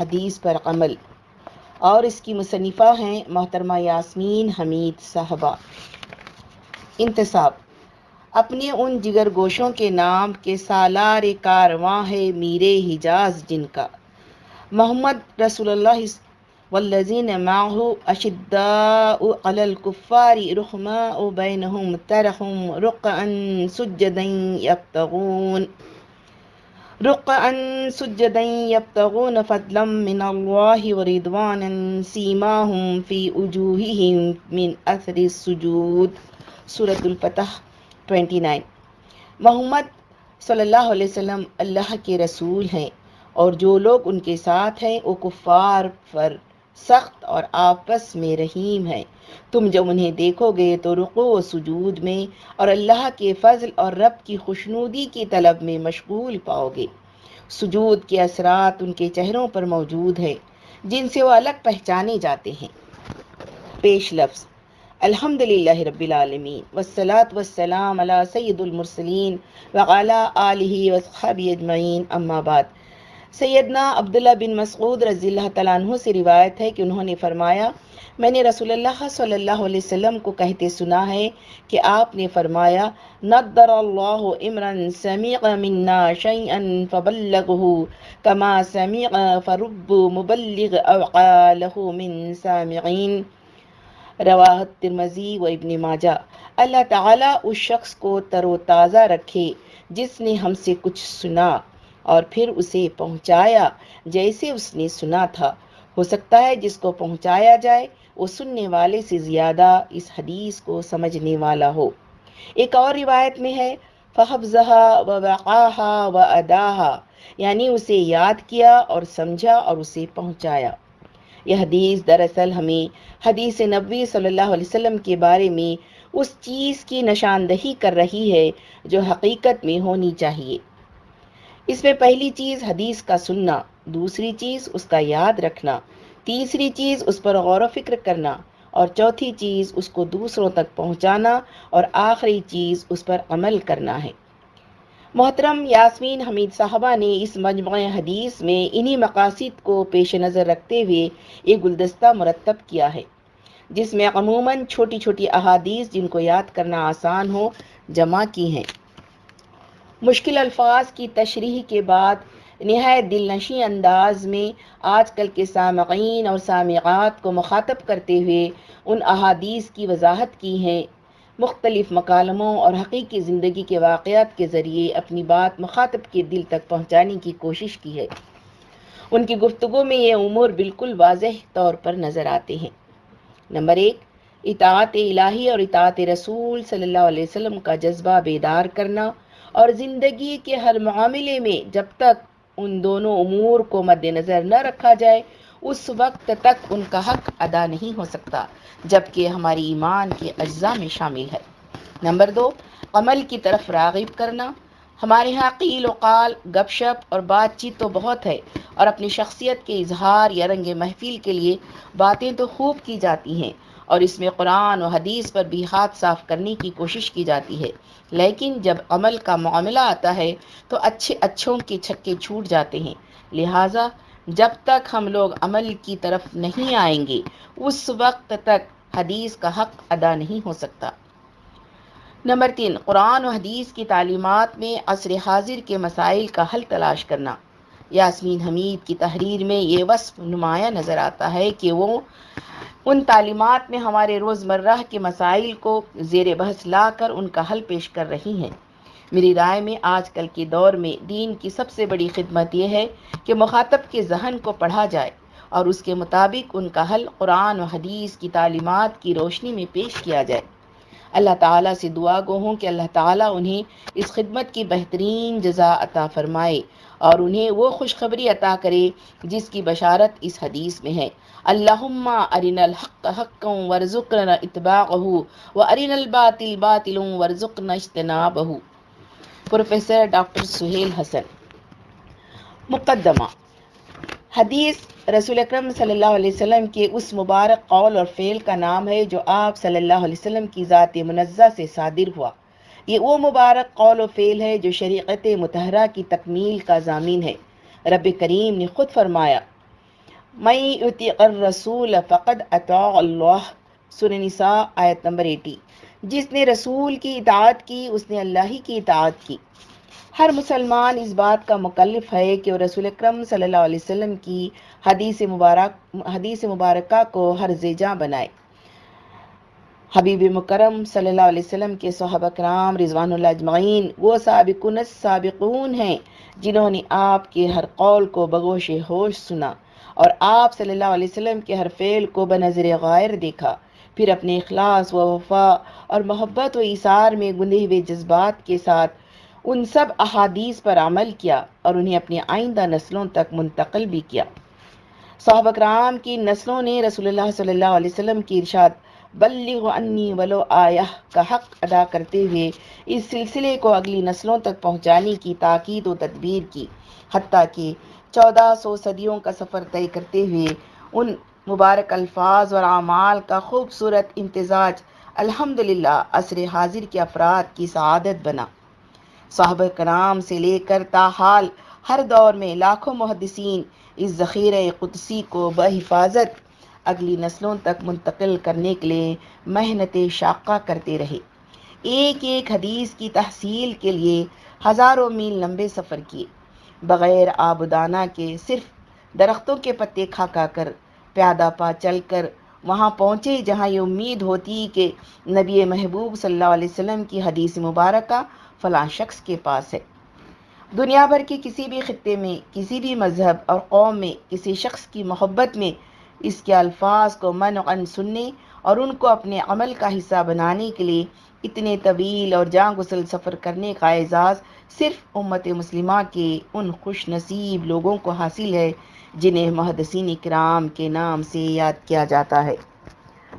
حدیث پر عمل۔ اور اس کی مصنفہ ہیں محترمہ یاسمین حمید صاحبہ۔ انتصاب اپنے ان جگر گوشوں کے نام کے سالار کارواں ہے میرے حجاز جن کا۔ محمد رسول اللہ والذین معه اشداء علی الكفار رحماء بینہم ترہم رقعا سجدا یبتغون۔ رقعا سجدا يبتغون فضلا من الله ورضوانا سيماهم في وجوههم من اثر السجود سورة الفتح 29 محمد صلی اللہ علیہ وسلم اللہ کے رسول ہیں اور جو لوگ ان کے ساتھ ہیں وہ کفار پر سخت اور آپس میں رحیم ہیں۔ تم جب انہیں دیکھو گے تو رقو و سجود میں اور اللہ کے فضل اور رب کی خوشنودی کی طلب میں مشغول پاؤ گے۔ سجود کے اثرات ان کے چہروں پر موجود ہیں، جن سے وہ الگ پہچانے جاتے ہیں۔ پیش لفظ الحمد للہ رب العالمین، والصلاة والسلام علی سید المرسلین وعلی آلہ وصحابہ اجمعین، اما بعد۔ سیدنا عبداللہ بن مسعود رضی اللہ تعالیٰ عنہ سے روایت ہے کہ انہوں نے فرمایا میں نے رسول اللہ صلی اللہ علیہ وسلم کو کہتے سنا ہے کہ آپ نے فرمایا، ندر اللہ عمران سمیع منا شیئا فبلغه کما سمیع فرب مبلغ اوقالہ من سامعین رواہ ترمزی و ابن ماجہ۔ اللہ تعالیٰ اس شخص کو تر و تازہ رکھے جس نے ہم سے کچھ سنا اور پھر اسے پہنچایا جیسے اس نے سنا تھا۔ ہو سکتا ہے جس کو پہنچایا جائے وہ سننے والے سے زیادہ اس حدیث کو سمجھنے والا ہو۔ ایک اور روایت میں ہے فحفظہا و وقاہا و اداہا یعنی اسے یاد کیا اور سمجھا اور اسے پہنچایا۔ یہ حدیث دراصل ہمیں حدیث نبوی صلی اللہ علیہ وسلم کے بارے میں اس چیز کی نشاندہی کر رہی ہے جو حقیقت میں ہونی چاہیے۔ اس میں پہلی چیز حدیث کا سننا، دوسری چیز اس کا یاد رکھنا۔ تیسری چیز اس پر غور و فکر کرنا اور چوتھی چیز اس کو دوسروں تک پہنچانا اور آخری چیز اس پر عمل کرنا ہے۔ محترم یاسمین حمید صاحبہ نے اس مجموعہ حدیث میں انہی مقاصد کو پیش نظر رکھتے ہوئے ایک گلدستہ مرتب کیا ہے، جس میں عموماً چھوٹی چھوٹی احادیث جن کو یاد کرنا آسان ہو، جمع کی ہیں۔ مشکل الفاظ کی تشریح کے بعد نہایت دل نشی انداز میں آج کل کے سامعین اور سامعات کو مخاطب کرتے ہوئے ان احادیث کی وضاحت کی ہیں۔ مختلف مکالموں اور حقیقی زندگی کے واقعات کے ذریعے اپنی بات مخاطب کے دل تک پہنچانے کی کوشش کی ہے۔ ان کی گفتگو میں یہ امور بالکل واضح طور پر نظر آتے ہیں۔ نمبر ایک، اطاعت الہی اور اطاعت رسول صلی اللہ علیہ وسلم کا جذبہ بیدار کرنا اور زندگی کے ہر معاملے میں جب تک ان دونوں امور کو مد نظر نہ رکھا جائے، اس وقت تک ان کا حق ادا نہیں ہو سکتا، جبکہ ہماری ایمان کے اجزاء میں شامل ہے۔ نمبر دو، عمل کی طرف راغب کرنا۔ ہمارے یہاں قیل و قال، گپ شپ اور بات چیت تو بہت ہے، اور اپنی شخصیت کے اظہار یا رنگ محفل کے لیے باتیں تو خوب کی جاتی ہیں۔ اور اس میں قرآن و حدیث پر بھی ہاتھ صاف کرنے کی کوشش کی جاتی ہے۔ لیکن جب عمل کا معاملہ آتا ہے تو اچھے اچھوں کے چھکے چھوٹ جاتے ہیں۔ لہٰذا جب تک ہم لوگ عمل کی طرف نہیں آئیں گے، اس وقت تک حدیث کا حق ادا نہیں ہو سکتا۔ نمبر تین، قرآن و حدیث کی تعلیمات میں عصر حاضر کے مسائل کا حل تلاش کرنا۔ یاسمین حمید کی تحریر میں یہ وصف نمایاں نظر آتا ہے کہ وہ ان تعلیمات میں ہمارے روزمرہ کے مسائل کو زیر بحث لا کر ان کا حل پیش کر رہی ہیں۔ میری رائے میں آج کل کے دور میں دین کی سب سے بڑی خدمت یہ ہے کہ مخاطب کے ذہن کو پڑھا جائے اور اس کے مطابق ان کا حل قرآن و حدیث کی تعلیمات کی روشنی میں پیش کیا جائے۔ اللہ تعالیٰ سے دعا گو ہوں کہ اللہ تعالیٰ انہیں اس خدمت کی بہترین جزا عطا فرمائے اور انہیں وہ خوشخبری عطا کرے جس کی بشارت اس حدیث میں ہے۔ اللہم ارن الحق حقا ورزقنا اتباعہ و الباطل باطل ورزقنا اجتنابہ پروفیسر ڈاکٹر سہیل حسن مقدمہ. حدیث رسول اکرم صلی اللہ علیہ وسلم کے اس مبارک قول اور فعل کا نام ہے جو آپ صلی اللہ علیہ وسلم کی ذات منزہ سے صادر ہوا. یہ وہ مبارک قول و فعل ہے جو شریعت متحرہ کی تکمیل کا ضامین ہے. رب کریم نے خود فرمایا الرسول فقد اطاع اللہ سورہ نساء آیت نمبر ایٹی۔ جس نے رسول کی اطاعت کی، اس نے اللہ ہی کی اطاعت کی۔ ہر مسلمان اس بات کا مکلف ہے کہ وہ رسول اکرم صلی اللہ علیہ وسلم کی حدیث مبارک، حدیث مبارکہ کو ہر زیجاں بنائے۔ حبیب مکرم صلی اللہ علیہ وسلم کے صحابہ کرام رضوان اللہ اجمعین، وہ سابقون سابقون ہیں، جنہوں نے آپ کے ہر قول کو بگوش ہوش سنا۔ اور آپ صلی اللہ علیہ وسلم کے ہر فعل کو بنظر غائر دیکھا۔ پھر اپنے اخلاص و وفا اور محبت و اثار میں گندے ہوئے جذبات کے ساتھ ان سب احادیث پر عمل کیا اور انہیں اپنی آئندہ نسلوں تک منتقل بھی کیا۔ صحابہ کرام کی نسلوں نے رسول اللہ صلی اللہ علیہ وسلم کی ارشاد، بلغ انی ولو آیہ کا حق ادا کرتے ہوئے اس سلسلے کو اگلی نسلوں تک پہنچانے کی تاکید و تدبیر کی، حتیٰ کہ چودہ سو صدیوں کا سفر طے کرتے ہوئے ان مبارک الفاظ اور اعمال کا خوبصورت امتزاج، الحمدللہ، عصر حاضر کے افراد کی سعادت بنا۔ صحابہ کرام سے لے کر تاحال ہر دور میں لاکھوں محدثین اس ذخیرہ قدسی کو بحفاظت اگلی نسلوں تک منتقل کرنے کے لیے محنت شاقہ کرتے رہے۔ ایک ایک حدیث کی تحصیل کے لیے ہزاروں میل لمبے سفر کیے۔ بغیر آبدانہ کے صرف درختوں کے پتے کھا کھا کر پیادہ پا چل کر وہاں پہنچے جہاں یہ امید ہوتی کہ نبی محبوب صلی اللہ علیہ وسلم کی حدیث مبارکہ فلاں شخص کے پاس ہے۔ دنیا بھر کے کسی بھی خطے میں، کسی بھی مذہب اور قوم میں، کسی شخص کی محبت میں اس کے الفاظ کو من عن سننے اور ان کو اپنے عمل کا حصہ بنانے کے لیے اتنے طویل اور جاں گسل سفر کرنے کا اعزاز صرف امت مسلمہ کے ان خوش نصیب لوگوں کو حاصل ہے، جنہیں محدثین کرام کے نام سے یاد کیا جاتا ہے۔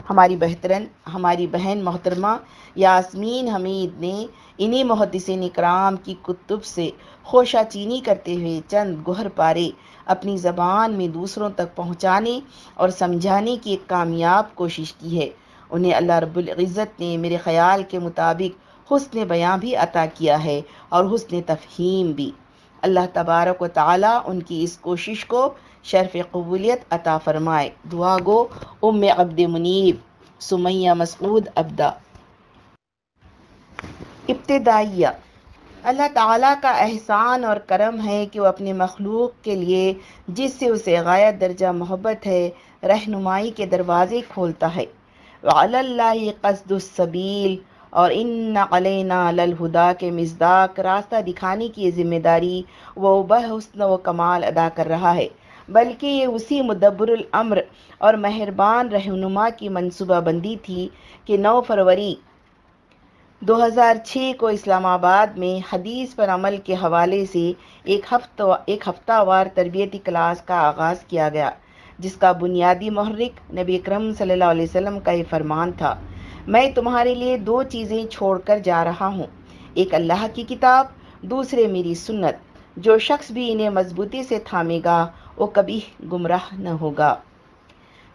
ہماری بہترین ہماری بہن محترمہ یاسمین حمید نے انہی محدثین اکرام کی کتب سے خوشہ چینی کرتے ہوئے چند گہر پارے اپنی زبان میں دوسروں تک پہنچانے اور سمجھانے کی ایک کامیاب کوشش کی ہے۔ انہیں اللہ رب العزت نے میرے خیال کے مطابق حسن بیاں بھی عطا کیا ہے اور حسن تفہیم بھی۔ اللہ تبارک و تعالی ان کی اس کوشش کو شرف قبولیت عطا فرمائے۔ دعا گو، ام عبد منیب، سمیہ مسعود ابدا ابتدائیہ۔ اللہ تعالیٰ کا احسان اور کرم ہے کہ وہ اپنے مخلوق کے لیے جس سے اسے غایت درجہ محبت ہے، رہنمائی کے دروازے کھولتا ہے۔ اللہ قصد السبیل اور ان علینا للہدا کے مزداق راستہ دکھانے کی ذمہ داری وہ بحسن و کمال ادا کر رہا ہے، بلکہ یہ اسی مدبر الامر اور مہربان رہنما کی منصوبہ بندی تھی کہ نو فروری دو ہزار چھ کو اسلام آباد میں حدیث پر عمل کے حوالے سے ایک ہفتہ ایک ہفتہ وار تربیتی کلاس کا آغاز کیا گیا۔ جس کا بنیادی محرک نبی اکرم صلی اللہ علیہ وسلم کا یہ فرمان تھا۔ میں تمہارے لیے دو چیزیں چھوڑ کر جا رہا ہوں۔ ایک اللہ کی کتاب، دوسرے میری سنت۔ جو شخص بھی انہیں مضبوطی سے تھامے گا، وہ کبھی گمراہ نہ ہوگا۔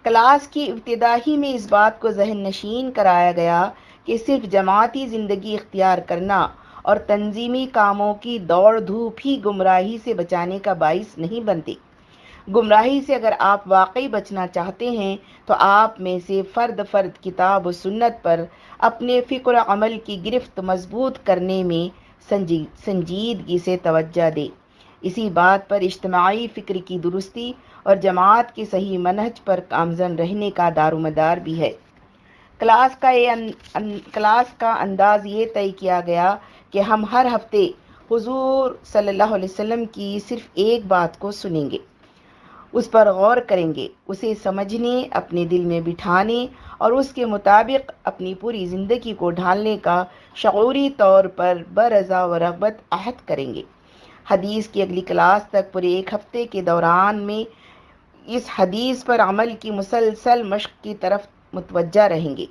کلاس کی ابتدائی میں اس بات کو ذہن نشین کرایا گیا کہ صرف جماعتی زندگی اختیار کرنا اور تنظیمی کاموں کی دوڑ دھوپ ہی گمراہی سے بچانے کا باعث نہیں بنتی۔ گمراہی سے اگر آپ واقعی بچنا چاہتے ہیں تو آپ میں سے فرد فرد کتاب و سنت پر اپنے فکر و عمل کی گرفت مضبوط کرنے میں سنجیدگی سے توجہ دے اسی بات پر اجتماعی فکر کی درستی اور جماعت کے صحیح منہج پر کامزن رہنے کا دار و مدار بھی ہے۔ کلاس کا یہ ان, ان, کلاس کا انداز یہ طے کیا گیا کہ ہم ہر ہفتے حضور صلی اللہ علیہ وسلم کی صرف ایک بات کو سنیں گے۔ اس پر غور کریں گے، اسے سمجھنے، اپنے دل میں بٹھانے اور اس کے مطابق اپنی پوری زندگی کو ڈھالنے کا شعوری طور پر برضا و رغبت عہد کریں گے۔ حدیث کی اگلی کلاس تک پورے ایک ہفتے کے دوران میں اس حدیث پر عمل کی مسلسل مشق کی طرف متوجہ رہیں گے۔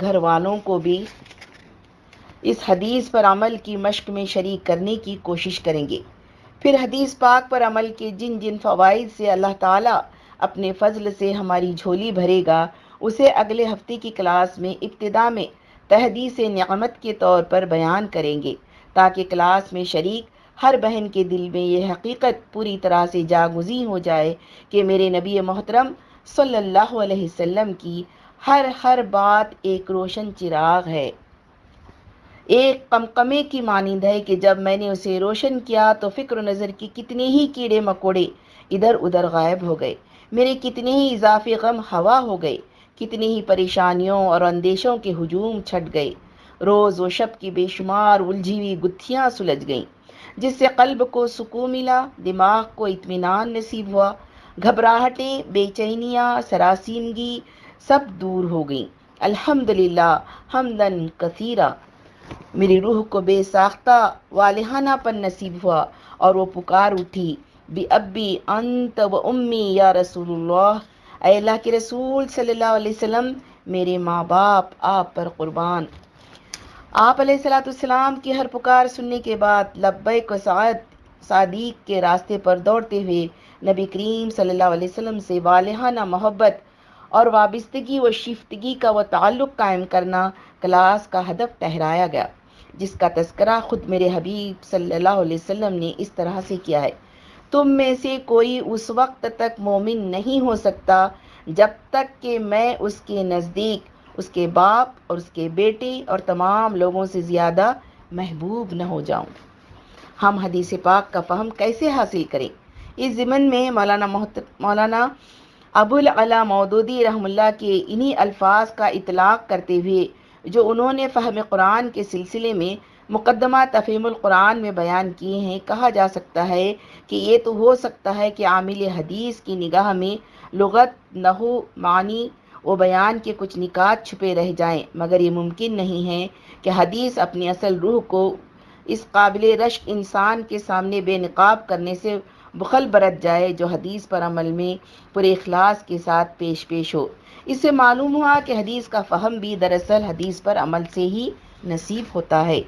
گھر والوں کو بھی اس حدیث پر عمل کی مشق میں شریک کرنے کی کوشش کریں گے۔ پھر حدیث پاک پر عمل کے جن جن فوائد سے اللہ تعالیٰ اپنے فضل سے ہماری جھولی بھرے گا، اسے اگلے ہفتے کی کلاس میں ابتدا میں تحدیث نعمت کے طور پر بیان کریں گے تاکہ کلاس میں شریک ہر بہن کے دل میں یہ حقیقت پوری طرح سے جاگزی ہو جائے کہ میرے نبی محترم صلی اللہ علیہ وسلم کی ہر ہر بات ایک روشن چراغ ہے۔ ایک کمکمے کی مانند ہے کہ جب میں نے اسے روشن کیا تو فکر و نظر کی کتنے ہی کیڑے مکوڑے ادھر ادھر غائب ہو گئے۔ میرے کتنے ہی اضافی غم ہوا ہو گئے۔ کتنی ہی پریشانیوں اور اندیشوں کے ہجوم چھٹ گئے۔ روز و شب کی بے شمار الجھی ہوئی گتھیاں سلجھ گئیں۔ جس سے قلب کو سکون ملا، دماغ کو اطمینان نصیب ہوا۔ گھبراہٹیں، بے چینیاں، سراسیمگی سب دور ہو گئیں۔ الحمد للہ ہمدن کثیرہ میری روح کو بے ساختہ والہانہ پن نصیب ہوا اور وہ پکار اٹھی بھی ابی انت و امی یا رسول اللہ، اے اللہ کے رسول صلی اللہ علیہ وسلم، میرے ماں باپ، آپ پر قربان۔ آپ علیہ السلاۃ السلام کی ہر پکار سننے کے بعد لبیک کو سعد، صادق کے راستے پر دوڑتے ہوئے نبی کریم صلی اللہ علیہ وسلم سے والہانہ محبت اور وابستگی و شفتگی کا وہ تعلق قائم کرنا کلاس کا ہدف ٹہرایا گیا، جس کا تذکرہ خود میرے حبیب صلی اللہ علیہ وسلم نے اس طرح سے کیا ہے۔ تم میں سے کوئی اس وقت تک مومن نہیں ہو سکتا جب تک کہ میں اس کے نزدیک، اس کے باپ اور اس کے بیٹے اور تمام لوگوں سے زیادہ محبوب نہ ہو جاؤں۔ ہم حدیث پاک کا فہم کیسے حاصل کریں؟ اس ضمن میں مولانا محت، مولانا ابو العلا مودودی رحم اللہ کے انہی الفاظ کا اطلاق کرتے ہوئے جو انہوں نے فہم قرآن کے سلسلے میں مقدمہ تفہیم القرآن میں بیان کیے ہیں، کہا جا سکتا ہے کہ یہ تو ہو سکتا ہے کہ عامل حدیث کی نگاہ میں لغت نحو معنی و بیان کے کچھ نکات چھپے رہ جائیں۔ مگر یہ ممکن نہیں ہے کہ حدیث اپنی اصل روح کو اس قابل رشک انسان کے سامنے بے نقاب کرنے سے بخل برت جائے جو حدیث پر عمل میں پورے اخلاص کے ساتھ پیش پیش ہو۔ اس سے معلوم ہوا کہ حدیث کا فہم بھی دراصل حدیث پر عمل سے ہی نصیب ہوتا ہے۔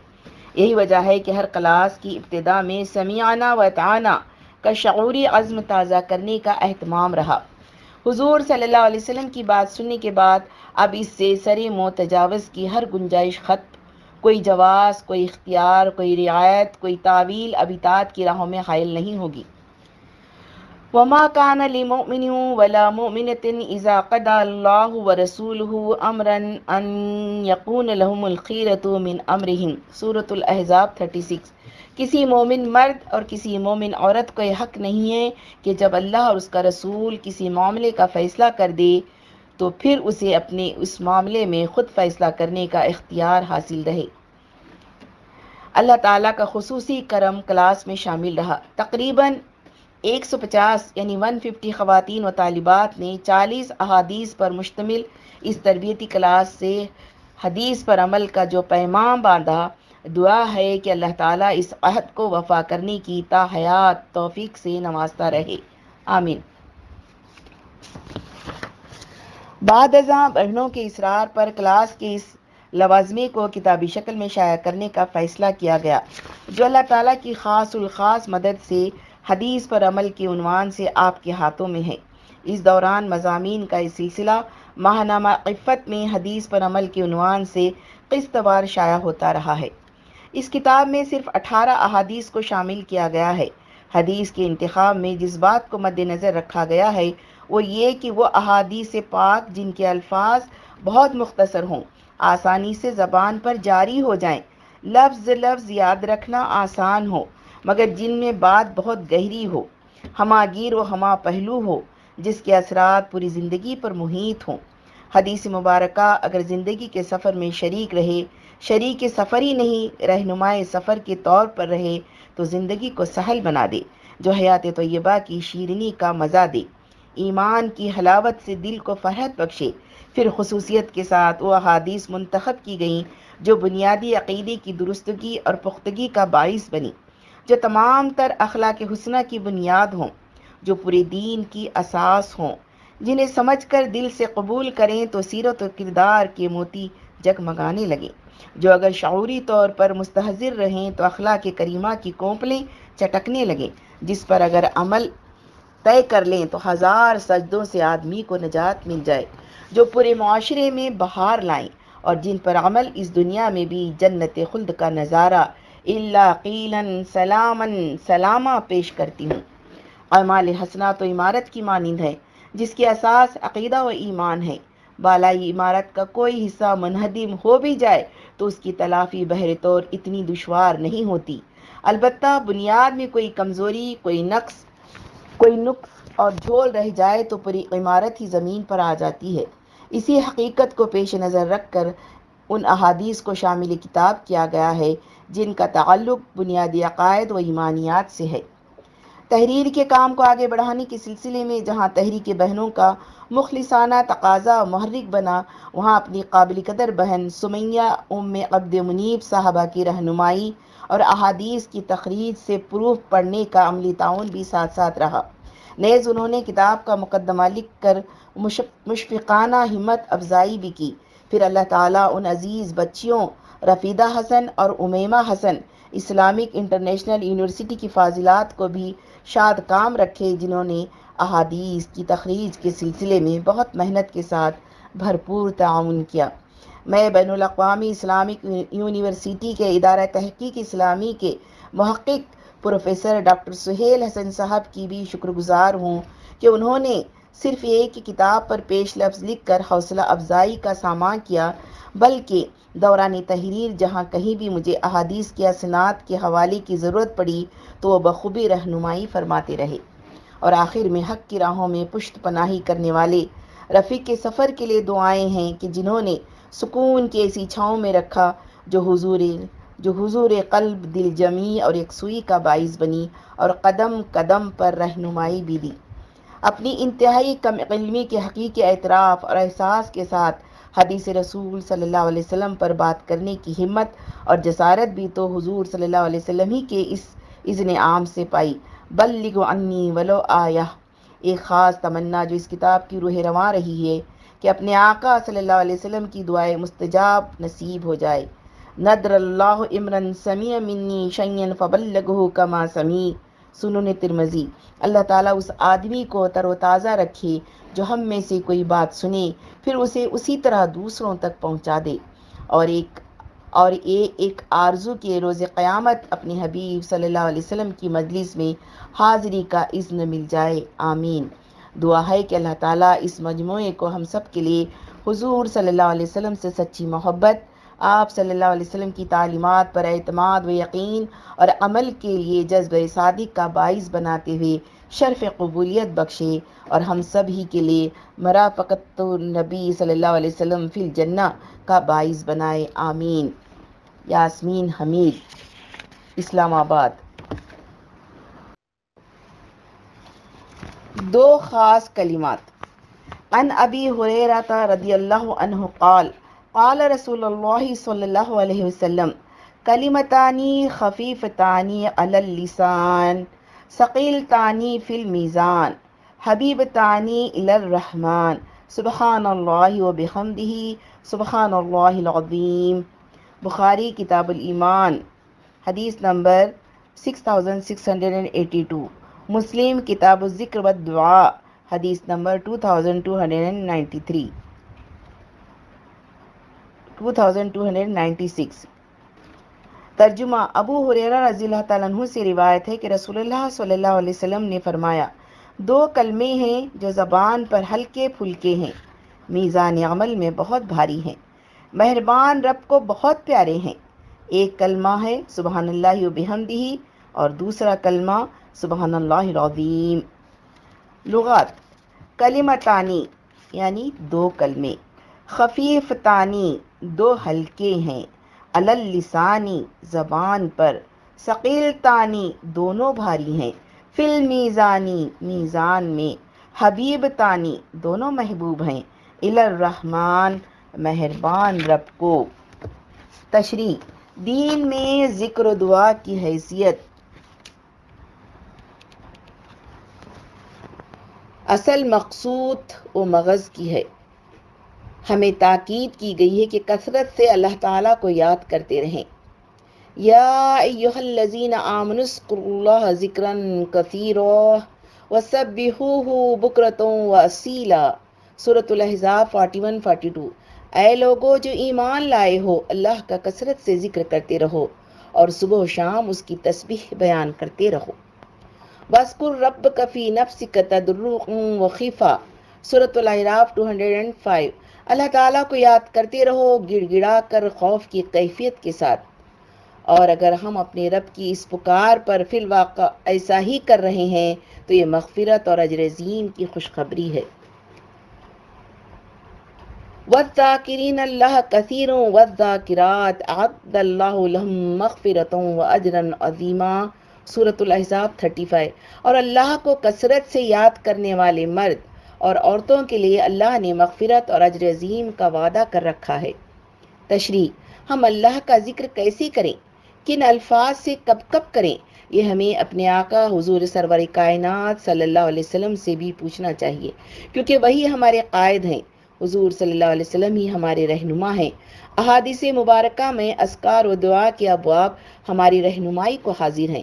یہی وجہ ہے کہ ہر کلاس کی ابتدا میں سمیانہ و تعانہ کا شعوری عزم تازہ کرنے کا اہتمام رہا۔ حضور صلی اللہ علیہ وسلم کی بات سننے کے بعد اب اس سے سر متجاوز کی ہر گنجائش ختم۔ کوئی جواز، کوئی اختیار، کوئی رعایت، کوئی تعویل ابیتات کی راہوں میں حائل نہیں ہوگی۔ وما كان لمؤمن ولا مؤمنة إذا قضى الله ورسوله أمرا أن يكون لهم الخيرة من أمرهم. سورة الأحزاب 36 کسی مومن مرد اور کسی مومن عورت کو یہ حق نہیں ہے کہ جب اللہ اور اس کا رسول کسی معاملے کا فیصلہ کر دے، تو پھر اسے اپنے اس معاملے میں خود فیصلہ کرنے کا اختیار حاصل رہے۔ اللہ تعالیٰ کا خصوصی کرم کلاس میں شامل رہا۔ تقریباً ایک سو پچاس یعنی ون ففٹی خواتین و طالبات نے چالیس احادیث پر مشتمل اس تربیتی کلاس سے حدیث پر عمل کا جو پیمام باندھا، دعا ہے کہ اللہ تعالیٰ اس عہد کو وفا کرنے کی تاحیات توفیق سے نوازتا رہے۔ آمین۔ بعد ازاں بہنوں کے اصرار پر کلاس کے اس لوازمے کو کتابی شکل میں شائع کرنے کا فیصلہ کیا گیا، جو اللہ تعالیٰ کی خاص الخاص مدد سے حدیث پر عمل کے عنوان سے آپ کے ہاتھوں میں ہے۔ اس دوران مضامین کا اس سلسلہ ماہنامہ عفت میں حدیث پر عمل کے عنوان سے قسط وار شائع ہوتا رہا ہے۔ اس کتاب میں صرف اٹھارہ احادیث کو شامل کیا گیا ہے۔ حدیث کے انتخاب میں جس بات کو مد نظر رکھا گیا ہے، وہ یہ کہ وہ احادیث پاک جن کے الفاظ بہت مختصر ہوں، آسانی سے زبان پر جاری ہو جائیں، لفظ لفظ یاد رکھنا آسان ہو۔ مگر جن میں بات بہت گہری ہو، ہما گیر و ہما پہلو ہو، جس کے اثرات پوری زندگی پر محیط ہوں۔ حدیث مبارکہ اگر زندگی کے سفر میں شریک رہے، شریک سفر ہی نہیں، رہنمائے سفر کے طور پر رہے، تو زندگی کو سہل بنا دے، جو حیات طیبہ کی شیرنی کا مزہ دے۔ ایمان کی حلاوت سے دل کو فرحت بخشے۔ پھر خصوصیت کے ساتھ وہ احادیث منتخب کی گئیں، جو بنیادی عقیدے کی درستگی اور پختگی کا باعث بنی جو تمام تر اخلاق حسنہ کی بنیاد ہوں، جو پورے دین کی اساس ہوں۔ جنہیں سمجھ کر دل سے قبول کریں تو سیرت و کردار کے موتی جگمگانے لگیں۔ جو اگر شعوری طور پر مستحضر رہیں تو اخلاق کریمہ کی کونپلیں چٹکنے لگیں۔ جس پر اگر عمل طے کر لیں تو ہزار سجدوں سے آدمی کو نجات مل جائے۔ جو پورے معاشرے میں بہار لائیں اور جن پر عمل اس دنیا میں بھی جنت خلد کا نظارہ اللہ قیلن سلامن سلامہ پیش کرتی ہوں۔ اعمال حسنہ تو عمارت کی مانند ہے، جس کی اساس عقیدہ و ایمان ہے۔ بالائی عمارت کا کوئی حصہ منہدم ہو بھی جائے تو اس کی تلافی بہر طور اتنی دشوار نہیں ہوتی۔ البتہ بنیاد میں کوئی کمزوری، کوئی نقص کوئی نقص اور جھول رہ جائے تو پوری عمارت ہی زمین پر آ جاتی ہے۔ اسی حقیقت کو پیش نظر رکھ کر ان احادیث کو شامل کتاب کیا گیا ہے۔ جن کا تعلق بنیادی عقائد و ایمانیات سے ہے۔ تحریر کے کام کو آگے بڑھانے کے سلسلے میں جہاں تحریک بہنوں کا مخلصانہ تقاضا محرک بنا، وہاں اپنی قابل قدر بہن سمیہ، ام عبد منیب صاحبہ کی رہنمائی اور احادیث کی تخریج سے پروف پڑھنے کا عملی تعاون بھی ساتھ ساتھ رہا۔ نیز انہوں نے کتاب کا مقدمہ لکھ کر مشفقانہ ہمت افزائی بھی کی۔ پھر اللہ تعالیٰ ان عزیز بچیوں رفیدہ حسن اور Umaima Hasan Islamic international university کی فاضلات کو بھی شاد کام رکھے جنہوں نے احادیث کی تخریج کے سلسلے میں بہت محنت کے ساتھ بھرپور تعاون کیا۔ میں بین الاقوامی اسلامک یونیورسٹی کے ادارہ تحقیق اسلامی کے محقق پروفیسر ڈاکٹر سہیل حسن صاحب کی بھی شکر گزار ہوں کہ انہوں نے صرف ایک کتاب پر پیش لفظ لکھ کر حوصلہ افزائی کا سامان کیا، بلکہ دوران تحریر جہاں کہیں بھی مجھے احادیث کی اسناد کے حوالے کی ضرورت پڑی تو وہ بخوبی رہنمائی فرماتے رہے اور آخر میں حق کی راہوں میں پشت پناہی کرنے والے رفیق کے سفر کے لیے دعائیں ہیں کہ جنہوں نے سکون کی ایسی چھاؤں میں رکھا جو حضور جو حضور قلب دل جمی اور یکسوئی کا باعث بنی اور قدم قدم پر رہنمائی بھی دی۔ اپنی انتہائی کم علمی کے حقیقی اعتراف اور احساس کے ساتھ حدیث رسول صلی اللہ علیہ وسلم پر بات کرنے کی ہمت اور جسارت بھی تو حضور صلی اللہ علیہ وسلم ہی کے اس اذن عام سے پائی۔ بلغ انی ولو آیا ایک خاص تمنا جو اس کتاب کی روح رواں رہی ہے کہ اپنے آقا صلی اللہ علیہ وسلم کی دعائیں مستجاب نصیب ہو جائے۔ ندر اللہ عمرن سمیع منی شین فبلغہ کما سمی سنن ترمزی اللہ تعالیٰ اس آدمی کو تر و تازہ رکھے جو ہم میں سے کوئی بات سنے، پھر اسے اسی طرح دوسروں تک پہنچا دے۔ اور ایک، اور یہ ایک آرزو کے روز قیامت اپنے حبیب صلی اللہ علیہ وسلم کی مجلس میں حاضری کا اذن مل جائے۔ آمین۔ دعا ہے کہ اللہ تعالیٰ اس مجموعے کو ہم سب کے لیے حضور صلی اللہ علیہ وسلم سے سچی محبت، آپ صلی اللہ علیہ وسلم کی تعلیمات پر اعتماد و یقین اور عمل کے لیے جذب صادق کا باعث بناتے ہوئے شرف قبولیت بخشے اور ہم سب ہی کے لیے مرافقت نبی صلی اللہ علیہ وسلم فی الجنہ کا باعث بنائے، آمین۔ یاسمین حمید، اسلام آباد۔ دو خاص کلمات۔ ان ابی حریرہ رضی اللہ عنہ قال قال رسول اللہ صلی اللہ علیہ وسلم، کلمتانی خفیفتانی علی اللسان۔ ثقیل تانی فی المیزان، حبیب تانی الرحمن سبحان اللہ و بحمدہ، سبحان اللہ العظیم۔ بخاری کتاب الایمان، حدیث نمبر 6682 مسلم کتاب الذکر والدعاء حدیث نمبر 2293 2296 ترجمہ ابو حریرہ رضی اللہ تعالیٰ عنہ سے روایت ہے کہ رسول اللہ صلی اللہ علیہ وسلم نے فرمایا، دو کلمے ہیں جو زبان پر ہلکے پھلکے ہیں، میزان عمل میں بہت بھاری ہیں، مہربان رب کو بہت پیارے ہیں۔ ایک کلمہ ہے سبحان اللہ و بحمدہ اور دوسرا کلمہ سبحان اللہ العظیم۔ لغات، کلمتانی یعنی دو کلمے۔ خفیف تانی دو حلقے ہیں۔ اللسانی زبان پر۔ ثقیل تانی دونوں بھاری ہیں۔ فل میزانی میزان میں حبیب تانی دونوں محبوب ہیں۔ الرحمن، مہربان رب کو۔ تشریح، دین میں ذکر و دعا کی حیثیت۔ اصل مقصود و مغز کی ہے۔ ہمیں تاکید کی گئی ہے کہ کثرت سے اللہ تعالیٰ کو یاد کرتے رہیں۔ یا ایوہ الذین آمنوا اذکروا اللہ ذکرا کثیرا وسبحوہ بکرتوں واصیلا سورۃ الاحزاب 41 42 اے لوگو، جو ایمان لائے ہو، اللہ کا کثرت سے ذکر کرتے رہو اور صبح و شام اس کی تسبیح بیان کرتے رہو۔ بسکر رب کفی نفس کا تدرق و خیفہ صورت الحراف 205 اللہ تعالیٰ کو یاد کرتے رہو گڑ گڑا کر خوف کی کیفیت کے ساتھ۔ اور اگر ہم اپنے رب کی اس پکار پر فی الواقع ایسا ہی کر رہے ہیں، تو یہ مغفرت اور اجر عظیم کی خوشخبری ہے۔ والذاکرین اللہ کثیروں والذاکرات عبد اللہ لہم مغفرتوں و اجرا عظیما۔ سورة الاحزاب 35 اور اللہ کو کثرت سے یاد کرنے والے مرد اور عورتوں کے لیے اللہ نے مغفرت اور اجر عظیم کا وعدہ کر رکھا ہے۔ تشریح، ہم اللہ کا ذکر کیسے کریں؟ کن الفاظ سے کب کب کریں؟ یہ ہمیں اپنے آقا حضور سرور کائنات صلی اللہ علیہ وسلم سے بھی پوچھنا چاہیے، کیونکہ وہی ہمارے قائد ہیں۔ حضور صلی اللہ علیہ وسلم ہی ہمارے رہنما ہیں۔ احادیث مبارکہ میں اسکار و دعا کے ابواب ہماری رہنمائی کو حاضر ہیں۔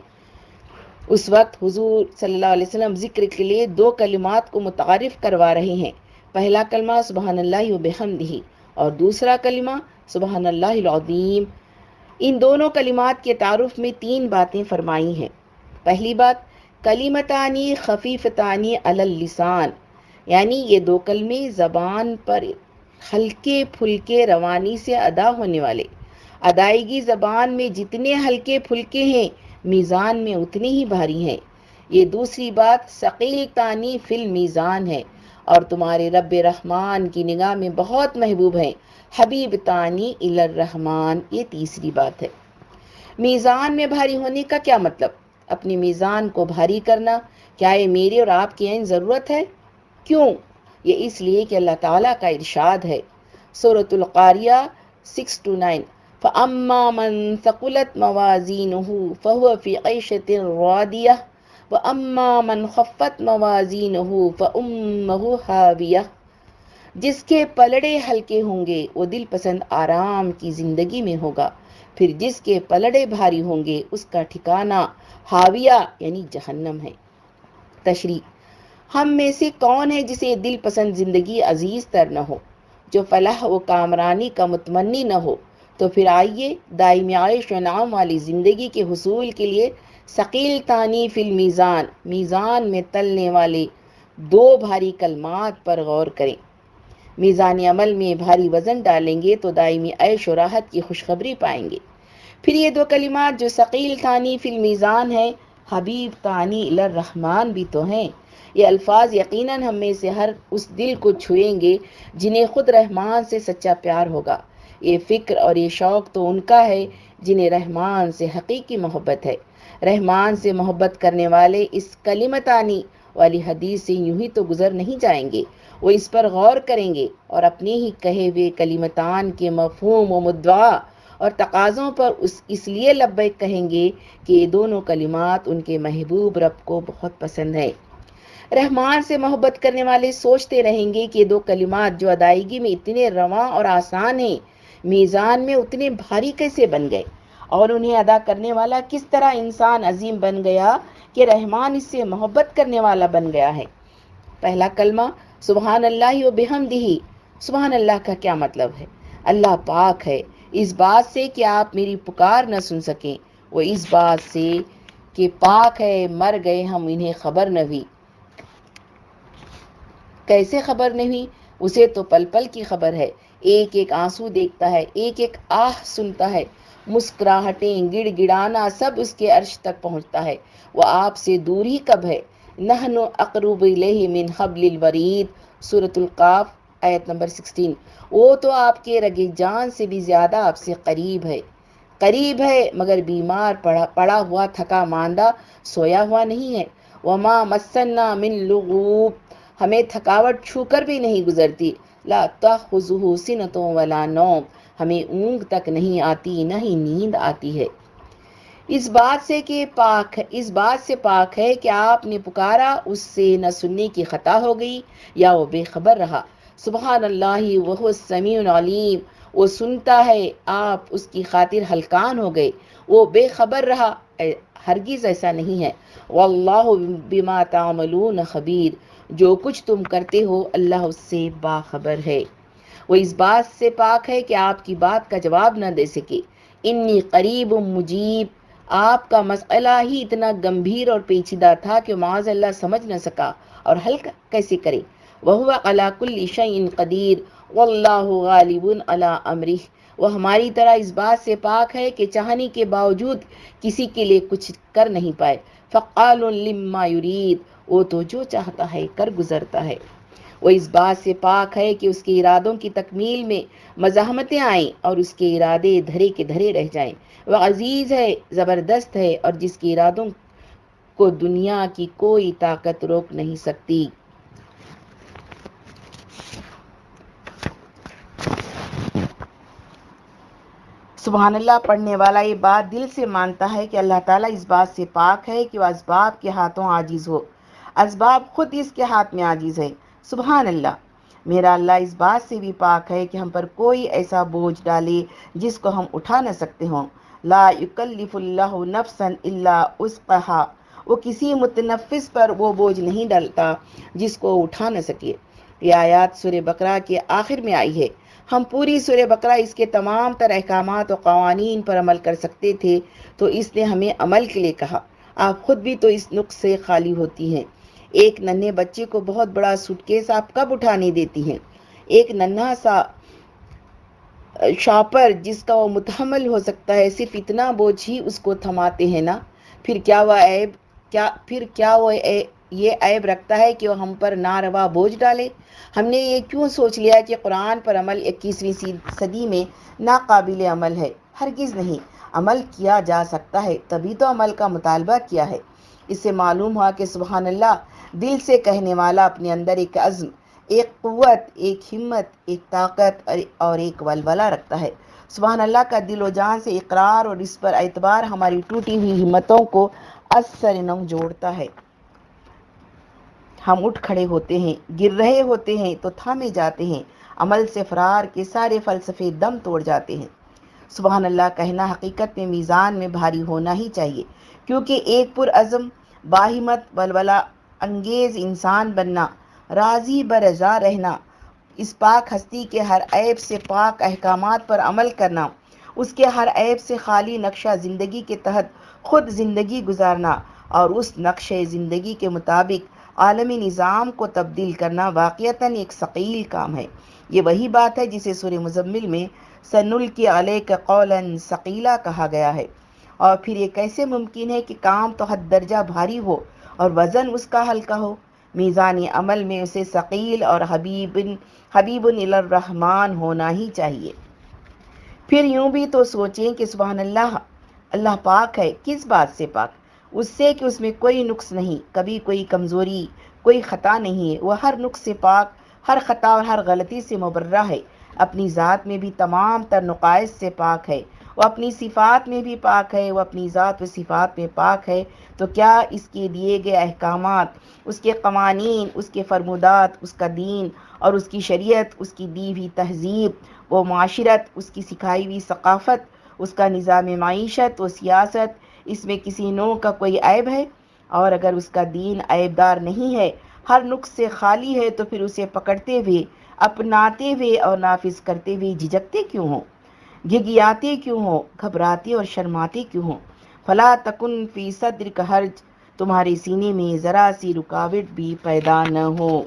اس وقت حضور صلی اللہ علیہ وسلم ذکر کے لیے دو کلمات کو متعارف کروا رہے ہیں۔ پہلا کلمہ سبحان اللہ و بحمدہ اور دوسرا کلمہ سبحان اللہ العظیم۔ ان دونوں کلمات کے تعارف میں تین باتیں فرمائی ہیں۔ پہلی بات کلیمتانی خفیفتانی اللسان یعنی یہ دو کلمے زبان پر ہلکے پھلکے روانی سے ادا ہونے والے۔ ادائیگی زبان میں جتنے ہلکے پھلکے ہیں میزان میں اتنے ہی بھاری ہیں۔ یہ دوسری بات ثقیل تانی فل میزان ہے اور تمہارے رب رحمان کی نگاہ میں بہت محبوب ہیں۔ حبیب تانی الرحمان یہ تیسری بات ہے۔ میزان میں بھاری ہونے کا کیا مطلب؟ اپنی میزان کو بھاری کرنا، کیا یہ میرے اور آپ کی عین ضرورت ہے؟ کیوں؟ یہ اس لیے کہ اللہ تعالیٰ کا ارشاد ہے۔ صورت القاریہ سکس ٹو نائن فَأَمَّا مَن ثَقُلَتْ مَوَازِينُهُ فَهُوَ فِي عَيْشَةٍ رَاضِيَةٍ وَأَمَّا مَنْ خَفَّتْ مَوَازِينُهُ فَأُمَّهُ هَاوِيَةٌ جس کے پلڑے ہلکے ہوں گے، وہ دل پسند آرام کی زندگی میں ہوگا۔ پھر جس کے پلڑے بھاری ہوں گے، اس کا ٹھکانہ حاویہ یعنی جہنم ہے۔ تشریح۔ ہم میں سے کون ہے جسے دل پسند زندگی عزیز تر نہ ہو، جو فلاح و کامرانی کا متمنی نہ ہو؟ تو پھر آئیے دائمی عائش و نام والی زندگی کے حصول کے لیے ثقیل تانی فی المیزان، میزان میں تلنے والے دو بھاری کلمات پر غور کریں۔ میزان عمل میں بھاری وزن ڈالیں گے تو دائمی عیش و راحت کی خوشخبری پائیں گے۔ پھر یہ دو کلمات جو ثقیل تانی فی المیزان ہے حبیب تانی الرحمن بھی تو ہیں۔ یہ الفاظ یقیناً ہم میں سے ہر اس دل کو چھوئیں گے جنہیں خود رحمان سے سچا پیار ہوگا۔ یہ فکر اور یہ شوق تو ان کا ہے جنہیں رحمان سے حقیقی محبت ہے۔ رحمان سے محبت کرنے والے اس کلمتانی والی حدیث سے یوں ہی تو گزر نہیں جائیں گے۔ وہ اس پر غور کریں گے اور اپنے ہی کہے ہوئے کلیمتان کے مفہوم و مدعا اور تقاضوں پر اس اس لیے لبیک کہیں گے کہ یہ دونوں کلمات ان کے محبوب رب کو بہت پسند ہے رحمان سے محبت کرنے والے سوچتے رہیں گے کہ یہ دو کلمات جو ادائیگی میں اتنے رواں اور آسان ہیں میزان میں اتنے بھاری کیسے بن گئے؟ اور انہیں ادا کرنے والا کس طرح انسان عظیم بن گیا کہ رحمان اس سے محبت کرنے والا بن گیا ہے؟ پہلا کلمہ، سبحان اللہ و بحمدہی سبحان اللہ کا کیا مطلب ہے؟ اللہ پاک ہے۔ اس بات سے کہ آپ میری پکار نہ سن سکیں۔ وہ اس بات سے کہ پاک ہے، مر گئے ہم، انہیں خبر نہ ہوئی۔ کیسے خبر نہیں اسے تو پل پل کی خبر ہے۔ ایک ایک آنسو دیکھتا ہے، ایک ایک آہ سنتا ہے۔ مسکراہٹیں، گڑ گڑانا سب اس کے عرش تک پہنچتا ہے۔ وہ آپ سے دور ہی کب ہے؟ نحن اقرب الیہ من حبل الورید۔ سورة القاف، آیت نمبر 16 وہ تو آپ کے رگ جان سے بھی زیادہ آپ سے قریب ہے۔ قریب ہے، مگر بیمار، پڑا پڑا ہوا، تھکا، ماندہ، سویا ہوا نہیں ہے۔ وما مسنا من لغوب۔ ہمیں تھکاوٹ چھو کر بھی نہیں گزرتی۔ لا تخذہ سنتوں ولا نوم، ہمیں اونگ تک نہیں آتی، نہ ہی نیند آتی ہے۔ اس بات سے کہ پاک، اس بات سے پاک ہے کہ آپ نے پکارا، اس سے نہ سننے کی خطا ہو گئی یا وہ بے خبر رہا۔ سبحان اللہ وہ سمیع علیم وہ سنتا ہے، آپ اس کی خاطر ہلکان ہو گئے۔ وہ بے خبر رہا ہرگز ایسا نہیں ہے۔ واللہ بما تعملون خبیر۔ جو کچھ تم کرتے ہو اللہ اس سے باخبر ہے۔ وہ اس بات سے پاک ہے کہ آپ کی بات کا جواب نہ دے سکے۔ انی قریب مجیب۔ آپ کا مسئلہ ہی اتنا گمبھیر اور پیچیدہ تھا کہ معاذ اللہ سمجھ نہ سکا اور حل کیسے کرے۔ وہ علا کل شعین قدیر۔ واللہ غالب علی امرہ۔ وہ ہماری طرح اس بات سے پاک ہے کہ چاہنے کے باوجود کسی کے لیے کچھ کر نہیں پائے۔ فقال لما یرید۔ وہ تو جو چاہتا ہے کر گزرتا ہے۔ وہ اس بات سے پاک ہے کہ اس کے ارادوں کی تکمیل میں مزاحمتیں آئیں اور اس کے ارادے دھرے کے دھرے رہ جائیں۔ وہ عزیز ہے، زبردست ہے اور جس کے ارادوں کو دنیا کی کوئی طاقت روک نہیں سکتی۔ سبحان اللہ، پڑھنے والا یہ بات دل سے مانتا ہے کہ اللہ تعالیٰ اس بات سے پاک ہے کہ وہ اسباب کے ہاتھوں عاجز ہو۔ اسباب خود اس کے ہاتھ میں عاجز ہے سبحان اللہ۔ میرا اللہ اس بات سے بھی پاک ہے کہ ہم پر کوئی ایسا بوجھ ڈالے جس کو ہم اٹھا نہ سکتے ہوں۔ لا یکلف اللہ نفسا الا اسقہا وہ کسی متنفس پر وہ بوجھ نہیں ڈالتا جس کو اٹھا نہ سکے۔ یہ آیات سورہ بقرہ کے آخر میں آئی ہے۔ ہم پوری سورہ بقرہ اس کے تمام تر احکامات و قوانین پر عمل کر سکتے تھے تو اس نے ہمیں عمل کے لیے کہا۔ آپ خود بھی تو اس نقص سے خالی ہوتی ہیں۔ ایک ننھے بچے کو بہت بڑا سوٹ کیس آپ کب اٹھانے دیتی ہیں؟ ایک ننھا سا شاپر جس کا وہ متحمل ہو سکتا ہے، صرف اتنا بوجھ ہی اس کو تھماتے ہیں نا۔ پھر کیا وہ عیب، کیا، پھر کیا وہ یہ عیب رکھتا ہے کہ وہ ہم پر ناروا بوجھ ڈالے؟ ہم نے یہ کیوں سوچ لیا کہ قرآن پر عمل اکیسویں صدی میں ناقابل عمل ہے؟ ہرگز نہیں۔ عمل کیا جا سکتا ہے؟ تبھی تو عمل کا مطالبہ کیا ہے۔ اس سے معلوم ہوا کہ سبحان اللہ دل سے کہنے والا اپنے اندر ایک عزم، ایک قوت، ایک ہمت، ایک طاقت اور ایک ولولہ رکھتا ہے۔ سبحان اللہ کا دل و جان سے اقرار اور اس پر اعتبار ہماری ٹوٹی ہوئی ہمتوں کو اثر نو جوڑتا ہے۔ ہم اٹھ کھڑے ہوتے ہیں، گر رہے ہوتے ہیں تو تھامے جاتے ہیں، عمل سے فرار کے سارے فلسفے دم توڑ جاتے ہیں۔ سبحان اللہ، کہنا حقیقت میں میزان میں بھاری ہونا ہی چاہیے، کیونکہ ایک پر عزم باہمت ولولہ انگیز انسان بننا، راضی برضا رہنا، اس پاک ہستی کے ہر عیب سے پاک احکامات پر عمل کرنا، اس کے ہر عیب سے خالی نقشہ زندگی کے تحت خود زندگی گزارنا اور اس نقش زندگی کے مطابق عالمی نظام کو تبدیل کرنا واقعتاً ایک ثقیل کام ہے۔ یہ وہی بات ہے جسے سورہ مزمل میں سنل کی علیہ کا قولاً ثقیلہ کہا گیا ہے۔ اور پھر یہ کیسے ممکن ہے کہ کام تو حد درجہ بھاری ہو اور وزن اس کا ہلکا ہو۔ میزان عمل میں اسے ثقیل اور حبیب حبیب الرحمن ہونا ہی چاہیے۔ پھر یوں بھی تو سوچیں کہ سبحان اللہ اللہ پاک ہے، کس بات سے پاک؟ اس سے کہ اس میں کوئی نقص نہیں، کبھی کوئی کمزوری، کوئی خطا نہیں ہے۔ وہ ہر نقص سے پاک، ہر خطا اور ہر غلطی سے مبرہ ہے۔ اپنی ذات میں بھی تمام تر نقائص سے پاک ہے۔ وہ اپنی صفات میں بھی پاک ہے، وہ اپنی ذات و صفات میں پاک ہے۔ تو کیا اس کے دیے گئے احکامات، اس کے قوانین، اس کے فرمودات، اس کا دین اور اس کی شریعت، اس کی دی ہوئی تہذیب، وہ معاشرت، اس کی سکھائی ہوئی ثقافت، اس کا نظام معیشت و سیاست، اس میں کسی نوع کا کوئی عیب ہے؟ اور اگر اس کا دین عیب دار نہیں ہے، ہر نقص سے خالی ہے تو پھر اسے پکڑتے ہوئے، اپناتے ہوئے اور نافذ کرتے ہوئے جھجکتے کیوں ہوں؟ گھگیاتے کیوں ہو گھبراتے اور شرماتے کیوں ہو فلا تکن فی صدر کا حرج، تمہارے سینے میں ذرا سی رکاوٹ بھی پیدا نہ ہو۔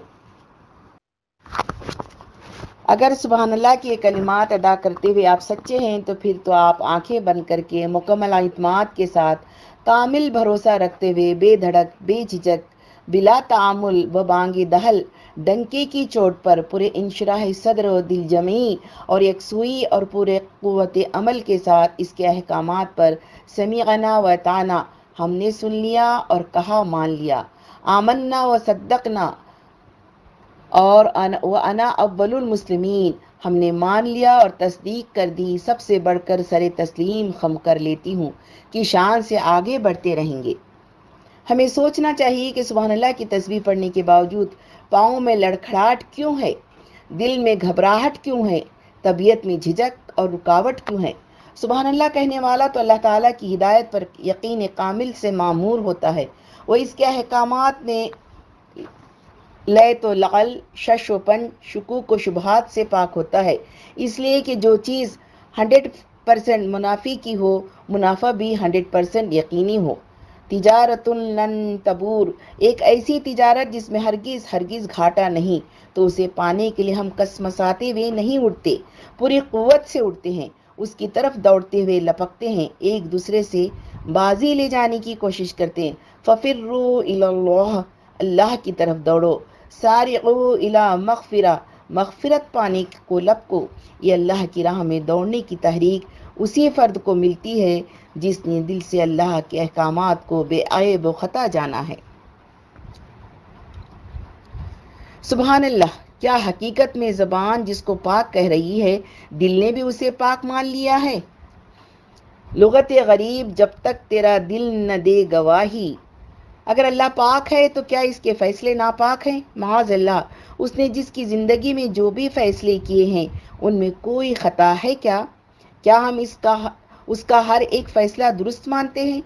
اگر سبحان اللہ کی کلمات ادا کرتے ہوئے آپ سچے ہیں، تو پھر تو آپ آنکھیں بند کر کے مکمل اعتماد کے ساتھ کامل بھروسہ رکھتے ہوئے بے دھڑک، بے جھجک بلا تعامل و بانگ دہل ڈنکے کی چوٹ پر پورے انشراح صدر و دل جمی اور یکسوئی اور پورے قوت عمل کے ساتھ اس کے احکامات پر سمیعنا و تانا ہم نے سن لیا اور کہا مان لیا۔ آمنا و صدقنا اور و انا اول المسلمین، ہم نے مان لیا اور تصدیق کر دی۔ سب سے بڑھ کر سر تسلیم خم کر لیتی ہوں کہ شان سے آگے بڑھتے رہیں گے۔ ہمیں سوچنا چاہیے کہ سبحان اللہ کی تصویر پڑھنے کے باوجود پاؤں میں لڑکھڑاہٹ کیوں ہے؟ دل میں گھبراہٹ کیوں ہے؟ طبیعت میں جھجک اور رکاوٹ کیوں ہے؟ سبحان اللہ کہنے والا تو اللہ تعالیٰ کی ہدایت پر یقین کامل سے معمور ہوتا ہے۔ وہ اس کے احکامات میں لے تو لغل شش و پن، شکوک و شبہات سے پاک ہوتا ہے۔ اس لیے کہ جو چیز ہنڈریڈ پرسنٹ منافع کی ہو، منافع بھی ہنڈریڈ پرسنٹ یقینی ہو۔ تجارت لن تبور۔ ایک ایسی تجارت جس میں ہرگز ہرگز گھاٹا نہیں، تو اسے پانے کے لیے ہم کسمساتے ہوئے نہیں اٹھتے پوری قوت سے اٹھتے ہیں۔ اس کی طرف دوڑتے ہوئے لپکتے ہیں، ایک دوسرے سے بازی لے جانے کی کوشش کرتے ہیں۔ ففروا اللہ اللہ کی طرف دوڑو۔ سارعو الا مغفرہ مغفرت پانے کو لب کو یہ اللہ کی راہ میں دوڑنے کی تحریک، اسی فرد کو ملتی ہے جس نے دل سے اللہ کے احکامات کو بے عیب و خطا جانا ہے۔ سبحان اللہ، کیا حقیقت میں زبان جس کو پاک کہہ رہی ہے، دل نے بھی اسے پاک مان لیا ہے؟ لغت غریب، جب تک تیرا دل نہ دے گواہی۔ اگر اللہ پاک ہے تو کیا اس کے فیصلے ناپاک ہیں؟ معاذ اللہ، اس نے جس کی زندگی میں جو بھی فیصلے کیے ہیں، ان میں کوئی خطا ہے کیا؟ کیا ہم اس کا اس کا ہر ایک فیصلہ درست مانتے ہیں۔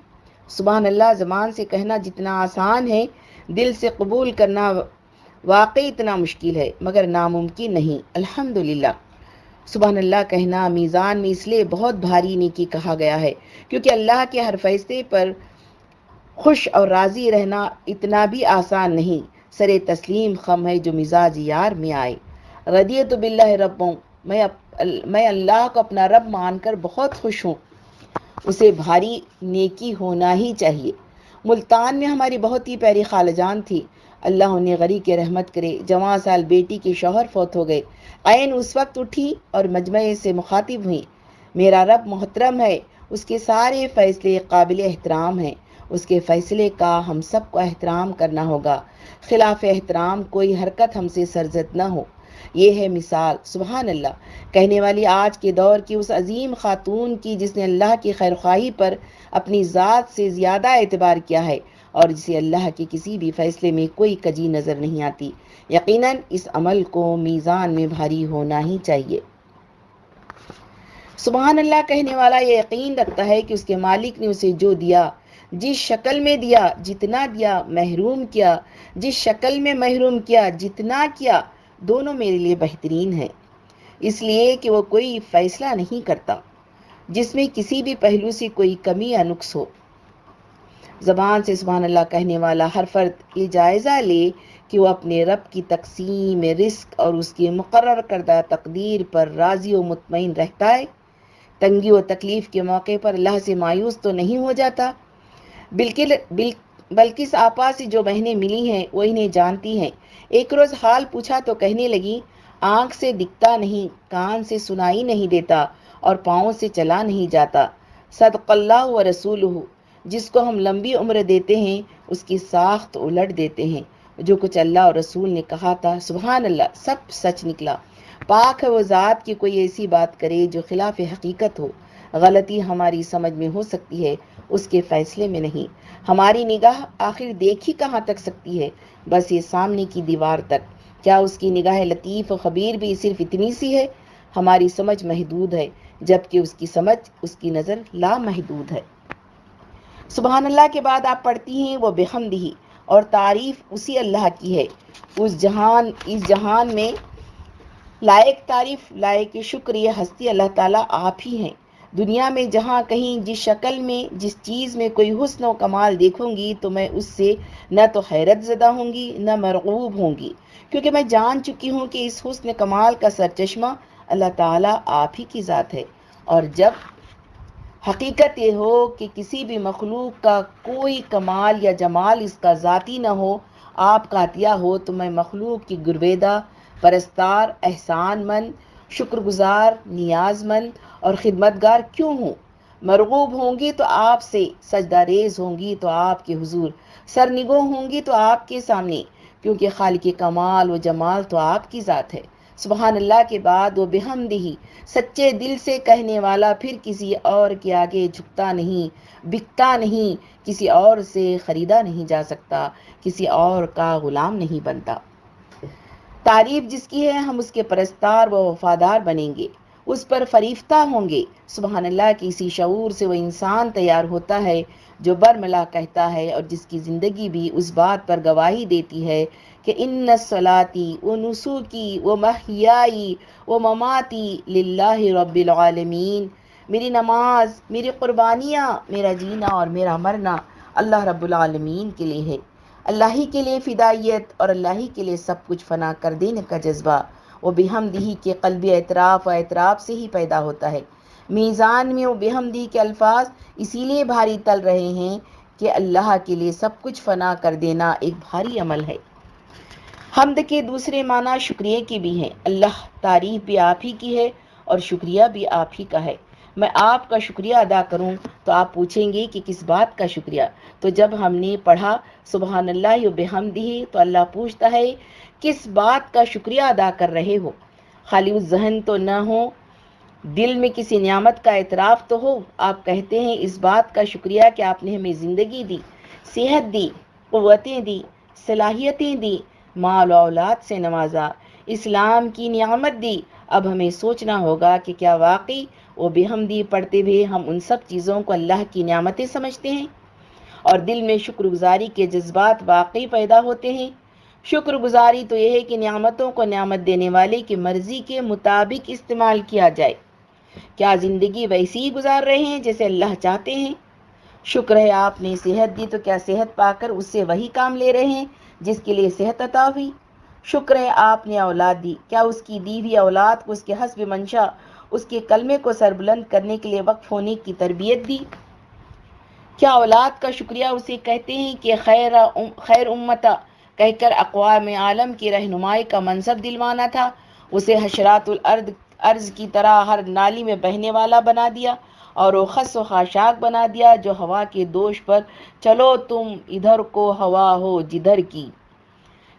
سبحان اللہ، زبان سے کہنا جتنا آسان ہے، دل سے قبول کرنا واقعی اتنا مشکل ہے، مگر ناممکن نہیں۔ الحمدللہ۔ سبحان اللہ، کہنا میزان میں اس لیے بہت بھاری نیکی کہا گیا ہے، کیونکہ اللہ کے ہر فیصلے پر خوش اور راضی رہنا اتنا بھی آسان نہیں۔ سر تسلیم خم ہے جو مزاج یار میں آئے۔ ردیت باللہ ربوں میں میں اللہ کو اپنا رب مان کر بہت خوش ہوں۔ اسے بھاری نیکی ہونا ہی چاہیے۔ ملتان میں ہماری بہت ہی پیاری خالجان تھی۔ اللہ انہیں غری کے رحمت کرے۔ جوان سال بیٹی کے شوہر فوت ہو گئے۔ عین اس وقت اٹھی اور مجمع سے مخاطب ہوئی میرا رب محترم ہے۔ اس کے سارے فیصلے قابل احترام ہیں۔ اس کے فیصلے کا ہم سب کو احترام کرنا ہوگا۔ خلاف احترام کوئی حرکت ہم سے سرزد نہ ہو۔ یہ ہے مثال۔ سبحان اللہ۔ کہنے والی آج کے دور کی اس عظیم خاتون کی جس نے اللہ کی خیرخواہی پر اپنی ذات سے زیادہ اعتبار کیا ہے اور جسے اللہ کے کسی بھی فیصلے میں کوئی کجی نظر نہیں آتی۔ یقیناً اس عمل کو میزان میں بھاری ہونا ہی چاہیے۔ سبحان اللہ کہنے والا یہ یقین رکھتا ہے کہ اس کے مالک نے اسے جو دیا، جس شکل میں دیا، جتنا دیا، محروم کیا۔ جس شکل میں محروم کیا، جتنا کیا دونوں میرے لیے بہترین ہے اس لیے کہ وہ کوئی فیصلہ نہیں کرتا، جس میں کسی بھی پہلو سے کوئی کمی یا نقص ہو۔ زبان سے سبحان اللہ کہنے والا ہر فرد یہ جائزہ لے کہ وہ اپنے رب کی تقسیم، رزق اور اس کی مقرر کردہ تقدیر پر راضی و مطمئن رہتا ہے۔ تنگی و تکلیف کے موقع پر اللہ سے مایوس تو نہیں ہو جاتا بلکہ بلکہ اس آپا سے جو بہنیں ملی ہیں، وہ انہیں جانتی ہیں۔ ایک روز حال پوچھا تو کہنے لگی، آنکھ سے دکھتا نہیں، کان سے سنائی نہیں دیتا اور پاؤں سے چلا نہیں جاتا۔ صدق اللہ و رسول جس کو ہم لمبی عمر دیتے ہیں، اس کی ساخت الٹ دیتے ہیں۔ جو کچھ اللہ اور رسول نے کہا تھا، سبحان اللہ، سب سچ نکلا۔ پاک ہے وہ ذات کی کوئی ایسی بات کرے جو خلاف حقیقت ہو۔ غلطی ہماری سمجھ میں ہو سکتی ہے، اس کے فیصلے میں نہیں۔ ہماری نگاہ آخر دیکھی کہاں تک سکتی ہے؟ بس یہ سامنے کی دیوار تک۔ کیا اس کی نگاہ لطیف و خبیر بھی صرف اتنی سی ہے؟ ہماری سمجھ محدود ہے، جبکہ اس کی سمجھ، اس کی نظر لامحدود ہے۔ سبحان اللہ کے بعد آپ پڑھتی ہیں، وہ بےحمدہی اور تعریف اسی اللہ کی ہے۔ اس جہان اس جہان میں لائق تعریف، لائق شکر یہ ہستی اللہ تعالیٰ آپ ہی ہیں۔ دنیا میں جہاں کہیں جس شکل میں، جس چیز میں کوئی حسن و کمال دیکھوں گی، تو میں اس سے نہ تو حیرت زدہ ہوں گی، نہ مرغوب ہوں گی۔ کیونکہ میں جان چکی ہوں کہ اس حسن کمال کا سرچشمہ اللہ تعالیٰ آپ ہی کی ذات ہے۔ اور جب حقیقت یہ ہو کہ کسی بھی مخلوق کا کوئی کمال یا جمال اس کا ذاتی نہ ہو، آپ کا عطیہ ہو، تو میں مخلوق کی گرویدہ، پرستار، احسان مند شکر گزار نیاز مند اور خدمت گار کیوں ہوں؟ مرغوب ہوں گی تو آپ سے سجدہ ریز ہوں گی تو آپ کے حضور سرنگو ہوں گی تو آپ کے سامنے، کیونکہ خالق کمال و جمال تو آپ کی ذات ہے۔ سبحان اللہ کے بعد وہ بحمدہی سچے دل سے کہنے والا پھر کسی اور کے آگے جھکتا نہیں، بکتا نہیں، کسی اور سے خریدا نہیں جا سکتا، کسی اور کا غلام نہیں بنتا۔ تعریف جس کی ہے، ہم اس کے پرستار و وفادار بنیں گے۔ اس پر فریفتہ ہوں گے۔ سبحان اللہ کی اسی شعور سے وہ انسان تیار ہوتا ہے جو برملا کہتا ہے اور جس کی زندگی بھی اس بات پر گواہی دیتی ہے کہ ان صلاتی و نسوکی و محیائی و مماتی للہ رب العالمین۔ میری نماز، میری قربانیاں، میرا جینا اور میرا مرنا اللہ رب العالمین کے لیے ہے۔ اللہ ہی کے لیے فدائیت اور اللہ ہی کے لیے سب کچھ فنا کر دینے کا جذبہ۔ وہ بےحمدی کے قلبی اعتراف و اعتراف سے ہی پیدا ہوتا ہے۔ میزان میں وہ بےحمدی کے الفاظ اسی لیے بھاری تل رہے ہیں کہ اللہ کے لیے سب کچھ فنا کر دینا ایک بھاری عمل ہے۔ حمد کے دوسرے معنی شکریہ کی بھی ہیں۔ اللہ تعریف بھی آپ ہی کی ہے اور شکریہ بھی آپ ہی کا ہے۔ میں آپ کا شکریہ ادا کروں تو آپ پوچھیں گے کہ کس بات کا شکریہ؟ تو جب ہم نے پڑھا سبحان اللہ و بحمدہ تو اللہ پوچھتا ہے کس بات کا شکریہ ادا کر رہے ہو؟ خالی اس ذہن تو نہ ہو، دل میں کسی نعمت کا اعتراف تو ہو۔ آپ کہتے ہیں، اس بات کا شکریہ کہ آپ نے ہمیں زندگی دی، صحت دی، قوتیں دی، صلاحیتیں دی، مال و اولاد سے نوازا، اسلام کی نعمت دی۔ اب ہمیں سوچنا ہوگا کہ کیا واقعی وہ بحمدی پڑھتے ہوئے ہم ان سب چیزوں کو اللہ کی نعمتیں سمجھتے ہیں؟ اور دل میں شکر گزاری کے جذبات واقعی پیدا ہوتے ہیں۔ شکر گزاری تو یہ ہے کہ نعمتوں کو نعمت دینے والے کی مرضی کے مطابق استعمال کیا جائے۔ کیا زندگی ویسی ہی گزار رہے ہیں جیسے اللہ چاہتے ہیں؟ شکر ہے آپ نے صحت دی تو کیا صحت پا کر اس سے وہی کام لے رہے ہیں جس کے لیے صحت عطا ہوئی؟ شکر ہے آپ نے اولاد دی۔ کیا اس کی دی ہوئی اولاد کو اس کے حسب منشا، اس کے کلمے کو سربلند کرنے کے لیے وقف ہونے کی تربیت دی؟ کیا اولاد کا شکریہ اسے کہتے ہیں کہ خیر خیر امتا کہہ کر اقوام عالم کی رہنمائی کا منصب دلوانا تھا، اسے حشرات الارض ارض کی طرح ہر نالی میں بہنے والا بنا دیا اور وہ خص و خاشاک بنا دیا جو ہوا کے دوش پر، چلو تم ادھر کو ہوا ہو جدھر کی۔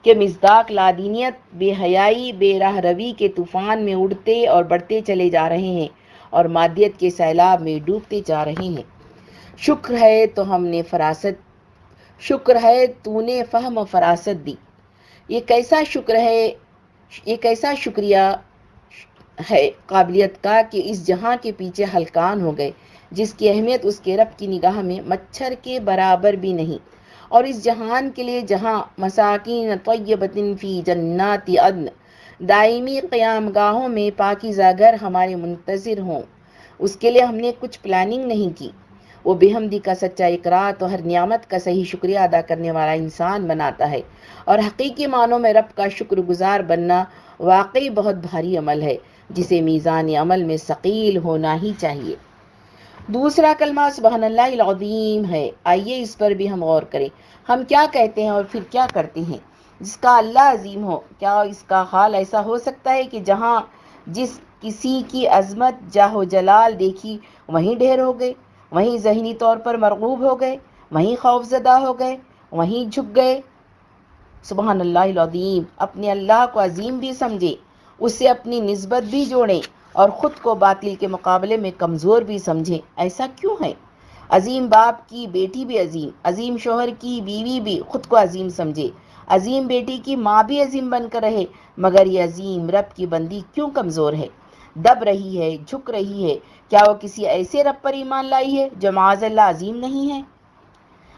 کہ مزداق لادینیت بے حیائی بے راہ روی کے طوفان میں اڑتے اور بڑھتے چلے جا رہے ہیں اور مادیت کے سیلاب میں ڈوبتے جا رہے ہیں۔ شکر ہے تو ہم نے فراست شکر ہے تو نے فہم و فراست دی۔ یہ کیسا شکر ہے، یہ کیسا شکریہ ہے قابلیت کا کہ اس جہاں کے پیچھے ہلکان ہو گئے، جس کی اہمیت اس کے رب کی نگاہ میں مچھر کے برابر بھی نہیں۔ اور اس جہان کے لیے جہاں مساکین طیبت فی جنات عدن، دائمی قیام گاہوں میں پاکیزہ گھر ہمارے منتظر ہوں۔ اس کے لیے ہم نے کچھ پلاننگ نہیں کی۔ وہ بےحمدی کا سچا اقرار تو ہر نعمت کا صحیح شکریہ ادا کرنے والا انسان بناتا ہے اور حقیقی معنوں میں رب کا شکر گزار بننا واقعی بہت بھاری عمل ہے، جسے میزان عمل میں ثقیل ہونا ہی چاہیے۔ دوسرا کلمہ سبحان اللہ العظیم ہے۔ آئیے اس پر بھی ہم غور کریں۔ ہم کیا کہتے ہیں اور پھر کیا کرتے ہیں؟ جس کا اللہ عظیم ہو، کیا اس کا حال ایسا ہو سکتا ہے کہ جہاں جس کسی کی عظمت جاہ و جلال دیکھی وہیں ڈھیر ہو گئے؟ وہیں ذہنی طور پر مرغوب ہو گئے، وہیں خوف زدہ ہو گئے، وہیں جھک گئے۔ سبحان اللہ العظیم، اپنے اللہ کو عظیم بھی سمجھے اس سے اپنی نسبت بھی جوڑیں اور خود کو باطل کے مقابلے میں کمزور بھی سمجھیں ایسا کیوں ہے؟ عظیم باپ کی بیٹی بھی عظیم عظیم شوہر کی بیوی بھی خود کو عظیم سمجھے۔ عظیم بیٹی کی ماں بھی عظیم بن کر رہے، مگر یہ عظیم رب کی بندی کیوں کمزور ہے؟ دب رہی ہے، جھک رہی ہے۔ کیا وہ کسی ایسے رب پر ایمان لائی ہے جو معاذ اللہ عظیم نہیں ہے؟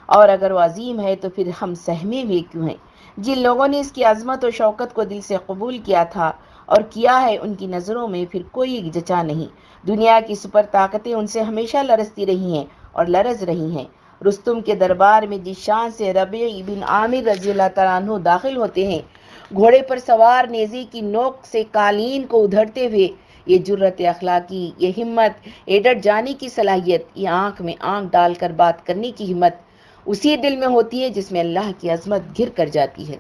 اور اگر وہ عظیم ہے تو پھر ہم سہمے ہوئے کیوں ہیں؟ جن لوگوں نے اس کی عظمت و شوکت کو دل سے قبول کیا تھا اور کیا ہے ان کی نظروں میں پھر کوئی جچا نہیں۔ دنیا کی سپر طاقتیں ان سے ہمیشہ لرزتی رہی ہیں اور لرز رہی ہیں۔ رستم کے دربار میں جس شان سے ربیع بن عامر رضی اللہ تعالیٰ عنہ داخل ہوتے ہیں، گھوڑے پر سوار نیزی کی نوک سے قالین کو ادھرتے ہوئے یہ جرت اخلاقی، یہ ہمت یہ ڈٹ جانے کی صلاحیت، یہ آنکھ میں آنکھ ڈال کر بات کرنے کی ہمت، اسی دل میں ہوتی ہے جس میں اللہ کی عظمت گھر کر جاتی ہے۔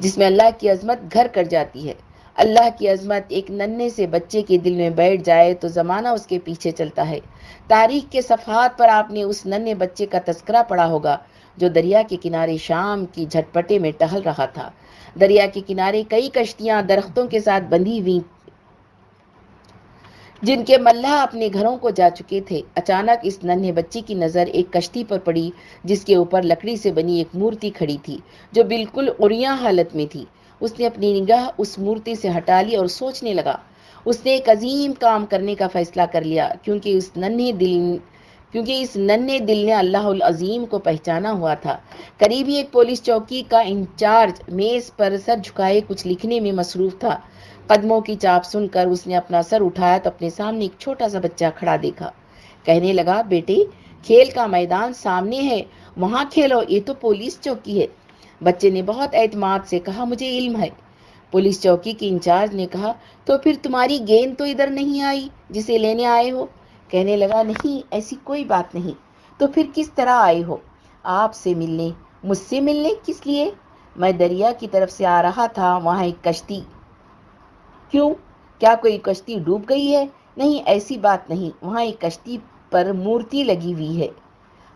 جس میں اللہ کی عظمت گھر کر جاتی ہے۔ اللہ کی عظمت ایک ننے سے بچے کے دل میں بیٹھ جائے تو زمانہ اس کے پیچھے چلتا ہے۔ تاریخ کے صفحات پر آپ نے اس ننے بچے کا تذکرہ پڑھا ہوگا جو دریا کے کنارے شام کی جھٹپٹے میں ٹہل رہا تھا۔ دریا کے کنارے کئی کشتیاں درختوں کے ساتھ بندھی ہوئی جن کے ملہ اپنے گھروں کو جا چکے تھے۔ اچانک اس ننھے بچے کی نظر ایک کشتی پر پڑی، جس کے اوپر لکڑی سے بنی ایک مورتی کھڑی تھی، جو بالکل اریاں حالت میں تھی۔ اس نے اپنی نگاہ اس مورتی سے ہٹا لی اور سوچنے لگا، اس نے ایک عظیم کام کرنے کا فیصلہ کر لیا، کیونکہ اس ننھے دل، کیونکہ اس ننے دل نے اللہ العظیم کو پہچانا ہوا تھا۔ قریبی ایک پولیس چوکی کا انچارج میز پر سر جھکائے کچھ لکھنے میں مصروف تھا۔ قدموں کی چاپ سن کر اس نے اپنا سر اٹھایا تو اپنے سامنے ایک چھوٹا سا بچہ کھڑا دیکھا۔ کہنے لگا، بیٹے، کھیل کا میدان سامنے ہے، وہاں کھیلو، یہ تو پولیس چوکی ہے بچے نے بہت اعتماد سے کہا، مجھے علم ہے پولیس چوکی کی انچارج نے کہا، تو پھر تمہاری گیند تو ادھر نہیں آئی جسے لینے آئے ہو کہنے لگا، نہیں، ایسی کوئی بات نہیں۔ تو پھر کس طرح آئے ہو؟ آپ سے ملنے، مجھ سے ملنے کس لیے میں دریا کی طرف سے آ رہا تھا، وہاں ایک کشتی کیوں؟ کیا کوئی کشتی ڈوب گئی ہے؟ نہیں، ایسی بات نہیں، وہاں ایک کشتی پر مورتی لگی ہوئی ہے۔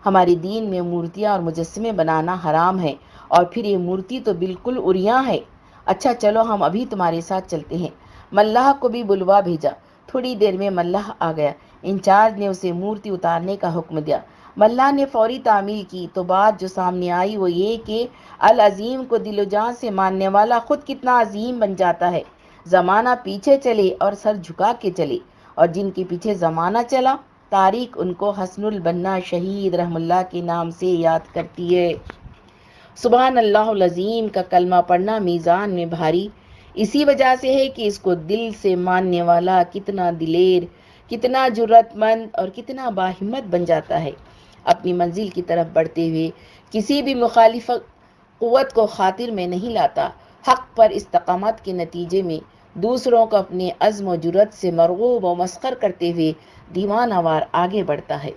ہمارے دین میں مورتیاں اور مجسمے بنانا حرام ہے، اور پھر یہ مورتی تو بالکل اریاں ہے۔ اچھا چلو ہم ابھی تمہارے ساتھ چلتے ہیں۔ ملح کو بھی بلوا بھیجا۔ تھوڑی دیر میں ملح آ گیا۔ انچارج نے اسے مورتی اتارنے کا حکم دیا۔ ملح نے فوری تعمیل کی، تو بات جو سامنے آئی وہ یہ کہ العظیم کو دل و جان سے ماننے والا خود کتنا عظیم بن جاتا ہے۔ زمانہ پیچھے چلے اور سر جھکا کے چلے اور جن کے پیچھے زمانہ چلا، تاریخ ان کو حسن البنا شہید رحم اللہ کے نام سے یاد کرتی ہے۔ سبحان اللہ العظیم کا کلمہ پڑھنا میزان میں بھاری۔ اسی وجہ سے ہے کہ اس کو دل سے ماننے والا کتنا دلیر، کتنا جرت مند اور کتنا باہمت بن جاتا ہے۔ اپنی منزل کی طرف بڑھتے ہوئے کسی بھی مخالف قوت کو خاطر میں نہیں لاتا۔ حق پر استقامت کے نتیجے میں دوسروں کو اپنے عزم و جرت سے مرغوب و مسخر کرتے ہوئے دیوان وار آگے بڑھتا ہے۔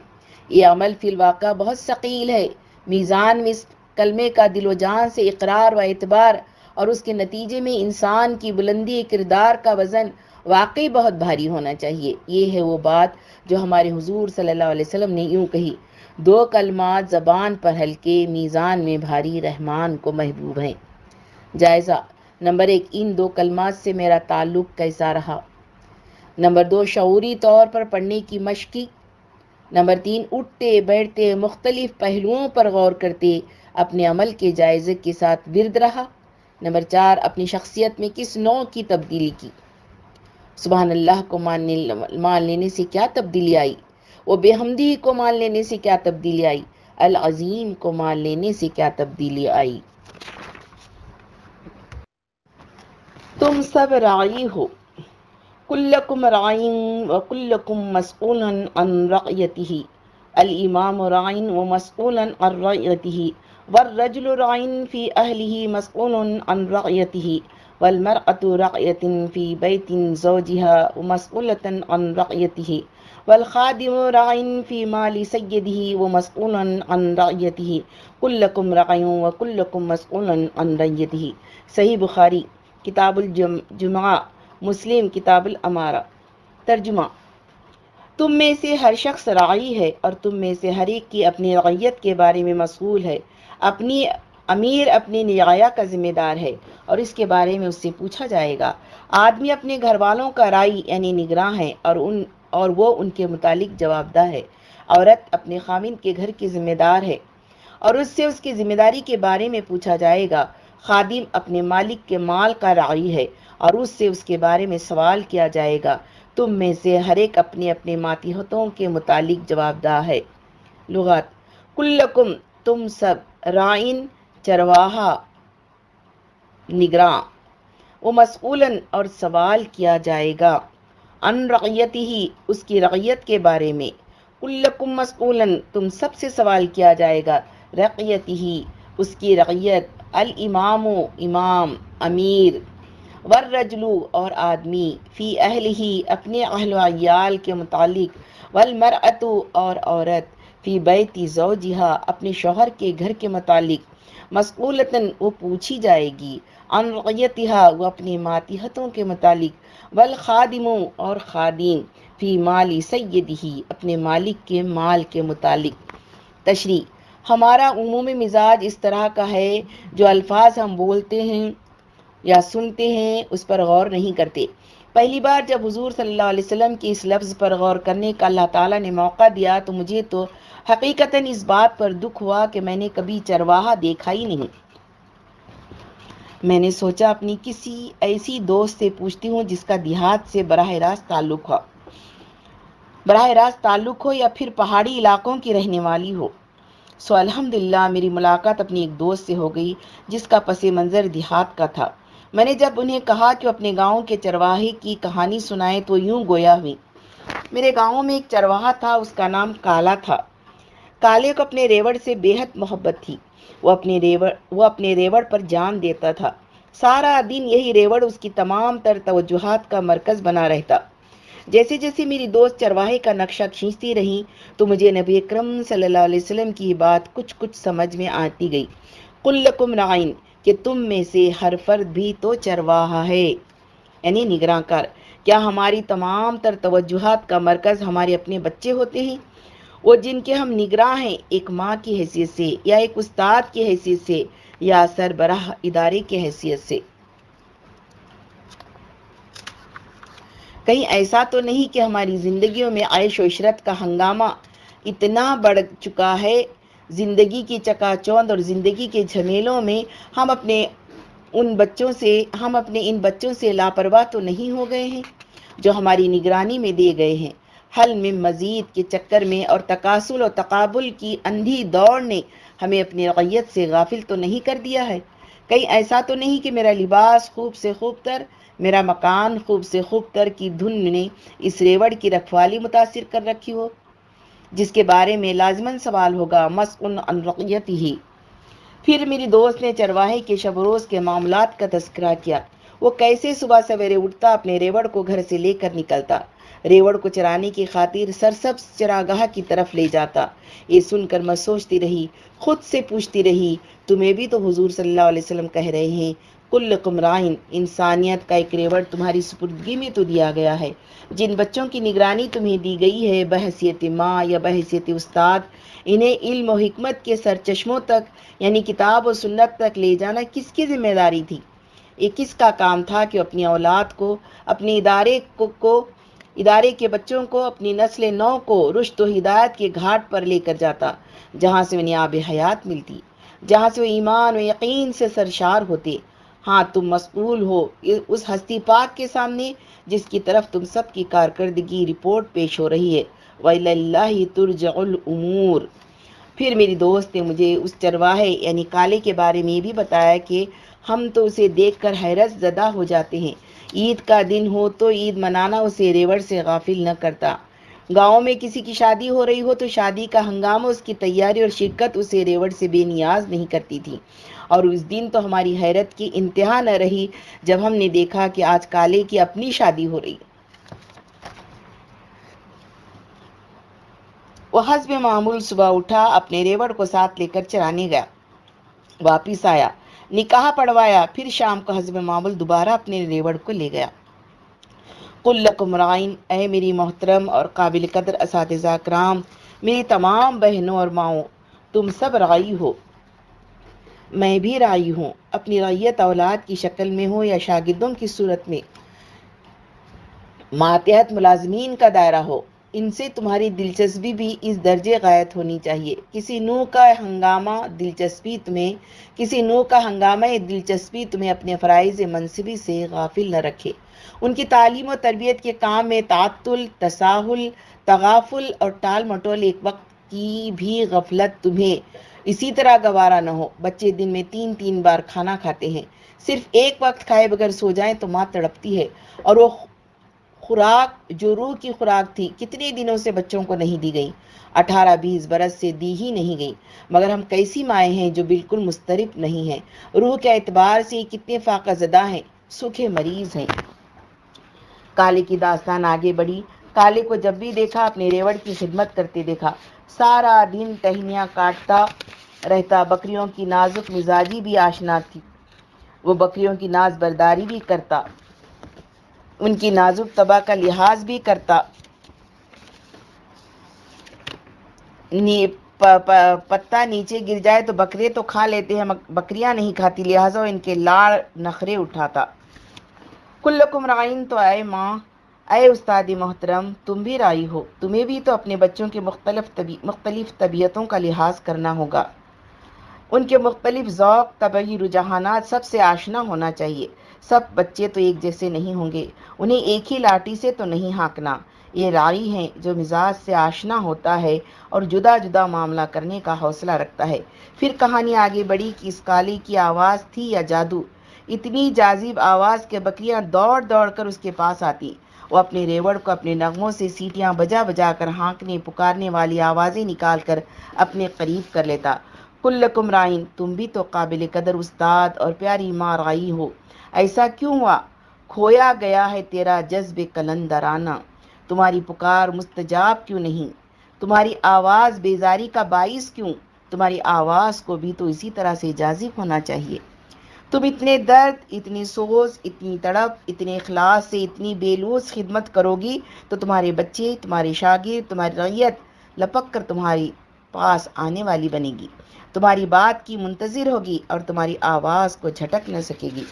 یہ عمل فی الواقع بہت ثقیل ہے۔ میزان میں اس کلمے کا دل و جان سے اقرار و اعتبار اور اس کے نتیجے میں انسان کی بلندی کردار کا وزن واقعی بہت بھاری ہونا چاہیے۔ یہ ہے وہ بات جو ہمارے حضور صلی اللہ علیہ وسلم نے یوں کہی، دو کلمات زبان پر ہلکے میزان میں بھاری رحمان کو محبوب ہیں۔ جائزہ نمبر ایک، ان دو کلمات سے میرا تعلق کیسا رہا؟ نمبر دو، شعوری طور پر پڑھنے کی مشقی. نمبر تین، اٹھتے بیٹھتے مختلف پہلوؤں پر غور کرتے اپنے عمل کے جائزے کے ساتھ ورد رہا. نمبر چار، اپنی شخصیت میں کس نوع کی تبدیلی کی؟ سبحان اللہ، کو ماننے مان لینے سے کیا تبدیلی آئی؟ وہ بے حمدی کو مان لینے سے کیا تبدیلی آئی؟ العظیم کو مان لینے سے کیا تبدیلی آئی؟ تم سب راعی ہو کلکم رائن و کلکم مسعول عن رعیتہ الإمام رائن و مسعول عن رعیتہ والرجل رائن فی اہلہ مسعول عن رعیتہ والمرأة رعية في بيت زوجها ومسؤولة عن رعيته. والخادم رع في مال سيده ومسؤول عن رعيته. كلكم رع وكلكم مسؤول عن رعيته. صحيح بخاري. کتاب الجمعہ، مسلم کتاب الامارہ۔ ترجمہ تم میں سے ہر شخص راعی ہے اور تم میں سے ہر ایک کی اپنی رعیت کے بارے میں مسئول ہے۔ اپنی امیر اپنی نگایا کا ذمہ دار ہے اور اس کے بارے میں اس سے پوچھا جائے گا۔ آدمی اپنے گھر والوں کا رائی یعنی نگراں ہے اور ان، اور وہ ان کے متعلق جواب دہ ہے۔ عورت اپنے خامن کے گھر کی ذمہ دار ہے اور اس سے اس کی ذمہ داری کے بارے میں پوچھا جائے گا۔ خادم اپنے مالک کے مال کا راعی ہے اور اس سے اس کے بارے میں سوال کیا جائے گا۔ تم میں سے ہر ایک اپنے اپنے ماتحتوں کے متعلق جواب دہ ہے۔ لغت کلکم، تم سب رائن چرواہا، نگراں۔ وہ مسئولن اور سوال کیا جائے گا۔ ان رقیتی ہی اس کی رقیت کے بارے میں۔ کلکم مسئولن، تم سب سے سوال کیا جائے گا۔ رقیتی ہی اس کی رقیت الامام و امام، امیر وررجلو اور آدمی، فی اہل ہی اپنے اہل و عیال کے متعلق، والمرأتو اور عورت، فی بیتی زوجہا، اپنے شوہر کے گھر کے متعلق۔ مسئولتاً وہ پوچھی جائے گی ان وہ اپنے ماتحتوں کے متعلق والخادموں اور خادم، فی مالی سیدہی، اپنے مالک کے مال کے متعلق۔ تشریح ہمارا عمومی مزاج اس طرح کا ہے جو الفاظ ہم بولتے ہیں یا سنتے ہیں، اس پر غور نہیں کرتے۔ پہلی بار جب حضور صلی اللہ علیہ وسلم کی اس لفظ پر غور کرنے کا اللہ تعالیٰ نے موقع دیا تو مجھے تو حقیقتاً اس بات پر دکھ ہوا کہ میں نے کبھی چرواہا دیکھا ہی نہیں۔ میں نے سوچا اپنی کسی ایسی دوست سے پوچھتی ہوں جس کا دیہات سے براہ راست تعلق ہو۔ براہ راست تعلق ہو یا پھر پہاڑی علاقوں کی رہنے والی ہو۔ سو الحمدللہ میری ملاقات اپنی ایک دوست سے ہو گئی جس کا پس منظر دیہات کا تھا۔ میں نے جب انہیں کہا کہ اپنے گاؤں کے چرواہے کی کہانی سنائے تو یوں گویا ہوئی میرے گاؤں میں ایک چرواہا تھا، اس کا نام کالا تھا۔ کالے کو اپنے ریوڑ سے بے حد محبت تھی۔ وہ اپنے ریوڑ، وہ اپنے ریوڑ پر جان دیتا تھا۔ سارا دن یہی ریوڑ اس کی تمام تر توجہات کا مرکز بنا رہتا۔ جیسے جیسے میری دوست چرواہے کا نقشہ کھینچتی رہی، تو مجھے نبی اکرم صلی اللہ علیہ وسلم کی بات کچھ کچھ سمجھ میں آتی گئی۔ کلکم رائن کہ تم میں سے ہر فرد بھی تو چرواہا ہے۔ یعنی نگراں کر، کیا ہماری تمام تر توجہات کا مرکز ہمارے اپنے بچے ہوتے ہیں؟ وہ جن کے ہم نگراں ہیں، ایک ماں کی حیثیت سے یا ایک استاد کی حیثیت سے یا سربراہ ادارے کی حیثیت سے۔ کہیں ایسا تو نہیں کہ ہماری زندگیوں میں عائش و عشرت کا ہنگامہ اتنا بڑھ چکا ہے۔ زندگی کی چکا چوند اور زندگی کے جھمیلوں میں ہم اپنے ان بچوں سے، ہم اپنے ان بچوں سے لاپرواہ تو نہیں ہو گئے ہیں جو ہماری نگرانی میں دے گئے ہیں۔ حل میں مزید کے چکر میں اور تقاصل و تقابل کی اندھی دوڑ نے ہمیں اپنی رقیت سے غافل تو نہیں کر دیا ہے۔ کہیں ایسا تو نہیں کہ میرا لباس خوب سے خوب تر میرا مکان خوب سے خوب تر کی دھن نے اس ریوڑ کی رکھوالی متاثر کر رکھی ہو، جس کے بارے میں لازمن سوال ہوگا مسکن ان رقیت ہی۔ پھر میری دوست نے چرواہے کے شب روز کے معاملات کا تذکرہ کیا۔ وہ کیسے صبح سویرے اٹھتا، اپنے ریوڑ کو گھر سے لے کر نکلتا۔ ریوڑ کو چرانے کی خاطر سرسب چراگاہ کی طرف لے جاتا۔ یہ سن کر میں سوچتی رہی، خود سے پوچھتی رہی، تمہیں بھی تو حضور صلی اللہ علیہ وسلم کہہ رہے ہیں کل قمرائن، انسانیت کا ایک ریوڑ تمہاری سپردگی میں تو دیا گیا ہے۔ جن بچوں کی نگرانی تمہیں دی گئی ہے، بحثیت ماں یا بحثیت استاد، انہیں علم و حکمت کے سر چشموں تک یعنی کتاب و سنت تک لے جانا کس کی ذمہ داری تھی؟ یہ کس کا کام تھا کہ اپنی اولاد کو، اپنے ادارے کو کو، ادارے کے بچوں کو، اپنی نسل نو کو رشت و ہدایت کے گھاٹ پر لے کر جاتا، جہاں سے انہیں آب حیات ملتی، جہاں سے وہ ایمان و یقین سے سرشار ہوتے ہاں تم مسئول ہو۔ اس ہستی پاک کے سامنے جس کی طرف تم سب کی کارکردگی رپورٹ پیش ہو رہی ہے۔ وَإِلَى اللَّهِ تُرْجَعُ الْأُمُورِ۔ پھر میری دوست نے مجھے اس چرواہے یعنی کالے کے بارے میں بھی بتایا کہ ہم تو اسے دیکھ کر حیرت زدہ ہو جاتے ہیں۔ عید کا دن ہو تو عید منانا اسے ریوڑ سے غافل نہ کرتا۔ گاؤں میں کسی کی شادی ہو رہی ہو تو شادی کا ہنگامہ، اس کی تیاری اور شرکت اسے ریوڑ سے بے نیاز نہیں کرتی تھی۔ اور اس دن تو ہماری حیرت کی انتہا نہ رہی جب ہم نے دیکھا کہ آج کالے کی اپنی شادی ہو رہی۔ وہ حسب معمول صبح اٹھا، اپنے ریوڑ کو ساتھ لے کر چرانے گیا۔ واپس آیا، نکاح پڑھوایا، پھر شام کو حسب معمول دوبارہ اپنے ریوڑ کو لے گیا۔ کل رائن، اے میری محترم اور قابل قدر اساتذہ کرام میری تمام بہنوں اور ماؤں، تم سب رائی ہو۔ میں بھی رائی ہوں۔ اپنی ریت اولاد کی شکل میں ہو یا شاگردوں کی صورت میں۔ ماتحت ملازمین کا دائرہ ہو۔ ان سے تمہاری دلچسپی بھی اس درجے غائط ہونی چاہیے۔ کسی نو کا ہنگامہ دلچسپی تمہیں، کسی نو کا ہنگامہ دلچسپی تمہیں اپنے فرائض منصبی سے غافل نہ رکھے۔ ان کی تعلیم و تربیت کے کام میں تعطل، تساہل، تغافل اور ٹال مٹول ایک وقت کی بھی غفلت تمہیں اسی طرح گوارا نہ ہو۔ بچے دن میں تین تین بار کھانا کھاتے ہیں۔ صرف ایک وقت کھائے بغیر سو جائیں تو ماں تڑپتی ہے۔ اور وہ خوراک، جو روح کی خوراک تھی، کتنے دنوں سے بچوں کو نہیں دی گئی۔ اٹھارہ، بیس برس سے دی ہی نہیں گئی۔ مگر ہم کیسی مائیں ہیں جو بالکل مسترب نہیں ہیں۔ روح کے اعتبار سے کتنے فاقہ زدہ ہیں۔ سکھے مریض ہیں۔ کالے کی داستان آگے بڑھی۔ کالے کو جب بھی دیکھا، اپنے ریوڑ کی خدمت کرتے دیکھا۔ سارا دن ٹہنیاں کاٹتا۔ رہتا، بکریوں کی نازک مزاجی بھی آشنا تھی۔ وہ بکریوں کی ناز برداری بھی کرتا، ان کی نازک طبع کا لحاظ بھی کرتا۔ پتا نیچے گر جائے تو بکرے تو کھا لیتے ہیں بکریاں نہیں کھاتی، لہٰذا ان کے لاڑ نخرے اٹھاتا۔ کلکم رائن تو اے ماں، اے استاد محترم، تم بھی رائی ہو۔ تمہیں بھی تو اپنے بچوں کے مختلف طبی، مختلف طبیعتوں کا لحاظ کرنا ہوگا۔ ان کے مختلف ذوق طبعی رجحانات سب سے آشنا ہونا چاہیے۔ سب بچے تو ایک جیسے نہیں ہوں گے۔ انہیں ایک ہی لاٹھی سے تو نہیں ہانکنا۔ یہ رائی ہیں جو مزاج سے آشنا ہوتا ہے اور جدا جدا معاملہ کرنے کا حوصلہ رکھتا ہے۔ پھر کہانی آگے بڑھی کہ اس کالی کی آواز تھی یا جادو۔ اتنی جازب آواز کے بکریاں دوڑ دوڑ کر اس کے پاس آتی۔ وہ اپنے ریوڑ کو اپنے نغموں سے سیٹیاں بجا بجا کر ہانکنے، پکارنے والی آوازیں نکال کر اپنے قریب کر لیتا۔ کل رائن، تم بھی تو قابل قدر استاد اور پیاری ماں رائی ہو۔ ایسا کیوں ہوا؟ کھویا گیا ہے تیرا جذب کلندرانہ۔ تمہاری پکار مستجاب کیوں نہیں؟ تمہاری آواز بیزاری کا باعث کیوں؟ تمہاری آواز کو بھی تو اسی طرح سے جازب ہونا چاہیے۔ تم اتنے درد، اتنی سوز، اتنی تڑپ، اتنے اخلاص سے اتنی بیلوس خدمت کرو گی تو تمہارے بچے، تمہارے شاگرد، تمہاری ریت لپک کر تمہاری پاس آنے والی بنے گی۔ تمہاری بات کی منتظر ہوگی اور تمہاری آواز کو جھٹک نہ سکے گی۔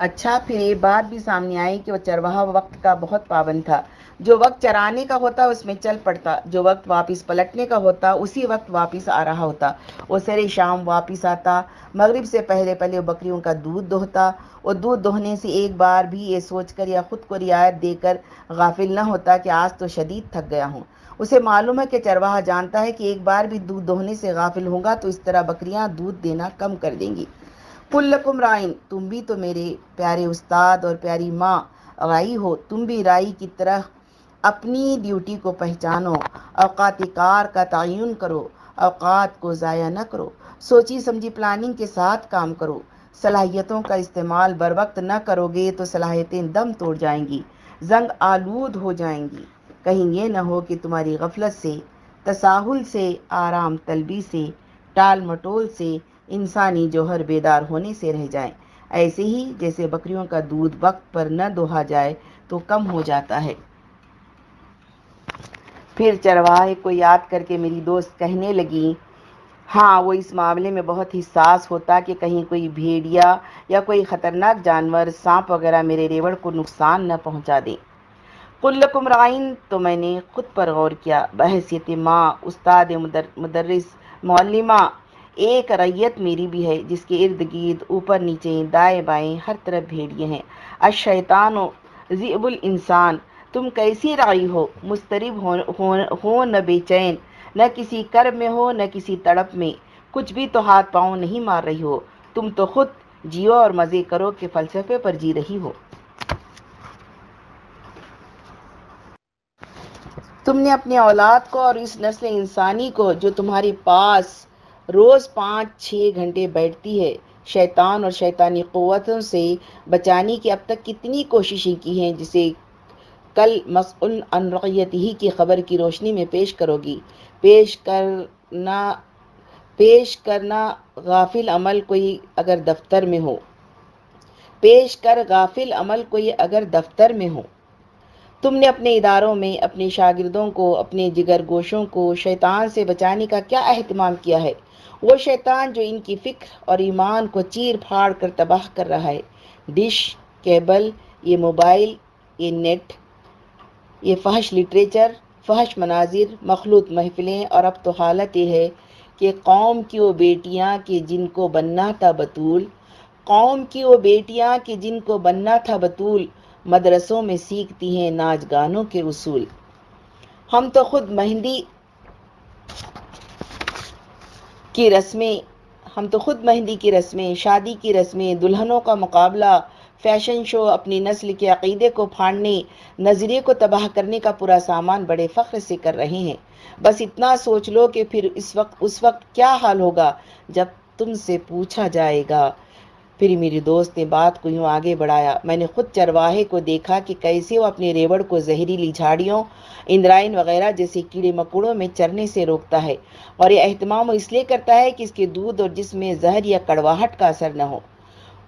اچھا پھر یہ بات بھی سامنے آئی کہ وہ چرواہا وقت کا بہت پابند تھا۔ جو وقت چرانے کا ہوتا، اس میں چل پڑتا۔ جو وقت واپس پلٹنے کا ہوتا، اسی وقت واپس آ رہا ہوتا۔ وہ سر شام واپس آتا۔ مغرب سے پہلے پہلے وہ بکریوں کا دودھ دوہتا وہ دودھ دوہنے سے ایک بار بھی یہ سوچ کر یا خود کو رعایت دے کر غافل نہ ہوتا کہ آج تو شدید تھک گیا ہوں۔ اسے معلوم ہے کہ چرواہا جانتا ہے کہ ایک بار بھی دودھ دوہنے سے غافل ہوں گا تو اس طرح بکریاں دودھ دینا کم کر دیں گی۔ کلکم رائن، تم بھی تو میرے پیارے استاد اور پیاری ماں، رائی ہو۔ تم بھی رائی کی طرح اپنی ڈیوٹی کو پہچانو، اوقات کار کا تعین کرو، اوقات کو ضائع نہ کرو، سوچی سمجھی پلاننگ کے ساتھ کام کرو۔ صلاحیتوں کا استعمال بر وقت نہ کرو گے تو صلاحیتیں دم توڑ جائیں گی، زنگ آلود ہو جائیں گی۔ کہیں یہ نہ ہو کہ تمہاری غفلت سے، تساہل سے، آرام طلبی سے، ٹال مٹول سے انسانی جوہر بیدار ہونے سے رہ جائیں۔ ایسے ہی جیسے بکریوں کا دودھ وقت پر نہ دوہا جائے تو کم ہو جاتا ہے۔ پھر چرواہے کو یاد کر کے میری دوست کہنے لگی ہاں وہ اس معاملے میں بہت حساس ہوتا کہ کہیں کوئی بھیڑیا یا کوئی خطرناک جانور سانپ وغیرہ میرے ریوڑ کو نقصان نہ پہنچا دے۔ کلکم رائن، تو میں نے خود پر غور کیا۔ بحثیت ماں، استاد مدرس، معلمہ، ایک ریت میری بھی ہے جس کے ارد گرد اوپر نیچے دائیں بائیں ہر طرف بھیڑیے ہیں۔ الشیطان و ذیب الانسان تم کیسی رائی ہو؟ مسترب ہو نہ بے چین، نہ کسی کرب میں ہو، نہ کسی تڑپ میں۔ کچھ بھی تو ہاتھ پاؤں نہیں مار رہی ہو۔ تم تو خود جیو اور مزے کرو کہ فلسفے پر جی رہی ہو۔ تم نے اپنے اولاد کو اور اس نسل انسانی کو جو تمہارے پاس روز پانچ، چھ گھنٹے بیٹھتی ہے، شیطان اور شیطانی قوتوں سے بچانے کی اب تک کتنی کوششیں کی ہیں جسے کل مسئول انرقیت ہی کی خبر کی روشنی میں پیش کرو گی۔ پیش کرنا پیش کرنا غافل عمل کوئی اگر دفتر میں ہو۔ پیش کر غافل عمل کوئی اگر دفتر میں ہو۔ تم نے اپنے اداروں میں، اپنے شاگردوں کو، اپنے جگر گوشوں کو شیطان سے بچانے کا کیا اہتمام کیا ہے؟ وہ شیطان جو ان کی فکر اور ایمان کو چیر پھاڑ کر تباہ کر رہا ہے۔ ڈش، کیبل، یہ موبائل، یہ نیٹ یہ فحش لٹریچر فحش مناظر، مخلوط محفلیں اور اب تو حالت یہ ہے کہ قوم کی وہ بیٹیاں کہ جن کو بننا تھا بطول، قوم کی وہ بیٹیاں کہ جن کو بننا تھا بطول، مدرسوں میں سیکھتی ہیں ناچ گانوں کے اصول ہم تو خود مہندی کی رسمیں، ہم تو خود مہندی کی رسمیں، شادی کی رسمیں، دلہنوں کا مقابلہ فیشن شو، اپنی نسل کے عقیدے کو پھاڑنے، نظریے کو تباہ کرنے کا پورا سامان بڑے فخر سے کر رہے ہیں۔ بس اتنا سوچ لو کہ پھر اس وقت اس وقت کیا حال ہوگا جب تم سے پوچھا جائے گا۔ پھر میری دوست نے بات کو یوں آگے بڑھایا۔ میں نے خود چرواہے کو دیکھا کہ کیسے وہ اپنے ریوڑ کو زہریلی جھاڑیوں، اندرائن وغیرہ جیسے کیڑے مکوڑوں میں چرنے سے روکتا ہے اور یہ اہتمام اس لیے کرتا ہے کہ اس کے دودھ اور جس میں زہر یا کڑواہٹ کا اثر نہ ہو۔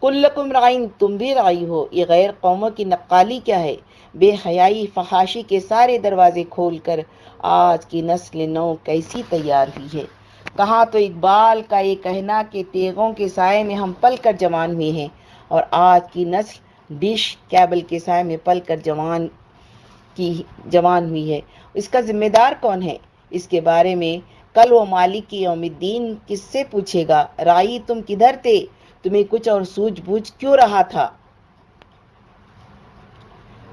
کلکم رائن، تم بھی رائی ہو، یہ غیر قوموں کی نقالی کیا ہے؟ بے حیائی فحاشی کے سارے دروازے کھول کر آج کی نسل نو کیسی تیار ہوئی ہے؟ کہاں تو اقبال کا یہ کہنا کہ تیغوں کے سائے میں ہم پل کر جوان ہوئے ہیں اور آج کی نسل ڈش کیبل کے سائے میں پل کر جوان کی جوان ہوئی ہے۔ اس کا ذمہ دار کون ہے؟ اس کے بارے میں کل وہ مالک کی یوم الدین کس سے پوچھے گا؟ رائی تم کدھر تھے؟ تمہیں کچھ اور سوجھ بوجھ کیوں رہا تھا؟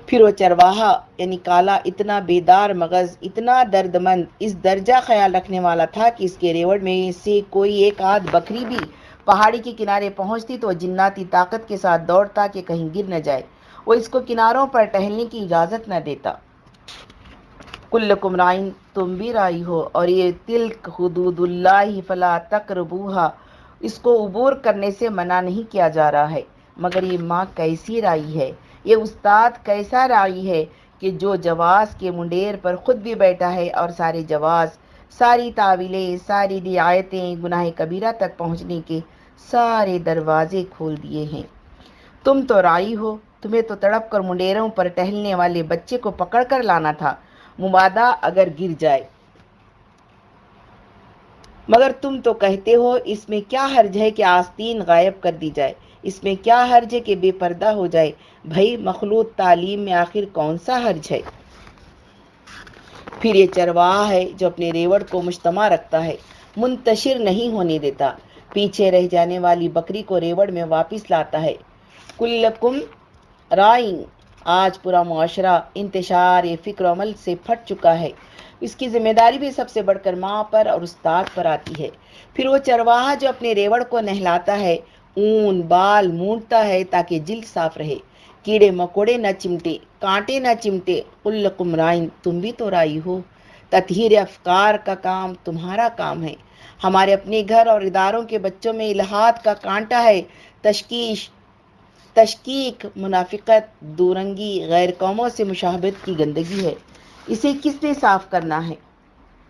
پھر وہ چرواہا یعنی کالا، اتنا بیدار، مغز اتنا درد مند اس درجہ خیال رکھنے والا تھا کہ اس کے ریوڑ میں سے کوئی ایک آدھ بکری بھی پہاڑی کے کنارے پہنچتی تو وہ جناتی طاقت کے ساتھ دوڑتا کہ کہیں گر نہ جائے۔ وہ اس کو کناروں پر ٹہلنے کی اجازت نہ دیتا۔ کل کمرائن تم بھی رائی ہو اور یہ تلک حدود اللہ فلا تقربوہا۔ اس کو عبور کرنے سے منع نہیں کیا جا رہا ہے۔ مگر یہ ماں کیسی رائی ہے؟ یہ استاد کیسا رائی ہے کہ جو جواز کے منڈیر پر خود بھی بیٹھا ہے اور سارے جواز، ساری تعویلیں، ساری رعایتیں گناہ کبیرہ تک پہنچنے کے سارے دروازے کھول دیے ہیں۔ تم تو رائی ہو، تمہیں تو تڑپ کر منڈیروں پر ٹہلنے والے بچے کو پکڑ کر لانا تھا۔ مبادہ اگر گر جائے۔ مگر تم تو کہتے ہو، اس میں کیا حرج ہے کہ آستین غائب کر دی جائے؟ اس میں کیا حرج ہے کہ بے پردہ ہو جائے؟ بھائی، مخلوط تعلیم میں آخر کون سا حرج ہے؟ پھر یہ چرواہ ہے جو اپنے ریوڑ کو مجتمع رکھتا ہے، منتشر نہیں ہونے دیتا۔ پیچھے رہ جانے والی بکری کو ریوڑ میں واپس لاتا ہے۔ کلکم رائن، آج پورا معاشرہ انتشار فکر عمل سے پھٹ چکا ہے۔ اس کی ذمہ داری بھی سب سے بڑھ کر ماں پر اور استاد پر آتی ہے۔ پھر وہ چرواہا جو اپنے ریوڑ کو نہلاتا ہے، اون، بال مونٹتا ہے تاکہ جلد صاف رہے۔ کیڑے مکوڑے نہ چمٹے، کانٹے نہ چمٹے۔ کل کمرائن تم بھی تو رائی ہو۔ تطہیر افکار کا کام تمہارا کام ہے۔ ہمارے اپنے گھر اور اداروں کے بچوں میں الہات کا کانٹا ہے۔ تشکیش تشکیق منافقت، دورنگی، غیر قوموں سے مشاہبت کی گندگی ہے۔ اسے کس نے صاف کرنا ہے؟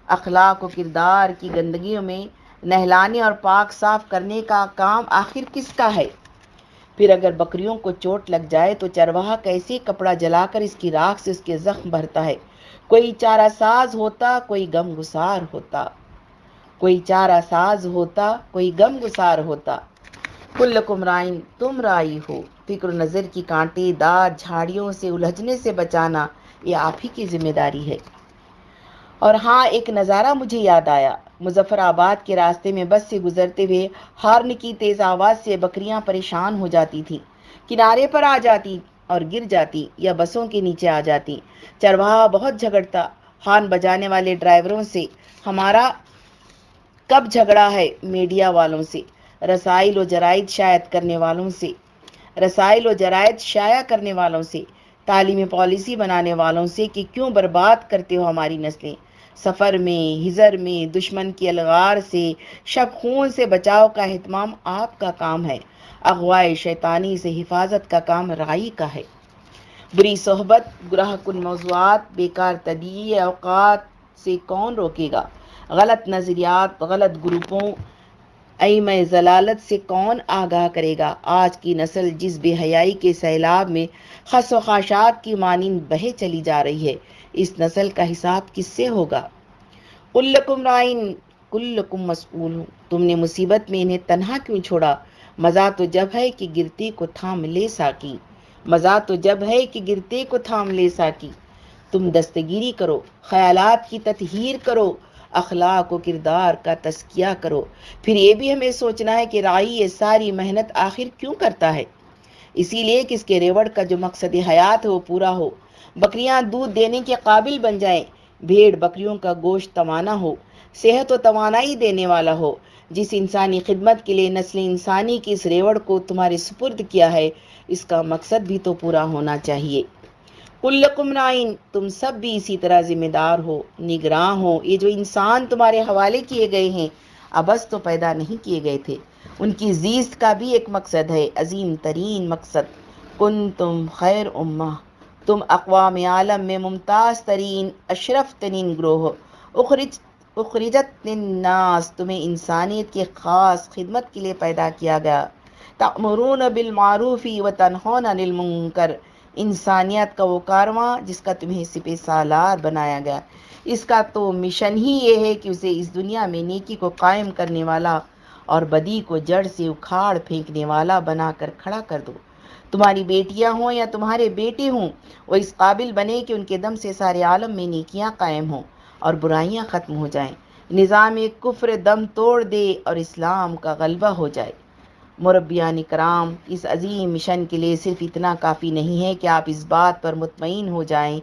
اخلاق و کردار کی گندگیوں میں نہلانے اور پاک صاف کرنے کا کام آخر کس کا ہے؟ پھر اگر بکریوں کو چوٹ لگ جائے تو چرواہا کیسے کپڑا جلا کر اس کی راکھ سے اس کے زخم بھرتا ہے؟ کوئی چارہ ساز ہوتا، کوئی غم گسار ہوتا۔ کوئی چارہ ساز ہوتا، کوئی غم گسار ہوتا۔ کل کمرائن تم رائی ہو۔ فکر نظر کی کانٹے دار جھاڑیوں سے الجھنے سے بچانا یہ آپ ہی کی ذمہ داری ہے۔ اور ہاں ایک نظارہ مجھے یاد آیا۔ مظفر آباد کے راستے میں بس سے گزرتے ہوئے ہارن کی تیز آواز سے بکریاں پریشان ہو جاتی تھی کنارے پر آ جاتی اور گر جاتی یا بسوں کے نیچے آ جاتی۔ چرواہا بہت جھگڑتا۔ ہارن بجانے والے ڈرائیوروں سے ہمارا کب جھگڑا ہے میڈیا والوں سے۔ رسائل و جرائد شاید کرنے والوں سے۔ رسائل و جرائد شائع کرنے والوں سے۔ تعلیمی پالیسی بنانے والوں سے کہ کیوں برباد کرتے ہو ہماری نسلیں؟ سفر میں ہزر میں، دشمن کی الغار سے، شب خون سے بچاؤ کا اہتمام آپ کا کام ہے۔ اغوائے شیطانی سے حفاظت کا کام رائی کا ہے۔ بری صحبت گراہ کن موضوعات، بیکار تدیع اوقات سے کون روکے گا؟ غلط نظریات، غلط گروپوں ایم ضلالت سے کون آگاہ کرے گا؟ آج کی نسل جس بے حیائی کے سیلاب میں خس و خاشات کی مانند بہے چلی جا رہی ہے، اس نسل کا حساب کس سے ہوگا؟ کلکم رائن کلکم مسئول ہوں تم نے مصیبت میں انہیں تنہا کیوں چھوڑا؟ مزہ تو جب ہے کہ گرتے کو تھام لے ساکی۔ مزہ تو جب ہے کہ گرتے کو تھام لے ساکی۔ تم دستگیری کرو، خیالات کی تطہیر کرو۔ اخلاق و کردار کا تسکیہ کرو۔ پھر یہ بھی ہمیں سوچنا ہے کہ رائی یہ ساری محنت آخر کیوں کرتا ہے؟ اسی لیے کہ اس کے ریوڑ کا جو مقصد حیات ہے وہ پورا ہو۔ بکریاں دودھ دینے کے قابل بن جائیں۔ بھیڑ بکریوں کا گوشت توانا ہو۔ صحت و توانائی دینے والا ہو۔ جس انسانی خدمت کے لیے نسل انسانی کی اس ریوڑ کو تمہارے سپرد کیا ہے، اس کا مقصد بھی تو پورا ہونا چاہیے۔ کلکم رائن تم سب بھی اسی طرح ذمہ دار ہو، نگراں ہو، یہ جو انسان تمہارے حوالے کیے گئے ہیں ابس تو پیدا نہیں کیے گئے تھے۔ ان کی زیست کا بھی ایک مقصد ہے، عظیم ترین مقصد۔ کن تم خیر امہ، تم اقوام عالم میں ممتاز ترین، اشرف ترین گروہ اخرج اخرجت الناس تمہیں انسانیت کی خاص خدمت کے لیے پیدا کیا گیا۔ تأمرون بالمعروفی و تنہون عن المنکر انسانیت کا وہ کارواں جس کا تمہیں سپہ سالار بنایا گیا۔ اس کا تو مشن ہی یہ ہے کہ اسے اس دنیا میں نیکی کو قائم کرنے والا اور بدی کو جڑ سے اکھاڑ پھینکنے والا بنا کر کھڑا کر دو۔ تمہاری بیٹیاں ہوں یا تمہارے بیٹے ہوں، وہ اس قابل بنے کہ ان کے دم سے سارے عالم میں نیکیاں قائم ہوں اور برائیاں ختم ہو جائیں۔ نظام کفر دم توڑ دے اور اسلام کا غلبہ ہو جائے۔ مربیان کرام، اس عظیم مشن کے لیے صرف اتنا کافی نہیں ہے کہ آپ اس بات پر مطمئن ہو جائیں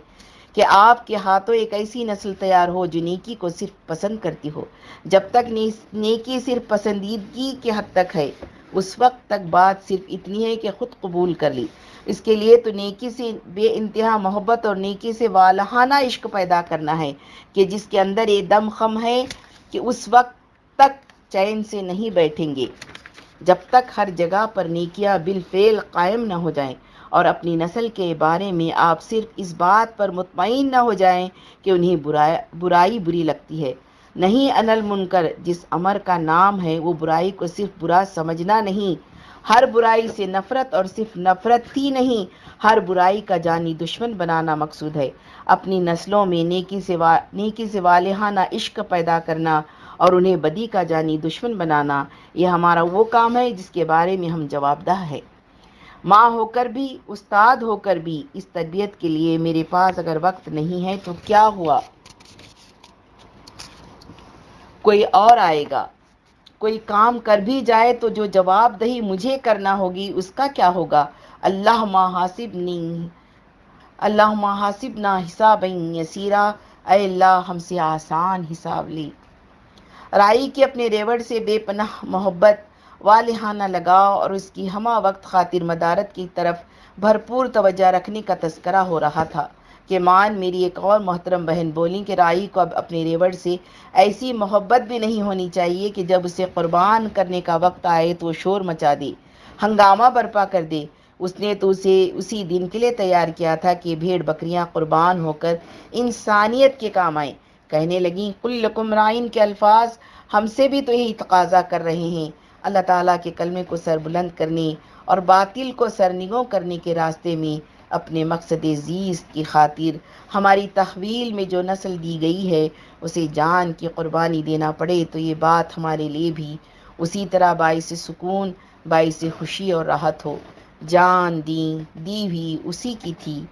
کہ آپ کے ہاتھوں ایک ایسی نسل تیار ہو جو نیکی کو صرف پسند کرتی ہو۔ جب تک نیکی صرف پسندیدگی کے حد تک ہے، اس وقت تک بات صرف اتنی ہے کہ خود قبول کر لی۔ اس کے لیے تو نیکی سے بے انتہا محبت اور نیکی سے والہانہ عشق پیدا کرنا ہے کہ جس کے اندر یہ دم خم ہے کہ اس وقت تک چین سے نہیں بیٹھیں گے۔ جب تک ہر جگہ پر نیکیاں بالفعل قائم نہ ہو جائیں اور اپنی نسل کے بارے میں آپ صرف اس بات پر مطمئن نہ ہو جائیں کہ انہیں برائی بری لگتی ہے۔ نہیں انل منکر، جس امر کا نام ہے، وہ برائی کو صرف برا سمجھنا نہیں، ہر برائی سے نفرت اور صرف نفرت ہی نہیں، ہر برائی کا جانی دشمن بنانا مقصود ہے۔ اپنی نسلوں میں نیکی سے نیکی سے والہانہ عشق پیدا کرنا اور انہیں بدی کا جانی دشمن بنانا، یہ ہمارا وہ کام ہے جس کے بارے میں ہم جواب دہ ہے ماں ہو کر بھی، استاد ہو کر بھی اس تربیت کے لیے میرے پاس اگر وقت نہیں ہے تو کیا ہوا؟ کوئی اور آئے گا۔ کوئی کام کر بھی جائے تو جو جواب دہی مجھے کرنا ہوگی اس کا کیا ہوگا؟ اللہ ما حاسب نہیں اللہ ما حاسب نہ حساب یسیرا۔ اے اللہ، ہم سے آسان حساب لی رائی کی اپنے ریوڑ سے بے پناہ محبت، والہانہ لگاؤ اور اس کی ہمہ وقت خاطر مدارت کی طرف بھرپور توجہ رکھنے کا تذکرہ ہو رہا تھا کہ مان میری ایک اور محترم بہن بولی کہ رائی کو اب اپنے ریوڑ سے ایسی محبت بھی نہیں ہونی چاہیے کہ جب اسے قربان کرنے کا وقت آئے تو شور مچا دے، ہنگامہ برپا کر دے۔ اس نے تو اسے اسی دن کے لیے تیار کیا تھا کہ بھیڑ بکریاں قربان ہو کر انسانیت کے کام آئیں۔ کہنے لگیں کل لکمرائن کے الفاظ ہم سے بھی تو یہی تقاضا کر رہے ہیں۔ اللہ تعالیٰ کے کلمے کو سر بلند کرنے اور باطل کو سرنگوں کرنے کے راستے میں اپنے مقصد زیست کی خاطر ہماری تحویل میں جو نسل دی گئی ہے، اسے جان کی قربانی دینا پڑے تو یہ بات ہمارے لیے بھی اسی طرح باعث سکون، باعث خوشی اور راحت ہو۔ جان دی دی بھی اسی کی تھی۔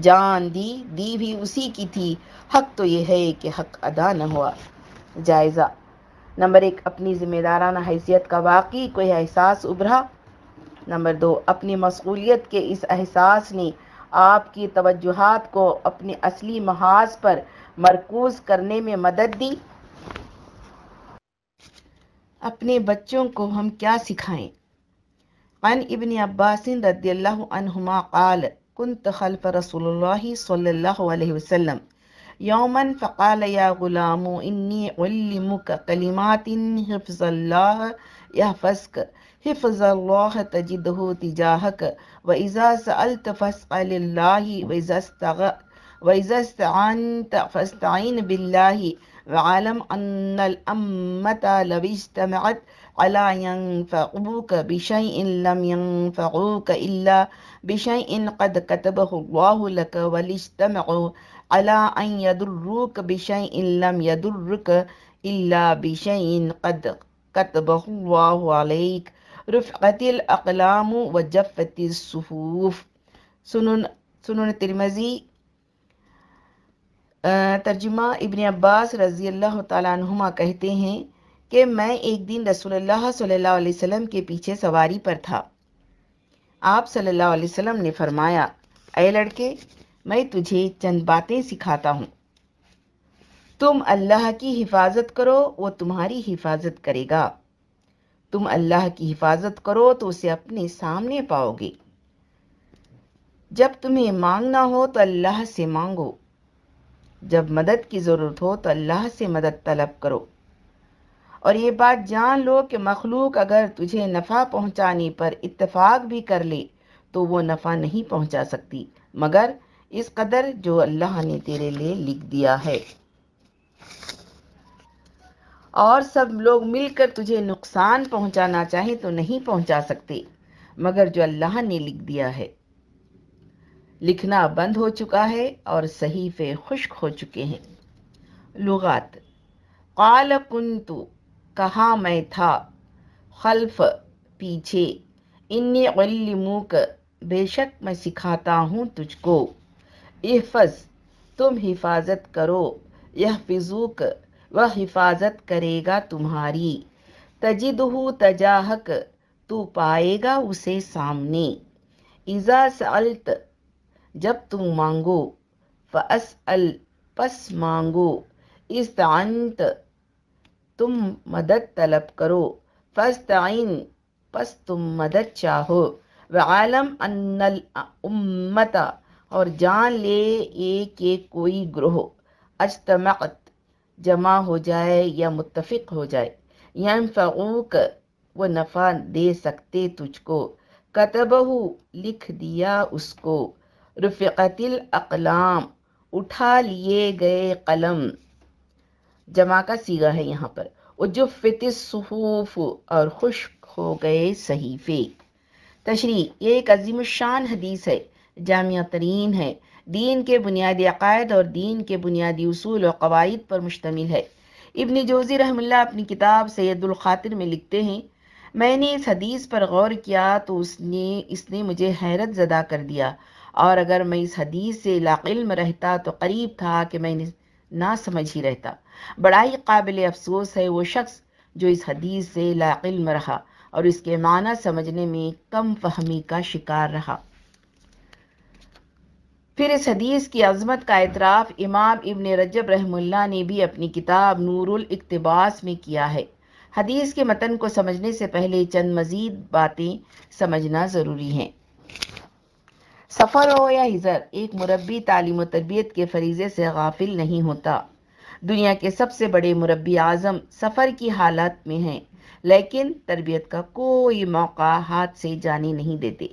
جان دی دی بھی اسی کی تھی۔ حق تو یہ ہے کہ حق ادا نہ ہوا۔ جائزہ۔ نمبر ایک، اپنی ذمہ دارانہ حیثیت کا واقعی کوئی احساس ابھرا۔ نمبر دو، اپنی مسئولیت کے اس احساس نے آپ کی توجہات کو اپنے اصلی محاذ پر مرکوز کرنے میں مدد دی۔ اپنے بچوں کو ہم کیا سکھائیں؟ عن ابن عباس رضی اللہ عنہما قال كنت خلف رسول الله صلى الله عليه وسلم. يوما فقال يا غلام إني علمك كلمات حفظ الله يحفظك. حفظ الله تجده تجاهك. وإذا سألت فاسأل الله وإذا استغ وإذا استعنت فاستعين بالله. وعلم أن الأمة لو اجتمعت على ينفعوك بشيء لم ينفعوك إلا بشيء قد كتبه الله لك والاجتمعوا على أن يضروك بشيء لم يضرك إلا بشيء قد كتبه الله عليك. رفعت الأقلام وجفت الصفوف. سنن سنن ترمزی ترجمہ ابن عباس رضی اللہ تعالیٰ عنہما کہتے ہیں کہ میں ایک دن رسول اللہ صلی اللہ علیہ وسلم کے پیچھے سواری پر تھا۔ آپ صلی اللہ علیہ وسلم نے فرمایا، اے لڑکے، میں تجھے چند باتیں سکھاتا ہوں۔ تم اللہ کی حفاظت کرو، وہ تمہاری حفاظت کرے گا۔ تم اللہ کی حفاظت کرو تو اسے اپنے سامنے پاؤ گے۔ جب تمہیں مانگنا ہو تو اللہ سے مانگو۔ جب مدد کی ضرورت ہو تو اللہ سے مدد طلب کرو۔ اور یہ بات جان لو کہ مخلوق اگر تجھے نفع پہنچانے پر اتفاق بھی کر لے، تو وہ نفع نہیں پہنچا سکتی۔ مگر اس قدر جو اللہ نے تیرے لیے لکھ دیا ہے۔ اور سب لوگ مل کر تجھے نقصان پہنچانا چاہیں تو نہیں پہنچا سکتے، مگر جو اللہ نے لکھ دیا ہے۔ لکھنا بند ہو چکا ہے اور صحیفے خشک ہو چکے ہیں۔ لغات قال کنتو کہاں میں تھا؟ خلف پیچھے۔ انی علموک، بے شک میں سکھاتا ہوں تجھ کو۔ احفظ، تم حفاظت کرو۔ یہ فضوک وہ حفاظت کرے گا تمہاری۔ تجدہ تجاہک، تو پائے گا اسے سامنے۔ ایزا سألت، جب تم مانگو فاسأل پس مانگو۔ استعنت تم مدد طلب کرو فاستعین پس تم مدد چاہو وعالم ان الامت اور جان لے ایک ایک کوئی گروہ اجتمعت جمع ہو جائے یا متفق ہو جائے ینفعوک وہ نفع دے سکتے تجھ کو کتبہ لکھ دیا اس کو رفقت الاقلام اٹھا لیے گئے قلم جمع کا سیگا ہے یہاں پر۔ اجفت الصحوف اور خشک ہو گئے صحیفے۔ تشریح، یہ ایک عظیم الشان حدیث ہے جامعہ ترین ہے۔ دین کے بنیادی عقائد اور دین کے بنیادی اصول و قواعد پر مشتمل ہے۔ ابن جوزی رحم اللہ اپنی کتاب سید الخاطر میں لکھتے ہیں، میں نے اس حدیث پر غور کیا تو اس نے اس نے مجھے حیرت زدہ کر دیا۔ اور اگر میں اس حدیث سے لاقلم رہتا تو قریب تھا کہ میں نے نہ سمجھ ہی رہتا۔ بڑا ہی قابل افسوس ہے وہ شخص جو اس حدیث سے لاقلم رہا اور اس کے معنی سمجھنے میں کم فہمی کا شکار رہا۔ پھر اس حدیث کی عظمت کا اعتراف امام ابن رجب رحم اللہ نے بھی اپنی کتاب نور الاقتباس میں کیا ہے۔ حدیث کے متن کو سمجھنے سے پہلے چند مزید باتیں سمجھنا ضروری ہیں۔ سفر ہو یا ہزر ایک مربی تعلیم و تربیت کے فریضے سے غافل نہیں ہوتا۔ دنیا کے سب سے بڑے مربی اعظم سفر کی حالت میں ہیں، لیکن تربیت کا کوئی موقع ہاتھ سے جانے نہیں دیتے۔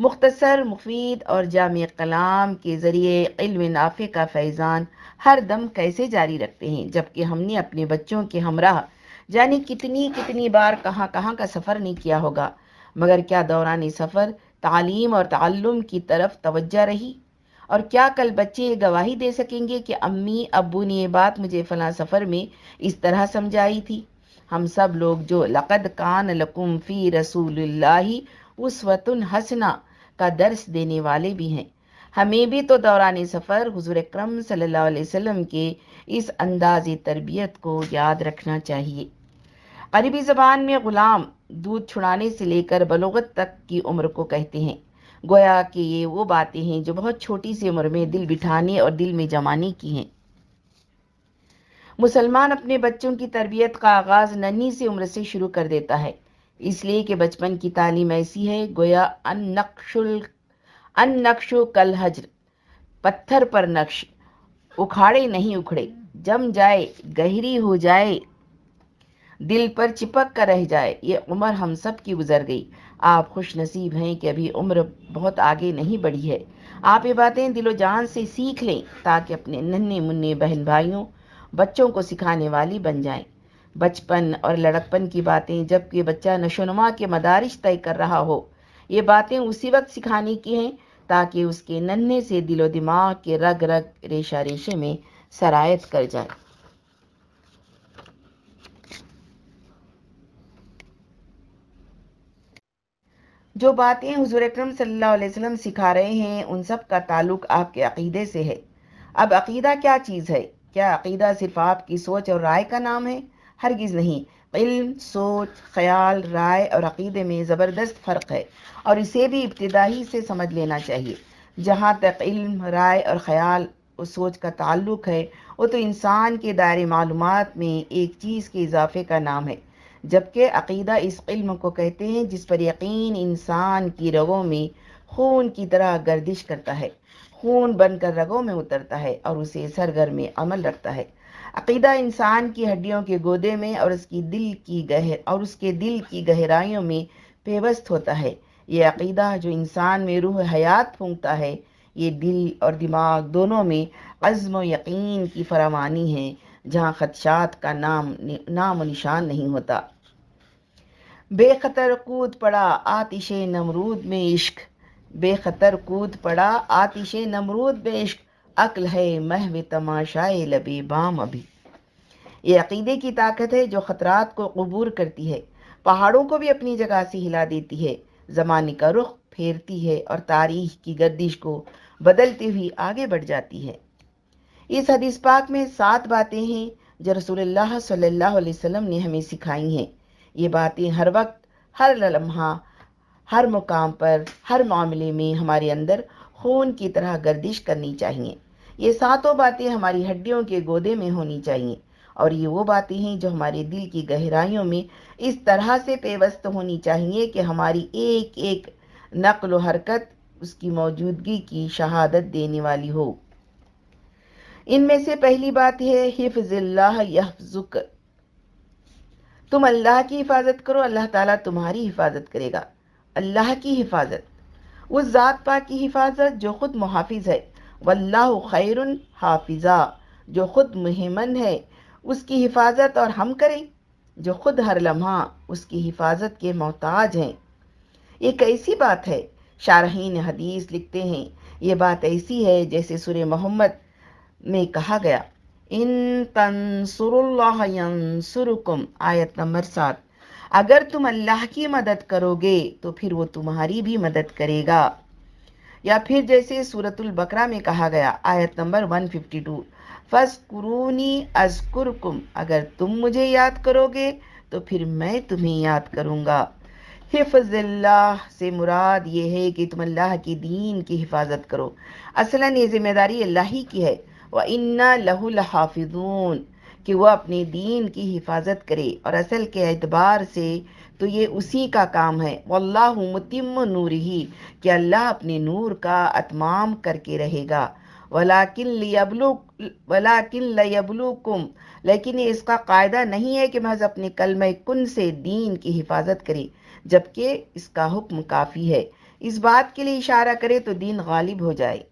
مختصر، مفید اور جامع کلام کے ذریعے علم نافع کا فیضان ہر دم کیسے جاری رکھتے ہیں؟ جبکہ ہم نے اپنے بچوں کے ہمراہ جانی کتنی کتنی بار کہاں کہاں کا سفر نہیں کیا ہوگا، مگر کیا دوران سفر تعلیم اور تعلم کی طرف توجہ رہی۔ اور کیا کل بچے یہ گواہی دے سکیں گے کہ امی ابو نے یہ بات مجھے فلاں سفر میں اس طرح سمجھائی تھی؟ ہم سب لوگ جو لقد کان لکم فی رسول اللہ اس وطن حسنا کا درس دینے والے بھی ہیں۔ ہمیں بھی تو دوران سفر حضور اکرم صلی اللہ علیہ وسلم کے اس انداز تربیت کو یاد رکھنا چاہیے۔ عربی زبان میں غلام دودھ چھڑانے سے لے کر بلوغت تک کی عمر کو کہتے ہیں۔ گویا کہ یہ وہ باتیں ہیں جو بہت چھوٹی سی عمر میں دل بٹھانے اور دل میں جمانے کی ہیں۔ مسلمان اپنے بچوں کی تربیت کا آغاز ننھی سی عمر سے شروع کر دیتا ہے۔ اس لیے کہ بچپن کی تعلیم ایسی ہے، گویا ان نقش ان نقش کل حجر، پتھر پر نقش، اکھاڑے نہیں اکھڑے۔ جم جائے، گہری ہو جائے دل پر چپک کر رہ جائے۔ یہ عمر ہم سب کی گزر گئی۔ آپ خوش نصیب ہیں کہ ابھی عمر بہت آگے نہیں بڑھی ہے۔ آپ یہ باتیں دل و جان سے سیکھ لیں تاکہ اپنے ننے منع بہن بھائیوں، بچوں کو سکھانے والی بن جائیں۔ بچپن اور لڑکپن کی باتیں جبکہ بچہ نشو نما کے مدارش طے کر رہا ہو، یہ باتیں اسی وقت سکھانے کی ہیں تاکہ اس کے ننے سے دل و دماغ کے رگ رگ ریشہ ریشے میں سرایت کر جائے۔ جو باتیں حضور اکرم صلی اللہ علیہ وسلم سکھا رہے ہیں، ان سب کا تعلق آپ کے عقیدے سے ہے۔ اب عقیدہ کیا چیز ہے؟ کیا عقیدہ صرف آپ کی سوچ اور رائے کا نام ہے؟ ہرگز نہیں۔ علم، سوچ، خیال، رائے اور عقیدے میں زبردست فرق ہے اور اسے بھی ابتدائی سے سمجھ لینا چاہیے۔ جہاں تک علم، رائے اور خیال اور سوچ کا تعلق ہے، وہ تو انسان کے دائرے معلومات میں ایک چیز کے اضافے کا نام ہے۔ جبکہ عقیدہ اس علم کو کہتے ہیں جس پر یقین انسان کی رگوں میں خون کی طرح گردش کرتا ہے۔ خون بن کر رگوں میں اترتا ہے اور اسے سرگر میں عمل رکھتا ہے۔ عقیدہ انسان کی ہڈیوں کے گودے میں اور اس کی دل کی گہر اور اس کے دل کی گہرائیوں میں پیوست ہوتا ہے۔ یہ عقیدہ جو انسان میں روح حیات پھونکتا ہے، یہ دل اور دماغ دونوں میں عزم و یقین کی فراوانی ہے۔ جہاں خدشات کا نام نام و نشان نہیں ہوتا۔ بے خطر کود پڑا آتش نمرود میں عشق۔ بے خطر کود پڑا آتش نمرود میں عشق۔ عقل ہے محو تماشائے لبی بام ابھی۔ یہ عقیدے کی طاقت ہے جو خطرات کو قبور کرتی ہے۔ پہاڑوں کو بھی اپنی جگہ سے ہلا دیتی ہے۔ زمانے کا رخ پھیرتی ہے اور تاریخ کی گردش کو بدلتے ہوئی آگے بڑھ جاتی ہے۔ اس حدیث پاک میں سات باتیں ہیں جو رسول اللہ صلی اللہ علیہ وسلم نے ہمیں سکھائی ہیں۔ یہ باتیں ہر وقت، ہر لمحہ، ہر مقام پر، ہر معاملے میں ہمارے اندر خون کی طرح گردش کرنی چاہیے۔ یہ ساتوں باتیں ہماری ہڈیوں کے گودے میں ہونی چاہیے اور یہ وہ باتیں ہیں جو ہمارے دل کی گہرائیوں میں اس طرح سے پیوست ہونی چاہیے کہ ہماری ایک ایک نقل و حرکت اس کی موجودگی کی شہادت دینے والی ہو۔ ان میں سے پہلی بات ہے، حفظ اللہ یحفظک۔ تم اللہ کی حفاظت کرو، اللہ تعالیٰ تمہاری حفاظت کرے گا۔ اللہ کی حفاظت۔ اس ذات پاک کی حفاظت جو خود محافظ ہے۔ واللہ خیر حافظہ۔ جو خود مہمن ہے، اس کی حفاظت اور ہم کریں۔ جو خود ہر لمحہ اس کی حفاظت کے محتاج ہیں۔ ایک ایسی بات ہے؟ شارحین حدیث لکھتے ہیں، یہ بات ایسی ہے جیسے سورہ محمد میں کہا گیا، ان تنصر اللہ ینصرکم آیت نمبر سات، اگر تم اللہ کی مدد کرو گے تو پھر وہ تمہاری بھی مدد کرے گا. یا پھر جیسے سورت البقرہ میں کہا گیا، آیت نمبر 152 فَاسْكُرُونِي أَذْكُرْكُمْ اگر تم مجھے یاد کرو گے تو پھر میں تمہیں یاد کروں گا. حفظ اللہ سے مراد یہ ہے کہ تم اللہ کی دین کی حفاظت کرو۔ اصلاً یہ ذمہ داری اللہ ہی کی ہے۔ وَإِنَّا لَهُ لَحَافِظُونَ، کہ وہ اپنے دین کی حفاظت کرے اور اصل کے اعتبار سے تو یہ اسی کا کام ہے۔ واللہ متم نور ہی کہ اللہ اپنے نور کا اتمام کر کے رہے گا۔ ولاکن لیبلو ولاکن لیبلوکم لیکن یہ اس کا قاعدہ نہیں ہے کہ محض اپنے کلمہ کن سے دین کی حفاظت کرے، جبکہ اس کا حکم کافی ہے۔ اس بات کے لیے اشارہ کرے تو دین غالب ہو جائے۔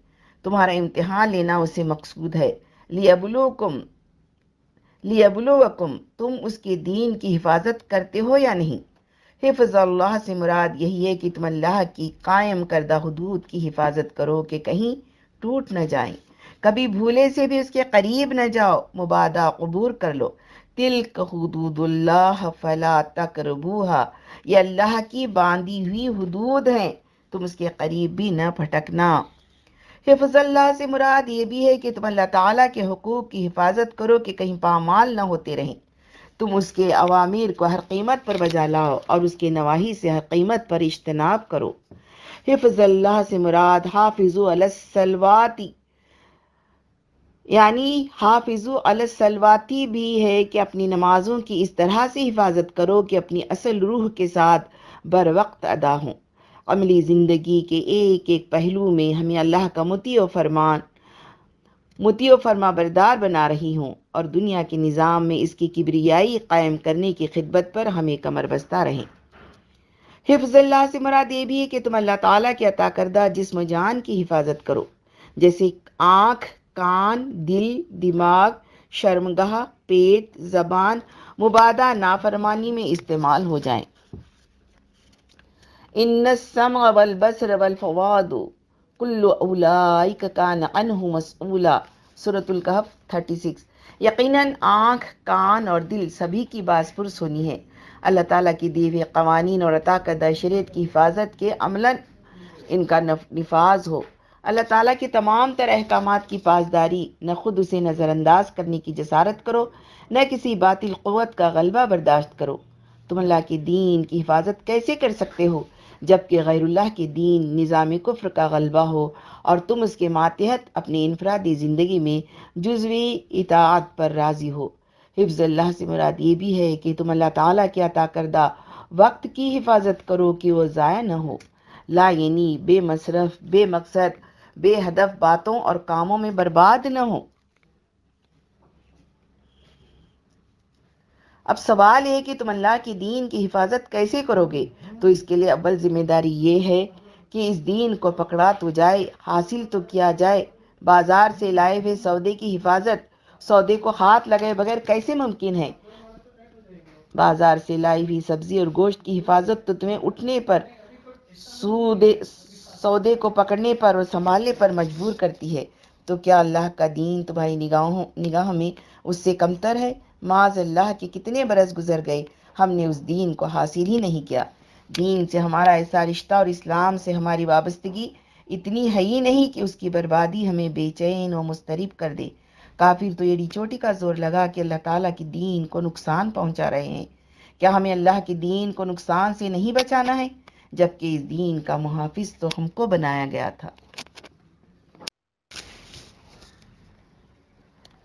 تمہارا امتحان لینا اسے مقصود ہے۔ لیبلوکم لیبلوکم تم اس کے دین کی حفاظت کرتے ہو یا نہیں؟ حفظ اللہ سے مراد یہی ہے کہ تم اللہ کی قائم کردہ حدود کی حفاظت کرو کہ کہیں ٹوٹ نہ جائیں۔ کبھی بھولے سے بھی اس کے قریب نہ جاؤ، مبادہ قبور کر لو۔ تلک حدود اللہ فلا تقربوہا، یہ اللہ کی باندھی ہوئی حدود ہیں۔ تم اس کے قریب بھی نہ پھٹکنا حفظ اللہ سے مراد یہ بھی ہے کہ تم اللہ تعالیٰ کے حقوق کی حفاظت کرو کہ کہیں پامال نہ ہوتے رہیں۔ تم اس کے عوامیر کو ہر قیمت پر بجا لاؤ اور اس کے نواحی سے ہر قیمت پر اجتناب کرو۔ حفظ اللہ سے مراد حافظ السلواتی۔ یعنی حافظ السلواتی بھی ہے کہ اپنی نمازوں کی اس طرح سے حفاظت کرو کہ اپنی اصل روح کے ساتھ بر وقت ادا ہوں۔ عملی زندگی کے ایک ایک پہلو میں ہمیں اللہ کا متی و فرمان، متی و فرما بردار بنا رہی ہوں اور دنیا کے نظام میں اس کی کبریائی قائم کرنے کی خدمت پر ہمیں کمر بستہ رہیں۔ حفظ اللہ سے مراد یہ بھی ہے کہ تم اللہ تعالیٰ کے عطا کردہ جسم و جان کی حفاظت کرو، جیسے آنکھ، کان، دل، دماغ، شرمگاہ، پیٹ، زبان، مبادہ نافرمانی میں استعمال ہو جائیں۔ ان السمع والبصر والفواد کل اولائک کان عنہ مسئولا سورة الکہف 36 یقیناً آنکھ، کان اور دل سبھی کی باز پرس ہونی ہے۔ اللہ تعالیٰ کی دیوے قوانین اور عطا کردہ شریعت کی حفاظت کے عملاً ان کا نفاذ ہو۔ اللہ تعالیٰ کے تمام تر احکامات کی پاسداری نہ خود اسے نظر انداز کرنے کی جسارت کرو، نہ کسی باطل قوت کا غلبہ برداشت کرو۔ تم اللہ کے دین کی حفاظت کیسے کر سکتے ہو؟ جبکہ غیر اللہ کے دین، نظام کفر کا غلبہ ہو اور تم اس کے ماتحت اپنی انفرادی زندگی میں جزوی اطاعت پر راضی ہو۔ حفظ اللہ سے مراد یہ بھی ہے کہ تم اللہ تعالیٰ کے عطا کردہ وقت کی حفاظت کرو کہ وہ ضائع نہ ہو۔ لا یعنی بے مصرف، بے مقصد، بے ہدف باتوں اور کاموں میں برباد نہ ہو۔ اب سوال ہے کہ تم اللہ کی دین کی حفاظت کیسے کرو گے؟ تو اس کے لیے اول ذمہ داری یہ ہے کہ اس دین کو پکڑا تو جائے، حاصل تو کیا جائے۔ بازار سے لائے ہوئے سودے کی حفاظت، سودے کو ہاتھ لگائے بغیر کیسے ممکن ہے؟ بازار سے لائی ہوئی سبزی اور گوشت کی حفاظت تو تمہیں اٹھنے پر، سودے سودے کو پکڑنے پر اور سنبھالنے پر مجبور کرتی ہے۔ تو کیا اللہ کا دین تمہاری نگاہوں نگاہوں میں اس سے کمتر ہے؟ معاذ اللہ کے کتنے برس گزر گئے۔ ہم نے اس دین کو حاصل ہی نہیں کیا۔ دین سے ہمارا ایسا رشتہ اور اسلام سے ہماری وابستگی اتنی ہے ہی نہیں کہ اس کی بربادی ہمیں بے چین و مسترب کر دے۔ کافر تو ایڑی چوٹی کا زور لگا کہ اللہ تعالیٰ کی دین کو نقصان پہنچا رہے ہیں۔ کیا ہمیں اللہ کے دین کو نقصان سے نہیں بچانا ہے؟ جبکہ اس دین کا محافظ تو ہم کو بنایا گیا تھا۔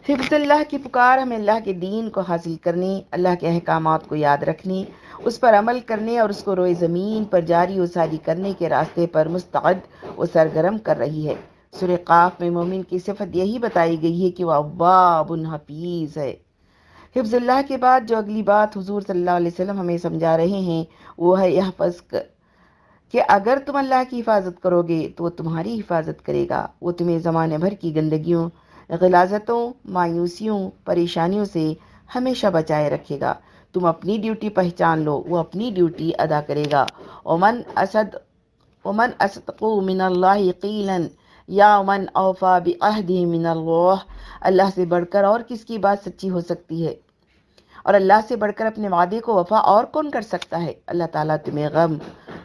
حفظ اللہ کی پکار، ہمیں اللہ کے دین کو حاصل کرنے اللہ کے احکامات کو یاد رکھنے اس پر عمل کرنے اور اس کو روئے زمین پر جاری و ساری کرنے کے راستے پر مستعد و سرگرم کر رہی ہے۔ سر قاف میں مومن کی صفت یہی بتائی گئی ہے کہ وہ اباب حفیظ ہے۔ حفظ اللہ کے بعد جو اگلی بات حضور صلی اللہ علیہ وسلم ہمیں سمجھا رہے ہیں، وہ ہے یہ کہ اگر تم اللہ کی حفاظت کرو گے تو وہ تمہاری حفاظت کرے گا۔ وہ تمہیں زمانے بھر کی گندگیوں غلازتوں، مایوسیوں، پریشانیوں سے ہمیشہ بچائے رکھے گا۔ تم اپنی ڈیوٹی پہچان لو، وہ اپنی ڈیوٹی ادا کرے گا۔ امن اسد امن اسدقو من اللہ قیلن یا من اوفا بعہدہ من اللہ اللہ سے بڑھ کر اور کس کی بات سچی ہو سکتی ہے؟ اور اللہ سے بڑھ کر اپنے وعدے کو وفا اور کون کر سکتا ہے؟ اللہ تعالیٰ تمہیں غم،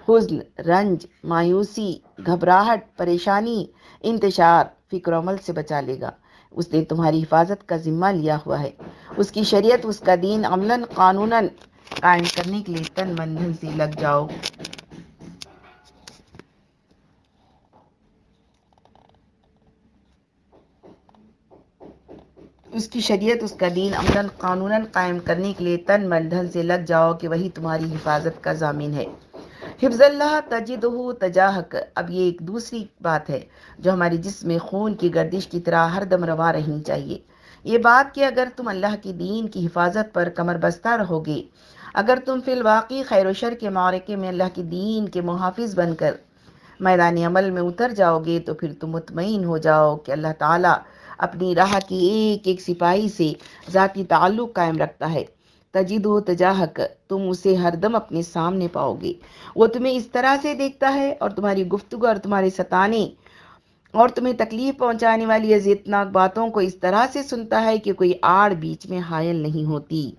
حزن، رنج، مایوسی، گھبراہٹ، پریشانی، انتشار، فکر عمل سے بچا لے گا۔ اس نے تمہاری حفاظت کا ذمہ لیا ہوا ہے۔ اس کی شریعت، اس کا دین عملاً قانوناً قائم کرنے کے لیے تن من سے لگ جاؤ۔ اس کی شریعت، اس کا دین عملاً قانوناً قائم کرنے کے لیے تن من دھن سے لگ جاؤ کہ وہی تمہاری حفاظت کا ضامین ہے۔ حفظ اللہ تجدہ تجاہک۔ اب یہ ایک دوسری بات ہے جو ہماری جسم میں خون کی گردش کی طرح ہر دم روا رہنی چاہیے۔ یہ بات کہ اگر تم اللہ کی دین کی حفاظت پر کمر بستہ رہو گے اگر تم فی الواقع خیر و شر کے معرکے میں اللہ کی دین کے محافظ بن کر میدان عمل میں اتر جاؤ گے تو پھر تم مطمئن ہو جاؤ کہ اللہ تعالیٰ اپنی راہ کی ایک ایک سپاہی سے ذاتی تعلق قائم رکھتا ہے۔ تجید و تجاہک، تم اسے ہر دم اپنے سامنے پاؤ گے۔ وہ تمہیں اس طرح سے دیکھتا ہے اور تمہاری گفتگو اور تمہارے ستانے اور تمہیں تکلیف پہنچانے والی عزیتناک باتوں کو اس طرح سے سنتا ہے کہ کوئی آڑ بیچ میں حائل نہیں ہوتی۔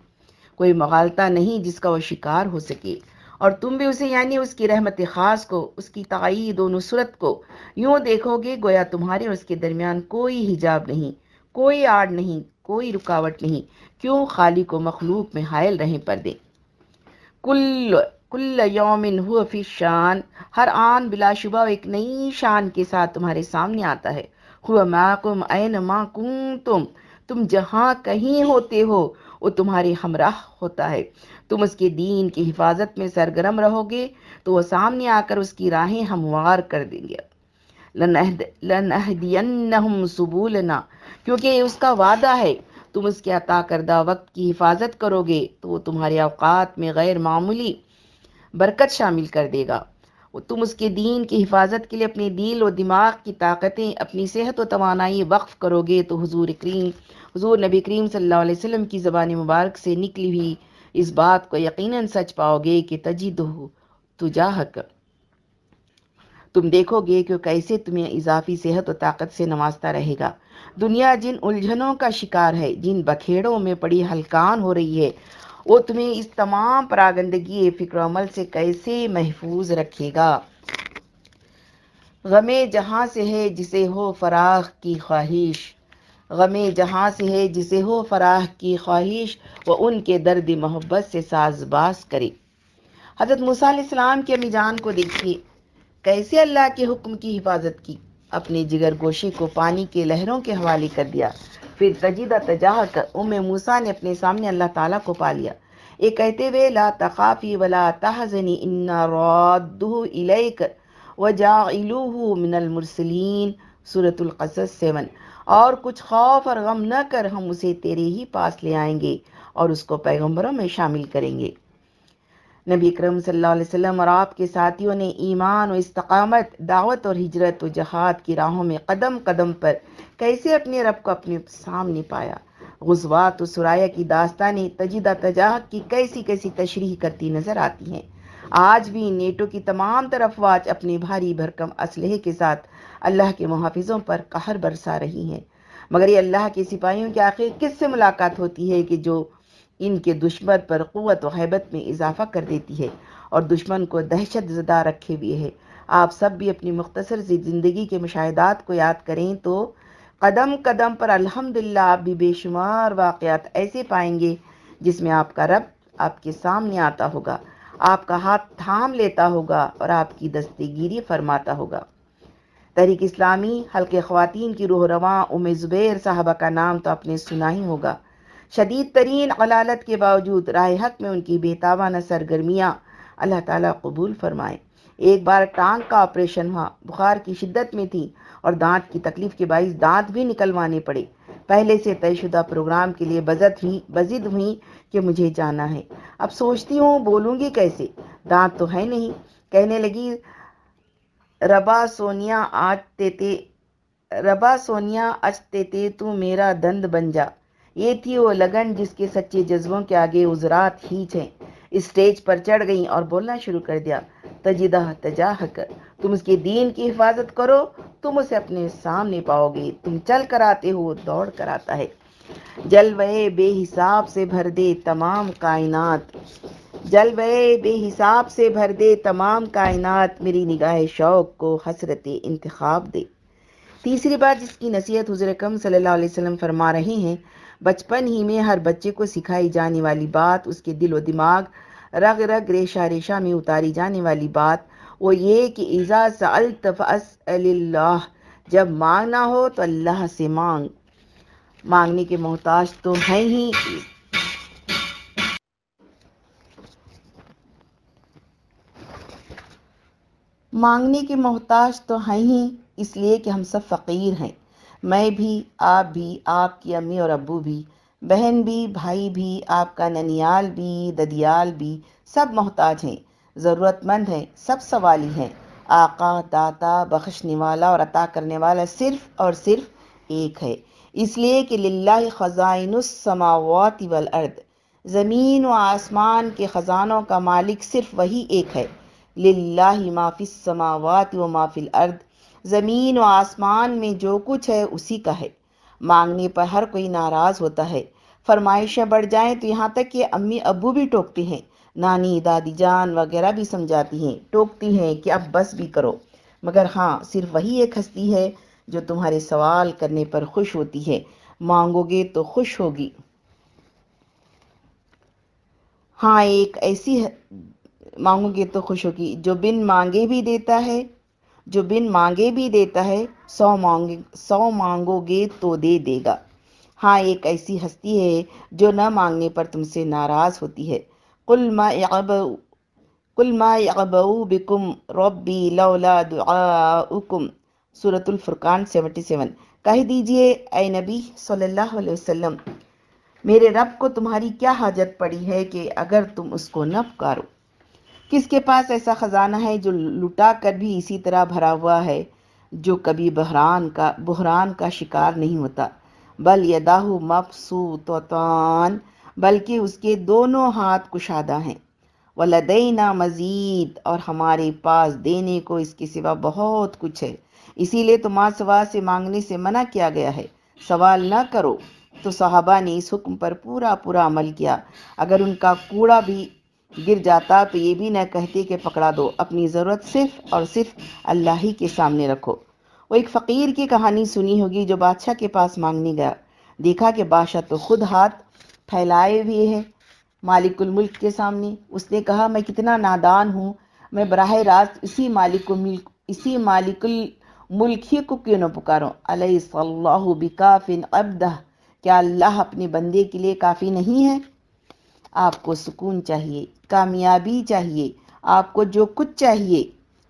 کوئی مغالطہ نہیں جس کا وہ شکار ہو سکے۔ اور تم بھی اسے یعنی اس کی رحمت خاص کو، اس کی تعید و نصرت کو یوں دیکھو گے، گویا تمہارے اور اس کے درمیان کوئی حجاب نہیں، کوئی آڑ نہیں، کوئی رکاوٹ نہیں۔ کیوں خالق و مخلوق میں حائل رہیں پردے؟ کل کل یومن ہو فی شان، ہر آن بلا شبہ ایک نئی شان کے ساتھ تمہارے سامنے آتا ہے۔ ہوا ماکم این ما کنتم، تم جہاں کہیں ہوتے ہو، وہ تمہارے ہمراہ ہوتا ہے۔ تم اس کے دین کی حفاظت میں سرگرم رہو گے، تو وہ سامنے آ کر اس کی راہیں ہموار کر دیں گے۔ لنہدینہم سبولنا، کیونکہ اس کا وعدہ ہے تم اس کے عطا کردہ وقت کی حفاظت کرو گے، تو وہ تمہارے اوقات میں غیر معمولی برکت شامل کر دے گا۔ تم اس کے دین کی حفاظت کے لیے اپنے دل و دماغ کی طاقتیں، اپنی صحت و توانائی وقف کرو گے۔ تو حضور کریم، حضور نبی کریم صلی اللہ علیہ وسلم کی زبان مبارک سے نکلی ہوئی اس بات کو یقیناً سچ پاؤ گے کہ تجید ہو تجاہک۔ تم دیکھو گے کہ کیسے تمہیں اضافی صحت و طاقت سے نوازتا رہے گا۔ دنیا جن الجھنوں کا شکار ہے، جن بکھیڑوں میں پڑی ہلکان ہو رہی ہے، وہ تمہیں اس تمام پراگندگی، فکر و عمل سے کیسے محفوظ رکھے گا؟ غم جہاں سے ہے جسے ہو فراغ کی خواہش۔ غم جہاں سے ہے جسے ہو فراغ کی خواہش، وہ ان کے درد محبت سے ساز باز کرے۔ حضرت موسیٰ علیہ السلام کے امی جان کو دیکھیے، کیسے اللہ کے حکم کی حفاظت کی؟ اپنے جگر گوشے کو پانی کے لہروں کے حوالے کر دیا۔ پھر تجیدہ تجاہ کر ام موسیٰ نے اپنے سامنے اللہ تعالیٰ کو پا لیا۔ یہ کہتے ہوئے، لا تخافی ولا تحزنی، انا رادہ الیک وجاعلوہ من المرسلین۔ سورة القصص سیون۔ اور کچھ خوف اور غم نہ کر، ہم اسے تیرے ہی پاس لے آئیں گے اور اس کو پیغمبروں میں شامل کریں گے۔ نبی اکرم صلی اللہ علیہ وسلم اور آپ کے ساتھیوں نے ایمان و استقامت، دعوت اور ہجرت و جہاد کی راہوں میں قدم قدم پر کیسے اپنے رب کو اپنے سامنے پایا؟ غزوات و سرایہ کی داستانیں تجیدہ تجاہت کی کیسی کیسی تشریح کرتی نظر آتی ہیں؟ آج بھی نیٹو کی تمام تر افواج اپنے بھاری بھرکم اسلحے کے ساتھ اللہ کے محافظوں پر قہر برسا رہی ہیں۔ مگر یہ اللہ کے سپاہیوں کے آخر کس سے ملاقات ہوتی ہے کہ جو ان کے دشمن پر قوت و حیبت میں اضافہ کر دیتی ہے اور دشمن کو دہشت زدہ رکھے ہوئے ہے۔ آپ سب بھی اپنی مختصر سی زندگی کے مشاہدات کو یاد کریں تو قدم قدم پر الحمدللہ آپ بھی بے شمار واقعات ایسے پائیں گے جس میں آپ کا رب آپ کے سامنے آتا ہوگا، آپ کا ہاتھ تھام لیتا ہوگا اور آپ کی دستگیری فرماتا ہوگا۔ تحریک اسلامی، حلقے خواتین کی روح رواں، ام زبیر صاحبہ کا نام تو اپنے سنا ہی ہوگا۔ شدید ترین علالت کے باوجود رائے حق میں ان کی بیتابانہ سرگرمیاں اللہ تعالیٰ قبول فرمائے۔ ایک بار ٹانگ کا آپریشن ہوا بخار کی شدت میں تھی اور دانت کی تکلیف کے باعث دانت بھی نکلوانے پڑے۔ پہلے سے طے شدہ پروگرام کے لیے بزد ہوئی بزد ہوئی کہ مجھے جانا ہے۔ اب سوچتی ہوں بولوں گی کیسے؟ دانت تو ہے نہیں۔ کہنے لگی، ربا سونیا آج تیتے ربا سونیا اچ تیتے تو میرا دند بن جا۔ یہ تھی وہ لگن جس کے سچے جذبوں کے آگے عذرات ہی تھے اسٹیج پر چڑھ گئیں اور بولنا شروع کر دیا، تجدہ تجاہک، تم اس کے دین کی حفاظت کرو، تم اسے اپنے سامنے پاؤ گے، تم چل کر آتے ہو، دوڑ کر آتا ہے۔ جلوے بے حساب سے بھر دے تمام کائنات۔ جلوے بے حساب سے بھر دے تمام کائنات، میری نگاہ شوق کو حسرت انتخاب دے۔ تیسری بات جس کی نصیحت حضور کم صلی اللہ علیہ وسلم فرما رہے ہیں بچپن ہی میں ہر بچے کو سکھائی جانے والی بات، اس کے دل و دماغ رگ رگ ریشہ ریشہ میں اتاری جانے والی بات وہ یہ کہ ایزا سألت فاسأل اللہ، جب مانگنا ہو تو اللہ سے مانگ۔ مانگنے کے محتاج تو ہیں ہی۔ مانگنے کے محتاج تو ہیں ہی، اس لیے کہ ہم سب فقیر ہیں۔ میں بھی، آپ بھی، آپ کی امی اور ابو بھی، بہن بھی، بھائی بھی، آپ کا ننیال بھی، ددیال بھی، سب محتاج ہیں ضرورت مند ہیں، سب سوالی ہیں۔ آقا داتا بخشنے والا اور عطا کرنے والا صرف اور صرف ایک ہے۔ اس لیے کہ للہ خزائن السماوات والارض، زمین و آسمان کے خزانوں کا مالک صرف وہی ایک ہے۔ للہ ما فی السماوات و ما فی الارض زمین و آسمان میں جو کچھ ہے اسی کا ہے۔ مانگنے پر ہر کوئی ناراض ہوتا ہے۔ فرمائشیں بڑھ جائیں تو یہاں تک کہ امی ابو بھی ٹوکتے ہیں، نانی، دادی، جان وغیرہ بھی سمجھاتی ہیں، ٹوکتی ہیں کہ اب بس بھی کرو۔ مگر ہاں صرف وہی ایک ہستی ہے جو تمہارے سوال کرنے پر خوش ہوتی ہے۔ مانگو گے تو خوش ہوگی۔ ہاں ایک ایسی مانگو گے تو خوش ہوگی۔ جو بن مانگے بھی دیتا ہے جو بن مانگے بھی دیتا ہے، سو مانگے سو مانگو گے تو دے دے گا۔ ہاں ایک ایسی ہستی ہے جو نہ مانگنے پر تم سے ناراض ہوتی ہے۔ قل ما یعبو قل ما بکم ربی لولا دعاؤکم سورة الفرقان 77 کہہ دیجیے، اے نبی صلی اللہ علیہ وسلم، میرے رب کو تمہاری کیا حاجت پڑی ہے کہ اگر تم اس کو نہ پکارو؟ کس کے پاس ایسا خزانہ ہے جو لٹا کر بھی اسی طرح بھرا ہوا ہے، جو کبھی بحران کا بحران کا شکار نہیں ہوتا؟ بل یداہ مبسوطتان، بلکہ اس کے دونوں ہاتھ کشادہ ہیں۔ ولدینا مزید اور ہمارے پاس دینے کو اس کے سوا بہت کچھ ہے۔ اسی لیے تو ماں سوا سے مانگنے سے منع کیا گیا ہے۔ سوال نہ کرو۔ تو صحابہ نے اس حکم پر پورا پورا عمل کیا۔ اگر ان کا کوڑا بھی گر جاتا تو یہ بھی نہ کہتے کہ پکڑا دو۔ اپنی ضرورت صرف اور صرف اللہ ہی کے سامنے رکھو۔ وہ ایک فقیر کی کہانی سنی ہوگی جو بادشاہ کے پاس مانگنے گیا۔ دیکھا کہ بادشاہ تو خود ہاتھ پھیلائے ہوئے ہیں مالک الملک کے سامنے۔ اس نے کہا، میں کتنا نادان ہوں، میں براہ راست اسی مالک الملک، اسی مالک الملک ہی کو کیوں نہ پکاروں؟ علیہ صلی اللہ بکافن عبدہ۔ کیا اللہ اپنے بندے کے لیے کافی نہیں ہے؟ آپ کو سکون چاہیے، کامیابی چاہیے، آپ کو جو کچھ چاہیے،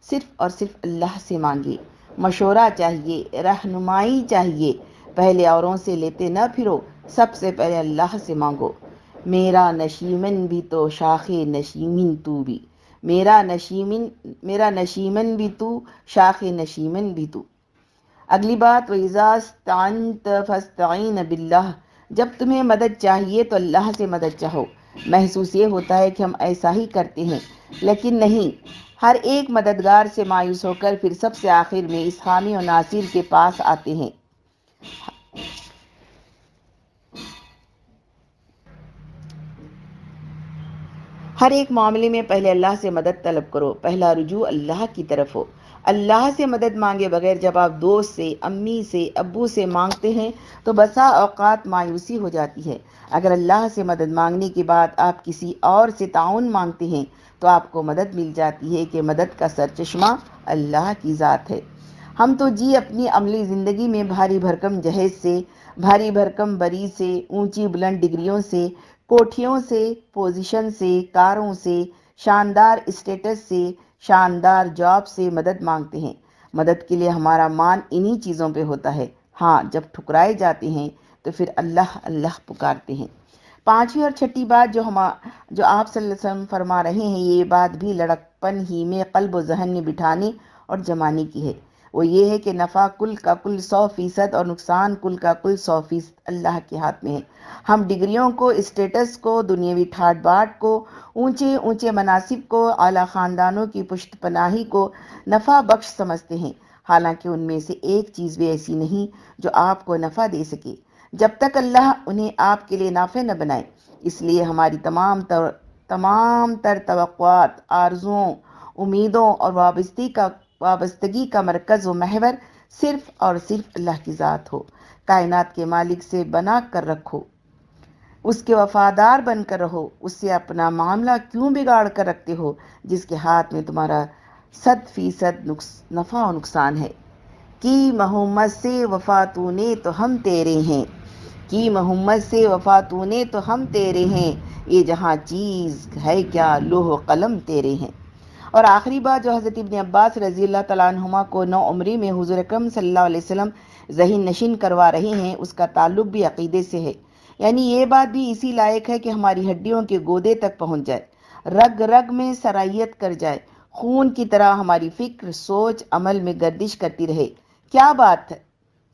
صرف اور صرف اللہ سے مانگے۔ مشورہ چاہیے، رہنمائی چاہیے۔ پہلے اوروں سے لیتے نہ پھرو، سب سے پہلے اللہ سے مانگو۔ میرا نشیمن بھی تو شاخ نشیمن تو بھی۔ میرا نشیمن میرا نشیمن بھی تو شاخ نشیمن بھی تو۔ اگلی بات، وَإِذَا فَاسْتَعِينَ بِاللَّهِ۔ جب تمہیں مدد چاہیے تو اللہ سے مدد چاہو۔ محسوس یہ ہوتا ہے کہ ہم ایسا ہی کرتے ہیں۔ لیکن نہیں، ہر ایک مددگار سے مایوس ہو کر پھر سب سے آخر میں اس حامی و ناصر کے پاس آتے ہیں۔ ہر ایک معاملے میں پہلے اللہ سے مدد طلب کرو، پہلا رجوع اللہ کی طرف ہو۔ اللہ سے مدد مانگے بغیر جب آپ دوست سے، امی سے، ابو سے مانگتے ہیں تو بسا اوقات مایوسی ہو جاتی ہے۔ اگر اللہ سے مدد مانگنے کے بعد آپ کسی اور سے تعاون مانگتے ہیں تو آپ کو مدد مل جاتی ہے کہ مدد کا سر چشمہ اللہ کی ذات ہے۔ ہم تو جی اپنی عملی زندگی میں بھاری بھرکم جہیز سے، بھاری بھرکم بری سے، اونچی بلند ڈگریوں سے، کوٹھیوں سے، پوزیشن سے، کاروں سے، شاندار اسٹیٹس سے شاندار جاب سے مدد مانگتے ہیں۔ مدد کے لیے ہمارا مان انہی چیزوں پہ ہوتا ہے۔ ہاں جب ٹھکرائے جاتے ہیں تو پھر اللہ اللہ پکارتے ہیں۔ پانچویں اور چھٹی بات جو ہم جو آپ صلی اللہ علیہ وسلم فرما رہے ہیں، یہ بات بھی لڑکپن ہی میں قلب و ذہن میں بٹھانے اور جمانے کی ہے۔ وہ یہ ہے کہ نفع کل کا کل سو فیصد اور نقصان کل کا کل سو فیصد اللہ کے ہاتھ میں ہے۔ ہم ڈگریوں کو، اسٹیٹس کو، دنیاوی ٹھاٹ باٹ کو، اونچے اونچے مناسب کو، اعلیٰ خاندانوں کی پشت پناہی کو نفع بخش سمجھتے ہیں۔ حالانکہ ان میں سے ایک چیز بھی ایسی نہیں جو آپ کو نفع دے سکے۔ جب تک اللہ انہیں آپ کے لیے نافع نہ بنائے، اس لیے ہماری تمام تر تمام تر توقعات، آرزوں، امیدوں اور وابستی کا وابستگی کا مرکز و محور صرف اور صرف اللہ کی ذات ہو۔ کائنات کے مالک سے بنا کر رکھو۔ اس کے وفادار بن کر رہو۔ اس سے اپنا معاملہ کیوں بگاڑ کر رکھتے ہو؟ جس کے ہاتھ میں تمہارا صد فیصد نفع و نقصان ہے۔ کی محمد سے وفاتو نے تو ہم تیرے ہیں۔ کی محمد سے وفاتو نے تو ہم تیرے ہیں۔ یہ جہاں چیز ہے کیا لوہ قلم تیرے ہیں۔ اور آخری بات جو حضرت ابن عباس رضی اللہ تعالیٰ عنہما کو نو عمری میں حضور اکرم صلی اللہ علیہ وسلم ذہین نشین کروا رہے ہیں، اس کا تعلق بھی عقیدے سے ہے۔ یعنی یہ بات بھی اسی لائق ہے کہ ہماری ہڈیوں کے گودے تک پہنچ جائے، رگ رگ میں سرائیت کر جائے، خون کی طرح ہماری فکر، سوچ، عمل میں گردش کرتی رہے۔ کیا بات ہے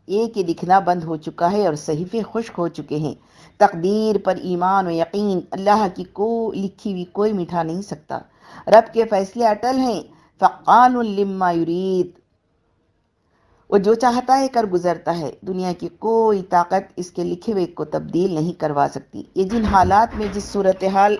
یہ کہ لکھنا بند ہو چکا ہے اور صحیفے خشک ہو چکے ہیں۔ تقدیر پر ایمان و یقین، اللہ کی کو، لکھی ہوئی کوئی مٹھا نہیں سکتا۔ رب کے فیصلے اٹل ہیں۔ فقال لما یرید وہ جو چاہتا ہے کر گزرتا ہے۔ دنیا کی کوئی طاقت اس کے لکھے ہوئے کو تبدیل نہیں کروا سکتی۔ یہ جن حالات میں جس صورتحال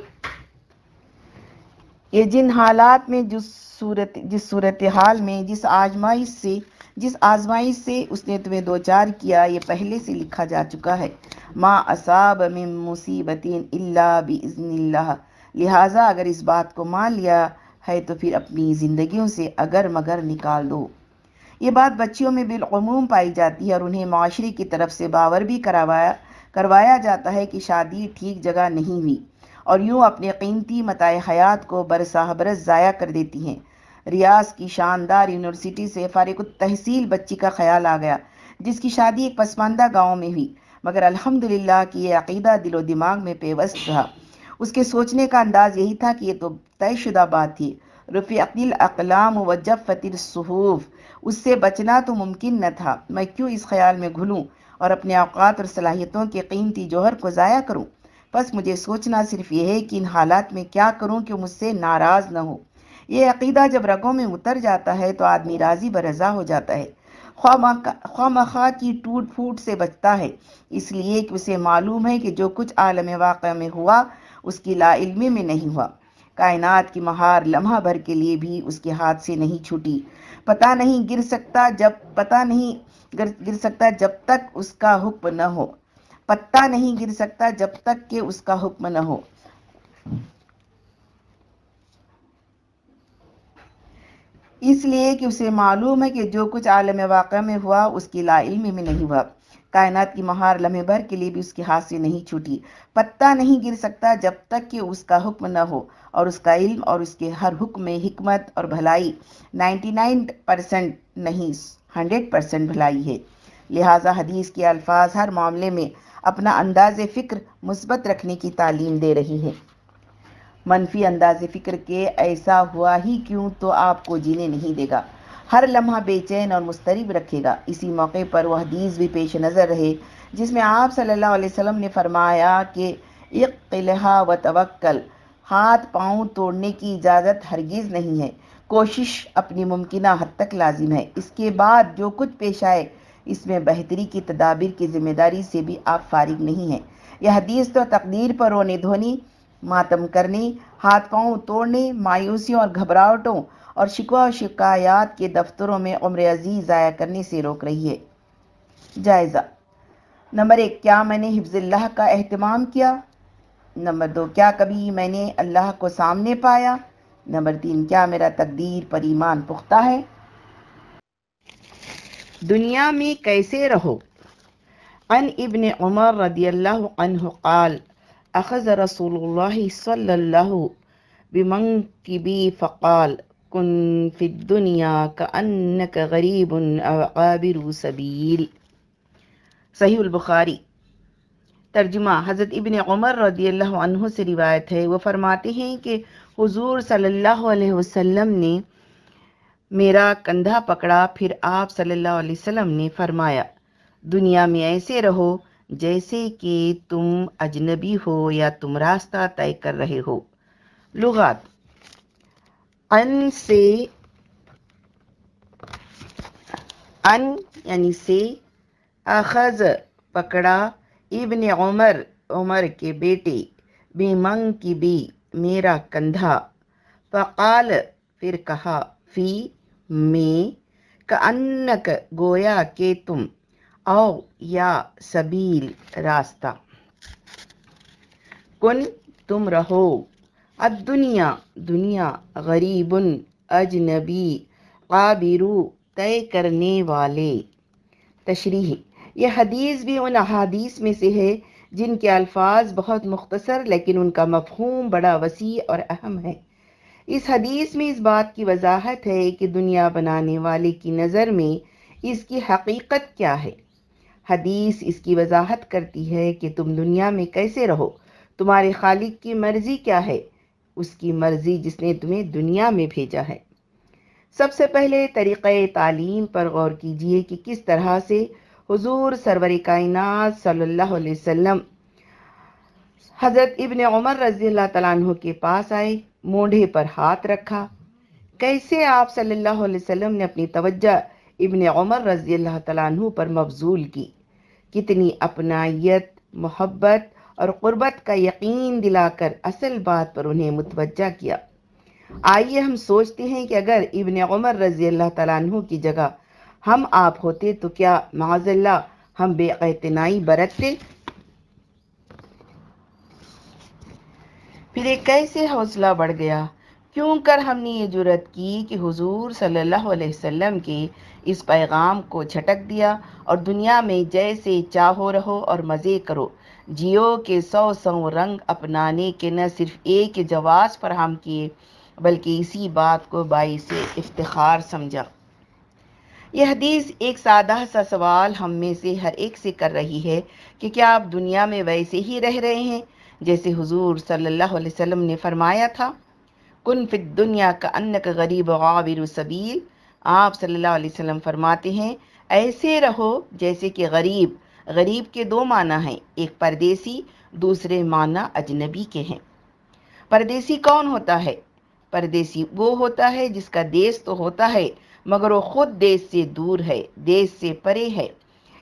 یہ جن حالات میں جس صورت جس صورتحال میں، جس آزمائش سے جس آزمائش سے اس نے تمہیں دو چار کیا، یہ پہلے سے لکھا جا چکا ہے۔ ما اصاب من مصیبت الا باذن اللہ لہٰذا اگر اس بات کو مان لیا ہے تو پھر اپنی زندگیوں سے اگر مگر نکال دو۔ یہ بات بچیوں میں بالعموم پائی جاتی ہے اور انہیں معاشرے کی طرف سے باور بھی کروایا کروایا جاتا ہے کہ شادی ٹھیک جگہ نہیں ہوئی اور یوں اپنے قیمتی متائے حیات کو برسہ برس ضائع کر دیتی ہیں۔ ریاض کی شاندار یونیورسٹی سے فارغ التحصیل بچی کا خیال آ گیا، جس کی شادی ایک پسماندہ گاؤں میں ہوئی، مگر الحمدللہ کی یہ عقیدہ دل و دماغ میں پیوست رہا۔ اس کے سوچنے کا انداز یہی تھا کہ یہ تو طے شدہ بات تھی۔ رفیع عقیل اقلام و جب فتر صحوف اس سے بچنا تو ممکن نہ تھا۔ میں کیوں اس خیال میں گھلوں اور اپنے اوقات اور صلاحیتوں کے قیمتی جوہر کو ضائع کروں؟ بس مجھے سوچنا صرف یہ ہے کہ ان حالات میں کیا کروں کہ مجھ سے ناراض نہ ہو یہ عقیدہ جب رگوں میں اتر جاتا ہے تو آدمی راضی برضا ہو جاتا ہے۔ خواہ مخواہ کی ٹوٹ پھوٹ سے بچتا ہے۔ اس لیے کہ اسے معلوم ہے کہ جو کچھ عالم واقع میں ہوا اس کی لا علمی میں نہیں ہوا۔ کائنات کی مہار لمحہ بھر کے لیے بھی اس کے ہاتھ سے نہیں چھوٹی۔ پتہ نہیں گر سکتا جب، پتہ نہیں گر سکتا جب تک اس کا حکم نہ ہو۔ پتہ نہیں گر سکتا جب تک کہ اس کا حکم نہ ہو۔ اس لیے کہ اسے معلوم ہے کہ جو کچھ عالم واقع میں ہوا، اس کی لا علمی میں نہیں ہوا۔ کائنات کی مہار لمحے بھر کے لیے بھی اس کے ہاتھ سے نہیں چھوٹی۔ پتہ نہیں گر سکتا جب تک کہ اس کا حکم نہ ہو اور اس کا علم اور اس کے ہر حکم میں حکمت اور بھلائی۔ نائنٹی نائن پرسنٹ نہیں، ہنڈریڈ پرسنٹ بھلائی ہے۔ لہٰذا حدیث کے الفاظ ہر معاملے میں اپنا انداز فکر مثبت رکھنے کی تعلیم دے رہی ہے۔ منفی انداز فکر کے ایسا ہوا ہی کیوں تو آپ کو جینے نہیں دے گا۔ ہر لمحہ بے چین اور مسترب رکھے گا۔ اسی موقع پر وہ حدیث بھی پیش نظر رہے، جس میں آپ صلی اللہ علیہ وسلم نے فرمایا کہ اقلحہ و توکل، ہاتھ پاؤں توڑنے کی اجازت ہرگز نہیں ہے۔ کوشش اپنی ممکنہ حد تک لازم ہے۔ اس کے بعد جو کچھ پیش آئے، اس میں بہتری کی تدابیر کی ذمہ داری سے بھی آپ فارغ نہیں ہیں۔ یہ حدیث تو تقدیر پر رونے دھونی، ماتم کرنے، ہاتھ پاؤں توڑنے مایوسیوں اور گھبراہٹوں اور شکوہ و شکایات کے دفتروں میں عمر عزیز ضائع کرنے سے روک رہی ہے۔ جائزہ۔ نمبر ایک، کیا میں نے حفظ اللہ کا اہتمام کیا؟ نمبر دو، کیا کبھی میں نے اللہ کو سامنے پایا؟ نمبر تین، کیا میرا تقدیر پر ایمان پختہ ہے؟ دنیا میں کیسے رہو؟ عن ابن عمر رضی اللہ عنہ قال، اخذ رسول اللہ صلی اللہ بمنکبی فقال کن فی الدنیا کأنک غریب او عابر سبیل صحیح البخاری ترجمہ حضرت ابن عمر رضی اللہ عنہ سے روایت ہے، وہ فرماتے ہیں کہ حضور صلی اللہ علیہ وسلم نے میرا کندھا پکڑا، پھر آپ صلی اللہ علیہ وسلم نے فرمایا، دنیا میں ایسے رہو جیسے کہ تم اجنبی ہو یا تم راستہ طے کر رہے ہو۔ لغات ان سے ان یعنی سے اخذ پکڑا ابن عمر عمر کے بیٹے بے منگ کی بی میرا کندھا۔ فقال، پھر کہا، فی میں، کانک گویا کہ تم او یا سبیل، راستہ۔ کن، تم رہو۔ الدنیا دنیا غریب اجنبی قابرو طے کرنے والے۔ تشریح، یہ حدیث بھی ان احادیث میں سے ہے جن کے الفاظ بہت مختصر لیکن ان کا مفہوم بڑا وسیع اور اہم ہے۔ اس حدیث میں اس بات کی وضاحت ہے کہ دنیا بنانے والے کی نظر میں اس کی حقیقت کیا ہے۔ حدیث اس کی وضاحت کرتی ہے کہ تم دنیا میں کیسے رہو، تمہارے خالق کی مرضی کیا ہے اس کی مرضی جس نے تمہیں دنیا میں بھیجا ہے۔ سب سے پہلے طریقہ تعلیم پر غور کیجیے کہ کس طرح سے حضور سرور کائنات صلی اللہ علیہ وسلم حضرت ابن عمر رضی اللہ تعالیٰ عنہ کے پاس آئے مونڈے پر ہاتھ رکھا۔ کیسے آپ صلی اللہ علیہ وسلم نے اپنی توجہ ابن عمر رضی اللہ تعالیٰ عنہ پر مبزول کی؟ کتنی اپنائیت، محبت اور قربت کا یقین دلا کر اصل بات پر انہیں متوجہ کیا۔ آئیے ہم سوچتے ہیں کہ اگر ابن عمر رضی اللہ تعالیٰ عنہ کی جگہ ہم آپ ہوتے تو کیا معاذ اللہ ہم بے اعتنائی برتتے؟ پھر ایک کیسے حوصلہ بڑھ گیا؟ کیوں کر ہم نے یہ جرت کی کہ حضور صلی اللہ علیہ وسلم کے اس پیغام کو جھٹک دیا اور دنیا میں جیسے چاہو رہو اور مزے کرو؟ جیو کے سو سو رنگ اپنانے کے نہ صرف ایک جواز فراہم کیے، بلکہ اسی بات کو باعث افتخار سمجھا۔ یہ حدیث ایک سادہ سا سوال ہم میں سے ہر ایک سے کر رہی ہے کہ کیا آپ دنیا میں ویسے ہی رہ رہے ہیں؟ جیسے حضور صلی اللہ علیہ وسلم نے فرمایا تھا، کن فی دنیا کا ان کا غریب غابر سبیل آپ صلی اللہ علیہ وسلم فرماتے ہیں، ایسے رہو جیسے کہ غریب غریب کے دو معنی ہیں، ایک پردیسی، دوسرے معنی اجنبی کے ہیں۔ پردیسی کون ہوتا ہے؟ پردیسی وہ ہوتا ہے جس کا دیس تو ہوتا ہے، مگر وہ خود دیش سے دور ہے دیش سے پرے ہے۔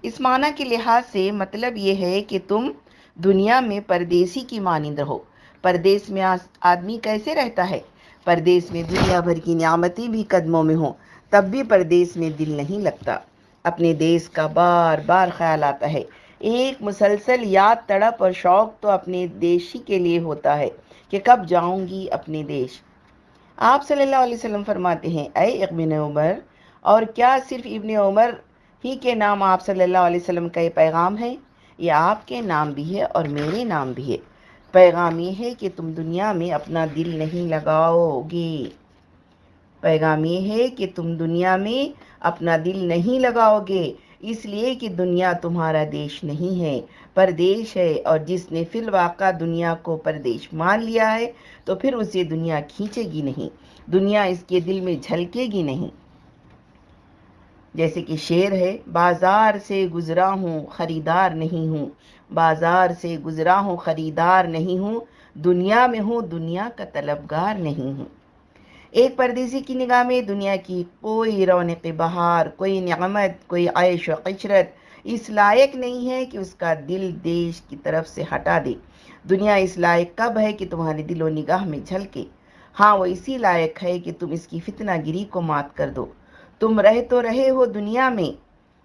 اس معنی کے لحاظ سے مطلب یہ ہے کہ تم دنیا میں پردیسی کی مانند رہو۔ پردیس میں آدمی کیسے رہتا ہے؟ پردیس میں دنیا بھر کی نعمتیں بھی قدموں میں ہوں، تب بھی پردیس میں دل نہیں لگتا۔ اپنے دیس کا بار بار خیال آتا ہے۔ ایک مسلسل یاد تڑپ اور شوق تو اپنے دیشی کے لیے ہوتا ہے کہ کب جاؤں گی اپنے دیش۔ آپ صلی اللہ علیہ وسلم فرماتے ہیں، اے ابن عمر، اور کیا صرف ابن عمر ہی کے نام آپ صلی اللہ علیہ وسلم کا یہ پیغام ہے؟ یہ آپ کے نام بھی ہے اور میرے نام بھی ہے۔ پیغام یہ ہے کہ تم دنیا میں اپنا دل نہیں لگاؤ گے پیغام یہ ہے کہ تم دنیا میں اپنا دل نہیں لگاؤ گے، اس لیے کہ دنیا تمہارا دیش نہیں ہے۔ پردیش ہے اور جس نے فی الواقع دنیا کو پردیش مان لیا ہے، تو پھر اسے دنیا کھینچے گی نہیں۔ دنیا اس کے دل میں جھلکے گی نہیں۔ جیسے کہ شعر ہے، بازار سے گزرا ہوں، خریدار نہیں ہوں۔ بازار سے گزرا ہوں، خریدار نہیں ہوں۔ دنیا میں ہوں، دنیا کا طلبگار نہیں ہوں۔ ایک پردیسی کی نگاہ میں دنیا کی کوئی رونق بہار، کوئی نعمت، کوئی عیش و قشرت اس لائق نہیں ہے کہ اس کا دل دیش کی طرف سے ہٹا دے۔ دنیا اس لائق کب ہے کہ تمہارے دل و نگاہ میں جھلکے؟ ہاں وہ اسی لائق ہے کہ تم اس کی فتنہ گری کو مات کر دو۔ تم رہ تو رہے ہو دنیا میں،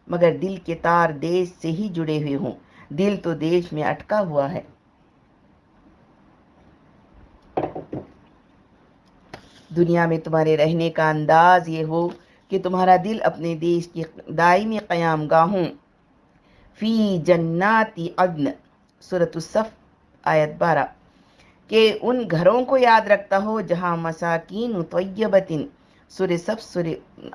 مگر دل کے تار دیش سے ہی جڑے ہوئے ہوں۔ دل تو دیش میں اٹکا ہوا ہے۔ دنیا میں تمہارے رہنے کا انداز یہ ہو کہ تمہارا دل اپنے دیش کی دائمی قیام گاہوں۔ فی جناتی عدن صورت الصف، آیت بارہ۔ کہ ان گھروں کو یاد رکھتا ہو جہاں مساکین طیبتن سر سب سر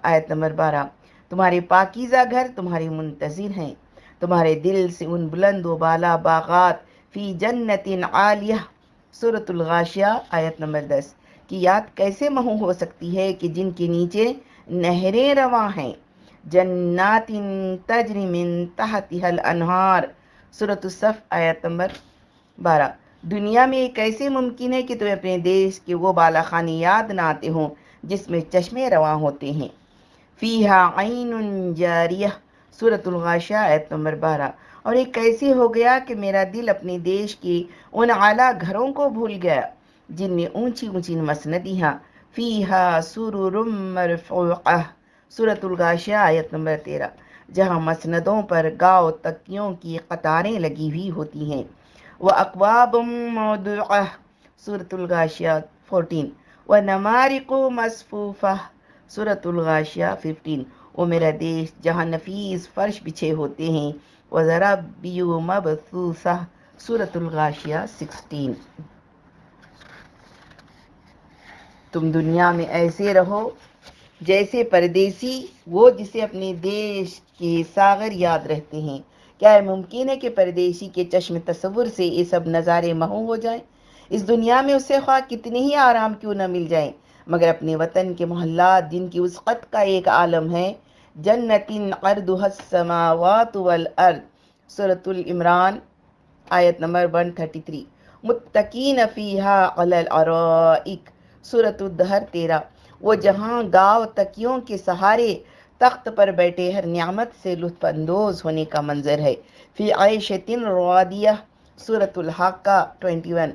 آیت نمبر بارہ۔ تمہارے پاکیزہ گھر تمہارے منتظر ہیں۔ تمہارے دل سے ان بلند و بالا باغات، فی جنت عالیہ صورت الغاشیہ، آیت نمبر دس۔ کی یاد کیسے مہو ہو سکتی ہے کہ جن کے نیچے نہریں رواں ہیں۔ جنات تجری من تحتها الانہار۔ صورت الصف آیت نمبر بارہ۔ دنیا میں یہ کیسے ممکن ہے کہ تمہیں اپنے دیش کے وہ بالا خانی یاد نہ آتے ہوں جس میں چشمے رواں ہوتے ہیں۔ فیہا عین جاریہ۔ صورت الغاشہ آیت نمبر بارہ۔ اور یہ کیسے ہو گیا کہ میرا دل اپنے دیش کے ان اعلیٰ گھروں کو بھول گیا۔ جن میں اونچی اونچی مسندیاں فیہا سرر مرفوعہ۔ صورت الغاشہ آیت نمبر تیرہ۔ جہاں مسندوں پر گاؤ تکیوں کی قطاریں لگی ہوئی ہوتی ہیں۔ وہ اقواب موضوعہ صورت الغاشیہ فورٹین و نمارق مصفوفہ صورت الغاشیہ ففٹین وہ میرا دیش، جہاں نفیس فرش بچھے ہوتے ہیں۔ وہ ذرا بیو مبثوثہ صورت الغاشیہ، سکسٹین۔ تم دنیا میں ایسے رہو جیسے پردیسی، وہ جسے اپنے دیش کے ساغر یاد رہتے ہیں۔ کیا ممکن ہے کہ پردیسی کے چشم تصور سے یہ سب نظارے مہو ہو جائیں؟ اس دنیا میں اسے خواہ کتنے ہی آرام کیوں نہ مل جائیں۔ مگر اپنے وطن کے محلات جن کی وسعت کا ایک عالم ہے۔ جنت عرضها السماوات والارض، سورة العمران، آیت نمبر 133 متقین فیہا علی الارائک۔ سورة الدہر تیرہ۔ وہ جہاں گاؤ تکیوں کے سہارے تخت پر بیٹھے ہر نعمت سے لطف اندوز ہونے کا منظر ہے۔ فی عیشت روادیہ سورة الحاقہ 21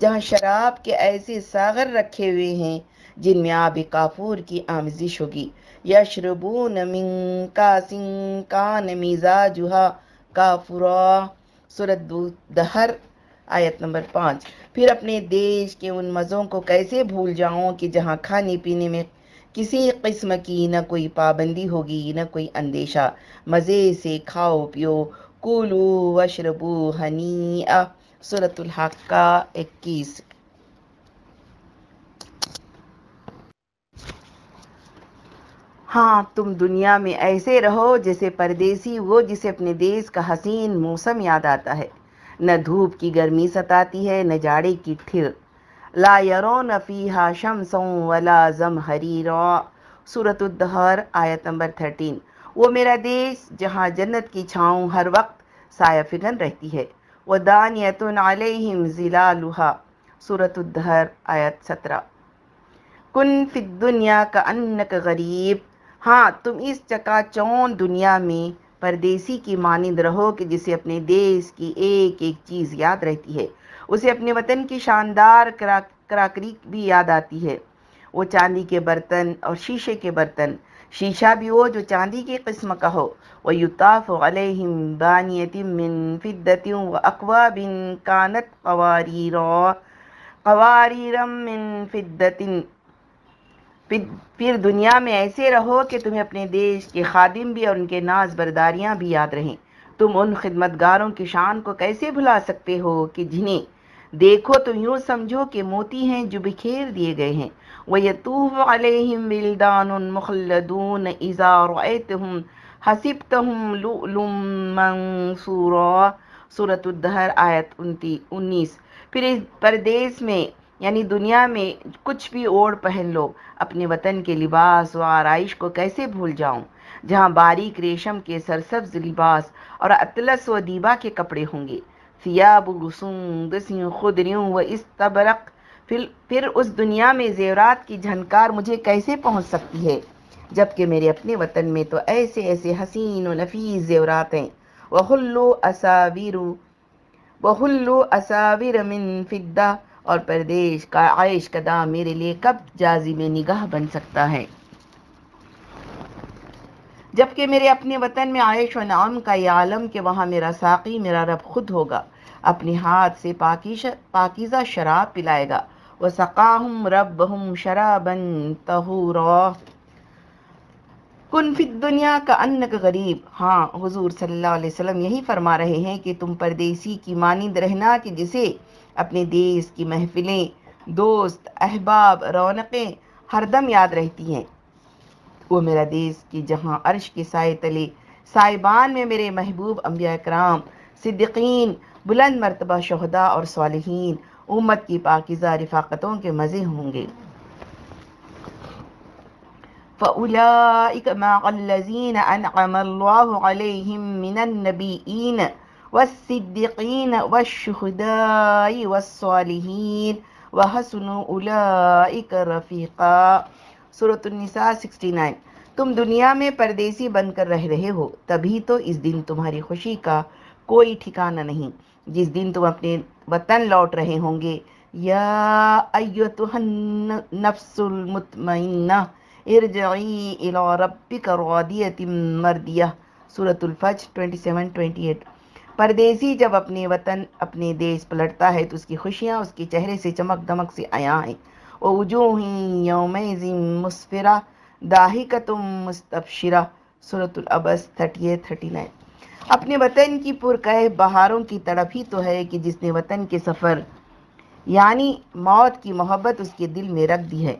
جہاں شراب کے ایسے ساغر رکھے ہوئے ہیں جن میں آب کافور کی آمزش ہوگی۔ یشربون من کاسن کان مزاجہا کافرا سورت دہر آیت نمبر پانچ۔ پھر اپنے دیش کے ان مزوں کو کیسے بھول جاؤں کہ جہاں کھانے پینے میں کسی قسم کی نہ کوئی پابندی ہوگی، نہ کوئی اندیشہ۔ مزے سے کھاؤ، پیو۔ کولو وشربو ہنی سورت الحقہ اکیس۔ ہاں تم دنیا میں ایسے رہو جیسے پردیسی، وہ جسے اپنے دیش کا حسین موسم یاد آتا ہے۔ نہ دھوپ کی گرمی ستاتی ہے، نہ جاڑے کی ٹھر لا یرون فیہا شمسوں ولا زمہریرا۔ سورة الدہر، آیت نمبر 13 وہ میرا دیش جہاں جنت کی چھاؤں ہر وقت سایہ فگن رہتی ہے۔ وَدَانِيَةٌ عَلَيْهِمْ زِلَالُهَا سورة الدہر، آیت 17 کن فی الدنیا کا انک غریب۔ ہاں تم اس چکا چون دنیا میں پردیسی کی مانند رہو کہ جسے اپنے دیش کی ایک ایک چیز یاد رہتی ہے۔ اسے اپنے وطن کی شاندار کراکری بھی یاد آتی ہے۔ وہ چاندی کے برتن اور شیشے کے برتن۔ شیشہ بھی وہ جو چاندی کی قسم کا ہو۔ وہ یوتاف علیہم بانیت من فدتوں و اقواب کانت قواریر قواریرم من فدتن پھر دنیا میں ایسے رہو کہ تمہیں اپنے دیش کے خادم بھی اور ان کے ناز برداریاں بھی یاد رہیں۔ تم ان خدمتگاروں کی شان کو کیسے بھلا سکتے ہو کہ جنہیں دیکھو تو یوں سمجھو کہ موتی ہیں جو بکھیر دیے گئے ہیں۔ وَيَتُوفُ عَلَيْهِمْ بِلْدَانٌ مُخَلَّدُونَ اِذَا رَأَيْتَهُمْ حَسِبْتَهُمْ لُؤْلُمْ مَنْصُورًا۔ سورة الدہر آیت انیس۔ پھر اس پردیس میں یعنی دنیا میں کچھ بھی اوڑ پہن لو، اپنے وطن کے لباس و آرائش کو کیسے بھول جاؤں؟ جہاں باریک ریشم کے سرسبز لباس اور اطلس و دیبا کے کپڑے ہوں گے۔ سیاب سیابسوں خدریوں و استبرق۔ پھر پھر اس دنیا میں زیورات کی جھنکار مجھے کیسے پہنچ سکتی ہے؟ جبکہ میرے اپنے وطن میں تو ایسے ایسے حسین و نفیس زیورات ہیں۔ وحلو اساویر وحلو اساویر من فدہ اور پردیش کا عائش قدام میرے لیے کب جازی میں نگاہ بن سکتا ہے؟ جبکہ میرے اپنے وطن میں عائش و نعم کا یہ عالم کہ وہاں میرا ساقی، میرا رب خود ہوگا، اپنے ہاتھ سے پاکیزہ شراب پلائے گا۔ وَسَقَاهُمْ رَبَّهُمْ شَرَابًا تَهُورًا کن فی دنیا کا ان غریب۔ ہاں حضور صلی اللہ علیہ وسلم یہی فرما رہے ہیں کہ تم پردیسی کی مانند رہنا کہ جسے اپنے دیس کی محفلیں، دوست، احباب، رونقیں ہر دم یاد رہتی ہیں۔ وہ میرا دیس کی جہاں عرش کے سائے تلے، سائبان میں میرے محبوب انبیاء اکرام صدقین بلند مرتبہ شہداء اور صالحین، امت کی پاکیزہ رفاقتوں کے مزے ہوں گے۔ فأولئك مع الذين أنعم الله عليهم من النبيين والصديقين والشهداء والصالحين وحسن أولئك رفيقا۔ سورة النساء 69 تم دنیا میں پردیسی بن کر رہ رہے ہو، تبھی تو اس دن تمہاری خوشی کا کوئی ٹھکانہ نہیں۔ جس دن تم اپنے وطن لوٹ رہے ہوں گے۔ یا ایتها النفس المطمئنہ، ارجعی الى ربک راضیت مردیہ سورة الفجر 27-28 پردیسی جب اپنے وطن، اپنے دیس پلٹتا ہے تو اس کی خوشیاں، اس کے چہرے سے چمک دمک سے آیا ہیں وَوُجُوهٍ يَوْمَئِذٍ مُسْفِرَةٍ دَاهِكَةٌ مُسْتَبْشِرَةٌ سورة العبس 38-39 اپنے وطن کی پرکہ بہاروں کی تڑپ ہی تو ہے کہ جس نے وطن کے سفر یعنی موت کی محبت اس کے دل میں رکھ دی ہے۔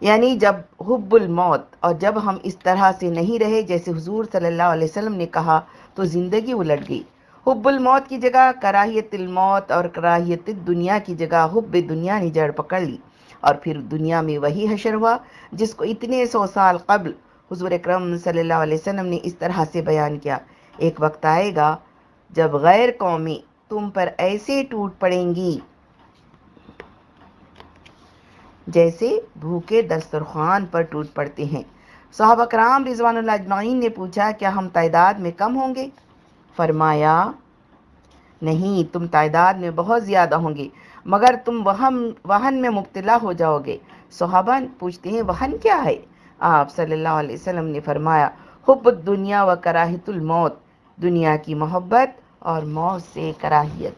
یعنی جب حب الموت، اور جب ہم اس طرح سے نہیں رہے جیسے حضور صلی اللہ علیہ وسلم نے کہا تو زندگی الٹ گئی۔ حب الموت کی جگہ، کراہیت الموت اور کراہیت دنیا کی جگہ حب دنیا نے جڑ پکڑ لی۔ اور پھر دنیا میں وہی حشر ہوا جس کو اتنے سو سال قبل حضور اکرم صلی اللہ علیہ وسلم نے اس طرح سے بیان کیا۔ ایک وقت آئے گا جب غیر قومی تم پر ایسے ٹوٹ پڑیں گی۔ جیسے بھوکے دسترخوان پر ٹوٹ پڑتے ہیں۔ صحابہ کرام رضوان اللہ اجمعین نے پوچھا، کیا ہم تعداد میں کم ہوں گے؟ فرمایا، نہیں، تم تعداد میں بہت زیادہ ہوں گے، مگر تم وہن میں مبتلا ہو جاؤ گے۔ صحابہ پوچھتے ہیں، وہن کیا ہے؟ آپ صلی اللہ علیہ وسلم نے فرمایا، حب الدنیا و کراہت الموت، دنیا کی محبت اور موت سے کراہیت۔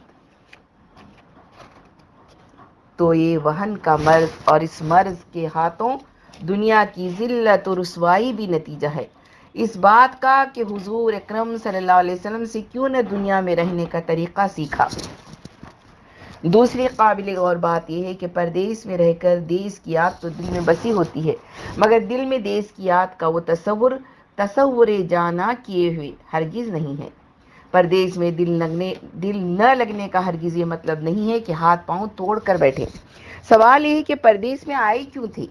تو یہ وہن کا مرض اور اس مرض کے ہاتھوں دنیا کی ذلت و رسوائی بھی نتیجہ ہے۔ اس بات کا کہ حضور اکرم صلی اللہ علیہ وسلم سے کیوں نہ دنیا میں رہنے کا طریقہ سیکھا۔ دوسری قابل غور بات یہ ہے کہ پردیس میں رہ کر دیس کی یاد تو دل میں بسی ہوتی ہے، مگر دل میں دیس کی یاد کا وہ تصور تصور جانا کیے ہوئے ہرگز نہیں ہے۔ پردیس میں دل لگنے، دل نہ لگنے کا ہرگز یہ مطلب نہیں ہے کہ ہاتھ پاؤں توڑ کر بیٹھے۔ سوال یہ ہے کہ پردیس میں آئی کیوں تھی؟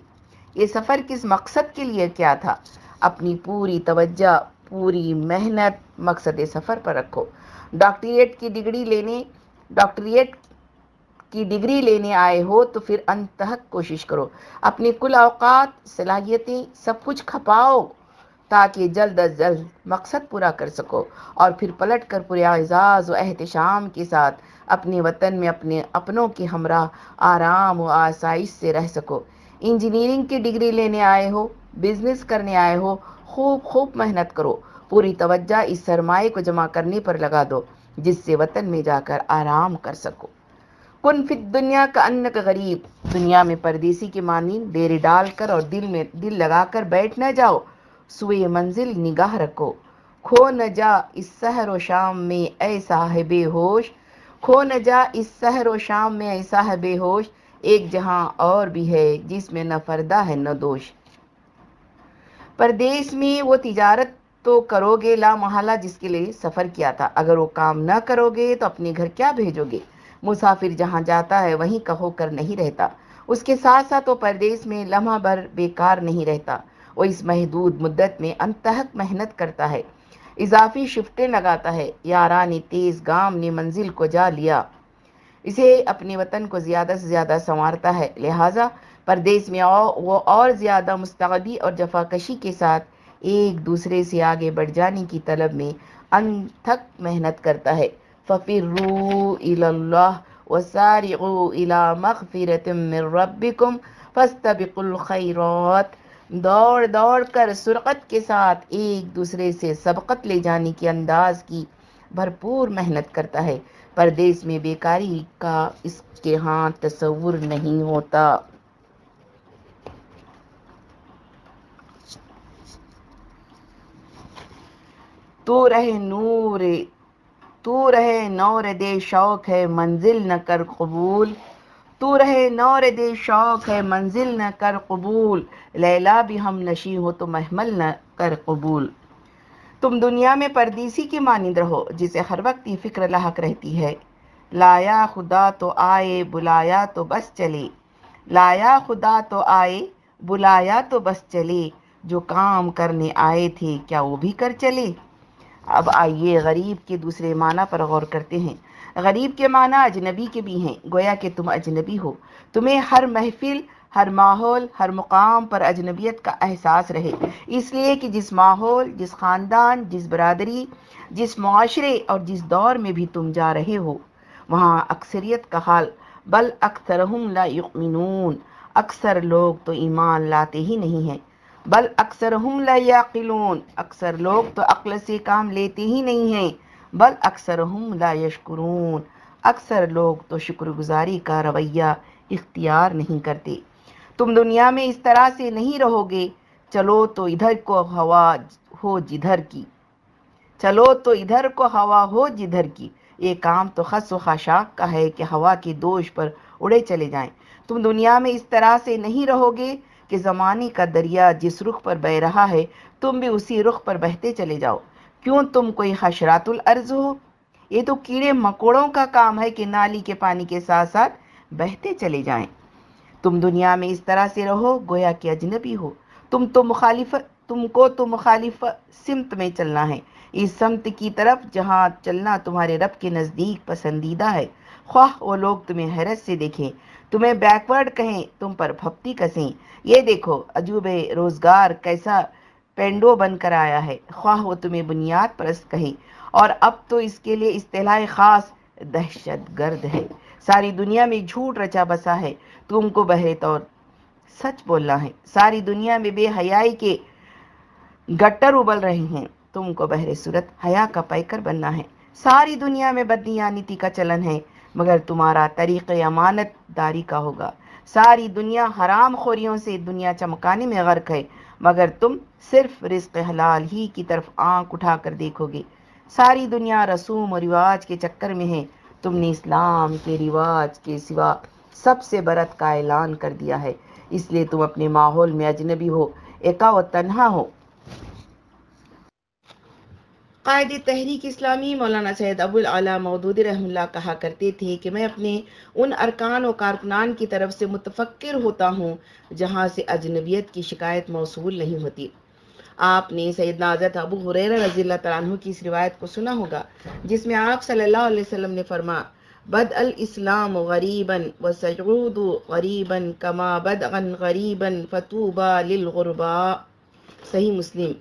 یہ سفر کس مقصد کے لیے کیا تھا؟ اپنی پوری توجہ، پوری محنت مقصد سفر پر رکھو۔ ڈاکٹریٹ کی ڈگری لینے، ڈاکٹریٹ کی ڈگری لینے آئے ہو تو پھر انتہک کوشش کرو۔ اپنی کل اوقات، صلاحیتیں سب کچھ کھپاؤ تاکہ جلد از جلد مقصد پورا کر سکو اور پھر پلٹ کر پورے اعزاز و احتشام کے ساتھ اپنے وطن میں اپنے اپنوں کے ہمراہ آرام و آسائش سے رہ سکو۔ انجینئرنگ کی ڈگری لینے آئے ہو، بزنس کرنے آئے ہو، خوب خوب محنت کرو۔ پوری توجہ اس سرمایہ کو جمع کرنے پر لگا دو، جس سے وطن میں جا کر آرام کر سکو۔ کن فت دنیا کا ان کا غریب، دنیا میں پردیسی کے معنی ڈیرے ڈال کر اور دل میں دل لگا کر بیٹھ نہ جاؤ، سوئے منزل نگاہ رکھو۔ کھو نہ جا اس سحر و شام میں، اے صاحب ہوش۔ کھو نہ جا اس سحر و شام میں، اے صاحب ہوش۔ ایک جہاں اور بھی ہے جس میں نہ فردہ ہے نہ دوش۔ پردیس میں وہ تجارت تو کرو گے لا محالہ جس کے لیے سفر کیا تھا۔ اگر وہ کام نہ کرو گے تو اپنے گھر کیا بھیجو گے؟ مسافر جہاں جاتا ہے وہیں کہو کر نہیں رہتا۔ اس کے ساتھ ساتھ وہ پردیس میں لمحہ بھر بیکار نہیں رہتا۔ وہ اس محدود مدت میں انتہک محنت کرتا ہے۔ اضافی شفٹیں لگاتا ہے۔ یاران تیز گام نے منزل کو جا لیا۔ اسے اپنے وطن کو زیادہ سے زیادہ سنوارتا ہے۔ لہٰذا پردیس میں وہ اور زیادہ مستقبی اور جفاکشی کے ساتھ ایک دوسرے سے آگے بڑھ جانے کی طلب میں ان تھک محنت کرتا ہے۔ ففروا الى اللہ وسارعوا الى مغفرت من ربکم فاستبقوا الخیرات دوڑ دوڑ کر سرقت کے ساتھ ایک دوسرے سے سبقت لے جانے کے انداز کی بھرپور محنت کرتا ہے۔ پردیس میں بیکاری کا اس کے ہاں تصور نہیں ہوتا۔ تو رہے نور، تو رہے نور دے شوق ہے، منزل نہ کر قبول۔ تو رہے نور دے شوق ہے، منزل نہ کر قبول۔ لیلا بھی ہم نشی ہو تو محمل نہ کر قبول۔ تم دنیا میں پردیسی کی مانند رہو، جسے ہر وقت یہ فکر لاحق رہتی ہے۔ لایا خدا تو آئے، بلایا تو بس چلے۔ لایا خدا تو آئے، بلایا تو بس چلے۔ جو کام کرنے آئے تھے، کیا وہ بھی کر چلے؟ اب آئیے، غریب کے دوسرے معنی پر غور کرتے ہیں۔ غریب کے معنی اجنبی کے بھی ہیں۔ گویا کہ تم اجنبی ہو۔ تمہیں ہر محفل ہر ماحول، ہر مقام پر اجنبیت کا احساس رہے۔ اس لیے کہ جس ماحول، جس خاندان، جس برادری، جس معاشرے اور جس دور میں بھی تم جا رہے ہو، وہاں اکثریت کا حال، بل اکثرہم لا یؤمنون۔ اکثر لوگ تو ایمان لاتے ہی نہیں ہیں۔ بل اکثرہم لا یاقلون۔ اکثر لوگ تو عقل سے کام لیتے ہی نہیں ہیں۔ بل اکثرہم لا یشکرون۔ اکثر لوگ تو شکر گزاری کا رویہ اختیار نہیں کرتے۔ تم دنیا میں اس طرح سے نہیں رہو گے۔ چلو تو ادھر کو ہوا ہو جدھر کی۔ چلو تو ادھر کو ہوا ہو جدھر کی۔ یہ کام تو خس و خاشاک کا ہے کہ ہوا کے دوش پر اڑے چلے جائیں۔ تم دنیا میں اس طرح سے نہیں رہو گے کہ زمانے کا دریا جس رخ پر بہ رہا ہے، تم بھی اسی رخ پر بہتے چلے جاؤ۔ کیوں تم کوئی حشرات الارض ہو؟ یہ تو کیڑے مکوڑوں کا کام ہے کہ نالی کے پانی کے ساتھ ساتھ بہتے چلے جائیں۔ تم دنیا میں اس طرح سے رہو، گویا کہ اجنبی ہو۔ تم تو مخالف، تم کو تو مخالف سمت میں چلنا ہے۔ اس سمت کی طرف جہاں چلنا تمہارے رب کے نزدیک پسندیدہ ہے۔ خواہ وہ لوگ تمہیں حیرت سے دیکھیں۔ تمہیں بیکورڈ کہیں، تم پر پھپتی کسیں۔ یہ دیکھو، عجوب روزگار کیسا پینڈو بن کر آیا ہے۔ خواہ وہ تمہیں بنیاد پرست کہیں اور اب تو اس کے لیے اصطلاح خاص دہشت گرد ہے۔ ساری دنیا میں جھوٹ رچا بسا ہے۔ تم کو بہرے طور۔ سچ بولنا ہے، ساری دنیا میں بے حیائی کے گٹر ابل رہے ہیں۔ تم کو بہرے صورت، حیا کا پیکر بننا ہے۔ ساری دنیا میں بدنیانتی کا چلن ہے، مگر تمہارا طریق امانت داری کا ہوگا۔ ساری دنیا حرام خوریوں سے دنیا چمکانے میں غرق ہے، مگر تم صرف رزق حلال ہی کی طرف آنکھ اٹھا کر دیکھو گے۔ ساری دنیا رسوم و رواج کے چکر میں ہے، تم نے اسلام کے رواج کے سوا سب سے برت کا اعلان کر دیا ہے۔ اس لیے تم اپنے ماحول میں اجنبی ہو، ایکا و تنہا ہو۔ قائد تحریک اسلامی مولانا سید ابو العلا مودود رحم اللہ کہا کرتے تھے کہ میں اپنے ان ارکان و کارکنان کی طرف سے متفکر ہوتا ہوں جہاں سے اجنبیت کی شکایت موصول نہیں ہوتی۔ آپ نے سید حضرت ابو حریر رضی اللہ تعالیٰ عنہ کی اس روایت کو سنا ہوگا، جس میں آپ صلی اللہ علیہ وسلم نے فرما بد الاسلام غریبا و سجعود غریبا کما بدغن غریبا فتوبا للغرباء صحیح مسلم۔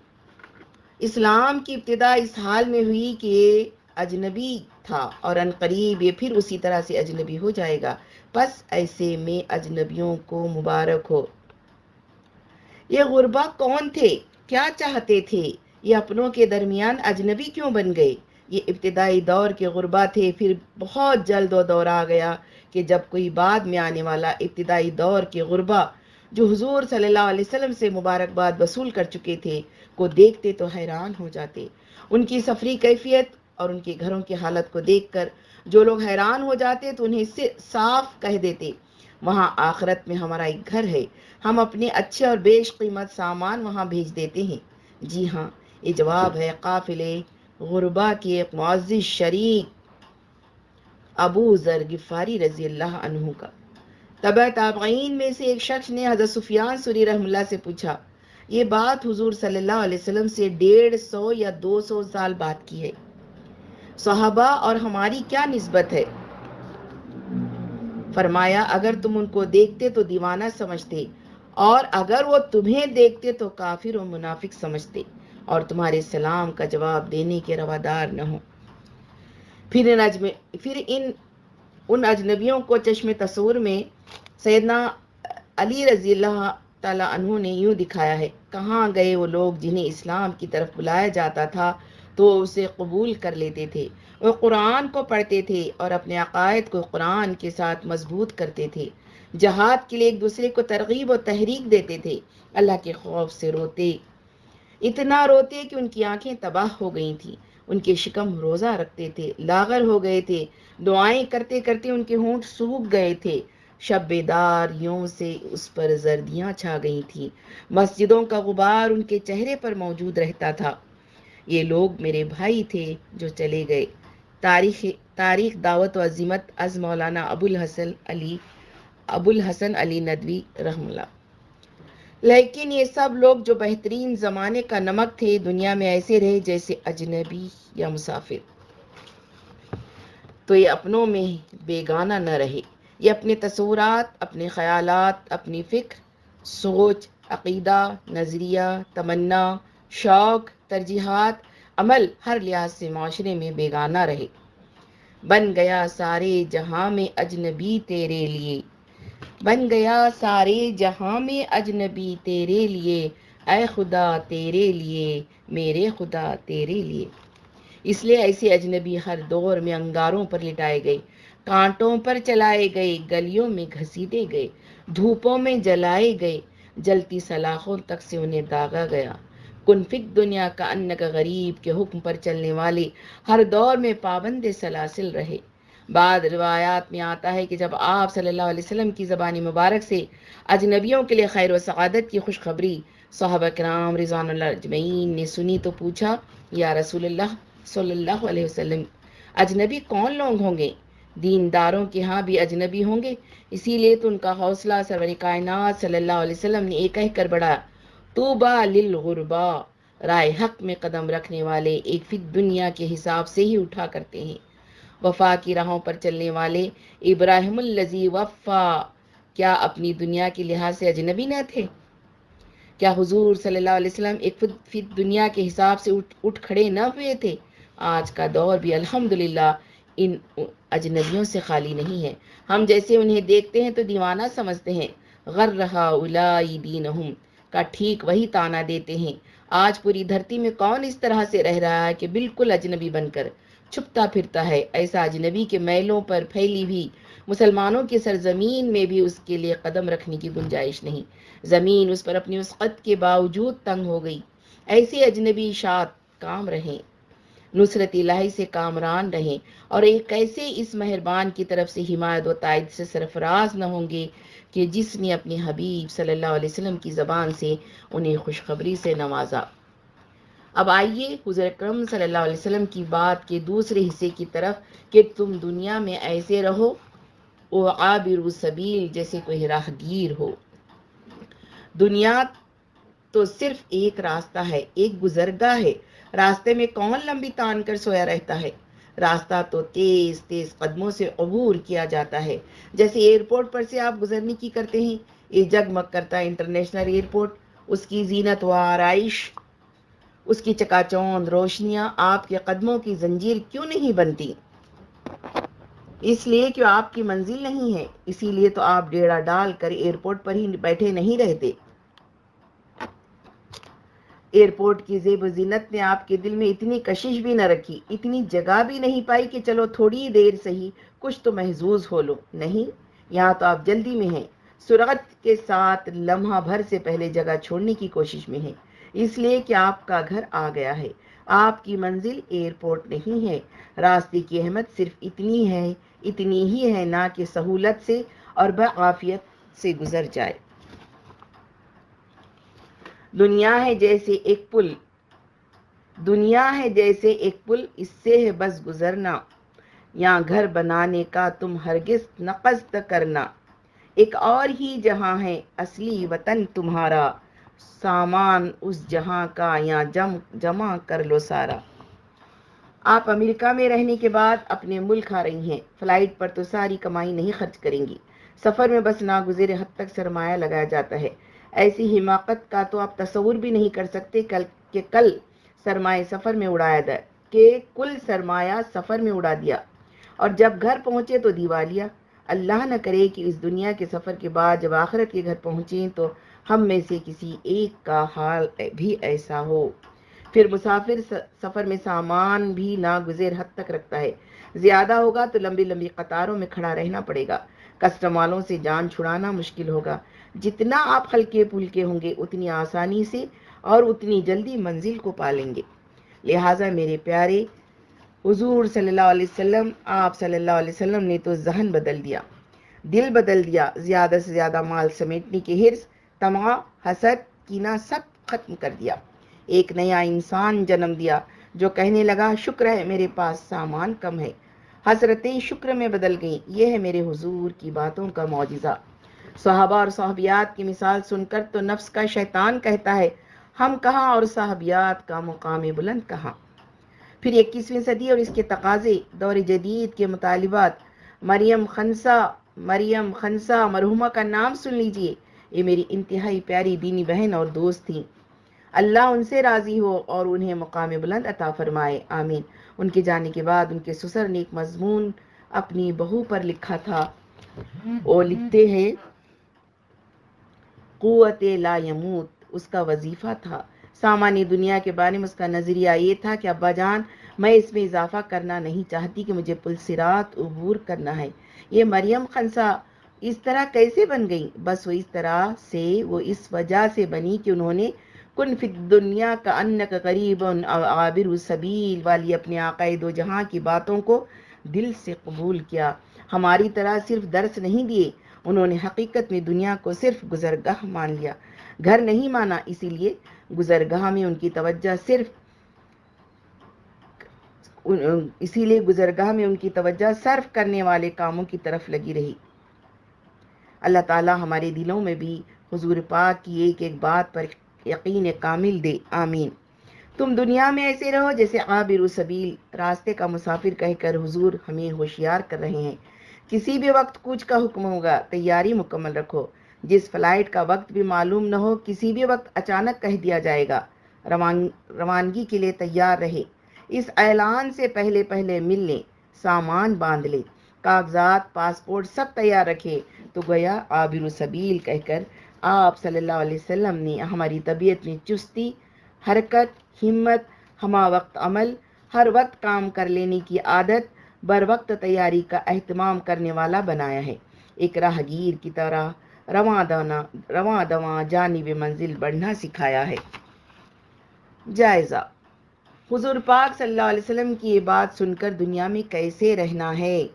اسلام کی ابتدا اس حال میں ہوئی کہ اجنبی تھا اور ان قریب یہ پھر اسی طرح سے اجنبی ہو جائے گا۔ پس ایسے میں اجنبیوں کو مبارک ہو۔ یہ غربا کون تھے؟ کیا چاہتے تھے؟ یہ اپنوں کے درمیان اجنبی کیوں بن گئے؟ یہ ابتدائی دور کے غربا تھے پھر بہت جلد و دور آ گیا کہ جب کوئی بعد میں آنے والا ابتدائی دور کے غربا جو حضور صلی اللہ علیہ وسلم سے مبارکباد وصول کر چکے تھے، کو دیکھتے تو حیران ہو جاتے۔ ان کی سفری کیفیت اور ان کے گھروں کی حالت کو دیکھ کر جو لوگ حیران ہو جاتے تو انہیں سے صاف کہہ دیتے، وہاں آخرت میں ہمارا ایک گھر ہے، ہم اپنے اچھے اور بیش قیمت سامان وہاں بھیج دیتے ہیں۔ جی ہاں یہ جواب ہے قافلے غربا کے ایک معزز شریک ابو ذر غفاری رضی اللہ عنہ کا۔ طبع تابعین میں سے ایک شخص نے حضرت سفیان سری رحم اللہ سے پوچھا، یہ بات حضور صلی اللہ علیہ وسلم سے ڈیڑھ سو یا دو سو سال بات کی ہے۔ صحابہ اور ہماری کیا نسبت ہے؟ فرمایا، اگر تم ان کو دیکھتے تو دیوانہ سمجھتے، اور اگر وہ تمہیں دیکھتے تو کافر و منافق سمجھتے۔ اور تمہارے سلام کا جواب دینے کے روادار نہ ہوں۔ پھر ان اجم، پھر ان ان اجنبیوں کو چشم تصور میں سیدنا علی رضی اللہ تعالیٰ عنہ نے یوں دکھایا ہے، کہاں گئے وہ لوگ جنہیں اسلام کی طرف بلایا جاتا تھا تو اسے قبول کر لیتے تھے۔ وہ قرآن کو پڑھتے تھے اور اپنے عقائد کو قرآن کے ساتھ مضبوط کرتے تھے۔ جہاد کے لیے ایک دوسرے کو ترغیب و تحریک دیتے تھے۔ اللہ کے خوف سے روتے اتنا روتے کہ ان کی آنکھیں تباہ ہو گئی تھیں۔ ان کے شکم روزہ رکھتے تھے، لاغر ہو گئے تھے۔ دعائیں کرتے کرتے ان کے ہونٹ سوکھ گئے تھے۔ شب بیدار یوں سے اس پر زردیاں چھا گئی تھیں۔ مسجدوں کا غبار ان کے چہرے پر موجود رہتا تھا۔ یہ لوگ میرے بھائی تھے جو چلے گئے۔ تاریخ تاریخ دعوت و عظیمت از مولانا ابو الحسن علی ابو الحسن علی ندوی، رحم اللہ۔ لیکن یہ سب لوگ جو بہترین زمانے کا نمک تھے، دنیا میں ایسے رہے جیسے اجنبی یا مسافر۔ تو یہ اپنوں میں بیگانہ نہ رہے۔ یہ اپنے تصورات، اپنے خیالات، اپنی فکر، سوچ، عقیدہ، نظریہ، تمنا، شوق، ترجیحات، عمل، ہر لحاظ سے معاشرے میں بیگانہ رہے۔ بن گیا سارے جہاں میں اجنبی تیرے لیے۔ بن گیا سارے جہاں میں اجنبی تیرے لیے۔ اے خدا تیرے لیے، میرے خدا تیرے لیے۔ اس لیے ایسے اجنبی ہر دور میں انگاروں پر لٹائے گئے، کانٹوں پر چلائے گئے، گلیوں میں گھسیٹے گئے، دھوپوں میں جلائے گئے۔ جلتی سلاخوں تک سے انہیں داغا گیا۔ کنفک دنیا کا ان کا غریب کے حکم پر چلنے والے ہر دور میں پابند سلاسل رہے۔ بعد روایات میں آتا ہے کہ جب آپ صلی اللہ علیہ وسلم کی زبانی مبارک سے اجنبیوں کے لیے خیر و سعادت کی خوشخبری صحابہ کرام رضوان اللہ اجمعین نے سنی تو پوچھا، یا رسول اللہ صلی اللہ علیہ وسلم، اجنبی کون لوگ ہوں گے؟ دینداروں کے ہاں بھی اجنبی ہوں گے؟ اسی لیے تو ان کا حوصلہ سرور کائنات صلی اللہ علیہ وسلم نے ایک کہہ کر بڑھا توبا للغربا رائے حق میں قدم رکھنے والے ایک فک دنیا کے حساب سے ہی اٹھا کرتے ہیں۔ وفا کی راہوں پر چلنے والے۔ ابراہیم الزی وفا، کیا اپنی دنیا کے لحاظ سے اجنبی نہ تھے؟ کیا حضور صلی اللہ علیہ وسلم ایک فت دنیا کے حساب سے اٹھ اٹھ کھڑے نہ ہوئے تھے؟ آج کا دور بھی الحمدللہ ان اجنبیوں سے خالی نہیں ہے۔ ہم جیسے انہیں دیکھتے ہیں تو دیوانہ سمجھتے ہیں۔ غر رہا الائی دینہم، کا ٹھیک وہی تانا دیتے ہیں۔ آج پوری دھرتی میں کون اس طرح سے رہ رہا ہے کہ بالکل اجنبی بن کر؟ چھپتا پھرتا ہے۔ ایسا اجنبی کے میلوں پر پھیلی بھی مسلمانوں کی سرزمین میں بھی اس کے لیے قدم رکھنے کی گنجائش نہیں۔ زمین اس پر اپنی اس کے باوجود تنگ ہو گئی۔ ایسے اجنبی شاد کام رہیں۔ نصرت الہی سے کامران رہیں۔ اور ایک کیسے اس مہربان کی طرف سے حمایت و تائید سے سرفراز نہ ہوں گے کہ جس نے اپنے حبیب صلی اللہ علیہ وسلم کی زبان سے انہیں خوشخبری سے نوازا۔ اب آئیے حضور اکرم صلی اللہ علیہ وسلم کی بات کے دوسرے حصے کی طرف کہ تم دنیا میں ایسے رہو، او عابر سبیل جیسے کوئی راہگیر ہو۔ دنیا تو صرف ایک راستہ ہے، ایک گزرگاہ ہے۔ راستے میں کون لمبی تان کر سویا رہتا ہے؟ راستہ تو تیز تیز قدموں سے عبور کیا جاتا ہے۔ جیسے ایئرپورٹ پر سے آپ گزرنے کی کرتے ہیں۔ یہ جگمگ کرتا ہے انٹرنیشنل ایئرپورٹ، اس کی زینت و آرائش۔ اس کی چکا چوند روشنیاں آپ کے قدموں کی زنجیر کیوں نہیں بنتی؟ اس لیے کہ آپ کی منزل نہیں ہے، اسی لیے تو آپ ڈیڑا ڈال کر ایئرپورٹ پر ہی بیٹھے نہیں رہتے۔ ایئرپورٹ کی زیب و زینت نے آپ کے دل میں اتنی کشش بھی نہ رکھی، اتنی جگہ بھی نہیں پائی کہ چلو تھوڑی دیر سے ہی کچھ تو محظوظ ہو لو۔ نہیں، یہاں تو آپ جلدی میں ہیں۔ سرعت کے ساتھ لمحہ بھر سے پہلے جگہ چھوڑنے کی کوشش میں ہیں۔ اس لیے کہ آپ کا گھر آ گیا ہے۔ آپ کی منزل ایئرپورٹ نہیں ہے۔ راستے کی احمد صرف اتنی ہے، اتنی ہی ہے نہ کہ سہولت سے اور بعافیت سے گزر جائے۔ دنیا ہے جیسے ایک پل۔ دنیا ہے جیسے ایک پل، اس سے ہے بس گزرنا۔ یا گھر بنانے کا تم ہرگز نقص کرنا۔ ایک اور ہی جہاں ہے، اصلی وطن تمہارا۔ سامان اس جہاں کا یا جم، جمع کر لو سارا۔ آپ امریکہ میں رہنے کے بعد اپنے ملک آ رہی ہیں۔ فلائٹ پر تو ساری کمائی نہیں خرچ کریں گی۔ سفر میں بس ناگزیر حد تک سرمایہ لگایا جاتا ہے۔ ایسی حماقت کا تو آپ تصور بھی نہیں کر سکتے کل کہ کل سرمایہ سفر میں اڑایا دیا کہ کل سرمایہ سفر میں اڑا دیا۔ اور جب گھر پہنچے تو دیوالیہ۔ اللہ نہ کرے کہ اس دنیا کے سفر کے بعد جب آخرت کے گھر پہنچیں تو ہم میں سے کسی ایک کا حال بھی ایسا ہو۔ پھر مسافر سفر میں سامان بھی ناگزیر حد تک رکھتا ہے۔ زیادہ ہوگا تو لمبی لمبی قطاروں میں کھڑا رہنا پڑے گا۔ کسٹم والوں سے جان چھڑانا مشکل ہوگا۔ جتنا آپ ہلکے پھلکے ہوں گے، اتنی آسانی سے اور اتنی جلدی منزل کو پالیں گے۔ لہٰذا میرے پیارے حضور صلی اللہ علیہ وسلم، آپ صلی اللہ علیہ وسلم نے تو ذہن بدل دیا۔ دل بدل دیا۔ زیادہ سے زیادہ مال سمیٹنے کے حرص تما حسد کینا سب ختم کر دیا۔ ایک نیا انسان جنم دیا، جو کہنے لگا، شکر ہے، میرے پاس سامان کم ہے۔ حسرتیں شکر میں بدل گئیں۔ یہ ہے میرے حضور کی باتوں کا معجزہ۔ صحابہ اور صحابیات کی مثال سن کر تو نفس کا شیطان کہتا ہے، ہم کہاں اور صحابیات کا مقام بلند کہاں؟ پھر اکیسویں صدی اور اس کے تقاضے، دور جدید کے مطالبات، مریم خنسا مریم خنسا مرحومہ کا نام سن لیجیے۔ یہ میری انتہائی پیاری دینی بہن اور دوست تھیں۔ اللہ ان سے راضی ہو اور انہیں مقام بلند عطا فرمائے۔ آمین۔ ان کے جانے کے بعد ان کے سسر نے ایک مضمون اپنی بہو پر لکھا تھا۔ وہ لکھتے ہیں، قوت لا یموت، اس کا وظیفہ تھا۔ سامانی دنیا کے بارے میں اس کا نظریہ یہ تھا کہ ابا جان، میں اس میں اضافہ کرنا نہیں چاہتی کہ مجھے پلسرات عبور کرنا ہے۔ یہ مریم خنسا اس طرح کیسے بن گئی بس وہ اس طرح سے، وہ اس وجہ سے بنی کہ انہوں نے کن فی دنیا کا ان قریب عابر سبیل والی اپنے عقائد و جہاں کی باتوں کو دل سے قبول کیا۔ ہماری طرح صرف درس نہیں دیے، انہوں نے حقیقت میں دنیا کو صرف گزرگاہ مان لیا۔ گھر نہیں مانا، اسی لیے گزرگاہ میں ان کی توجہ صرف اسی لیے گزرگاہ میں ان کی توجہ صرف کرنے والے کاموں کی طرف لگی رہی۔ اللہ تعالی ہمارے دلوں میں بھی حضور پاک کی ایک ایک بات پر یقین کامل دے، آمین۔ تم دنیا میں ایسے رہو جیسے عابر سبیل راستے کا مسافر کہہ کر حضور ہمیں ہوشیار کر رہے ہیں۔ کسی بھی وقت کچھ کا حکم ہوگا، تیاری مکمل رکھو۔ جس فلائٹ کا وقت بھی معلوم نہ ہو، کسی بھی وقت اچانک کہہ دیا جائے گا۔ روان، روانگی کے لیے تیار رہے۔ اس اعلان سے پہلے پہلے مل لیں سامان باندھ لے۔ کاغذات، پاسپورٹ سب تیار رکھے۔ تو گیا عابر سبیل کہہ کر آپ صلی اللہ علیہ وسلم نے ہماری طبیعت میں چستی، حرکت، ہمت، ہما وقت عمل، ہر وقت کام کر لینے کی عادت، بر وقت تیاری کا اہتمام کرنے والا بنایا ہے۔ ایک راہگیر کی طرح رواں دانا، رواں دواں جانب منزل بڑھنا سکھایا ہے۔ جائزہ۔ حضور پاک صلی اللہ علیہ وسلم کی یہ بات سن کر دنیا میں کیسے رہنا ہے؟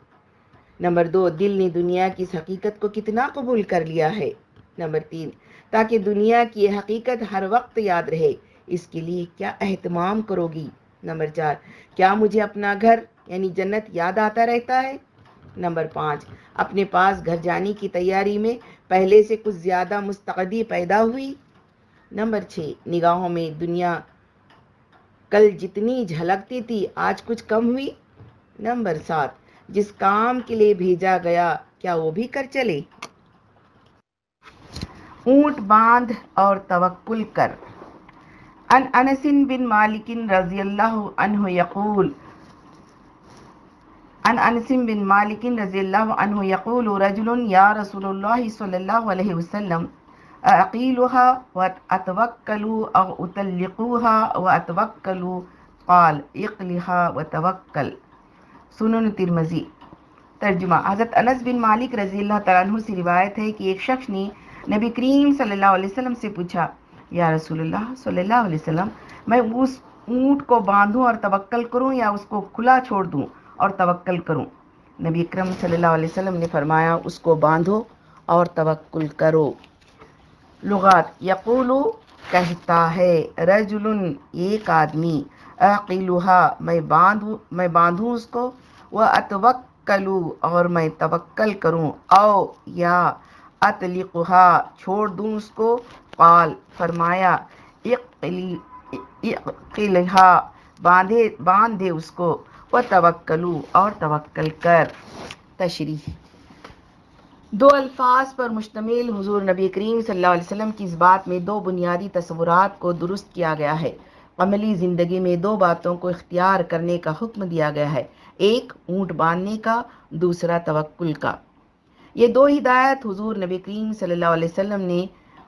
نمبر دو، دل نے دنیا کی اس حقیقت کو کتنا قبول کر لیا ہے؟ نمبر تین، تاکہ دنیا کی یہ حقیقت ہر وقت یاد رہے، اس کے لیے کیا اہتمام کرو گی؟ نمبر چار، کیا مجھے اپنا گھر یعنی جنت یاد آتا رہتا ہے؟ نمبر پانچ، اپنے پاس گھر جانے کی تیاری میں پہلے سے کچھ زیادہ مستقدی پیدا ہوئی؟ نمبر چھ، نگاہوں میں دنیا کل جتنی جھلکتی تھی، آج کچھ کم ہوئی؟ نمبر سات جس کام کے لیے بھیجا گیا، کیا وہ بھی کر چلے؟ اونٹ باندھ اور توکل کر۔ ان انسن بن مالکن رضی اللہ عنہ یقول، عن انس بن مالک رضی اللہ عنہ یقول، رجل یا رسول اللہ صلی اللہ علیہ وسلم اعقیلها واتوکلوا او اطلقوها واتوکلوا قال اقلها وتوکل سنن ترمزی ترجمہ۔ حضرت انس بن مالک رضی اللہ تعالیٰ عنہ سے روایت ہے کہ ایک شخص نے نبی کریم صلی اللہ علیہ وسلم سے پوچھا، یا رسول اللہ صلی اللہ علیہ وسلم، میں اس اونٹ کو باندھوں اور توکل کروں یا اس کو کھلا چھوڑ دوں اور توکل کروں؟ نبی اکرم صلی اللہ علیہ وسلم نے فرمایا، اس کو باندھو اور توکل کرو۔ لغات یقولو کہتا ہے رجل ایک آدمی عقیلوہا میں باندھوں میں باندھوں اس کو وہ اتوکلو اور میں توکل کروں او یا اطلقہا چھوڑ دوں اس کو۔ قال، فرمایا اقلہا باندھے، باندھ دے اس کو۔ و توکلو اور توکل کر۔ تشریح۔ دو الفاظ پر مشتمل حضور نبی کریم صلی اللہ علیہ وسلم کی اس بات میں دو بنیادی تصورات کو درست کیا گیا ہے۔ عملی زندگی میں دو باتوں کو اختیار کرنے کا حکم دیا گیا ہے۔ ایک اونٹ باندھنے کا، دوسرا توکل کا۔ یہ دو ہدایت حضور نبی کریم صلی اللہ علیہ وسلم نے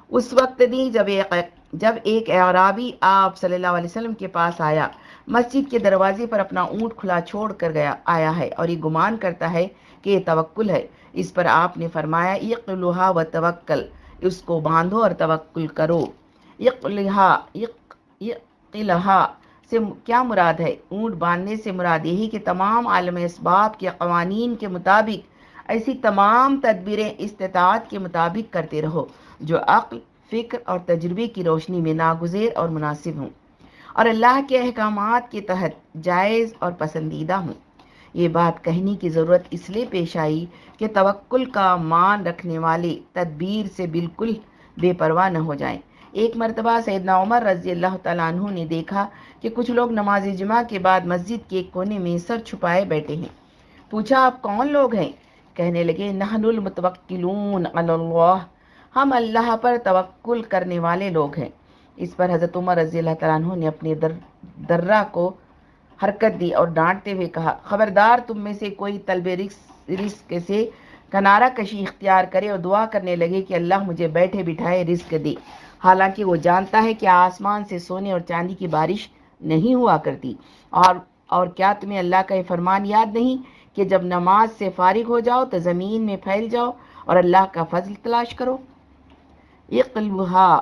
اس وقت دی جب ایک جب ایک اعرابی آپ صلی اللہ علیہ وسلم کے پاس آیا۔ مسجد کے دروازے پر اپنا اونٹ کھلا چھوڑ کر گیا، آیا ہے اور یہ گمان کرتا ہے کہ یہ توکل ہے۔ اس پر آپ نے فرمایا اقلحا و توکل، اس کو باندھو اور توکل کرو۔ اقلحا اقلحا سے کیا مراد ہے؟ اونٹ باندھنے سے مراد یہی کہ تمام عالم اسباب کے قوانین کے مطابق ایسی تمام تدبیریں استطاعت کے مطابق کرتے رہو، جو عقل، فکر اور تجربے کی روشنی میں ناگزیر اور مناسب ہوں۔ اور اللہ کے احکامات کے تحت جائز اور پسندیدہ ہوں۔ یہ بات کہنے کی ضرورت اس لیے پیش آئی کہ توکل کا مان رکھنے والے تدبیر سے بالکل بے پرواہ نہ ہو جائیں۔ ایک مرتبہ سیدنا عمر رضی اللہ تعالیٰ عنہ نے دیکھا کہ کچھ لوگ نماز جمعہ کے بعد مسجد کے ایک کونے میں سر چھپائے بیٹھے ہیں۔ پوچھا، آپ کون لوگ ہیں؟ کہنے لگے، نحن المتوکلون علی اللہ۔ ہم اللہ پر توکل کرنے والے لوگ ہیں۔ اس پر حضرت عمر رضی اللہ تعالیٰ عنہ نے اپنے در درہ کو حرکت دی اور ڈانٹتے ہوئے کہا، خبردار، تم میں سے کوئی طلب رزق سے کنارہ کشی اختیار کرے اور دعا کرنے لگے کہ اللہ مجھے بیٹھے بٹھائے رزق دے۔ حالانکہ وہ جانتا ہے کہ آسمان سے سونے اور چاندی کی بارش نہیں ہوا کرتی۔ اور اور کیا تمہیں اللہ کا یہ فرمان یاد نہیں کہ جب نماز سے فارغ ہو جاؤ تو زمین میں پھیل جاؤ اور اللہ کا فضل تلاش کرو؟ اقلحا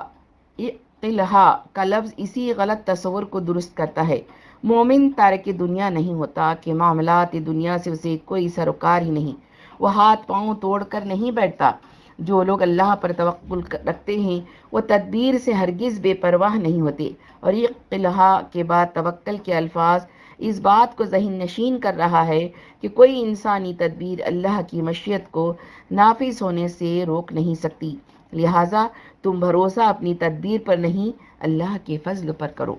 اقلحا کا لفظ اسی غلط تصور کو درست کرتا ہے۔ مومن تارک دنیا نہیں ہوتا کہ معاملات دنیا سے اسے کوئی سروکار ہی نہیں۔ وہ ہاتھ پاؤں توڑ کر نہیں بیٹھتا۔ جو لوگ اللہ پر توقل رکھتے ہیں وہ تدبیر سے ہرگز بے پرواہ نہیں ہوتے۔ اور یہ قلعہ کے بعد توکل کے الفاظ اس بات کو ذہن نشین کر رہا ہے کہ کوئی انسانی تدبیر اللہ کی مشیت کو نافذ ہونے سے روک نہیں سکتی۔ لہٰذا تم بھروسہ اپنی تدبیر پر نہیں، اللہ کے فضل پر کرو۔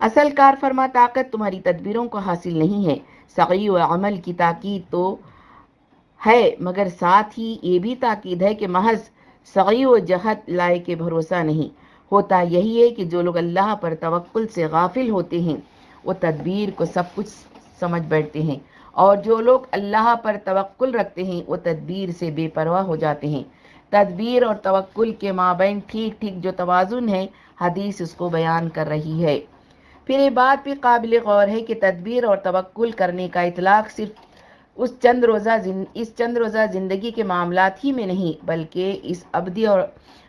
اصل کار فرما طاقت تمہاری تدبیروں کو حاصل نہیں ہے۔ سعی و عمل کی تاکید تو ہے، مگر ساتھ ہی یہ بھی تاکید ہے کہ محض سعی و جہت لائے کے بھروسہ نہیں۔ ہوتا یہی ہے کہ جو لوگ اللہ پر توکل سے غافل ہوتے ہیں، وہ تدبیر کو سب کچھ سمجھ بیٹھتے ہیں۔ اور جو لوگ اللہ پر توکل رکھتے ہیں، وہ تدبیر سے بے پرواہ ہو جاتے ہیں۔ تدبیر اور توکل کے مابین ٹھیک ٹھیک جو توازن ہے، حدیث اس کو بیان کر رہی ہے۔ پھر یہ بات بھی قابل غور ہے کہ تدبیر اور توکل کرنے کا اطلاق صرف اس چند روزہ اس چند روزہ زندگی کے معاملات ہی میں نہیں، بلکہ اس ابدی اور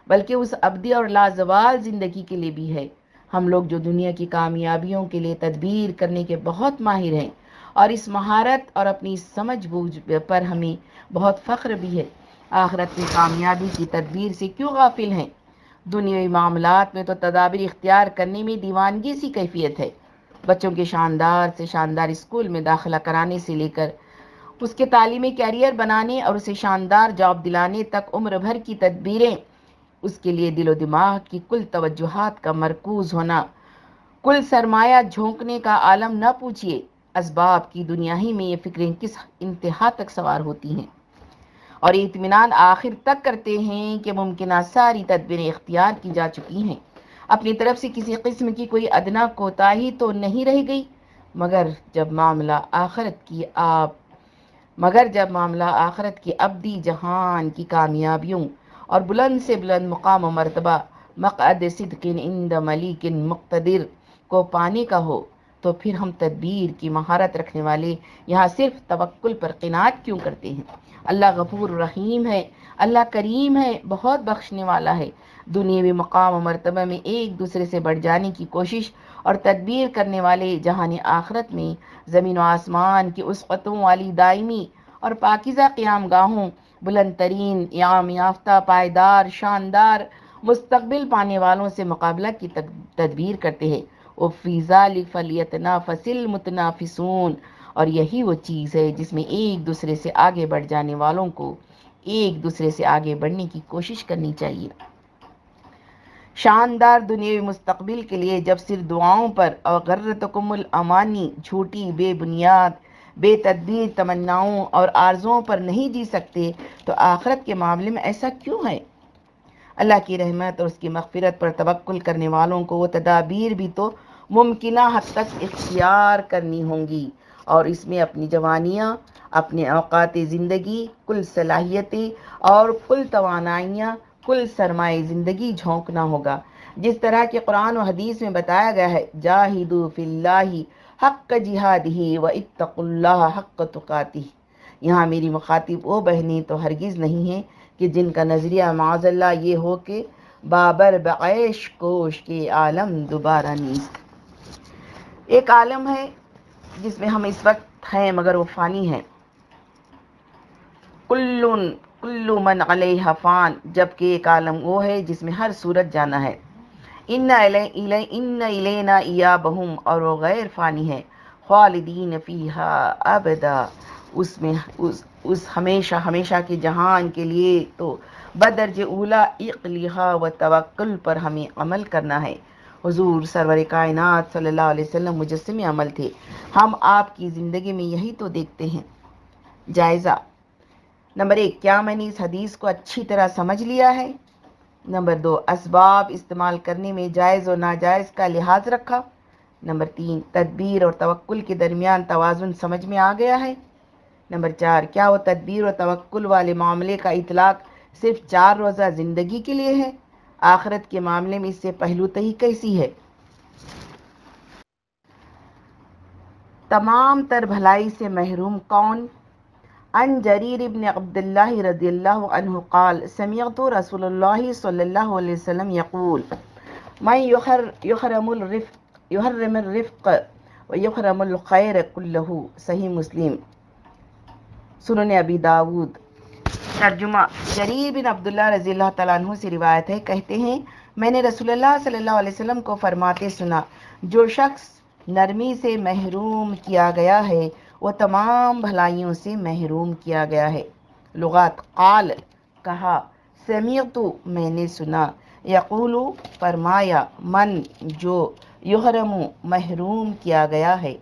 بلکہ اس ابدی اور لازوال زندگی کے لیے بھی ہے۔ ہم لوگ جو دنیا کی کامیابیوں کے لیے تدبیر کرنے کے بہت ماہر ہیں اور اس مہارت اور اپنی سمجھ بوجھ پر ہمیں بہت فخر بھی ہے۔ آخرت میں کامیابی کی تدبیر سے کیوں غافل ہیں؟ دنیاوی معاملات میں تو تدابیر اختیار کرنے میں دیوانگی سی کیفیت ہے۔ بچوں کے شاندار سے شاندار اسکول میں داخلہ کرانے سے لے کر اس کے تعلیمی کیریئر بنانے اور اسے شاندار جاب دلانے تک عمر بھر کی تدبیریں اس کے لیے دل و دماغ کی کل توجہات کا مرکوز ہونا۔ کل سرمایہ جھونکنے کا عالم نہ پوچھئے۔ اسباب کی دنیا ہی میں یہ فکریں کس انتہا تک سوار ہوتی ہیں۔ اور اطمینان آخر تک کرتے ہیں کہ ممکنہ ساری تدبیریں اختیار کی جا چکی ہیں۔ اپنی طرف سے کسی قسم کی کوئی ادنا کوتاہی تو نہیں رہ گئی۔ مگر جب معاملہ آخرت کی آپ مگر جب معاملہ آخرت کی ابدی جہان کی کامیابیوں اور بلند سے بلند مقام و مرتبہ مقعد صدقن اند ملیکن مقتدر کو پانے کا ہو، تو پھر ہم تدبیر کی مہارت رکھنے والے یہاں صرف توکل پر قناعت کیوں کرتے ہیں؟ اللہ غفور رحیم ہے، اللہ کریم ہے، بہت بخشنے والا ہے۔ دنیاوی مقام و مرتبہ میں ایک دوسرے سے بڑھ جانے کی کوشش اور تدبیر کرنے والے جہان آخرت میں زمین و آسمان کی اسقتوں والی دائمی اور پاکیزہ قیام گاہوں بلند ترین یام یافتہ، پائیدار، شاندار، مستقبل پانے والوں سے مقابلہ کی تدبیر کرتے ہیں۔ وہ فیضا فلیتنا فصل متنافسون۔ اور یہی وہ چیز ہے جس میں ایک دوسرے سے آگے بڑھ جانے والوں کو ایک دوسرے سے آگے بڑھنے کی کوشش کرنی چاہیے۔ شاندار دنیاوی مستقبل کے لیے جب صرف دعاؤں پر اور غرتکم الامانی، جھوٹی بے بنیاد بے تدبیر تمناؤں اور آرزوں پر نہیں جی سکتے، تو آخرت کے معاملے میں ایسا کیوں ہے؟ اللہ کی رحمت اور اس کی مغفرت پر توکل کرنے والوں کو وہ تدابیر بھی تو ممکنہ حد تک اختیار کرنی ہوں گی۔ اور اس میں اپنی جوانیاں، اپنے اوقات زندگی، کل صلاحیتیں اور کل توانائیاں، کل سرمایہ زندگی جھونکنا ہوگا۔ جس طرح کہ قرآن و حدیث میں بتایا گیا ہے جاہدو فی اللہ حق جہاد ہی و اتق اللہ حق تقاتی۔ یہاں میری مخاطب وہ بہنیں تو ہرگز نہیں ہیں کہ جن کا نظریہ معاذ اللہ یہ ہو کہ بابر بعیش کوش کے عالم دوبارہ نیست ایک عالم ہے جس میں ہم اس وقت ہیں مگر وہ فانی ہیں۔ کلن کلو من علیہ فان، جبکہ ایک عالم وہ ہے جس میں ہر صورت جانا ہے۔ ان ان الینا یا بہم اور وہ غیر فانی ہے خالدین فیہا ابدا۔ اس میں اس اس ہمیشہ ہمیشہ کے جہان کے لیے تو بدرج اولا اقلیحہ و توکل پر ہمیں عمل کرنا ہے۔ حضور سرور کائنات صلی اللہ علیہ وسلم مجسم عمل تھے۔ ہم آپ کی زندگی میں یہی تو دیکھتے ہیں۔ جائزہ۔ نمبر ایک، کیا میں نے اس حدیث کو اچھی طرح سمجھ لیا ہے؟ نمبر دو، اسباب استعمال کرنے میں جائز اور ناجائز کا لحاظ رکھا۔ نمبر تین، تدبیر اور توکل کے درمیان توازن سمجھ میں آ گیا ہے۔ نمبر چار، کیا وہ تدبیر اور توکل والے معاملے کا اطلاق صرف چار روزہ زندگی کے لیے ہے؟ آخرت کے معاملے میں اس سے پہلو تہی کیسی ہے؟ تمام تر بھلائی سے محروم کون؟ ان جریر ابن عبداللہ رضی اللہ عنہ قال سمیعت رسول اللہ صلی اللہ علیہ وسلم یقول من یحرم الرفق یحرم الرفق ویحرم الخیر کلہ صحیح مسلم. سنن ابی داود. ترجمہ جریر بن عبداللہ رضی اللہ تعالیٰ عنہ سے روایت ہے، کہتے ہیں، میں نے رسول اللہ صلی اللہ علیہ وسلم کو فرماتے سنا، جو شخص نرمی سے محروم کیا گیا ہے وہ تمام بھلائیوں سے محروم کیا گیا ہے۔ لغات قال، کہا، سمیعتو، میں نے سنا۔ یقولو، فرمایا، من، جو یحرم، محروم کیا گیا ہے۔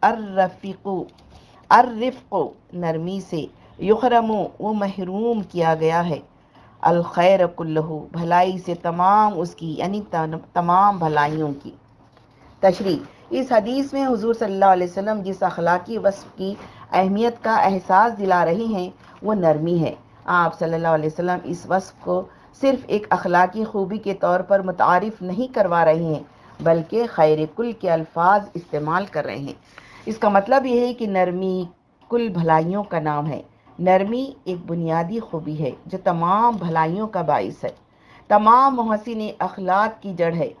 الرفیقو الرفق نرمی سے یحرم، وہ محروم کیا گیا ہے۔ الخیر کلہ، بھلائی سے تمام اس کی یعنی تمام بھلائیوں کی۔ تشریح اس حدیث میں حضور صلی اللہ علیہ وسلم جس اخلاقی وصف کی اہمیت کا احساس دلا رہے ہیں، وہ نرمی ہے۔ آپ صلی اللہ علیہ وسلم اس وصف کو صرف ایک اخلاقی خوبی کے طور پر متعارف نہیں کروا رہے ہیں، بلکہ خیر کل کے الفاظ استعمال کر رہے ہیں۔ اس کا مطلب یہ ہے کہ نرمی کل بھلائیوں کا نام ہے۔ نرمی ایک بنیادی خوبی ہے جو تمام بھلائیوں کا باعث ہے۔ تمام محسن اخلاق کی جڑ ہے۔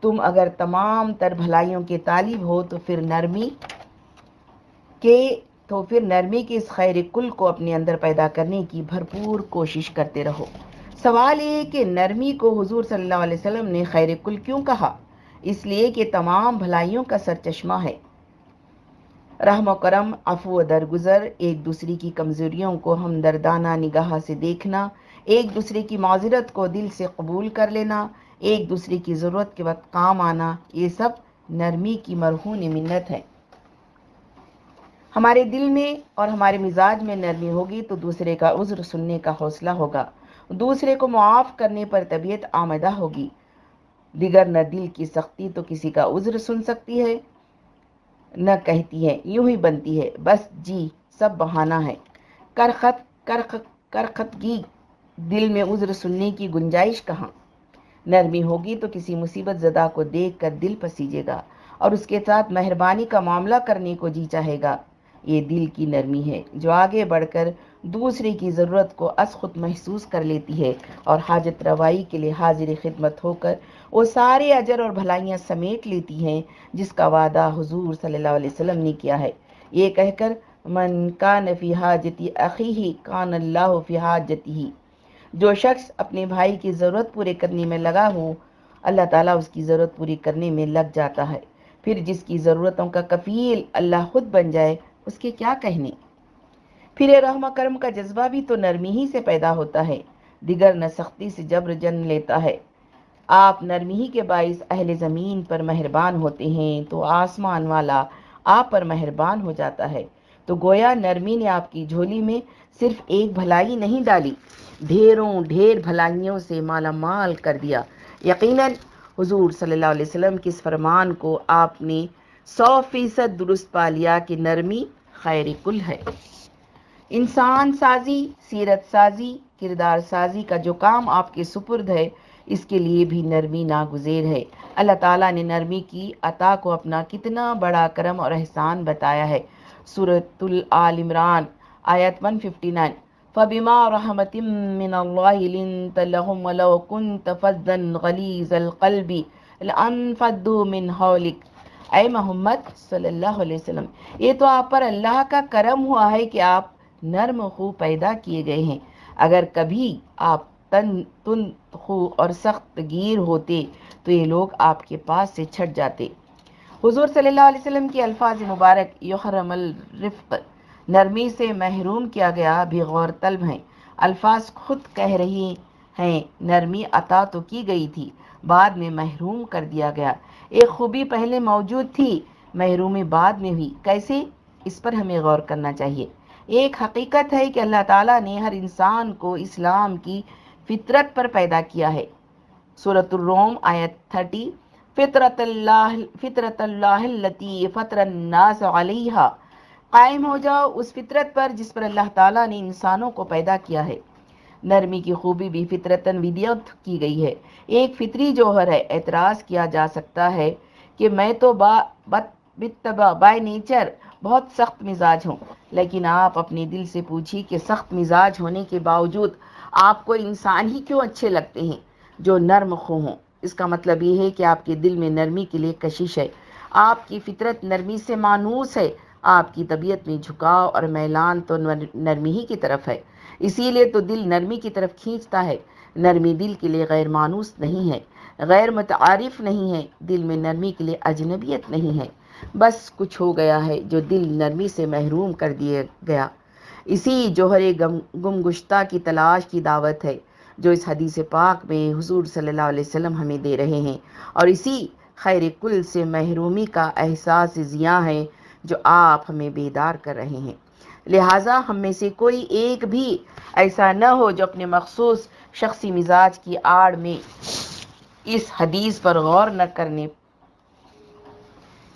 تم اگر تمام تر بھلائیوں کے طالب ہو تو پھر نرمی کے تو پھر نرمی کے اس خیر کل کو اپنے اندر پیدا کرنے کی بھرپور کوشش کرتے رہو۔ سوال یہ ہے کہ نرمی کو حضور صلی اللہ علیہ وسلم نے خیر کل کیوں کہا؟ اس لیے کہ تمام بھلائیوں کا سر چشمہ ہے۔ رحم و کرم افو و درگزر، ایک دوسری کی کمزوریوں کو ہم دردانہ نگاہ سے دیکھنا، ایک دوسرے کی معذرت کو دل سے قبول کر لینا ایک دوسرے کی ضرورت کے وقت کام آنا، یہ سب نرمی کی مرہون منت ہے۔ ہمارے دل میں اور ہمارے مزاج میں نرمی ہوگی تو دوسرے کا عذر سننے کا حوصلہ ہوگا۔ دوسرے کو معاف کرنے پر طبیعت آمدہ ہوگی۔ دیگر نہ دل کی سختی تو کسی کا عذر سن سکتی ہے، نہ کہتی ہے، یوں ہی بنتی ہے۔ بس جی سب بہانہ ہے۔ کرخت، کرخ کرختگی دل میں عذر سننے کی گنجائش کہاں؟ نرمی ہوگی تو کسی مصیبت زدہ کو دیکھ کر دل پسیجے گا اور اس کے ساتھ مہربانی کا معاملہ کرنے کو جی چاہے گا۔ یہ دل کی نرمی ہے جو آگے بڑھ کر دوسرے کی ضرورت کو از خود محسوس کر لیتی ہے اور حاجت روائی کے لیے حاضر خدمت ہو کر وہ سارے اجر اور بھلائیاں سمیٹ لیتی ہیں، جس کا وعدہ حضور صلی اللہ علیہ وسلم نے کیا ہے۔ یہ کہہ کر من کان فی حاجتی اخی کان اللہ فی حاجتی ہی جو شخص اپنے بھائی کی ضرورت پورے کرنے میں لگا ہو، اللہ تعالیٰ اس کی ضرورت پوری کرنے میں لگ جاتا ہے۔ پھر جس کی ضرورتوں کا کفیل اللہ خود بن جائے، اس کے کیا کہنے؟ پھر رحم کرم کا جذبہ بھی تو نرمی ہی سے پیدا ہوتا ہے، دیگر نہ سختی سے جبر جن لیتا ہے۔ آپ نرمی ہی کے باعث اہل زمین پر مہربان ہوتے ہیں، تو آسمان والا آپ پر مہربان ہو جاتا ہے۔ تو گویا نرمی نے آپ کی جھولی میں صرف ایک بھلائی نہیں ڈالی۔ ڈھیروں، ڈھیر بھلائیوں سے مالا مال کر دیا۔ یقیناً حضور صلی اللہ علیہ وسلم کے اس فرمان کو آپ نے سو فیصد درست پا لیا کہ نرمی خیر کل ہے۔ انسان سازی، سیرت سازی، کردار سازی کا جو کام آپ کے سپرد ہے، اس کے لیے بھی نرمی ناگزیر ہے۔ اللہ تعالیٰ نے نرمی کی عطا کو اپنا کتنا بڑا کرم اور احسان بتایا ہے۔ سورة العال عمران، آیت 159 فبما رحمت من اللہ لنت لهم ولو كنت فظا غلیظ القلب لانفضوا من حولک اے محمد صلی اللہ علیہ وسلم، یہ تو آپ پر اللہ کا کرم ہوا ہے کہ آپ نرم خو پیدا کیے گئے ہیں۔ اگر کبھی آپ تن تن خو اور سخت گیر ہوتے تو یہ لوگ آپ کے پاس سے چھٹ جاتے۔ حضور صلی اللہ علیہ وسلم کی الفاظ مبارک، یحرم الرفق نرمی سے محروم کیا گیا بھی غور طلب ہیں۔ الفاظ خود کہہ رہی ہیں، نرمی عطا تو کی گئی تھی، بعد میں محروم کر دیا گیا۔ ایک خوبی پہلے موجود تھی، محرومی بعد میں ہوئی۔ کیسے؟ اس پر ہمیں غور کرنا چاہیے۔ ایک حقیقت ہے کہ اللہ تعالیٰ نے ہر انسان کو اسلام کی فطرت پر پیدا کیا ہے۔ سورة الروم، آیت 30 فطرت اللہ فطرت اللہ فطر الناس علیہا۔ قائم ہو جاؤ اس فطرت پر جس پر اللہ تعالیٰ نے انسانوں کو پیدا کیا ہے۔ نرمی کی خوبی بھی فطرتاً ودیت کی گئی ہے۔ ایک فطری جوہر ہے۔ اعتراض کیا جا سکتا ہے کہ میں تو با بتبا بائی نیچر بہت سخت مزاج ہوں، لیکن آپ اپنے دل سے پوچھی کہ سخت مزاج ہونے کے باوجود آپ کو انسان ہی کیوں اچھے لگتے ہیں جو نرم خو ہوں؟ اس کا مطلب یہ ہے کہ آپ کے دل میں نرمی کے لیے کشش ہے۔ آپ کی فطرت نرمی سے مانوس ہے۔ آپ کی طبیعت میں جھکاؤ اور میلان تو نرمی ہی کی طرف ہے۔ اسی لیے تو دل نرمی کی طرف کھینچتا ہے۔ نرمی دل کے لیے غیر مانوس نہیں ہے۔ غیر متعارف نہیں ہے۔ دل میں نرمی کے لیے اجنبیت نہیں ہے۔ بس کچھ ہو گیا ہے جو دل نرمی سے محروم کر دیا گیا۔ اسی جوہر گم گشتہ کی تلاش کی دعوت ہے جو اس حدیث پاک میں حضور صلی اللہ علیہ وسلم ہمیں دے رہے ہیں۔ اور اسی خیر کل سے محرومی کا احساس زیاں ہے۔ جو آپ ہمیں بیدار کر رہے ہیں۔ لہٰذا ہم میں سے کوئی ایک بھی ایسا نہ ہو جو اپنے مخصوص شخصی مزاج کی آڑ میں اس حدیث پر غور نہ کرنے،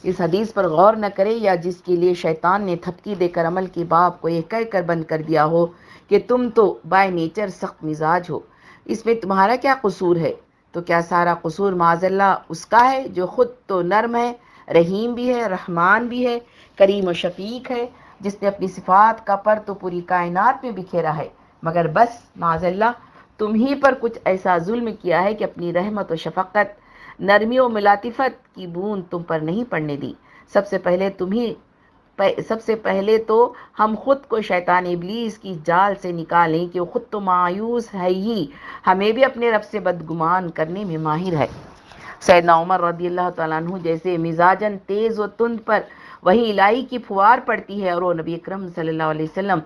اس حدیث پر غور نہ کرے یا جس کے لیے شیطان نے تھپکی دے کر عمل کے باپ کو یہ کہہ کر بند کر دیا ہو کہ تم تو بائی نیچر سخت مزاج ہو۔ اس میں تمہارا کیا قصور ہے؟ تو کیا سارا قصور معذ اللہ اس کا ہے جو خود تو نرم ہے، رحیم بھی ہے، رحمان بھی ہے کریم و شفیق ہے، جس نے اپنی صفات کا پر تو پوری کائنات میں بکھیرا ہے۔ مگر بس معذ اللہ تم ہی پر کچھ ایسا ظلم کیا ہے کہ اپنی رحمت و شفقت نرمی و ملاطفت کی بون تم پر نہیں پڑنے دی۔ سب سے پہلے تمہیں سب سے پہلے تو ہم خود کو شیطان ابلیس کی جال سے نکالیں کہ وہ خود تو مایوس ہے ہی۔ ہمیں بھی اپنے رب سے بدگمان کرنے میں ماہر ہے۔ سیدنا عمر رضی اللہ تعالیٰ عنہ جیسے مزاجن تیز و تند پر وہی الہی کی پھوار پڑتی ہے اور وہ نبی اکرم صلی اللہ علیہ وسلم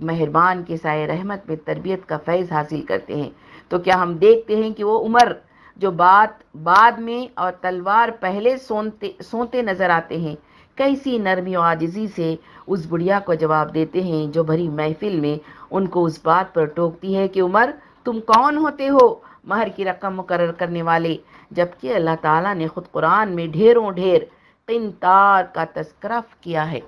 مہربان کے سائے رحمت میں تربیت کا فیض حاصل کرتے ہیں۔ تو کیا ہم دیکھتے ہیں کہ وہ عمر جو بات بعد میں اور تلوار پہلے سونتے سونتے نظر آتے ہیں، کیسی نرمی و عاجزی سے اس بڑھیا کو جواب دیتے ہیں جو بھری محفل میں ان کو اس بات پر ٹوکتی ہے کہ عمر، تم کون ہوتے ہو؟ مہر کی رقم مقرر کرنے والے، جبکہ اللہ تعالیٰ نے خود قرآن میں ڈھیروں ڈھیر قنتار کا تذکرہ کیا ہے۔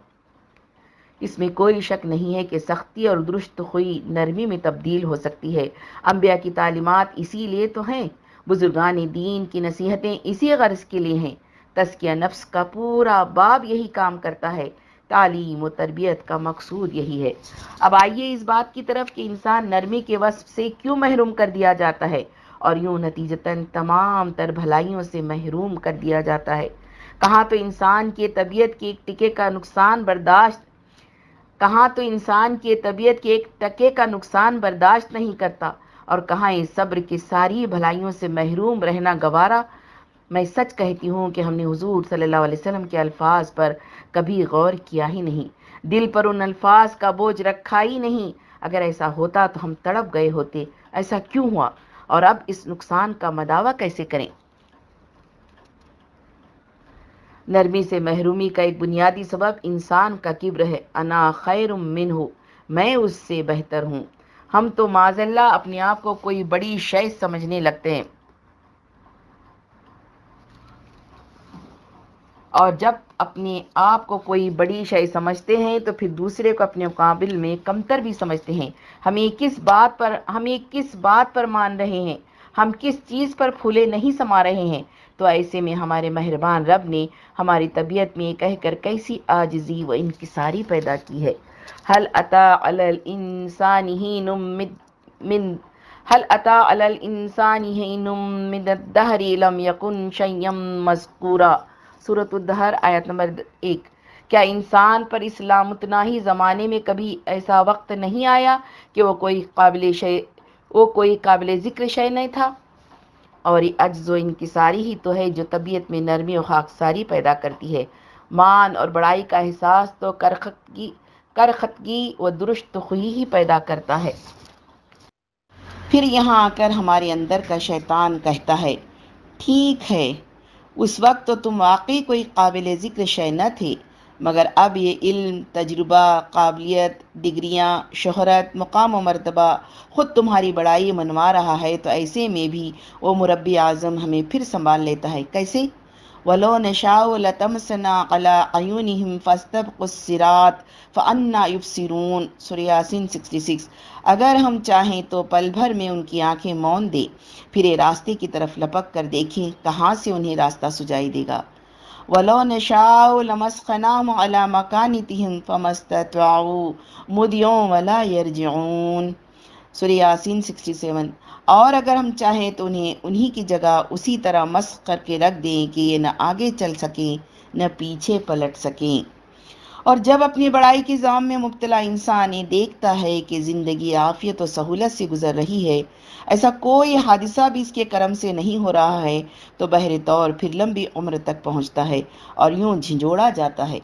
اس میں کوئی شک نہیں ہے کہ سختی اور درست خوئی نرمی میں تبدیل ہو سکتی ہے۔ انبیاء کی تعلیمات اسی لیے تو ہیں۔ بزرگان دین کی نصیحتیں اسی غرض کے لیے ہیں۔ تزکیہ نفس کا پورا باب یہی کام کرتا ہے۔ تعلیم و تربیت کا مقصود یہی ہے۔ اب آئیے اس بات کی طرف کہ انسان نرمی کے وصف سے کیوں محروم کر دیا جاتا ہے اور یوں نتیجتاً تمام تر بھلائیوں سے محروم کر دیا جاتا ہے۔ کہاں تو انسان کی طبیعت کے ایک ٹکے کا نقصان برداشت، کہاں تو انسان کی طبیعت کے ایک ٹکے کا نقصان برداشت نہیں کرتا، اور کہاں اس صبر کی ساری بھلائیوں سے محروم رہنا گوارا۔ میں سچ کہتی ہوں کہ ہم نے حضور صلی اللہ علیہ وسلم کے الفاظ پر کبھی غور کیا ہی نہیں۔ دل پر ان الفاظ کا بوجھ رکھا ہی نہیں۔ اگر ایسا ہوتا تو ہم تڑپ گئے ہوتے، ایسا کیوں ہوا؟ اور اب اس نقصان کا مداوع کیسے کریں؟ نرمی سے محرومی کا ایک بنیادی سبب انسان کا کبر ہے۔ انا خیر منہ، میں اس سے بہتر ہوں۔ ہم تو معذ اللہ اپنے آپ کو کوئی بڑی شے سمجھنے لگتے ہیں۔ اور جب اپنے آپ کو کوئی بڑی شے سمجھتے ہیں تو پھر دوسرے کو اپنے مقابل میں کمتر بھی سمجھتے ہیں۔ ہمیں کس بات پر، ہمیں کس بات پر مان رہے ہیں؟ ہم کس چیز پر پھولے نہیں سما رہے ہیں؟ تو ایسے میں ہمارے مہربان رب نے ہماری طبیعت میں کہہ کر کیسی آجزی و انکساری پیدا کی ہے۔ حل عطا الانسان ہین من حل عطا الانسان ہین من الدہر لم یکن شیم مذکورا۔ صورت الدہر آیت نمبر ایک۔ کیا انسان پر اسلام اتنا ہی زمانے میں کبھی ایسا وقت نہیں آیا کہ وہ کوئی قابل شے وہ کوئی قابل ذکر شے نہیں تھا؟ اور یہ عجز و انکساری ہی تو ہے جو طبیعت میں نرمی و خاکساری پیدا کرتی ہے۔ مان اور بڑائی کا احساس تو کرخطگی کرختگی و درست خوئی ہی پیدا کرتا ہے۔ پھر یہاں آ کر ہمارے اندر کا شیطان کہتا ہے، ٹھیک ہے، اس وقت تو تم واقعی کوئی قابل ذکر شے نہ تھے۔ مگر اب یہ علم، تجربہ، قابلیت، ڈگریاں، شہرت، مقام و مرتبہ خود تمہاری بڑائی منوا رہا ہے تو ایسے میں بھی وہ مربی اعظم ہمیں پھر سنبھال لیتا ہے۔ کیسے؟ ولو نشاء لتمسنا على عيونهم فاستبقوا الصراط فانا يبصرون۔ سورہ یاسین 66 اگر ہم چاہیں تو پل بھر میں ان کی آنکھیں مون دے، پھر یہ راستے کی طرف لپک کر دیکھیں کہاں سے انہیں راستہ سجائی دے گا۔ ولو نشاء لمسخناهم على مكانتهم فما استطاعوا مديون ولا يرجعون سورہ یاسین 67 اور اگر ہم چاہیں تو انہیں، انہی کی جگہ اسی طرح مسخ کر کے رکھ دیں کہ یہ نہ آگے چل سکیں، نہ پیچھے پلٹ سکیں۔ اور جب اپنی بڑائی کی ضام میں مبتلا انسان یہ دیکھتا ہے کہ زندگی عافیت و سہولت سے گزر رہی ہے، ایسا کوئی حادثہ بھی اس کے کرم سے نہیں ہو رہا ہے، تو بہر طور پھر لمبی عمر تک پہنچتا ہے اور یوں جھنجھوڑا جاتا ہے۔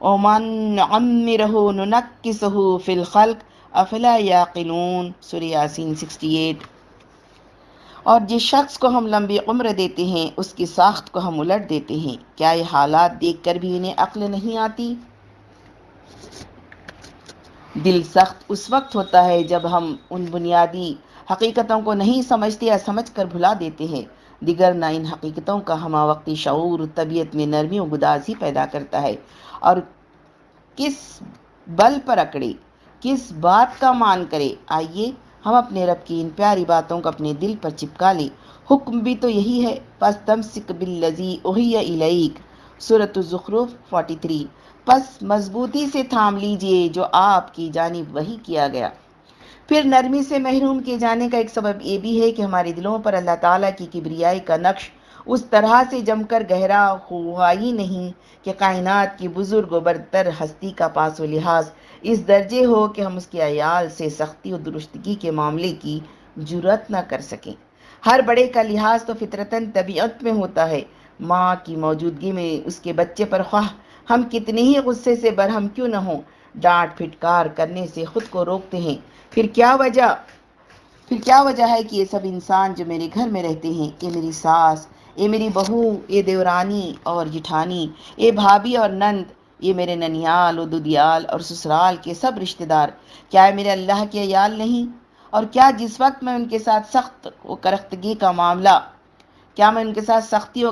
اومن عمرہ ننکسہ فی الخلق افلا یاقلون سورہ یاسین 68 اور جس شخص کو ہم لمبی عمر دیتے ہیں، اس کی ساخت کو ہم الٹ دیتے ہیں۔ کیا یہ حالات دیکھ کر بھی انہیں عقل نہیں آتی؟ دل سخت اس وقت ہوتا ہے جب ہم ان بنیادی حقیقتوں کو نہیں سمجھتے یا سمجھ کر بھلا دیتے ہیں۔ دیگر نہ ان حقیقتوں کا ہمہ وقتی شعور طبیعت میں نرمی و گدازی پیدا کرتا ہے۔ اور کس بل پر اکڑے، کس بات کا مان کرے، آئیے ہم اپنے رب کی ان پیاری باتوں کو اپنے دل پر چپکا لیں۔ حکم بھی تو یہی ہے پس تمسک باللزی اوہی الیک۔ صورت الزخرف، 43 پس مضبوطی سے تھام لیجیے جو آپ کی جانب وہی کیا گیا۔ پھر نرمی سے محروم کیے جانے کا ایک سبب یہ بھی ہے کہ ہمارے دلوں پر اللہ تعالیٰ کی کبریائی کا نقش اس طرح سے جم کر گہرا ہوا ہی نہیں کہ کائنات کی بزرگ و برتر ہستی کا پاس و لحاظ اس درجے ہو کہ ہم اس کے عیال سے سختی و درستگی کے معاملے کی جرت نہ کر سکیں۔ ہر بڑے کا لحاظ تو فطرتاً طبیعت میں ہوتا ہے۔ ماں کی موجودگی میں اس کے بچے پر خواہ ہم کتنے ہی غصے سے برہم کیوں نہ ہوں؟ ڈانٹ پھٹکار کرنے سے خود کو روکتے ہیں۔ پھر کیا وجہ؟ پھر کیا وجہ ہے کہ یہ سب انسان جو میرے گھر میں رہتے ہیں؟ یہ میری ساس یہ میری بہو یہ دیورانی اور جٹھانی یہ بھابھی اور نند، یہ میرے ننیال و ددیال اور سسرال کے سب رشتہ دار۔ کیا میرے اللہ کے عیال نہیں؟ اور کیا جس وقت میں ان کے ساتھ سخت و کرختگی کا معاملہ، کیا میں ان کے ساتھ سختی و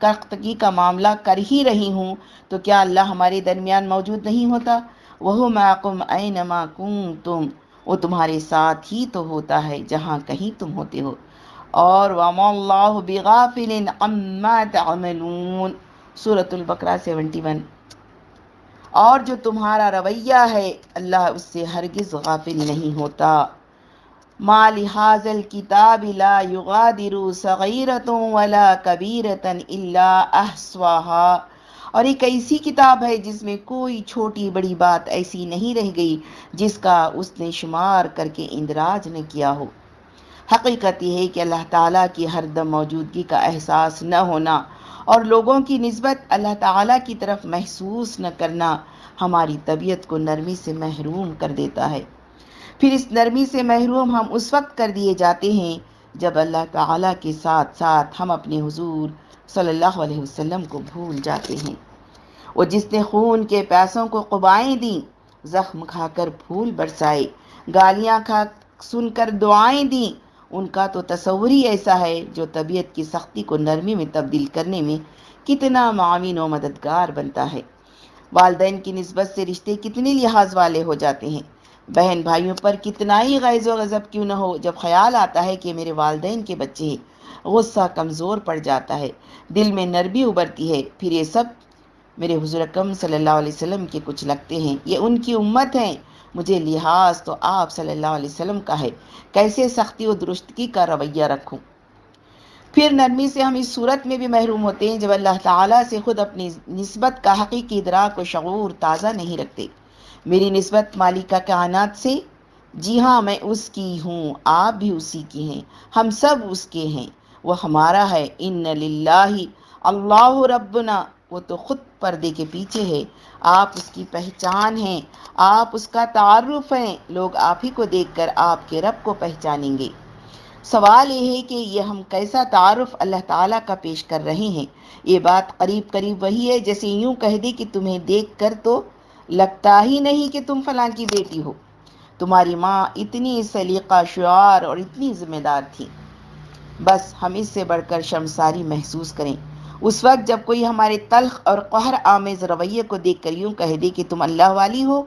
کرختگی کا معاملہ کر ہی رہی ہوں، تو کیا اللہ ہمارے درمیان موجود نہیں ہوتا؟ وہ معکم اینما کنتم۔ وہ تمہارے ساتھ ہی تو ہوتا ہے جہاں کہیں تم ہوتے ہو۔ اور وَمَا اللَّهُ بِغَافِلٍ عَمَّا تَعْمَلُونَ۔ سورة البقرہ 71 اور جو تمہارا رویہ ہے، اللہ اس سے ہرگز غافل نہیں ہوتا۔ ما لحاظ الكتاب لا يغادر صغیرة ولا کبیرة الا احصواها اور ایک ایسی کتاب ہے جس میں کوئی چھوٹی بڑی بات ایسی نہیں رہ گئی جس کا اس نے شمار کر کے اندراج نہ کیا ہو۔ حقیقت یہ ہے کہ اللہ تعالیٰ کی ہر دم موجودگی کا احساس نہ ہونا اور لوگوں کی نسبت اللہ تعالیٰ کی طرف محسوس نہ کرنا ہماری طبیعت کو نرمی سے محروم کر دیتا ہے۔ پھر اس نرمی سے محروم ہم اس وقت کر دیے جاتے ہیں جب اللہ تعالیٰ کے ساتھ ساتھ ہم اپنے حضور صلی اللہ علیہ وسلم کو بھول جاتے ہیں۔ وہ جس نے خون کے پیسوں کو قبائیں دیں، زخم کھا کر پھول برسائے، گالیاں کھا سن کر دعائیں دیں، ان کا تو تصور ہی ایسا ہے جو طبیعت کی سختی کو نرمی میں تبدیل کرنے میں کتنا معاون و مددگار بنتا ہے۔ والدین کی نسبت سے رشتے کتنے لحاظ والے ہو جاتے ہیں۔ بہن بھائیوں پر کتنا ہی غیظ و غضب کیوں نہ ہو، جب خیال آتا ہے کہ میرے والدین کے بچے ہیں غصہ کمزور پڑ جاتا ہے، دل میں نرمی ابھرتی ہے، پھر یہ سب میرے حضور اکم صلی اللہ علیہ وسلم کے کچھ لگتے ہیں۔ یہ ان کی امت ہیں، مجھے لحاظ تو آپ صلی اللہ علیہ وسلم کا ہے۔ کیسے سختی و درستگی کا رویہ رکھوں؟ پھر نرمی سے ہم اس صورت میں بھی محروم ہوتے ہیں، جب اللہ تعالیٰ سے خود اپنی نسبت کا حقیقی ادراک و شعور تازہ نہیں رکھتے۔ میری نسبت مالکہ کائنات سے۔ جی ہاں میں اس کی ہوں، آپ بھی اسی کی ہیں، ہم سب اس کے ہیں۔ وہ ہمارا ہے، ان للہ۔ اللہ ربنا، وہ تو خود پردے کے پیچھے ہے۔ آپ اس کی پہچان ہیں، آپ اس کا تعارف ہیں۔ لوگ آپ ہی کو دیکھ کر آپ کے رب کو پہچانیں گے۔ سوال یہ ہے کہ یہ ہم کیسا تعارف اللہ تعالیٰ کا پیش کر رہے ہیں۔ یہ بات قریب قریب وہی ہے، جیسے یوں کہہ دے کہ تمہیں دیکھ کر تو لگتا ہی نہیں کہ تم فلاں کی بیٹی ہو۔ تمہاری ماں اتنی سلیقہ شعار اور اتنی ذمہ دار تھی۔ بس ہم اس سے بڑھ کر شمساری محسوس کریں۔ اس وقت جب کوئی ہمارے تلخ اور قہر آمیز رویے کو دیکھ کر یوں کہہ دے کہ تم اللہ والی ہو،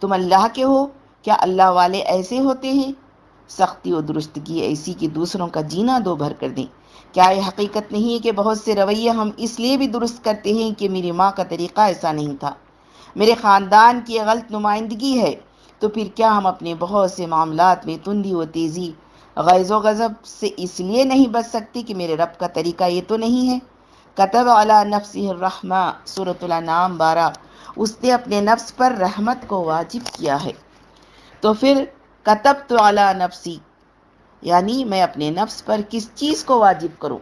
تم اللہ کے ہو، کیا اللہ والے ایسے ہوتے ہیں؟ سختی و درستگی ایسی کہ دوسروں کا جینا دو بھر کر دیں۔ کیا یہ حقیقت نہیں ہے کہ بہت سے رویے ہم اس لیے بھی درست کرتے ہیں کہ میری ماں کا طریقہ ایسا نہیں تھا؟ میرے خاندان کی غلط نمائندگی ہے، تو پھر کیا ہم اپنے بہت سے معاملات میں تندی و تیزی، غیظ و غضب سے اس لیے نہیں بچ سکتی کہ میرے رب کا طریقہ یہ تو نہیں ہے؟ قطب علی نفس الرحمہ صورت النام بارہ، اس نے اپنے نفس پر رحمت کو واجب کیا ہے۔ تو پھر کتب تو اعلیٰ نفسی یعنی میں اپنے نفس پر کس چیز کو واجب کروں؟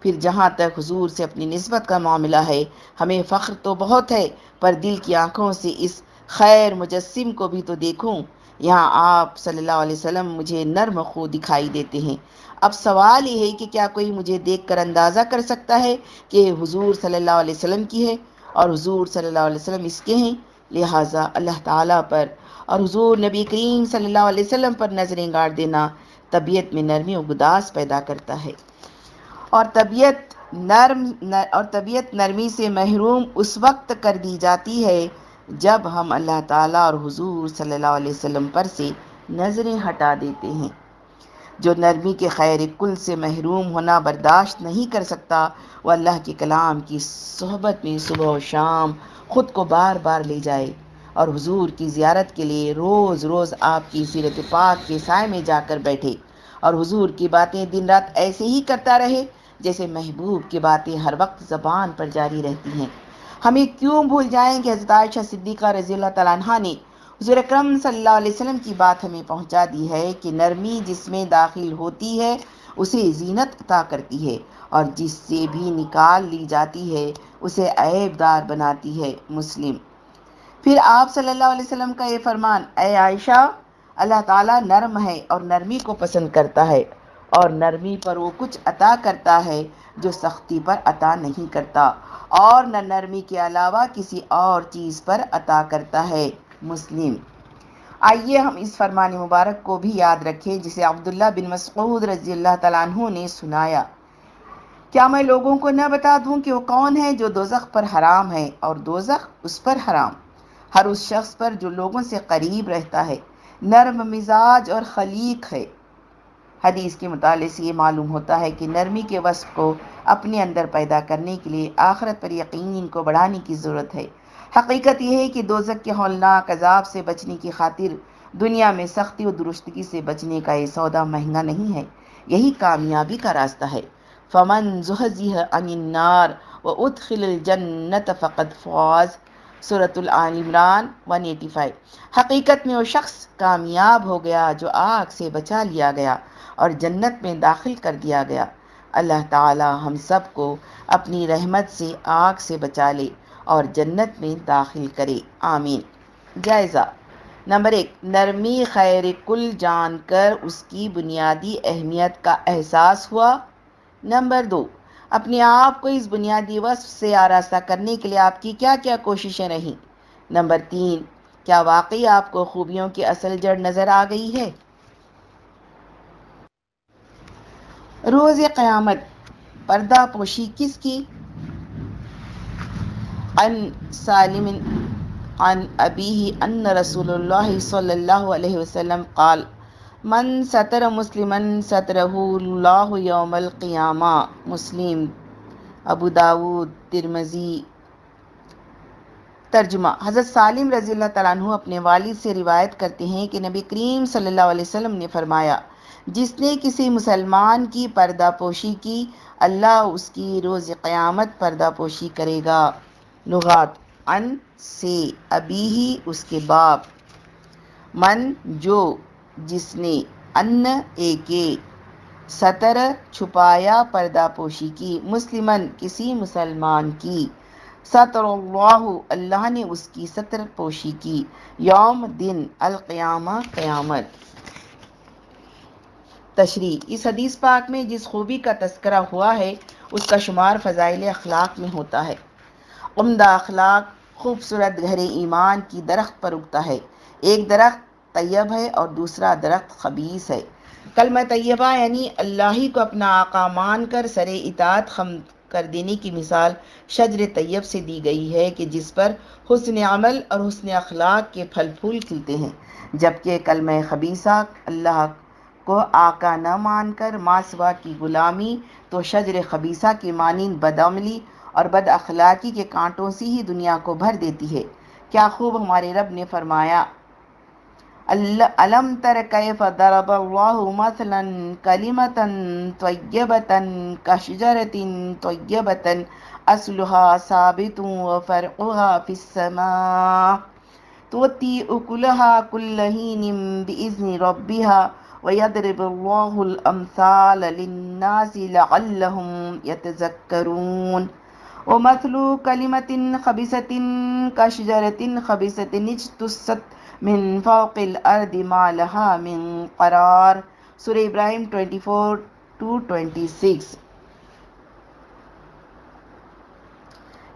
پھر جہاں تک حضور سے اپنی نسبت کا معاملہ ہے، ہمیں فخر تو بہت ہے، پر دل کی آنکھوں سے اس خیر مجسم کو بھی تو دیکھوں۔ یہاں آپ صلی اللہ علیہ وسلم مجھے نرم خو دکھائی دیتے ہیں۔ اب سوال یہ ہے کہ کیا کوئی مجھے دیکھ کر اندازہ کر سکتا ہے کہ حضور صلی اللہ علیہ وسلم کی ہے اور حضور صلی اللہ علیہ وسلم اس کے ہیں؟ لہٰذا اللہ تعالیٰ پر اور حضور نبی کریم صلی اللہ علیہ وسلم پر نظریں گاڑ دینا طبیعت میں نرمی و گداس پیدا کرتا ہے۔ اور طبیعت نرم، اور طبیعت نرمی سے محروم اس وقت کر دی جاتی ہے جب ہم اللہ تعالیٰ اور حضور صلی اللہ علیہ وسلم پر سے نظریں ہٹا دیتے ہیں۔ جو نرمی کے خیر کل سے محروم ہونا برداشت نہیں کر سکتا، وہ اللہ کے کلام کی صحبت میں صبح و شام خود کو بار بار لے جائے اور حضور کی زیارت کے لیے روز روز آپ کی سیرت پاک کے سائے میں جا کر بیٹھے اور حضور کی باتیں دن رات ایسے ہی کرتا رہے جیسے محبوب کی باتیں ہر وقت زبان پر جاری رہتی ہیں۔ ہمیں کیوں بھول جائیں کہ حضرت عائشہ صدیقہ رضی اللہ تعالیٰ عنہ نے حضور اکرم صلی اللہ علیہ وسلم کی بات ہمیں پہنچا دی ہے کہ نرمی جس میں داخل ہوتی ہے، اسے زینت عطا کرتی ہے اور جس سے بھی نکال لی جاتی ہے، اسے عیب دار بناتی ہے مسلم۔ پھر آپ صلی اللہ علیہ وسلم کا یہ فرمان، اے عائشہ، اللہ تعالیٰ نرم ہے اور نرمی کو پسند کرتا ہے۔ اور نرمی پر وہ کچھ عطا کرتا ہے جو سختی پر عطا نہیں کرتا اور نہ نرمی کے علاوہ کسی اور چیز پر عطا کرتا ہے۔ مسلم۔ آئیے ہم اس فرمان مبارک کو بھی یاد رکھیں جسے عبداللہ بن مسعود رضی اللہ تعالیٰ عنہ نے سنایا۔ کیا میں لوگوں کو نہ بتا دوں کہ وہ کون ہے جو دوزخ پر حرام ہے اور دوزخ اس پر حرام؟ ہر اس شخص پر جو لوگوں سے قریب رہتا ہے، نرم مزاج اور خلیق ہے۔ حدیث کے مطالعے سے یہ معلوم ہوتا ہے کہ نرمی کے وصف کو اپنے اندر پیدا کرنے کے لیے آخرت پر یقین کو بڑھانے کی ضرورت ہے۔ حقیقت یہ ہے کہ دوزک کے ہولناک عذاب سے بچنے کی خاطر دنیا میں سختی و درستگی سے بچنے کا یہ سودا مہنگا نہیں ہے، یہی کامیابی کا راستہ ہے۔ فمن زحزح عن النار و ادخل الجنت فقد فواز صورت العال 185 حقیقت میں وہ شخص کامیاب ہو گیا جو آگ سے بچا لیا گیا۔ اور جنت میں داخل کر دیا گیا۔ اللہ تعالی ہم سب کو اپنی رحمت سے آگ سے بچا لے اور جنت میں داخل کرے۔ آمین۔ جائزہ۔ نمبر ایک، نرمی خیر کل جان کر اس کی بنیادی اہمیت کا احساس ہوا۔ نمبر دو، اپنے آپ کو اس بنیادی وصف سے آراستہ کرنے کے لیے آپ کی کیا کیا کوششیں رہیں؟ نمبر تین، کیا واقعی آپ کو خوبیوں کی اصل جڑ نظر آ گئی ہے؟ روز قیامت، پردہ پوشی کس کی؟ عن سالم، عن ابیہ ان رسول اللہ صلی اللہ علیہ وسلم قال، من ستر مسلمن سترہ اللہ یوم القیامہ مسلم، ابو داود ترمزی ترجمہ۔ حضرت سالم رضی اللہ تعالیٰ عنہ اپنے والد سے روایت کرتے ہیں کہ نبی کریم صلی اللہ علیہ وسلم نے فرمایا جس نے کسی مسلمان کی پردہ پوشی کی، اللہ اس کی روز قیامت پردہ پوشی کرے گا۔ لغات ان سے ابھی ہی اس کے باپ۔ من جو، جس نے ان ایک سطر چھپایا پردہ پوشی کی مسلمن کسی مسلمان کی۔ سطر اللہ اللہ نے اس کی سطر پوشی کی۔ یوم دن، القیامہ، قیامت۔ تشریح۔ اس حدیث پاک میں جس خوبی کا تذکرہ ہوا ہے، اس کا شمار فضائل اخلاق میں ہوتا ہے۔ عمدہ اخلاق خوبصورت گہرے ایمان کی درخت پر اگتا ہے۔ ایک درخت طیب ہے اور دوسرا درخت خبیص ہے۔ کلمہ طیبہ یعنی اللہ ہی کو اپنا آقا مان کر سر اطاعت خم کر دینے کی مثال شجر طیب سے دی گئی ہے کہ جس پر حسن عمل اور حسن اخلاق کے پھل پھول کھلتے ہیں۔ جبکہ کلمہ خبیصہ اللہ کو آقا نہ مان کر ماسوا کی غلامی تو شجر خبیصہ کے مانند بدعملی اور بد اخلاقی کے کانٹوں سے ہی دنیا کو بھر دیتی ہے۔ کیا خوب ہمارے رب نے فرمایا علم تر کیف ضرب اللہ مثلا کلمتا طیبتا کشجرت طیبتا اصلها ثابت وفرعها في السماء، توتی اکلها كل حين بإذن ربها ويضرب الله الأمثال للناس لعلهم يتذكرون ومثل كلمة خبيثة كشجرة خبيثة اجتثت من فوق الارض ما لها من قرار سورہ ابراہیم 24 ٹو 26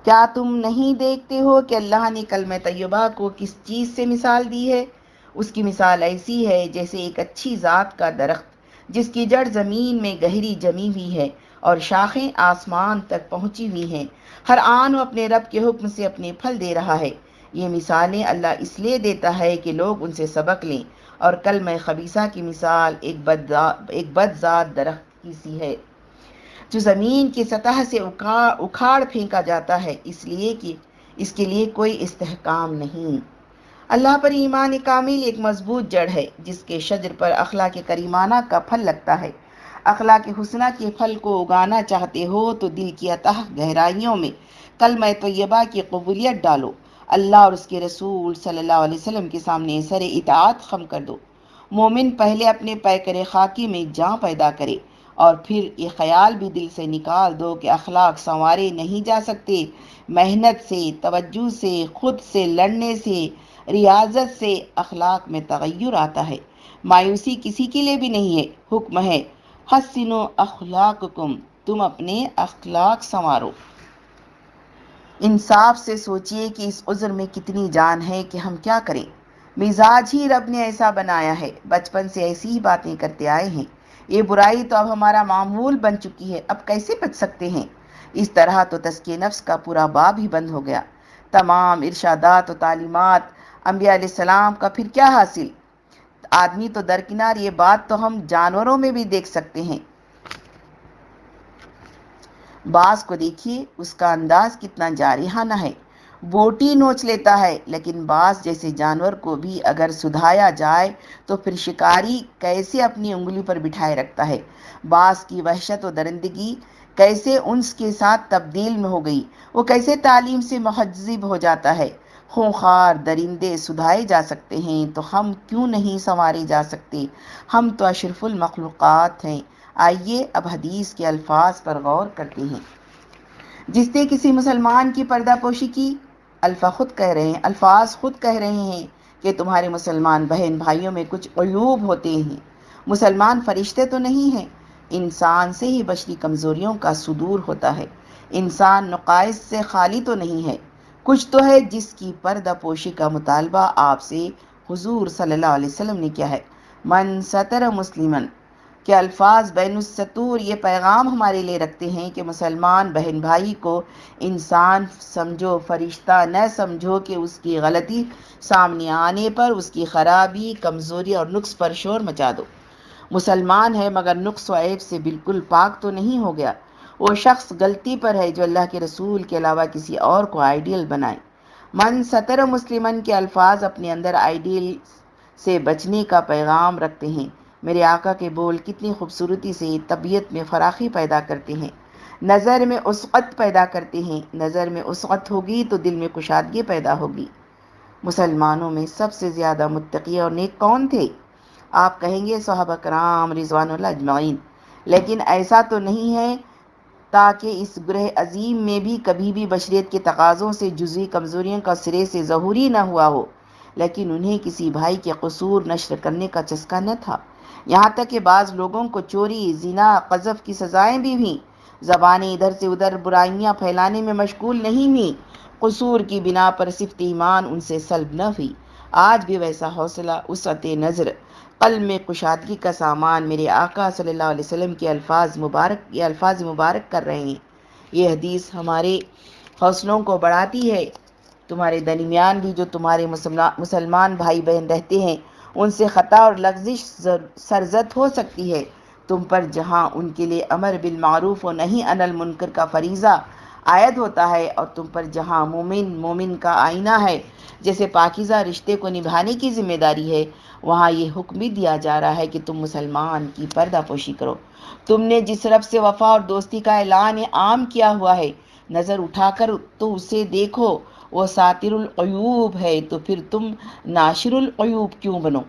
کیا تم نہیں دیکھتے ہو کہ اللہ نے کلمہ طیبہ کو کس چیز سے مثال دی ہے؟ اس کی مثال ایسی ہے جیسے ایک اچھی ذات کا درخت، جس کی جڑ زمین میں گہری جمی ہوئی ہے اور شاخیں آسمان تک پہنچی ہوئی ہیں۔ ہر آن وہ اپنے رب کے حکم سے اپنے پھل دے رہا ہے۔ یہ مثالیں اللہ اس لیے دیتا ہے کہ لوگ ان سے سبق لیں۔ اور کل میں خبیصہ کی مثال ایک بد ایک بد ذات درخت کی سی ہے۔ جو زمین کی سطح سے اکھاڑ پھینکا جاتا ہے، اس لیے کہ اس کے لیے کوئی استحکام نہیں۔ اللہ پر ایمان کامل ایک مضبوط جڑ ہے، جس کے شجر پر اخلاق کریمانہ کا پھل لگتا ہے۔ اخلاق حسنہ کے پھل کو اگانا چاہتے ہو تو دل کی اتح گہرائیوں میں کلمہ طیبہ کی قبولیت ڈالو۔ اللہ اور اس کے رسول صلی اللہ علیہ وسلم کے سامنے سر اطاعت خم کر دو۔ مومن پہلے اپنے پیکر خاکی میں جاں پیدا کرے اور پھر یہ خیال بھی دل سے نکال دو کہ اخلاق سنوارے نہیں جا سکتے۔ محنت سے، توجہ سے، خود سے، لڑنے سے ریاضت سے اخلاق میں تغیر آتا ہے۔ مایوسی کسی کے لیے بھی نہیں ہے، حکم ہے۔ حسن و اخلاق تم اپنے اخلاق سنوارو۔ انصاف سے سوچئے کہ اس عذر میں کتنی جان ہے کہ ہم کیا کریں۔ مزاج ہی رب نے ایسا بنایا ہے، بچپن سے ایسی ہی باتیں کرتے آئے ہیں۔ یہ برائی تو اب ہمارا معمول بن چکی ہے، اب کیسے بچ سکتے ہیں؟ اس طرح تو تسکی نفس کا پورا باب ہی بند ہو گیا۔ تمام ارشادات و تعلیمات انبیاء علیہ السلام کا پھر کیا حاصل؟ آدمی تو درکنار، یہ بات تو ہم جانوروں میں بھی دیکھ سکتے ہیں۔ باز کو دیکھیے، اس کا انداز کتنا جارحانہ ہے۔ بوٹی نوچ لیتا ہے، لیکن باز جیسے جانور کو بھی اگر سدھایا جائے تو پھر شکاری کیسے اپنی انگلی پر بٹھائے رکھتا ہے؟ باز کی وحشت و درندگی کیسے انس کے ساتھ تبدیل میں ہو گئی؟ وہ کیسے تعلیم سے محجب ہو جاتا ہے؟ خونخوار درندے سدھائے جا سکتے ہیں، تو ہم کیوں نہیں سنوارے جا سکتے؟ ہم تو اشرف المخلوقات ہیں۔ آئیے اب حدیث کے الفاظ پر غور کرتے ہیں۔ جس نے کسی مسلمان کی پردہ پوشی کی؟ الفا خود کہہ رہے ہیں، الفاظ خود کہہ رہے ہیں کہ تمہارے مسلمان بہن بھائیوں میں کچھ عیوب ہوتے ہیں۔ مسلمان فرشتے تو نہیں ہیں، انسان سے ہی بشری کمزوریوں کا صدور ہوتا ہے۔ انسان نقائص سے خالی تو نہیں ہے۔ کچھ تو ہے جس کی پردہ پوشی کا مطالبہ آپ سے حضور صلی اللہ علیہ وسلم نے کیا ہے۔ من ستر مسلمن کہ الفاظ بین السطور یہ پیغام ہمارے لیے رکھتے ہیں کہ مسلمان بہن بھائی کو انسان سمجھو، فرشتہ نہ سمجھو کہ اس کی غلطی سامنے آنے پر اس کی خرابی، کمزوری اور نقص پر شور مچا دو۔ مسلمان ہے مگر نقص و عیب سے بالکل پاک تو نہیں ہو گیا۔ وہ شخص غلطی پر ہے جو اللہ کے رسول کے علاوہ کسی اور کو آئیڈیل بنائے۔ من سطر مسلمن کے الفاظ اپنے اندر آئیڈیل سے بچنے کا پیغام رکھتے ہیں۔ میرے آقا کے بول کتنی خوبصورتی سے طبیعت میں فراخی پیدا کرتے ہیں۔ نظر میں اسقت پیدا کرتے ہیں۔ نظر میں اسقت ہوگی تو دل میں کشادگی پیدا ہوگی۔ مسلمانوں میں سب سے زیادہ متقی اور نیک کون تھے؟ آپ کہیں گے صحابہ کرام رضوان اللہ اجمعین، لیکن ایسا تو نہیں ہے تاکہ اس گرہ عظیم میں بھی کبھی بھی بشریت کے تقاضوں سے، جزوی کمزوریوں کا سرے سے ظہوری نہ ہوا ہو۔ لیکن انہیں کسی بھائی کے قصور نشر کرنے کا چسکا نہ تھا۔ یہاں تک کہ بعض لوگوں کو چوری، زنا، قذف کی سزائیں بھی ہوئیں۔ زبانیں ادھر سے ادھر برائیاں پھیلانے میں مشغول نہیں ہوئیں۔ قصور کی بنا پر صفت ایمان ان سے سلب نہ ہوئی۔ آج بھی ویسا حوصلہ اسعت نظر قلب میں کشادگی کا سامان میرے آقا صلی اللہ علیہ وسلم کے الفاظ مبارک یہ الفاظ مبارک کر رہے ہیں۔ یہ حدیث ہمارے حوصلوں کو بڑھاتی ہے۔ تمہارے درمیان بھی جو تمہارے مسلمان بھائی بہن رہتے ہیں، ان سے خطا اور لغزش سرزد ہو سکتی ہے۔ تم پر جہاں ان کے لیے امر بالمعروف و نہیں ان المنکر کا فریضہ عائد ہوتا ہے اور تم پر جہاں مومن مومن کا آئینہ ہے جیسے پاکیزہ رشتے کو نبھانے کی ذمہ داری ہے، وہاں یہ حکم بھی دیا جا رہا ہے کہ تم مسلمان کی پردہ پوشی کرو۔ تم نے جس رب سے وفا اور دوستی کا اعلان عام کیا ہوا ہے، نظر اٹھا کر تو اسے دیکھو، وہ ساتر العیوب ہے، تو پھر تم ناشر العیوب کیوں بنو؟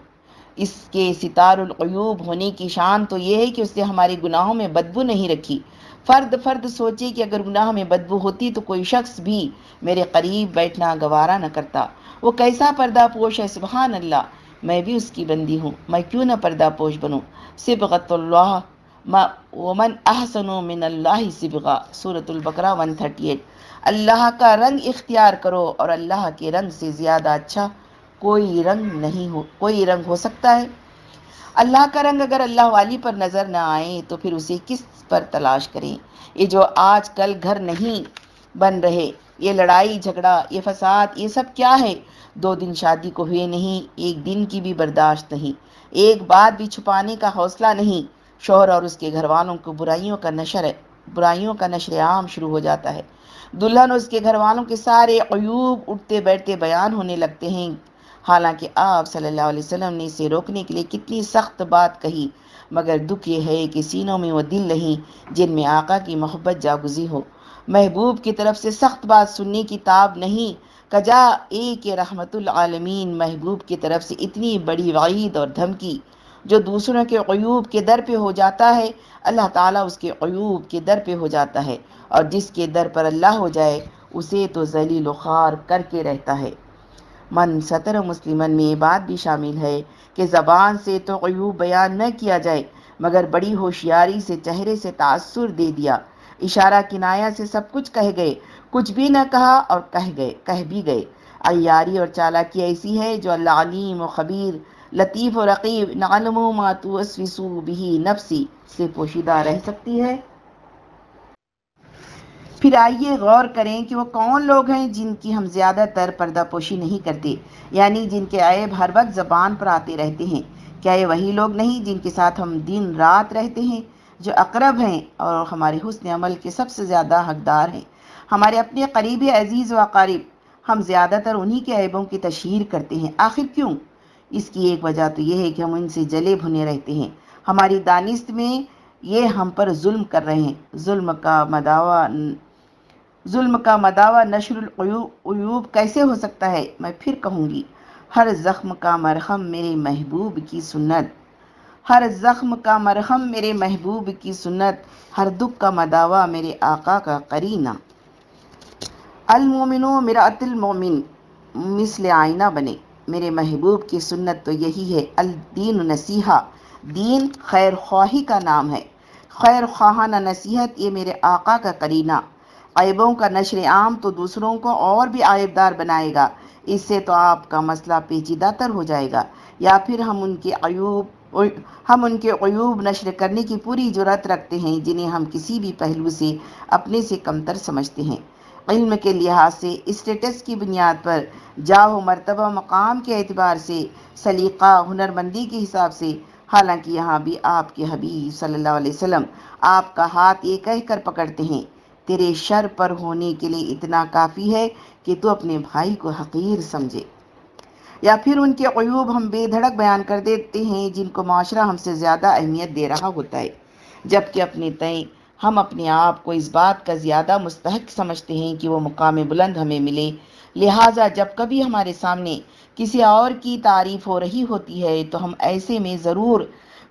اس کے ستار العیوب ہونے کی شان تو یہ ہے کہ اس نے ہمارے گناہوں میں بدبو نہیں رکھی۔ فرد فرد سوچے کہ اگر گناہ میں بدبو ہوتی تو کوئی شخص بھی میرے قریب بیٹھنا گوارا نہ کرتا۔ وہ کیسا پردہ پوش ہے، سبحان اللہ۔ میں بھی اس کی بندی ہوں، میں کیوں نہ پردہ پوش بنوں؟ سبغت اللہ ومن احسن من اللہ سبغا سورة البقرہ 138 اللہ کا رنگ اختیار کرو اور اللہ کے رنگ سے زیادہ اچھا کوئی رنگ نہیں ہو کوئی رنگ ہو سکتا ہے۔ اللہ کا رنگ اگر اللہ والی پر نظر نہ آئے تو پھر اسے کس پر تلاش کریں؟ یہ جو آج کل گھر نہیں بن رہے، یہ لڑائی جھگڑا، یہ فساد، یہ سب کیا ہے؟ دو دن شادی کو ہوئے نہیں، ایک دن کی بھی برداشت نہیں۔ ایک بات بھی چھپانے کا حوصلہ نہیں۔ شوہر اور اس کے گھر والوں کو برائیوں کا نشر ہے، برائیوں کا نشر عام شروع ہو جاتا ہے۔ دلہن اس کے گھر والوں کے سارے عیوب اٹھتے بیٹھتے بیان ہونے لگتے ہیں۔ حالانکہ آپ صلی اللہ علیہ وسلم نے اسے روکنے کے لیے کتنی سخت بات کہی، مگر دکھ یہ ہے کہ سینوں میں وہ دل نہیں، جن میں آقا کی محبت جاگزی ہو۔ محبوب کی طرف سے سخت بات سننے کی تاب نہیں۔ کجا ایک رحمت العالمین محبوب کی طرف سے اتنی بڑی وعید اور دھمکی جو دوسروں کے عیوب کے در پہ ہو جاتا ہے، اللہ تعالیٰ اس کے عیوب کے در پہ ہو جاتا ہے اور جس کے در پر اللہ ہو جائے، اسے تو ذلیل و خوار کر کے رہتا ہے۔ من سطر مسلمن میں یہ بات بھی شامل ہے کہ زبان سے تو عیوب بیان نہ کیا جائے، مگر بڑی ہوشیاری سے چہرے سے تاثر دے دیا۔ اشارہ کنایا سے سب کچھ کہہ گئے کچھ بھی نہ کہا اور کہہ گئے کہہ بھی گئے۔ عیاری اور چالاکی ایسی ہے جو اللہ علیم و خبیر، لطیف و رقیب، نعلم و ماتو بھی نفسی سے پوشیدہ رہ سکتی ہے۔ پھر آئیے غور کریں کہ وہ کون لوگ ہیں جن کی ہم زیادہ تر پردہ پوشی نہیں کرتے یعنی جن کے عیب ہر وقت زبان پر آتے رہتے ہیں۔ کیا یہ وہی لوگ نہیں جن کے ساتھ ہم دن رات رہتے ہیں جو اقرب ہیں اور ہمارے حسن عمل کے سب سے زیادہ حقدار ہیں؟ ہمارے اپنے قریبی عزیز و اقارب، ہم زیادہ تر انہی کے عیبوں کی تشہیر کرتے ہیں۔ آخر کیوں؟ اس کی ایک وجہ تو یہ ہے کہ ہم ان سے جلے بھنے رہتے ہیں۔ ہماری دانست میں یہ ہم پر ظلم کر رہے ہیں۔ ظلم کا مداوع، ظلم کا مداوع نشر العیوب کیسے ہو سکتا ہے؟ میں پھر کہوں گی، ہر زخم کا مرہم میرے محبوب کی سنت، ہر زخم کا مرہم میرے محبوب کی سنت، ہر دکھ کا مداوع میرے آقا کا قرینہ۔ المومنو مرات المومن مثل آئینہ بنے۔ میرے محبوب کی سنت تو یہی ہے، الدین نصیحہ۔ دین خیر خواہی کا نام ہے۔ خیر خواہانہ نصیحت، یہ میرے آقا کا قرینہ۔ عیبوں کا نشر عام تو دوسروں کو اور بھی عائب دار بنائے گا۔ اس سے تو آپ کا مسئلہ پیچیدہ تر ہو جائے گا۔ یا پھر ہم ان کے عیوب، ہم ان کے عیوب نشر کرنے کی پوری جرات رکھتے ہیں، جنہیں ہم کسی بھی پہلو سے اپنے سے کمتر سمجھتے ہیں۔ علم کے لحاظ سے اسٹیٹس کی بنیاد پر جاہ و مرتبہ مقام کے اعتبار سے سلیقہ، ہنرمندی کے حساب سے۔ حالانکہ یہاں بھی آپ کے حبیب صلی اللہ علیہ وسلم آپ کا ہاتھ یہ کہہ کر پکڑتے ہیں، تیرے شر پر ہونے کے لیے اتنا کافی ہے کہ تو اپنے بھائی کو حقیر سمجھے۔ یا پھر ان کے عیوب ہم بے دھڑک بیان کر دیتے ہیں جن کو معاشرہ ہم سے زیادہ اہمیت دے رہا ہوتا ہے، جبکہ اپنے تئیں ہم اپنے آپ کو اس بات کا زیادہ مستحق سمجھتے ہیں کہ وہ مقام بلند ہمیں ملے۔ لہٰذا جب کبھی ہمارے سامنے کسی اور کی تعریف ہو رہی ہوتی ہے تو ہم ایسے میں ضرور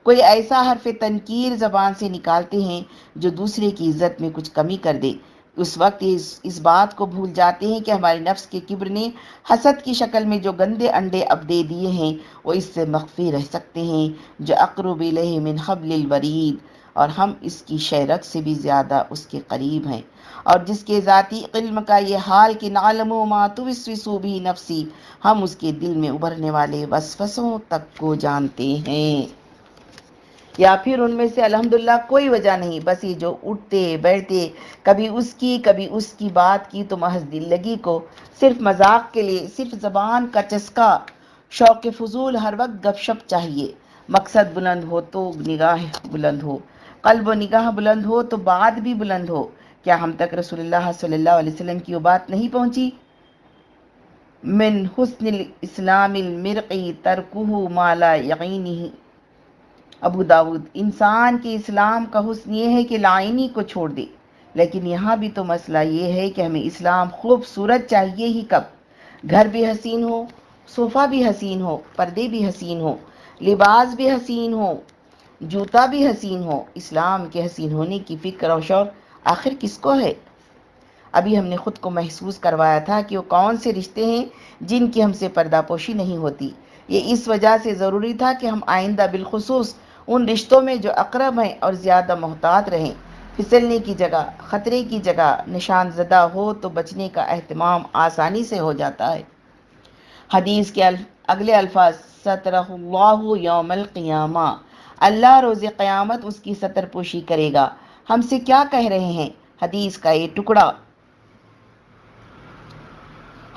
کوئی ایسا حرف تنکیر زبان سے نکالتے ہیں جو دوسرے کی عزت میں کچھ کمی کر دے۔ اس وقت اس اس بات کو بھول جاتے ہیں کہ ہمارے نفس کے کبر نے حسد کی شکل میں جو گندے انڈے اب دے دیے ہیں وہ اس سے مخفی رہ سکتے ہیں، جو اقرب من حبل الورید۔ اور ہم اس کی شیرت سے بھی زیادہ اس کے قریب ہیں۔ اور جس کے ذاتی علم کا یہ حال کہ نعلم ما توسوسو بھی نفسی، ہم اس کے دل میں ابھرنے والے وسوسوں تک کو جانتے ہیں۔ یا پھر ان میں سے الحمدللہ کوئی وجہ نہیں، بس یہ جو اٹھتے، بیٹھتے، کبھی اس کی، کبھی اس کی بات کی، تو محض دل لگی کو صرف مذاق کے لیے، صرف زبان کا چسکا، شوق فضول ہر وقت گپ شپ چاہیے۔ مقصد بلند ہو تو نگاہ بلند ہو۔ قلب و نگاہ بلند ہو تو بات بھی بلند ہو۔ کیا ہم تک رسول اللہ صلی اللہ علیہ وسلم کی وہ بات نہیں پہنچی؟ من حسن الاسلام المرقی ترکہ مالا یقینی۔ ابو داود، انسان کے اسلام کا حسن یہ ہے کہ لائنی کو چھوڑ دے۔ لیکن یہاں بھی تو مسئلہ یہ ہے کہ ہمیں اسلام خوبصورت چاہیے ہی کب؟ گھر بھی حسین ہو، صوفہ بھی حسین ہو، پردے بھی حسین ہو، لباس بھی حسین ہو۔ جوتا بھی حسین ہو، اسلام کے حسین ہونے کی فکر اور شور آخر کس کو ہے؟ ابھی ہم نے خود کو محسوس کروایا تھا کہ وہ کون سے رشتے ہیں جن کی ہم سے پردہ پوشی نہیں ہوتی۔ یہ اس وجہ سے ضروری تھا کہ ہم آئندہ بالخصوص ان رشتوں میں جو اقرب ہیں اور زیادہ محتاط رہیں۔ پھسلنے کی جگہ، خطرے کی جگہ نشان زدہ ہو تو بچنے کا اہتمام آسانی سے ہو جاتا ہے۔ حدیث کے اگلے الفاظ سترہ اللہ یوم القیامہ اللہ روز قیامت اس کی سطر پوشی کرے گا۔ ہم سے کیا کہہ رہے ہیں؟ حدیث کا یہ ٹکڑا۔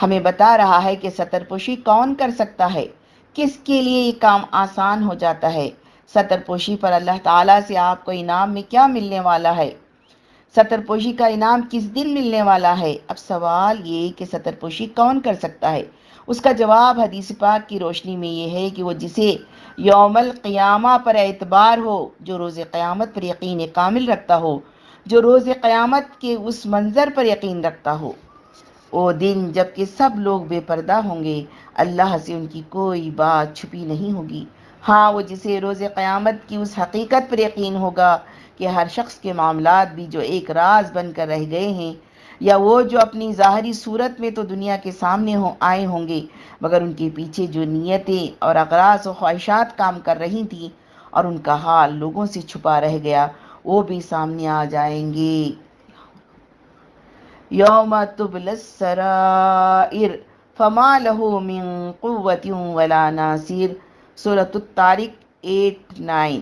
ہمیں بتا رہا ہے کہ سطر پوشی کون کر سکتا ہے؟ کس کے لیے یہ کام آسان ہو جاتا ہے؟ سطر پوشی پر اللہ تعالیٰ سے آپ کو انعام میں کیا ملنے والا ہے؟ سطر پوشی کا انعام کس دن ملنے والا ہے؟ اب سوال یہ کہ سطر پوشی کون کر سکتا ہے؟ اس کا جواب حدیث پاک کی روشنی میں یہ ہے کہ وہ جسے یوم القیامہ پر اعتبار ہو، جو روز قیامت پر یقین کامل رکھتا ہو، جو روز قیامت کے اس منظر پر یقین رکھتا ہو۔ وہ دن جبکہ سب لوگ بے پردہ ہوں گے، اللہ سے ان کی کوئی بات چھپی نہیں ہوگی۔ ہاں وہ جسے روز قیامت کی اس حقیقت پر یقین ہوگا کہ ہر شخص کے معاملات بھی جو ایک راز بن کر رہ گئے ہیں یا وہ جو اپنی ظاہری صورت میں تو دنیا کے سامنے ہوں، آئے ہوں گے۔ مگر ان کے پیچھے جو نیتیں اور اغراض و خواہشات کام کر رہی تھیں اور ان کا حال لوگوں سے چھپا رہ گیا، وہ بھی سامنے آ جائیں گے۔ یوم تبل السرائر فما له من قوت ولا ناصر صورت الطارق ایٹ نائن۔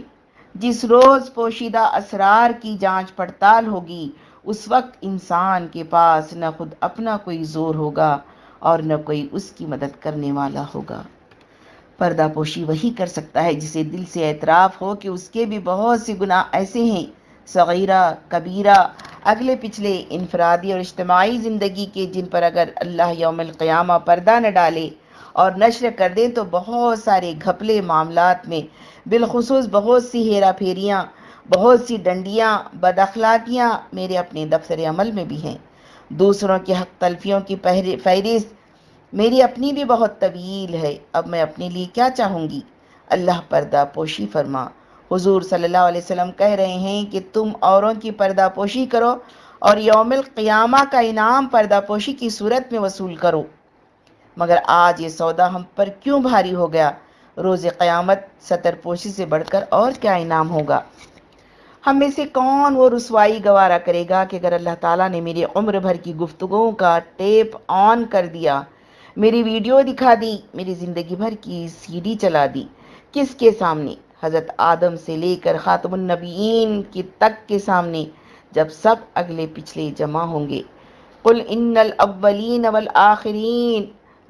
جس روز پوشیدہ اسرار کی جانچ پڑتال ہوگی اس وقت انسان کے پاس نہ خود اپنا کوئی زور ہوگا اور نہ کوئی اس کی مدد کرنے والا ہوگا۔ پردہ پوشی وہی کر سکتا ہے جسے دل سے اعتراف ہو کہ اس کے بھی بہت سے گناہ ایسے ہیں۔ صغیرہ، کبیرہ، اگلے پچھلے انفرادی اور اجتماعی زندگی کے جن پر اگر اللہ یوم القیامہ پردہ نہ ڈالے اور نشر کر دیں تو بہت سارے گھپلے معاملات میں بالخصوص بہت سی ہیرا پھیریاں بہت سی ڈنڈیاں، بد اخلاقیاں میرے اپنے دفتر عمل میں بھی ہیں۔ دوسروں کے حق تلفیوں کی فہرست میری اپنی بھی بہت طویل ہے۔ اب میں اپنے لیے کیا چاہوں گی؟ اللہ پردہ پوشی فرما۔ حضور صلی اللہ علیہ وسلم کہہ رہے ہیں کہ تم اوروں کی پردہ پوشی کرو اور یوم القیامہ کا انعام پردہ پوشی کی صورت میں وصول کرو۔ مگر آج یہ سودا ہم پر کیوں بھاری ہو گیا؟ روز قیامت سطر پوشی سے بڑھ کر اور کیا انعام ہوگا؟ ہم میں سے کون وہ رسوائی گوارا کرے گا کہ اگر اللہ تعالیٰ نے میری عمر بھر کی گفتگوں کا ٹیپ آن کر دیا، میری ویڈیو دکھا دی، میری زندگی بھر کی سی ڈی چلا دی۔ کس کے سامنے؟ حضرت آدم سے لے کر خاتم النبیین کی تک کے سامنے، جب سب اگلے پچھلے جمع ہوں گے۔ قل ان الاولین والآخرین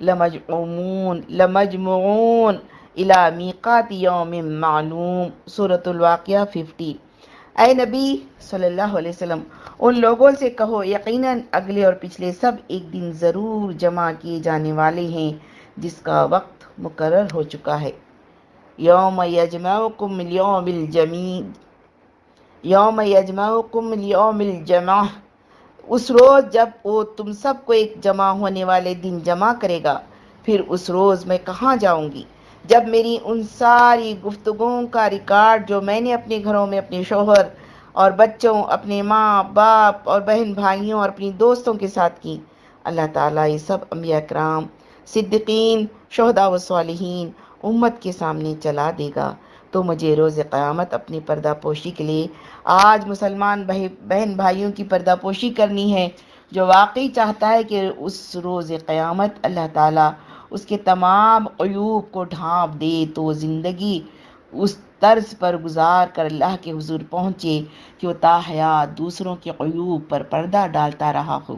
لمجمعون لمجمعون الى میقات یوم معلوم، سورة الواقعہ 50 اے نبی صلی اللہ علیہ وسلم، ان لوگوں سے کہو، یقیناً اگلے اور پچھلے سب ایک دن ضرور جمع کیے جانے والے ہیں، جس کا وقت مقرر ہو چکا ہے۔ یوم یجمعکم اليوم الجمیع یوم یجمعکم اليوم الجمع اس روز جب وہ تم سب کو ایک جمع ہونے والے دن جمع کرے گا، پھر اس روز میں کہاں جاؤں گی؟ جب میری ان ساری گفتگوں کا ریکارڈ جو میں نے اپنے گھروں میں، اپنے شوہر اور بچوں، اپنے ماں، باپ اور بہن بھائیوں اور اپنی دوستوں کے ساتھ کی۔ اللہ تعالیٰ یہ سب انبیاء کرام صدقین شہداء و صالحین امت کے سامنے چلا دے گا۔ تو مجھے روز قیامت اپنی پردہ پوشی کے لیے آج مسلمان بہن بھائیوں کی پردہ پوشی کرنی ہے، جو واقعی چاہتا ہے کہ اس روز قیامت اللہ تعالیٰ اس کے تمام عیوب کو ڈھانپ دے تو زندگی اس طرز پر گزار کر اللہ کے حضور پہنچے کہ وہ تاحیات دوسروں کے عیوب پر پردہ ڈالتا رہا ہو۔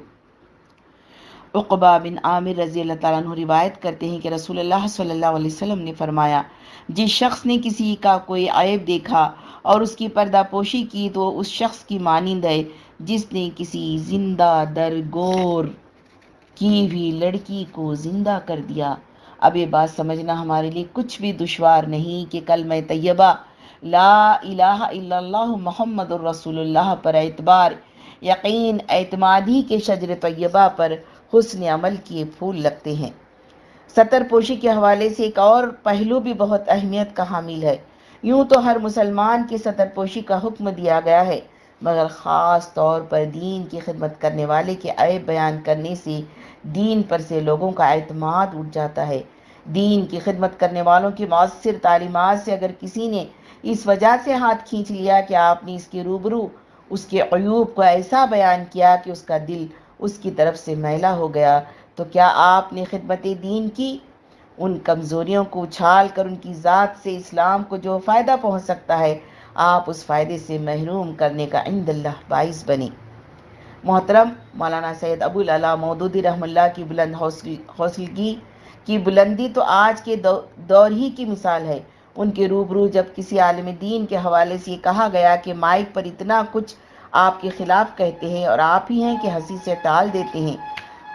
عقبہ بن عامر رضی اللہ تعالیٰ عنہ روایت کرتے ہیں کہ رسول اللہ صلی اللہ علیہ وسلم نے فرمایا، جس شخص نے کسی کا کوئی عیب دیکھا اور اس کی پردہ پوشی کی تو اس شخص کی مانند ہے جس نے کسی زندہ درگور کی بھی لڑکی کو زندہ کر دیا۔ اب یہ بات سمجھنا ہمارے لیے کچھ بھی دشوار نہیں کہ کل میں طیبہ، لا الہ الا اللہ محمد الرسول اللہ پر اعتبار، یقین اعتمادی کے شجر طیبہ پر حسن عمل کیے پھول لگتے ہیں۔ سطر پوشی کے حوالے سے ایک اور پہلو بھی بہت اہمیت کا حامل ہے۔ یوں تو ہر مسلمان کی سطر پوشی کا حکم دیا گیا ہے۔ مگر خاص طور پر دین کی خدمت کرنے والے کے عیب بیان کرنے سے دین پر سے لوگوں کا اعتماد اٹھ جاتا ہے۔ دین کی خدمت کرنے والوں کی مؤثر تعلیمات سے اگر کسی نے اس وجہ سے ہاتھ کھینچ لیا کہ آپ نے اس کے روبرو، اس کے عیوب کو ایسا بیان کیا کہ اس کا دل اس کی طرف سے میلا ہو گیا، تو کیا آپ نے خدمت دین کی؟ ان کمزوریوں کو اچھال کر ان کی ذات سے اسلام کو جو فائدہ پہنچ سکتا ہے آپ اس فائدے سے محروم کرنے کا عند اللہ باعث بنے محترم، مولانا سید ابو العلا مودودی رحم اللہ کی بلند حوصلگی کی بلندی تو آج کے دور ہی کی مثال ہے۔ ان کے روبرو جب کسی عالم دین کے حوالے سے یہ کہا گیا کہ مائک پر اتنا کچھ آپ کے خلاف کہتے ہیں اور آپ ہی ہیں کہ ہنسی سے ٹال دیتے ہیں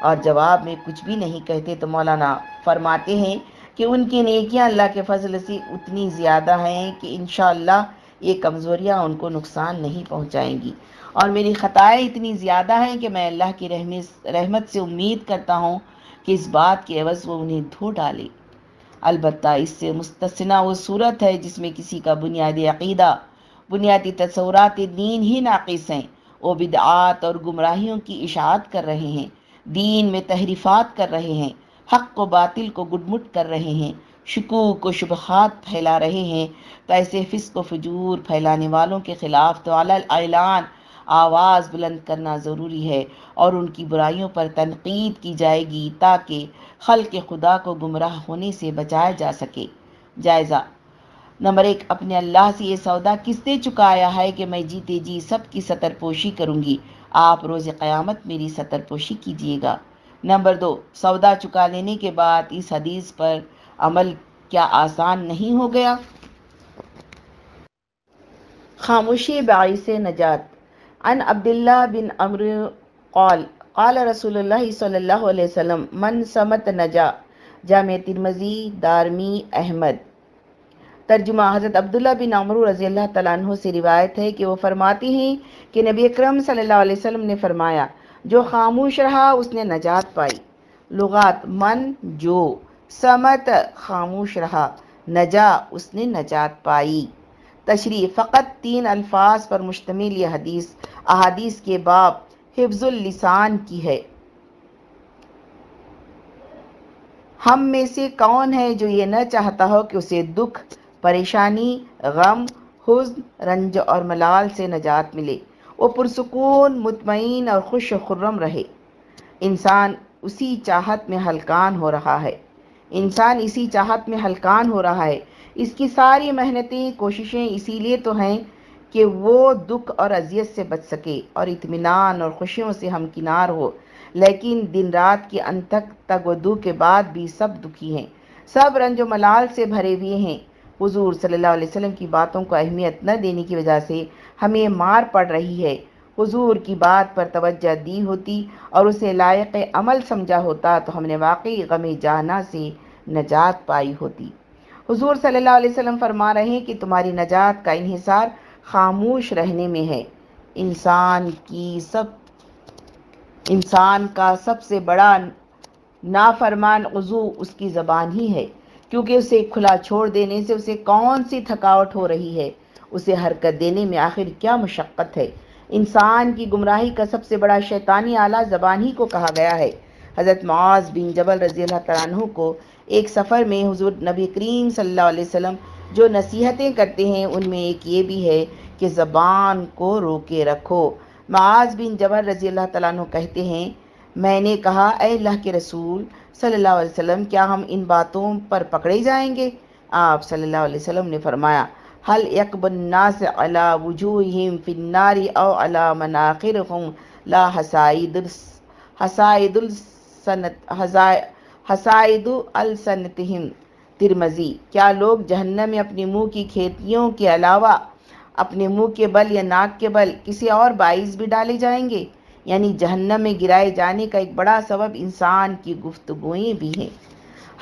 اور جواب میں کچھ بھی نہیں کہتے تو مولانا فرماتے ہیں کہ ان کی نیکیاں اللہ کے فضل سے اتنی زیادہ ہیں کہ انشاءاللہ یہ کمزوریاں ان کو نقصان نہیں پہنچائیں گی۔ اور میری خطائیں اتنی زیادہ ہیں کہ میں اللہ کی رحمت سے امید کرتا ہوں کہ اس بات کے عوض وہ انہیں دھو ڈالے۔ البتہ اس سے مستثنا وہ صورت ہے جس میں کسی کا بنیادی عقیدہ، بنیادی تصورات دین ہی ناقص ہیں۔ وہ بدعات اور گمراہیوں کی اشاعت کر رہے ہیں، دین میں تحریفات کر رہے ہیں، حق و باطل کو گڈمٹ کر رہے ہیں۔ شکوک و شبہات پھیلا رہے ہیں۔ تو ایسے فسق و فجور پھیلانے والوں کے خلاف تو اعلان آواز بلند کرنا ضروری ہے اور ان کی برائیوں پر تنقید کی جائے گی تاکہ خلق خدا کو گمراہ ہونے سے بچایا جا سکے۔ جائزہ۔ نمبر ایک، اپنے اللہ سے یہ سودا کس نے چکایا ہے کہ میں جیتے جی سب کی سطر پوشی کروں گی؟ آپ روز قیامت میری سطر پوشی کیجیے گا۔ نمبر دو، سودا چکا لینے کے بعد اس حدیث پر عمل کیا آسان نہیں ہو گیا؟ خاموشی باعث نجات۔ عن عبداللہ بن عمر قال قال رسول اللہ صلی اللہ علیہ وسلم، من سمت نجا جامع ترمزی دارمی، احمد۔ ترجمہ حضرت عبداللہ بن عمر رضی اللہ تعالیٰ عنہ سے روایت ہے کہ وہ فرماتی ہیں کہ نبی اکرم صلی اللہ علیہ وسلم نے فرمایا، جو خاموش رہا اس نے نجات پائی۔ لغات من، جو۔ سمت خاموش رہا۔ نجا، اس نے نجات پائی۔ تشریح، فقط تین الفاظ پر مشتمل یہ حدیث، احادیث کے باب حفظ اللسان کی ہے۔ ہم میں سے کون ہے جو یہ نہ چاہتا ہو کہ اسے دکھ، پریشانی، غم، حزن، رنج اور ملال سے نجات ملے۔ وہ پرسکون، مطمئن اور خوش و خرم رہے۔ انسان اسی چاہت میں حلقان ہو رہا ہے۔ انسان اسی چاہت میں حلقان ہو رہا ہے۔ اس کی ساری محنتیں، کوششیں اسی لیے تو ہیں کہ وہ دکھ اور اذیت سے بچ سکے اور اطمینان اور خوشیوں سے ہم کنار ہو۔ لیکن دن رات کی انتک تک و دو کے بعد بھی سب دکھی ہیں۔ سب رنج و ملال سے بھرے ہوئے ہیں۔ حضور صلی اللہ علیہ وسلم کی باتوں کو اہمیت نہ دینے کی وجہ سے ہمیں مار پڑ رہی ہے۔ حضور کی بات پر توجہ دی ہوتی اور اسے لائق عمل سمجھا ہوتا تو ہم نے واقعی غم جانا سے نجات پائی ہوتی۔ حضور صلی اللہ علیہ وسلم فرما رہے ہیں کہ تمہاری نجات کا انحصار خاموش رہنے میں ہے۔ انسان کی سب انسان کا سب سے بڑا نافرمان عضو اس کی زبان ہی ہے، کیونکہ اسے کھلا چھوڑ دینے سے اسے کون سی تھکاوٹ ہو رہی ہے؟ اسے حرکت دینے میں آخر کیا مشقت ہے؟ انسان کی گمراہی کا سب سے بڑا شیطانی آلہ زبان ہی کو کہا گیا ہے۔ حضرت معاذ بن جبل رضی اللہ تعالیٰ عنہ کو ایک سفر میں حضور نبی کریم صلی اللہ علیہ وسلم جو نصیحتیں کرتے ہیں، ان میں ایک یہ بھی ہے کہ زبان کو روکے رکھو۔ معاذ بن جبل رضی اللہ تعالیٰ عنہ کہتے ہیں، میں نے کہا، اے اللہ کے رسول، صلی اللہ علیہ وسلم، کیا ہم ان باتوں پر پکڑے جائیں گے؟ آپ صلی اللہ علیہ وسلم نے فرمایا حل یکب الناس علی وجوہہم فی النار او علی مناخرہم لا حسائد حسائد السنت حسائد السنتہم ترمزی کیا لوگ جہنم میں اپنی منہ کی کھیتیوں کے علاوہ اپنے منہ کے بل یا ناک کے بل کسی اور باعث بھی ڈالے جائیں گے؟ یعنی جہنم میں گرائے جانے کا ایک بڑا سبب انسان کی گفتگوئیں بھی ہیں۔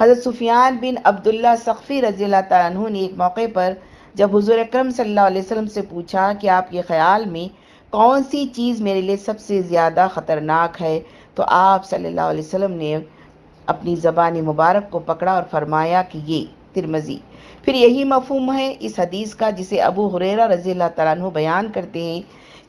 حضرت سفیان بن عبداللہ سخفی رضی اللہ تعالیٰ عنہ نے ایک موقع پر جب حضور اکرم صلی اللہ علیہ وسلم سے پوچھا کہ آپ کے خیال میں کون سی چیز میرے لیے سب سے زیادہ خطرناک ہے، تو آپ صلی اللہ علیہ وسلم نے اپنی زبان مبارک کو پکڑا اور فرمایا کہ یہ ترمزی پھر یہی مفہوم ہے اس حدیث کا، جسے ابو حریرہ رضی اللہ تعالیٰ عنہ بیان کرتے ہیں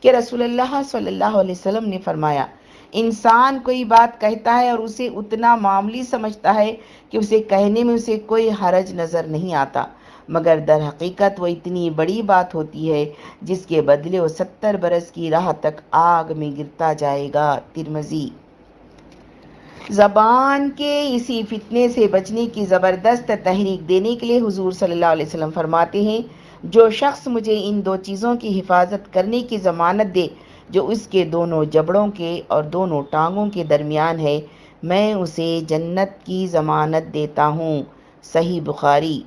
کہ رسول اللہ صلی اللہ علیہ وسلم نے فرمایا، انسان کوئی بات کہتا ہے اور اسے اتنا معاملی سمجھتا ہے کہ اسے کہنے میں اسے کوئی حرج نظر نہیں آتا۔ مگر در حقیقت وہ اتنی بڑی بات ہوتی ہے جس کے بدلے وہ ستر برس کی راہ تک آگ میں گرتا جائے گا۔ ترمزی زبان کے اسی فتنے سے بچنے کی زبردست تحریک دینے کے لیے حضور صلی اللہ علیہ وسلم فرماتے ہیں، جو شخص مجھے ان دو چیزوں کی حفاظت کرنے کی ضمانت دے، جو اس کے دونوں جبڑوں کے اور دونوں ٹانگوں کے درمیان ہے، میں اسے جنت کی ضمانت دیتا ہوں۔ صحیح بخاری۔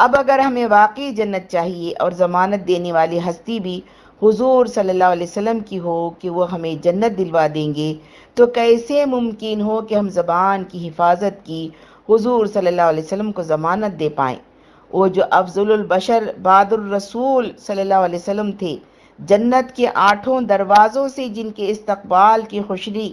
اب اگر ہمیں واقعی جنت چاہیے اور ضمانت دینے والی ہستی بھی حضور صلی اللہ علیہ وسلم کی ہو کہ وہ ہمیں جنت دلوا دیں گے، تو کیسے ممکن ہو کہ ہم زبان کی حفاظت کی حضور صلی اللہ علیہ وسلم کو ضمانت دے پائیں؟ وہ جو افضل البشر بعد الرسول صلی اللہ علیہ وسلم تھے، جنت کے آٹھوں دروازوں سے جن کے استقبال کی خوشری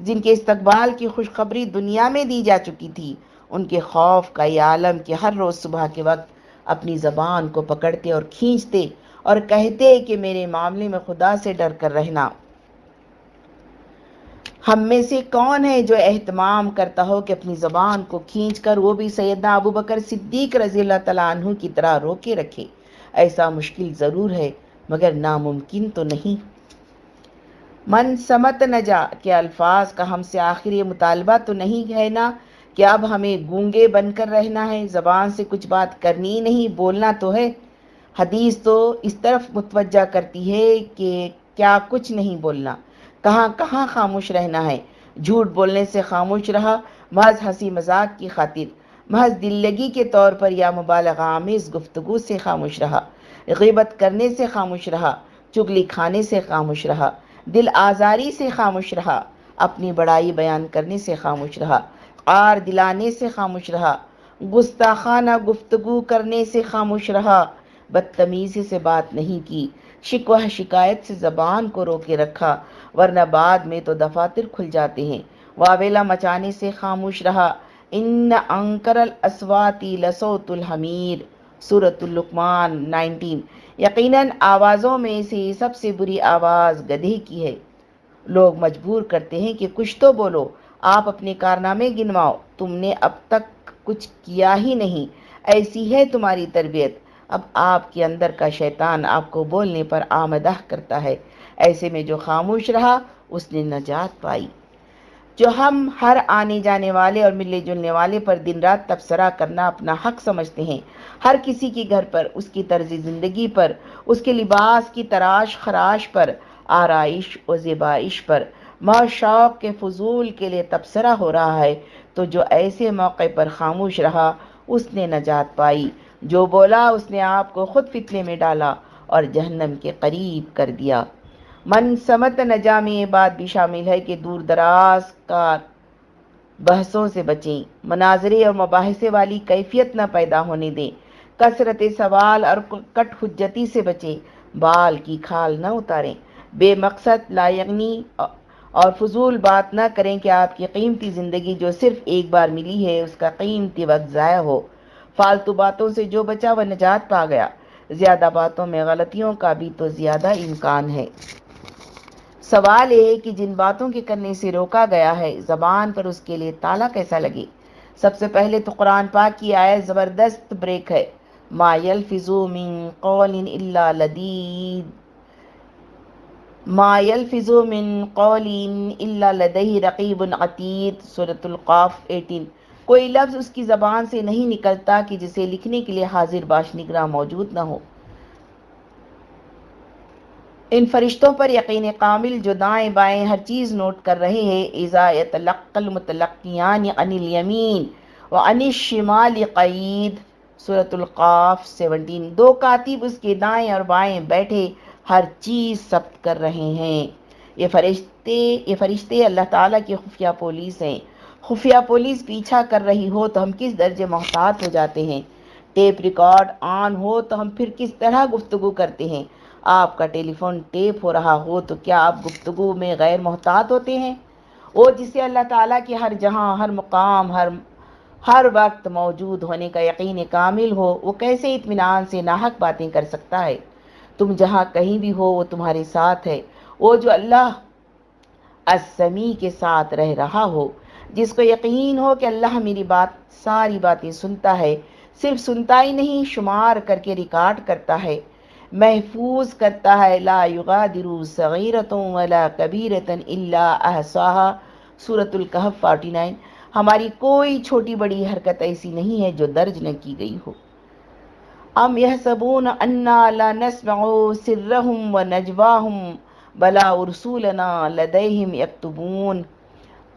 جن کے استقبال کی خوشخبری دنیا میں دی جا چکی تھی ان کے خوف کا یہ عالم کہ ہر روز صبح کے وقت اپنی زبان کو پکڑتے اور کھینچتے اور کہتے کہ میرے معاملے میں خدا سے ڈر کر رہنا۔ ہم میں سے کون ہے جو اہتمام کرتا ہو کہ اپنی زبان کو کھینچ کر وہ بھی سیدنا ابو بکر صدیق رضی اللہ تعالیٰ عنہ کی طرح روکے رکھے۔ ایسا مشکل ضرور ہے، مگر ناممکن تو نہیں۔ من سمت نہ جا کہ الفاظ کا ہم سے آخر یہ مطالبہ تو نہیں ہے نا۔ کہ اب ہمیں گونگے بن کر رہنا ہے؟ زبان سے کچھ بات کرنی نہیں، بولنا تو ہے۔ حدیث تو اس طرف متوجہ کرتی ہے کہ کیا کچھ نہیں بولنا۔ کہاں کہاں خاموش رہنا ہے؟ جھوٹ بولنے سے خاموش رہا، محض ہنسی مذاق کی خاطر۔ محض دل لگی کے طور پر یا مبالغ آمیز گفتگو سے خاموش رہا۔ غیبت کرنے سے خاموش رہا، چگلی کھانے سے خاموش رہا۔ دل آزاری سے خاموش رہا، اپنی بڑائی بیان کرنے سے خاموش رہا۔ آر دلانے سے خاموش رہا۔ گستاخانہ گفتگو کرنے سے خاموش رہا۔ بدتمیزی سے بات نہیں کی۔ شکوہ شکایت سے زبان کو روکے رکھا۔ ورنہ بعد میں تو دفاتر کھل جاتے ہیں۔ واویلا مچانے سے خاموش رہا۔ ان انکر الاسواتی لسوت الحمیر۔ سورت اللقمان نائنٹین۔ یقیناً آوازوں میں سے سب سے بری آواز گدھے کی ہے۔ لوگ مجبور کرتے ہیں کہ کچھ تو بولو۔ آپ اپنے کارنامے گنواؤ۔ تم نے اب تک کچھ کیا ہی نہیں۔ ایسی ہے تمہاری تربیت۔ اب آپ کے اندر کا شیطان آپ کو بولنے پر آمدہ کرتا ہے۔ ایسے میں جو خاموش رہا، اس نے نجات پائی۔ جو ہم ہر آنے جانے والے اور ملنے جلنے والے پر دن رات تبصرہ کرنا اپنا حق سمجھتے ہیں، ہر کسی کے گھر پر، اس کی طرز زندگی پر، اس کے لباس کی تراش خراش پر، آرائش و زیبائش پر۔ ماں شوق کے فضول کے لیے تبصرہ ہو رہا ہے، تو جو ایسے موقع پر خاموش رہا، اس نے نجات پائی۔ جو بولا، اس نے آپ کو خود فتنے میں ڈالا اور جہنم کے قریب کر دیا۔ من سمت نجا میں یہ بات بھی شامل ہے کہ دور دراز کا بحثوں سے بچیں۔ مناظرے اور مباحثے والی کیفیت نہ پیدا ہونے دیں۔ کثرت سوال اور کٹ حجتی سے بچیں۔ بال کی کھال نہ اتاریں۔ بے مقصد لائنی اور فضول بات نہ کریں کہ آپ کی قیمتی زندگی جو صرف ایک بار ملی ہے، اس کا قیمتی وقت ضائع ہو۔ فالتو باتوں سے جو بچا وہ نجات پا گیا۔ زیادہ باتوں میں غلطیوں کا بھی تو زیادہ امکان ہے۔ سوال یہ ہے کہ جن باتوں کے کرنے سے روکا گیا ہے، زبان پر اس کے لیے تالا کیسا لگے؟ سب سے پہلے تو قرآن پاک کی آئے زبردست بریک ہے۔ ما يلفظو من قول الا لدید ما يلفظو من قول الا لديه رقیب عتید سورة القاف 18 کوئی لفظ اس کی زبان سے نہیں نکلتا کہ جسے لکھنے کے لیے حاضر باش نگراں موجود نہ ہو۔ ان فرشتوں پر یقین کامل جو دائیں بائیں ہر چیز نوٹ کر رہے ہیں ازایت لقل متلقیان عن الیمین و عن الشمال قید سورة القاف سیونٹین دو کاتب اس کے دائیں اور بائیں بیٹھے ہر چیز ثبت کر رہے ہیں۔ یہ فرشتے یہ فرشتے اللہ تعالیٰ کی خفیہ پولیس ہیں۔ خفیہ پولیس پیچھا کر رہی ہو تو ہم کس درجے محتاط ہو جاتے ہیں؟ ٹیپ ریکارڈ آن ہو تو ہم پھر کس طرح گفتگو کرتے ہیں؟ آپ کا ٹیلی فون ٹیپ ہو رہا ہو تو کیا آپ گفتگو میں غیر محتاط ہوتے ہیں؟ وہ جسے اللہ تعالیٰ کے ہر جہاں، ہر مقام، ہر ہر وقت موجود ہونے کا یقین کامل ہو، وہ کیسے اطمینان سے ناحق باتیں کر سکتا ہے؟ تم جہاں کہیں بھی ہو وہ تمہارے ساتھ ہے۔ وہ جو اللہ السمی کے ساتھ رہ رہا ہو، جس کو یقین ہو کہ اللہ میری بات، ساری باتیں سنتا ہے، صرف سنتا ہی نہیں، شمار کر کے ریکارڈ کرتا ہے۔ محفوظ کرتا ہے، لا یغادر صغیرتوں ولا کبیرتن الا احصاها سورة القحف 49 ہماری کوئی چھوٹی بڑی حرکت ایسی نہیں ہے جو درج نہ کی گئی ہو۔ ام یحسبون انا لا نسمع سرهم ونجواهم بلا رسولنا لدیہم یکتبون۔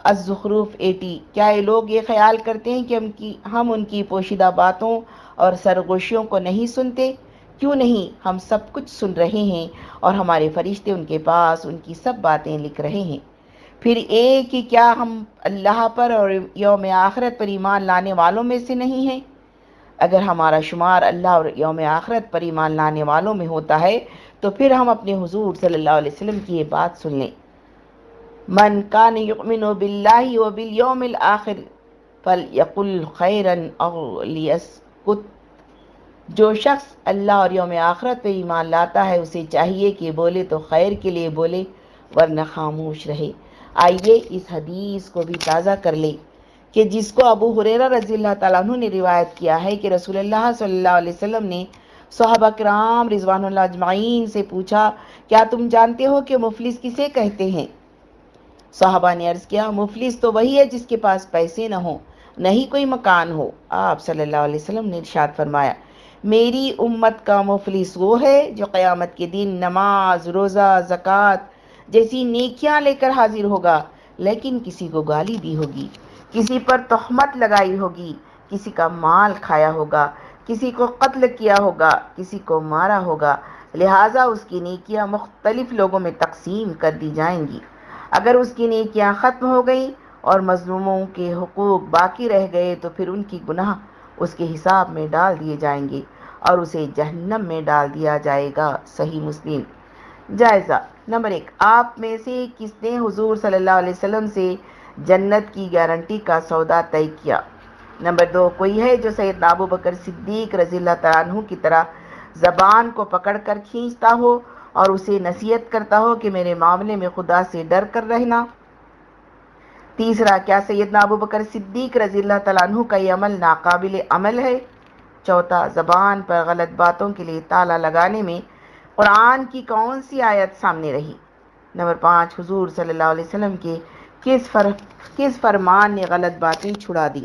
الزخروف 80 کیا یہ لوگ یہ خیال کرتے ہیں کہ ہم کی ہم ان کی پوشیدہ باتوں اور سرگوشیوں کو نہیں سنتے؟ کیوں نہیں؟ ہم سب کچھ سن رہے ہیں اور ہمارے فرشتے ان کے پاس ان کی سب باتیں لکھ رہے ہیں۔ پھر ایک ہی کیا ہم اللہ پر اور یوم آخرت پر ایمان لانے والوں میں سے نہیں ہیں؟ اگر ہمارا شمار اللہ اور یوم آخرت پر ایمان لانے والوں میں ہوتا ہے، تو پھر ہم اپنے حضور صلی اللہ علیہ وسلم کی یہ بات سن لیں۔ من کان یؤمن باللہ و بالیوم الاخر فلیقل خیرا او لیسکت۔ جو شخص اللہ اور یوم آخرت پہ ایمان لاتا ہے، اسے چاہیے کہ بولے تو خیر کے لیے بولے، ورنہ خاموش رہے۔ آئیے اس حدیث کو بھی تازہ کر لے کہ جس کو ابو حریرہ رضی اللہ تعالیٰ عنہ نے روایت کیا ہے کہ رسول اللہ صلی اللہ علیہ وسلم نے صحابہ کرام رضوان اللہ اجمعین سے پوچھا، کیا تم جانتے ہو کہ مفلس کسے کہتے ہیں؟ صحابہ نے عرض کیا، مفلس تو وہی ہے جس کے پاس پیسے نہ ہوں نہیں کوئی مکان ہو۔ آپ صلی اللہ علیہ وسلم نے ارشاد فرمایا، میری امت کا مفلس وہ ہے جو قیامت کے دن نماز، روزہ، زکوٰۃ جیسی نیکیاں لے کر حاضر ہوگا، لیکن کسی کو گالی دی ہوگی۔ کسی پر تہمت لگائی ہوگی، کسی کا مال کھایا ہوگا، کسی کو قتل کیا ہوگا، کسی کو مارا ہوگا، لہٰذا اس کی نیکیاں مختلف لوگوں میں تقسیم کر دی جائیں گی۔ اگر اس کی نیکیاں ختم ہو گئیں اور مظلوموں کے حقوق باقی رہ گئے، تو پھر ان کی گناہ اس کے حساب میں ڈال دیے جائیں گے اور اسے جہنم میں ڈال دیا جائے گا۔ صحیح مسلم۔ جائزہ نمبر ایک، آپ میں سے کس نے حضور صلی اللہ علیہ وسلم سے جنت کی گارنٹی کا سودا طے کیا۔ نمبر دو، کوئی ہے جو سید ابو بکر صدیق رضی اللہ تعالیٰ عنہ کی طرح زبان کو پکڑ کر کھینچتا ہو اور اسے نصیحت کرتا ہو کہ میرے معاملے میں خدا سے ڈر کر رہنا۔ تیسرا، کیا سیدنا ابو بکر صدیق رضی اللہ تعالیٰ عنہ کا یہ عمل ناقابل عمل ہے؟ چوتھا، زبان پر غلط باتوں کے لیے تالا لگانے میں قرآن کی کون سی آیت سامنے رہی؟ نمبر پانچ، حضور صلی اللہ علیہ وسلم کے کس, فر... کس فرمان نے غلط باتیں چھڑا دی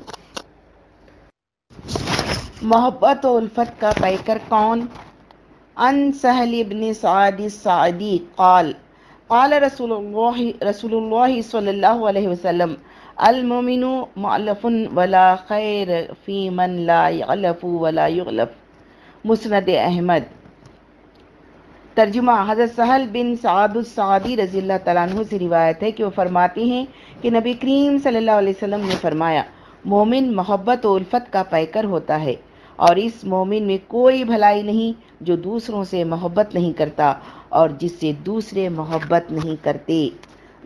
محبت و الفت کا پیکر کون؟ ان سہل ابن سعد السعدی قال قال رسول اللہ رسول اللہ صلی اللہ علیہ وسلم المومن معلف ولا خیر فی من لا یغلف ولا یغلف مسند احمد۔ ترجمہ حضرت سہل بن سعد السعدی رضی اللہ تعالیٰ عنہ سے روایت ہے کہ وہ فرماتے ہیں کہ نبی کریم صلی اللہ علیہ وسلم نے فرمایا، مومن محبت و الفت کا پیکر ہوتا ہے اور اس مومن میں کوئی بھلائی نہیں جو دوسروں سے محبت نہیں کرتا اور جس سے دوسرے محبت نہیں کرتے۔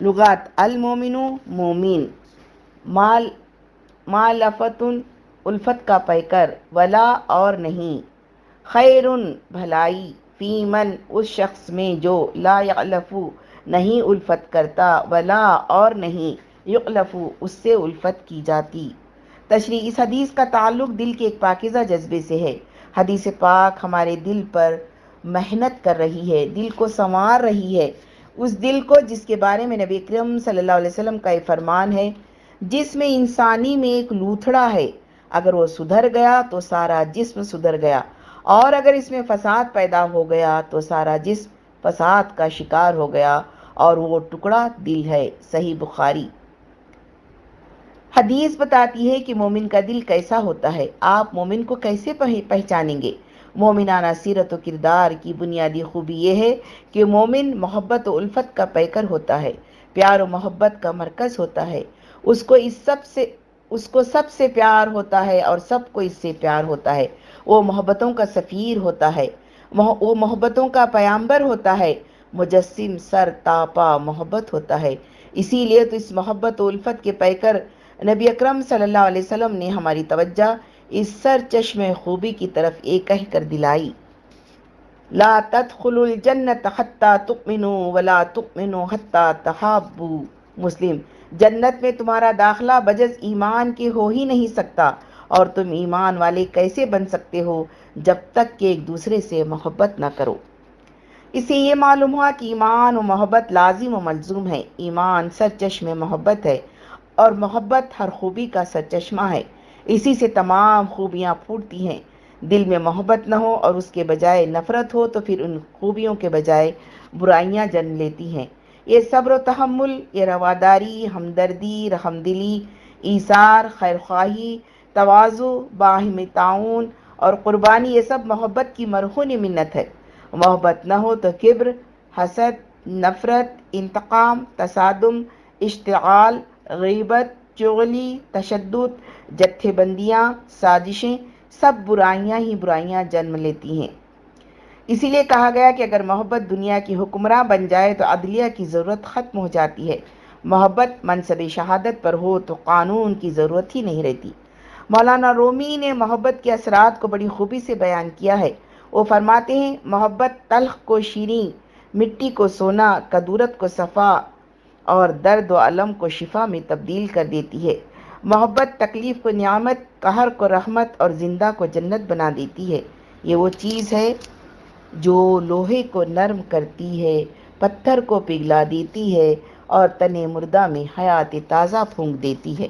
لغات المومن مومن، مال مالفت الفت کا پیکر، ولا اور نہیں۔ خیر بھلائی۔ فیمن اس شخص میں جو لا یعلفو نہیں الفت کرتا، ولا اور نہیں یعلفو اس سے الفت کی جاتی۔ تشریح، اس حدیث کا تعلق دل کے ایک پاکیزہ جذبے سے ہے۔ حدیث پاک ہمارے دل پر محنت کر رہی ہے، دل کو سنوار رہی ہے۔ اس دل کو جس کے بارے میں نبی اکرم صلی اللہ علیہ وسلم کا یہ فرمان ہے، جس میں انسانی میں ایک لوتھڑا ہے۔ اگر وہ سدھر گیا تو سارا جسم سدھر گیا۔ اور اگر اس میں فساد پیدا ہو گیا تو سارا جسم فساد کا شکار ہو گیا اور وہ ٹکڑا دل ہے، صحیح بخاری۔ حدیث بتاتی ہے کہ مومن کا دل کیسا ہوتا ہے۔ آپ مومن کو کیسے پہچانیں گے؟ مومنانہ سیرت و کردار کی بنیادی خوبی یہ ہے کہ مومن محبت و الفت کا پیکر ہوتا ہے، پیار و محبت کا مرکز ہوتا ہے۔ اس کو اس سب سے اس کو سب سے پیار ہوتا ہے اور سب کو اس سے پیار ہوتا ہے۔ وہ محبتوں کا سفیر ہوتا ہے وہ محبتوں کا پیامبر ہوتا ہے۔ مجسم سر تاپا محبت ہوتا ہے۔ اسی لیے تو اس محبت و الفت کے پیکر نبی اکرم صلی اللہ علیہ وسلم نے ہماری توجہ اس سر چشم خوبی کی طرف ایک کہہ کر دلائی۔ لا تدخلوا الجنت حتی تؤمنوا ولا تؤمنوا حتی تحابوا۔ مسلم، جنت میں تمہارا داخلہ بجز ایمان کے ہو ہی نہیں سکتا۔ اور تم ایمان والے کیسے بن سکتے ہو جب تک کہ ایک دوسرے سے محبت نہ کرو؟ اسے یہ معلوم ہوا کہ ایمان و محبت لازم و ملزوم ہے۔ ایمان سر چشم محبت ہے اور محبت ہر خوبی کا سرچشمہ ہے۔ اسی سے تمام خوبیاں پھوٹتی ہیں۔ دل میں محبت نہ ہو اور اس کے بجائے نفرت ہو تو پھر ان خوبیوں کے بجائے برائیاں جنم لیتی ہیں۔ یہ صبر و تحمل، یہ رواداری، ہمدردی رحم دلی ایثار، خیرخواہی توازو باہم تعاون اور قربانی یہ سب محبت کی مرہون منت ہے۔ محبت نہ ہو تو کبر، حسد، نفرت، انتقام، تصادم، اشتعال، غیبت، چغلی، تشدد جتھے بندیاں سازشیں سب برائیاں ہی برائیاں جنم لیتی ہیں۔ اسی لیے کہا گیا کہ اگر محبت دنیا کی حکمراں بن جائے تو عدلیہ کی ضرورت ختم ہو جاتی ہے۔ محبت منصب شہادت پر ہو تو قانون کی ضرورت ہی نہیں رہتی۔ مولانا رومی نے محبت کے اثرات کو بڑی خوبی سے بیان کیا ہے۔ وہ فرماتے ہیں، محبت تلخ کو شیریں، مٹی کو سونا کدورت کو صفا اور درد و علم کو شفا میں تبدیل کر دیتی ہے۔ محبت تکلیف کو نعمت، قہر کو رحمت اور زندہ کو جنت بنا دیتی ہے۔ یہ وہ چیز ہے جو لوہے کو نرم کرتی ہے، پتھر کو پگھلا دیتی ہے اور تن مردہ میں حیات تازہ پھونک دیتی ہے۔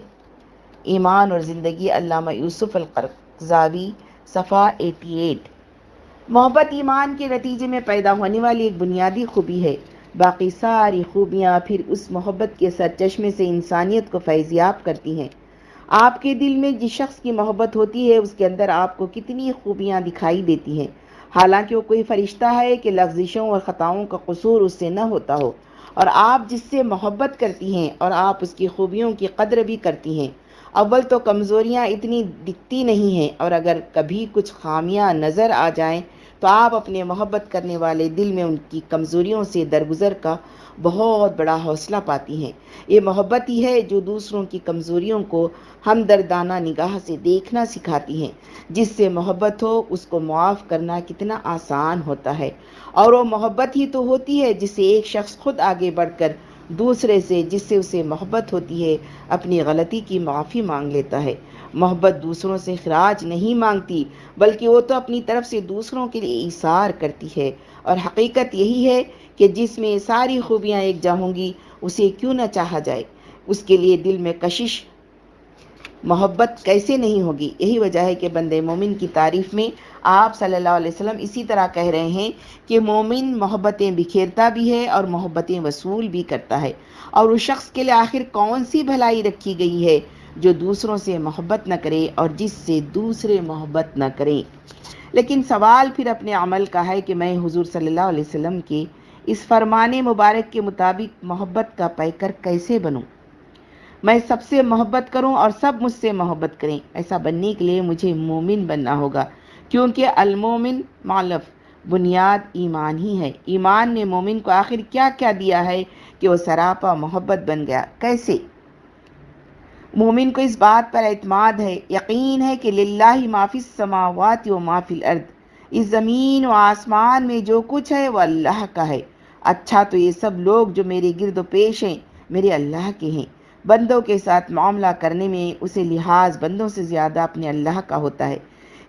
ایمان اور زندگی علامہ یوسف القرقزاوی صفحہ ایٹی ایٹ محبت ایمان کے نتیجے میں پیدا ہونے والی ایک بنیادی خوبی ہے۔ باقی ساری خوبیاں پھر اس محبت کے سر چشمے سے انسانیت کو فیضیاب کرتی ہیں۔ آپ کے دل میں جس شخص کی محبت ہوتی ہے، اس کے اندر آپ کو کتنی خوبیاں دکھائی دیتی ہیں۔ حالانکہ وہ کوئی فرشتہ ہے کہ لفزشوں اور خطاؤں کا قصور اس سے نہ ہوتا ہو۔ اور آپ جس سے محبت کرتی ہیں اور آپ اس کی خوبیوں کی قدر بھی کرتی ہیں۔ اول تو کمزوریاں اتنی دکھتی نہیں ہیں، اور اگر کبھی کچھ خامیاں نظر آ جائیں تو آپ اپنے محبت کرنے والے دل میں ان کی کمزوریوں سے درگزر کا بہت بڑا حوصلہ پاتی ہیں۔ یہ محبت ہی ہے جو دوسروں کی کمزوریوں کو ہمدردانہ نگاہ سے دیکھنا سکھاتی ہیں۔ جس سے محبت ہو، اس کو معاف کرنا کتنا آسان ہوتا ہے۔ اور وہ محبت ہی تو ہوتی ہے جس سے ایک شخص خود آگے بڑھ کر دوسرے سے جس سے اسے محبت ہوتی ہے، اپنی غلطی کی معافی مانگ لیتا ہے۔ محبت دوسروں سے خراج نہیں مانگتی، بلکہ وہ تو اپنی طرف سے دوسروں کے لیے اثار کرتی ہے۔ اور حقیقت یہی ہے کہ جس میں ساری خوبیاں ایک جا ہوں گی، اسے کیوں نہ چاہا جائے؟ اس کے لیے دل میں کشش محبت کیسے نہیں ہوگی؟ یہی وجہ ہے کہ بند مومن کی تعریف میں آپ صلی اللہ علیہ وسلم اسی طرح کہہ رہے ہیں کہ مومن محبتیں بکھیرتا بھی ہے اور محبتیں وصول بھی کرتا ہے۔ اور اس شخص کے لیے آخر کون سی بھلائی رکھی گئی ہے جو دوسروں سے محبت نہ کرے اور جس سے دوسرے محبت نہ کریں؟ لیکن سوال پھر اپنے عمل کا ہے کہ میں حضور صلی اللہ علیہ وسلم کے اس فرمان مبارک کے مطابق محبت کا پیکر کیسے بنوں؟ میں سب سے محبت کروں اور سب مجھ سے محبت کریں۔ ایسا بننے کے لیے مجھے مومن بننا ہوگا، کیونکہ المومن معلف، بنیاد ایمان ہی ہے۔ ایمان نے مومن کو آخر کیا کیا دیا ہے کہ وہ سراپا محبت بن گیا۔ کیسے؟ مومن کو اس بات پر اعتماد ہے، یقین ہے کہ للہ معافی السماوات و معافی الارض۔ اس زمین و آسمان میں جو کچھ ہے وہ اللہ کا ہے۔ اچھا تو یہ سب لوگ جو میرے گرد و پیش ہیں، میرے اللہ کے ہیں۔ بندوں کے ساتھ معاملہ کرنے میں اسے لحاظ بندوں سے زیادہ اپنے اللہ کا ہوتا ہے۔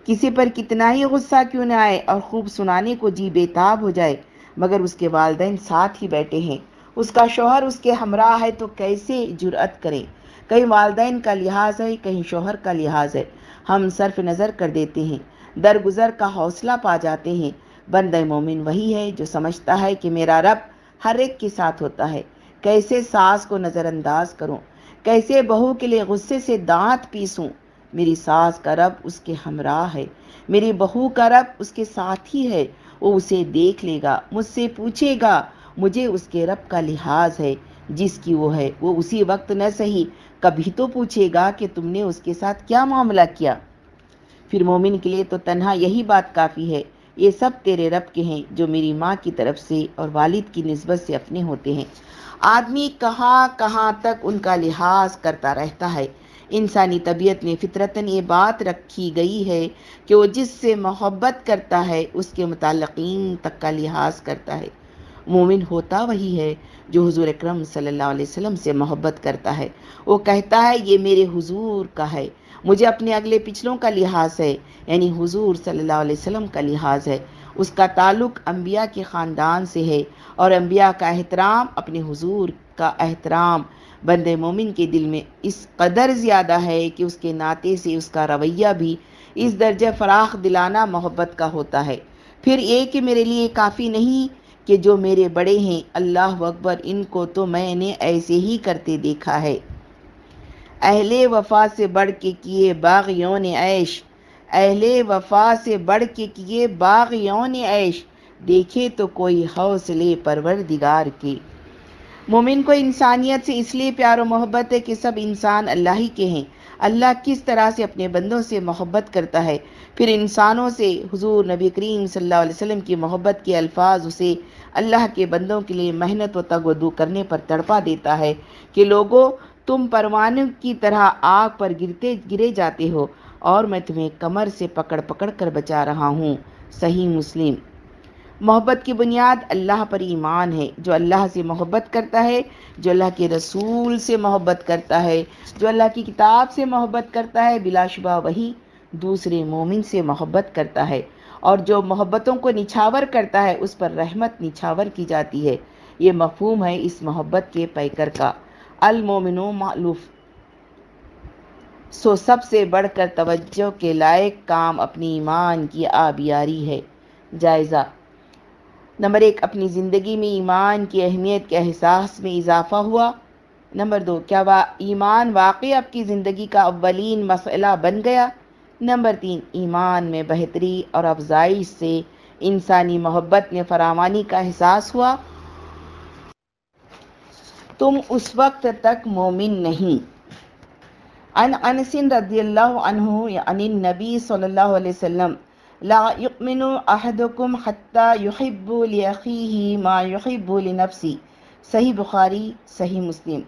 کسی پر کتنا ہی غصہ کیوں نہ آئے اور خوب سنانے کو جی بےتاب ہو جائے، مگر اس کے والدین ساتھ ہی بیٹھے ہیں۔ اس کا شوہر اس کے ہمراہ ہے تو کیسے جرأت کریں؟ کہیں والدین کا لحاظ ہے، کہیں شوہر کا لحاظ ہے۔ ہم صرف نظر کر دیتے ہیں، درگزر کا حوصلہ پا جاتے ہیں۔ بند مومن وہی ہے جو سمجھتا ہے کہ میرا رب ہر ایک کے ساتھ ہوتا ہے۔ کیسے ساس کو نظر انداز کروں؟ کیسے بہو کے لیے غصے سے دانت پیسوں؟ میری ساس کا رب اس کے ہمراہ ہے۔ میری بہو کا رب اس کے ساتھ ہی ہے۔ وہ اسے دیکھ لے گا، مجھ سے پوچھے گا، مجھے اس کے رب کا لحاظ ہے۔ جس کی وہ ہے، وہ اسی وقت نہ صحیح، کبھی تو پوچھے گا کہ تم نے اس کے ساتھ کیا معاملہ کیا۔ پھر مومن کے لیے تو تنہا یہی بات کافی ہے۔ یہ سب تیرے رب کے ہیں جو میری ماں کی طرف سے اور والد کی نسبت سے اپنے ہوتے ہیں۔ آدمی کہاں کہاں تک ان کا لحاظ کرتا رہتا ہے۔ انسانی طبیعت میں فطرتاً یہ بات رکھی گئی ہے کہ وہ جس سے محبت کرتا ہے، اس کے متعلقین تک کا لحاظ کرتا ہے۔ مومن ہوتا وہی ہے جو حضور اکرم صلی اللہ علیہ وسلم سے محبت کرتا ہے۔ وہ کہتا ہے، یہ میرے حضور کا ہے، مجھے اپنے اگلے پچھلوں کا لحاظ ہے یعنی حضور صلی اللہ علیہ وسلم کا لحاظ ہے۔ اس کا تعلق انبیاء کے خاندان سے ہے اور انبیاء کا احترام اپنے حضور کا احترام بند مومن کے دل میں اس قدر زیادہ ہے کہ اس کے ناطے سے اس کا رویہ بھی اس درجہ فراخ دلانا محبت کا ہوتا ہے۔ پھر یہ کہ میرے لیے کافی نہیں کہ جو میرے بڑے ہیں، اللہ اکبر، ان کو تو میں نے ایسے ہی کرتے دیکھا ہے۔ اہل وفا سے بڑھ کے کیے باغ یون عیش۔ اہل وفا سے بڑھ کے کیے باغ یون عیش۔ دیکھے تو کوئی حوصلے پروردگار کے۔ مومن کو انسانیت سے اس لیے پیار و محبت ہے کہ سب انسان اللہ ہی کے ہیں۔ اللہ کس طرح سے اپنے بندوں سے محبت کرتا ہے؟ پھر انسانوں سے حضور نبی کریم صلی اللہ علیہ وسلم کی محبت کے الفاظ اسے اللہ کے بندوں کے لیے محنت و تگ و دو کرنے پر تڑپا دیتا ہے کہ لوگوں، تم پروانوں کی طرح آگ پر گرتے، گرے جاتے ہو۔ اور میں تمہیں کمر سے پکڑ پکڑ کر بچا رہا ہوں۔ صحیح مسلم۔ محبت کی بنیاد اللہ پر ایمان ہے، جو اللہ سے محبت کرتا ہے، جو اللہ کے رسول سے محبت کرتا ہے، جو اللہ کی کتاب سے محبت کرتا ہے، بلا شبہ وہی دوسرے مومن سے محبت کرتا ہے۔ اور جو محبتوں کو نچھاور کرتا ہے، اس پر رحمت نچھاور کی جاتی ہے۔ یہ مفہوم ہے اس محبت کے پیکر کا۔ المومن و معلوف۔ سو سب سے بڑھ کر توجہ کے لائق کام اپنی ایمان کی آبیاری ہے۔ جائزہ۔ نمبر ایک، اپنی زندگی میں ایمان کی اہمیت کے احساس میں اضافہ ہوا۔ نمبر دو، کیا وا، ایمان واقعی آپ کی زندگی کا اولین مسئلہ بن گیا؟ نمبر تین، ایمان میں بہتری اور افزائش سے انسانی محبت میں فراوانی کا احساس ہوا۔ تم اس وقت تک مومن نہیں۔ ان انس رضی اللہ عنہ یعنی عن النبی صلی اللہ علیہ وسلم، لا يؤمن احدكم حتى يحب لاخيه ما يحب لنفسه صحیح بخاری، صحیح مسلم۔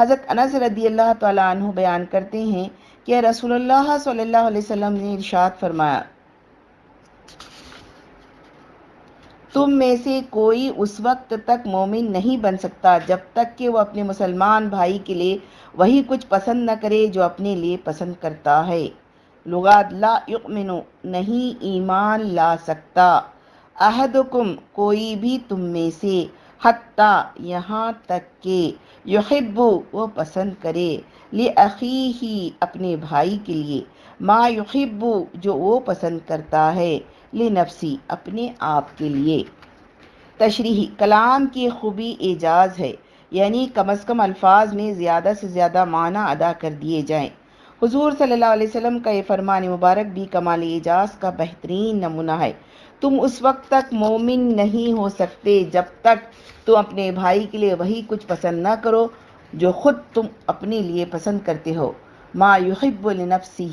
حضرت انس رضی اللہ تعالیٰ عنہ بیان کرتے ہیں کہ رسول اللہ صلی اللہ علیہ وسلم نے ارشاد فرمایا تم میں سے کوئی اس وقت تک مومن نہیں بن سکتا جب تک کہ وہ اپنے مسلمان بھائی کے لیے وہی کچھ پسند نہ کرے جو اپنے لیے پسند کرتا ہے۔ لغات لا یؤمنو نہیں ایمان لا سکتا۔ احدکم، کوئی بھی تم میں سے، حتیٰ یہاں تک کہ یحبو وہ پسند کرے۔ لعقی ہی اپنے بھائی کے لیے۔ ما یحبو جو وہ پسند کرتا ہے۔ لنفسی، اپنے آپ کے لیے۔ تشریح کلام کی خوبی اعجاز ہے یعنی کم از کم الفاظ میں زیادہ سے زیادہ معنی ادا کر دیے جائیں۔ حضور صلی اللہ علیہ وسلم کا یہ فرمان مبارک بھی کمال اعجاز کا بہترین نمونہ ہے۔ تم اس وقت تک مومن نہیں ہو سکتے جب تک تم اپنے بھائی کے لیے وہی کچھ پسند نہ کرو جو خود تم اپنے لیے پسند کرتے ہو۔ ما یحب لنفسی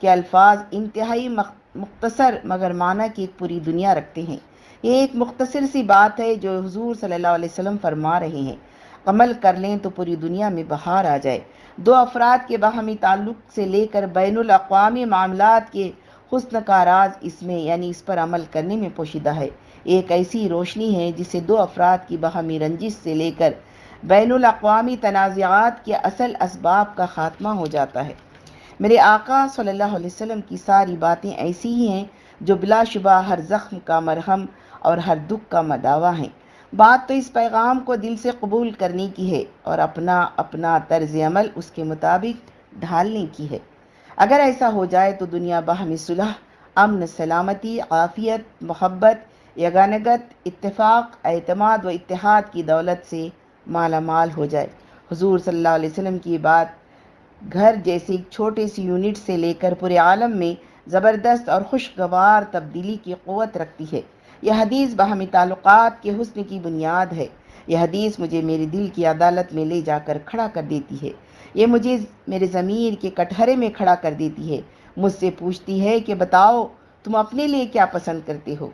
کے الفاظ انتہائی مختصر مگر معنی کی ایک پوری دنیا رکھتے ہیں۔ یہ ایک مختصر سی بات ہے جو حضور صلی اللہ علیہ وسلم فرما رہے ہیں۔ عمل کر لیں تو پوری دنیا میں بہار آ جائے۔ دو افراد کے باہمی تعلق سے لے کر بین الاقوامی معاملات کے حسن کا راز اس میں یعنی اس پر عمل کرنے میں پوشیدہ ہے۔ ایک ایسی روشنی ہے جسے دو افراد کی باہمی رنجش سے لے کر بین الاقوامی تنازعات کے اصل اسباب کا خاتمہ ہو جاتا ہے۔ میرے آقا صلی اللہ علیہ وسلم کی ساری باتیں ایسی ہی ہیں جو بلا شبہ ہر زخم کا مرہم اور ہر دکھ کا مداوع ہیں۔ بات تو اس پیغام کو دل سے قبول کرنے کی ہے اور اپنا اپنا طرز عمل اس کے مطابق ڈھالنے کی ہے۔ اگر ایسا ہو جائے تو دنیا باہمی صلح، امن، سلامتی، عافیت، محبت، یگانگت، اتفاق، اعتماد و اتحاد کی دولت سے مالا مال ہو جائے۔ حضور صلی اللہ علیہ وسلم کی بات گھر جیسی چھوٹے سی یونٹ سے لے کر پورے عالم میں زبردست اور خوشگوار تبدیلی کی قوت رکھتی ہے۔ یہ حدیث باہمی تعلقات کے حسن کی بنیاد ہے۔ یہ حدیث مجھے میرے دل کی عدالت میں لے جا کر کھڑا کر دیتی ہے۔ یہ مجھے میرے ضمیر کے کٹہرے میں کھڑا کر دیتی ہے۔ مجھ سے پوچھتی ہے کہ بتاؤ، تم اپنے لیے کیا پسند کرتے ہو؟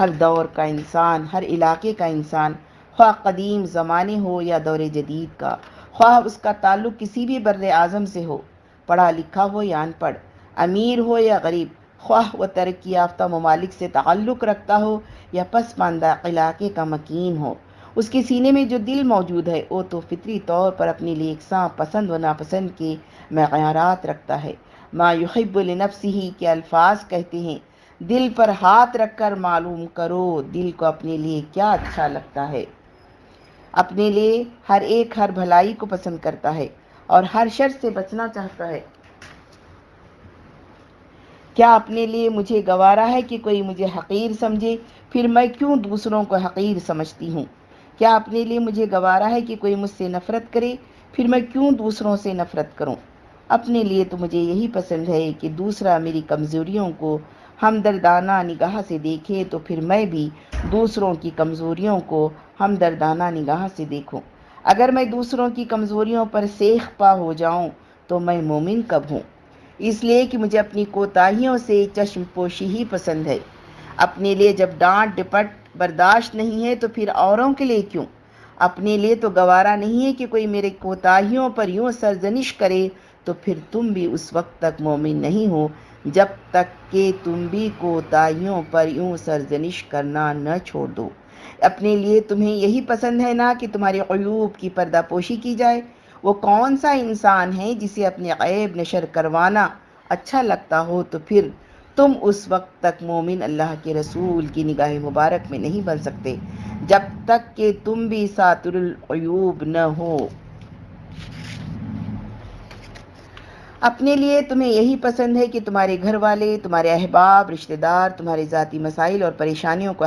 ہر دور کا انسان، ہر علاقے کا انسان، خواہ قدیم زمانے ہو یا دور جدید کا خواہ اس کا تعلق کسی بھی بر اعظم سے ہو۔ پڑھا لکھا ہو یا ان پڑھ، امیر ہو یا غریب، خواہ و ترقی یافتہ ممالک سے تعلق رکھتا ہو یا پس ماندہ علاقے کا مکین ہو۔ اس کے سینے میں جو دل موجود ہے، وہ تو فطری طور پر اپنے لیے یکساں پسند و ناپسند کے معیارات رکھتا ہے۔ ما یحب لنفسی ہی کے الفاظ کہتے ہیں۔ دل پر ہاتھ رکھ کر معلوم کرو دل کو اپنے لیے کیا اچھا لگتا ہے۔ اپنے لیے ہر ایک ہر بھلائی کو پسند کرتا ہے اور ہر شر سے بچنا چاہتا ہے۔ کیا اپنے لیے مجھے گوارا ہے کہ کوئی مجھے حقیر سمجھے؟ پھر میں کیوں دوسروں کو حقیر سمجھتی ہوں؟ کیا اپنے لیے مجھے گوارا ہے کہ کوئی مجھ سے نفرت کرے؟ پھر میں کیوں دوسروں سے نفرت کروں؟ اپنے لیے تو مجھے یہی پسند ہے کہ دوسرا میری کمزوریوں کو ہمدردانہ نگاہ سے دیکھے تو پھر میں بھی دوسروں کی کمزوریوں کو ہمدردانہ نگاہ سے دیکھوں۔ اگر میں دوسروں کی کمزوریوں پر سیخ پا ہو جاؤں، تو میں مومن کب ہوں؟ اس لیے کہ مجھے اپنی کوتاہیوں سے چشم پوشی ہی پسند ہے۔ اپنے لیے جب ڈانٹ ڈپٹ برداشت نہیں ہے، تو پھر اوروں کے لیے کیوں؟ اپنے لیے تو گوارا نہیں ہے کہ کوئی میرے کوتاہیوں پر یوں سرزنش کرے، تو پھر تم بھی اس وقت تک مومن نہیں ہو، جب تک کہ تم بھی کوتاہیوں پر یوں سرزنش کرنا نہ چھوڑ دو۔ اپنے لیے تمہیں یہی پسند ہے نا کہ تمہاری عیوب کی پردہ پوشی کی جائے؟ وہ کون سا انسان ہے جسے اپنے عیب نشر کروانا اچھا لگتا ہو تو پھر تم اس وقت تک مومن اللہ کے رسول کی نگاہ مبارک میں نہیں بن سکتے، جب تک کہ تم بھی ساتر العیوب نہ ہو۔ اپنے لیے تمہیں یہی پسند ہے کہ تمہارے گھر والے، تمہارے احباب، رشتہ دار، تمہارے ذاتی مسائل اور پریشانیوں کو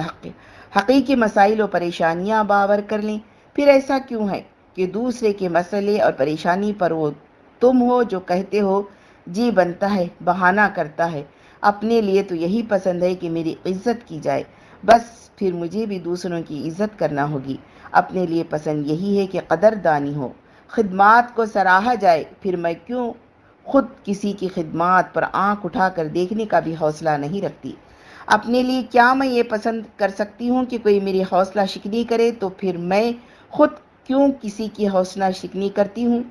حقیقی مسائل و پریشانیاں باور کر لیں۔ پھر ایسا کیوں ہے کہ دوسرے کے مسئلے اور پریشانی پر وہ تم ہو جو کہتے ہو جی بنتا ہے، بہانہ کرتا ہے۔ اپنے لیے تو یہی پسند ہے کہ میری عزت کی جائے۔ بس پھر مجھے بھی دوسروں کی عزت کرنا ہوگی۔ اپنے لیے پسند یہی ہے کہ قدر دانی ہو۔ خدمات کو سراہا جائے۔ پھر میں کیوں خود کسی کی خدمات پر آنکھ اٹھا کر دیکھنے کا بھی حوصلہ نہیں رکھتی؟ اپنے لیے کیا میں یہ پسند کر سکتی ہوں کہ کوئی میری حوصلہ شکنی کرے تو پھر میں خود کیوں کسی کی حوصلہ شکنی کرتی ہوں؟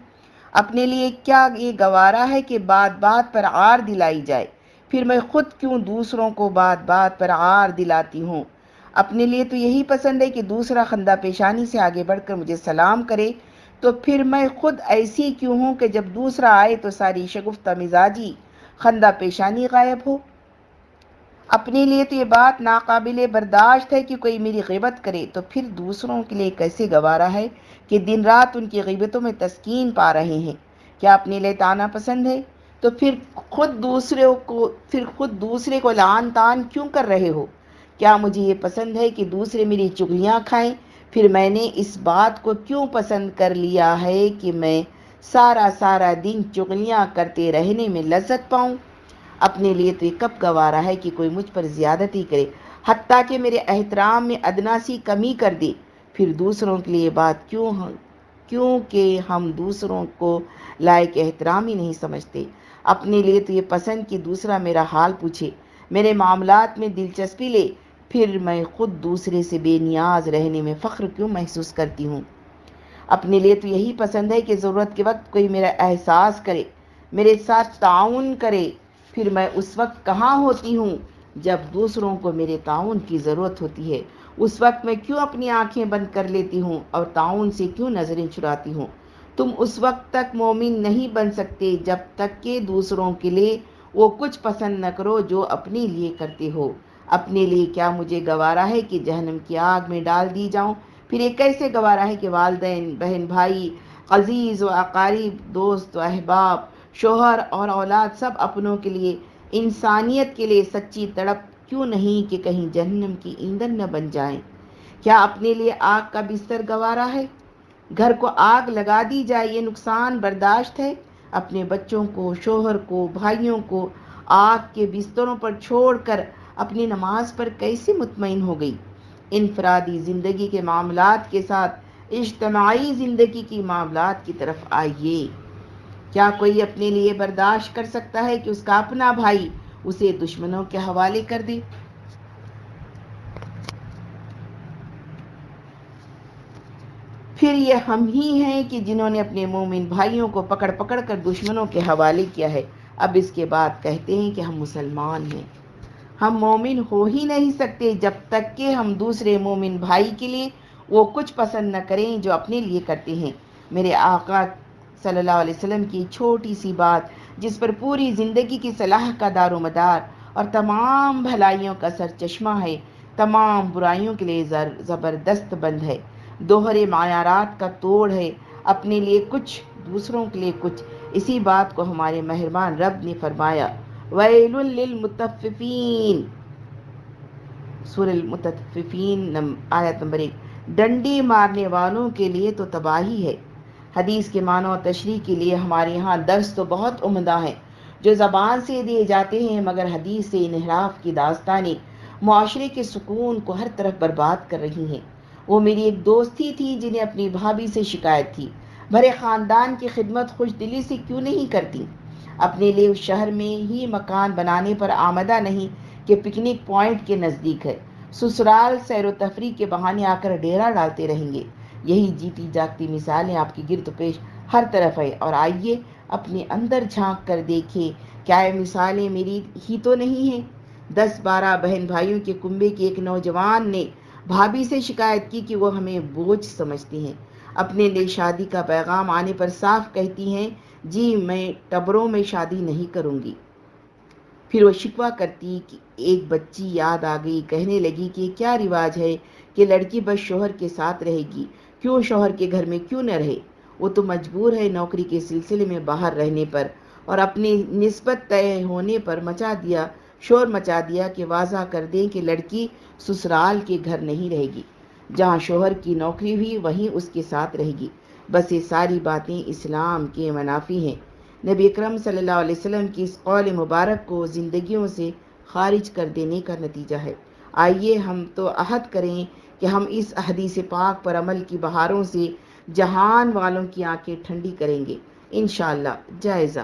اپنے لیے کیا یہ گوارا ہے کہ بات بات پر آر دلائی جائے؟ پھر میں خود کیوں دوسروں کو بات بات پر آر دلاتی ہوں؟ اپنے لیے تو یہی پسند ہے کہ دوسرا خندہ پیشانی سے آگے بڑھ کر مجھے سلام کرے، تو پھر میں خود ایسی کیوں ہوں کہ جب دوسرا آئے تو ساری شگفتہ مزاجی خندہ پیشانی غائب ہو؟ اپنے لیے تو یہ بات ناقابل برداشت ہے کہ کوئی میری غیبت کرے، تو پھر دوسروں کے لیے کیسے گوارا ہے کہ دن رات ان کی غیبتوں میں تسکین پا رہے ہیں؟ کیا اپنے لیے تانا پسند ہے؟ تو پھر خود دوسرے کو، پھر خود دوسرے کو لان تان کیوں کر رہے ہو؟ کیا مجھے یہ پسند ہے کہ دوسرے میری چگلیاں کھائیں؟ پھر میں نے اس بات کو کیوں پسند کر لیا ہے کہ میں سارا سارا دن چگلیاں کرتے رہنے میں لذت پاؤں؟ اپنے لیے تو یہ کب گوارا ہے کہ کوئی مجھ پر زیادتی کرے، حتیٰ کہ میرے احترام میں ادنا سی کمی کر دے۔ پھر دوسروں کے لیے بات کیوں کیوں کہ ہم دوسروں کو لائق احترام ہی نہیں سمجھتے۔ اپنے لیے تو یہ پسند کہ دوسرا میرا حال پوچھے۔ میرے معاملات میں دلچسپی لے، پھر میں خود دوسرے سے بے نیاز رہنے میں فخر کیوں محسوس کرتی ہوں؟ اپنے لیے تو یہی پسند ہے کہ ضرورت کے وقت کوئی میرا احساس کرے، میرے ساتھ تعاون کرے۔ پھر میں اس وقت کہاں ہوتی ہوں جب دوسروں کو میرے تعاون کی ضرورت ہوتی ہے؟ اس وقت میں کیوں اپنی آنکھیں بند کر لیتی ہوں اور تعاون سے کیوں نظریں چراتی ہوں؟ تم اس وقت تک مومن نہیں بن سکتے جب تک کہ دوسروں کے لیے وہ کچھ پسند نہ کرو جو اپنے لیے کرتے ہو۔ اپنے لیے کیا مجھے گوارا ہے کہ جہنم کی آگ میں ڈال دی جاؤں؟ پھر یہ کیسے گوارا ہے کہ والدین، بہن بھائی، عزیز و اقارب، دوست و احباب شوہر اور اولاد سب اپنوں کے لیے، انسانیت کے لیے سچی تڑپ کیوں نہیں کہ کہیں جہنم کی ایندھن نہ بن جائیں؟ کیا اپنے لیے آگ کا بستر گوارا ہے؟ گھر کو آگ لگا دی جائے یہ نقصان برداشت ہے؟ اپنے بچوں کو، شوہر کو، بھائیوں کو آگ کے بستروں پر چھوڑ کر اپنی نماز پر کیسے مطمئن ہو گئی؟ انفرادی زندگی کے معاملات کے ساتھ اجتماعی زندگی کی معاملات کی طرف آئیے۔ کیا کوئی اپنے لیے برداشت کر سکتا ہے کہ اس کا اپنا بھائی اسے دشمنوں کے حوالے کر دے؟ پھر یہ ہم ہی ہیں کہ جنہوں نے اپنے مومن بھائیوں کو پکڑ پکڑ کر دشمنوں کے حوالے کیا ہے۔ اب اس کے بعد کہتے ہیں کہ ہم مسلمان ہیں۔ ہم مومن ہو ہی نہیں سکتے جب تک کہ ہم دوسرے مومن بھائی کے لیے وہ کچھ پسند نہ کریں جو اپنے لیے کرتے ہیں۔ میرے آقا صلی اللہ علیہ وسلم کی چھوٹی سی بات، جس پر پوری زندگی کی صلاح کا دار و مدار اور تمام بھلائیوں کا سر چشمہ ہے، تمام برائیوں کے لیے زبردست بند ہے۔ دوہرے معیارات کا توڑ ہے۔ اپنے لیے کچھ، دوسروں کے لیے کچھ۔ اسی بات کو ہمارے مہربان رب نے فرمایا۔ ویل للمتففین۔ سور المتففین آیت نمبر ایک۔ ڈنڈی مارنے والوں کے لیے تو تباہی ہے۔ حدیث کے معنی و تشریح کے لیے ہمارے یہاں درس تو بہت عمدہ ہیں، جو زبان سے دیے جاتے ہیں، مگر حدیث سے انحراف کی داستانیں معاشرے کے سکون کو ہر طرف برباد کر رہی ہیں۔ وہ میری ایک دوستی تھی جنہیں اپنی بھابھی سے شکایت تھی۔ بھرے خاندان کی خدمت خوش دلی سے کیوں نہیں کرتی؟ اپنے لیے اس شہر میں ہی مکان بنانے پر آمدہ نہیں کہ پکنک پوائنٹ کے نزدیک ہے۔ سسرال سیر و تفریح کے بہانے آ کر ڈیرا ڈالتے رہیں گے۔ یہی جیتی جاگتی مثالیں آپ کی گرد پیش ہر طرف ہے اور آئیے اپنے اندر جھانک کر دیکھیں۔ کیا یہ مثالیں میری ہی تو نہیں ہیں؟ دس بارہ بہن بھائیوں کے کنبے کے ایک نوجوان نے بھابھی سے شکایت کی کہ وہ ہمیں بوجھ سمجھتی ہیں۔ اپنے لیے شادی کا پیغام آنے پر صاف کہتی ہیں جی میں ٹبروں میں شادی نہیں کروں گی۔ پھر وہ شکوا کرتی کہ ایک بچی یاد آ گئی۔ کہنے لگی کہ کیا رواج ہے کہ لڑکی بس شوہر کے ساتھ رہے گی۔ کیوں شوہر کے گھر میں کیوں نہ رہے؟ وہ تو مجبور ہے نوکری کے سلسلے میں باہر رہنے پر اور اپنی نسبت طے ہونے پر مچا دیا، شور مچا دیا کہ واضح کر دیں کہ لڑکی سسرال کے گھر نہیں رہے گی۔ جہاں شوہر کی نوکری ہوئی، وہیں اس کے ساتھ رہے گی۔ بس یہ ساری باتیں اسلام کے منافی ہیں۔ نبی اکرم صلی اللہ علیہ وسلم کی اس قول مبارک کو زندگیوں سے خارج کر دینے کا نتیجہ ہے۔ آئیے ہم تو عہد کریں کہ ہم اس حدیث پاک پر عمل کی بہاروں سے جہان والوں کی آنکھیں ٹھنڈی کریں گے۔ انشاءاللہ، جائزہ۔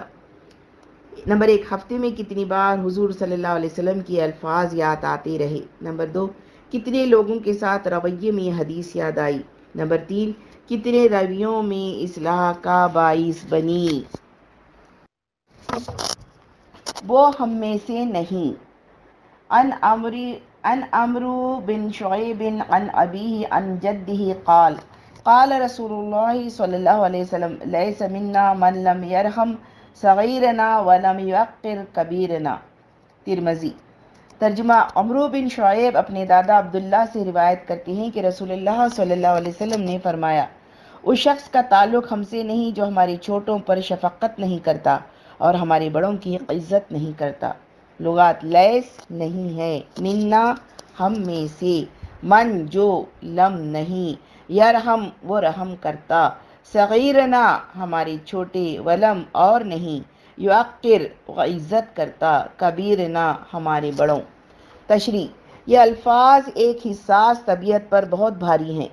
نمبر ایک، ہفتے میں کتنی بار حضور صلی اللہ علیہ وسلم کی الفاظ یاد آتے رہے؟ نمبر دو، کتنے لوگوں کے ساتھ رویے میں حدیث یاد آئی؟ نمبر تین، کتنے رویوں میں اصلاح کا باعث بنی؟ وہ ہم میں سے نہیں۔ ان امری عن عمرو بن شعيب عن أبيه عن جده قال قال رسول الله صلى الله عليه وسلم، ليس منا من لم يرحم صغيرنا ولم يقر كبيرنا. ترمزی ترجمہ، عمرو بن شعیب اپنے دادا عبداللہ سے روایت کرتے ہیں کہ رسول اللہ صلی اللہ علیہ وسلم نے فرمایا، اس شخص کا تعلق ہم سے نہیں جو ہماری چھوٹوں پر شفقت نہیں کرتا اور ہمارے بڑوں کی عزت نہیں کرتا۔ لغات لیس نہیں ہے منا ہم میں سے، من جو لم نہیں، یرحم وہ رحم کرتا۔ صغیرنا ہمارے چھوٹے ولم اور نہیں یعقر وہ عزت کرتا۔ کبیرنا ہمارے بڑوں۔ تشریح، یہ الفاظ ایک حساس طبیعت پر بہت بھاری ہیں۔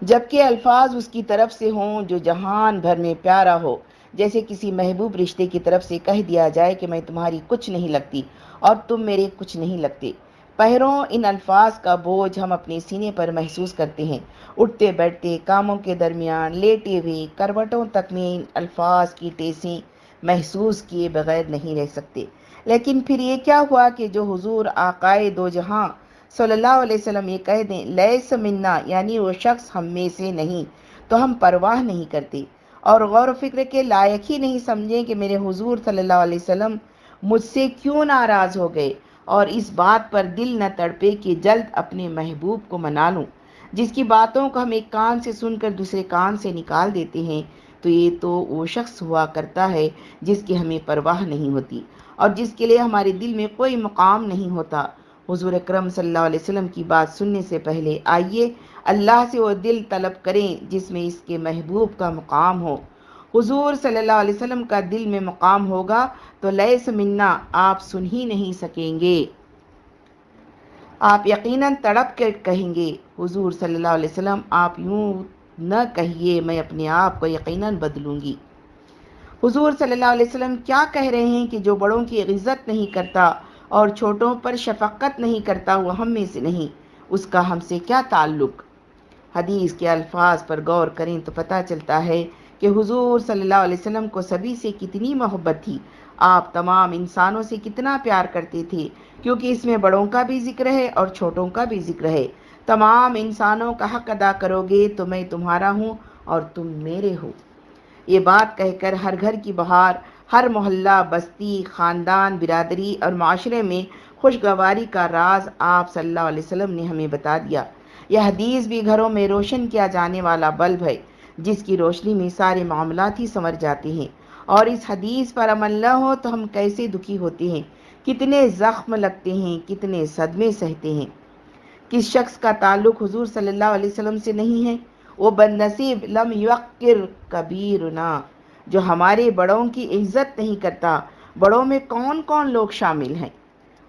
جبکہ الفاظ اس کی طرف سے ہوں جو جہان بھر میں پیارا ہو۔ جیسے کسی محبوب رشتے کی طرف سے کہہ دیا جائے کہ میں تمہاری کچھ نہیں لگتی اور تم میرے کچھ نہیں لگتے۔ پہروں ان الفاظ کا بوجھ ہم اپنے سینے پر محسوس کرتے ہیں۔ اٹھتے بیٹھتے کاموں کے درمیان لیٹے ہوئے کروٹوں تک میں ان الفاظ کی ٹیسیں محسوس کیے بغیر نہیں رہ سکتے۔ لیکن پھر یہ کیا ہوا کہ جو حضور آقائے دو جہاں صلی اللہ علیہ وسلم یہ کہہ دیں، لیس منا یعنی وہ شخص ہم میں سے نہیں، تو ہم پرواہ نہیں کرتے۔ اور غور و فکر کے لائق ہی نہیں سمجھیں کہ میرے حضور صلی اللہ علیہ وسلم مجھ سے کیوں ناراض ہو گئے اور اس بات پر دل نہ تڑپے کہ جلد اپنے محبوب کو منا لوں۔ جس کی باتوں کو ہم ایک کان سے سن کر دوسرے کان سے نکال دیتے ہیں، تو یہ تو وہ شخص ہوا کرتا ہے جس کی ہمیں پرواہ نہیں ہوتی اور جس کے لیے ہمارے دل میں کوئی مقام نہیں ہوتا۔ حضور اکرم صلی اللہ علیہ وسلم کی بات سننے سے پہلے آئیے اللہ سے وہ دل طلب کریں جس میں اس کے محبوب کا مقام ہو۔ حضور صلی اللہ علیہ وسلم کا دل میں مقام ہوگا تو لیس منا آپ سن ہی نہیں سکیں گے۔ آپ یقیناً تڑپ کے کہیں گے، حضور صلی اللہ علیہ وسلم، آپ یوں نہ کہیے میں اپنے آپ کو یقیناً بدلوں گی۔ حضور صلی اللہ علیہ وسلم کیا کہہ رہے ہیں کہ جو بڑوں کی عزت نہیں کرتا اور چھوٹوں پر شفقت نہیں کرتا وہ ہم میں سے نہیں، اس کا ہم سے کیا تعلق؟ حدیث کے الفاظ پر غور کریں تو پتہ چلتا ہے کہ حضور صلی اللہ علیہ وسلم کو سبھی سے کتنی محبت تھی۔ آپ تمام انسانوں سے کتنا پیار کرتے تھے، کیونکہ اس میں بڑوں کا بھی ذکر ہے اور چھوٹوں کا بھی ذکر ہے۔ تمام انسانوں کا حق ادا کرو گے تو میں تمہارا ہوں اور تم میرے ہو۔ یہ بات کہہ کر ہر گھر کی بہار، ہر محلہ، بستی، خاندان، برادری اور معاشرے میں خوشگواری کا راز آپ صلی اللہ علیہ وسلم نے ہمیں بتا دیا۔ یہ حدیث بھی گھروں میں روشن کیا جانے والا بلب ہے، جس کی روشنی میں سارے معاملات ہی سمر جاتے ہیں۔ اور اس حدیث پر عمل نہ ہو تو ہم کیسے دکھی ہوتے ہیں؟ کتنے زخم لگتے ہیں، کتنے صدمے سہتے ہیں۔ کس شخص کا تعلق حضور صلی اللہ علیہ وسلم سے نہیں ہے؟ وہ بد نصیب لم یقر کبیرنا، جو ہمارے بڑوں کی عزت نہیں کرتا۔ بڑوں میں کون کون لوگ شامل ہیں؟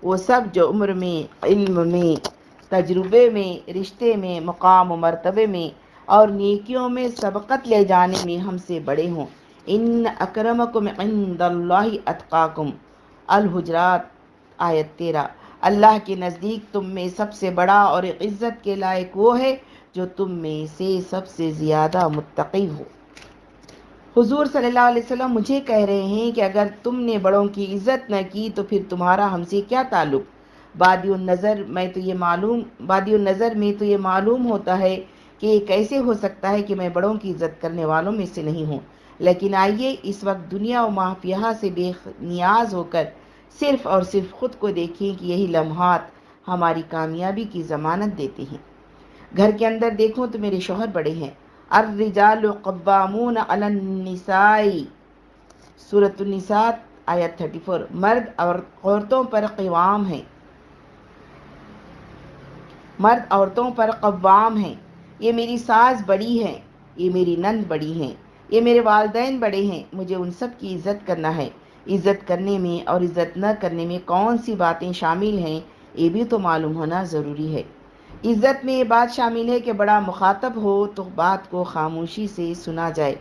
وہ سب جو عمر میں، علم میں تجربے میں، رشتے میں، مقام و مرتبے میں اور نیکیوں میں سبقت لے جانے میں ہم سے بڑے ہوں۔ ان اکرمکم عند اللہ اتقاکم۔ الحجرات، آیت تیرہ۔ اللہ کے نزدیک تم میں سب سے بڑا اور عزت کے لائق وہ ہے جو تم میں سے سب سے زیادہ متقی ہو۔ حضور صلی اللہ علیہ وسلم مجھے کہہ رہے ہیں کہ اگر تم نے بڑوں کی عزت نہ کی تو پھر تمہارا ہم سے کیا تعلق؟ بادی النظر میں تو یہ معلوم، بادی النظر میں تو یہ معلوم ہوتا ہے کہ یہ کیسے ہو سکتا ہے کہ میں بڑوں کی عزت کرنے والوں میں سے نہیں ہوں۔ لیکن آئیے اس وقت دنیا و مافیہ سے بے نیاز ہو کر صرف اور صرف خود کو دیکھیں کہ یہی لمحات ہماری کامیابی کی ضمانت دیتے ہیں۔ گھر کے اندر دیکھوں تو میرے شوہر بڑے ہیں۔ الرجال قبامون علی النساء۔ سورة النساء آیت 34 مرد اور عورتوں پر قوام ہیں مرد عورتوں پر قوام ہیں۔ یہ میری ساز بڑی ہے یہ میری نند بڑی ہیں، یہ میرے والدین بڑے ہیں، مجھے ان سب کی عزت کرنا ہے۔ عزت کرنے میں اور عزت نہ کرنے میں کون سی باتیں شامل ہیں؟ یہ بھی تو معلوم ہونا ضروری ہے۔ عزت میں یہ بات شامل ہے کہ بڑا مخاطب ہو تو بات کو خاموشی سے سنا جائے۔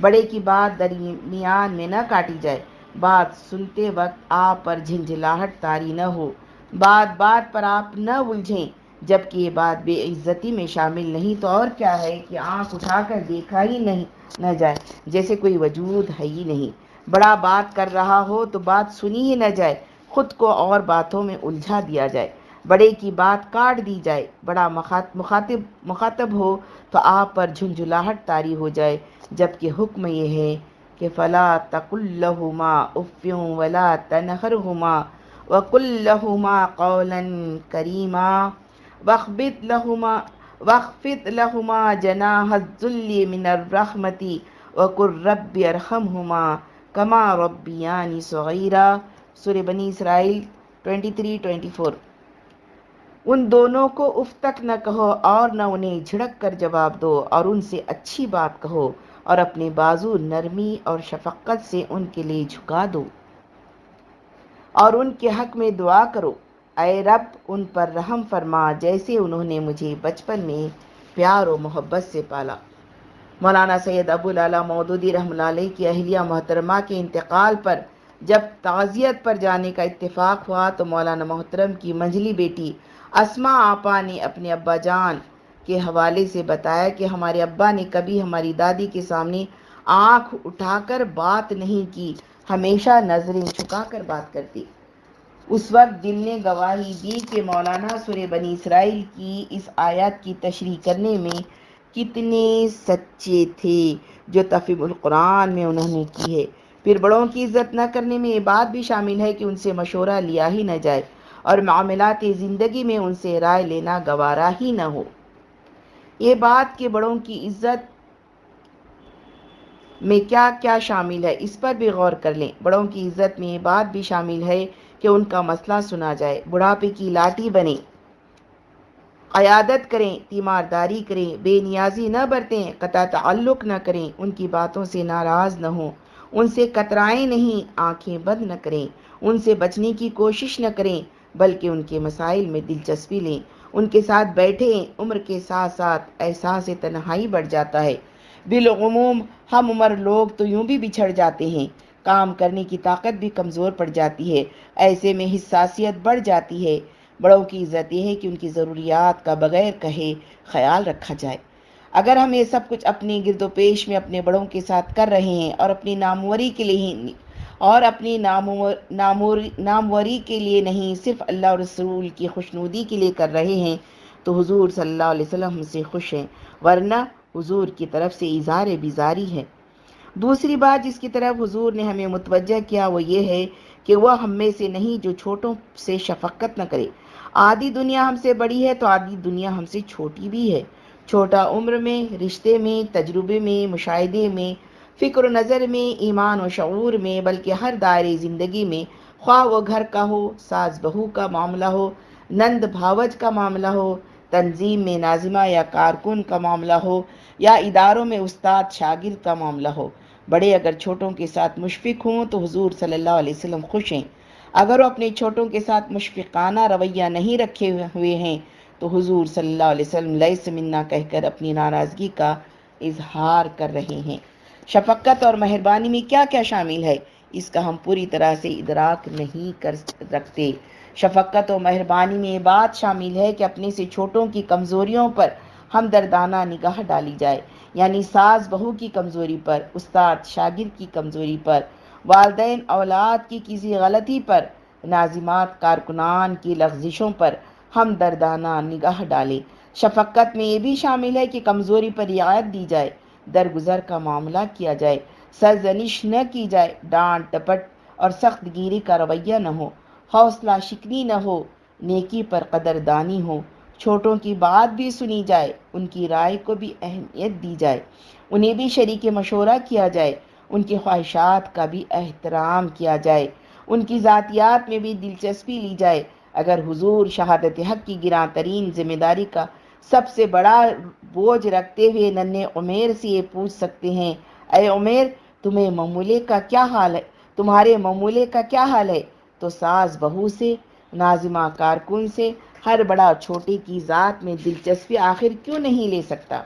بڑے کی بات درمیان میں نہ کاٹی جائے۔ بات سنتے وقت آپ پر جھنجھلاہٹ تاری نہ ہو۔ بات بات پر آپ نہ الجھیں۔ جبکہ یہ بات بے عزتی میں شامل نہیں تو اور کیا ہے کہ آنکھ اٹھا کر دیکھا ہی نہیں، نہ جائے، جیسے کوئی وجود ہے ہی نہیں۔ بڑا بات کر رہا ہو تو بات سنی ہی نہ جائے، خود کو اور باتوں میں الجھا دیا جائے۔ بڑے کی بات کاٹ دی جائے، بڑا مخاطب مخاطب ہو تو آپ پر جھنجھلاہٹ تاری ہو جائے۔ جبکہ حکم یہ ہے کہ فلا تقلہما افیوں ولا تنہرہما وقلہما قولا کریما۔ وخبت لہما وخفت لہما جناح الذل من الرحمتی وقر رب ارحمہما کما ربیانی صغیرہ سورہ بنی اسرائیل 23-24 ان دونوں کو اف تک نہ کہو اور نہ انہیں جھڑک کر جواب دو اور ان سے اچھی بات کہو اور اپنے بازو نرمی اور شفقت سے ان کے لیے جھکا دو اور ان کے حق میں دعا کرو۔ اے رب، ان پر رحم فرما، جیسے انہوں نے مجھے بچپن میں پیار و محبت سے پالا۔ مولانا سید ابو لالا مودودی رحم اللہ علیہ کی اہلیہ محترمہ کے انتقال پر جب تعزیت پر جانے کا اتفاق ہوا تو مولانا محترم کی منجلی بیٹی اسما آپا نے اپنے ابا جان کے حوالے سے بتایا کہ ہمارے ابا نے کبھی ہماری دادی کے سامنے آنکھ اٹھا کر بات نہیں کی، ہمیشہ نظریں چھکا کر بات کرتی۔ اس وقت دل نے گواہی دی کہ مولانا سورہ بنی اسرائیل کی اس آیات کی تشریح کرنے میں کتنے سچے تھے جو تفیم القرآن میں انہوں نے کی ہے۔ پھر بڑوں کی عزت نہ کرنے میں یہ بات بھی شامل ہے کہ ان سے مشورہ لیا ہی نہ جائے اور معاملات زندگی میں ان سے رائے لینا گوارا ہی نہ ہو۔ یہ بات کہ بڑوں کی عزت میں کیا کیا شامل ہے، اس پر بھی غور کر لیں۔ بڑوں کی عزت میں یہ بات بھی شامل ہے کہ ان کا مسئلہ سنا جائے۔ بڑھاپے کی لاٹھی بنے قیادت کریں، تیمارداری کریں، بے نیازی نہ برتیں، قطع تعلق نہ کریں، ان کی باتوں سے ناراض نہ ہوں۔ ان سے کترائیں نہیں، آنکھیں بند نہ کریں۔ ان سے بچنے کی کوشش نہ کریں، بلکہ ان کے مسائل میں دلچسپی لیں۔ ان کے ساتھ بیٹھیں، عمر کے ساتھ ساتھ احساس تنہائی بڑھ جاتا ہے۔ بالعموم ہم عمر لوگ تو یوں بھی بچھڑ جاتے ہیں۔ کام کرنے کی طاقت بھی کمزور پڑ جاتی ہے۔ ایسے میں حساسیت بڑھ جاتی ہے۔ بڑوں کی عزت یہ ہے کہ ان کی ضروریات کا بغیر کہے خیال رکھا جائے۔ اگر ہم یہ سب کچھ اپنی گرد و پیش میں اپنے بڑوں کے ساتھ کر رہے ہیں اور اپنی ناموری کے لیے ہی اور اپنی نامور، ناموری کے لیے نہیں، صرف اللہ اور رسول کی خوشنودی کے لیے کر رہے ہیں، تو حضور صلی اللہ علیہ وسلم ہم سے خوش ہیں۔ ورنہ حضور کی طرف سے اظہار بیزاری ہے۔ دوسری بات جس کی طرف حضور نے ہمیں متوجہ کیا وہ یہ ہے کہ وہ ہم میں سے نہیں جو چھوٹوں سے شفقت نہ کرے۔ آدھی دنیا ہم سے بڑی ہے تو آدھی دنیا ہم سے چھوٹی بھی ہے۔ چھوٹا عمر میں، رشتے میں، تجربے میں، مشاہدے میں، فکر و نظر میں، ایمان و شعور میں، بلکہ ہر دائرے زندگی میں خواہ وہ گھر کا ہو، ساز بہو کا معاملہ ہو، نند بھاوج کا معاملہ ہو، تنظیم میں ناظمہ یا کارکن کا معاملہ ہو یا اداروں میں استاد شاگرد کا معاملہ ہو۔ بڑے اگر چھوٹوں کے ساتھ مشفق ہوں تو حضور صلی اللہ علیہ وسلم خوش ہیں۔ اگر وہ اپنے چھوٹوں کے ساتھ مشفقانہ رویہ نہیں رکھے ہوئے ہیں تو حضور صلی اللہ علیہ وسلم لیس منا کہہ کر اپنی ناراضگی کا اظہار کر رہے ہیں۔ شفقت اور مہربانی میں کیا کیا شامل ہے؟ اس کا ہم پوری طرح سے ادراک نہیں کر رکھتے شفقت و مہربانی میں یہ بات شامل ہے کہ اپنے سے چھوٹوں کی کمزوریوں پر ہم دردانہ نگاہ ڈالی جائے۔ یعنی ساز بہو کی کمزوری پر، استاد شاگرد کی کمزوری پر، والدین اولاد کی کسی غلطی پر، ناظمات کارکنان کی لغزشوں پر ہم دردانہ نگاہ ڈالیں۔ شفقت میں یہ بھی شامل ہے کہ کمزوری پر رعایت دی جائے، درگزر کا معاملہ کیا جائے، سرزنش نہ کی جائے، ڈانٹ ٹپٹ اور سخت گیری کا رویہ نہ ہو، حوصلہ شکنی نہ ہو، نیکی پر قدردانی ہو۔ چھوٹوں کی بات بھی سنی جائے، ان کی رائے کو بھی اہمیت دی جائے، انہیں بھی شریک مشورہ کیا جائے، ان کی خواہشات کا بھی احترام کیا جائے، ان کی ذاتیات میں بھی دلچسپی لی جائے۔ اگر حضور شہادت حق کی گراں ترین ذمہ داری کا سب سے بڑا بوجھ رکھتے ہوئے ننے عمیر سے یہ پوچھ سکتے ہیں، اے عمیر، تمہیں معمولے کا کیا حال ہے؟ تمہارے معمولے کا کیا حال ہے؟ تو ساز بہو سے، ناظمہ کارکن سے ہر بڑا چھوٹے کی ذات میں دلچسپی آخر کیوں نہیں لے سکتا؟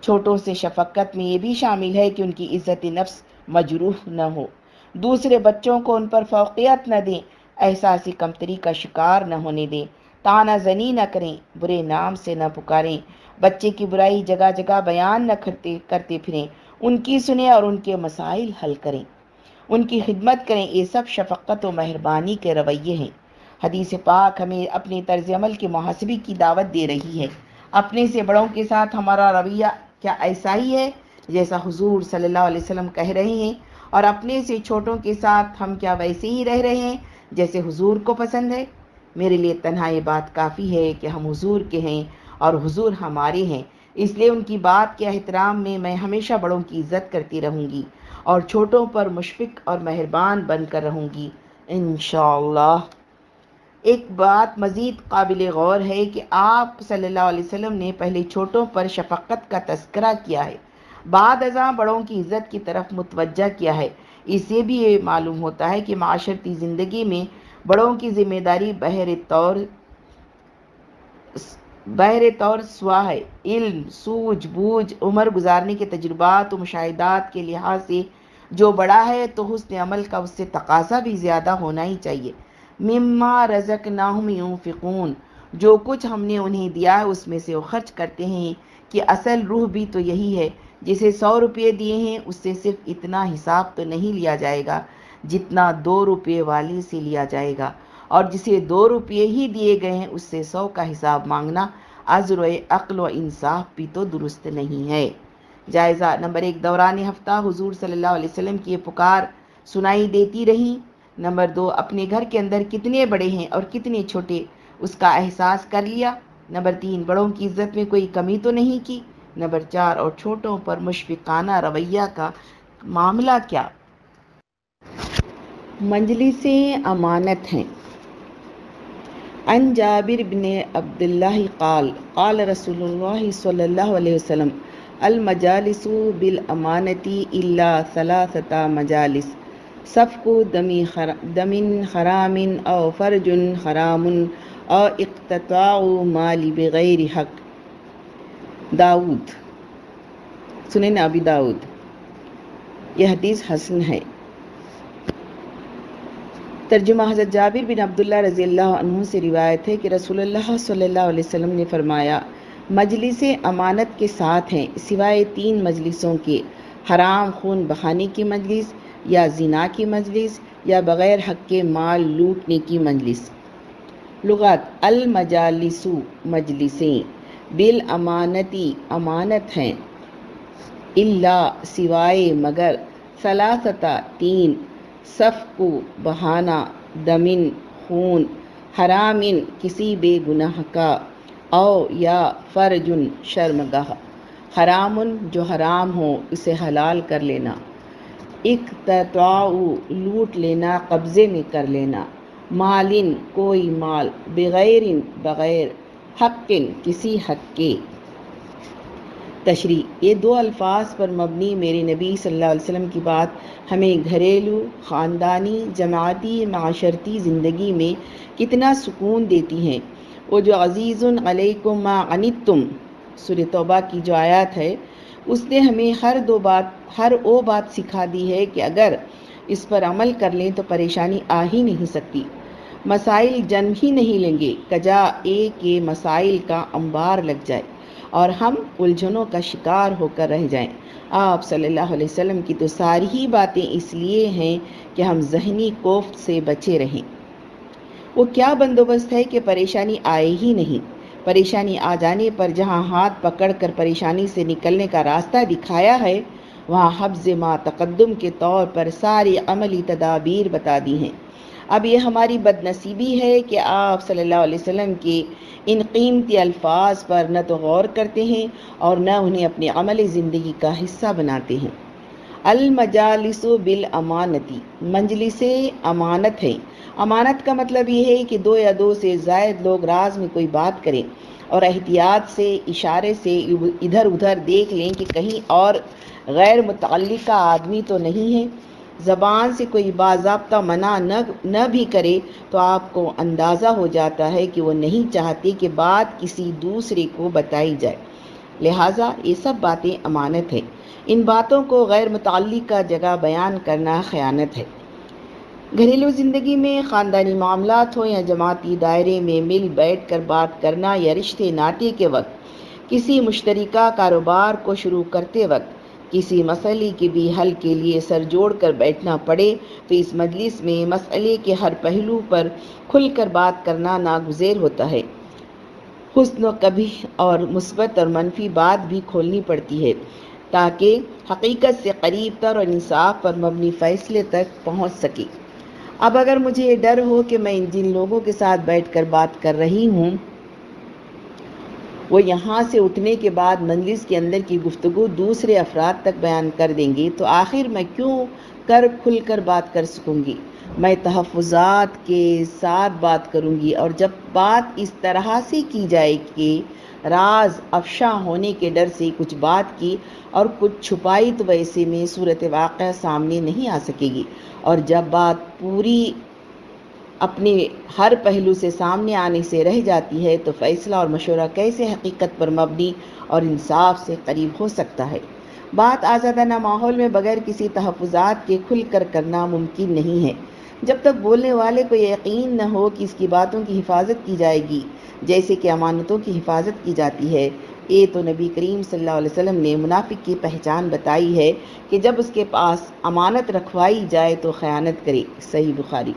چھوٹوں سے شفقت میں یہ بھی شامل ہے کہ ان کی عزت نفس مجروح نہ ہو۔ دوسرے بچوں کو ان پر فوقیت نہ دیں، احساسی کمتری کا شکار نہ ہونے دیں۔ تانا زنی نہ کریں، برے نام سے نہ پکاریں۔ بچے کی برائی جگہ جگہ بیان نہ کرتے کرتے پھریں۔ ان کی سنیں اور ان کے مسائل حل کریں۔ ان کی خدمت کریں، یہ سب شفقت و مہربانی کے رویے ہیں۔ حدیث پاک ہمیں اپنے طرز عمل کے محاسبی کی دعوت دے رہی ہے۔ اپنے سے بڑوں کے ساتھ ہمارا رویہ کیا ایسا ہی ہے؟ جیسا حضور صلی اللہ علیہ وسلم کہہ رہے ہیں، اور اپنے سے چھوٹوں کے ساتھ ہم کیا ویسے ہی رہ رہے ہیں جیسے حضور کو پسند ہے؟ میرے لیے تنہا یہ بات کافی ہے کہ ہم حضور کے ہیں اور حضور ہمارے ہیں۔ اس لیے ان کی بات کے احترام میں میں ہمیشہ بڑوں کی عزت کرتی رہوں گی اور چھوٹوں پر مشفق اور مہربان بن کر رہوں گی۔ انشاءاللہ۔ ایک بات مزید قابل غور ہے کہ آپ صلی اللہ علیہ وسلم نے پہلے چھوٹوں پر شفقت کا تذکرہ کیا ہے، بعد ازاں بڑوں کی عزت کی طرف متوجہ کیا ہے۔ اس سے بھی یہ معلوم ہوتا ہے کہ معاشرتی زندگی میں بڑوں کی ذمہ داری بہر طور بہر طور سوا ہے۔ علم سوجھ بوجھ، عمر گزارنے کے تجربات و مشاہدات کے لحاظ سے جو بڑا ہے تو حسن عمل کا اس سے تقاضا بھی زیادہ ہونا ہی چاہیے۔ مما رزق ناہم یوں جو کچھ ہم نے انہیں دیا ہے اس میں سے وہ خرچ کرتے ہیں کہ اصل روح بھی تو یہی ہے، جسے سو روپے دیے ہیں، اس سے صرف اتنا حساب تو نہیں لیا جائے گا جتنا دو روپے والے سے لیا جائے گا۔ اور جسے دو روپے ہی دیے گئے ہیں، اس سے سو کا حساب مانگنا عذر و عقل و انصاف بھی تو درست نہیں ہے۔ جائزہ نمبر ایک، دوران ہفتہ حضور صلی اللہ علیہ وسلم کی پکار سنائی دیتی رہی۔ نمبر دو، اپنے گھر کے اندر کتنے بڑے ہیں اور کتنے چھوٹے؟ اس کا احساس کر لیا۔ نمبر تین، بڑوں کی عزت میں کوئی کمی تو نہیں کی؟ نمبر چار، اور چھوٹوں پر مشفقانہ رویہ کا معاملہ کیا؟ مجلسیں امانت ہیں۔ ان جابر بن عبداللہ قال قال رسول اللہ صلی اللہ علیہ وسلم المجالس بالامانتی الا ثلاثة مجالس۔ صفق دمی دمن حرام او فرج حرام او اقتطاع مال بغیر حق۔ داود سنن ابی داود یہ حدیث حسن ہے۔ ترجمہ حضرت جابر بن عبداللہ رضی اللہ عنہ سے روایت ہے کہ رسول اللہ صلی اللہ علیہ وسلم نے فرمایا، مجلس امانت کے ساتھ ہیں، سوائے تین مجلسوں کے، حرام خون بہانے کی مجلس یا زنا کی مجلس یا بغیر حق کے مال لوٹنے کی مجلس۔ لغت المجالسو مجلسیں بالامانتی امانت ہیں۔ اللہ سوائے مگر ثلاثتا تین صف کو بہانا دمن، خون، حرامن، کسی بے گناہ کا، او یا فرجن شرمگاہ۔ حرامن جو حرام ہو، اسے حلال کر لینا۔ اقتطاع لوٹ لینا، قبضے میں کر لینا۔ مالن، کوئی مال، بغیر بغیر، حق کسی حق کے۔ تشریح، یہ دو الفاظ پر مبنی میرے نبی صلی اللہ علیہ وسلم کی بات ہمیں گھریلو، خاندانی، جماعتی، معاشرتی زندگی میں کتنا سکون دیتی ہیں۔ وہ جو عزیز علیکم ما عنتم سور توبہ کی جو آیات ہے، اس نے ہمیں ہر دو بات ہر او بات سکھا دی ہے کہ اگر اس پر عمل کر لیں تو پریشانی آ ہی نہیں سکتی۔ مسائل جنم ہی نہیں لیں گے۔ کجا ایک کے مسائل کا انبار لگ جائے اور ہم الجھنوں کا شکار ہو کر رہ جائیں۔ آپ صلی اللہ علیہ وسلم کی تو ساری ہی باتیں اس لیے ہیں کہ ہم ذہنی کوفت سے بچے رہیں۔ وہ کیا بندوبست ہے کہ پریشانی آئے ہی نہیں۔ پریشانی آ جانے پر جہاں ہاتھ پکڑ کر پریشانی سے نکلنے کا راستہ دکھایا ہے وہاں حفظ ما تقدم کے طور پر ساری عملی تدابیر بتا دی ہیں۔ اب یہ ہماری بد نصیبی ہے کہ آپ صلی اللہ علیہ وسلم کے ان قیمتی الفاظ پر نہ تو غور کرتے ہیں اور نہ انہیں اپنے عمل زندگی کا حصہ بناتے ہیں۔ المجالس بالامانتی مجلس امانت ہے۔ امانت کا مطلب یہ ہے کہ دو یا دو سے زائد لوگ راز میں کوئی بات کریں اور احتیاط سے، اشارے سے، ادھر ادھر دیکھ لیں کہ کہیں اور غیر متعلقہ آدمی تو نہیں ہے۔ زبان سے کوئی باضابطہ منع نہ نہ بھی کرے تو آپ کو اندازہ ہو جاتا ہے کہ وہ نہیں چاہتے کہ بات کسی دوسرے کو بتائی جائے۔ لہٰذا یہ سب باتیں امانت ہیں۔ ان باتوں کو غیر متعلقہ جگہ بیان کرنا خیانت ہے۔ گھریلو زندگی میں خاندانی معاملات ہوں یا جماعتی دائرے میں مل بیٹھ کر بات کرنا یا رشتے ناطے کے وقت کسی مشترکہ کاروبار کو شروع کرتے وقت کسی مسئلے کے بھی حل کے لیے سر جوڑ کر بیٹھنا پڑے تو اس مجلس میں مسئلے کے ہر پہلو پر کھل کر بات کرنا ناگزیر ہوتا ہے۔ حسن و کبھی اور مثبت اور منفی بات بھی کھولنی پڑتی ہے تاکہ حقیقت سے قریب تر اور انصاف پر مبنی فیصلے تک پہنچ سکے۔ اب اگر مجھے یہ ڈر ہو کہ میں جن لوگوں کے ساتھ بیٹھ کر بات کر رہی ہوں وہ یہاں سے اٹھنے کے بعد مجلس کے اندر کی گفتگو دوسرے افراد تک بیان کر دیں گے تو آخر میں کیوں کر کھل کر بات کر سکوں گی؟ میں تحفظات کے ساتھ بات کروں گی اور جب بات اس طرح سے کی جائے کہ راز افشا ہونے کے ڈر سے کچھ بات کی اور کچھ چھپائی تو ویسے میں صورت واقعہ سامنے نہیں آ سکے گی اور جب بات پوری اپنے ہر پہلو سے سامنے آنے سے رہ جاتی ہے، تو فیصلہ اور مشورہ کیسے حقیقت پر مبنی اور انصاف سے قریب ہو سکتا ہے؟ بات آزادانہ ماحول میں بغیر کسی تحفظات کے کھل کر کرنا ممکن نہیں ہے۔ جب تک بولنے والے کو یقین نہ ہو کہ اس کی باتوں کی حفاظت کی جائے گی، جیسے کہ امانتوں کی حفاظت کی جاتی ہے۔ یہ تو نبی کریم صلی اللہ علیہ وسلم نے منافق کی پہچان بتائی ہے کہ جب اس کے پاس امانت رکھوائی جائے تو خیانت کرے۔ صحیح بخاری۔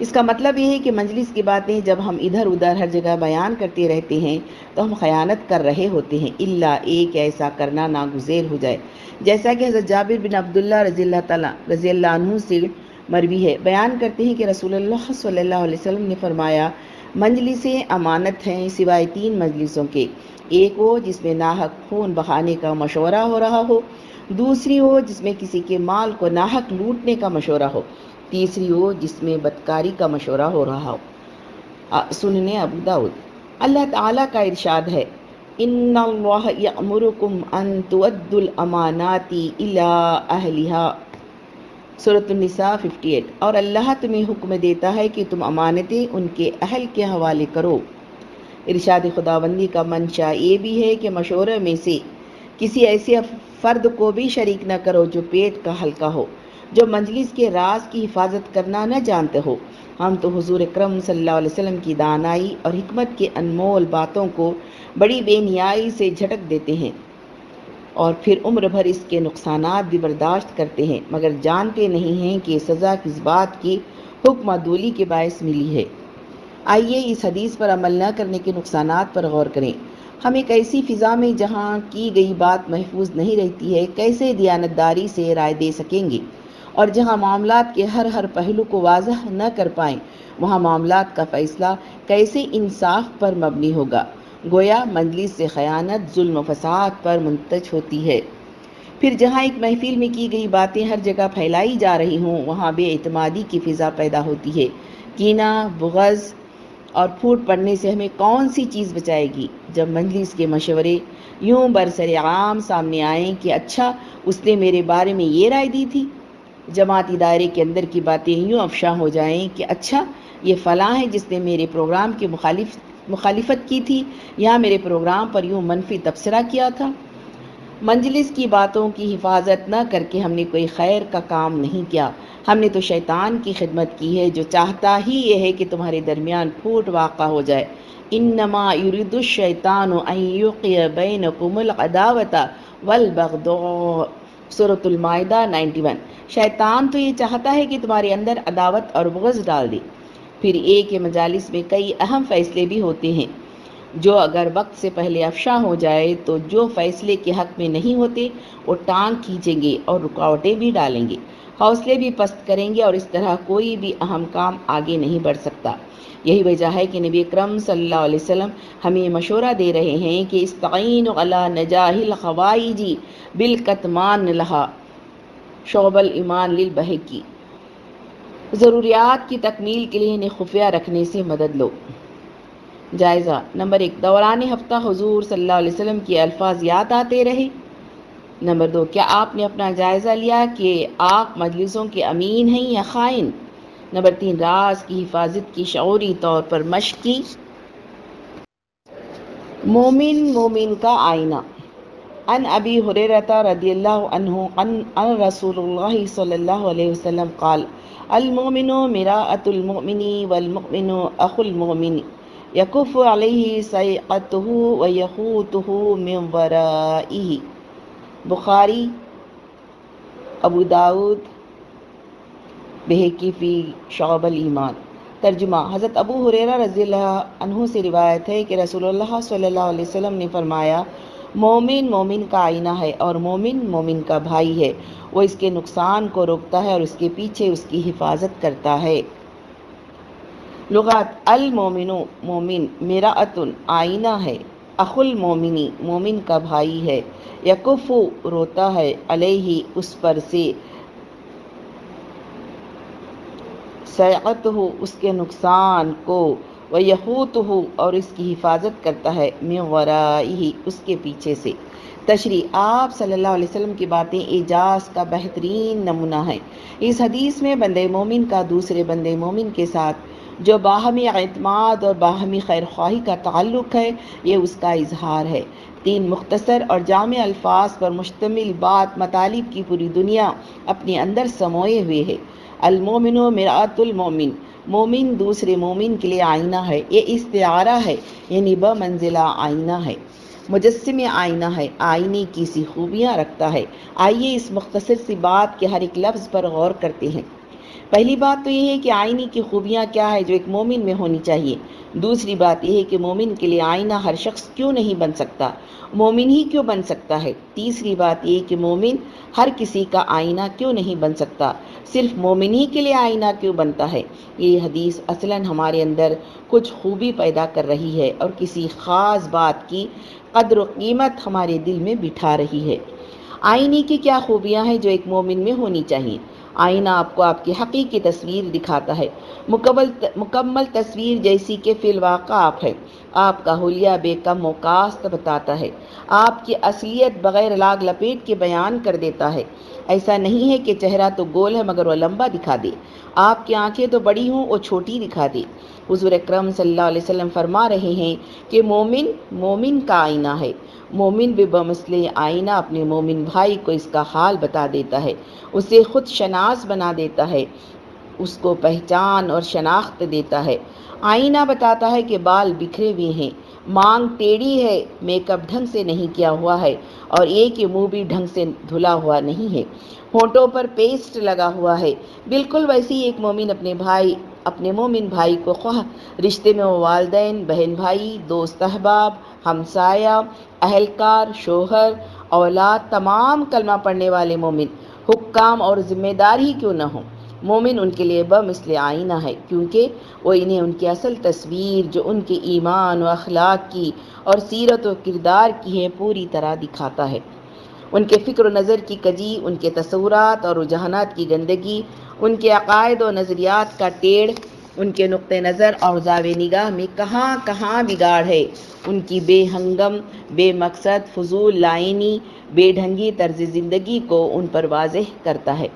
اس کا مطلب یہ ہے کہ مجلس کی باتیں جب ہم ادھر ادھر ہر جگہ بیان کرتے رہتے ہیں تو ہم خیانت کر رہے ہوتے ہیں۔ اللہ ایک ایسا کرنا ناگزیر ہو جائے۔ جیسا کہ حضرت جابر بن عبداللہ رضی اللہ تعالیٰ رضی اللہ عنہ سے مروی ہے۔ بیان کرتے ہیں کہ رسول اللہ صلی اللہ علیہ وسلم نے فرمایا، مجلسیں امانت ہیں سوائے تین مجلسوں کے۔ ایک ہو جس میں ناحق خون بہانے کا مشورہ ہو رہا ہو۔ دوسری ہو جس میں کسی کے مال کو ناحق لوٹنے کا مشورہ ہو۔ تیسری ہو جس میں بدکاری کا مشورہ ہو رہا ہو۔ سننے ابو داود۔ اللہ تعالیٰ کا ارشاد ہے، ان اللہ یأمرکم ان تودوا الامانات الى اہلها صورت النساء 58 اور اللہ تمہیں حکم دیتا ہے کہ تم امانتیں ان کے اہل کے حوالے کرو۔ ارشاد خداوندی کا منشا یہ بھی ہے کہ مشورے میں سے کسی ایسے فرد کو بھی شریک نہ کرو جو پیٹ کا ہلکا ہو۔ جو مجلس کے راز کی حفاظت کرنا نہ جانتے ہو۔ ہم تو حضور اکرم صلی اللہ علیہ وسلم کی دانائی اور حکمت کے انمول باتوں کو بڑی بے نیائی سے جھٹک دیتے ہیں اور پھر عمر بھر اس کے نقصانات بھی برداشت کرتے ہیں، مگر جانتے نہیں ہیں کہ سزا کس بات کی حکم دولی کے باعث ملی ہے۔ آئیے اس حدیث پر عمل نہ کرنے کے نقصانات پر غور کریں۔ ہم ایک ایسی فضا میں جہاں کی گئی بات محفوظ نہیں رہتی ہے، کیسے دیانتداری سے رائے دے سکیں گے؟ اور جہاں معاملات کے ہر ہر پہلو کو واضح نہ کر پائیں، وہاں معاملات کا فیصلہ کیسے انصاف پر مبنی ہوگا؟ گویا مجلس سے خیانت، ظلم و فساد پر منتج ہوتی ہے۔ پھر جہاں ایک محفل میں کی گئی باتیں ہر جگہ پھیلائی جا رہی ہوں، وہاں بے اعتمادی کی فضا پیدا ہوتی ہے۔ کینہ بغض اور پھوٹ پڑنے سے ہمیں کون سی چیز بچائے گی؟ جب مجلس کے مشورے یوں برسر عام سامنے آئیں کہ اچھا اس نے میرے بارے میں یہ رائے دی تھی۔ جماعتی دائرے کے اندر کی باتیں یوں افشاں ہو جائیں کہ اچھا یہ فلاں ہے جس نے میرے پروگرام کے مخالف، مخالفت کی تھی یا میرے پروگرام پر یوں منفی تبصرہ کیا تھا۔ مجلس کی باتوں کی حفاظت نہ کر کے ہم نے کوئی خیر کا کام نہیں کیا۔ ہم نے تو شیطان کی خدمت کی ہے، جو چاہتا ہی یہ ہے کہ تمہارے درمیان پھوٹ واقع ہو جائے۔ انما یرید الشیطان ان یوقع بینکم العداوت والبغضاء۔ سورة المائدہ 91 شیطان تو یہ چاہتا ہے کہ تمہارے اندر عداوت اور بغض ڈال دے۔ پھر ایک مجالس میں کئی اہم فیصلے بھی ہوتے ہیں۔ جو اگر وقت سے پہلے افشا ہو جائے تو جو فیصلے کے حق میں نہیں ہوتے، وہ ٹانگ کھینچیں گے اور رکاوٹیں بھی ڈالیں گے۔ حوصلے بھی پست کریں گے اور اس طرح کوئی بھی اہم کام آگے نہیں بڑھ سکتا۔ یہی وجہ ہے کہ نبی اکرم صلی اللہ علیہ وسلم ہمیں مشورہ دے رہے ہیں کہ استعین علی نجاہ الخوائجی بالکتمان لہا، شعب الایمان للبہکی ضروریات کی تکمیل کے لیے انہیں خفیہ رکھنے سے مدد لو۔ جائزہ نمبر ایک، دوران ہفتہ حضور صلی اللہ علیہ وسلم کے الفاظ یاد آتے رہے۔ نمبر دو، کیا آپ نے اپنا جائزہ لیا کہ آپ مجلسوں کے امین ہیں یا خائن؟ نمبر تین، راز کی حفاظت کی شعوری طور پر مشق کی۔ مومن مومن کا آئینہ۔ ان ابی حریرت رضی اللہ عنہ ان رسول اللہ صلی اللہ علیہ وسلم قال، المؤمن مراءة المؤمن والمؤمن اخو المؤمن، یکف علیہ سیقته ویخوته من ورائه بخاری، ابو داود بہکی فی شعب الایمان۔ ترجمہ حضرت ابو حریرہ رضی اللہ عنہ سے روایت ہے کہ رسول اللہ صلی اللہ علیہ وسلم نے فرمایا، مومن مومن کا آئینہ ہے اور مومن مومن کا بھائی ہے۔ وہ اس کے نقصان کو روکتا ہے اور اس کے پیچھے اس کی حفاظت کرتا ہے۔ لغات المومن مومن میرا اتن آئینہ ہے اخ المومنی مومن کا بھائی ہے۔ یکف روتا ہے علیہ اس پر سے۔ سیعت ہو اس کے نقصان کو وہ یہوت ہو اور اس کی حفاظت کرتا ہے میں ورائی اس کے پیچھے سے۔ تشریح، آپ صلی اللہ علیہ وسلم کی باتیں اعجاز کا بہترین نمونہ ہے اس حدیث میں بند مومن کا دوسرے بند مومن کے ساتھ جو باہمی اعتماد اور باہمی خیر خواہی کا تعلق ہے، یہ اس کا اظہار ہے۔ تین مختصر اور جامع الفاظ پر مشتمل بات مطالب کی پوری دنیا اپنے اندر سموئے ہوئے ہے۔ المومن و مرات المومن مومن دوسرے مومن کے لیے آئینہ ہے۔ یہ استعارہ ہے۔ یعنی ب منزلہ آئینہ ہے۔ مجسم آئینہ ہے۔ آئینے کی سی خوبیاں رکھتا ہے۔ آئیے اس مختصر سی بات کے ہر ایک لفظ پر غور کرتے ہیں۔ پہلی بات تو یہ ہے کہ آئینے کی خوبیاں کیا ہے جو ایک مومن میں ہونی چاہیے؟ دوسری بات یہ ہے کہ مومن کے لیے آئینہ ہر شخص کیوں نہیں بن سکتا؟ مومن ہی کیوں بن سکتا ہے؟ تیسری بات یہ کہ مومن ہر کسی کا آئینہ کیوں نہیں بن سکتا؟ صرف مومن ہی کے لیے آئینہ کیوں بنتا ہے؟ یہ حدیث اصلاً ہمارے اندر کچھ خوبی پیدا کر رہی ہے اور کسی خاص بات کی قدر و قیمت ہمارے دل میں بٹھا رہی ہے۔ آئینے کی کیا خوبیاں ہیں جو ایک مومن میں ہونی چاہیے؟ آئینہ آپ کو آپ کی حقیقی تصویر دکھاتا ہے۔ مکمل مکمل تصویر جیسی کہ فی الواقع آپ ہے آپ کا حلیہ بے کم و کاست بتاتا ہے۔ آپ کی اصلیت بغیر لاگ لپیٹ کے بیان کر دیتا ہے۔ ایسا نہیں ہے کہ چہرہ تو گول ہے مگر وہ لمبا دکھا دے۔ آپ کی آنکھیں تو بڑی ہوں وہ چھوٹی دکھا دے۔ حضور اکرم صلی اللہ علیہ وسلم فرما رہے ہیں کہ مومن مومن کا آئینہ ہے۔ مومن بھی بمثل آئینہ اپنے مومن بھائی کو اس کا حال بتا دیتا ہے۔ اسے خود شناس بنا دیتا ہے، اس کو پہچان اور شناخت دیتا ہے۔ آئینہ بتاتا ہے کہ بال بکھرے ہوئے ہیں۔ مانگ ٹیڑھی ہے، میک اپ ڈھنگ سے نہیں کیا ہوا ہے اور ایک کہ منہ بھی ڈھنگ سے دھلا ہوا نہیں ہے۔ ہونٹوں پر پیسٹ لگا ہوا ہے۔ بالکل ویسی ایک مومن اپنے بھائی اپنے مومن بھائی کو خواہ۔ رشتے میں وہ والدین، بہن بھائی، دوست احباب، ہمسایہ، اہلکار، شوہر، اولاد، تمام کلمہ پڑھنے والے مومن۔ حکام اور ذمہ دار ہی کیوں نہ ہوں؟ مومن ان کے لیے بمثل آئینہ ہے، کیونکہ وہ انہیں ان کی اصل تصویر، جو ان کے ایمان و اخلاق کی اور سیرت و کردار کی ہے پوری طرح دکھاتا ہے۔ ان کے فکر و نظر کی کجی، ان کے تصورات اور رجحانات کی گندگی ان کے عقائد و نظریات کا ٹیڑھ، ان کے نقطۂ نظر اور زاو نگاہ میں کہاں کہاں بگاڑ ہے۔ ان کی بے ہنگم، بے مقصد، فضول لائنی بے ڈھنگی طرز زندگی کو ان پر واضح کرتا ہے۔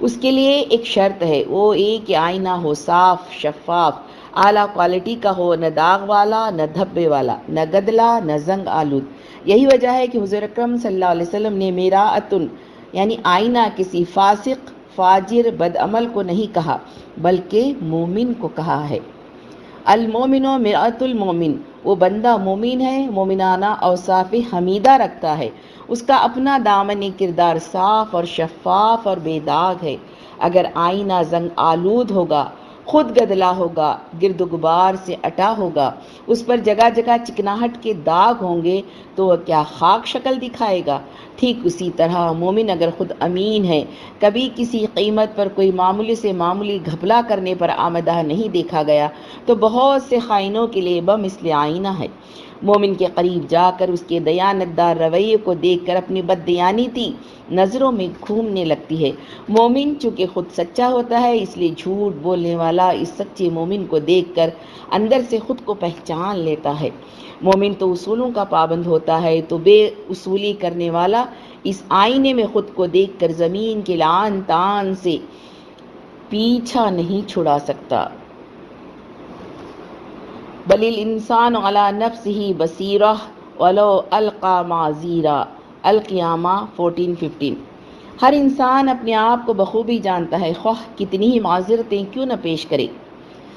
اس کے لیے ایک شرط ہے، وہ ایک آئینہ ہو، صاف، شفاف، اعلیٰ کوالٹی کا ہو، نہ داغ والا، نہ دھبے والا، نہ گدلا، نہ زنگ آلود۔ یہی وجہ ہے کہ حضور اکرم صلی اللہ علیہ وسلم نے میرا اتن یعنی آئینہ کسی فاسق فاجر بدعمل کو نہیں کہا، بلکہ مومن کو کہا ہے۔ المومن و مرعت المومن وہ بندہ مومن ہے، مومنانہ اوصاف حمیدہ رکھتا ہے۔ اس کا اپنا دامن کردار صاف اور شفاف اور بے داغ ہے۔ اگر آئینہ زنگ آلود ہوگا خود گدلا ہوگا، گرد و غبار سے اٹا ہوگا۔ اس پر جگہ جگہ چکناہٹ کے داغ ہوں گے تو وہ کیا خاک شکل دکھائے گا۔ ٹھیک اسی طرح مومن اگر خود امین ہے، کبھی کسی قیمت پر کوئی معمولی سے معمولی گھپلا کرنے پر آمدہ نہیں دیکھا گیا، تو بہت سے خائنوں کے لیے بمثل آئینہ ہے۔ مومن کے قریب جا کر اس کے دیانتدار رویے کو دیکھ کر اپنی بددیانتی نظروں میں گھومنے لگتی ہے۔ مومن چونکہ خود سچا ہوتا ہے، اس لیے جھوٹ بولنے والا اس سچے مومن کو دیکھ کر اندر سے خود کو پہچان لیتا ہے۔ مومن تو اصولوں کا پابند ہوتا ہے، تو بے اصولی کرنے والا اس آئینے میں خود کو دیکھ کر زمین کے لان تان سے پیچھا نہیں چھڑا سکتا۔ بل الانسان علی نفس ہی بصیرہ ولو القا معذیرہ۔ القیامہ فورٹین ففٹین ہر انسان اپنے آپ کو بخوبی جانتا ہے۔ خواہ کتنی ہی معذرتیں کیوں نہ پیش کرے۔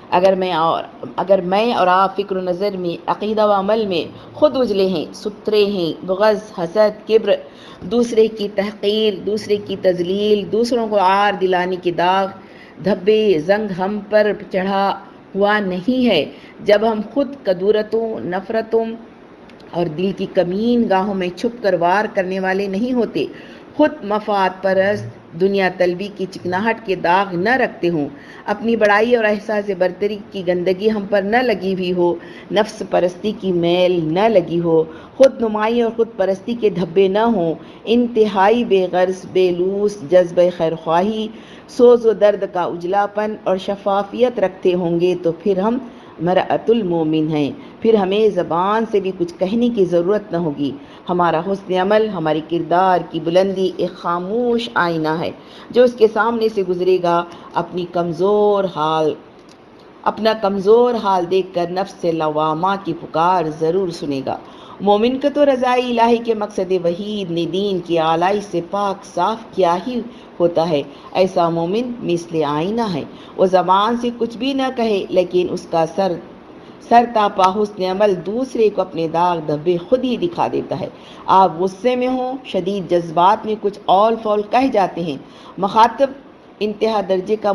اگر میں اور اگر میں اور آپ فکر و نظر میں، عقیدہ و عمل میں خود اجلے ہیں، سترے ہیں، بغض، حسد، کبر، دوسرے کی تحقیر، دوسرے کی تزلیل دوسروں کو آر دلانے کی داغ، دھبے، زنگ ہم پر چڑھا ہوا نہیں ہے۔ جب ہم خود کدورتوں نفرتوں اور دل کی کمین گاہوں میں چھپ کر وار کرنے والے نہیں ہوتے، خود مفاد پرست دنیا طلبی کی چکناہٹ کے داغ نہ رکھتے ہوں۔ اپنی بڑائی اور احساس برتری کی گندگی ہم پر نہ لگی ہوئی ہو، نفس پرستی کی میل نہ لگی ہو۔ خود نمائی اور خود پرستی کے دھبے نہ ہوں۔ انتہائی بے غرض، بے لوس جذب خیر خواہی۔ سوز و درد کا اجلاپن اور شفافیت رکھتے ہوں گے تو پھر ہم مرعت المومن ہیں۔ پھر ہمیں زبان سے بھی کچھ کہنے کی ضرورت نہ ہوگی۔ ہمارا حسن عمل، ہماری کردار کی بلندی ایک خاموش آئینہ ہے، جو اس کے سامنے سے گزرے گا۔ اپنی کمزور حال، اپنا کمزور حال دیکھ کر نفس سے لوامہ کی پکار ضرور سنے گا۔ مومن کا تو رضائی الہی کے مقصد وحید نے دین کی آلائی سے پاک، صاف کیا ہی ہوتا ہے۔ ایسا مومن مثل آئینہ ہے۔ وہ زبان سے کچھ بھی نہ کہے، لیکن اس کا سر سر تاپا حسن عمل دوسرے کو اپنے داغ دھبے خود ہی دکھا دیتا ہے۔ آپ غصے میں ہوں، شدید جذبات میں کچھ اول فول کہہ جاتے ہیں۔ مخاطب انتہا درجے کا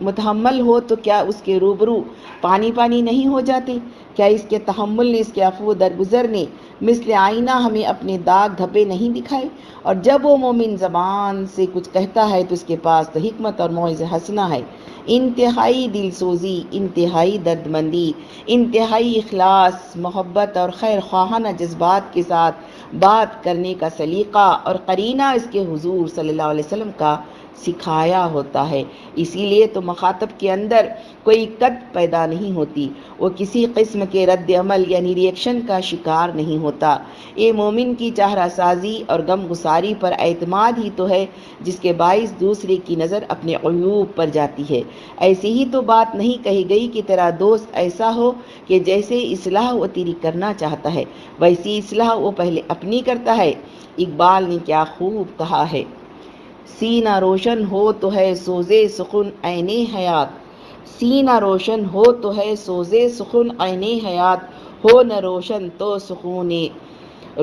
متحمل ہو تو کیا اس کے روبرو پانی پانی نہیں ہو جاتے؟ کیا اس کے تحمل نے اس کے افو درگزر نے مثل آئینہ ہمیں اپنے داغ دھبے نہیں دکھائے؟ اور جب وہ مومن زبان سے کچھ کہتا ہے تو اس کے پاس تو حکمت اور معاذ ہنسنا ہے۔ انتہائی دل سوزی، انتہائی درد مندی انتہائی اخلاص، محبت اور خیر خواہانہ جذبات کے ساتھ بات کرنے کا سلیقہ اور قرینہ اس کے حضور صلی اللہ علیہ وسلم کا سکھایا ہوتا ہے۔ اسی لیے تو مخاطب کے اندر کوئی قد پیدا نہیں ہوتی۔ وہ کسی قسم کے رد عمل یعنی ریئیکشن کا شکار نہیں ہوتا۔ یہ مومن کی چہرہ سازی اور غم گساری پر اعتماد ہی تو ہے، جس کے باعث دوسرے کی نظر اپنے عیوب پر جاتی ہے۔ ایسی ہی تو بات نہیں کہی گئی کہ تیرا دوست ایسا ہو کہ جیسے اصلاح وہ تیری کرنا چاہتا ہے۔ ویسی اصلاح وہ پہلے اپنی کرتا ہے۔ اقبال نے کیا خوب کہا ہے۔ سینہ روشن ہو تو ہے سوزے سخن عین حیات۔ سینہ روشن ہو تو ہے سوزے سخن عین حیات۔ ہو نہ روشن تو سکون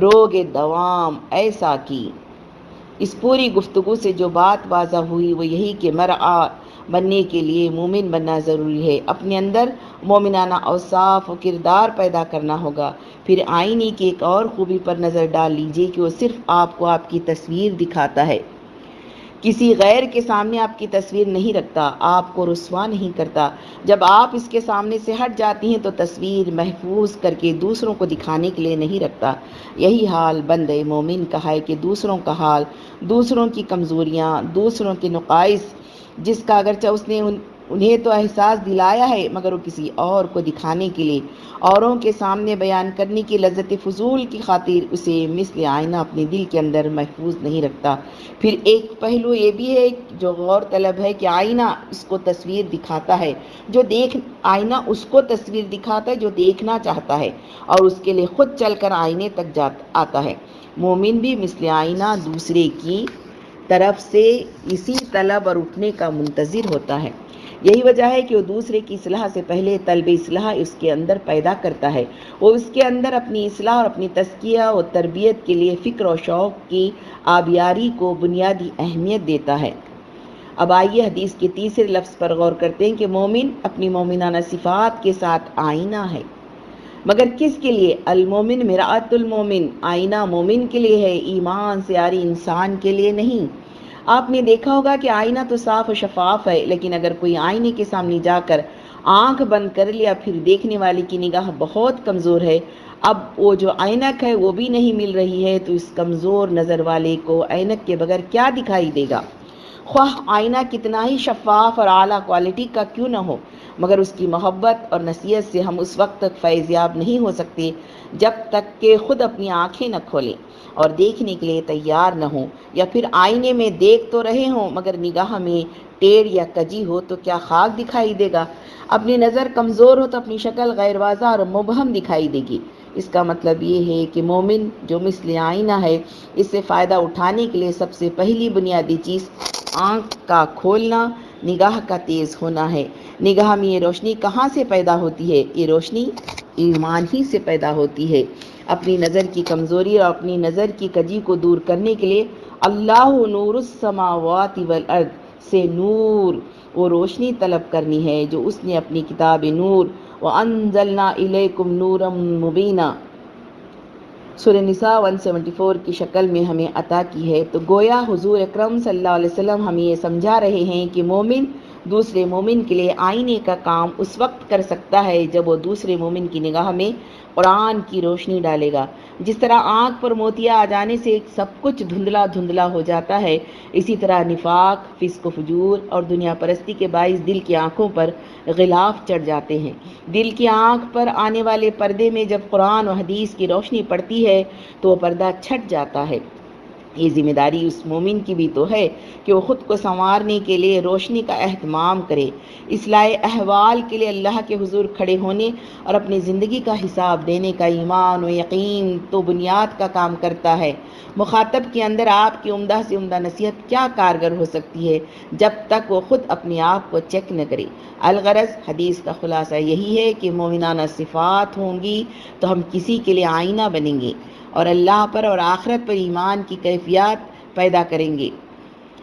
روگ دوام۔ ایسا کی۔ اس پوری گفتگو سے جو بات واضح ہوئی وہ یہی کہ مرآ بننے کے لیے مومن بننا ضروری ہے۔ اپنے اندر مومنانہ اوصاف و کردار پیدا کرنا ہوگا۔ پھر آئینی کی ایک اور خوبی پر نظر ڈال لیجیے کہ وہ صرف آپ کو آپ کی تصویر دکھاتا ہے۔ کسی غیر کے سامنے آپ کی تصویر نہیں رکھتا، آپ کو رسوا نہیں کرتا۔ جب آپ اس کے سامنے سے ہٹ جاتی ہیں تو تصویر محفوظ کر کے دوسروں کو دکھانے کے لیے نہیں رکھتا۔ یہی حال بند مومن کا ہے کہ دوسروں کا حال، دوسروں کی کمزوریاں، دوسروں کے نقائص، جس کا اگرچہ اس نے انہیں تو احساس دلایا ہے، مگر وہ کسی اور کو دکھانے کے لیے، اوروں کے سامنے بیان کرنے کی لذت فضول کی خاطر اسے مثل آئینہ اپنے دل کے اندر محفوظ نہیں رکھتا۔ پھر ایک پہلو یہ بھی ہے جو غور طلب ہے کہ آئینہ اس کو تصویر دکھاتا ہے، جو دیکھ، آئینہ اس کو تصویر دکھاتا ہے جو دیکھنا چاہتا ہے، اور اس کے لیے خود چل کر آئینے تک جات، آتا ہے۔ مومن بھی مثل آئینہ دوسرے کی طرف سے اسی طلب اور اٹھنے کا منتظر ہوتا ہے۔ یہی وجہ ہے کہ وہ دوسرے کی اصلاح سے پہلے طلب اصلاح اس کے اندر پیدا کرتا ہے۔ وہ اس کے اندر اپنی اصلاح اور اپنی تزکیہ و تربیت کے لیے فکر و شوق کی آبیاری کو بنیادی اہمیت دیتا ہے۔ اب آئیے حدیث کے تیسرے لفظ پر غور کرتے ہیں کہ مومن اپنی مومنانہ صفات کے ساتھ آئینہ ہے۔ مگر کس کے لیے؟ المومن مراعت المومن۔ آئینہ مومن کے لیے ہے، ایمان سے آری انسان کے لیے نہیں۔ آپ نے دیکھا ہوگا کہ آئینہ تو صاف و شفاف ہے، لیکن اگر کوئی آئینے کے سامنے جا کر آنکھ بند کر لیا پھر دیکھنے والے کی نگاہ بہت کمزور ہے، اب وہ جو اینک ہے وہ بھی نہیں مل رہی ہے، تو اس کمزور نظر والے کو اینک کے بغیر کیا دکھائی دے گا؟ خواہ آئینہ کتنا ہی شفاف اور اعلیٰ کوالٹی کا کیوں نہ ہو، مگر اس کی محبت اور نصیحت سے ہم اس وقت تک فیضیاب نہیں ہو سکتے، جب تک کہ خود اپنی آنکھیں نہ کھولیں۔ اور دیکھنے کے لیے تیار نہ ہوں یا پھر آئینے میں دیکھ تو رہے ہوں، مگر نگاہ میں ٹیڑھ یا کجی ہو تو کیا خاک دکھائی دے گا؟ اپنی نظر کمزور ہو تو اپنی شکل غیر واضح اور مبہم دکھائی دے گی۔ اس کا مطلب یہ ہے کہ مومن جو مثل آئینہ ہے، اس سے فائدہ اٹھانے کے لیے سب سے پہلی بنیادی چیز آنکھ کا کھولنا، نگاہ کا تیز ہونا ہے۔ نگاہ میں یہ روشنی کہاں سے پیدا ہوتی ہے؟ یہ روشنی ایمان ہی سے پیدا ہوتی ہے۔ اپنی نظر کی کمزوری اور اپنی نظر کی کجی کو دور کرنے کے لیے اللہ نور السماوات والارض سے نور وہ روشنی طلب کرنی ہے، جو اس نے اپنی کتاب نور وَأَنزَلْنَا إِلَيْكُمْ نُورًا مُبِينًا سورہ نساء 174 کی شکل میں ہمیں عطا کی ہے۔ تو گویا حضور اکرم صلی اللہ علیہ وسلم ہمیں یہ سمجھا رہے ہیں کہ مومن دوسرے مومن کے لیے آئینے کا کام اس وقت کر سکتا ہے جب وہ دوسرے مومن کی نگاہ میں قرآن کی روشنی ڈالے گا۔ جس طرح آنکھ پر موتیا آ جانے سے سب کچھ دھندلا دھندلا ہو جاتا ہے، اسی طرح نفاق، فسق و فجور اور دنیا پرستی کے باعث دل کی آنکھوں پر غلاف چڑھ جاتے ہیں۔ دل کی آنکھ پر آنے والے پردے میں جب قرآن و حدیث کی روشنی پڑتی ہے، تو وہ پردہ چھٹ جاتا ہے۔ یہ ذمہ داری اس مومن کی بھی تو ہے کہ وہ خود کو سنوارنے کے لیے روشنی کا اہتمام کرے، اصلاح احوال کے لیے اللہ کے حضور کھڑے ہونے اور اپنی زندگی کا حساب دینے کا ایمان و یقین تو بنیاد کا کام کرتا ہے۔ مخاطب کے اندر آپ کی عمدہ سے عمدہ نصیحت کیا کارگر ہو سکتی ہے جب تک وہ خود اپنے آپ کو چیک نہ کرے؟ الغرض حدیث کا خلاصہ یہی ہے کہ مومنانہ صفات ہوں گی تو ہم کسی کے لیے آئینہ بنیں گے۔ اور اللہ پر اور آخرت پر ایمان کی کیفیات پیدا کریں گے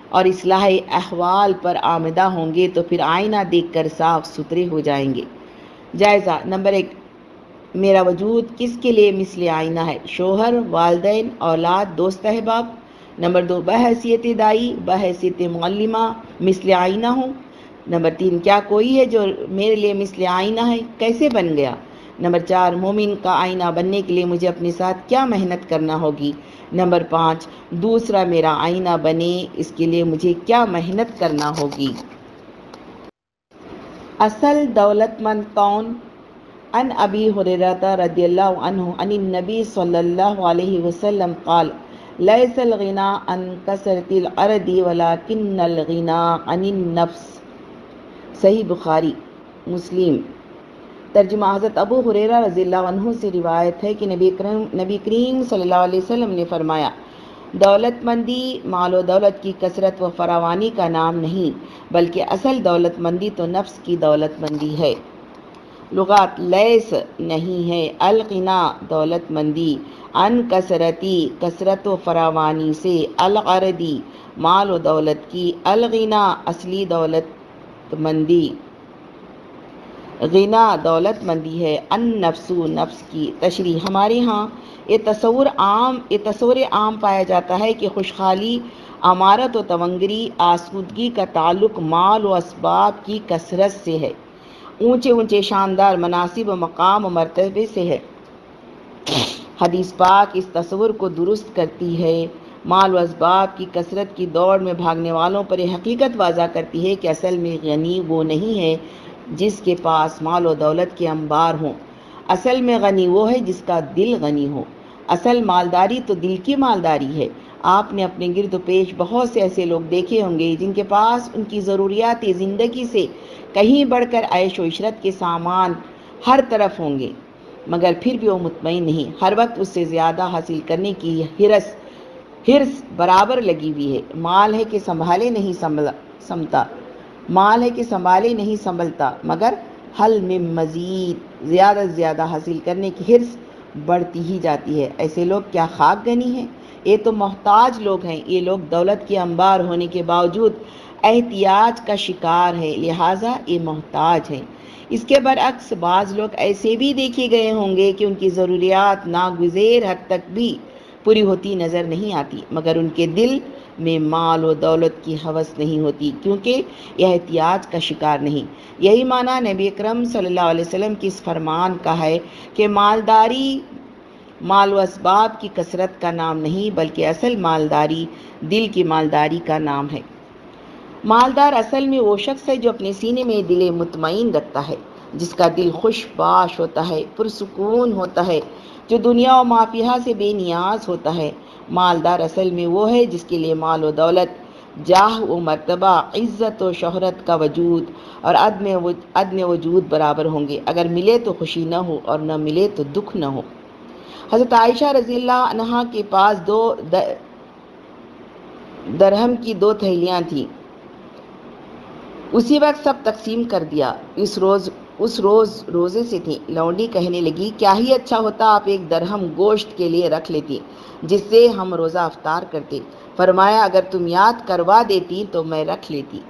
اور اصلاح احوال پر آمدہ ہوں گے تو پھر آئینہ دیکھ کر صاف ستھرے ہو جائیں گے۔ جائزہ نمبر ایک، میرا وجود کس کے لیے مثل آئینہ ہے؟ شوہر، والدین، اولاد، دوست، احباب۔ نمبر دو، بحیثیت دائی، بحیثیت معلمہ، مثل آئینہ ہوں۔ نمبر تین، کیا کوئی ہے جو میرے لیے مثل آئینہ ہے؟ کیسے بن گیا؟ نمبر چار، مومن کا آئینہ بننے کے لیے مجھے اپنے ساتھ کیا محنت کرنا ہوگی؟ نمبر پانچ، دوسرا میرا آئینہ بنے، اس کے لیے مجھے کیا محنت کرنا ہوگی؟ اصل دولت مند کون؟ ان ابی حریرت رضی اللہ عنہ ان النبی صلی اللہ علیہ وسلم قال، لیس الغنا ان کسرت الارض ولكن الغنا عن النفس۔ صحیح بخاری، مسلم۔ ترجمہ حضرت ابو حریرہ رضی اللہ عنہ سے روایت ہے کہ نبی کریم نبی کریم صلی اللہ علیہ وسلم نے فرمایا دولت مندی مال و دولت کی کثرت و فراوانی کا نام نہیں، بلکہ اصل دولت مندی تو نفس کی دولت مندی ہے۔ لغات لیس نہیں ہے القنا دولت مندی ان کثرتی، کثرت و فراوانی سے الغردی مال و دولت کی، الغنا اصلی دولت مندی غنا دولت مندی ہے، ان نفسو، نفس کی تشریح۔ ہمارے ہاں یہ تصور عام، یہ تصور عام پایا جاتا ہے کہ خوشحالی، امارت و تونگری آسودگی کا تعلق مال و اسباب کی کثرت سے ہے۔ اونچے اونچے شاندار مناسب و مقام و مرتبے سے ہے۔ حدیث پاک اس تصور کو درست کرتی ہے۔ مال و اسباب کی کثرت کی دوڑ میں بھاگنے والوں پر یہ حقیقت واضح کرتی ہے کہ اصل میں غنی وہ نہیں ہے۔ جس کے پاس مال و دولت کے انبار ہوں۔ اصل میں غنی وہ ہے جس کا دل غنی ہو۔ اصل مالداری تو دل کی مالداری ہے۔ آپ نے اپنے گرد و پیش بہت سے ایسے لوگ دیکھے ہوں گے جن کے پاس ان کی ضروریات زندگی سے کہیں بڑھ کر عیش و عشرت کے سامان ہر طرف ہوں گے۔ مگر پھر بھی وہ مطمئن نہیں۔ ہر وقت اس سے زیادہ حاصل کرنے کی ہرس ہرس برابر لگی ہوئی ہے۔ مال ہے کہ سنبھالے نہیں سمتا مال ہے کہ سنبھالے نہیں سنبھلتا، مگر حل میں مزید زیادہ سے زیادہ حاصل کرنے کی حرص بڑھتی ہی جاتی ہے۔ ایسے لوگ کیا خاک گنی ہیں؟ یہ تو محتاج لوگ ہیں۔ یہ لوگ دولت کے انبار ہونے کے باوجود احتیاج کا شکار ہے لہٰذا یہ محتاج ہیں۔ اس کے برعکس بعض لوگ ایسے بھی دیکھے گئے ہوں گے کہ ان کی ضروریات ناگزیر حد تک بھی پوری ہوتی نظر نہیں آتی، مگر ان کے دل میں مال و دولت کی حوث نہیں ہوتی، کیونکہ یہ احتیاط کا شکار نہیں۔ یہی معنی نبی اکرم صلی اللہ علیہ وسلم کی اس فرمان کا ہے کہ مالداری مال و اسباب کی کثرت کا نام نہیں، بلکہ اصل مالداری، دل کی مالداری کا نام ہے۔ مالدار اصل میں وہ شخص ہے جو اپنے سینے میں دل مطمئن رکھتا ہے، جس کا دل خوش باش ہوتا ہے، پرسکون ہوتا ہے، جو دنیا و مافیہ سے بے نیاز ہوتا ہے۔ مالدار اصل میں وہ ہے جس کے لیے مال و دولت، جاہ و مرتبہ، عزت و شہرت کا وجود اور عدم عدم وجود برابر ہوں گے۔ اگر ملے تو خوشی نہ ہو اور نہ ملے تو دکھ نہ ہو۔ حضرت عائشہ رضی اللہ عنہ کے پاس دو درہم کی دو تھیلیاں تھیں۔ اسی وقت سب تقسیم کر دیا۔ اس روز اس روز روزے سے تھی۔ لونڈی کہنے لگی، کیا ہی اچھا ہوتا، آپ ایک درہم گوشت کے لیے رکھ لیتی، جس سے ہم روزہ افطار کرتے۔ فرمایا، اگر تم یاد کروا دیتی تو میں رکھ لیتی۔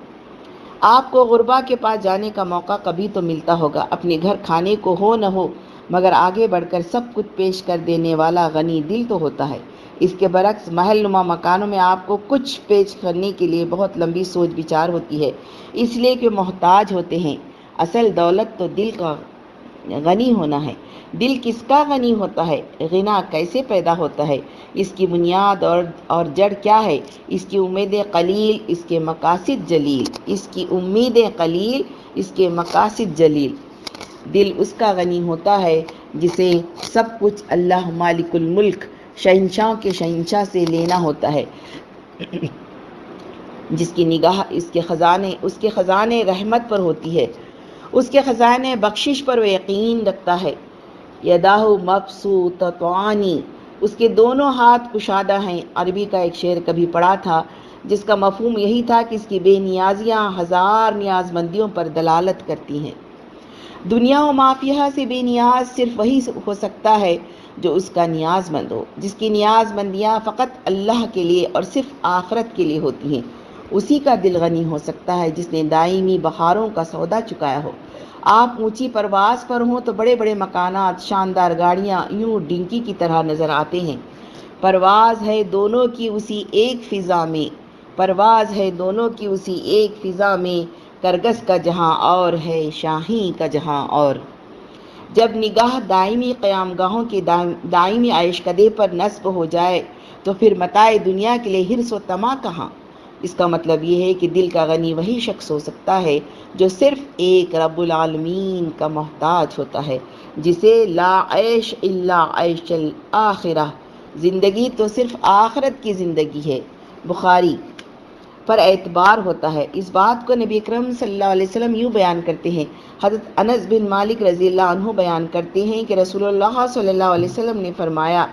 آپ کو غربا کے پاس جانے کا موقع کبھی تو ملتا ہوگا۔ اپنے گھر کھانے کو ہو نہ ہو، مگر آگے بڑھ کر سب کچھ پیش کر دینے والا غنی دل تو ہوتا ہے۔ اس کے برعکس، محل نما مکانوں میں آپ کو کچھ پیش کرنے کے لیے بہت لمبی سوچ بچار ہوتی ہے، اس لیے کہ محتاج ہوتے ہیں۔ اصل دولت تو دل کا غنی ہونا ہے۔ دل کس کا غنی ہوتا ہے؟ غنا کیسے پیدا ہوتا ہے؟ اس کی بنیاد اور اور جڑ کیا ہے؟ اس کی امید قلیل، اس کے مقاصد جلیل۔ اس کی امید قلیل، اس کے مقاصد جلیل۔ دل اس کا غنی ہوتا ہے جسے سب کچھ اللہ مالک الملک شہنشاہ کے شہنشاہ سے لینا ہوتا ہے۔ جس کی نگاہ، اس کے خزانے، اس کے خزانے رحمت پر ہوتی ہے۔ اس کے خزانے بخشش پر وہ یقین رکھتا ہے۔ یداہ مبسو تتوانی اس کے دونوں ہاتھ کشادہ ہیں۔ عربی کا ایک شعر کبھی پڑھا تھا، جس کا مفہوم یہی تھا کہ اس کی بے نیازیاں ہزار نیاز مندیوں پر دلالت کرتی ہیں۔ دنیا و مافیہ سے بے نیاز صرف وہی ہو سکتا ہے جو اس کا نیاز مند ہو، جس کی نیاز مندیاں فقط اللہ کے لیے اور صرف آخرت کے لیے ہوتی ہیں۔ اسی کا دل غنی ہو سکتا ہے جس نے دائمی بہاروں کا سودا چکایا ہو۔ آپ اونچی پرواز پر ہوں تو بڑے بڑے مکانات، شاندار گاڑیاں یوں ڈنکی کی طرح نظر آتے ہیں۔ پرواز ہے دونوں کی اسی ایک فضا میں۔ پرواز ہے دونوں کی اسی ایک فضا میں۔ کرگس کا جہاں اور ہے، شاہی کا جہاں اور۔ جب نگاہ دائمی قیام گاہوں کے دائمی عائش کدے پر نصب ہو جائے تو پھر متائے دنیا کے لیے ہرس و تما کہاں؟ اس کا مطلب یہ ہے کہ دل کا غنی وہی شخص ہو سکتا ہے جو صرف ایک رب العالمین کا محتاج ہوتا ہے، جسے لا عیش الا عیش الآخرہ زندگی تو صرف آخرت کی زندگی ہے۔ بخاری پر اعتبار ہوتا ہے۔ اس بات کو نبی اکرم صلی اللہ علیہ وسلم یوں بیان کرتے ہیں۔ حضرت انس بن مالک رضی اللہ عنہ بیان کرتے ہیں کہ رسول اللہ صلی اللہ علیہ وسلم نے فرمایا،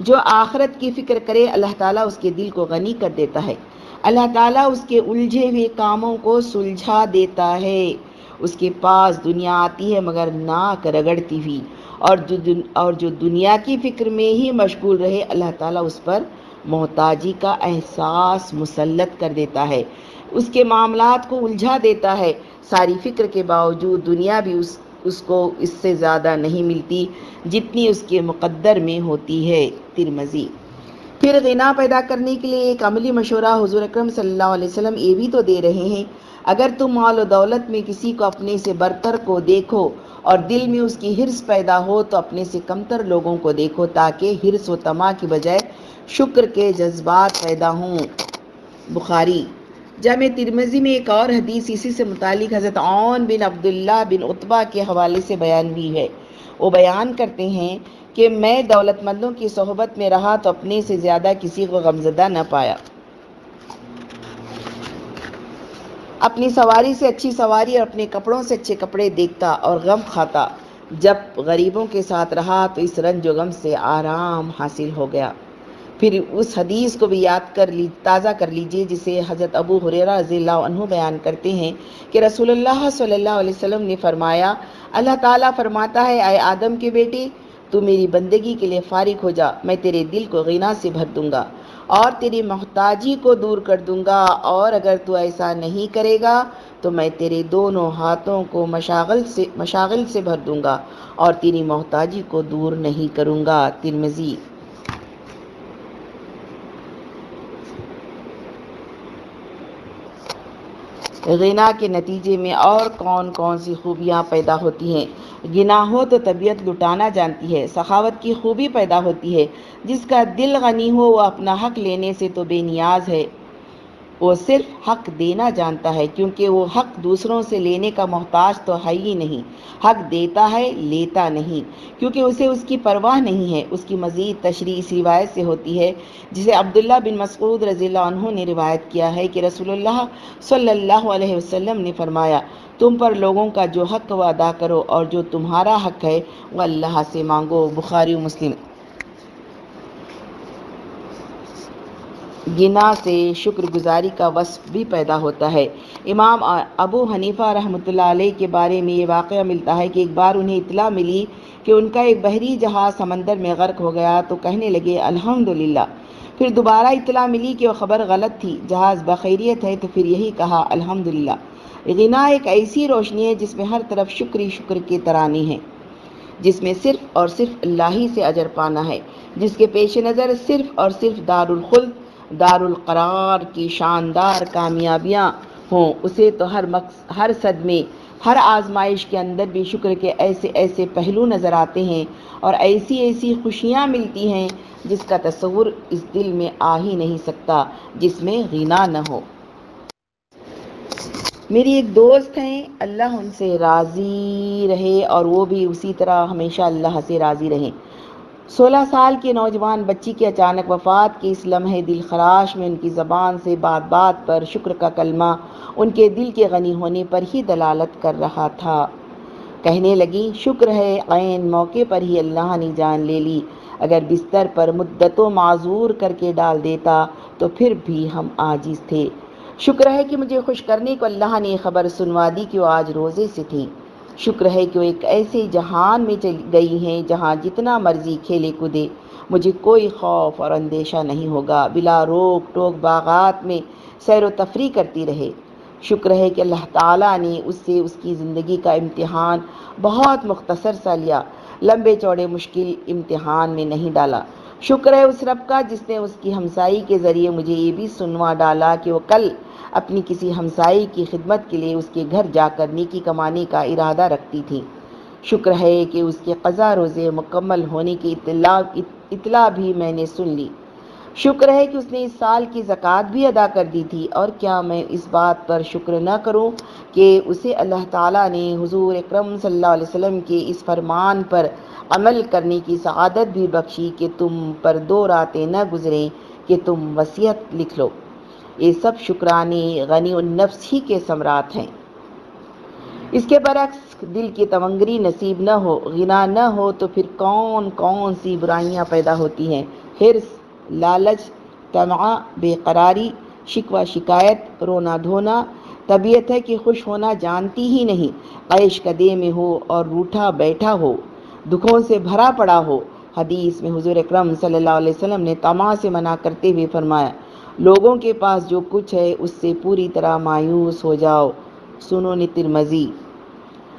جو آخرت کی فکر کرے، اللہ تعالیٰ اس کے دل کو غنی کر دیتا ہے۔ اللہ تعالیٰ اس کے الجھے ہوئے کاموں کو سلجھا دیتا ہے۔ اس کے پاس دنیا آتی ہے مگر ناک رگڑتی ہوئی۔ اور جو اور جو دنیا کی فکر میں ہی مشغول رہے، اللہ تعالیٰ اس پر محتاجی کا احساس مسلط کر دیتا ہے۔ اس کے معاملات کو الجھا دیتا ہے۔ ساری فکر کے باوجود دنیا بھی اس اس کو اس سے زیادہ نہیں ملتی جتنی اس کے مقدر میں ہوتی ہے۔ ترمزی پھر غنا پیدا کرنے کے لیے ایک عملی مشورہ حضور اکرم صلی اللہ علیہ وسلم یہ بھی تو دے رہے ہیں۔ اگر تم مال و دولت میں کسی کو اپنے سے برتر کو دیکھو اور دل میں اس کی حرص پیدا ہو تو اپنے سے کمتر لوگوں کو دیکھو تاکہ حرص و تما کی بجائے شکر کے جذبات پیدا ہوں۔ بخاری۔ جامع ترمزی میں ایک اور حدیث اسی سے متعلق حضرت عون بن عبداللہ بن عطبہ کے حوالے سے بیان بھی ہے۔ وہ بیان کرتے ہیں کہ میں دولت مندوں کی صحبت میں رہا تو اپنے سے زیادہ کسی کو غمزدہ نہ پایا۔ اپنی سواری سے اچھی سواری اور اپنے کپڑوں سے اچھے کپڑے دیکھتا اور غم کھاتا۔ جب غریبوں کے ساتھ رہا تو اس رنج و غم سے آرام حاصل ہو گیا۔ پھر اس حدیث کو بھی یاد کر لی، تازہ کر لیجیے، جسے حضرت ابو حریرہ رضی اللہ عنہ بیان کرتے ہیں کہ رسول اللہ صلی اللہ علیہ وسلم نے فرمایا، اللہ تعالیٰ فرماتا ہے، اے آدم کے بیٹی تو میری بندگی کے لیے فارغ ہو جا، میں تیرے دل کو غنا سے بھر دوں گا اور تیری محتاجی کو دور کر دوں گا اور اگر تو ایسا نہیں کرے گا تو میں تیرے دونوں ہاتھوں کو مشاغل سے مشاغل سے بھر دوں گا اور تیری محتاجی کو دور نہیں کروں گا ترمزی غنا کے نتیجے میں اور کون کون سی خوبیاں پیدا ہوتی ہیں۔ گنا ہو تو طبیعت لٹانا جانتی ہے، سخاوت کی خوبی پیدا ہوتی ہے، جس کا دل غنی ہو وہ اپنا حق لینے سے تو بے نیاز ہے۔ وہ صرف حق دینا جانتا ہے، کیونکہ وہ حق دوسروں سے لینے کا محتاج تو ہے ہی نہیں۔ حق دیتا ہے، لیتا نہیں۔ کیونکہ اسے اس کی پرواہ نہیں ہے۔ اس کی مزید تشریح اس روایت سے ہوتی ہے، جسے عبداللہ بن مسعود رضی اللہ عنہ نے روایت کیا ہے کہ رسول اللہ صلی اللہ علیہ وسلم نے فرمایا، تم پر لوگوں کا جو حق وہ ادا کرو اور جو تمہارا حق ہے، وہ اللہ سے مانگو۔ بخاری و مسلم۔ گنا سے شکر گزاری کا وصف بھی پیدا ہوتا ہے۔ امام ابو حنیفہ رحمۃ اللہ علیہ کے بارے میں یہ واقعہ ملتا ہے کہ ایک بار انہیں اطلاع ملی کہ ان کا ایک بحری جہاز سمندر میں غرق ہو گیا تو کہنے لگے، الحمدللہ پھر دوبارہ اطلاع ملی کہ وہ خبر غلط تھی جہاز بخیریت ہے تو پھر یہی کہا، الحمدللہ غنا ایک ایسی روشنی ہے جس میں ہر طرف شکری شکر کے ترانے ہیں جس میں صرف اور صرف اللہ ہی سے اجر پانا ہے، جس کے پیش نظر صرف اور صرف دار الخلد دار القرار کی شاندار کامیابیاں ہوں، اسے تو ہر مقص، ہر صدمے، ہر آزمائش کے اندر بھی شکر کے ایسے ایسے پہلو نظر آتے ہیں اور ایسی ایسی خوشیاں ملتی ہیں جس کا تصور اس دل میں آ ہی نہیں سکتا، جس میں غنا نہ ہو۔ میری ایک دوست ہیں، اللہ ان سے راضی رہے اور وہ بھی اسی طرح ہمیشہ اللہ سے راضی رہیں۔ سولہ سال کے نوجوان بچی کی اچانک وفات کے اس لمحے دل خراش میں ان کی زبان سے بات بات پر شکر کا کلمہ ان کے دل کے غنی ہونے پر ہی دلالت کر رہا تھا۔ کہنے لگی، شکر ہے، عین موقع پر ہی اللہ نے جان لے لی۔ اگر بستر پر مدتوں معذور کر کے ڈال دیتا تو پھر بھی ہم آجز تھے۔ شکر ہے کہ مجھے خوش کرنے کو اللہ نے خبر سنوا دی کہ وہ آج روزے سے تھی شکر ہے کہ وہ ایک ایسے جہان میں چلی گئی ہیں جہاں جتنا مرضی کھیلے کودے۔ مجھے کوئی خوف اور اندیشہ نہیں ہوگا۔ بلا روک ٹوک باغات میں سیر و تفریح کرتی رہے۔ شکر ہے کہ اللہ تعالیٰ نے اس سے اس کی زندگی کا امتحان بہت مختصر سا لیا۔ لمبے چوڑے مشکل امتحان میں نہیں ڈالا۔ شکر ہے اس رب کا جس نے اس کی ہمسائی کے ذریعے مجھے یہ بھی سنوا ڈالا کہ وہ کل اپنی کسی ہمسائی کی خدمت کے لیے اس کے گھر جا کر نیکی کمانے کا ارادہ رکھتی تھی۔ شکر ہے کہ اس کے قضا روزے مکمل ہونے کی اطلاع اطلاع بھی میں نے سن لی۔ شکر ہے کہ اس نے اس سال کی زکوٰۃ بھی ادا کر دی تھی۔ اور کیا میں اس بات پر شکر نہ کروں کہ اسے اللہ تعالیٰ نے حضور اکرم صلی اللہ علیہ وسلم کے اس فرمان پر عمل کرنے کی سعادت بھی بخشی کہ تم پر دو راتیں نہ گزریں، کہ تم وصیت لکھ لو۔ یہ سب شکرانے غنی النفس ہی کے ثمرات ہیں۔ اس کے برعکس دل کی تونگری نصیب نہ ہو، غنا نہ ہو تو پھر کون کون سی برائیاں پیدا ہوتی ہیں؟ حرص، لالچ تمع بے قراری شکوہ، شکایت، رونا دھونا۔ طبیعت ہے کہ خوش ہونا جانتی ہی نہیں۔ عیش کدے میں ہو اور روٹھا بیٹھا ہو، دکھوں سے بھرا پڑا ہو۔ حدیث میں حضور اکرم صلی اللہ علیہ وسلم نے تما سے منع کرتے ہوئے فرمایا لوگوں کے پاس جو کچھ ہے، اس سے پوری طرح مایوس ہو جاؤ۔ سنو ترمزی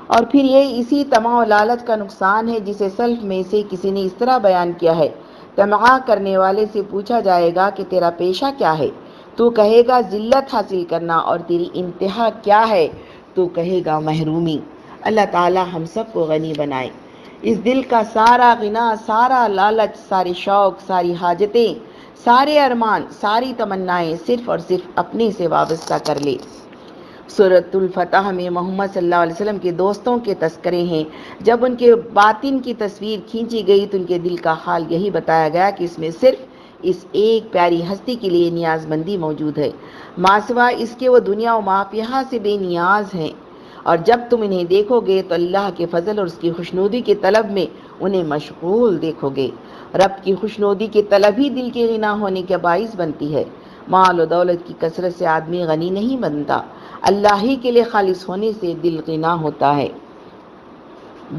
اور پھر یہ اسی تما و لالچ کا نقصان ہے جسے سلف میں سے کسی نے اس طرح بیان کیا ہے۔ تمغا کرنے والے سے پوچھا جائے گا کہ تیرا پیشہ کیا ہے؟ تو کہے گا، ذلت حاصل کرنا۔ اور تیری انتہا کیا ہے؟ تو کہے گا، محرومی۔ اللہ تعالی ہم سب کو غنی بنائے۔ اس دل کا سارا غنا، سارا لالچ، سارے شوق، ساری حاجتیں سارے ارمان، ساری تمنائیں صرف اور صرف اپنے سے وابستہ کر لے۔ صورت الفتح میں محمد صلی اللہ علیہ وسلم کے دوستوں کے تذکرے ہیں۔ جب ان کے باطن کی تصویر کھینچی گئی تو ان کے دل کا حال یہی بتایا گیا کہ اس میں صرف اس ایک پیاری ہستی کے لیے نیاز مندی موجود ہے۔ ماسوا اس کے وہ دنیا و مافیہ سے بے نیاز ہیں۔ اور جب تم انہیں دیکھو گے تو اللہ کے فضل اور اس کی خوشنودی کے طلب میں انہیں مشغول دیکھو گے۔ رب کی خوشنودی کی طلب ہی دل کے غنا ہونے کے باعث بنتی ہے۔ مال و دولت کی کثرت سے آدمی غنی نہیں بنتا۔ اللہ ہی کے لیے خالص ہونے سے دل غنا ہوتا ہے۔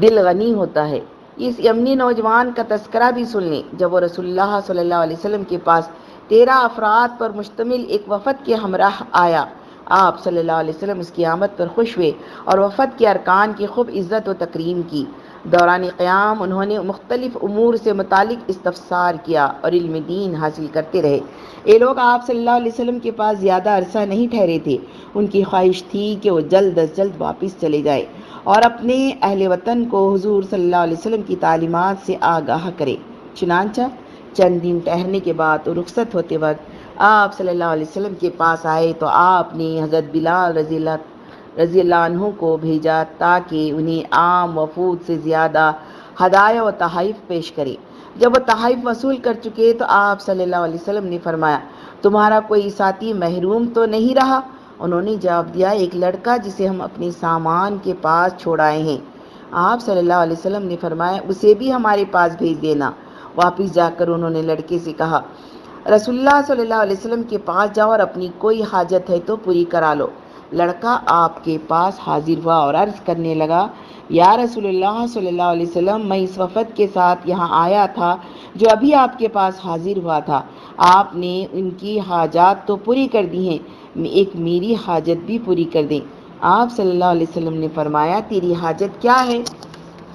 دل غنی ہوتا ہے۔ اس یمنی نوجوان کا تذکرہ بھی سن لیں۔ جب وہ رسول اللہ صلی اللہ علیہ وسلم کے پاس تیرہ افراد پر مشتمل ایک وفد کے ہمراہ آیا۔ آپ صلی اللہ علیہ وسلم اس کی آمد پر خوش ہوئے اور وفد کے ارکان کی خوب عزت و تکریم کی۔ دوران قیام انہوں نے مختلف امور سے متعلق استفسار کیا اور علم دین حاصل کرتے رہے۔ یہ لوگ آپ صلی اللہ علیہ وسلم کے پاس زیادہ عرصہ نہیں ٹھہرے تھے۔ ان کی خواہش تھی کہ وہ جلد از جلد واپس چلے جائے اور اپنے اہل وطن کو حضور صلی اللہ علیہ وسلم کی تعلیمات سے آگاہ کرے۔ چنانچہ چند دن ٹہرنے کے بعد رخصت ہوتے وقت آپ صلی اللہ علیہ وسلم کے پاس آئے تو آپ نے حضرت بلال رضی اللہ رضی اللہ عنہ کو بھیجا تاکہ انہیں عام وفود سے زیادہ ہدایہ و تحائف پیش کرے۔ جب وہ تحائف وصول کر چکے تو آپ صلی اللہ علیہ وسلم نے فرمایا، تمہارا کوئی ساتھی محروم تو نہیں رہا؟ انہوں نے جواب دیا، ایک لڑکا جسے ہم اپنے سامان کے پاس چھوڑ آئے ہیں۔ آپ صلی اللہ علیہ وسلم نے فرمایا، اسے بھی ہمارے پاس بھیج دینا۔ واپس جا کر انہوں نے لڑکے سے کہا، رسول اللہ صلی اللہ علیہ وسلم کے پاس جاؤ اور اپنی کوئی حاجت ہے تو پوری کرا لو۔ لڑکا آپ کے پاس حاضر ہوا اور عرض کرنے لگا، یا رسول اللہ صلی اللہ علیہ وسلم، میں اس وفد کے ساتھ یہاں آیا تھا جو ابھی آپ کے پاس حاضر ہوا تھا۔ آپ نے ان کی حاجات تو پوری کر دی ہیں، ایک میری حاجت بھی پوری کر دیں۔ آپ صلی اللہ علیہ وسلم نے فرمایا، تیری حاجت کیا ہے؟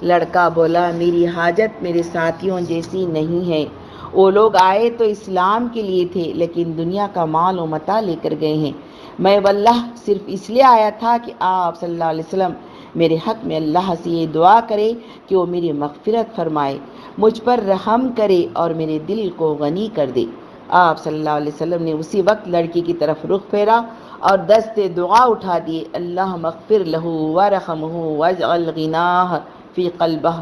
لڑکا بولا، میری حاجت میرے ساتھیوں جیسی نہیں ہے۔ وہ لوگ آئے تو اسلام کے لیے تھے، لیکن دنیا کا مال و متا لے کر گئے ہیں۔ میں واللہ صرف اس لیے آیا تھا کہ آپ صلی اللہ علیہ وسلم میرے حق میں اللہ سے یہ دعا کرے کہ وہ میری مغفرت فرمائے، مجھ پر رحم کرے اور میرے دل کو غنی کر دے۔ آپ صلی اللہ علیہ وسلم نے اسی وقت لڑکی کی طرف رخ پھیرا اور دست دعا اٹھا دیے، اللہ مغفر لہو ورحمہ وجعل غناہ فی قلبہ۔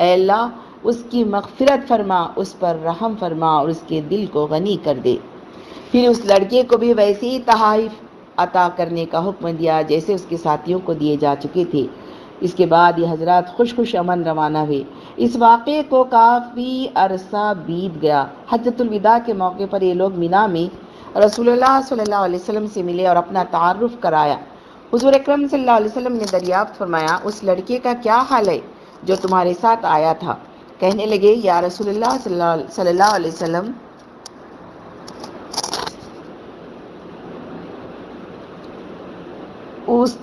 اے اللہ، اس کی مغفرت فرما، اس پر رحم فرما اور اس کے دل کو غنی کر دے۔ پھر اس لڑکے کو بھی ویسے ہی تحائف عطا کرنے کا حکم دیا جیسے اس کے ساتھیوں کو دیے جا چکے تھے۔ اس کے بعد یہ حضرات خوش خوش امن روانہ ہوئے۔ اس واقعے کو کافی عرصہ بیت گیا۔ حجت الوداع کے موقع پر یہ لوگ مینا میں رسول اللہ صلی اللہ علیہ وسلم سے ملے اور اپنا تعارف کرایا۔ حضور اکرم صلی اللہ علیہ وسلم نے دریافت فرمایا، اس لڑکے کا کیا حال ہے جو تمہارے ساتھ آیا تھا؟ کہنے لگے، یا رسول اللہ صلی اللہ علیہ وسلم اس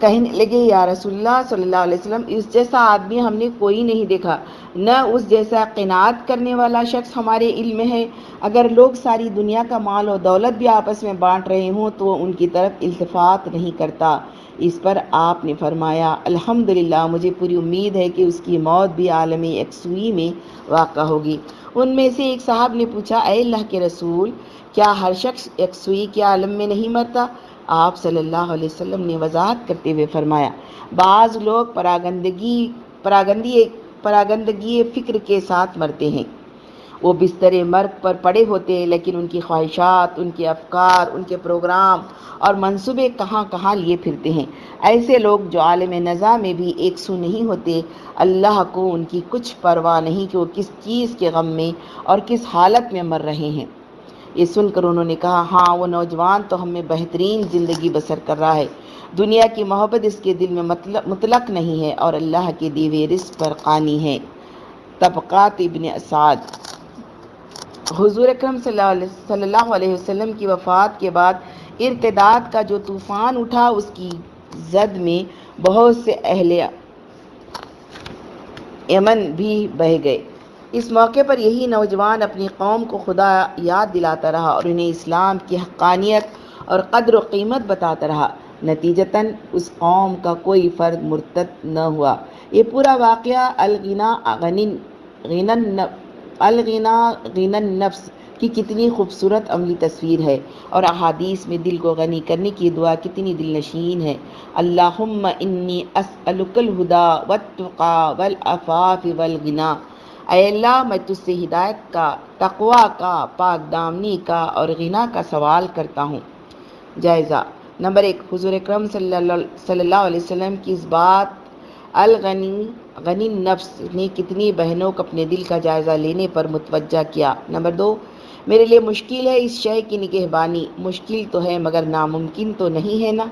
کہنے لگے، یا رسول اللہ صلی اللہ علیہ وسلم، اس جیسا آدمی ہم نے کوئی نہیں دیکھا، نہ اس جیسا قناعت کرنے والا شخص ہمارے علم میں ہے۔ اگر لوگ ساری دنیا کا مال و دولت بھی آپس میں بانٹ رہے ہوں، تو ان کی طرف التفات نہیں کرتا۔ اس پر آپ نے فرمایا، الحمدللہ، مجھے پوری امید ہے کہ اس کی موت بھی عالم یکسوئی میں واقع ہوگی۔ ان میں سے ایک صاحب نے پوچھا، اے اللہ کے رسول، کیا ہر شخص یکسوئی کے عالم میں نہیں مرتا؟ آپ صلی اللہ علیہ وسلم نے وضاحت کرتے ہوئے فرمایا، بعض لوگ پراگندگی، پراگندی، پراگندگی فکر کے ساتھ مرتے ہیں۔ وہ بستر مرگ پر پڑے ہوتے ہیں، لیکن ان کی خواہشات، ان کے افکار، ان کے پروگرام اور منصوبے کہاں کہاں لیے پھرتے ہیں۔ ایسے لوگ جو عالم نظام میں بھی ایک سو نہیں ہوتے، اللہ کو ان کی کچھ پرواہ نہیں کہ وہ کس چیز کے غم میں اور کس حالت میں مر رہے ہیں۔ یہ سن کر انہوں نے کہا ہاں وہ نوجوان تو ہمیں بہترین زندگی بسر کر رہا ہے۔ دنیا کی محبت اس کے دل میں مطلق نہیں ہے اور اللہ کے دیوے رزق پر قانی ہے۔ طبقات ابن اسعد۔ حضور اکرم صلی اللہ علیہ وسلم کی وفات کے بعد ارتداد کا جو طوفان اٹھا، اس کی زد میں بہت سے اہل یمن بھی بہ گئے۔ اس موقع پر یہی نوجوان اپنی قوم کو خدا یاد دلاتا رہا اور انہیں اسلام کی حقانیت اور قدر و قیمت بتاتا رہا۔ نتیجتاً اس قوم کا کوئی فرد مرتد نہ ہوا۔ یہ پورا واقعہ الغنا غنن غنن الغنا غنن نفس کی کتنی خوبصورت عملی تصویر ہے اور احادیث میں دل کو غنی کرنے کی دعا کتنی دل نشین ہے۔ اللہم انی اسألک الہدا والتقا والعفاف والغنا۔ اے اللہ، میں تجھ سے ہدایت کا، تقوی کا، پاک دامنی کا اور غنا کا سوال کرتا ہوں۔ جائزہ نمبر ایک، حضور اکرم صلی اللہ علیہ وسلم کی اس بات، الغنی، غنی نفس نے کتنی بہنوں کو اپنے دل کا جائزہ لینے پر متوجہ کیا۔ نمبر دو، میرے لیے مشکل ہے اس شے کی نگہبانی۔ مشکل تو ہے مگر ناممکن تو نہیں ہے نا۔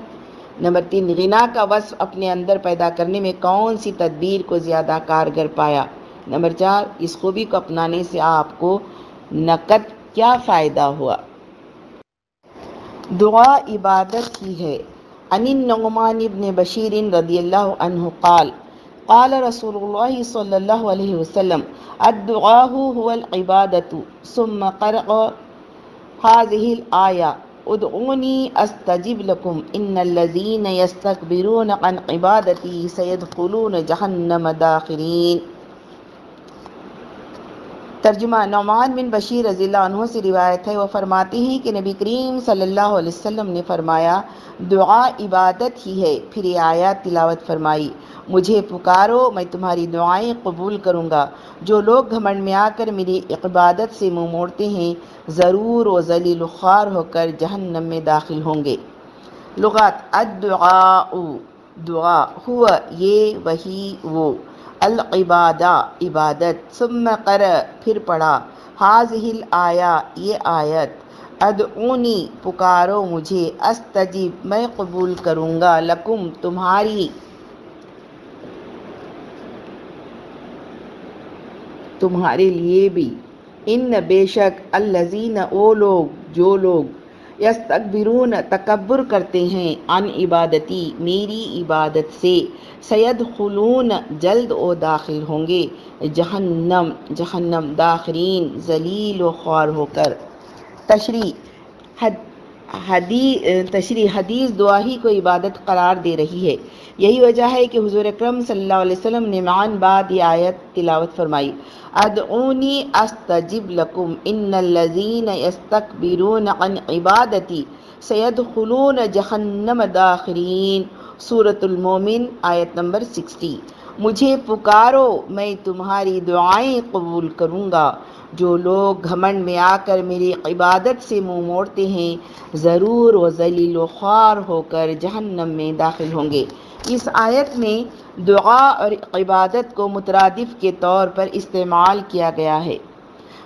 نمبر تین غنا کا وصف اپنے اندر پیدا کرنے میں کون سی تدبیر کو زیادہ کارگر پایا؟ نمبر چار، اس خوبی کو اپنانے سے آپ کو نقد کیا فائدہ ہوا؟ دعا عبادت ہی ہے۔ عن النعمان ابن بشیر رضی اللہ عنہ قال قال رسول اللہ صلی اللہ علیہ وسلم، الدعاء هو العبادت ثم قرأ هذه الآية ادعوني استجب لكم ان الذين يستكبرون عن عبادتي سيدخلون جهنم داخرين ترجمہ نعمان بن بشیر رضی اللہ عنہ سے روایت ہے، وہ فرماتے ہیں کہ نبی کریم صلی اللہ علیہ وسلم نے فرمایا، دعا عبادت ہی ہے، پھر یہ آیات تلاوت فرمائی، مجھے پکارو، میں تمہاری دعائیں قبول کروں گا۔ جو لوگ گھمنڈ میں آ کر میری عبادت سے منہ موڑتے ہیں، ضرور و ذلیل خوار ہو کر جہنم میں داخل ہوں گے۔ لغات، الدعاء، دعا، ہوا، یہ وہی، وہ۔ العبادہ، عبادت۔ ثم قر پھر پڑھا۔ حاضل آیا یہ آیت۔ ادعونی، پکارو مجھے۔ استجیب، میں قبول کروں گا۔ لکم، تمہاری۔ تمہارے لیے بھی۔ ان بے شک الزین او لوگ، جو لوگ یس یستکبرون تکبر کرتے ہیں ان عبادتی، میری عبادت سے۔ سید خلون جلد و داخل ہوں گے۔ جہنم جہنم داخرین، ذلیل و خوار ہو کر۔ تشریح حدیث تشریح، حدیث دعا ہی کو عبادت قرار دے رہی ہے۔ یہی وجہ ہے کہ حضور اکرم صلی اللہ علیہ وسلم نے معان بعد یہ آیت تلاوت فرمائی۔ ادعونی استجب لکم ان الذین یستکبرون عن عبادتی سیدخلون جہنم داخرین۔ سورة المومن، آیت نمبر سکسٹی۔ مجھے پکارو، میں تمہاری دعائیں قبول کروں گا۔ جو لوگ گھمنڈ میں آ کر میری عبادت سے منہ موڑتے ہیں، ضرور و ذلیل و خوار ہو کر جہنم میں داخل ہوں گے۔ اس آیت میں دعا اور عبادت کو مترادف کے طور پر استعمال کیا گیا ہے۔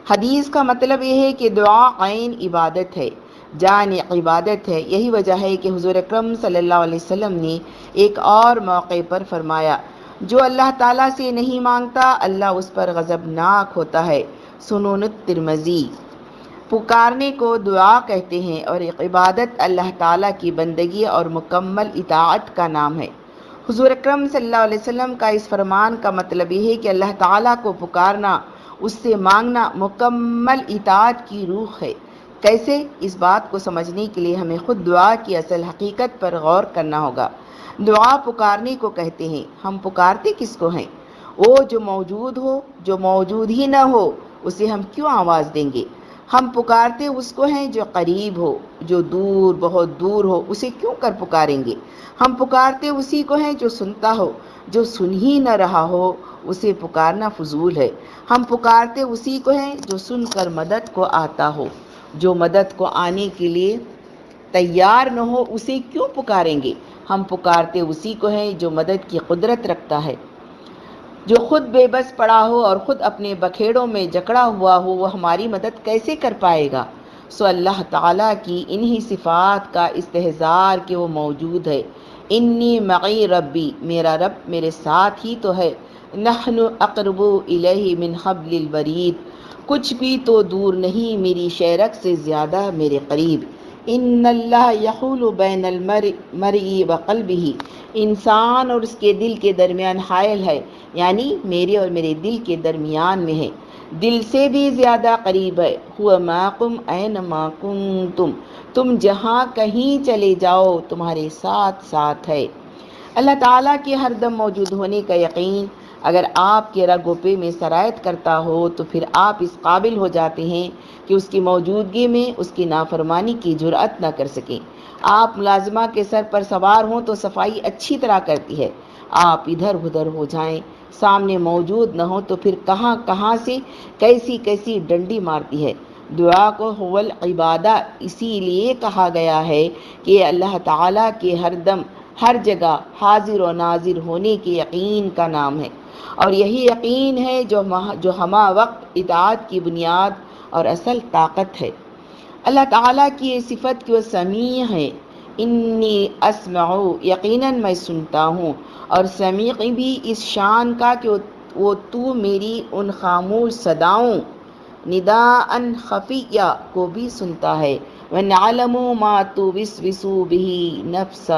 حدیث کا مطلب یہ ہے کہ دعا عین عبادت ہے، جان عبادت ہے۔ یہی وجہ ہے کہ حضور اکرم صلی اللہ علیہ وسلم نے ایک اور موقع پر فرمایا، جو اللہ تعالیٰ سے نہیں مانگتا، اللہ اس پر غضبناک ہوتا ہے۔ سنونت ترمزی پکارنے کو دعا کہتے ہیں اور عبادت اللہ تعالیٰ کی بندگی اور مکمل اطاعت کا نام ہے۔ حضور اکرم صلی اللہ علیہ وسلم کا اس فرمان کا مطلب یہ ہے کہ اللہ تعالیٰ کو پکارنا، اس سے مانگنا مکمل اطاعت کی روح ہے۔ کیسے؟ اس بات کو سمجھنے کے لیے ہمیں خود دعا کی اصل حقیقت پر غور کرنا ہوگا۔ دعا پکارنے کو کہتے ہیں۔ ہم پکارتے کس کو ہیں؟ وہ جو موجود ہو، جو موجود ہی نہ ہو، اسے ہم کیوں آواز دیں گے؟ ہم پکارتے اس کو ہیں جو قریب ہو، جو دور، بہت دور ہو، اسے کیوں کر پکاریں گے؟ ہم پکارتے اسی کو ہیں جو سنتا ہو، جو سن ہی نہ رہا ہو، اسے پکارنا فضول ہے۔ ہم پکارتے اسی کو ہیں جو سن کر مدد کو آتا ہو، جو مدد کو آنے کے لیے تیار نہ ہو، اسے کیوں پکاریں گے؟ ہم پکارتے اسی کو ہیں جو مدد کی قدرت رکھتا ہے۔ جو خود بے بس پڑا ہو اور خود اپنے بکھیڑوں میں جکڑا ہوا ہو، وہ ہماری مدد کیسے کر پائے گا؟ سو اللہ تعالیٰ کی انہی صفات کا استحضار کہ وہ موجود ہے۔ انی مغی ربی، میرا رب میرے ساتھ ہی تو ہے۔ نحن اقرب الیہ من حبل الورید۔ کچھ بھی تو دور نہیں، میری شیرک سے زیادہ میرے قریب۔ ان اللہ یحول بین المرئی و قلبی انسان اور اس کے دل کے درمیان حائل ہے یعنی میرے اور میرے دل کے درمیان میں ہے۔ دل سے بھی زیادہ قریب ہے۔ ہوا ماکم این ماکم تم تم جہاں کہیں چلے جاؤ، تمہارے ساتھ ساتھ ہے۔ اللہ تعالیٰ کے ہر دم موجود ہونے کا یقین اگر آپ کے رگوپے میں سرایت کرتا ہو تو پھر آپ اس قابل ہو جاتے ہیں کہ اس کی موجودگی میں اس کی نافرمانی کی جرأت نہ کر سکیں۔ آپ ملازمہ کے سر پر سوار ہوں تو صفائی اچھی طرح کرتی ہے۔ آپ ادھر ادھر ہو جائیں، سامنے موجود نہ ہو تو پھر کہاں کہاں سے کیسی کیسی ڈنڈی مارتی ہے۔ دعا کو حول عبادہ اسی لیے کہا گیا ہے کہ اللہ تعالیٰ کے ہر دم، ہر جگہ حاضر و ناظر ہونے کے یقین کا نام ہے۔ اور یہی یقین ہے جو جو ہما وقت اطاعت کی بنیاد اور اصل طاقت ہے۔ اللہ تعالیٰ کی یہ صفت کی وہ سمیع ہے۔ انی اسمعو یقیناً میں سنتا ہوں۔ اور سمیع بھی اس شان کا کہ وہ تو میری ان خاموش صداؤں ندا ان خفیہ کو بھی سنتا ہے۔ وَنَعْلَمُ مَا تُوِسْوِسُ بِهِ نَفْسَ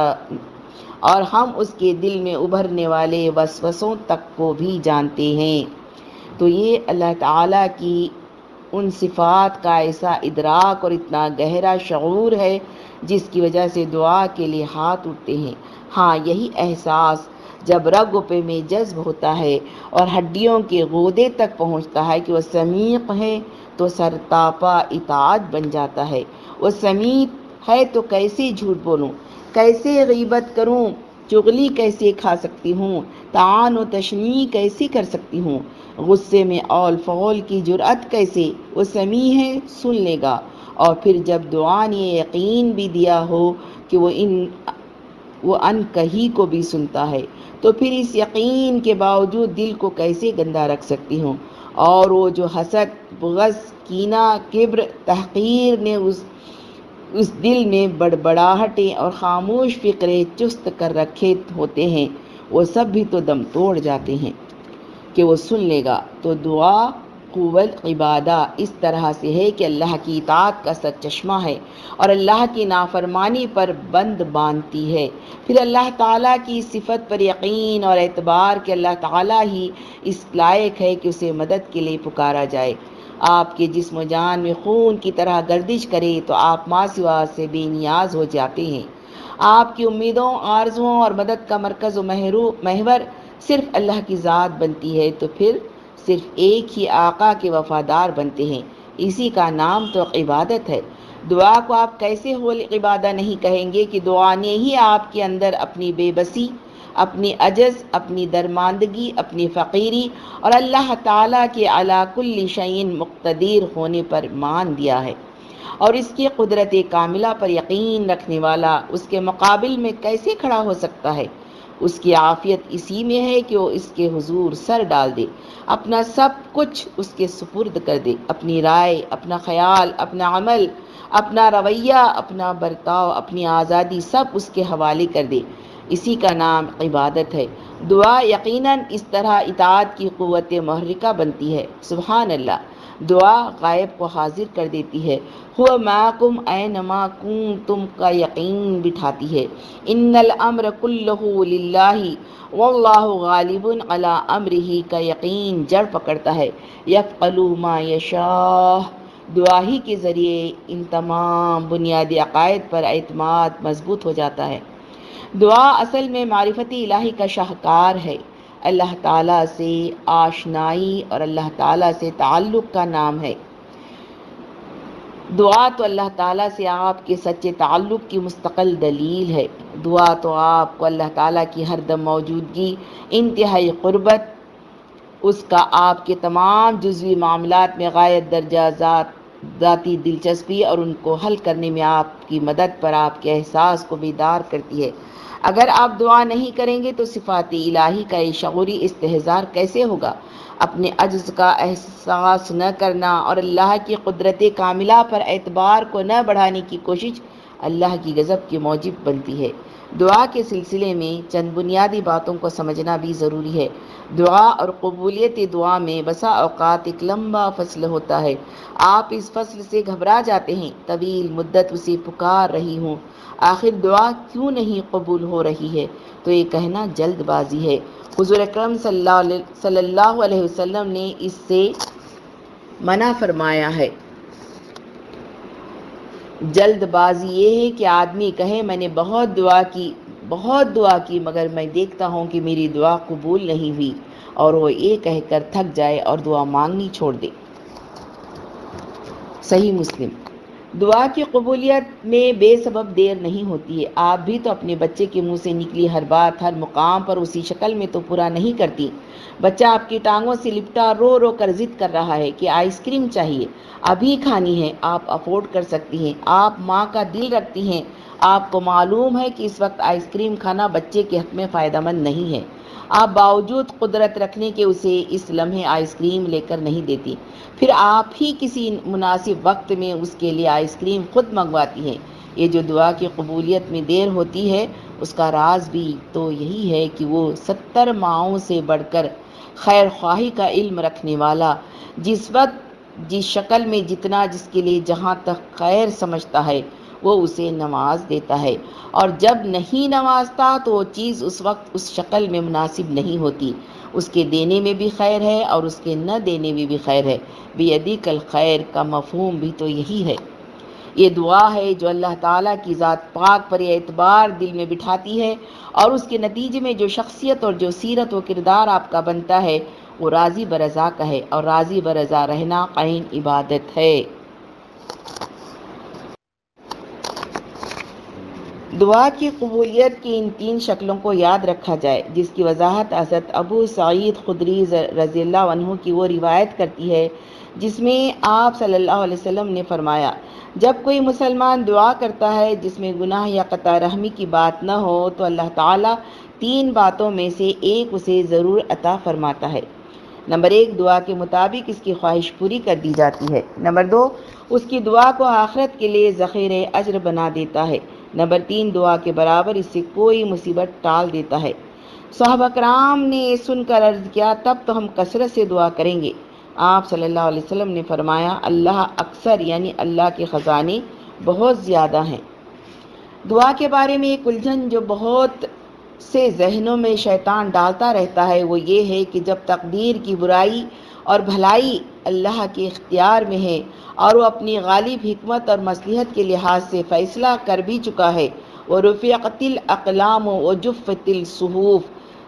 اور ہم اس کے دل میں ابھرنے والے وسوسوں تک کو بھی جانتے ہیں۔ تو یہ اللہ تعالیٰ کی ان صفات کا ایسا ادراک اور اتنا گہرا شعور ہے جس کی وجہ سے دعا کے لیے ہاتھ اٹھتے ہیں۔ ہاں یہی احساس جب رگ پہ میں جذب ہوتا ہے اور ہڈیوں کے غودے تک پہنچتا ہے کہ وہ سمیق ہے تو سرتاپا اطاعت بن جاتا ہے۔ وہ سمیت ہے تو کیسے جھوٹ بولوں؟ کیسے غیبت کروں؟ چغلی کیسے کھا سکتی ہوں؟ تعان و تشنی کیسے کر سکتی ہوں؟ غصے میں اول فول کی جرأت کیسے؟ وہ سمیع ہے، سن لے گا۔ اور پھر جب دعا نے یقین بھی دیا ہو کہ وہ ان وہ ان کہی کو بھی سنتا ہے، تو پھر اس یقین کے باوجود دل کو کیسے گندہ رکھ سکتی ہوں؟ اور وہ جو حسد، بغض، کینہ، کبر، تحقیر نے اس اس دل میں بڑبڑاہٹیں اور خاموش فکریں چست کر رکھے ہوتے ہیں، وہ سب بھی تو دم توڑ جاتے ہیں کہ وہ سن لے گا۔ تو دعا، قوت، عبادہ اس طرح سے ہے کہ اللہ کی اطاعت کا سر چشمہ ہے اور اللہ کی نافرمانی پر بند باندھتی ہے۔ پھر اللہ تعالیٰ کی صفت پر یقین اور اعتبار کہ اللہ تعالیٰ ہی اس لائق ہے کہ اسے مدد کے لیے پکارا جائے۔ آپ کے جسم و جان میں خون کی طرح گردش کرے تو آپ ماں سوا سے بے نیاز ہو جاتے ہیں۔ آپ کی امیدوں آرزوں اور مدد کا مرکز و محور صرف اللہ کی ذات بنتی ہے تو پھر صرف ایک ہی آقا کے وفادار بنتے ہیں۔ اسی کا نام تو عبادت ہے۔ دعا کو آپ کیسے ہول عبادہ نہیں کہیں گے کہ دعا نے ہی آپ کے اندر اپنی بے بسی اپنی عجز، اپنی درماندگی، اپنی فقیری اور اللہ تعالیٰ کے علا کل شعین مقتدیر ہونے پر مان دیا ہے۔ اور اس کی قدرت کاملہ پر یقین رکھنے والا اس کے مقابل میں کیسے کھڑا ہو سکتا ہے؟ اس کی عافیت اسی میں ہے کہ وہ اس کے حضور سر ڈال دے، اپنا سب کچھ اس کے سپرد کر دے۔ اپنی رائے، اپنا خیال، اپنا عمل، اپنا رویہ، اپنا برتاؤ، اپنی آزادی سب اس کے حوالے کر دے۔ اسی کا نام عبادت ہے۔ دعا یقیناً اس طرح اطاعت کی قوت محرکہ بنتی ہے۔ سبحان اللہ۔ دعا غائب کو حاضر کر دیتی ہے۔ ہو معکم اینما کن تم کا یقین بٹھاتی ہے۔ ان الامر کلہ للہ واللہ غالب علی امرہ کا یقین جڑ پکڑتا ہے۔ یفقلو ما یشاہ۔ دعا ہی کے ذریعے ان تمام بنیادی عقائد پر اعتماد مضبوط ہو جاتا ہے۔ دعا اصل میں معرفتی الہی کا شاہکار ہے۔ اللہ تعالیٰ سے آشنائی اور اللہ تعالیٰ سے تعلق کا نام ہے۔ دعا تو اللہ تعالیٰ سے آپ کے سچے تعلق کی مستقل دلیل ہے۔ دعا تو آپ کو اللہ تعالیٰ کی ہر دم موجودگی، انتہائی قربت، اس کا آپ کے تمام جزوی معاملات میں غائب درجہ ذات، ذاتی دلچسپی اور ان کو حل کرنے میں آپ کی مدد پر آپ کے احساس کو بیدار کرتی ہے۔ اگر آپ دعا نہیں کریں گے تو صفات الہی کا یہ شعوری استحضار کیسے ہوگا؟ اپنے عجز کا احساس نہ کرنا اور اللہ کی قدرت کاملہ پر اعتبار کو نہ بڑھانے کی کوشش اللہ کی غضب کی موجب بنتی ہے۔ دعا کے سلسلے میں چند بنیادی باتوں کو سمجھنا بھی ضروری ہے۔ دعا اور قبولیت دعا میں بسا اوقات ایک لمبا فصل ہوتا ہے۔ آپ اس فصل سے گھبرا جاتے ہیں۔ طویل مدت اسے پکار رہی ہوں۔ آخر دعا کیوں نہیں قبول ہو رہی ہے؟ تو یہ کہنا جلد بازی ہے۔ حضور اکرم صلی اللہ علیہ وسلم نے اس سے منع فرمایا ہے۔ جلد بازی یہ ہے کہ آدمی کہے، میں نے بہت دعا کی، بہت دعا کی، مگر میں دیکھتا ہوں کہ میری دعا قبول نہیں ہوئی اور وہ یہ کہہ کر تھک جائے اور دعا مانگنی چھوڑ دے۔ صحیح مسلم۔ دعا کی قبولیت میں بے سبب دیر نہیں ہوتی ہے۔ آپ بھی تو اپنے بچے کے منہ سے نکلی ہر بات، ہر مقام پر اسی شکل میں تو پورا نہیں کرتی۔ بچہ آپ کی ٹانگوں سے لپٹا، رو رو کر ضد کر رہا ہے کہ آئس کریم چاہیے۔ ابھی کھانی ہے، آپ افورڈ کر سکتی ہیں۔ آپ ماں کا دل رکھتی ہیں۔ آپ کو معلوم ہے کہ اس وقت آئس کریم کھانا بچے کے حق میں فائدہ مند نہیں ہے۔ آپ باوجود قدرت رکھنے کے اسے اس لمحے آئس کریم لے کر نہیں دیتی۔ پھر آپ ہی کسی مناسب وقت میں اس کے لیے آئس کریم خود منگواتی ہیں۔ یہ جو دعا کی قبولیت میں دیر ہوتی ہے، اس کا راز بھی تو یہی ہے کہ وہ ستر ماؤں سے بڑھ کر خیر خواہی کا علم رکھنے والا، جس وقت، جس شکل میں، جتنا جس کے لیے جہاں تک خیر سمجھتا ہے۔ وہ اسے نواز دیتا ہے۔ اور جب نہیں نوازتا تو وہ چیز اس وقت اس شکل میں مناسب نہیں ہوتی۔ اس کے دینے میں بھی خیر ہے اور اس کے نہ دینے میں بھی خیر ہے۔ بے کل خیر کا مفہوم بھی تو یہی ہے۔ یہ دعا ہے جو اللہ تعالیٰ کی ذات پاک پر اعتبار دل میں بٹھاتی ہے اور اس کے نتیجے میں جو شخصیت اور جو سیرت و کردار آپ کا بنتا ہے، وہ راضی برضا کا ہے اور راضی برضا رہنا قین عبادت ہے۔ دعا کی قبولیت کی ان تین شکلوں کو یاد رکھا جائے، جس کی وضاحت حضرت ابو سعید خدری رضی اللہ عنہ کی وہ روایت کرتی ہے، جس میں آپ صلی اللہ علیہ وسلم نے فرمایا، جب کوئی مسلمان دعا کرتا ہے جس میں گناہ یا قطع رحمی کی بات نہ ہو، تو اللہ تعالیٰ تین باتوں میں سے ایک اسے ضرور عطا فرماتا ہے۔ نمبر ایک، دعا کے مطابق اس کی خواہش پوری کر دی جاتی ہے۔ نمبر دو، اس کی دعا کو آخرت کے لیے ذخیر اجر بنا دیتا ہے۔ نمبر تین، دعا کے برابر اس سے کوئی مصیبت ٹال دیتا ہے۔ صحابہ کرام نے سن کر عرض کیا، تب تو ہم کثرت سے دعا کریں گے۔ آپ صلی اللہ علیہ وسلم نے فرمایا، اللہ اکثر یعنی اللہ کے خزانے بہت زیادہ ہیں۔ دعا کے بارے میں ایک الجھن جو بہت سے ذہنوں میں شیطان ڈالتا رہتا ہے، وہ یہ ہے کہ جب تقدیر کی برائی اور بھلائی اللہ کے اختیار میں ہے اور وہ اپنی غالب حکمت اور مصلیحت کے لحاظ سے فیصلہ کر بھی چکا ہے۔ وہ رفیقت الاقلام و جفت الصحوف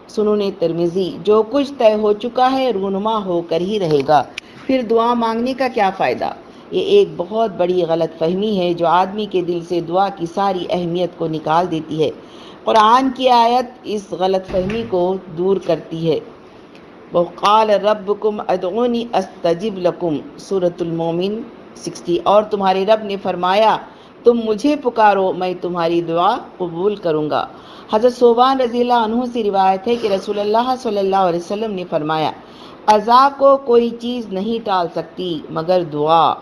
سنون ترمیزی جو کچھ طے ہو چکا ہے رونما ہو کر ہی رہے گا۔ پھر دعا مانگنے کا کیا فائدہ؟ یہ ایک بہت بڑی غلط فہمی ہے جو آدمی کے دل سے دعا کی ساری اہمیت کو نکال دیتی ہے۔ قرآن کی آیت اس غلط فہمی کو دور کرتی ہے۔ وقال ربکم ادعونی استجب لکم، سورة المومن سکسٹی۔ اور تمہارے رب نے فرمایا، تم مجھے پکارو، میں تمہاری دعا قبول کروں گا۔ حضرت صوبان رضی اللہ عنہ سے روایت ہے کہ رسول اللہ صلی اللہ علیہ وسلم نے فرمایا قضا کو کوئی چیز نہیں ٹال سکتی مگر دعا۔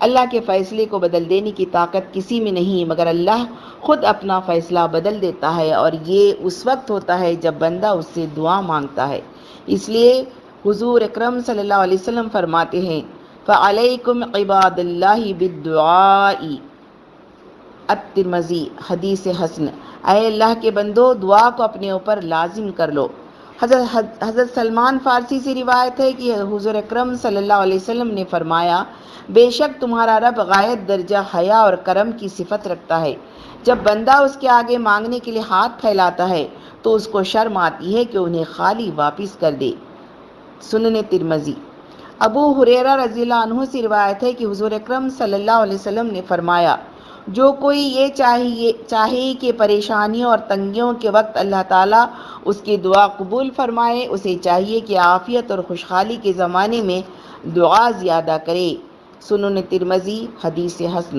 اللہ کے فیصلے کو بدل دینے کی طاقت کسی میں نہیں، مگر اللہ خود اپنا فیصلہ بدل دیتا ہے اور یہ اس وقت ہوتا ہے جب بندہ اس سے دعا مانگتا ہے۔ اس لیے حضور اکرم صلی اللہ علیہ وسلم فرماتے ہیں، فَعَلَيْكُمْ عِبَادَ اللَّهِ بِالدُّعَاءِ۔ الترمزی حدیث حسن۔ اے اللہ کے بندو، دعا کو اپنے اوپر لازم کر لو۔ حضرت حضرت سلمان فارسی سے روایت ہے کہ حضور اکرم صلی اللہ علیہ وسلم نے فرمایا، بے شک تمہارا رب غائب درجہ حیا اور کرم کی صفت رکھتا ہے۔ جب بندہ اس کے آگے مانگنے کے لیے ہاتھ پھیلاتا ہے تو اس کو شرم آتی ہے کہ انہیں خالی واپس کر دے۔ سنن ترمزی ابو حریرہ رضی اللہ عنہ سے روایت ہے کہ حضور اکرم صلی اللہ علیہ وسلم نے فرمایا، جو کوئی یہ چاہیے، چاہے کہ پریشانیوں اور تنگیوں کے وقت اللہ تعالیٰ اس کی دعا قبول فرمائے، اسے چاہیے کہ عافیت اور خوشحالی کے زمانے میں دعا زیادہ کرے۔ سنن ترمزی حدیث حسن۔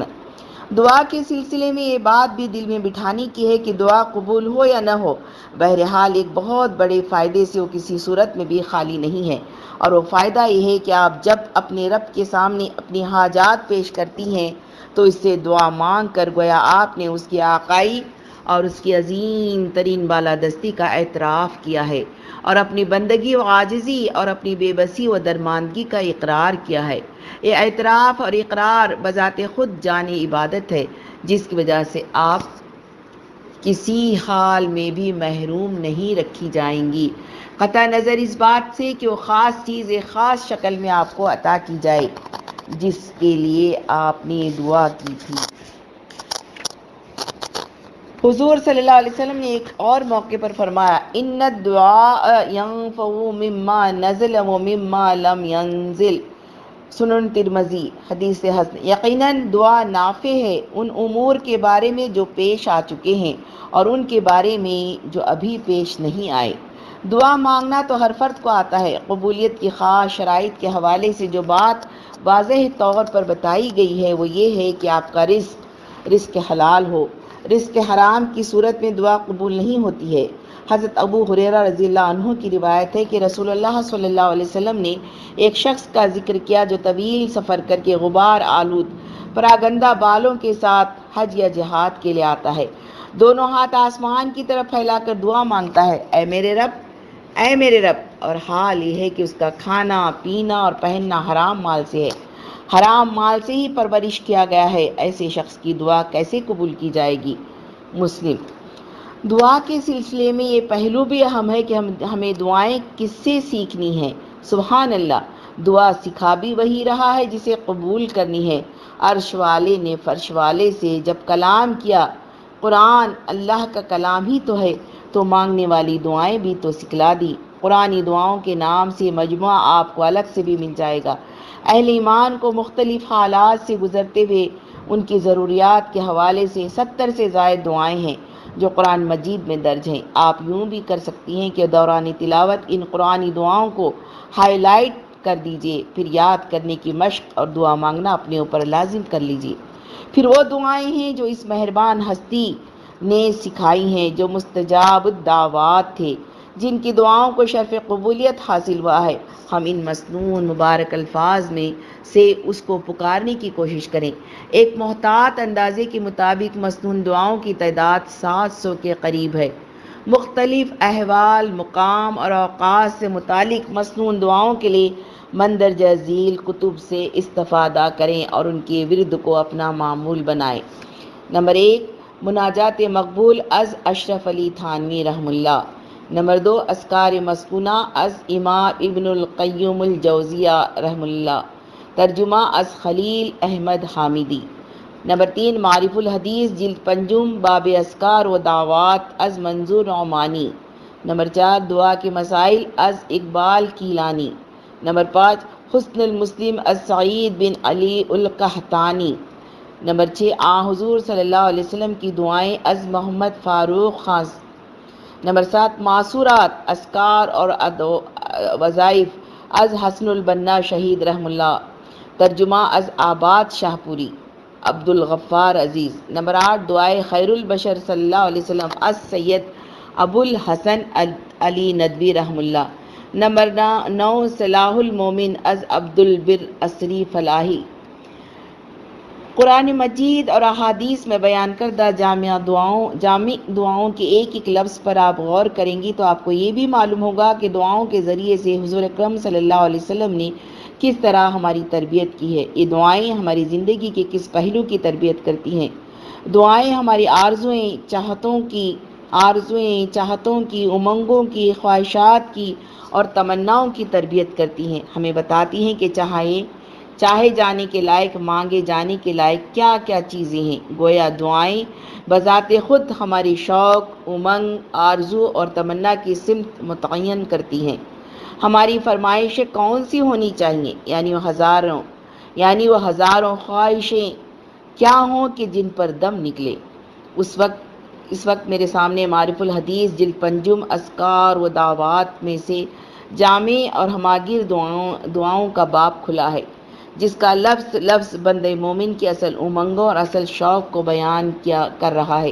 دعا کے سلسلے میں یہ بات بھی دل میں بٹھانے کی ہے کہ دعا قبول ہو یا نہ ہو۔ بہرحال ایک بہت بڑے فائدے سے وہ کسی صورت میں بھی خالی نہیں ہے۔ اور وہ فائدہ یہ ہے کہ آپ جب اپنے رب کے سامنے اپنی حاجات پیش کرتی ہیں، تو اس سے دعا مانگ کر گویا آپ نے اس کی آقائی اور اس کی عظیم ترین بالادستی کا اعتراف کیا ہے۔ اور اپنی بندگی و عاجزی اور اپنی بے بسی و درماندگی کا اقرار کیا ہے۔ یہ اعتراف اور اقرار بذات خود جانی عبادت ہے، جس کی وجہ سے آپ کسی حال میں بھی محروم نہیں رکھی جائیں گی۔ قطع نظر اس بات سے کہ وہ خاص چیز ایک خاص شکل میں آپ کو عطا کی جائے، جس کے لیے آپ نے دعا کی تھی۔ حضور صلی اللہ علیہ وسلم نے ایک اور موقع پر فرمایا، ان الدعاء ينفع مما نزل و مما لم ينزل سنن ترمزی حدیث حسن۔ یقیناً دعا نافع ہے ان امور کے بارے میں جو پیش آ چکے ہیں اور ان کے بارے میں جو ابھی پیش نہیں آئے۔ دعا مانگنا تو ہر فرد کو آتا ہے۔ قبولیت کی خاص شرائط کے حوالے سے جو بات واضح طور پر بتائی گئی ہے وہ یہ ہے کہ آپ کا رزق رزق حلال ہو۔ رزق حرام کی صورت میں دعا قبول نہیں ہوتی ہے۔ حضرت ابو حریرہ رضی اللہ عنہ کی روایت ہے کہ رسول اللہ صلی اللہ علیہ وسلم نے ایک شخص کا ذکر کیا جو طویل سفر کر کے غبار آلود، پراگندہ بالوں کے ساتھ حج یا جہاد کے لیے آتا ہے۔ دونوں ہاتھ آسمان کی طرف پھیلا کر دعا مانگتا ہے۔ اے میرے رب، اے میرے رب، اور حال یہ ہے کہ اس کا کھانا، پینا اور پہننا حرام مال سے ہے۔ حرام مال سے ہی پرورش کیا گیا ہے۔ ایسے شخص کی دعا کیسے قبول کی جائے گی؟ مسلم دعا کے سلسلے میں یہ پہلو بھی اہم ہے کہ ہم، ہمیں دعائیں کس سے سیکھنی ہیں۔ سبحان اللہ، دعا سکھا بھی وہی رہا ہے جسے قبول کرنی ہے۔ عرش والے نے فرش والے سے جب کلام کیا، قرآن اللہ کا کلام ہی تو ہے، تو مانگنے والی دعائیں بھی تو سکھلا دی۔ قرآنی دعاؤں کے نام سے مجموعہ آپ کو الگ سے بھی مل جائے گا۔ اہل ایمان کو مختلف حالات سے گزرتے ہوئے ان کی ضروریات کے حوالے سے ستر سے زائد دعائیں ہیں جو قرآن مجید میں درج ہیں۔ آپ یوں بھی کر سکتی ہیں کہ دوران تلاوت ان قرآنی دعاؤں کو ہائی لائٹ کر دیجیے، پھر یاد کرنے کی مشق اور دعا مانگنا اپنے اوپر لازم کر لیجیے۔ پھر وہ دعائیں ہیں جو اس مہربان ہستی نے سکھائی ہیں جو مستجاب الدعوات تھے۔ جن کی دعاؤں کو شرف قبولیت حاصل ہوا ہے، ہم ان مصنون مبارک الفاظ میں سے اس کو پکارنے کی کوشش کریں۔ ایک محتاط اندازے کے مطابق مصنون دعاؤں کی تعداد سات سو کے قریب ہے۔ مختلف احوال، مقام اور اوقات سے متعلق مصنون دعاؤں کے لیے مندرجہ ذیل کتب سے استفادہ کریں اور ان کے ورد کو اپنا معمول بنائیں۔ نمبر ایک، مناجات مقبول از اشرف علی تھانوی رحم اللہ۔ نمبر دو، اسکار مسکونہ از امام ابن القیم الجوزیہ رحم اللہ، ترجمہ از خلیل احمد حامدی نمبر تین، معرف الحدیث، جلد پنجم، باب اسکار و دعوات از منظور عمانی. نمبر چار، دعا کے مسائل از اقبال کیلانی. نمبر پانچ، حسن المسلم از سعید بن علی القحطانی. نمبر چھ، آ حضور صلی اللہ علیہ وسلم کی دعائیں از محمد فاروق خان نمبر سات، معصورات، اسکار اور وظائف، از حسن البنا شہید رحم اللہ، ترجمہ از آباد شاہ پوری عبد الغفار عزیز، نمبر آٹھ، دعائے خیر البشر صلی اللہ علیہ وسلم، از سید ابو الحسن علی ندوی رحم اللہ، نمبر نو، صلاح المومن، از عبد البر اسری فلاحی قرآن مجید اور احادیث میں بیان کردہ جامعہ دعاؤں جامع دعاؤں کے ایک ایک لفظ پر آپ غور کریں گی تو آپ کو یہ بھی معلوم ہوگا کہ دعاؤں کے ذریعے سے حضور اکرم صلی اللہ علیہ وسلم نے کس طرح ہماری تربیت کی ہے۔ یہ دعائیں ہماری زندگی کے کس پہلو کی تربیت کرتی ہیں؟ دعائیں ہماری آرزویں چاہتوں کی آرزویں چاہتوں کی، امنگوں کی، خواہشات کی اور تمناؤں کی تربیت کرتی ہیں۔ ہمیں بتاتی ہیں کہ چاہے چاہے جانے کے لائق، مانگے جانے کے لائق کیا کیا چیزیں ہیں۔ گویا دعائیں، بذات خود ہماری شوق، امنگ، آرزو اور تمنا کی سمت متعین کرتی ہیں۔ ہماری فرمائشیں کون سی ہونی چاہیے؟ یعنی وہ ہزاروں یعنی وہ ہزاروں خواہشیں کیا ہوں کہ جن پر دم نکلے؟ اس وقت اس وقت میرے سامنے معرف الحدیث جلد پنجم اسکار و دعوات میں سے جامع اور ہماگیر دعاؤں دعاؤں کا باب کھلا ہے۔ جس کا لفظ لفظ بند مومن کی اصل امنگوں اور اصل شوق کو بیان کیا کر رہا ہے۔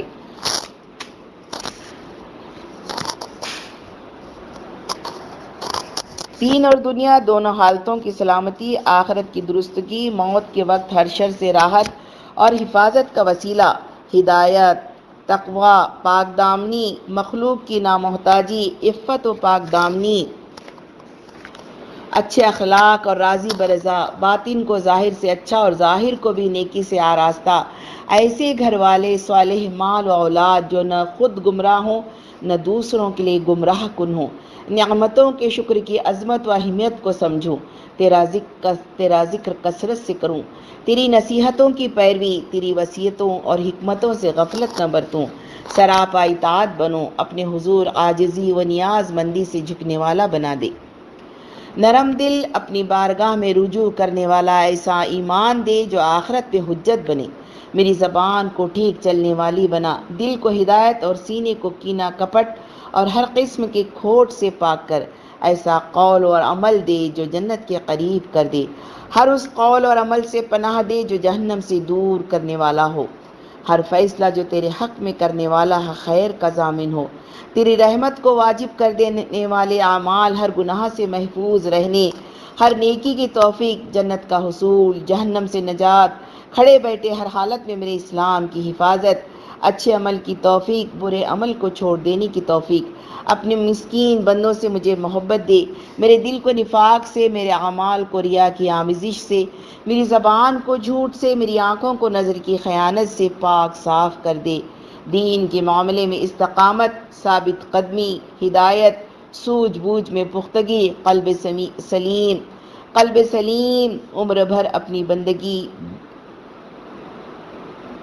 دین اور دنیا دونوں حالتوں کی سلامتی، آخرت کی درستگی، موت کے وقت ہر شر سے راحت اور حفاظت کا وسیلہ، ہدایت، تقوی، پاک دامنی، مخلوق کی نامحتاجی، عفت و پاک دامنی۔ اچھے اخلاق اور راضی برضا، باطن کو ظاہر سے اچھا اور ظاہر کو بھی نیکی سے آراستہ۔ ایسے گھر والے صالح مال و اولاد جو نہ خود گمراہ ہوں، نہ دوسروں کے لیے گمراہ کن ہوں۔ نعمتوں کے شکر کی عظمت و اہمیت کو سمجھوں۔ تیرا ذکر تیرا ذکر کثرت سے کروں۔ تیری نصیحتوں کی پیروی، تیری وصیتوں اور حکمتوں سے غفلت نہ برتوں۔ سراپا اطاعت بنو اپنے حضور عاجزی و نیاز مندی سے جھکنے والا بنا دے۔ نرم دل اپنی بارگاہ میں رجوع کرنے والا ایسا ایمان دے جو آخرت پہ حجت بنے۔ میری زبان کو ٹھیک چلنے والی بنا۔ دل کو ہدایت اور سینے کو کینہ کپٹ اور ہر قسم کے کھوٹ سے پاک کر۔ ایسا قول اور عمل دے جو جنت کے قریب کر دے۔ ہر اس قول اور عمل سے پناہ دے جو جہنم سے دور کرنے والا ہو۔ ہر فیصلہ جو تیرے حق میں کرنے والا خیر کا ضامن ہو۔ تیری رحمت کو واجب کر دینے والے اعمال ہر گناہ سے محفوظ رہنے۔ ہر نیکی کی توفیق، جنت کا حصول، جہنم سے نجات، کھڑے بیٹھے ہر حالت میں میرے اسلام کی حفاظت۔ اچھے عمل کی توفیق، برے عمل کو چھوڑ دینے کی توفیق۔ اپنے مسکین بندوں سے مجھے محبت دے۔ میرے دل کو نفاق سے، میرے اعمال کو ریا کی آمزش سے۔ میری زبان کو جھوٹ سے، میری آنکھوں کو نظر کی خیانت سے پاک صاف کر دے۔ دین کے معاملے میں استقامت، ثابت قدمی، ہدایت سوجھ بوجھ میں پختگی، قلب سلیم۔ قلب سلیم، عمر بھر اپنی بندگی۔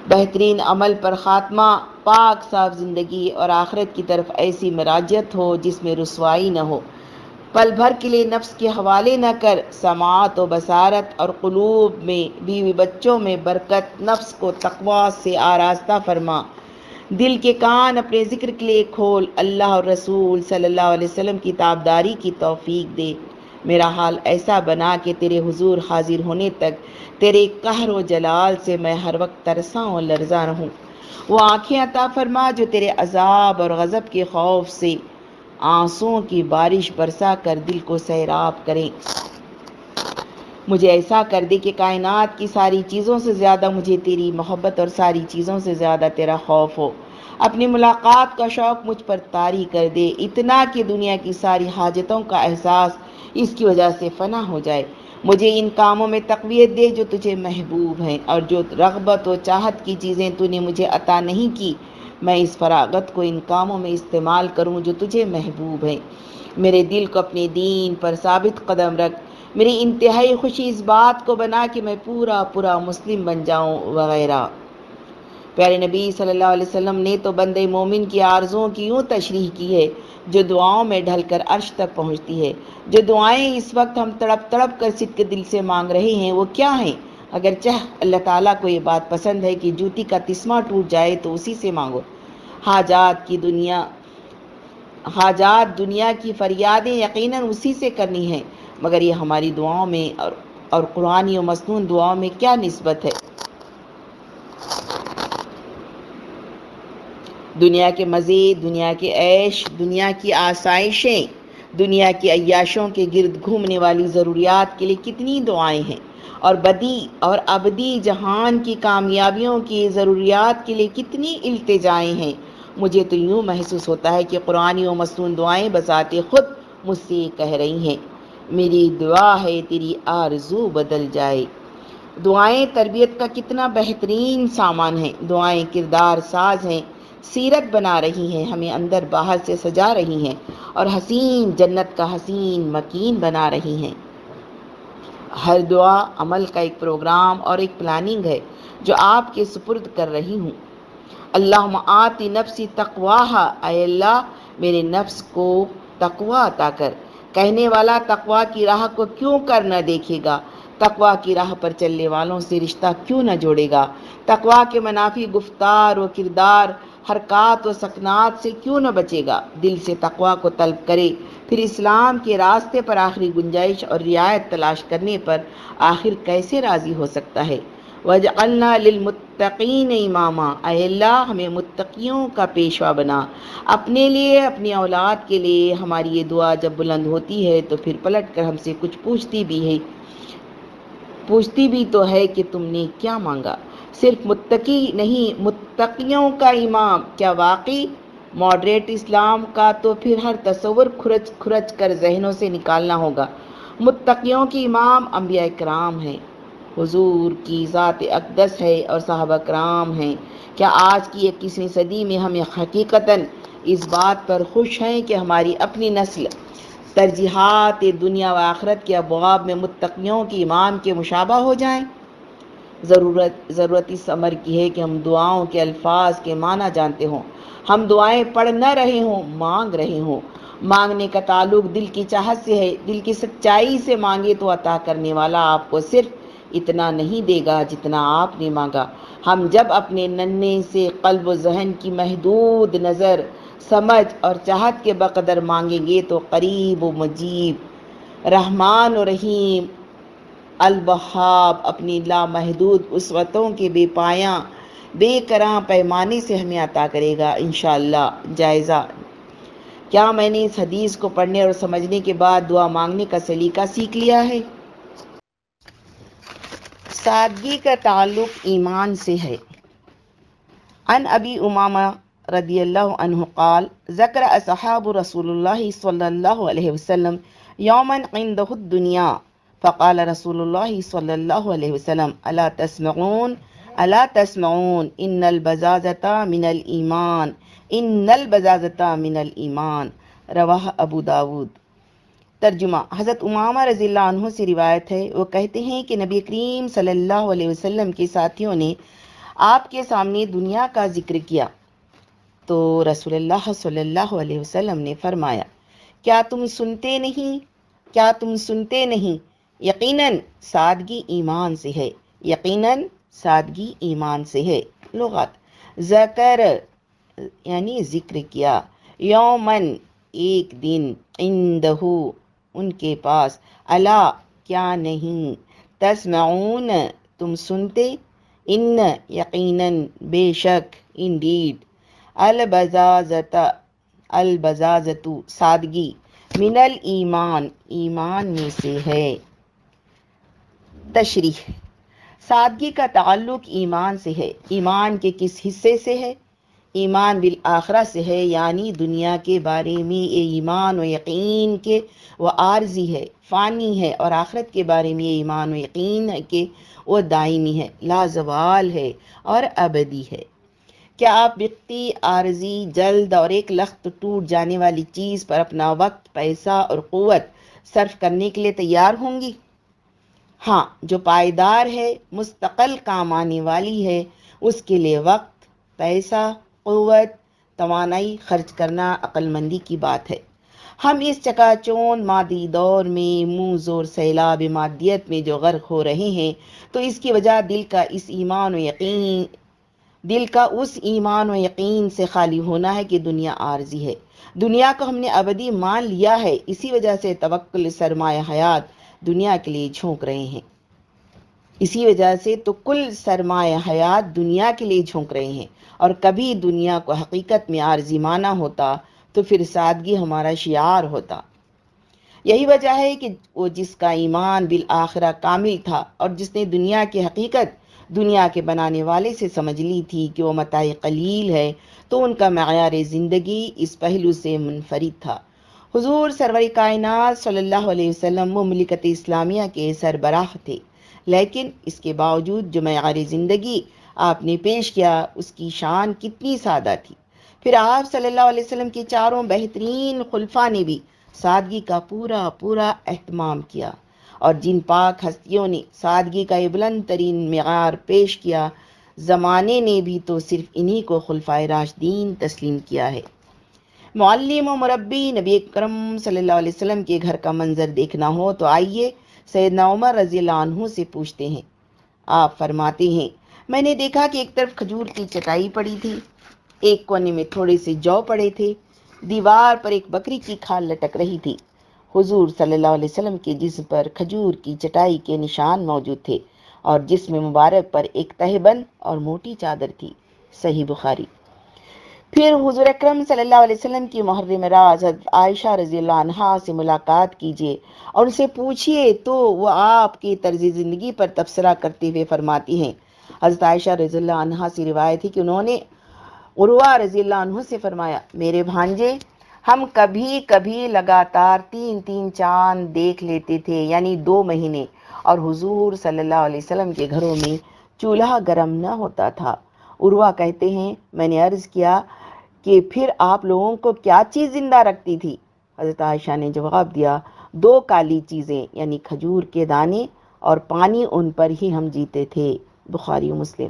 بہترین عمل پر خاتمہ، پاک صاف زندگی اور آخرت کی طرف ایسی مراجت ہو جس میں رسوائی نہ ہو۔ پل بھر کے لیے نفس کے حوالے نہ کر، سماعت و بصارت اور قلوب میں، بیوی بچوں میں برکت، نفس کو تقوا سے آراستہ فرما۔ دل کے کان اپنے ذکر کے لیے کھول، اللہ اور رسول صلی اللہ علیہ وسلم کی تابداری کی توفیق دے۔ میرا حال ایسا بنا کہ تیرے حضور حاضر ہونے تک تیرے قہر و جلال سے میں ہر وقت ترساں اور لرزاں رہوں۔ وہ آنکھیں عطا فرما جو تیرے عذاب اور غضب کے خوف سے آنسوں کی بارش برسا کر دل کو سیراب کریں۔ مجھے ایسا کر دے کہ کائنات کی ساری چیزوں سے زیادہ مجھے تیری محبت اور ساری چیزوں سے زیادہ تیرا خوف ہو۔ اپنی ملاقات کا شوق مجھ پر طاری کر دے۔ اتنا کہ دنیا کی ساری حاجتوں کا احساس اس کی وجہ سے فنا ہو جائے۔ مجھے ان کاموں میں تقویت دے جو تجھے محبوب ہیں اور جو رغبت و چاہت کی چیزیں تو نے مجھے عطا نہیں کی۔ میں اس فراغت کو ان کاموں میں استعمال کروں جو تجھے محبوب ہیں۔ میرے دل کو اپنے دین پر ثابت قدم رکھ۔ میری انتہائی خوشی اس بات کو بنا کہ میں پورا پورا مسلم بن جاؤں وغیرہ۔ پیارے نبی صلی اللہ علیہ وسلم نے تو بند مومن کی عارضوں کی یوں تشریح کی ہے، جو دعاؤں میں ڈھل کر عرش تک پہنچتی ہے۔ جو دعائیں اس وقت ہم تڑپ تڑپ کر صدق دل سے مانگ رہے ہیں، وہ کیا ہیں؟ اگر چاہ اللہ تعالیٰ کو یہ بات پسند ہے کہ جوتی کا تسمہ ٹوٹ جائے تو اسی سے مانگو۔ حاجات کی دنیا، حاجات دنیا کی فریادیں یقیناً اسی سے کرنی ہیں۔ مگر یہ ہماری دعاؤں میں اور اور قرآنی و مصنون دعاؤں میں کیا نسبت ہے؟ دنیا کے مزے، دنیا کے عیش، دنیا کی آسائشیں، دنیا کی عیاشوں کے گرد گھومنے والی ضروریات کے لیے کتنی دعائیں ہیں؟ اور بدی اور ابدی جہان کی کامیابیوں کی ضروریات کے لیے کتنی التجائیں ہیں؟ مجھے تو یوں محسوس ہوتا ہے کہ قرآن و مصنون دعائیں بذات خود مجھ سے کہہ رہی ہیں۔ میری دعا ہے، تیری آرزو بدل جائے۔ دعائیں تربیت کا کتنا بہترین سامان ہیں۔ دعائیں کردار ساز ہیں۔ سیرت بنا رہی ہیں۔ ہمیں اندر باہر سے سجا رہی ہیں۔ اور حسین جنت کا حسین مکین بنا رہی ہیں۔ ہر دعا عمل کا ایک پروگرام اور ایک پلاننگ ہے جو آپ کے سپرد کر رہی ہوں۔ اللہ آتی نفسی تقواہا۔ اے اللہ، میرے نفس کو تقوا عطا کر۔ کہنے والا تقوا کی راہ کو کیوں کر نہ دیکھے گا؟ تقوا کی راہ پر چلنے والوں سے رشتہ کیوں نہ جوڑے گا؟ تقوا کے منافی گفتار و کردار، حرکات و سکنات سے کیوں نہ بچے گا؟ دل سے تقوا کو طلب کرے، پھر اسلام کے راستے پر آخری گنجائش اور رعایت تلاش کرنے پر آخر کیسے راضی ہو سکتا ہے؟ وجعلنا للمتقین اماما اے اللہ، ہمیں متقیوں کا پیشوا بنا۔ اپنے لیے، اپنی اولاد کے لیے ہماری یہ دعا جب بلند ہوتی ہے تو پھر پلٹ کر ہم سے کچھ پوچھتی بھی ہے۔ پوچھتی بھی تو ہے کہ تم نے کیا مانگا۔ صرف متقی نہیں، متقیوں کا امام۔ کیا واقعی؟ ماڈریٹ اسلام کا تو پھر ہر تصور کھرچ کھرچ کر ذہنوں سے نکالنا ہوگا۔ متقیوں کی امام انبیاء کرام ہیں۔ حضور کی ذات اقدس ہے اور صحابہ کرام ہیں۔ کیا آج کی اکیسویں صدی میں ہمیں حقیقتاً اس بات پر خوش ہیں کہ ہماری اپنی نسل ترجیحات دنیا و آخرت کے ابواب میں متقیوں کی امام کے مشابہ ہو جائیں؟ ضرورت ضرورت اس عمر کی ہے کہ ہم دعاؤں کے الفاظ کے معنی جانتے ہوں۔ ہم دعائیں پڑھ نہ رہے ہوں، مانگ رہے ہوں۔ مانگنے کا تعلق دل کی چاہت سے ہے، دل کی سچائی سے مانگے تو عطا کرنے والا آپ کو صرف اتنا نہیں دے گا جتنا آپ نے مانگا۔ ہم جب اپنے ننے سے قلب و ذہن کی محدود نظر، سمجھ اور چاہت کے بقدر مانگیں گے تو قریب و مجیب۔ رحمان و رحیم۔ البحاب اپنی لامحدود اسوتوں کے بے پایاں، بے کراں پیمانے سے ہمیں عطا کرے گا انشاءاللہ۔ جائزہ۔ کیا میں نے اس حدیث کو پڑھنے اور سمجھنے کے بعد دعا مانگنے کا سلیقہ سیکھ لیا ہے؟ سادگی کا تعلق ایمان سے ہے۔ ان ابی امامہ رضی اللہ عنہ قال، ذکر اصحاب رسول اللہ صلی اللہ علیہ وسلم یومن عندہ الدنیا، فقال رسول اللہ صلی اللہ علیہ وسلم، الا تسمعون الا تسمعون، ان البزازتا من الایمان، ان البزازتا من الایمان، رواہ ابو داود۔ ترجمہ۔ حضرت امامہ رضی اللہ عنہ سے روایت ہے، وہ کہتے ہیں کہ نبی کریم صلی اللہ علیہ وسلم کے ساتھیوں نے آپ کے سامنے دنیا کا ذکر کیا۔ تو رسول اللہ صلی اللہ علیہ وسلم نے فرمایا، کیا تم سنتے نہیں؟ کیا تم سنتے نہیں؟ یقیناً سادگی ایمان سے ہے۔ یقیناً سادگی ایمان سے ہے۔ لغت، ذکر یعنی ذکر کیا۔ یومن ایک دن اندہو ان کے پاس۔ اللہ کیا نہیں؟ تسمعون، تم سنتے؟ ان یقیناً، بے شک، انڈیڈ۔ البزازت البزازتو سادگی۔ من الایمان، ایمان میں سے ہے۔ تشریح۔ سادگی کا تعلق ایمان سے ہے۔ ایمان کے کس حصے سے ہے؟ ایمان بالآخرہ سے ہے یعنی دنیا کے بارے میں یہ ایمان و یقین کے وہ عارضی ہے، فانی ہے، اور آخرت کے بارے میں یہ ایمان و یقین ہے کہ وہ دائمی ہے لازوال ہے اور ابدی ہے۔ کیا آپ وقتی عارضی، جلد اور ایک لخت ٹوٹ جانے والی چیز پر اپنا وقت، پیسہ اور قوت صرف کرنے کے لیے تیار ہوں گی؟ ہاں جو پائیدار ہے، مستقل کام آنے والی ہے، اس کے لیے وقت، پیسہ قوت، توانائی خرچ کرنا عقل مندی کی بات ہے۔ ہم اس چکا چون مادی دور میں، منہ زور سیلاب مادیت میں جو غرق ہو رہے ہیں، تو اس کی وجہ دل کا اس ایمان و یقین، دل کا اس ایمان و یقین سے خالی ہونا ہے کہ دنیا عارضی ہے۔ دنیا کو ہم نے ابدی مان لیا ہے، اسی وجہ سے توکل، سرمایہ حیات دنیا کے لیے جھونک رہے ہیں۔ اسی وجہ سے تو کل سرمایہ حیات دنیا کے لیے جھونک رہے ہیں۔ اور کبھی دنیا کو حقیقت میں عارضی مانا ہوتا تو پھر سادگی ہمارا شعار ہوتا۔ یہی وجہ ہے کہ وہ جس کا ایمان بالآخرہ کامل تھا اور جس نے دنیا کی حقیقت دنیا کے بنانے والے سے سمجھ لی تھی کہ وہ متاع قلیل ہے، تو ان کا معیار زندگی اس پہلو سے منفرد تھا۔ حضور سرور کائنات صلی اللہ علیہ وسلم مملکت اسلامیہ کے سربراہ تھے، لیکن اس کے باوجود جو معیار زندگی آپ نے پیش کیا، اس کی شان کتنی سادہ تھی۔ پھر آپ صلی اللہ علیہ وسلم کے چاروں بہترین خلفہ نے بھی سادگی کا پورا پورا اہتمام کیا۔ اور جن پاک ہستیوں نے سادگی کا بلند ترین معیار پیش کیا، زمانے نے بھی تو صرف انہی کو خلفۂ راشدین تسلیم کیا ہے۔ معلم و مربی نبی اکرم صلی اللہ علیہ وسلم کے گھر کا منظر دیکھنا ہو تو آئیے سیدنا عمر رضی اللہ عنہ سے پوچھتے ہیں۔ آپ فرماتے ہیں میں نے دیکھا کہ ایک طرف کھجور کی چٹائی پڑی تھی، ایک کونے میں تھوڑے سے جو پڑے تھے، دیوار پر ایک بکری کی کھال لٹک رہی تھی۔ حضور صلی اللہ علیہ وسلم کے جسم پر کھجور کی چٹائی کے نشان موجود تھے اور جسم مبارک پر ایک تہبند اور موٹی چادر تھی، صحیح بخاری۔ پھر حضور اکرم صلی اللہ علیہ وسلم کی محرم راز حضرت عائشہ رضی اللہ عنہ سے ملاقات کیجیے اور ان سے پوچھئے تو وہ آپ کی طرز زندگی پر تبصرہ کرتے ہوئے فرماتی ہیں حضرت عائشہ رضی اللہ عنہ سے روایت ہے کہ انہوں نے عروہ رضی اللہ عنہ سے فرمایا، میرے بھانجے، ہم کبھی کبھی لگاتار تین تین چاند دیکھ لیتے تھے یعنی دو مہینے، اور حضور صلی اللہ علیہ وسلم کے گھروں میں چولہا گرم نہ ہوتا تھا۔ عروہ کہتے ہیں، میں نے عرض کیا کہ پھر آپ لوگوں کو کیا چیز زندہ رکھتی تھی؟ حضرت عائشہ نے جواب دیا، دو کالی چیزیں یعنی کھجور کے دانے اور پانی ان پر ہی ہم جیتے تھے۔ بخاری و مسلم۔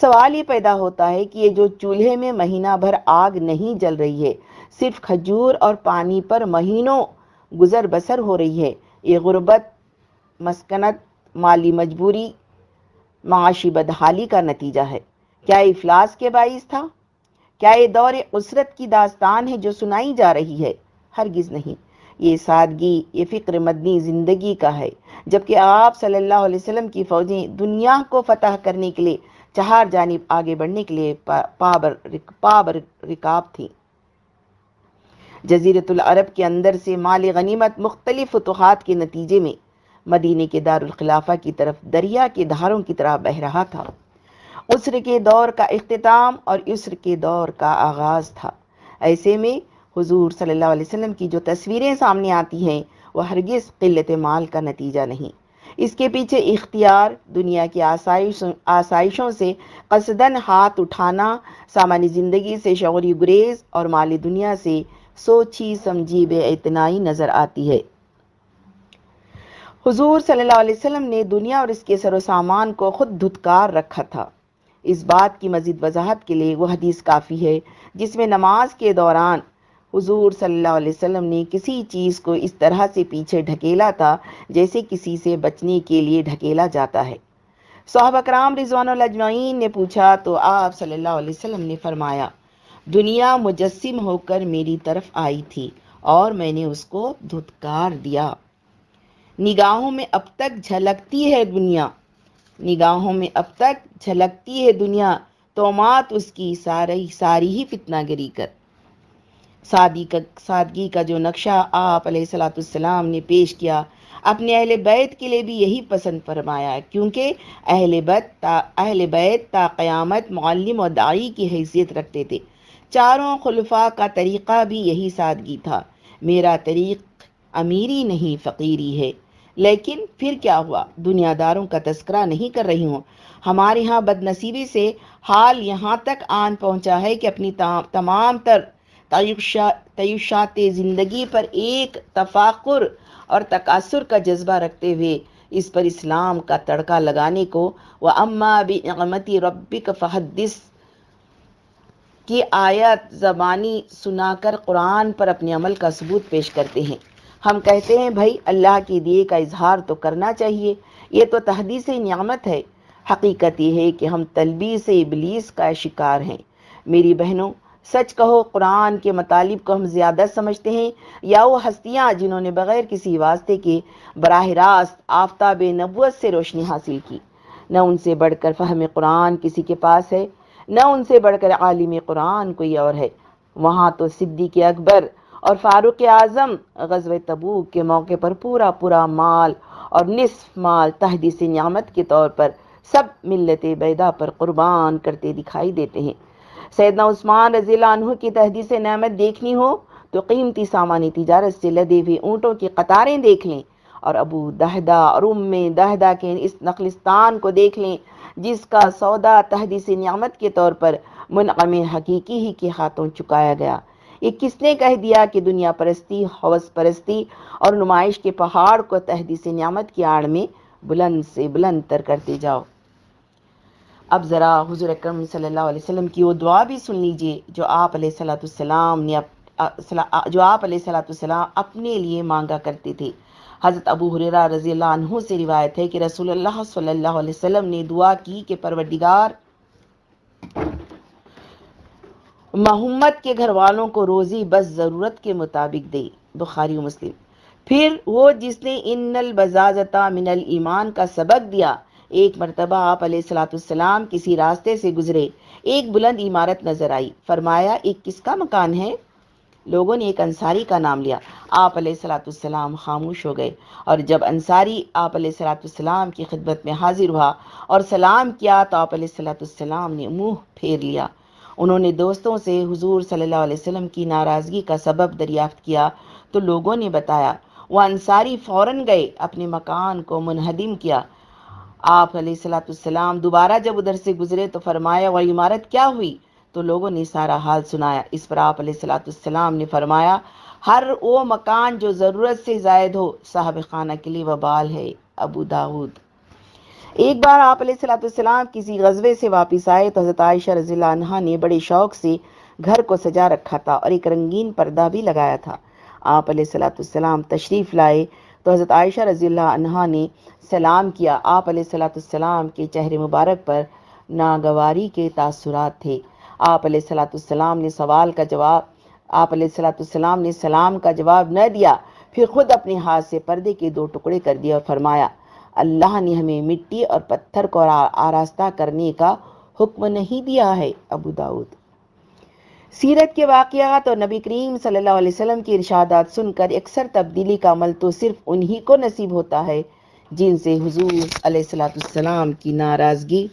سوال یہ پیدا ہوتا ہے کہ یہ جو چولہے میں مہینہ بھر آگ نہیں جل رہی ہے، صرف کھجور اور پانی پر مہینوں گزر بسر ہو رہی ہے۔ یہ غربت، مسکنت، مالی مجبوری، معاشی بدحالی کا نتیجہ ہے۔ کیا یہ افلاس کے باعث تھا؟ کیا یہ دور عسرت کی داستان ہے جو سنائی جا رہی ہے؟ ہرگز نہیں۔ یہ سادگی، یہ فکر مدنی زندگی کا ہے۔ جبکہ آپ صلی اللہ علیہ وسلم کی فوجیں دنیا کو فتح کرنے کے لیے چہار جانب آگے بڑھنے کے لیے پابر پابر رکاب تھیں۔ جزیرت العرب کے اندر سے مال غنیمت مختلف فتوحات کے نتیجے میں مدینے کے دار الخلافہ کی طرف دریا کے دھاروں کی طرح بہ رہا تھا۔ عسر کے دور کا اختتام اور عسر کے دور کا آغاز تھا۔ ایسے میں حضور صلی اللہ علیہ وسلم کی جو تصویریں سامنے آتی ہیں وہ ہرگز قلت مال کا نتیجہ نہیں۔ اس کے پیچھے اختیار، دنیا کی آسائش، آسائشوں سے قصدن ہاتھ اٹھانا، سامانی زندگی سے شعوری گریز اور مالی دنیا سے سوچی سمجھی بے اتنائی نظر آتی ہے۔ حضور صلی اللہ علیہ وسلم نے دنیا اور اس کے سر و سامان کو خود دھتکار رکھا تھا۔ اس بات کی مزید وضاحت کے لیے وہ حدیث کافی ہے، جس میں نماز کے دوران حضور صلی اللہ علیہ وسلم نے کسی چیز کو اس طرح سے پیچھے ڈھکیلا تھا جیسے کسی سے بچنے کے لیے ڈھکیلا جاتا ہے۔ صحابہ کرام رضوان الاجمعین نے پوچھا تو آپ صلی اللہ علیہ وسلم نے فرمایا، دنیا مجسم ہو کر میری طرف آئی تھی اور میں نے اس کو دھتکار دیا۔ نگاہوں میں اب تک جھلکتی ہے دنیا۔ نگاہوں میں اب تک جھلکتی ہے دنیا۔ تومات اس کی ساری ساری ہی فتنہ گری کر۔ سادی کا سادگی کا جو نقشہ آپ علیہ السلاۃ السلام نے پیش کیا، اپنے اہل بیت کے لیے بھی یہی پسند فرمایا ہے کیونکہ اہل بیت تا اہل بیت تا قیامت معلم و دائی کی حیثیت رکھتے تھے۔ چاروں خلفاء کا طریقہ بھی یہی سادگی تھا۔ میرا طریق امیری نہیں، فقیری ہے۔ لیکن پھر کیا ہوا؟ دنیا داروں کا تذکرہ نہیں کر رہی ہوں۔ ہمارے ہاں بد نصیبی سے حال یہاں تک آن پہنچا ہے کہ اپنی تمام تر تعیشات زندگی پر ایک تفاقر اور تقاصر کا جذبہ رکھتے ہوئے اس پر اسلام کا تڑکا لگانے کو وہ اما بھی ربک فحدث کی آیت زبانی سنا کر قرآن پر اپنے عمل کا ثبوت پیش کرتے ہیں۔ ہم کہتے ہیں، بھائی، اللہ کی دیے کا اظہار تو کرنا چاہیے۔ یہ تو تحدیث نعمت ہے۔ حقیقت یہ ہے کہ ہم تلبیس ابلیس کا شکار ہیں۔ میری بہنوں سچ کہو، قرآن کے مطالب کو ہم زیادہ سمجھتے ہیں، یا وہ ہستیاں جنہوں نے بغیر کسی واسطے کے براہ راست آفتاب نبوت سے روشنی حاصل کی۔ نہ ان سے بڑھ کر فہم قرآن کسی کے پاس ہے، نہ ان سے بڑھ کر عالم قرآن کوئی اور ہے۔ وہاں تو صدیق اکبر اور فاروق اعظم غزو تبوک کے موقع پر پورا پورا مال اور نصف مال تحدیث نعمت کے طور پر سب ملت بیدا پر قربان کرتے دکھائی دیتے ہیں۔ سیدنا عثمان رضی اللہ عنہ کی تحدیث نعمت دیکھنی ہو تو قیمتی سامانی تجارت سے لدے ہوئے اونٹوں کی قطاریں دیکھ لیں اور ابو دہدہ اور ام دہدہ کے اس نقلستان کو دیکھ لیں، جس کا سودا تحدیث نعمت کے طور پر منعم حقیقی ہی کے ہاتھوں چکایا گیا۔ یہ کس نے کہہ دیا کہ دنیا پرستی، حوث پرستی اور نمائش کے پہاڑ کو تحدیث نعمت کی آڑ میں بلند سے بلند تر کرتے جاؤ؟ اب ذرا حضور اکرم صلی اللہ علیہ وسلم کی وہ دعا بھی سن لیجیے جو آپ علیہ صلاۃ السلام نے جو آپ علیہ صلاۃ السلام اپنے لیے مانگا کرتے تھے۔ حضرت ابو حریرہ رضی اللہ عنہ سے روایت ہے کہ رسول اللہ صلی اللہ علیہ وسلم نے دعا کی کہ پروردگار محمد کے گھر والوں کو روزی بس ضرورت کے مطابق دے۔ بخاری و مسلم۔ پھر وہ جس نے ان البزازتا من الایمان کا سبق دیا ایک مرتبہ آپ علیہ السلاۃ السلام کسی راستے سے گزرے، ایک بلند عمارت نظر آئی، فرمایا، ایک کس کا مکان ہے؟ لوگوں نے ایک انصاری کا نام لیا۔ آپ علیہ السلاۃ السلام خاموش ہو گئے اور جب انصاری آپ علیہ السلاۃ السلام کی خدمت میں حاضر ہوا اور سلام کیا تو آپ علیہ السلاۃ السلام نے منہ پھیر لیا۔ انہوں نے دوستوں سے حضور صلی اللہ علیہ وسلم کی ناراضگی کا سبب دریافت کیا تو لوگوں نے بتایا، وہ انصاری فوراً گئے، اپنے مکان کو منہدم کیا۔ آپ علیہ السلاۃ السلام دوبارہ جب ادھر سے گزرے تو فرمایا وہ عمارت کیا ہوئی؟ تو لوگوں نے سارا حال سنایا۔ اس پر آپ علیہ السلاۃ السلام نے فرمایا، ہر وہ مکان جو ضرورت سے زائد ہو، صاحب خانہ کے لیے وبال ہے۔ ابو داود۔ ایک بار آپ علیہ السلاۃ السلام کسی غزوے سے واپس آئے تو حضرت عائشہ رضی اللہ عنہ نے بڑے شوق سے گھر کو سجا رکھا تھا اور ایک رنگین پردہ بھی لگایا تھا۔ آپ علیہ السلاۃ السلام تشریف لائے۔ تو حضرت عائشہ رضی اللہ عنہ نے سلام کیا۔ آپ علیہ السلاۃ السلام کے چہرے مبارک پر ناگواری کے تاثرات تھے۔ آپ علیہ السلاۃ السلام نے سوال کا جواب، آپ علیہ السلاۃ السلام نے سلام کا جواب نہ دیا، پھر خود اپنے ہاتھ سے پردے کے دو ٹکڑے کر دیا اور فرمایا، اللہ نے ہمیں مٹی اور پتھر کو آراستہ کرنے کا حکم نہیں دیا ہے، ابو داود سیرت کے واقعات اور نبی کریم صلی اللہ علیہ وسلم کی ارشادات سن کر اکثر تبدیلی کا عمل تو صرف انہی کو نصیب ہوتا ہے، جن سے حضور علیہ السلاۃ السلام کی ناراضگی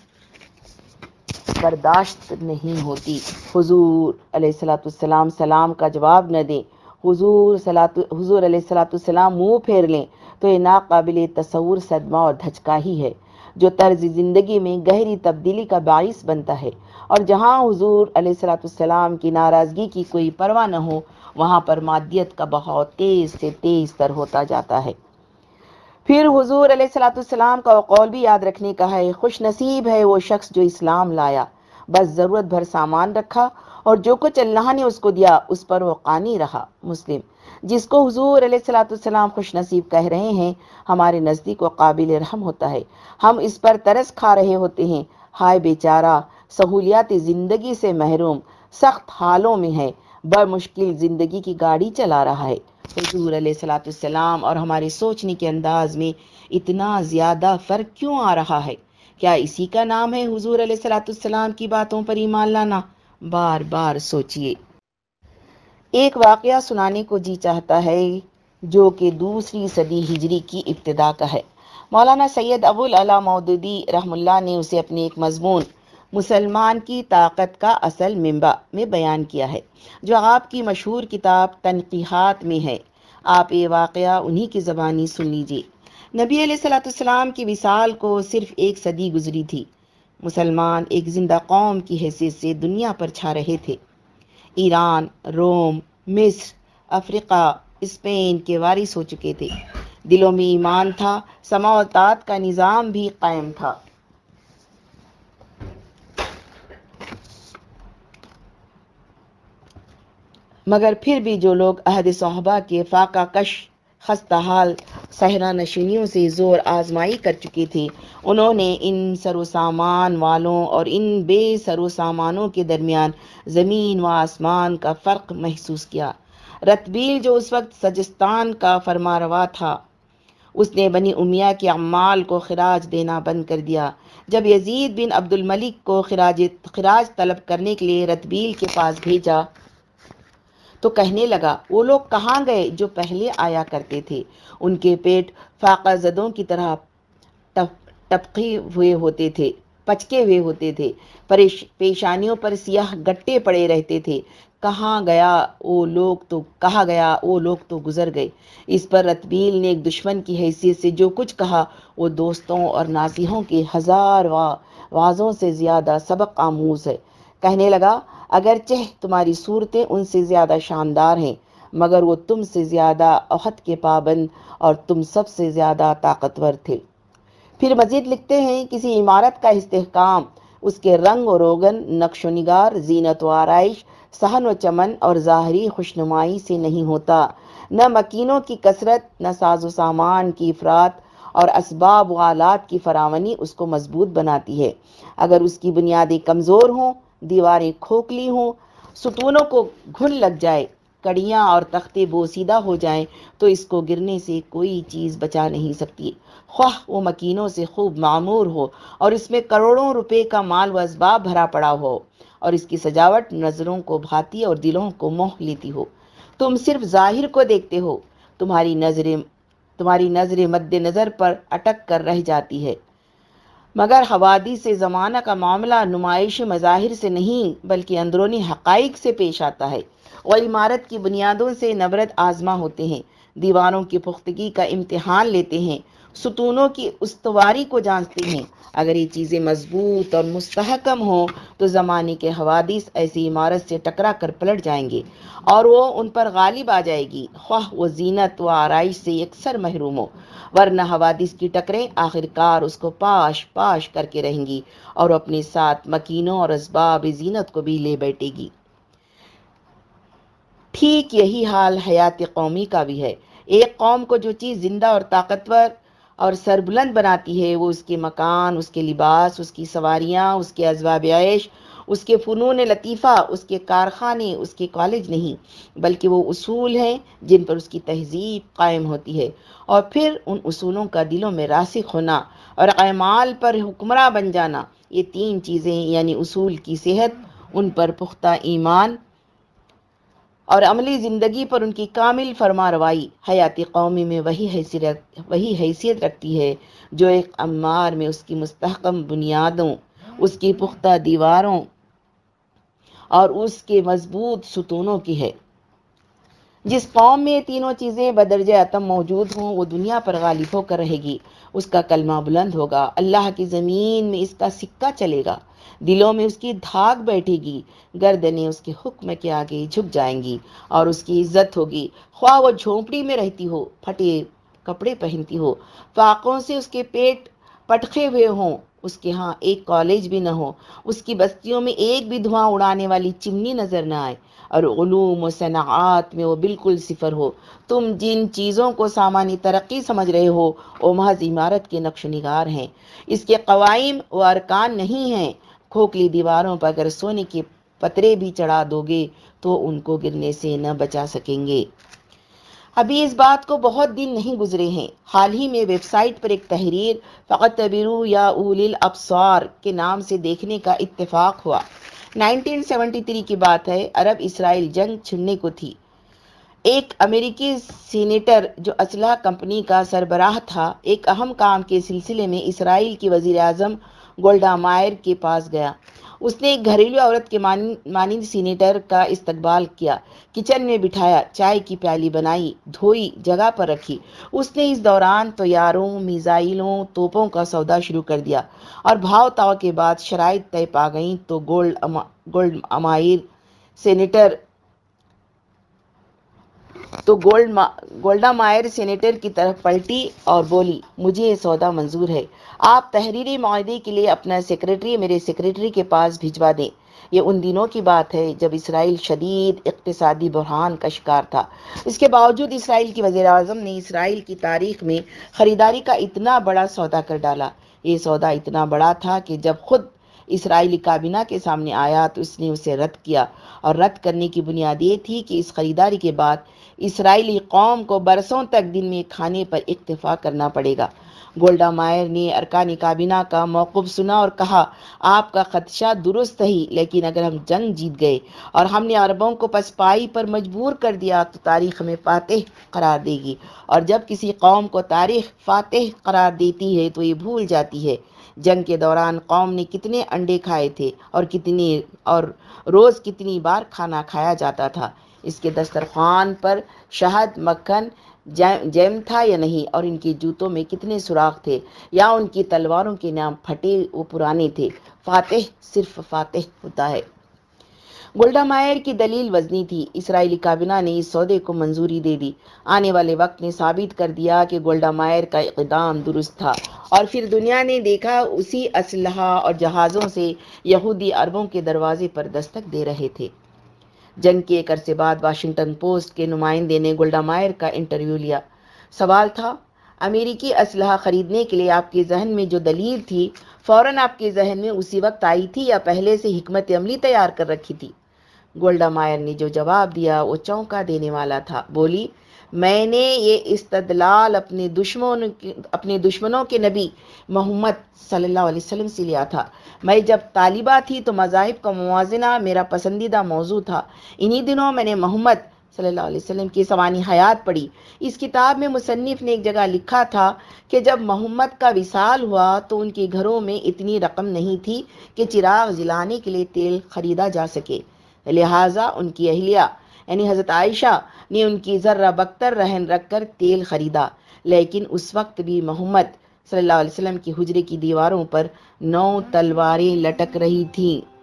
برداشت نہیں ہوتی۔ حضور علیہ السلاۃ السلام سلام کا جواب نہ دیں۔ حضور حضور علیہ السلاۃ السلام منہ پھیر لیں تو یہ ناقابل تصور صدمہ اور دھچکا ہی ہے، جو طرز زندگی میں گہری تبدیلی کا باعث بنتا ہے۔ اور جہاں حضور علیہ السلاۃ السلام کی ناراضگی کی کوئی پرواہ نہ ہو، وہاں پر مادیت کا بہت تیز سے تیز تر ہوتا جاتا ہے۔ پھر حضور علیہ السلاۃ السلام کا قول بھی یاد رکھنے کا ہے، خوش نصیب ہے وہ شخص جو اسلام لایا، بس ضرورت بھر سامان رکھا اور جو کچھ اللہ نے اس کو دیا، اس پر وہ قانی رہا۔ مسلم، جس کو حضور علیہ السلاۃ السلام خوش نصیب کہہ رہے ہیں، ہمارے نزدیک و قابل رحم ہوتا ہے۔ ہم اس پر ترس کھا رہے ہوتے ہیں۔ ہائے بیچارہ سہولیات زندگی سے محروم، سخت حالوں میں ہے بمشکل زندگی کی گاڑی چلا رہا ہے۔ حضور علیہ السلاۃ السلام اور ہمارے سوچنے کے انداز میں اتنا زیادہ فرق کیوں آ رہا ہے؟ کیا اسی کا نام ہے حضور علیہ السلاۃ السلام کی باتوں پر ایمان لانا؟ بار بار سوچئے۔ ایک واقعہ سنانے کو جی چاہتا ہے جو کہ دوسری صدی ہجری کی ابتدا کا ہے۔ مولانا سید ابو العلا مودودی رحم اللہ نے اسے اپنے ایک مضمون مسلمان کی طاقت کا اصل ممبا میں بیان کیا ہے، جو آپ کی مشہور کتاب تنقیحات میں ہے۔ آپ یہ واقعہ انہی کی زبانی سن لیجیے نبی علیہ السلاۃ السلام کی وصال کو صرف ایک صدی گزری تھی۔ مسلمان ایک زندہ قوم کی حیثیت سے دنیا پر چھا رہے تھے۔ ایران، روم، مصر، افریقہ، اسپین کے وارث ہو چکے تھے۔ دلوں میں ایمان تھا سماوتات کا نظام بھی قائم تھا۔ مگر پھر بھی جو لوگ عہد صحبہ کے فاقہ کش، خستہ حال، صحرا نشینیوں سے زور آزمائی کر چکی تھی، انہوں نے ان سر و سامان والوں اور ان بے سر و سامانوں کے درمیان زمین و آسمان کا فرق محسوس کیا۔ رتبیل جو اس وقت سجستان کا فرما روا تھا، اس نے بنی امیہ کے عمال کو خراج دینا بند کر دیا۔ جب یزید بن عبد الملک کو خراج خراج طلب کرنے کے لیے رتبیل کے پاس بھیجا تو کہنے لگا، وہ لوگ کہاں گئے جو پہلے آیا کرتے تھے؟ ان کے پیٹ فاقہ زدوں کی طرح ٹپقی ہوئے ہوتے تھے، پچکے ہوئے ہوتے تھے پیشانیوں پر سیاہ گٹے پڑے رہتے تھے۔ کہاں گیا وہ لوگ تو کہا گیا وہ لوگ تو گزر گئے۔ اس پر رتبیل نے ایک دشمن کی حیثیت سے جو کچھ کہا، وہ دوستوں اور ناسیحوں کے ہزار وازوں سے زیادہ سبق آموز ہے۔ کہنے لگا اگرچہ تمہاری صورتیں ان سے زیادہ شاندار ہیں، مگر وہ تم سے زیادہ عہد کے پابند اور تم سب سے زیادہ طاقتور تھے۔ پھر مزید لکھتے ہیں، کسی عمارت کا استحکام، اس کے رنگ و روغن، نقش و نگار، زینت و آرائش سہن و چمن اور ظاہری خوشنمائی سے نہیں ہوتا۔ نہ مکینوں کی کثرت، نہ ساز و سامان کی افراد اور اسباب و آلات کی فراونی اس کو مضبوط بناتی ہے۔ اگر اس کی بنیادیں کمزور ہوں دیواریں کھوکھلی ہوں، ستونوں کو گھن لگ جائے، کڑیاں اور تختے بوسیدہ ہو جائیں تو اس کو گرنے سے کوئی چیز بچا نہیں سکتی۔ خواہ وہ مکینوں سے خوب معمور ہو اور اس میں کروڑوں روپے کا مال و اسباب بھرا پڑا ہو اور اس کی سجاوٹ نظروں کو بھاتی اور دلوں کو موہ لیتی ہو۔ تم صرف ظاہر کو دیکھتے ہو، تمہاری نظریں، تمہاری نظر مد نظر پر اٹک کر رہ جاتی ہے۔ مگر حوادی سے زمانہ کا معاملہ نمائش مظاہر سے نہیں بلکہ اندرونی حقائق سے پیش آتا ہے اور عمارت کی بنیادوں سے نبرت آزما ہوتے ہیں۔ دیواروں کی پختگی کا امتحان لیتے ہیں۔ ستونوں کی استواری کو جانتے ہیں۔ اگر یہ چیزیں مضبوط اور مستحکم ہوں، تو زمانے کے حوادث ایسی عمارت سے ٹکرا کر پلٹ جائیں گے اور وہ ان پر غالب آ جائے گی۔ خواہ و زینت و آرائش سے یکسر محروم ہو ورنہ حوادث کی ٹکریں آخر کار اس کو پاش پاش کر کے رہیں گی اور اپنے ساتھ مکینوں اور اسباب زینت کو بھی لے بیٹھے گی۔ ٹھیک یہی حال حیات قومی کا بھی ہے۔ ایک قوم کو جو چیز زندہ اور طاقتور اور سربلند بناتی ہے وہ اس کے مکان، اس کے لباس، اس کی سواریاں، اس کے ازواب عیش، اس کے فنون لطیفہ، اس کے کارخانے، اس کے کالج نہیں، بلکہ وہ اصول ہیں جن پر اس کی تہذیب قائم ہوتی ہے۔ اور پھر ان اصولوں کا دلوں میں راسخ ہونا اور اعمال پر حکمراں بن جانا، یہ تین چیزیں یعنی اصول کی صحت، ان پر پختہ ایمان اور عملی زندگی پر ان کی کامل فرما روائی حیاتی قومی میں وہی حیثیت وہی حیثیت رکھتی ہے جو ایک عمار میں اس کی مستحکم بنیادوں، اس کی پختہ دیواروں اور اس کے مضبوط ستونوں کی ہے۔ جس قوم میں تینوں چیزیں بدرج عتم موجود ہوں، وہ دنیا پر غالب ہو کر رہے گی۔ اس کا کلمہ بلند ہوگا۔ اللہ کی زمین میں اس کا سکہ چلے گا۔ دلوں میں اس کی دھاگ بیٹھے گی، گردنیں اس کے حکم کے آگے جھک جائیں گی اور اس کی عزت ہوگی۔ خواہ وہ جھونپڑی میں رہتی ہو، پھٹے کپڑے پہنتی ہو، فاقوں سے اس کے پیٹ پٹخے ہوئے ہوں، اس کے ہاں ایک کالج بھی نہ ہو، اس کی بستیوں میں ایک بھی دھواں اڑانے والی چمنی نظر نہ آئے۔ اور علوم و صنعات میں وہ بالکل صفر ہو۔ تم جن چیزوں کو سامانی ترقی سمجھ رہے ہو، وہ محض عمارت کے نقش نگار ہیں۔ اس کے قوائم و ارکان نہیں ہیں۔ کھوکھلی دیواروں پر اگر سونے کے پترے بھی چڑھا دو گے تو ان کو گرنے سے نہ بچا سکیں گے۔ ابھی اس بات کو بہت دن نہیں گزرے ہیں۔ حال ہی میں ویب سائٹ پر ایک تحریر فقط تبرو یا اول الابصار کے نام سے دیکھنے کا اتفاق ہوا۔ 1973 کی بات ہے، عرب اسرائیل جنگ چھڑنے کو تھی۔ ایک امریکی سینیٹر جو اسلحہ کمپنی کا سربراہ تھا، ایک اہم کام کے سلسلے میں اسرائیل کی وزیر اعظم گولڈا مائر کے پاس گیا۔ اس نے ایک گھریلو عورت کے مانند سینیٹر کا استقبال کیا، کچن میں بٹھایا، چائے کی پیالی بنائی، دھوئی، جگہ پر رکھی۔ اس نے اس دوران طیاروں، میزائلوں، توپوں کا سودا شروع کر دیا اور بھاؤ تاؤ کے بعد شرائط طے پا گئیں تو گولڈ گولڈ امائر سینیٹر تو گولڈ گولڈا مائر سینیٹر کی طرف پلٹی اور بولی، مجھے یہ سودا منظور ہے۔ آپ تحریری معاہدے کے لیے اپنا سیکریٹری میرے سیکریٹری کے پاس بھجوا دیں۔ یہ ان دنوں کی بات ہے جب اسرائیل شدید اقتصادی بحران کا شکار تھا۔ اس کے باوجود اسرائیل کی وزیر اعظم نے اسرائیل کی تاریخ میں خریداری کا اتنا بڑا سودا کر ڈالا۔ یہ سودا اتنا بڑا تھا کہ جب خود اسرائیلی کابینہ کے سامنے آیا تو اس نے اسے رد کیا۔ اور رد کرنے کی بنیاد یہ تھی کہ اس خریداری کے بعد اسرائیلی قوم کو برسوں تک دن میں کھانے پر اکتفا کرنا پڑے گا۔ گولڈا مائر نے ارکان کابینہ کا موقف سنا اور کہا، آپ کا خدشہ درست ہی، لیکن اگر ہم جنگ جیت گئے اور ہم نے عربوں کو پسپائی پر مجبور کر دیا تو تاریخ میں فاتح قرار دے گی۔ اور جب کسی قوم کو تاریخ فاتح قرار دیتی ہے تو یہ بھول جاتی ہے۔ جنگ کے دوران قوم نے کتنے انڈے کھائے تھے اور کتنی اور روز کتنی بار کھانا کھایا جاتا تھا۔ اس کے دسترخوان پر شہد، مکھن، جیم تھا یا نہیں؟ اور ان کے جوتوں میں کتنے سوراخ تھے؟ یا ان کی تلواروں کے نام پھٹے وہ پرانے تھے؟ فاتح صرف فاتح ہوتا ہے۔ گولڈا مائر کی دلیل وزنی تھی۔ اسرائیلی کابینہ نے اس سودے کو منظوری دے دی۔ آنے والے وقت نے ثابت کر دیا کہ گولڈا مائر کا اقدام درست تھا۔ اور پھر دنیا نے دیکھا اسی اسلحہ اور جہازوں سے یہودی عربوں کے دروازے پر دستک دے رہے تھے۔ جنگ کے ایک عرصے بعد واشنگٹن پوسٹ کے نمائندے نے گولڈا مائر کا انٹرویو لیا۔ سوال تھا، امریکی اسلحہ خریدنے کے لیے آپ کے ذہن میں جو دلیل تھی، فوراً آپ کے ذہن میں اسی وقت آئی تھی یا پہلے سے حکمت عملی تیار کر رکھی تھی؟ گولڈا مائر نے جو جواب دیا، وہ چونکا دینے والا تھا۔ بولی میں نے یہ استدلال اپنے دشمنوں اپنے دشمنوں کے نبی محمد صلی اللہ علیہ وسلم سے لیا تھا۔ میں جب طالبہ تھی تو مذاہب کا موازنہ میرا پسندیدہ موضوع تھا۔ انہی دنوں میں نے محمد صلی اللہ علیہ وسلم کی سوانی حیات پڑھی۔ اس کتاب میں مصنف نے ایک جگہ لکھا تھا کہ جب محمد کا وصال ہوا تو ان کے گھروں میں اتنی رقم نہیں تھی کہ چراغ جلانے کے لیے تیل خریدا جا سکے۔ لہٰذا ان کی اہلیہ یعنی حضرت عائشہ نے ان کی ذرہ بختر رہن رکھ کر تیل خریدا۔ لیکن اس وقت بھی محمد صلی اللہ علیہ وسلم کی حجرے کی دیواروں پر نو تلواریں لٹک رہی تھیں۔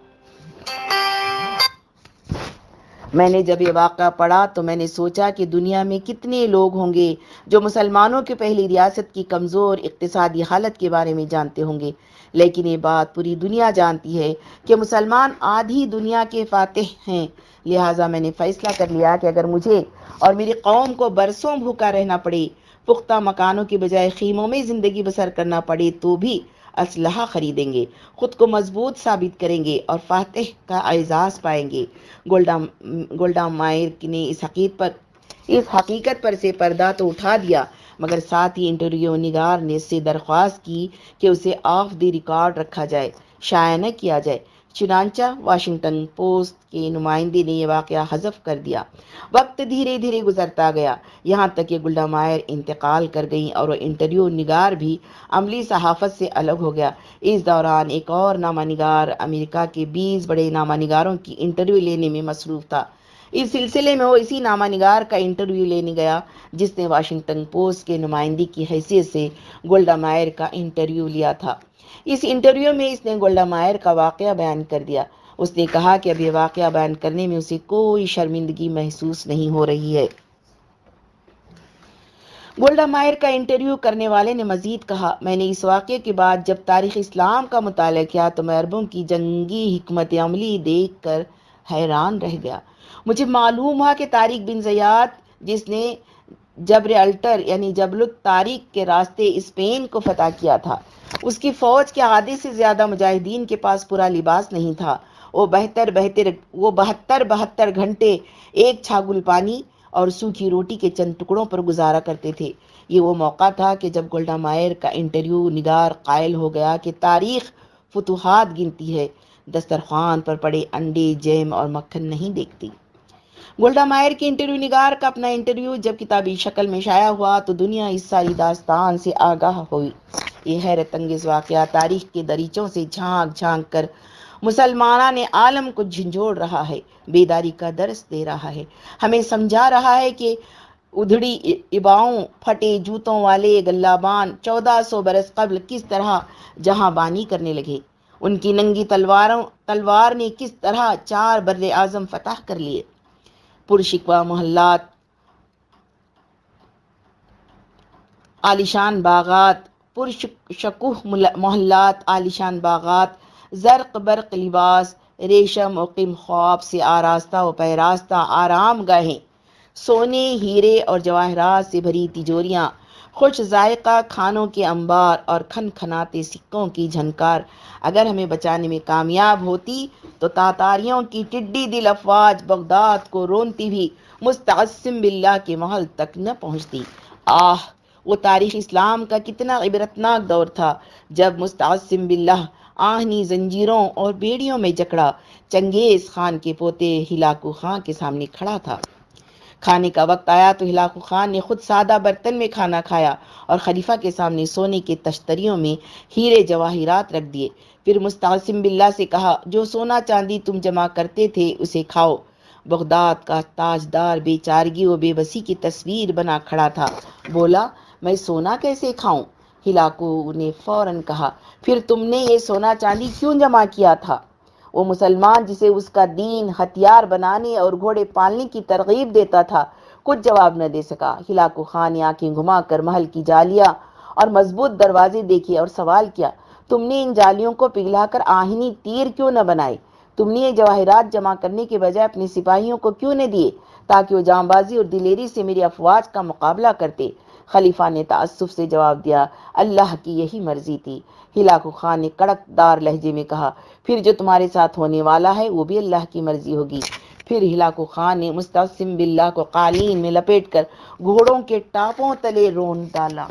میں نے جب یہ واقعہ پڑھا تو میں نے سوچا کہ دنیا میں کتنے لوگ ہوں گے جو مسلمانوں کی پہلی ریاست کی کمزور اقتصادی حالت کے بارے میں جانتے ہوں گے۔ لیکن یہ بات پوری دنیا جانتی ہے کہ مسلمان آدھی دنیا کے فاتح ہیں۔ لہٰذا میں نے فیصلہ کر لیا کہ اگر مجھے اور میری قوم کو برسوں بھوکا رہنا پڑے، پختہ مکانوں کی بجائے خیموں میں زندگی بسر کرنا پڑے، تو بھی اسلحہ خریدیں گے، خود کو مضبوط ثابت کریں گے اور فاتح کا اعزاز پائیں گے۔ گولڈا گولڈا مائر نے اس حقیقت پر، اس حقیقت پر سے پردہ تو اٹھا دیا مگر ساتھ ہی انٹرویو نگار نے اس سے درخواست کی کہ اسے آف دی ریکارڈ رکھا جائے، شائع نہ کیا جائے۔ چنانچہ واشنگٹن پوسٹ کے نمائندے نے یہ واقعہ حذف کر دیا۔ وقت دھیرے دھیرے گزرتا گیا۔ یہاں تک کہ گلڈا مائر انتقال کر گئیں اور وہ انٹرویو نگار بھی عملی صحافت سے الگ ہو گیا۔ اس دوران ایک اور نامہ نگار امریکہ کے بیس بڑے نامہ نگاروں کی انٹرویو لینے میں مصروف تھا۔ اس سلسلے میں وہ اسی نامہ نگار کا انٹرویو لینے گیا، جس نے واشنگٹن پوسٹ کے نمائندی کی حیثیت سے گولڈا مائر کا انٹرویو لیا تھا۔ اس انٹرویو میں اس نے گولڈا مائر کا واقعہ بیان کر دیا۔ اس نے کہا کہ اب یہ واقعہ بیان کرنے میں اسے کوئی شرمندگی محسوس نہیں ہو رہی ہے۔ گولڈا مائر کا انٹرویو کرنے والے نے مزید کہا، میں نے اس واقعے کے بعد جب تاریخ اسلام کا مطالعہ کیا تو میں عربوں کی جنگی حکمت عملی دیکھ کر حیران رہ گیا۔ مجھے معلوم ہوا کہ تاریخ بن زیاد، جس نے جبر الٹر یعنی جبل تاریخ کے راستے اسپین کو فتح کیا تھا، اس کی فوج کے آدھے سے زیادہ مجاہدین کے پاس پورا لباس نہیں تھا۔ وہ بہتر بہتر، وہ بہتر بہتر گھنٹے ایک چھاگل پانی اور سوکھی روٹی کے چند ٹکڑوں پر گزارا کرتے تھے۔ یہ وہ موقع تھا کہ جب گولڈا مائر کا انٹرویو نگار قائل ہو گیا کہ تاریخ فتوحات گنتی ہے، دسترخوان پر پڑے انڈے، جیم اور مکھن نہیں دیکھتی۔ گولڈا مائر کے انٹرویو نگار کا اپنا انٹرویو جب کتابی شکل میں شائع ہوا تو دنیا اس ساری داستان سے آگاہ ہوئی۔ یہ حیرت انگیز واقعہ تاریخ کے دریچوں سے جھانک جھانک کر مسلمانہ نے عالم کو جھنجھوڑ رہا ہے، بیداری کا درس دے رہا ہے۔ ہمیں سمجھا رہا ہے کہ ادھڑی اباؤں، پھٹے جوتوں والے گلابان چودہ سو برس قبل کس طرح جہاں بانی کرنے لگے۔ ان کی ننگی تلواروں، تلوار نے کس طرح چار بر اعظم فتح کر لیے۔ پرشکوہ محلات، عالیشان باغات، پرشکوہ محلات، عالیشان باغات، زرق برق لباس، ریشم و قم خواب سے آراستہ و پیراستہ آرام گاہیں، سونے، ہیرے اور جواہرات سے بھری تجوریاں خوش ذائقہ، کھانوں کے انبار اور کھن کھناتے سکوں کی جھنکار۔ اگر ہمیں بچانے میں کامیاب ہوتی تو تاتاریوں کی ٹڈی دل افواج بغداد کو رونتی بھی مستعصم باللہ کے محل تک نہ پہنچتی۔ آہ، وہ تاریخ اسلام کا کتنا عبرتناک دور تھا۔ جب مستعصم باللہ آہنی زنجیروں اور بیڑیوں میں جکڑا، چنگیز خان کے پوتے ہلاکو خان کے سامنے کھڑا تھا۔ کھانے کا وقت آیا تو ہلاکو خان نے خود سادہ برتن میں کھانا کھایا اور خلیفہ کے سامنے سونے کے تشتریوں میں ہیرے جواہرات رکھ دیے۔ پھر مستعصم باللہ سے کہا، جو سونا چاندی تم جمع کرتے تھے اسے کھاؤ۔ بغداد کا تاجدار بے چارگی و بے بسی کی تصویر بنا کھڑا تھا۔ بولا، میں سونا کیسے کھاؤں؟ ہلاکو نے فوراً کہا، پھر تم نے یہ سونا چاندی کیوں جمع کیا تھا؟ وہ مسلمان جسے اس کا دین ہتھیار بنانے اور گھوڑے پالنے کی ترغیب دیتا تھا، کچھ جواب نہ دے سکا۔ ہلاکو خان نے آنکھیں گھما کر محل کی جالیاں اور مضبوط دروازے دیکھے اور سوال کیا، تم نے ان جالیوں کو پگھلا کر آہنی تیر کیوں نہ بنائے تم نے یہ جواہرات جمع کرنے کے بجائے اپنے سپاہیوں کو کیوں نہ دیے تاکہ وہ جام بازی اور دلیری سے میری افواج کا مقابلہ کرتے؟ خلیفہ نے تعصف سے جواب دیا، اللہ کی یہی مرضی تھی۔ ہلاکو خان نے کڑک دار لہجے میں کہا، پھر جو تمہارے ساتھ ہونے والا ہے، وہ بھی اللہ کی مرضی ہوگی۔ پھر ہلاکو خان نے مستعصم باللہ کو قالین میں لپیٹ کر گھوڑوں کے ٹاپوں تلے رون ڈالا۔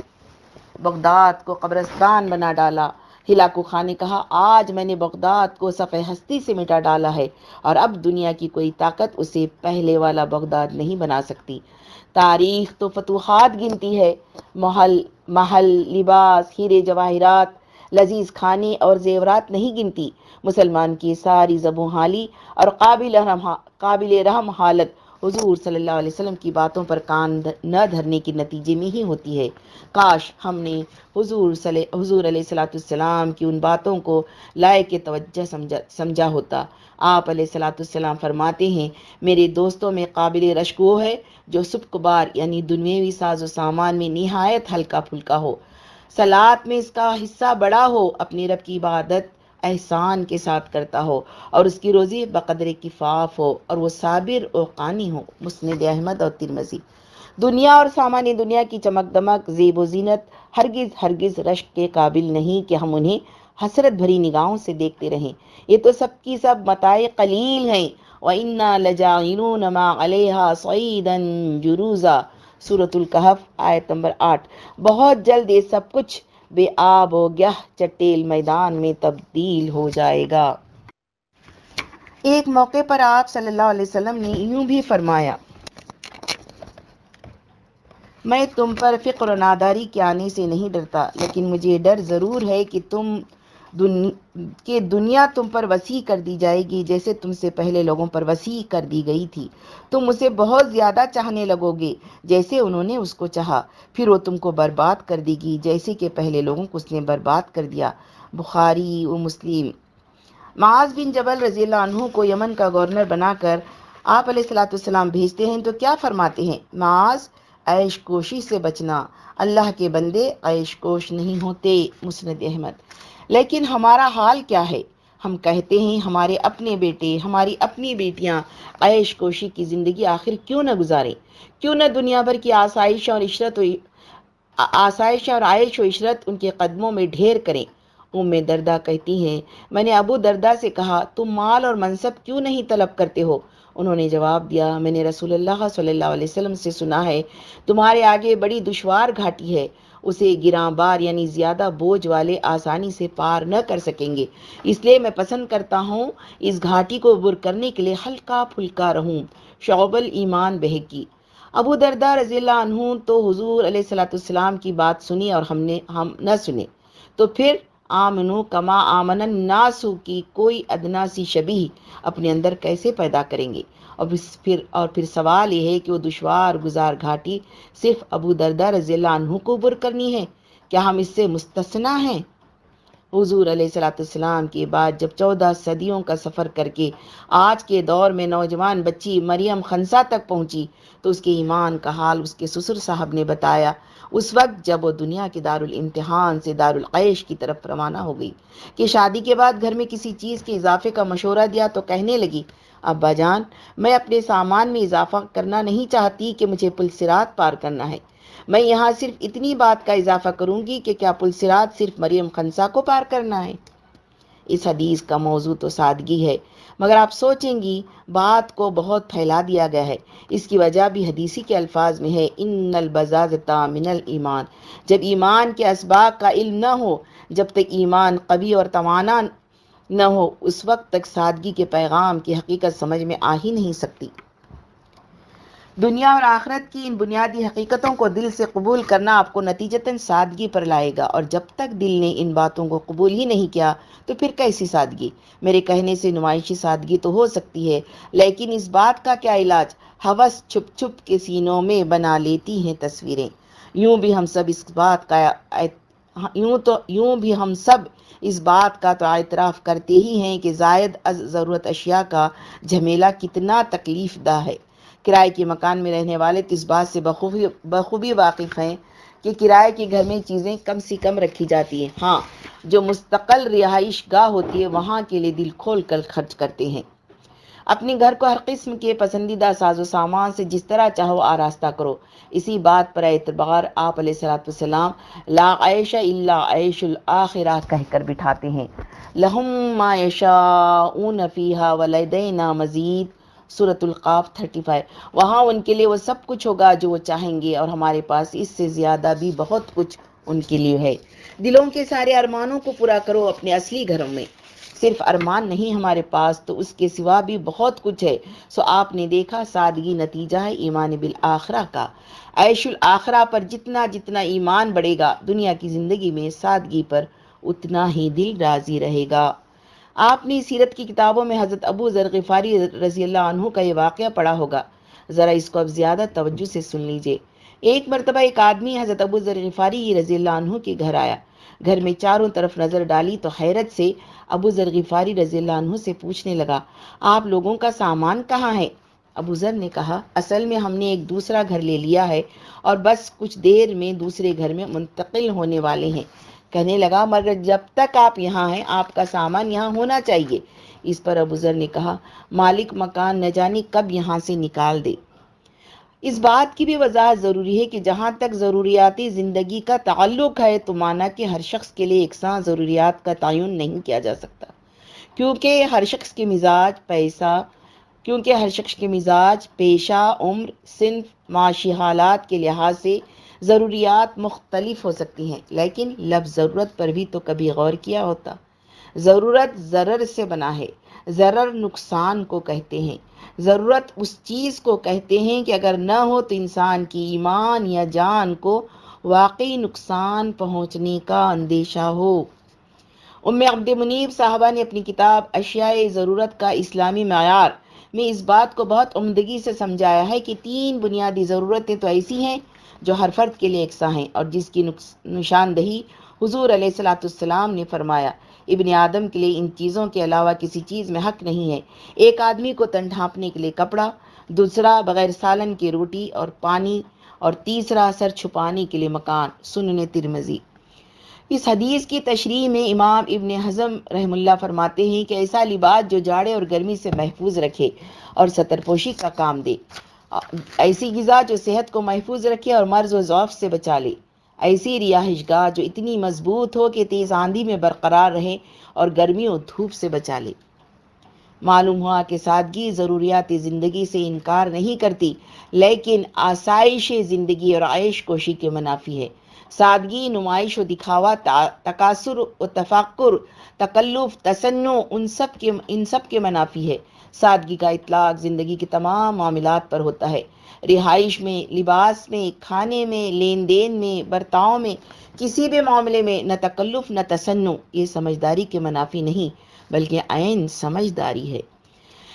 بغداد کو قبرستان بنا ڈالا۔ ہلاکو خان نے کہا، آج میں نے بغداد کو صفحہ ہستی سے مٹا ڈالا ہے اور اب دنیا کی کوئی طاقت اسے پہلے والا بغداد نہیں بنا سکتی۔ تاریخ تو فتوحات گنتی ہے۔ محل محل لباس، ہیرے جواہرات لذیذ کھانے اور زیورات نہیں گنتی۔ مسلمان کی ساری زبوں حالی اور قابل رحم قابل رحم حالت حضور صلی اللہ علیہ وسلم کی باتوں پر کان نہ دھرنے کے نتیجے میں ہی ہوتی ہے۔ کاش ہم نے حضور صلی حضور علیہ السلاۃ السلام کی ان باتوں کو لائے کے توجہ سمجھا سمجھا ہوتا۔ آپ علیہ السلاۃ السلام فرماتے ہیں، میرے دوستوں میں قابل رشک وہ ہے جو سب بار یعنی دنیاوی ساز و سامان میں نہایت ہلکا پھلکا ہو۔ سلاد میں اس کا حصہ بڑا ہو، اپنی رب کی عبادت احسان کے ساتھ کرتا ہو اور اس کی روزی بقدر کفاف ہو اور وہ صابر و قانی ہو۔ مسند احمد اور ترمزی دنیا اور سامان دنیا کی چمک دمک، زیب و زینت، ہرگز ہرگز رشک کے قابل نہیں کہ ہم انہیں حسرت بھری نگاہوں سے دیکھتے رہیں۔ یہ تو سب کی سب متائے قلیل ہیں۔ وَإِنَّا لَجَاعِلُونَ مَا عَلَيْهَا صَعِيدًا جُرُوزًا سورت القحف آیت نمبر آٹھ۔ بہت جلد یہ سب کچھ بے آب و گہ چٹیل میدان میں تبدیل ہو جائے گا۔ ایک موقع پر آپ صلی اللہ علیہ وسلم نے یوں بھی فرمایا، میں تم پر فقر و ناداری کے آنے سے نہیں ڈرتا، لیکن مجھے ڈر ضرور ہے کہ تم کہ دنیا تم پر وسیع کر دی جائے گی جیسے تم سے پہلے لوگوں پر وسیع کر دی گئی تھی۔ تم اسے بہت زیادہ چاہنے لگو گے جیسے انہوں نے اس کو چاہا۔ پھر وہ تم کو برباد کر دی گی جیسے کہ پہلے لوگوں کو اس نے برباد کر دیا۔ بخاری و مسلم۔ معاذ بن جبل رضی اللہ عنہ کو یمن کا گورنر بنا کر آپ علیہ السلاۃ السلام بھیجتے ہیں تو کیا فرماتے ہیں؟ معاذ، عیش کوشی سے بچنا۔ اللہ کے بندے عیش کوش نہیں ہوتے، مسند احمد۔ لیکن ہمارا حال کیا ہے؟ ہم کہتے ہیں ہمارے اپنے بیٹے، ہماری اپنی بیٹیاں عیش کوشی کی زندگی آخر کیوں نہ گزاریں؟ کیوں نہ دنیا بھر کی آسائش اور عشرت و آسائش اور عائش و عشرت ان کے قدموں میں ڈھیر کریں۔ ام دردہ کہتی ہیں، میں نے ابو دردہ سے کہا، تم مال اور منصب کیوں نہیں طلب کرتے ہو؟ انہوں نے جواب دیا، میں نے رسول اللہ صلی اللہ علیہ وسلم سے سنا ہے، تمہارے آگے بڑی دشوار گھاٹی ہے۔ اسے گراں بار یعنی زیادہ بوجھ والے آسانی سے پار نہ کر سکیں گے۔ اس لیے میں پسند کرتا ہوں اس گھاٹی کو عبور کرنے کے لیے ہلکا پھلکا رہوں۔ شعب الایمان بہکی ابو دردہ رضی اللہ عنہ تو حضور علیہ السلاۃ السلام کی بات سنی اور ہم نے ہم نہ سنے۔ تو پھر آمنو کما آمن الناسو کی کوئی ادنا سی شبی اپنے اندر کیسے پیدا کریں گے؟ اور پھر اور پھر سوال یہ ہے کہ وہ دشوار گزار گھاٹی صرف ابو دردہ رضی اللہ عنہ کو بر کرنی ہے۔ کیا ہم اس سے مستثنا ہیں؟ حضور علیہ السلاۃ السلام کے بعد جب چودہ صدیوں کا سفر کر کے آج کے دور میں نوجوان بچی مریم خنسا تک پہنچی تو اس کے ایمان کا حال اس کے سسر صاحب نے بتایا۔ اس وقت جب وہ دنیا کے دار الامتحان سے دار العیش کی طرف روانہ ہو گئی کہ شادی کے بعد گھر میں کسی چیز کے اضافے کا مشورہ دیا تو کہنے لگی، ابا جان، میں اپنے سامان میں اضافہ کرنا نہیں چاہتی کہ مجھے پلسرات پار کرنا ہے۔ میں یہاں صرف اتنی بات کا اضافہ کروں گی کہ کیا پلسرات صرف مریم خنسا کو پار کرنا ہے؟ اس حدیث کا موضوع تو سادگی ہے۔ مگر آپ سوچیں گی، بات کو بہت پھیلا دیا گیا ہے۔ اس کی وجہ بھی حدیثی کے الفاظ میں ہے، ان البزازتا من الایمان جب ایمان کے اسباق کا علم نہ ہو، جب تک ایمان قوی اور توانا نہ ہو، اس وقت تک سادگی کے پیغام کی حقیقت سمجھ میں آ ہی نہیں سکتی۔ دنیا اور آخرت کی ان بنیادی حقیقتوں کو دل سے قبول کرنا آپ کو نتیجتاً سادگی پر لائے گا اور جب تک دل نے ان باتوں کو قبول ہی نہیں کیا تو پھر کیسی سادگی؟ میرے کہنے سے نمائشی سادگی تو ہو سکتی ہے، لیکن اس بات کا کیا علاج؟ حوث چھپ چھپ کے سینوں میں بنا لیتی ہیں تصویریں۔ یوں بھی ہم سب اس بات کا یوں تو، یوں بھی ہم سب اس بات کا تو اعتراف کرتے ہی ہیں کہ زائد از ضرورت اشیاء کا جھمیلہ کتنا تکلیف دہ ہے۔ کرائے کے مکان میں رہنے والے تو اس بات سے بخوبی بخوبی واقف ہیں کہ کرائے کے گھر میں چیزیں کم سے کم رکھی جاتی ہیں۔ ہاں جو مستقل رہائش گاہ ہوتی ہے، وہاں کے لیے دل کھول کر خرچ کرتے ہیں۔ اپنے گھر کو ہر قسم کے پسندیدہ ساز و سامان سے جس طرح چاہو آراستہ کرو۔ اسی بات پر اعتبار آپ علیہ صلاۃ السلام لا عیش اللہ عیش الآخرہ کہہ کر بٹھاتے ہیں۔ لہم ما یشاؤون فیہا ولیدینا مزید۔ صورت القاف 35 وہاں ان کے لیے وہ سب کچھ ہوگا جو وہ چاہیں گے اور ہمارے پاس اس سے زیادہ بھی بہت کچھ ان کے لیے ہے۔ دلوں کے سارے ارمانوں کو پورا کرو اپنے اصلی گھروں میں۔ صرف ارمان نہیں ہمارے پاس تو اس کے سوا بھی بہت کچھ ہے۔ سو آپ نے دیکھا سادگی نتیجہ ہے ایمان بالآخرہ کا۔ عیش الآخرہ پر جتنا جتنا ایمان بڑھے گا، دنیا کی زندگی میں سادگی پر اتنا ہی دل راضی رہے گا۔ آپ نے سیرت کی کتابوں میں حضرت ابو ذر غفاری رضی اللہ عنہ کا یہ واقعہ پڑھا ہوگا۔ ذرا اس کو اب زیادہ توجہ سے سن لیجیے۔ ایک مرتبہ ایک آدمی حضرت ابو ذر غفاری رضی اللہ عنہ کے گھر آیا۔ گھر میں چاروں طرف نظر ڈالی تو حیرت سے ابو ذر غفاری رضی اللہ عنہ سے پوچھنے لگا، آپ لوگوں کا سامان کہاں ہے؟ ابو ذر نے کہا، اصل میں ہم نے ایک دوسرا گھر لے لیا ہے اور بس کچھ دیر میں دوسرے گھر میں منتقل ہونے والے ہیں۔ کہنے لگا، مگر جب تک آپ یہاں ہیں، آپ کا سامان یہاں ہونا چاہیے۔ اس پر ابوذر نے کہا، مالک مکان نہ جانی کب یہاں سے نکال دے۔ اس بات کی بھی وضاحت ضروری ہے کہ جہاں تک ضروریاتی زندگی کا تعلق ہے، تو مانا کہ ہر شخص کے لیے یکساں ضروریات کا تعین نہیں کیا جا سکتا۔ کیونکہ ہر شخص کے مزاج پیسہ، کیونکہ ہر شخص کے مزاج پیشہ، عمر، صنف، معاشی حالات کے لحاظ سے ضروریات مختلف ہو سکتی ہیں، لیکن لفظ ضرورت پر بھی تو کبھی غور کیا ہوتا۔ ضرورت ضرر سے بنا ہے، ضرر نقصان کو کہتے ہیں۔ ضرورت اس چیز کو کہتے ہیں کہ اگر نہ ہو تو انسان کی ایمان یا جان کو واقعی نقصان پہنچنے کا اندیشہ ہو۔ ام عبد منیب صاحبہ نے اپنی کتاب اشیاء ضرورت کا اسلامی معیار میں اس بات کو بہت عمدگی سے سمجھایا ہے کہ تین بنیادی ضرورتیں تو ایسی ہیں جو ہر فرد کے لیے یکساں ہیں اور جس کی نشاندہی حضور علیہ السلاۃ السلام نے فرمایا۔ ابن آدم کے لیے ان چیزوں کے علاوہ کسی چیز میں حق نہیں ہے۔ ایک آدمی کو تن ڈھانپنے کے لیے کپڑا، دوسرا بغیر سالن کی روٹی اور پانی، اور تیسرا سر چھپانے کے لیے مکان۔ سنن ترمزی اس حدیث کی تشریح میں امام ابن حزم رحم اللہ فرماتے ہیں کہ ایسا لباس جو جاڑے اور گرمی سے محفوظ رکھے اور سطر پوشی کا کام دے۔ ایسی غذا جو صحت کو محفوظ رکھے اور مرض و ضعف سے بچا لے۔ ایسی رہائش گاہ جو اتنی مضبوط ہو کہ تیز آندھی میں برقرار رہے اور گرمی و دھوپ سے بچا لے۔ معلوم ہوا کہ سادگی ضروریات زندگی سے انکار نہیں کرتی، لیکن آسائش زندگی اور عائش کوشی کے منافی ہے۔ سادگی، نمائش و دکھاوا تقاصر و تفاقر تکلف، تسنو، ان سب کے، ان سب کے منافی ہے۔ سادگی کا اطلاق زندگی کے تمام معاملات پر ہوتا ہے۔ رہائش میں، لباس میں، کھانے میں، لین دین میں، برتاؤ میں، کسی بھی معاملے میں نہ تکلف، نہ تسنو یہ سمجھداری کے منافی نہیں، بلکہ عین سمجھداری ہے۔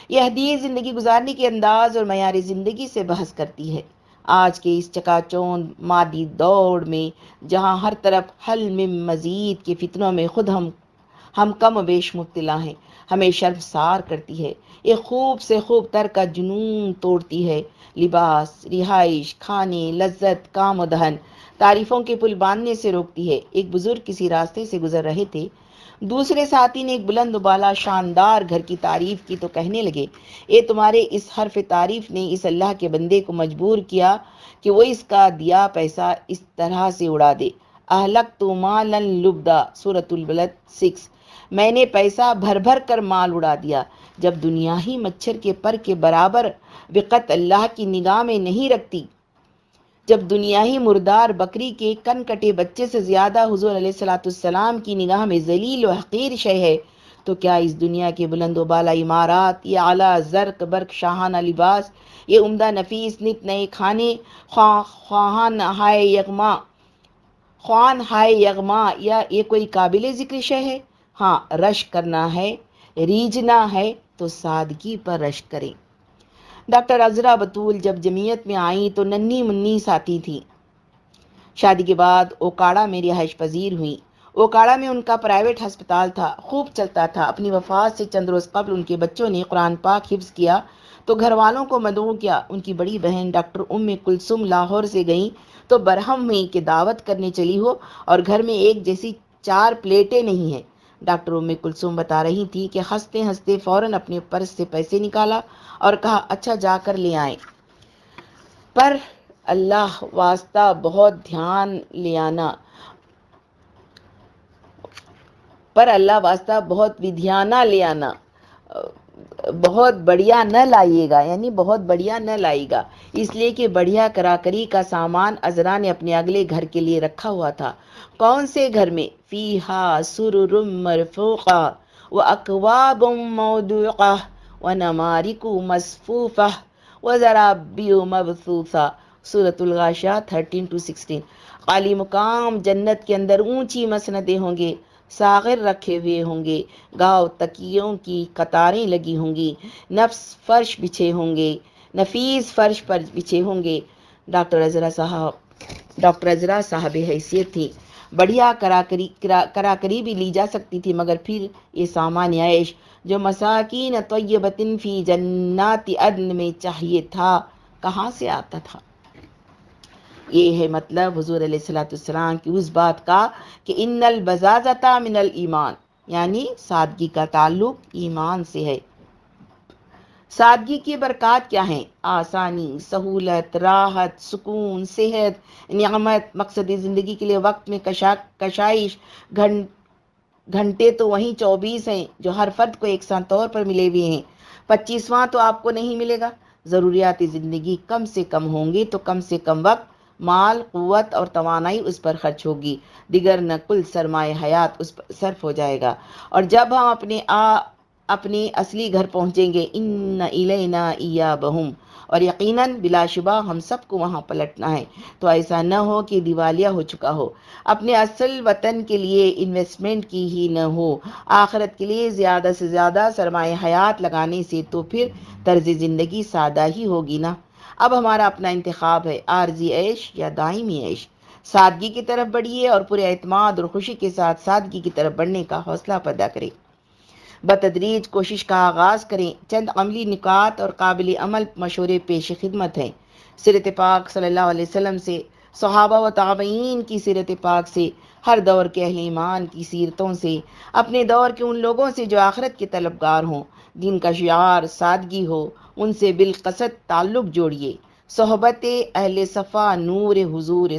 یہ حدیث زندگی گزارنے کے انداز اور معیار زندگی سے بحث کرتی ہے۔ آج کے اس چکا چوند مادی دوڑ میں، جہاں ہر طرف حل میں مزید کے فتنوں میں خود ہم ہم کم و بیش مبتلا ہیں ہمیں شرمسار کرتی ہے۔ ایک خوب سے خوب تر کا جنون توڑتی ہے۔ لباس، رہائش، کھانے، لذت، کام و دہن تعریفوں کے پل باندھنے سے روکتی ہے۔ ایک بزرگ کسی راستے سے گزر رہے تھے۔ دوسرے ساتھی نے ایک بلند بالا شاندار گھر کی تعریف کی تو کہنے لگے، اے تمہارے اس حرف تعریف نے اس اللہ کے بندے کو مجبور کیا کہ وہ اس کا دیا پیسہ اس طرح سے اڑا دے۔ اہلک تو مالن لبدا سورت البلد سکس میں نے پیسہ بھر بھر کر مال اڑا دیا۔ جب دنیا ہی مچھر کے پر کے برابر وقت اللہ کی نگاہ میں نہیں رکھتی، جب دنیا ہی مردار بکری کے کن کٹے بچے سے زیادہ حضور علیہ السلاۃ السلام کی نگاہ میں ذلیل و حقیر شے ہے، تو کیا اس دنیا کے بلند و بالا عمارات، یہ اعلیٰ زرق برق شاہانہ لباس، یہ عمدہ نفیس نت نئے کھانے خواہان ہائے یغما خوان ہائے یغما، یا یہ کوئی قابل ذکر شے ہے؟ ہاں رش کرنا ہے، ریجنا ہے تو سادگی پر رش کریں۔ ڈاکٹر عذرا بطول جب جمعیت میں آئیں تو ننی منی ساتھی تھیں۔ شادی کے بعد اوکاڑا میں رہائش پذیر ہوئیں۔ اوکاڑا میں ان کا پرائیویٹ ہسپتال تھا، خوب چلتا تھا۔ اپنی وفات سے چند روز قبل ان کے بچوں نے قرآن پاک حفظ کیا تو گھر والوں کو مدعو کیا۔ ان کی بڑی بہن ڈاکٹر ام کلثم لاہور سے گئیں تو برہم ہوئی کہ دعوت کرنے چلی ہو اور گھر میں ایک جیسی چار پلیٹیں نہیں ہیں۔ ڈاکٹر ام کلثوم بتا رہی تھی کہ ہنستے ہنستے فوراً اپنے پرس سے پیسے نکالا اور کہا اچھا جا کر لے آئیں۔ پر اللہ واسطہ بہت دھیان لے آنا۔ پر اللہ واسطہ بہت ودھیانہ لے آنا۔ بہت بڑھیا نہ لائیے گا یعنی بہت بڑھیا نہ لائے گا۔ اس لیے کہ بڑھیا کراکری کا سامان ازرا نے اپنے اگلے گھر کے لیے رکھا ہوا تھا۔ کون سے گھر میں؟ فیہا سرر مرفوقہ و اقواب موضوعہ و نمارک مصفوفہ و ذرابی مبثوثہ۔ سورة الغاشہ 13 ٹو 16 قالی مقام جنت کے اندر اونچی مسندیں ہوں گے۔ ساغر رکھے ہوئے ہوں گے۔ گاؤ تکیوں کی قطاریں لگی ہوں گی۔ نفس فرش بچھے ہوں گے۔ نفیس فرش پر بچھے ہوں گے۔ ڈاکٹر اضرا صاحب، ڈاکٹر اضرا صاحب حیثیت تھی بڑھیا کراکری کراکری بھی لی جا سکتی تھی، مگر پھر یہ سامان عیش جو مساکین طیبتن فی جنات عدن میں چاہیے تھا، کہاں سے آتا تھا؟ یہ ہے مطلب حضور علیہ السلاۃ السلام کی اس بات کا کہ ان البزازتا من الایمان یعنی سادگی کا تعلق ایمان سے ہے۔ سادگی کی برکات کیا ہیں؟ آسانی، سہولت، راحت، سکون، صحت، نعمت، مقصد زندگی کے لیے وقت میں کشا، کشائش۔ گھنٹے تو وہیں چوبیس ہیں جو ہر فرد کو ایک ساتھ طور پر ملے ہوئے ہیں۔ پچیسواں تو آپ کو نہیں ملے گا۔ ضروریات زندگی کم سے کم ہوں گی تو کم سے کم وقت مال، قوت اور توانائی اس پر خرچ ہوگی۔ دیگر نہ کل سرمایہ حیات اس پر صرف ہو جائے گا۔ اور جب ہم اپنے آ اپنے اصلی گھر پہنچیں گے، ان الینا ایا بہم اور یقیناً بلا شبہ ہم سب کو وہاں پلٹنا ہے۔ تو ایسا نہ ہو کہ دیوالیہ ہو چکا ہو۔ اپنے اصل وطن کے لیے انویسٹمنٹ کی ہی نہ ہو۔ آخرت کے لیے زیادہ سے زیادہ سرمایہ حیات لگانے سے تو پھر طرز زندگی سادہ ہی ہوگی نا۔ اب ہمارا اپنا انتخاب ہے، عارضی عیش یا دائمی عیش؟ سادگی کی طرف بڑھیے اور پورے اعتماد اور خوشی کے ساتھ سادگی کی طرف بڑھنے کا حوصلہ پیدا کریں۔ بتدریج کوشش کا آغاز کریں۔ چند عملی نکات اور قابل عمل مشورے پیش خدمت ہیں۔ سیرت پاک صلی اللہ علیہ وسلم سے، صحابہ و تعبین کی سیرت پاک سے، ہر دور کے اہل ایمان کی سیرتوں سے، اپنے دور کے ان لوگوں سے جو آخرت کے طلبگار ہوں۔ دین کا شعار سادگی ہو ان سے بالقصد تعلق جوڑیے۔ صحبت اہل صفا نور حضور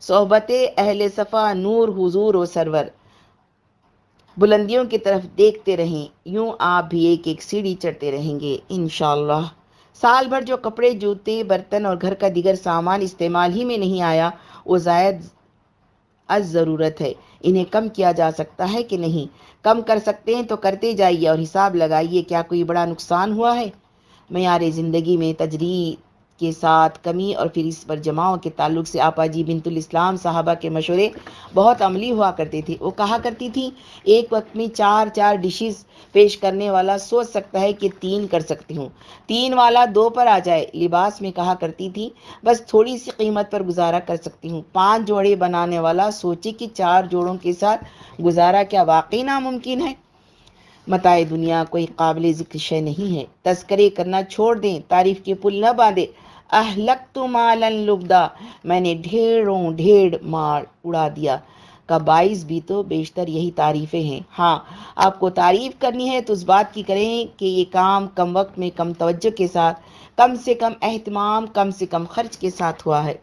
صحبت اہل صفا نور حضور و سرور۔ بلندیوں کی طرف دیکھتے رہیں، یوں آپ بھی ایک ایک سیڑھی چڑھتے رہیں گے، انشاءاللہ۔ سال بھر جو کپڑے، جوتے، برتن اور گھر کا دیگر سامان استعمال ہی میں نہیں آیا، وہ زائد از ضرورت ہے۔ انہیں کم کیا جا سکتا ہے کہ نہیں؟ کم کر سکتے ہیں تو کرتے جائیے اور حساب لگائیے کیا کوئی بڑا نقصان ہوا ہے۔ معیار زندگی میں تجرید کے ساتھ کمی اور پھر اس پر جماؤں کے تعلق سے آپا جی بنت الاسلام صحابہ کے مشورے بہت عملی ہوا کرتے تھے۔ وہ کہا کرتی تھی، ایک وقت میں چار چار ڈشز پیش کرنے والا سوچ سکتا ہے کہ تین کر سکتی ہوں۔ تین والا دو پر آ جائے، لباس میں کہا کرتی تھی، بس تھوڑی سی قیمت پر گزارا کر سکتی ہوں۔ پانچ جوڑے بنانے والا سوچے کہ چار جوڑوں کے ساتھ گزارا کیا واقعی ناممکن ہے؟ متائے دنیا کوئی قابل ذکر شے نہیں ہے۔ تذکرے کرنا چھوڑ دیں، تعریف کے پل نہ باندھے اہلک مالن لبدا، میں نے ڈھیروں ڈھیر مار اڑا دیا۔ کا باعث بھی تو بیشتر یہی تعریفیں ہیں۔ ہاں آپ کو تعریف کرنی ہے تو اس بات کی کریں کہ یہ کام کم وقت میں کم توجہ کے ساتھ، کم سے کم اہتمام، کم سے کم خرچ کے ساتھ ہوا ہے۔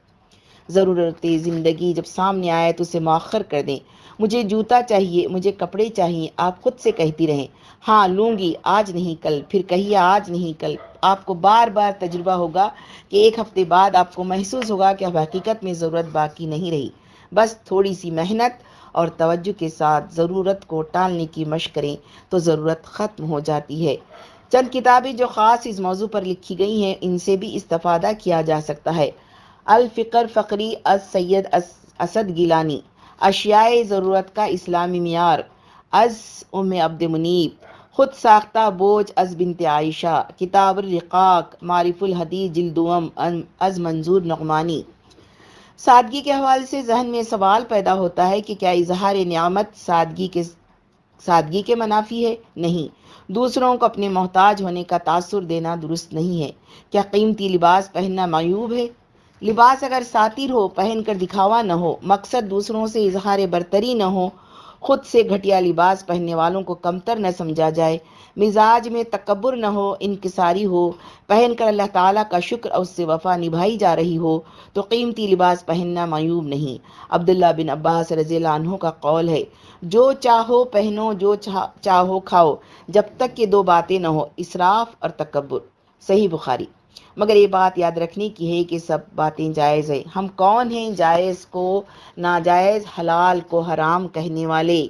ضرورت زندگی جب سامنے آئے تو اسے مؤخر کر دیں۔ مجھے جوتا چاہیے، مجھے کپڑے چاہیے، آپ خود سے کہتی رہیں۔ ہاں لوں گی آج نہیں کل، پھر کہیے آج نہیں کل۔ آپ کو بار بار تجربہ ہوگا کہ ایک ہفتے بعد آپ کو محسوس ہوگا کہ اب حقیقت میں ضرورت باقی نہیں رہی۔ بس تھوڑی سی محنت اور توجہ کے ساتھ ضرورت کو ٹالنے کی مشق کریں تو ضرورت ختم ہو جاتی ہے۔ چند کتابیں جو خاص اس موضوع پر لکھی گئی ہیں، ان سے بھی استفادہ کیا جا سکتا ہے۔ الفقر فقری از سید اسد گیلانی۔ اشیاء ضرورت کا اسلامی معیار از ام عبد منیب خود ساختہ بوجھ از بنت عائشہ، کتاب الرقاق، معرف الحدیث جلدوم از منظور نغمانی۔ سادگی کے حوالے سے ذہن میں سوال پیدا ہوتا ہے کہ کیا اظہار نعمت سادگی کے سادگی کے منافی ہے؟ نہیں۔ دوسروں کو اپنے محتاج ہونے کا تاثر دینا درست نہیں ہے۔ کیا قیمتی لباس پہننا معیوب ہے؟ لباس اگر ساتر ہو، پہن کر دکھاوا نہ ہو، مقصد دوسروں سے اظہار برتری نہ ہو، خود سے گھٹیا لباس پہننے والوں کو کمتر نہ سمجھا جائے، مزاج میں تکبر نہ ہو، انکساری ہو، پہن کر اللہ تعالیٰ کا شکر اور اس سے وفا نبھائی جا رہی ہو، تو قیمتی لباس پہننا معیوب نہیں۔ عبداللہ بن عباس رضی اللہ عنہ کا قول ہے، جو چاہو پہنو، جو چاہو کھاؤ، جب تک یہ دو باتیں نہ ہو، اسراف اور تکبر۔ صحیح بخاری۔ مگر یہ بات یاد رکھنے کی ہے کہ سب باتیں جائز ہیں۔ ہم کون ہیں جائز کو، ناجائز، حلال کو حرام کہنے والے؟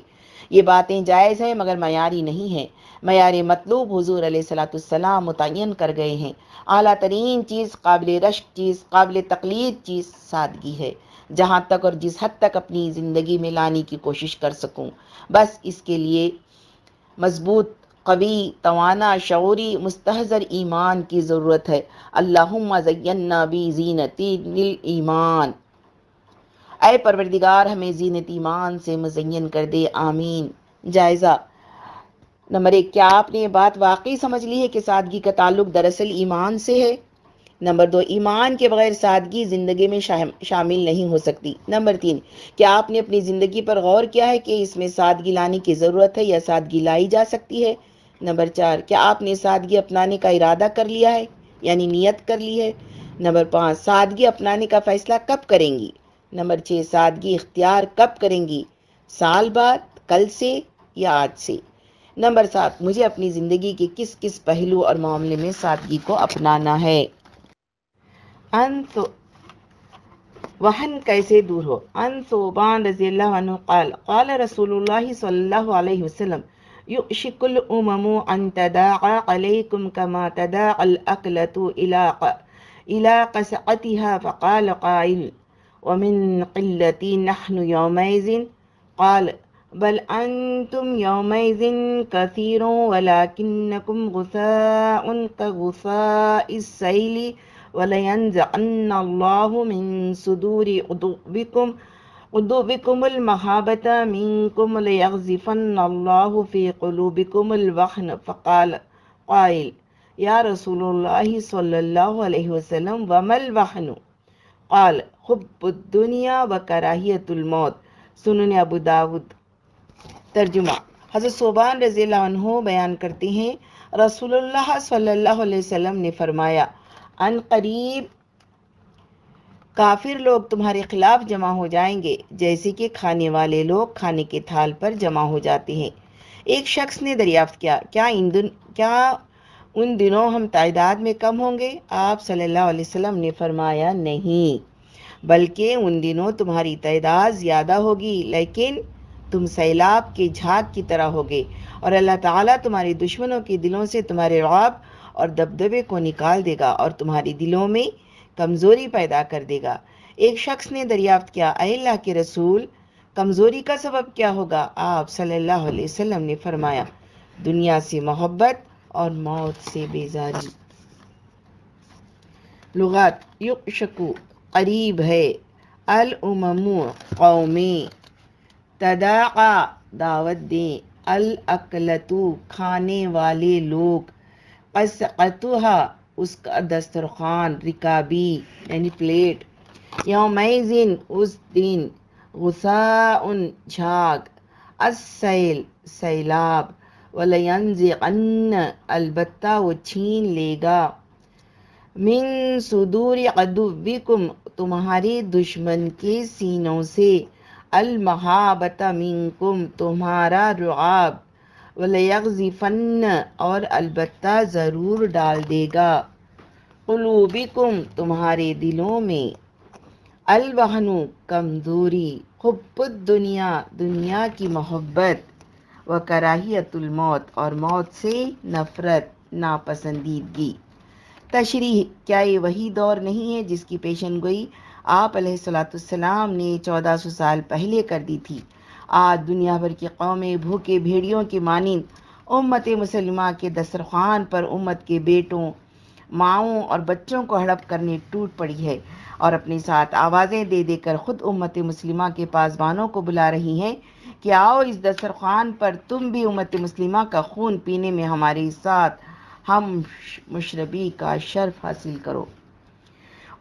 یہ باتیں جائز ہیں مگر معیاری نہیں ہیں۔ معیار مطلوب حضور علیہ السلاۃ السلام متعین کر گئے ہیں۔ اعلیٰ ترین چیز، قابل رشک چیز، قابل تقلید چیز سادگی ہے۔ جہاں تک اور جس حد تک اپنی زندگی میں لانے کی کوشش کر سکوں۔ بس اس کے لیے مضبوط قوی، توانا، شعوری، مستحضر ایمان کی ضرورت ہے۔ اللہم زیننا بی زینتی ایمان اے پروردگار، ہمیں زینت ایمان سے مزین کر دے، آمین۔ جائزہ نمبر ایک، کیا آپ نے یہ بات واقعی سمجھ لی ہے کہ سادگی کا تعلق دراصل ایمان سے ہے؟ نمبر دو، ایمان کے بغیر سادگی زندگی میں شامل نہیں ہو سکتی۔ نمبر تین، کیا آپ نے اپنی زندگی پر غور کیا ہے کہ اس میں سادگی لانے کی ضرورت ہے یا سادگی لائی جا سکتی ہے؟ نمبر چار، کیا آپ نے سادگی اپنانے کا ارادہ کر لیا ہے؟ یعنی نیت کر لی ہے؟ نمبر پانچ، سادگی اپنانے کا فیصلہ کب کریں گی؟ نمبر چھ، سادگی اختیار کب کریں گی؟ سال بعد، کل سے یا آج سے؟ نمبر سات، مجھے اپنی زندگی کے کس کس پہلو اور معاملے میں سادگی کو اپنانا ہے؟ انت وہن کیسے دور ہو؟ ان صوبان رضی اللہ عنہ قال قال رسول اللہ صلی اللہ علیہ وسلم يؤشك الأمم أن تداعى عليكم كما تداعى الأكلة إلى إلى قسعتها فقال قائل ومن قلة نحن يومئذ؟ قال بل أنتم يومئذ كثير ولكنكم غثاء كغثاء السيل ولينزعن الله من صدور عضوبكم قلوبكم المحابة منكم ليغزفن الله في قلوبكم الوحن فقال، قائل، يا رسول الله صلى الله عليه وسلم، وما الوحن قال، حب الدنيا وكراهية الموت. سنن ابو داود، ترجمہ۔ حضرت صوبان رضی اللہ عنہ بیان کرتے ہیں، رسول اللہ صلی اللہ علیہ وسلم نے فرمایا، ان قریب کافر لوگ تمہارے خلاف جمع ہو جائیں گے، جیسے کہ کھانے والے لوگ کھانے کے تھال پر جمع ہو جاتے ہیں۔ ایک شخص نے دریافت کیا کیا ان دن، کیا ان دنوں ہم تعداد میں کم ہوں گے؟ آپ صلی اللہ علیہ وسلم نے فرمایا، نہیں، بلکہ ان دنوں تمہاری تعداد زیادہ ہوگی، لیکن تم سیلاب کے جھاگ کی طرح ہوگے اور اللہ تعالیٰ تمہارے دشمنوں کے دلوں سے تمہارے رعب اور دبدبے کو نکال دے گا اور تمہاری دلوں میں کمزوری پیدا کر دے گا۔ ایک شخص نے دریافت کیا، اے اللہ کے رسول، کمزوری کا سبب کیا ہوگا؟ آپ صلی اللہ علیہ وسلم نے فرمایا، دنیا سے محبت اور موت سے بیزاری۔ لغات یقشکو قریب ہے۔ الامم قومی تداعا دعوت دیں۔ الاقلتو کھانے والے لوگ قسقتوہا اس کا دسترخوان، رکابی یعنی پلیٹ یومیزن اس دن غساء جھاگ، السیل، سیلاب ولینزقن البتہ وہ چھین لے گا۔ من صدور عدوکم، تمہارے دشمن کے سینوں سے المحابت منکم، تمہارا رعاب۔ ولیغزفن اور البتہ ضرور ڈال دے گا۔ قلوبکم تمہارے دلوں میں۔ الوہن کمزوری، حب الدنیا، دنیا کی محبت۔ و کراہیت الموت، اور موت سے نفرت، ناپسندیدگی۔ تشریح، کیا یہ وہی دور نہیں ہے جس کی پیشن گوئی آپ علیہ السلاۃ السلام نے چودہ سو سال پہلے کر دی تھی؟ آج دنیا بھر کی قومیں بھوکے بھیڑیوں کی مانند امت مسلمہ کے دسترخوان پر امت کے بیٹوں، ماؤں اور بچوں کو ہڑپ کرنے ٹوٹ پڑی ہے اور اپنے ساتھ آوازیں دے دے کر خود امت مسلمہ کے پاسبانوں کو بلا رہی ہیں کہ آؤ اس دسترخوان پر تم بھی امت مسلمہ کا خون پینے میں ہمارے ساتھ ہم مشربی کا شرف حاصل کرو۔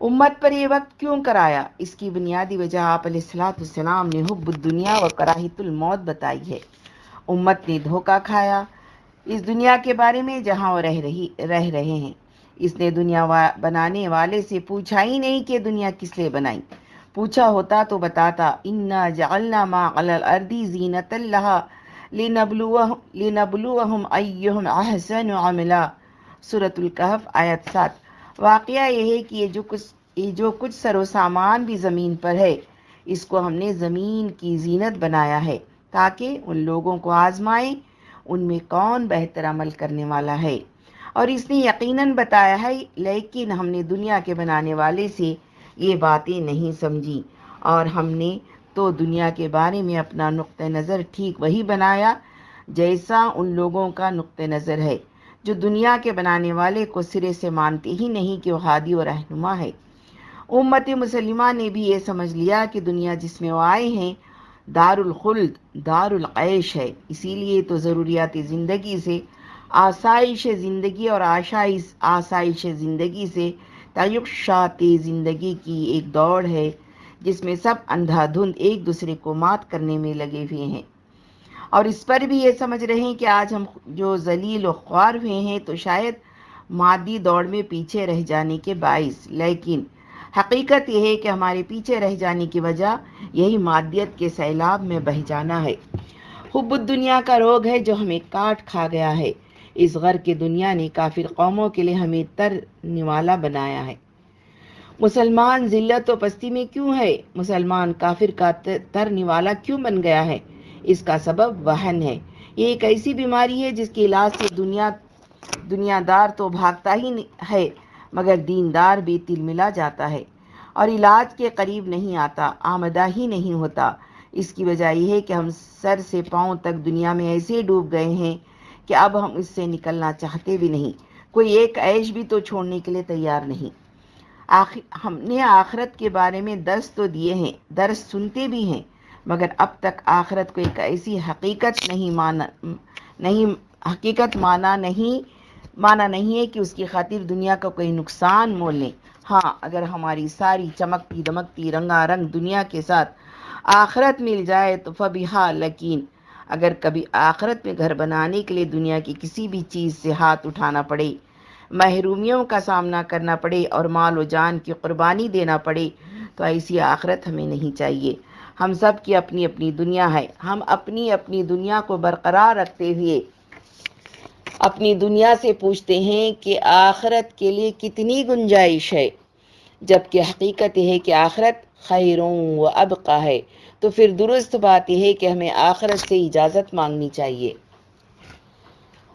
امت پر یہ وقت کیوں کرایا؟ اس کی بنیادی وجہ آپ علیہ السلاۃ السلام نے حب الدنیا و کراہیت الموت بتائی ہے۔ امت نے دھوکہ کھایا۔ اس دنیا کے بارے میں جہاں وہ رہ رہی رہ رہے ہیں۔ اس نے دنیا بنانے والے سے پوچھا ہی نہیں کہ دنیا کس لیے بنائی۔ پوچھا ہوتا تو بتاتا، انا جعلنا ما علی الارضی زینت اللہ لنبلوہم ایہم احسن عملا۔ سورة الکہف آیت سات۔ واقعہ یہ ہے کہ یہ جو کچھ یہ جو کچھ سر و سامان بھی زمین پر ہے، اس کو ہم نے زمین کی زینت بنایا ہے تاکہ ان لوگوں کو آزمائیں ان میں کون بہتر عمل کرنے والا ہے۔ اور اس نے یقیناً بتایا ہے، لیکن ہم نے دنیا کے بنانے والے سے یہ باتیں نہیں سمجھی۔ اور ہم نے تو دنیا کے بارے میں اپنا نقطۂ نظر ٹھیک وہی بنایا جیسا ان لوگوں کا نقطۂ نظر ہے۔ جو دنیا کے بنانے والے کو سرے سے مانتے ہی نہیں کہ وہ ہادی و رہنما ہے۔ امت مسلمہ نے بھی یہ سمجھ لیا کہ دنیا جس میں وہ آئے ہیں دار الخلد دار العیش ہے۔ اسی لیے تو ضروریات زندگی سے، آسائش زندگی اور آشائش، آسائش زندگی سے تعیشات زندگی کی ایک دوڑ ہے، جس میں سب اندھا دھند ایک دوسرے کو مات کرنے میں لگے ہوئے ہیں۔ اور اس پر بھی یہ سمجھ رہے ہیں کہ آج ہم جو ذلیل و خوار ہوئے ہیں تو شاید مادی دوڑ میں پیچھے رہ جانے کے باعث۔ لیکن حقیقت یہ ہے کہ ہمارے پیچھے رہ جانے کی وجہ یہی مادیت کے سیلاب میں بہ جانا ہے۔ حب الدنیا کا روگ ہے جو ہمیں کاٹ کھا گیا ہے۔ اس غر کے دنیا نے کافر قوموں کے لیے ہمیں تر نوالا بنایا ہے۔ مسلمان ذلت و پستی میں کیوں ہے؟ مسلمان کافر کا تر نوالا کیوں بن گیا ہے؟ اس کا سبب وہن ہے۔ یہ ایک ایسی بیماری ہے جس کے علاج سے دنیا دنیا دار تو بھاگتا ہی ہے، مگر دیندار بھی تل ملا جاتا ہے اور علاج کے قریب نہیں آتا، آمدہ ہی نہیں ہوتا۔ اس کی وجہ یہ ہے کہ ہم سر سے پاؤں تک دنیا میں ایسے ڈوب گئے ہیں کہ اب ہم اس سے نکلنا چاہتے بھی نہیں۔ کوئی ایک عیش بھی تو چھوڑنے کے لیے تیار نہیں۔ آخر، ہم نے آخرت کے بارے میں درس تو دیے ہیں، درس سنتے بھی ہیں۔ مگر اب تک آخرت کو ایک ایسی حقیقت نہیں مانا نہیں حقیقت مانا نہیں مانا نہیں ہے کہ اس کی خاطر دنیا کا کوئی نقصان مول لیں ہاں اگر ہماری ساری چمکتی دمکتی رنگا رنگ دنیا کے ساتھ آخرت مل جائے تو فبیحا لکین اگر کبھی آخرت میں گھر بنانے کے لیے دنیا کی کسی بھی چیز سے ہاتھ اٹھانا پڑے، محرومیوں کا سامنا کرنا پڑے اور مال و جان کی قربانی دینا پڑے، تو ایسی آخرت ہمیں نہیں چاہیے۔ ہم سب کی اپنی اپنی دنیا ہے۔ ہم اپنی اپنی دنیا کو برقرار رکھتے ہوئے اپنی دنیا سے پوچھتے ہیں کہ آخرت کے لیے کتنی گنجائش ہے۔ جبکہ حقیقت یہ ہے کہ آخرت خیروں و ابقا ہے۔ تو پھر درست بات یہ ہے کہ ہمیں آخرت سے اجازت مانگنی چاہیے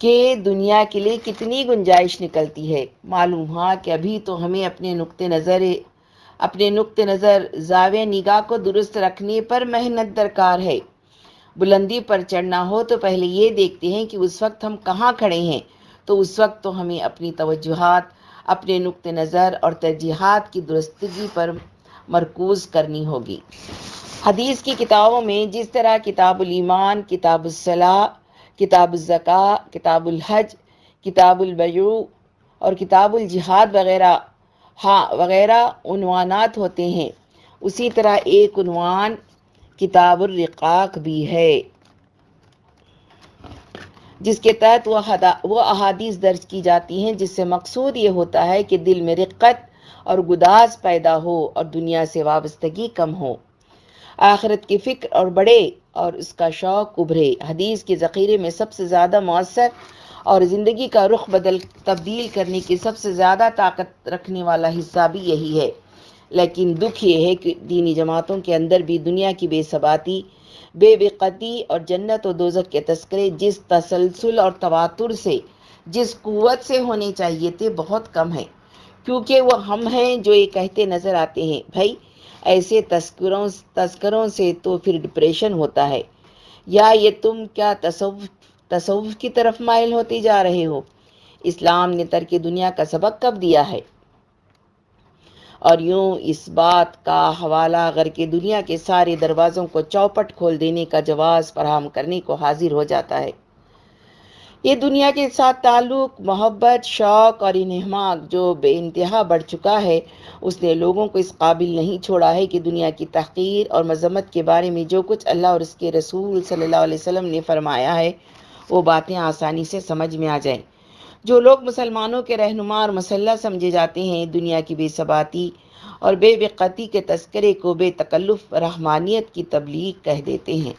کہ دنیا کے لیے کتنی گنجائش نکلتی ہے۔ معلوم ہوا کہ ابھی تو ہمیں اپنے نقطۂ نظر اپنے نقطۂ نظر زاویہ نگاہ کو درست رکھنے پر محنت درکار ہے۔ بلندی پر چڑھنا ہو تو پہلے یہ دیکھتے ہیں کہ اس وقت ہم کہاں کھڑے ہیں۔ تو اس وقت تو ہمیں اپنی توجہات، اپنے نقطۂ نظر اور ترجیحات کی درستگی پر مرکوز کرنی ہوگی۔ حدیث کی کتابوں میں جس طرح کتاب الایمان، کتاب الصلاح، کتاب الزکا کتاب الحج، کتاب البیو اور کتاب الجہاد وغیرہ ہاں وغیرہ عنوانات ہوتے ہیں۔ اسی طرح ایک عنوان کتاب الرقاق بھی ہے۔ جس کے تحت وہ وہ احادیث درج کی جاتی ہیں، جس سے مقصود یہ ہوتا ہے کہ دل میں رقت اور گداز پیدا ہو اور دنیا سے وابستگی کم ہو۔ آخرت کی فکر اور بڑے اور اس کا شوق ابھرے۔ حدیث کے ذخیرے میں سب سے زیادہ مؤثر اور زندگی کا رخ بدل تبدیل کرنے کی سب سے زیادہ طاقت رکھنے والا حصہ بھی یہی ہے۔ لیکن دکھ یہ ہے کہ دینی جماعتوں کے اندر بھی دنیا کی بے ثباتی، بے بقتی اور جنت و دوزک کے تذکرے جس تسلسل اور تواتر سے، جس قوت سے ہونے چاہیے تھے، بہت کم ہیں۔ کیونکہ وہ ہم ہیں جو یہ کہتے نظر آتے ہیں۔ بھائی، ایسے تذکروں تذکروں سے تو پھر ڈپریشن ہوتا ہے۔ یا یہ تم کیا تصوف تصوف کی طرف مائل ہوتے جا رہے ہو۔ اسلام نے ترک دنیا کا سبق کب دیا ہے؟ اور یوں اس بات کا حوالہ اگر کہ دنیا کے سارے دروازوں کو چوپٹ کھول دینے کا جواز فراہم کرنے کو حاضر ہو جاتا ہے۔ یہ دنیا کے ساتھ تعلق، محبت، شوق اور انہماک جو بے انتہا بڑھ چکا ہے، اس نے لوگوں کو اس قابل نہیں چھوڑا ہے کہ دنیا کی تحقیر اور مذمت کے بارے میں جو کچھ اللہ اور اس کے رسول صلی اللہ علیہ وسلم نے فرمایا ہے وہ باتیں آسانی سے سمجھ میں آ جائیں۔ جو لوگ مسلمانوں کے رہنما اور مسلح سمجھے جاتے ہیں، دنیا کی بے ثباتی اور بے بقتی کے تذکرے کو بے تکلف رحمانیت کی تبلیغ کہہ دیتے ہیں۔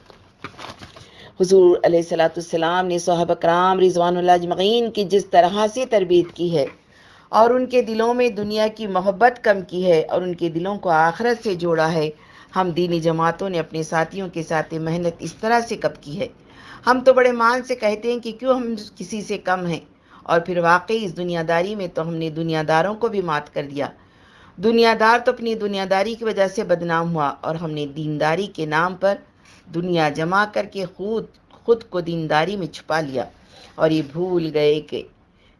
حضور علیہ صلاۃ السلام نے صحابہ کرام رضوان اللہ اجمعین کی جس طرح سے تربیت کی ہے اور ان کے دلوں میں دنیا کی محبت کم کی ہے اور ان کے دلوں کو آخرت سے جوڑا ہے، ہم دینی جماعتوں نے اپنے ساتھیوں کے ساتھ محنت اس طرح سے کب کی ہے؟ ہم تو بڑے مان سے کہتے ہیں کہ کیوں ہم کسی سے کم ہیں؟ اور پھر واقعی اس دنیا داری میں تو ہم نے دنیا داروں کو بھی مات کر دیا۔ دنیا دار تو اپنی دنیا داری کی وجہ سے بدنام ہوا اور ہم نے دینداری کے نام پر دنیا جمع کر کے خود خود کو دینداری میں چھپا لیا۔ اور یہ بھول گئے کہ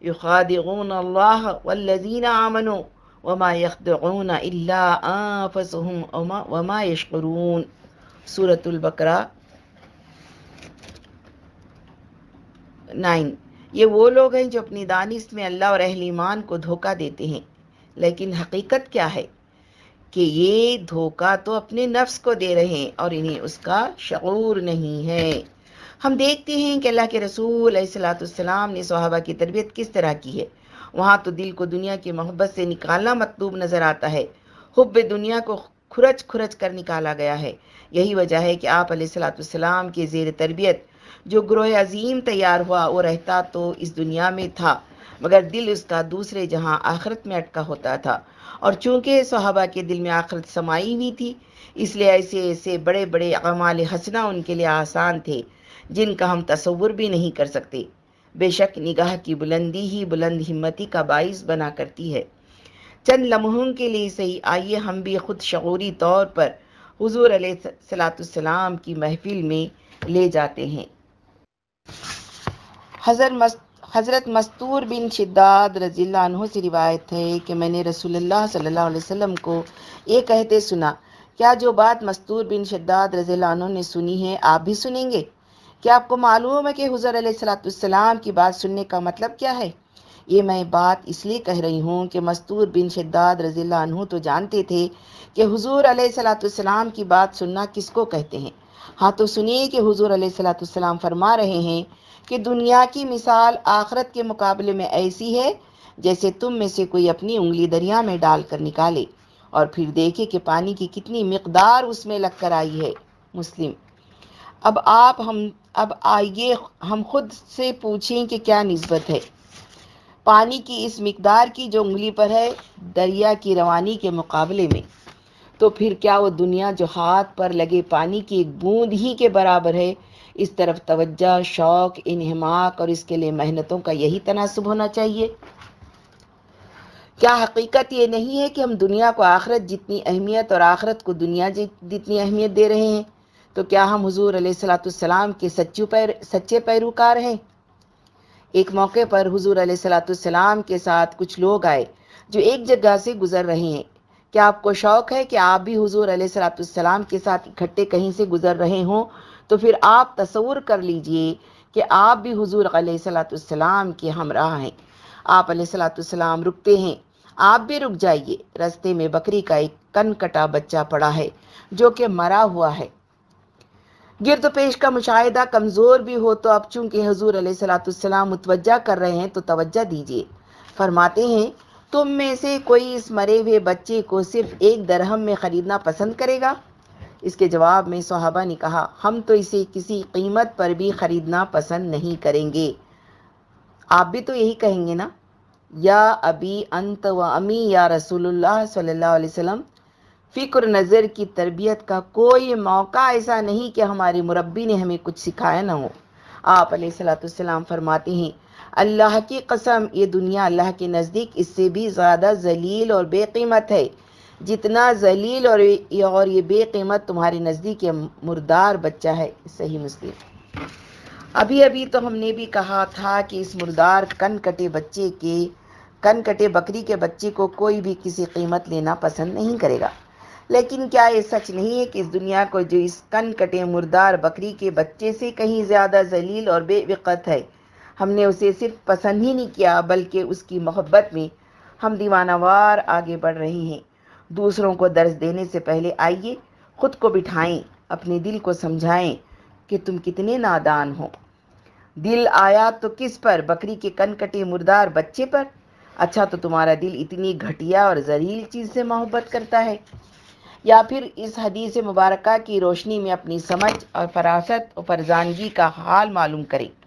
یخادعون اللہ والذین آمنوا وما یخدعون الا انفسهم وما یشقرون سورة البقرہ نائن۔ یہ وہ لوگ ہیں جو اپنی دانش میں اللہ اور اہل ایمان کو دھوکہ دیتے ہیں۔ لیکن حقیقت کیا ہے؟ کہ یہ دھوکہ تو اپنے نفس کو دے رہے ہیں اور انہیں اس کا شعور نہیں ہے۔ ہم دیکھتے ہیں کہ اللہ کے رسول علیہ السلاۃ السلام نے صحابہ کی تربیت کس طرح کی ہے۔ وہاں تو دل کو دنیا کی محبت سے نکالنا مطلوب نظر آتا ہے۔ حب دنیا کو کھرچ کھرچ کر نکالا گیا ہے۔ یہی وجہ ہے کہ آپ علیہ السلاۃ السلام کے زیر تربیت جو گروہ عظیم تیار ہوا وہ رہتا تو اس دنیا میں تھا، مگر دل اس کا دوسرے جہاں آخرت میں اٹکا ہوتا تھا۔ اور چونکہ صحابہ کے دل میں آخرت سمائی ہوئی تھی، اس لیے ایسے ایسے بڑے بڑے اعمال حسنہ ان کے لیے آسان تھے، جن کا ہم تصور بھی نہیں کر سکتے۔ بے شک نگاہ کی بلندی ہی بلند ہمتی کا باعث بنا کرتی ہے۔ چند لمحوں کے لیے صحیح، آئیے ہم بھی خود شعوری طور پر حضور علیہ صلاۃ السلام کی محفل میں لے جاتے ہیں۔ حضرت حضرت مستور بن شداد رضی اللہ عنہ سے روایت ہے کہ میں نے رسول اللہ صلی اللہ علیہ وسلم کو یہ کہتے سنا، کیا جو بات مستور بن شداد رضی اللہ عنہ نے سنی ہے آپ بھی سنیں گے؟ کیا آپ کو معلوم ہے کہ حضر علیہ السلاۃ السلام کی بات سننے کا مطلب کیا ہے؟ یہ میں بات اس لیے کہہ رہی ہوں کہ مستور بن شداد رضی اللہ عنہ تو جانتے تھے کہ حضور علیہ السلاۃ السلام کی بات سننا کس کو کہتے ہیں۔ ہاں تو سنیے کہ حضور علیہ السلاۃ السلام فرما رہے ہیں کہ دنیا کی مثال آخرت کے مقابلے میں ایسی ہے جیسے تم میں سے کوئی اپنی انگلی دریا میں ڈال کر نکالے اور پھر دیکھے کہ پانی کی کتنی مقدار اس میں لگ کر آئی ہے۔ مسلم، اب آپ ہم، اب آئیے ہم خود سے پوچھیں کہ کیا نسبت ہے۔ پانی کی اس مقدار کی جو انگلی پر ہے، دریا کی روانی کے مقابلے میں۔ تو پھر کیا وہ دنیا جو ہاتھ پر لگے پانی کی ایک بوند ہی کے برابر ہے؟ اس طرف توجہ، شوق، انہماک اور اس کے لیے محنتوں کا یہی تناسب ہونا چاہیے۔ کیا حقیقت یہ نہیں ہے کہ ہم دنیا کو آخرت جتنی اہمیت اور آخرت کو دنیا جی جتنی اہمیت دے رہے ہیں، تو کیا ہم حضور علیہ السلاۃ السلام کے سچو پیر، سچے پیروکار ہیں؟ ایک موقع پر حضور علیہ السلاۃ السلام کے ساتھ کچھ لوگ آئے جو ایک جگہ سے گزر رہے ہیں۔ کیا آپ کو شوق ہے کہ آپ بھی حضور علیہ السلاۃ السلام کے ساتھ اکٹھے کہیں سے گزر رہے ہوں؟ تو پھر آپ تصور کر لیجیے کہ آپ بھی حضور علیہ السلاۃ السلام کے ہمراہ ہیں۔ آپ علیہ السلاۃ السلام رکتے ہیں۔ آپ بھی رک جائیے۔ رستے میں بکری کا ایک کن کٹا بچہ پڑا ہے جو کہ مرا ہوا ہے۔ گرد پیش کا مشاہدہ کمزور بھی ہو تو اب چونکہ حضور علیہ السلاۃ السلام متوجہ کر رہے ہیں تو توجہ دیجیے فرماتے ہیں تم میں سے کوئی اس مرے ہوئے بچے کو صرف ایک درہم میں خریدنا پسند کرے گا؟ اس کے جواب میں صحابہ نے کہا، ہم تو اسے کسی قیمت پر بھی خریدنا پسند نہیں کریں گے۔ آپ بھی تو یہی کہیں گے نا؟ یا ابھی انت و امی، یا رسول اللہ صلی اللہ علیہ وسلم، فکر نظر کی تربیت کا کوئی موقع ایسا نہیں کہ ہمارے مربی نے ہمیں کچھ سکھایا نہ ہو۔ آپ علیہ السلاۃ السلام فرماتے ہیں اللہ کی قسم، یہ دنیا اللہ کے نزدیک اس سے بھی زیادہ ذلیل اور بے قیمت ہے۔ جتنا ذلیل اور اور یہ بے قیمت تمہارے نزدیک یہ مردار بچہ ہے۔ صحیح مسلم۔ ابھی ابھی تو ہم نے بھی کہا تھا کہ اس مردار کن کٹے بچے کے کن کٹے بکری کے بچے کو کوئی بھی کسی قیمت لینا پسند نہیں کرے گا۔ لیکن کیا یہ سچ نہیں ہے کہ اس دنیا کو جو اس کن کٹے مردار بکری کے بچے سے کہیں زیادہ ذلیل اور بے وقت ہے؟ ہم نے اسے صرف پسند ہی نہیں کیا، بلکہ اس کی محبت میں ہم دیوانہ وار آگے بڑھ رہے ہیں۔ دوسروں کو درس دینے سے پہلے آئیے، خود کو بٹھائیں، اپنے دل کو سمجھائیں کہ تم کتنے نادان ہو۔ دل آیا تو کس پر؟ بکری کے کن کٹے مردار بچے پر۔ اچھا تو تمہارا دل اتنی گھٹیا اور زریل چیز سے محبت کرتا ہے۔ یا پھر اس حدیث مبارکہ کی روشنی میں اپنی سمجھ اور فراست اور فرزانگی کا حال معلوم کریں۔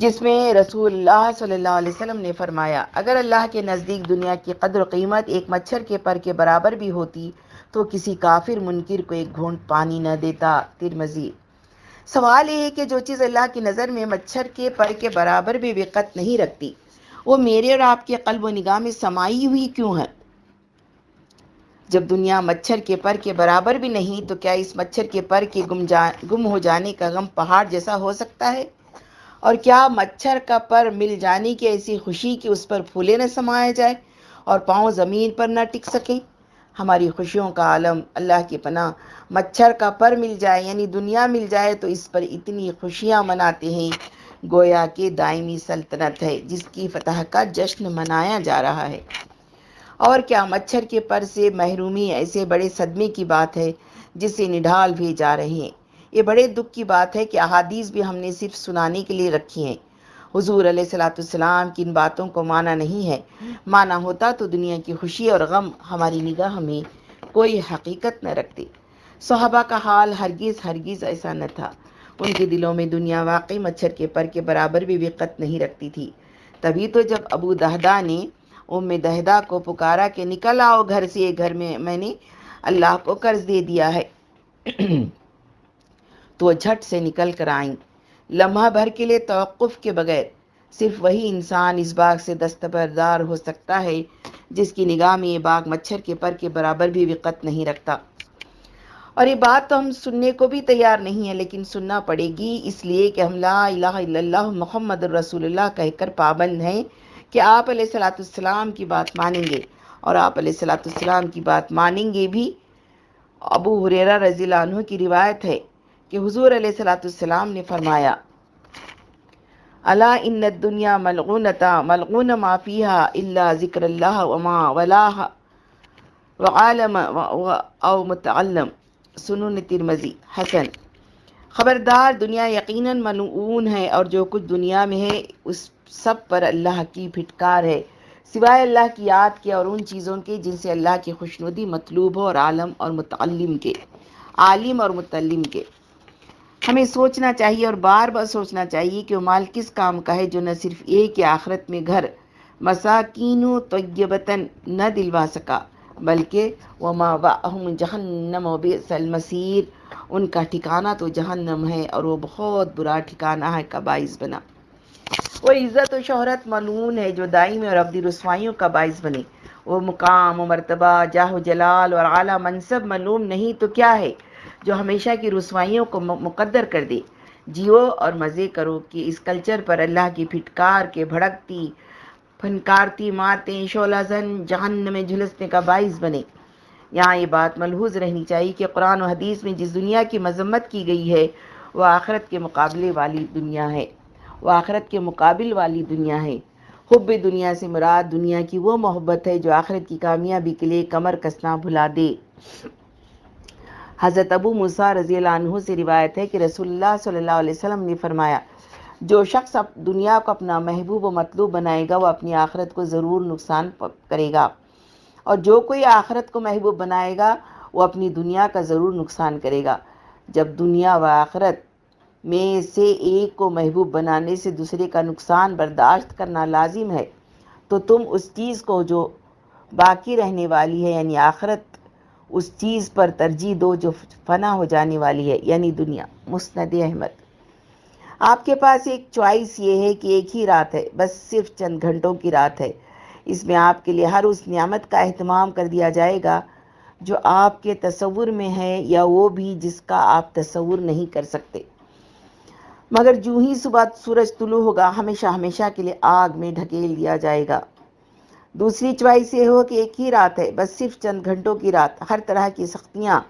جس میں رسول اللہ صلی اللہ علیہ وسلم نے فرمایا، اگر اللہ کے نزدیک دنیا کی قدر و قیمت ایک مچھر کے پر کے برابر بھی ہوتی، تو کسی کافر منکر کو ایک گھونٹ پانی نہ دیتا۔ ترمزی سوال یہ ہے کہ جو چیز اللہ کی نظر میں مچھر کے پر کے برابر بھی وقت نہیں رکھتی، وہ میرے اور آپ کے قلب و نگاہ میں سمائی ہوئی کیوں ہے؟ جب دنیا مچھر کے پر کے برابر بھی نہیں، تو کیا اس مچھر کے پر کے گم جا، گم ہو جانے کا غم پہاڑ جیسا ہو سکتا ہے؟ اور کیا مچھر کا پر مل جانے کی ایسی خوشی کہ اس پر پھولے نہ سمایا جائے اور پاؤں زمین پر نہ ٹک سکیں ہماری خوشیوں کا عالم اللہ کی پناہ مچھر کا پر مل جائے یعنی دنیا مل جائے، تو اس پر اتنی خوشیاں مناتے ہیں۔ گویا کہ دائمی سلطنت ہے، جس کی فتح کا جشن منایا جا رہا ہے۔ اور کیا مچھر کے پر سے محرومی ایسے بڑے صدمے کی بات ہے جسے نڈھال بھی جا رہے ہیں؟ یہ بڑے دکھ کی بات ہے کہ احادیث بھی ہم نے صرف سنانے کے لیے رکھی ہیں۔ حضور علیہ السلاۃ السلام کی ان باتوں کو مانا نہیں ہے۔ مانا ہوتا تو دنیا کی خوشی اور غم ہماری نگاہ میں کوئی حقیقت نہ رکھتی۔ صحابہ کا حال ہرگز ہرگز ایسا نہ تھا۔ ان کے دلوں میں دنیا واقعی مچھر کے پر کے برابر بھی وقت نہیں رکھتی تھی۔ تبھی تو جب ابو دہدا نے ام دہدا کو پکارا کہ نکل آؤ گھر سے، گھر میں میں نے اللہ کو قرض دے دیا ہے۔ تو وہ جھٹ سے نکل کر آئیں۔ لمحہ بھر کے لیے توقف کے بغیر صرف وہی انسان اس باغ سے دستبردار ہو سکتا ہے جس کی نگاہ میں یہ باغ مچھر کے پر کے برابر بھی وقت نہیں رکھتا۔ اور یہ بات تو ہم سننے کو بھی تیار نہیں ہے، لیکن سننا پڑے گی۔ اس لیے کہ ہم لا الہ الا اللہ محمد الرسول اللہ کہہ کر پابند ہیں کہ آپ علیہ السلاۃ السلام کی بات مانیں گے۔ اور آپ علیہ السلاۃ السلام کی بات مانیں گے بھی۔ ابو حریرہ رضی اللہ عنہ کی روایت ہے۔ کہ حضور علیہ السلاۃ السلام نے فرمایا اللہ ان دنیا ملغونتا، ملغون ما فیہا الا ذکر اللہ وما ولاح وعالم او متعلم. سنن ترمزی حسن۔ خبردار، دنیا یقیناً ملعون ہے اور جو کچھ دنیا میں ہے، اس سب پر اللہ کی پھٹکار ہے۔ سوائے اللہ کی یاد کے اور ان چیزوں کے جن سے اللہ کی خوشنودی مطلوب ہو اور عالم اور متعلم کے، عالم اور متعلم کے۔ ہمیں سوچنا چاہیے اور بار بار سوچنا چاہیے کہ وہ مال کس کام کا ہے جو نہ صرف ایک یا آخرت میں گھر، مساکین و طیبتاً نہ دلوا سکا، بلکہ وما واہم جہنم و بئس المصیر ان کا ٹھکانہ تو جہنم ہے اور وہ بہت برا ٹھکانہ ہے کا باعث بنا۔ وہ عزت و شہرت ملون ہے جو دائم اور ابدی رسوائیوں کا باعث بنے۔ وہ مقام و مرتبہ، جاہ و جلال اور اعلیٰ منصب معلوم نہیں تو کیا ہے؟ جو ہمیشہ کی رسوائیوں کو مقدر کر دے۔ جیو اور مزے کرو کہ اس کلچر پر اللہ کی پھٹکار کے بھڑکتی، پھنکارتی مارتے شعلہ زن جہنم میں جھلسنے کا باعث بنے۔ یہاں یہ بات ملحوظ رہنی چاہیے کہ قرآن و حدیث میں جس دنیا کی مذمت کی گئی ہے، وہ آخرت کے مقابلے والی دنیا ہے۔ وہ آخرت کے مقابل والی دنیا ہے۔ حب دنیا سے مراد دنیا کی وہ محبت ہے جو آخرت کی کامیابی کے لیے کمر کسنا بھلا دے۔ حضرت ابو موسیٰ رضی اللہ عنہ سے روایت ہے کہ رسول اللہ صلی اللہ علیہ وسلم نے فرمایا، جو شخص دنیا کو اپنا محبوب و مطلوب بنائے گا، وہ اپنی آخرت کو ضرور نقصان کرے گا۔ اور جو کوئی آخرت کو محبوب بنائے گا، وہ اپنی دنیا کا ضرور نقصان کرے گا۔ جب دنیا و آخرت میں سے ایک کو محبوب بنانے سے دوسرے کا نقصان برداشت کرنا لازم ہے، تو تم اس چیز کو جو باقی رہنے والی ہے یعنی آخرت اس چیز پر ترجیح دو جو فنا ہو جانے والی ہے یعنی دنیا۔ مسند احمد۔ آپ کے پاس ایک چوائس یہ ہے کہ ایک ہی رات ہے، بس صرف چند گھنٹوں کی رات ہے۔ اس میں آپ کے لیے ہر اس نعمت کا اہتمام کر دیا جائے گا جو آپ کے تصور میں ہے یا وہ بھی جس کا آپ تصور نہیں کر سکتے۔ مگر جو ہی صبح سورج طلوع ہوگا، ہمیشہ ہمیشہ کے لیے آگ میں ڈھکیل دیا جائے گا۔ دوسری چوائس یہ ہو کہ ایک ہی رات ہے، بس صرف چند گھنٹوں کی رات۔ ہر طرح کی سختیاں،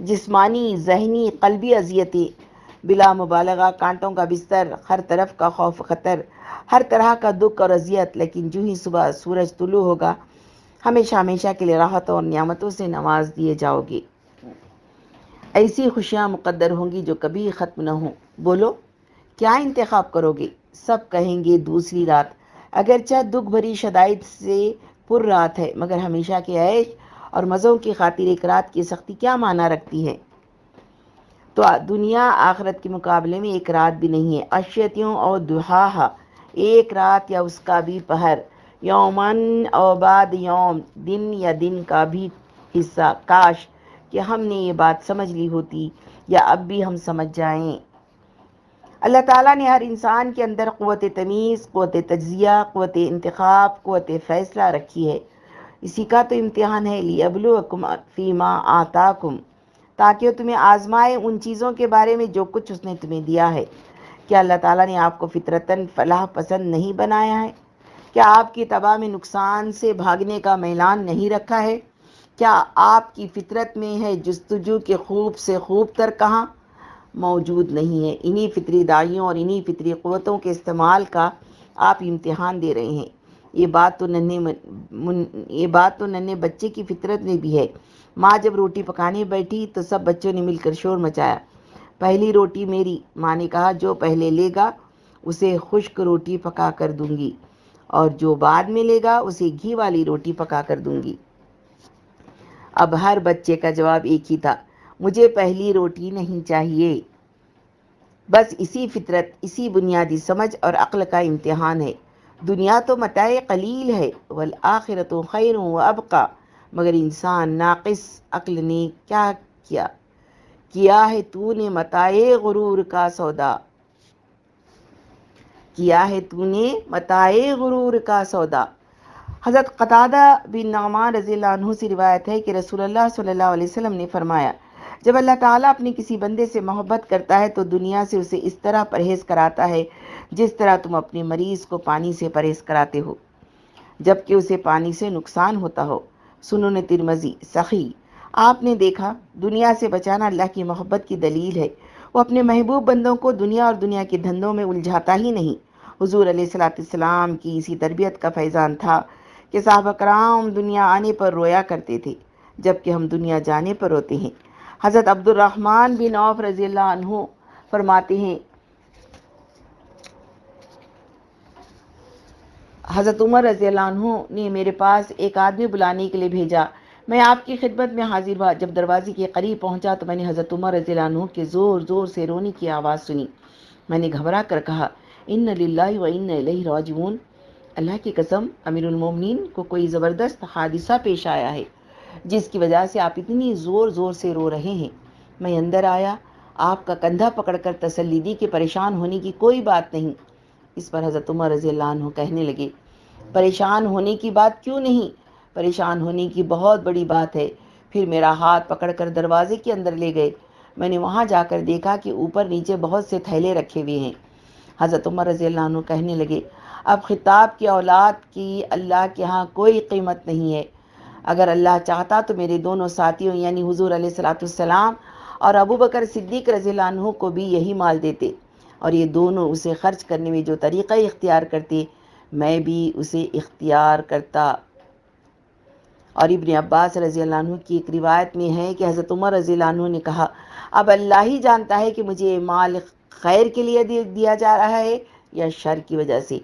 جسمانی، ذہنی، قلبی اذیتیں، بلا مبالغہ، کانٹوں کا بستر، ہر طرف کا خوف خطر، ہر طرح کا دکھ اور اذیت۔ لیکن جو ہی صبح سورج طلوع ہوگا، ہمیشہ ہمیشہ کے لیے راحت اور نعمتوں سے نواز دیے جاؤ گے۔ ایسی خوشیاں مقدر ہوں گی جو کبھی ختم نہ ہوں۔ بولو، کیا انتخاب کرو گے؟ سب کہیں گے دوسری رات۔ اگرچہ دکھ بھری شدائد سے پر رات ہے، مگر ہمیشہ کے عیش اور مزوں کی خاطر ایک رات کی سختی کیا معنی رکھتی ہے؟ تو دنیا آخرت کے مقابلے میں ایک رات بھی نہیں ہے۔ اشیتیوں اور دہا ایک رات یا اس کا بھی پہر یومن او بعد یوم، دن یا دن کا بھی حصہ۔ کاش کہ ہم نے یہ بات سمجھ لی ہوتی یا اب بھی ہم سمجھ جائیں۔ اللہ تعالیٰ نے ہر انسان کے اندر قوت تمیز، قوت تجزیہ، قوت انتخاب، قوت فیصلہ رکھی ہے۔ اسی کا تو امتحان ہے۔ لی ابلو فیما آتا کم تاکہ وہ تمہیں آزمائے ان چیزوں کے بارے میں جو کچھ اس نے تمہیں دیا ہے۔ کیا اللہ تعالیٰ نے آپ کو فطرتاً فلاح پسند نہیں بنایا ہے؟ کیا آپ کی تباہ میں نقصان سے بھاگنے کا میلان نہیں رکھا ہے؟ کیا آپ کی فطرت میں ہے جستجو کے خوب سے خوب تر کہاں؟ موجود نہیں ہے انہی فطری دائیوں اور انہی فطری قوتوں کے استعمال کا آپ امتحان دے رہے ہیں۔ یہ بات تو ننے یہ بات تو ننے بچے کی فطرت میں بھی ہے۔ ماں جب روٹی پکانے بیٹھی تو سب بچوں نے مل کر شور مچایا۔ پہلی روٹی میری ماں نے کہا، جو پہلے لے گا اسے خشک روٹی پکا کر دوں گی، اور جو بعد میں لے گا اسے گھی والی روٹی پکا کر دوں گی۔ اب ہر بچے کا جواب ایک ہی تھا۔ مجھے پہلی روٹی نہیں چاہیے۔ بس اسی فطرت، اسی بنیادی سمجھ اور عقل کا امتحان ہے۔ دنیا تو متائے قلیل ہے والآخرت خیر و ابقا۔ مگر انسان ناقص عقل نے کیا کیا؟ کیا ہے تو نے متائے غرور کا سودا؟ کیا ہے تو نے متائے غرور کا سودا؟ حضرت قطادہ بن نعمان رضی اللہ عنہ سے روایت ہے کہ رسول اللہ صلی اللہ علیہ وسلم نے فرمایا جب اللہ تعالیٰ اپنی کسی بندے سے محبت کرتا ہے تو دنیا سے اسے اس طرح پرہیز کراتا ہے جس طرح تم اپنے مریض کو پانی سے پرہیز کراتے ہو، جبکہ اسے پانی سے نقصان ہوتا ہو۔ سنو ترمزی سخی آپ نے دیکھا، دنیا سے بچانا اللہ کی محبت کی دلیل ہے۔ وہ اپنے محبوب بندوں کو دنیا اور دنیا کے دھندوں میں الجھاتا ہی نہیں۔ حضور علیہ السلاۃ السلام کی اسی تربیت کا فیضان تھا کہ صاحب کرام دنیا آنے پر رویا کرتے تھے، جبکہ ہم دنیا جانے پر روتے ہیں۔ حضرت عبد الرحمن بن عوف رضی اللہ عنہ فرماتے ہیں۔ حضرت عمر رضی اللہ عنہ نے میرے پاس ایک آدمی بلانے کے لیے بھیجا۔ میں آپ کی خدمت میں حاضر ہوا۔ جب دروازے کے قریب پہنچا تو میں نے حضرت عمر رضی اللہ عنہ کے زور زور سے رونے کی آواز سنی۔ میں نے گھبرا کر کہا، ان للہ و ان الیہ راجعون اللہ کی قسم امیر المومنین کو کوئی زبردست حادثہ پیش آیا ہے۔ جس کی وجہ سے آپ اتنی زور زور سے رو رہے ہیں۔ میں اندر آیا، آپ کا کندھا پکڑ کر تسلی دی کہ پریشان ہونے کی کوئی بات نہیں۔ اس پر حضرت عمر رضی اللہ عنہ کہنے لگے، پریشان ہونے کی بات کیوں نہیں؟ پریشان ہونے کی بہت بڑی بات ہے۔ پھر میرا ہاتھ پکڑ کر دروازے کے اندر لے گئے۔ میں نے وہاں جا کر دیکھا کہ اوپر نیچے بہت سے تھیلے رکھے ہوئے ہیں۔ حضرت عمر رضی اللہ عنہ کہنے لگے، اب خطاب کی اولاد کی اللہ کے ہاں کوئی قیمت نہیں ہے۔ اگر اللہ چاہتا تو میرے دونوں ساتھیوں یعنی حضور علیہ السلاۃ السلام اور ابو بکر صدیق رضی اللہ عنہ کو بھی یہی مال دیتے اور یہ دونوں اسے خرچ کرنے میں جو طریقہ اختیار کرتے، میں بھی اسے اختیار کرتا۔ اور ابن عباس رضی اللہ عنہ کی ایک روایت میں ہے کہ حضرت عمر رضی اللہ عنہ نے کہا، اب اللہ ہی جانتا ہے کہ مجھے مال خیر کے لیے دیا جا رہا ہے یا شر کی وجہ سے۔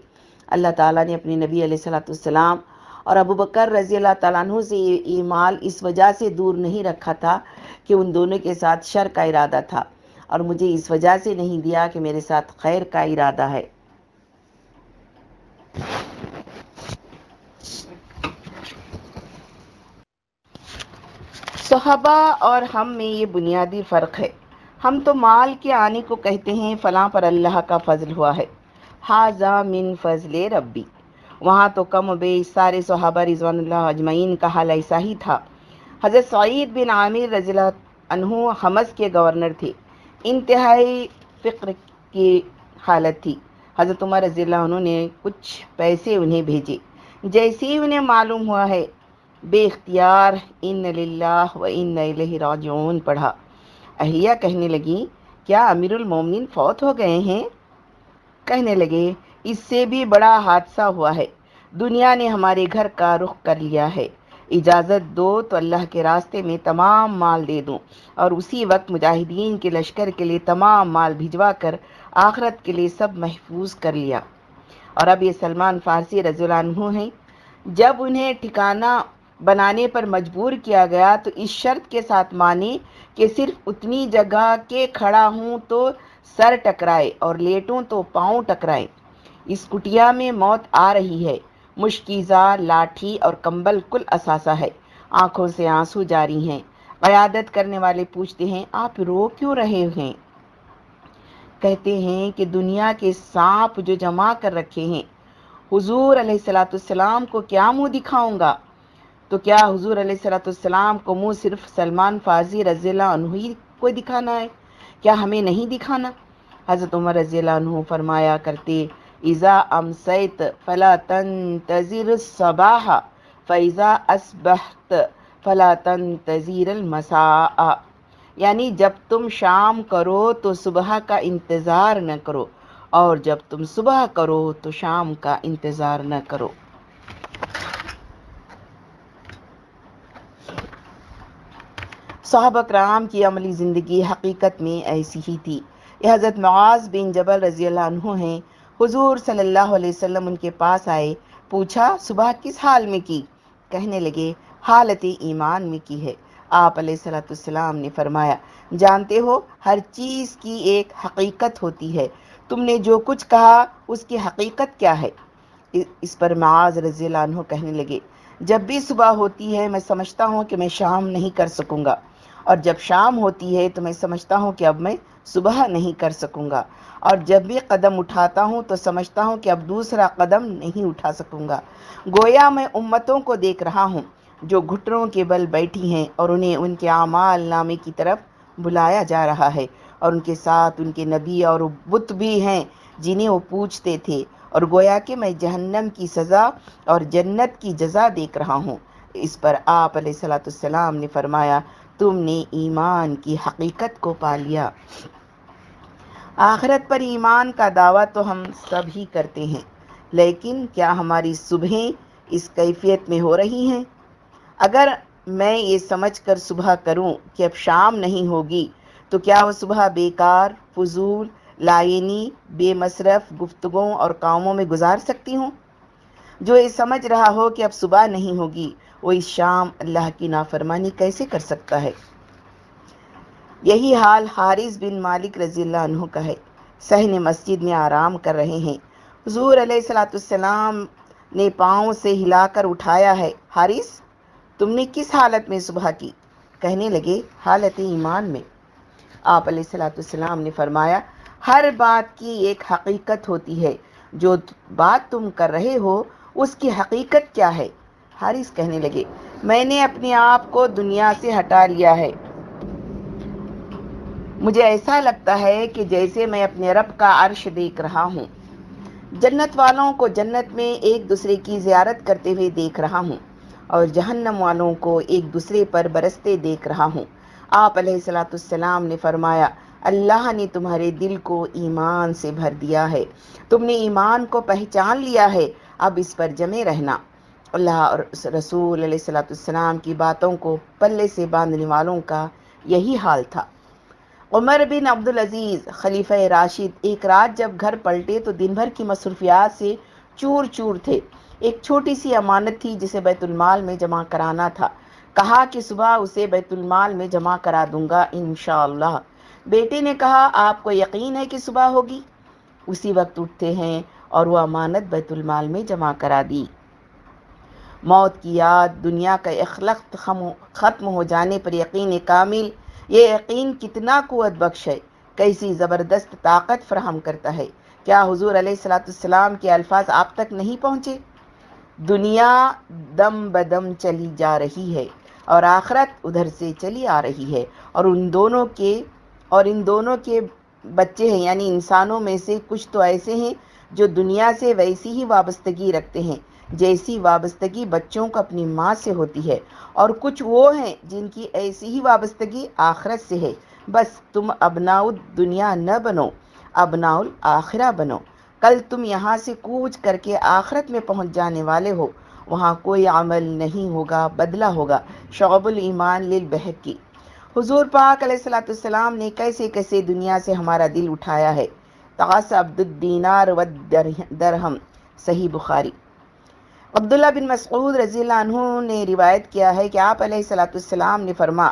اللہ تعالیٰ نے اپنے نبی علیہ السلاۃ السلام اور ابو بکر رضی اللہ تعالیٰ عنہ سے یہ مال اس وجہ سے دور نہیں رکھا تھا کہ ان دونوں کے ساتھ شر کا ارادہ تھا اور مجھے اس وجہ سے نہیں دیا کہ میرے ساتھ خیر کا ارادہ ہے۔ صحابہ اور ہم میں یہ بنیادی فرق ہے۔ ہم تو مال کے آنے کو کہتے ہیں، فلاں پر اللہ کا فضل ہوا ہے۔ حاضہ من فضل ربی۔ وہاں تو کم و بیش سارے صحابہ رضوان اللہ اجمعین کا حال ایسا ہی تھا۔ حضرت سعید بن عامر رضی اللہ عنہ حمز کے گورنر تھے۔ انتہائی فقر کی حالت تھی۔ حضرت عمر رضی اللہ عنہ نے کچھ پیسے انہیں بھیجے۔ جیسے ہی انہیں معلوم ہوا ہے، بے اختیار ان للہ و ان الیہ راجعون پڑھا۔ اہلیہ کہنے لگی، کیا امیر المومنین فوت ہو گئے ہیں؟ کہنے لگے اس سے بھی بڑا حادثہ ہوا ہے۔ دنیا نے ہمارے گھر کا رخ کر لیا ہے۔ اجازت دو تو اللہ کے راستے میں تمام مال دے دوں اور اسی وقت مجاہدین کے لشکر کے لیے تمام مال بھجوا کر آخرت کے لیے سب محفوظ کر لیا۔ اور اب یہ سلمان فارسی رضی اللہ عنہ ہیں۔ جب انہیں ٹھکانہ بنانے پر مجبور کیا گیا تو اس شرط کے ساتھ مانی کہ صرف اتنی جگہ کے کھڑا ہوں تو سر ٹکرائے اور لیٹوں تو پاؤں ٹکرائے اس کٹیا میں موت آ رہی ہے۔ مشکیزہ، لاٹھی اور کمبل کل اثاثہ ہے۔ آنکھوں سے آنسو جاری ہیں۔ قیادت کرنے والے پوچھتے ہیں، آپ رو کیوں رہے ہیں؟ کہتے ہیں کہ دنیا کے سانپ جو جمع کر رکھے ہیں۔ حضور علیہ السلاۃ السلام کو کیا منہ دکھاؤں گا؟ تو کیا حضور علیہ السلاۃ السلام کو منہ صرف سلمان فاضی رضی اللہ عنہ کو دکھانا ہے؟ کیا ہمیں نہیں دکھانا؟ حضرت عمر رضی اللہ عنہ فرمایا کرتے اذا امسیت فلا تنتظر الصباح فاذا اسبحت فلا تنتظر المساء. یعنی جب تم شام کرو تو صبح کا انتظار نہ کرو، اور جب تم صبح کرو تو شام کا انتظار نہ کرو۔ صحابہ کرام کی عملی زندگی حقیقت میں ایسی ہی تھی۔ یہ حضرت معاذ بن جبل رضی اللہ عنہ ہیں۔ حضور صلی اللہ علیہ وسلم ان کے پاس آئے، پوچھا، صبح کس حال میں کی؟ کہنے لگے، حالت ایمان میں کی ہے۔ آپ علیہ صلاۃ السلام نے فرمایا، جانتے ہو، ہر چیز کی ایک حقیقت ہوتی ہے۔ تم نے جو کچھ کہا، اس کی حقیقت کیا ہے؟ اس پر معاذ رضی اللہ عنہ کہنے لگے، جب بھی صبح ہوتی ہے، میں سمجھتا ہوں کہ میں شام نہیں کر سکوں گا۔ اور جب شام ہوتی ہے، تو میں سمجھتا ہوں کہ اب میں صبح نہیں کر سکوں گا۔ اور جب بھی قدم اٹھاتا ہوں تو سمجھتا ہوں کہ اب دوسرا قدم نہیں اٹھا سکوں گا۔ گویا میں امتوں کو دیکھ رہا ہوں جو گھٹنوں کے بل بیٹھی ہیں اور انہیں ان کے اعمال نامے کی طرف بلایا جا رہا ہے اور ان کے ساتھ ان کے نبی اور بت بھی ہیں جنہیں وہ پوچھتے تھے۔ اور گویا کہ میں جہنم کی سزا اور جنت کی جزا دیکھ رہا ہوں۔ اس پر آپ علیہ صلاۃ السلام نے فرمایا، تم نے ایمان کی حقیقت کو پا لیا۔ آخرت پر ایمان کا دعویٰ تو ہم سب ہی کرتے ہیں۔ لیکن کیا ہماری صبحیں اس کیفیت میں ہو رہی ہیں؟ اگر میں یہ سمجھ کر صبح کروں کہ اب شام نہیں ہوگی، تو کیا وہ صبح بیکار، فضول لائنی بے مصرف گفتگوں اور کاموں میں گزار سکتی ہوں؟ جو یہ سمجھ رہا ہو کہ اب صبح نہیں ہوگی، وہ اس شام اللہ کی نافرمانی کیسے کر سکتا ہے؟ یہی حال حارث بن مالک رضی اللہ عنہ کا ہے۔ سہن مسجد میں آرام کر رہے ہیں۔ حضور علیہ السلاۃ السلام نے پاؤں سے ہلا کر اٹھایا ہے۔ حارث، تم نے کس حالت میں صبح کی؟ کہنے لگے، حالت ایمان میں۔ آپ علیہ السلاۃ السلام نے فرمایا، ہر بات کی ایک حقیقت ہوتی ہے۔ جو بات تم کر رہے ہو، اس کی حقیقت کیا ہے؟ حارث کہنے لگے، میں نے اپنے آپ کو دنیا سے ہٹا لیا ہے۔ مجھے ایسا لگتا ہے کہ جیسے میں اپنے رب کا عرش دیکھ رہا ہوں۔ جنت والوں کو جنت میں ایک دوسرے کی زیارت کرتے ہوئے دیکھ رہا ہوں اور جہنم والوں کو ایک دوسرے پر برستے دیکھ رہا ہوں۔ آپ علیہ السلاۃ السلام نے فرمایا، اللہ نے تمہارے دل کو ایمان سے بھر دیا ہے۔ تم نے ایمان کو پہچان لیا ہے، اب اس پر جمے رہنا۔ اللہ اور رسول علیہ السلاۃ السلام کی باتوں کو پلے سے باندھنے والوں کا یہی حال تھا۔ عمر بن عبدالعزیز خلیفہ راشد ایک رات جب گھر پلٹے تو دن بھر کی مصروفیات سے چور چور تھے۔ ایک چھوٹی سی امانت تھی جسے بیت المال میں جمع کرانا تھا۔ کہا کہ صبح اسے بیت المال میں جمع کرا دوں گا انشاءاللہ۔ بیٹے نے کہا، آپ کو یقین ہے کہ صبح ہوگی؟ اسی وقت اٹھتے ہیں اور وہ امانت بیت المال میں جمع کرا دی۔ موت کی یاد، دنیا کا اخلق ختم ہو جانے پر یقین کامل یہ یقین کتنا قوت بخش ہے، کیسی زبردست طاقت فراہم کرتا ہے۔ کیا حضور علیہ السلاۃ السلام کے الفاظ آپ تک نہیں پہنچے؟ دنیا دم بدم چلی جا رہی ہے اور آخرت ادھر سے چلی آ رہی ہے۔ اور ان دونوں کے، اور ان دونوں کے بچے ہیں یعنی انسانوں میں سے کچھ تو ایسے ہیں جو دنیا سے ویسی ہی وابستگی رکھتے ہیں۔ جیسی وابستگی بچوں کو اپنی ماں سے ہوتی ہے، اور کچھ وہ ہیں جن کی ایسی ہی وابستگی آخرت سے ہے۔ بس تم ابناؤ دنیا نہ بنو، ابناؤ الآخرہ بنو۔ کل تم یہاں سے کوچ کر کے آخرت میں پہنچ جانے والے ہو۔ وہاں کوئی عمل نہیں ہوگا، بدلہ ہوگا۔ شعب الایمان للبحق کی۔ حضور پاک علیہ السلاۃ السلام نے کیسے کیسے دنیا سے ہمارا دل اٹھایا ہے۔ تاس عبد الدینار و درہم صحیح بخاری۔ عبداللہ بن مسعود رضی اللہ عنہ نے روایت کیا ہے کہ آپ علیہ السلاۃ السلام نے فرما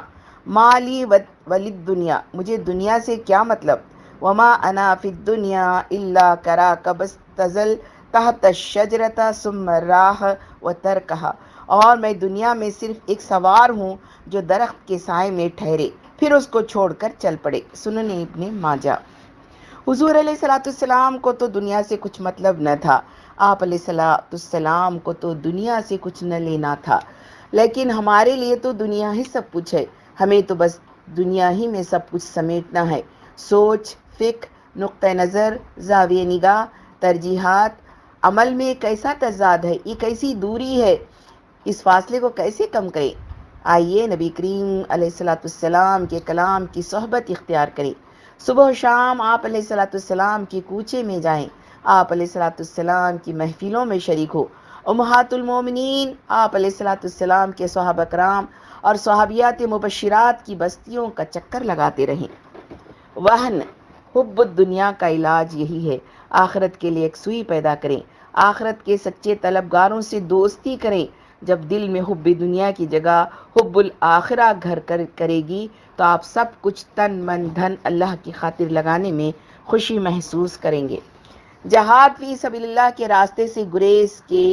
مالی ولد دنیا مجھے دنیا سے کیا مطلب؟ وما انا فی الدنیا الا کرا کبس تزل تحت الشجرتا ثم راہ و ترکہا. اور میں دنیا میں صرف ایک سوار ہوں جو درخت کے سائے میں ٹھہرے، پھر اس کو چھوڑ کر چل پڑے۔ سننے ابن ماجہ۔ حضور علیہ السلاۃ السلام کو تو دنیا سے کچھ مطلب نہ تھا۔ آپ علیہ السلاۃ السلام کو تو دنیا سے کچھ نہ لینا تھا، لیکن ہمارے لیے تو دنیا ہی سب کچھ ہے۔ ہمیں تو بس دنیا ہی میں سب کچھ سمیٹنا ہے۔ سوچ، فکر نقطۂ نظر، زاویہ نگاہ، ترجیحات۔ عمل میں کیسا تضاد ہے یہ کیسی دوری ہے۔ اس فاصلے کو کیسے کم کرے آئیے نبی کریم علیہ السلاۃ السلام کے کلام کی صحبت اختیار کریں۔ صبح و شام آپ علیہ السلاۃ السلام کے کوچے میں جائیں۔ آپ علیہ السلاۃ السلام کی محفلوں میں شریک ہو۔ امہات المومنین آپ علیہ السلاۃ السلام کے صحابہ کرام اور صحابیات مبشرات کی بستیوں کا چکر لگاتے رہیں۔ وہن، حب دنیا کا علاج یہی ہے۔ آخرت کے لیے ایک سوئی پیدا کریں۔ آخرت کے سچے طلبگاروں سے دوستی کریں۔ جب دل میں حب دنیا کی جگہ حب الآخرہ گھر کر، کرے گی تو آپ سب کچھ تن من دھن اللہ کی خاطر لگانے میں خوشی محسوس کریں گے۔ جہاد فی سبیل اللہ کے راستے سے گریز کے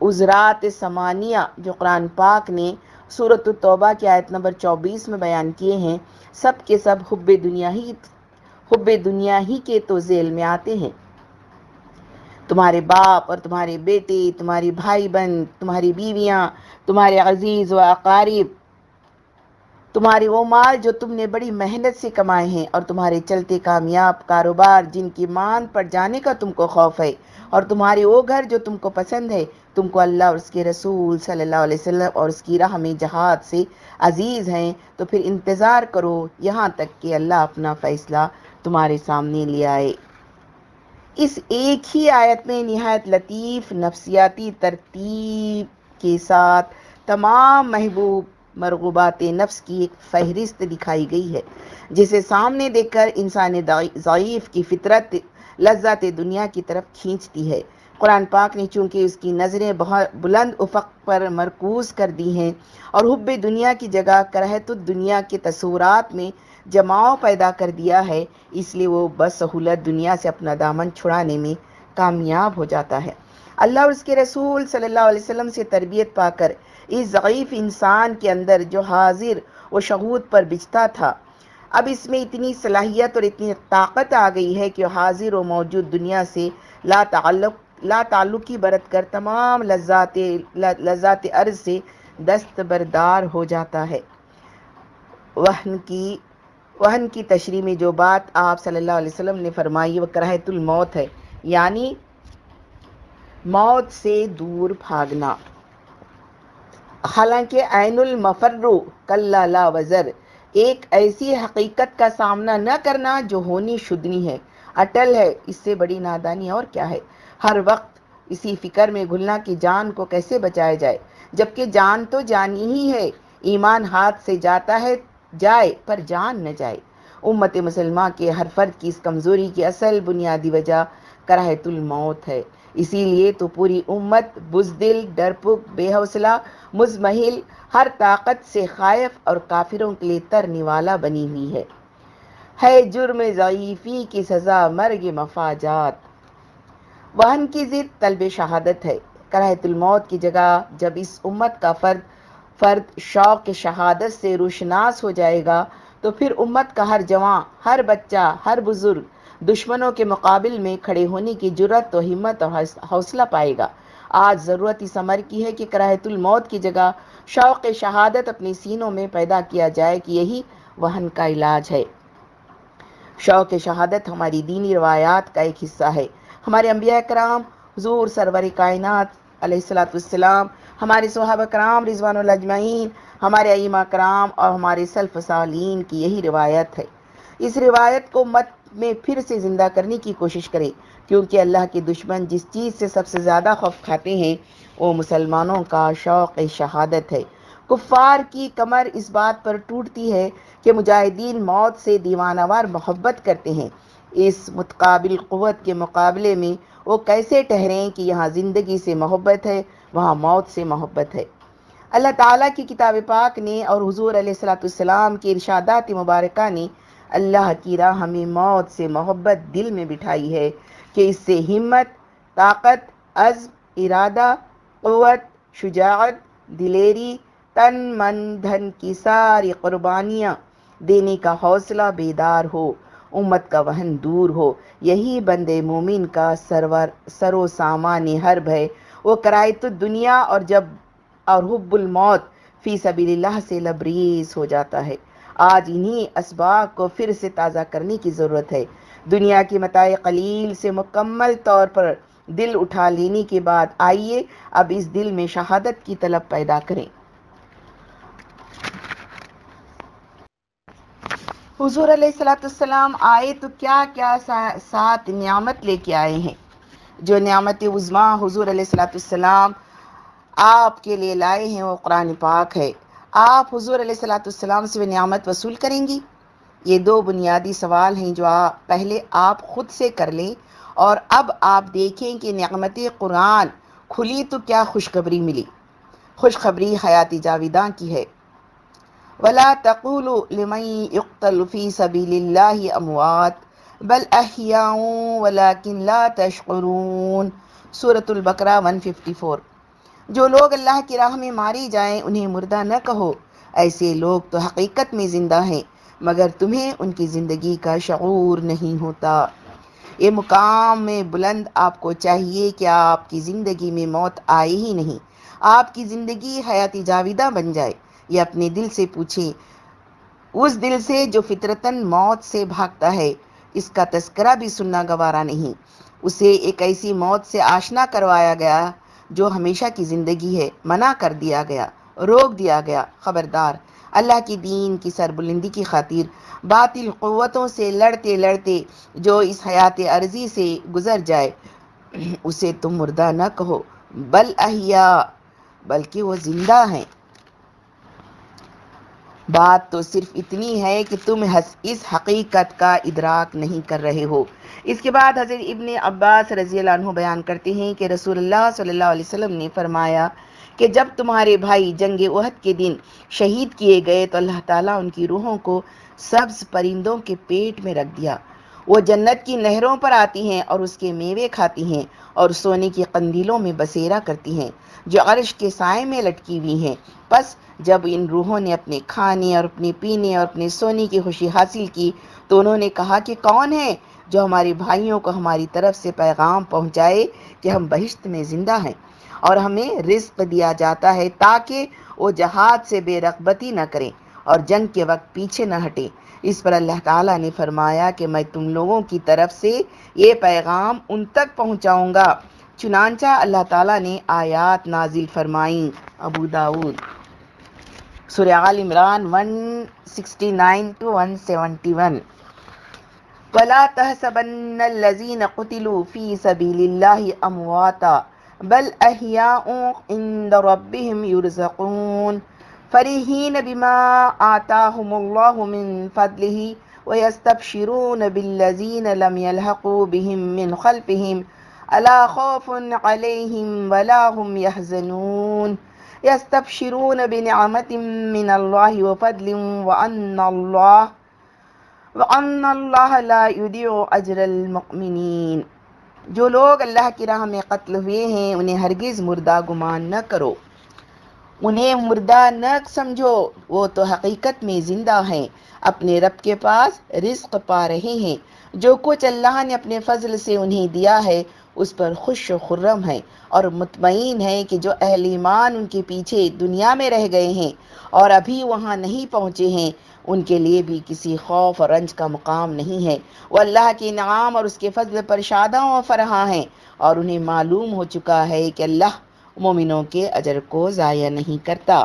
عذرات سمانیہ جو قرآن پاک نے صورت التوبہ کی آیت نمبر چوبیس میں بیان کیے ہیں، سب کے سب حب دنیا ہی، حب دنیا ہی کے تو ذیل میں آتے ہیں۔ تمہارے باپ اور تمہارے بیٹے، تمہاری بھائی بہن، تمہاری بیویاں، تمہارے عزیز و اقارب تمہارے وہ مال جو تم نے بڑی محنت سے کمائے ہیں اور تمہارے چلتے کامیاب کاروبار جن کی مان پر جانے کا تم کو خوف ہے اور تمہارے وہ گھر جو تم کو پسند ہے، تم کو اللہ اور اس کے رسول صلی اللہ علیہ وسلم اور اس کی راہ میں جہاد سے عزیز ہیں، تو پھر انتظار کرو یہاں تک کہ اللہ اپنا فیصلہ تمہارے سامنے لے آئے۔ اس ایک ہی آیت میں نہایت لطیف نفسیاتی ترتیب کے ساتھ تمام محبوب مرغوبات نفس کی ایک فہرست دکھائی گئی ہے، جسے سامنے دیکھ کر انسان ضعیف کی فطرت لذت دنیا کی طرف کھینچتی ہے۔ قرآن پاک نے چونکہ اس کی نظریں بہت بلند افق پر مرکوز کر دی ہیں اور حب دنیا کی جگہ کرہت الدنیا کے تصورات میں جماؤ پیدا کر دیا ہے، اس لیے وہ بسہولت دنیا سے اپنا دامن چھڑانے میں کامیاب ہو جاتا ہے۔ اللہ اور اس کے رسول صلی اللہ علیہ وسلم سے تربیت پا کر اس ضعیف انسان کے اندر جو حاضر و شہود پر بچتا تھا۔ اب اس میں اتنی صلاحیت اور اتنی طاقت آ گئی ہے کہ حاضر و موجود دنیا سے لا تعلق، لا تعلقی برت کر تمام لذات لذات عرض سے دستبردار ہو جاتا ہے۔ وہن کی وہن کی تشریح میں جو بات آپ صلی اللہ علیہ وسلم نے فرمائی وہ کراہت الموت ہے یعنی موت سے دور بھاگنا۔ حالانکہ عین المفرو کل لا وزر، ایک ایسی حقیقت کا سامنا نہ کرنا جو ہونی شدنی ہے۔ اٹل ہے، اس سے بڑی نادانی اور کیا ہے؟ ہر وقت اسی فکر میں گھلنا کہ جان کو کیسے بچایا جائے؟ جبکہ جان تو جانی ہی ہے، ایمان ہاتھ سے جاتا ہے، جائے پر جان نہ جائے۔ امت مسلمہ کے ہر فرد کی اس کمزوری کی اصل بنیادی وجہ کراہت الموت ہے۔ اسی لیے تو پوری امت بزدل، ڈرپک، بے حوصلہ، مزمحل، ہر طاقت سے خائف اور کافروں کے لیے ترنی والا بنی ہوئی ہے۔ ہے جرم ضعیفی کی سزا مرگ مفاجات۔ وہن کی ضد طلب شہادت ہے۔ کراہت الموت کی جگہ جب اس امت کا فرد فرد شوق شہادت سے روشناس ہو جائے گا، تو پھر امت کا ہر جوان، ہر بچہ، ہر بزرگ دشمنوں کے مقابل میں کھڑے ہونے کی جرت و ہمت اور حوصلہ پائے گا۔ آج ضرورت اس عمر کی ہے کہ کراہت الموت کی جگہ شوق شہادت اپنے سینوں میں پیدا کیا جائے کہ یہی وہن کا علاج ہے۔ شوق شہادت ہماری دینی روایات کا ایک حصہ ہے۔ ہمارے انبیاء کرام، حضور سرور کائنات علیہ السلاۃ والسلام، ہمارے صحابہ کرام رضوان الاجمعین ہمارے ائمہ کرام اور ہمارے سلف سالین کی یہی روایت ہے۔ اس روایت کو مت میں پھر سے زندہ کرنے کی کوشش کرے، کیونکہ اللہ کے دشمن جس چیز سے سب سے زیادہ خوف کھاتے ہیں، وہ مسلمانوں کا شوق شہادت ہے۔ کفار کی کمر اس بات پر ٹوٹتی ہے کہ مجاہدین موت سے دیوانہ وار محبت کرتے ہیں۔ اس متقابل قوت کے مقابلے میں وہ کیسے ٹھہریں کہ یہاں زندگی سے محبت ہے، وہاں موت سے محبت ہے۔ اللہ تعالیٰ کی کتاب پاک نے اور حضور علیہ السلاۃ السلام کی ارشادات مبارکہ نے اللہ کی راہ میں موت سے محبت دل میں بٹھائی ہے کہ اس سے ہمت، طاقت، عزم، ارادہ، قوت، شجاعت، دلیری، تن، من، دھن کی ساری قربانیاں دینے کا حوصلہ بیدار ہو، امت کا وہن دور ہو۔ یہی بند مومن کا سرور، سر و سامان حرب ہے۔ وہ کرائے تو دنیا اور جب، اور حب الموت فی سبیل اللہ سے لبریز ہو جاتا ہے۔ آج انہی اسباق کو پھر سے تازہ کرنے کی ضرورت ہے۔ دنیا کی متاع قلیل سے مکمل طور پر دل اٹھا لینے کے بعد آئیے، اب اس دل میں شہادت کی طلب پیدا کریں۔ حضور علیہ السلاۃ السلام آئے تو کیا کیا ساتھ نعمت لے کے آئے ہیں۔ جو نعمت عظما حضور علیہ السلاۃ السلام آپ کے لیے لائے ہیں وہ قرآن پاک ہے۔ آپ حضور علیہ السلاۃ السلام سے نعمت وصول کریں گی؟ یہ دو بنیادی سوال ہیں جو آپ پہلے آپ خود سے کر لیں اور اب آپ دیکھیں کہ نعمت قرآن کھلی تو کیا خوشخبری ملی؟ خوشخبری حیاتی جاویداں کی ہے۔ ولا تقول لمن يقتل في سبيل الله اموات بل احياء ولكن لا تشعرون سورة البقرہ 154 جو لوگ اللہ کی راہ میں ماری جائیں انہیں مردہ نہ کہو۔ ایسے لوگ تو حقیقت میں زندہ ہیں، مگر تمہیں ان کی زندگی کا شعور نہیں ہوتا۔ یہ مقام میں بلند آپ کو چاہیے کہ آپ کی زندگی میں موت آئے ہی نہیں۔ آپ کی زندگی حیاتی جاویدہ بن جائے۔ یہ اپنے دل سے پوچھیں۔ اس دل سے جو فطرتاً موت سے بھاگتا ہے، اس کا تذکرہ بھی سننا گوارا نہیں۔ اسے ایک ایسی موت سے آشنا کروایا گیا جو ہمیشہ کی زندگی ہے، منع کر دیا گیا، روک دیا گیا۔ خبردار، اللہ کی دین کی سربلندی کی خاطر باطل قوتوں سے لڑتے لڑتے جو اس حیات عرضی سے گزر جائے، اسے تم مردہ نہ کہو، بل احیاء بلکہ وہ زندہ ہیں۔ بات تو صرف اتنی ہے کہ تم اس حقیقت کا ادراک نہیں کر رہے ہو۔ اس کے بعد حضرت ابن عباس رضی اللہ عنہ بیان کرتے ہیں کہ رسول اللہ صلی اللہ علیہ وسلم نے فرمایا کہ جب تمہارے بھائی جنگ احد کے دن شہید کیے گئے تو اللہ تعالیٰ ان کی روحوں کو سبز پرندوں کے پیٹ میں رکھ دیا۔ وہ جنت کی نہروں پر آتی ہیں اور اس کے میوے کھاتی ہیں اور سونے کی قندیلوں میں بسیرا کرتی ہیں جو عرش کے سائے میں لٹکی ہوئی ہیں۔ پس جب ان روحوں نے اپنے کھانے اور اپنے پینے اور اپنے سونے کی خوشی حاصل کی تو انہوں نے کہا کہ کون ہے جو ہمارے بھائیوں کو ہماری طرف سے پیغام پہنچائے کہ ہم بہشت میں زندہ ہیں اور ہمیں رزق دیا جاتا ہے تاکہ وہ جہاد سے بے رغبتی نہ کریں اور جنگ کے وقت پیچھے نہ ہٹیں۔ اس پر اللہ تعالیٰ نے فرمایا کہ میں تم لوگوں کی طرف سے یہ پیغام ان تک پہنچاؤں گا۔ چنانچہ اللہ تعالیٰ نے آیات نازل فرمائیں۔ ابو داود سورہ آل عمران 169 to 171 وَلَا تَحْسَبَنَّ الَّذِينَ قُتِلُوا فِي سَبِيلِ اللَّهِ أَمْوَاتًا بَلْ أَحْيَاءٌ عِندَ رَبِّهِمْ يُرْزَقُونَ فرحين بما آتاهم الله من فضله ويستبشرون بالذين لم يلحقوا بهم من خلفهم ألا خوف عليهم ولا هم يحزنون يستبشرون بنعمة من الله وفضل وأن الله وأن الله لا يضيع أجر المؤمنين. جو لوگ اللہ کی راہ میں قتل ہوئے ہیں، انہیں ہرگز مردہ گمان نہ کرو۔ انہیں مردہ نہ سمجھو، وہ تو حقیقت میں زندہ ہیں۔ اپنے رب کے پاس رزق پا رہے ہیں۔ جو کچھ اللہ نے اپنے فضل سے انہیں دیا ہے اس پر خوش و خرم ہے اور مطمئن ہے کہ جو اہل ایمان ان کے پیچھے دنیا میں رہ گئے ہیں اور ابھی وہاں نہیں پہنچے ہیں، ان کے لیے بھی کسی خوف اور رنج کا مقام نہیں ہے۔ وہ اللہ کے انعام اور اس کے فضل پر شادہ و فرحاں ہیں اور انہیں معلوم ہو چکا ہے کہ اللہ مومنوں کے اجر کو ضائع نہیں کرتا۔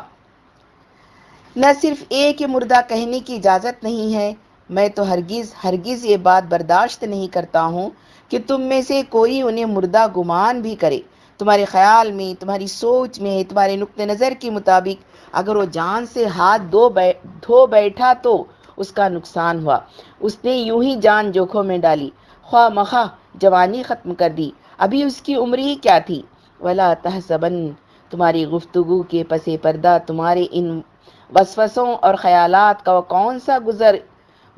نہ صرف ایک مردہ کہنے کی اجازت نہیں ہے، میں تو ہرگز ہرگز یہ بات برداشت نہیں کرتا ہوں کہ تم میں سے کوئی انہیں مردہ گمان بھی کرے۔ تمہارے خیال میں، تمہاری سوچ میں، تمہارے نقطۂ نظر کے مطابق اگر وہ جان سے ہاتھ دو دھو بیٹھا تو اس کا نقصان ہوا۔ اس نے یوں ہی جان جوکھوں میں ڈالی۔ خواہ مخواہ، جوانی ختم کر دی۔ ابھی اس کی عمر ہی کیا تھی؟ ولا تحسبن، تمہاری گفتگو کے پس پردہ تمہارے ان وسوسوں اور خیالات کا وہ کون سا گزر،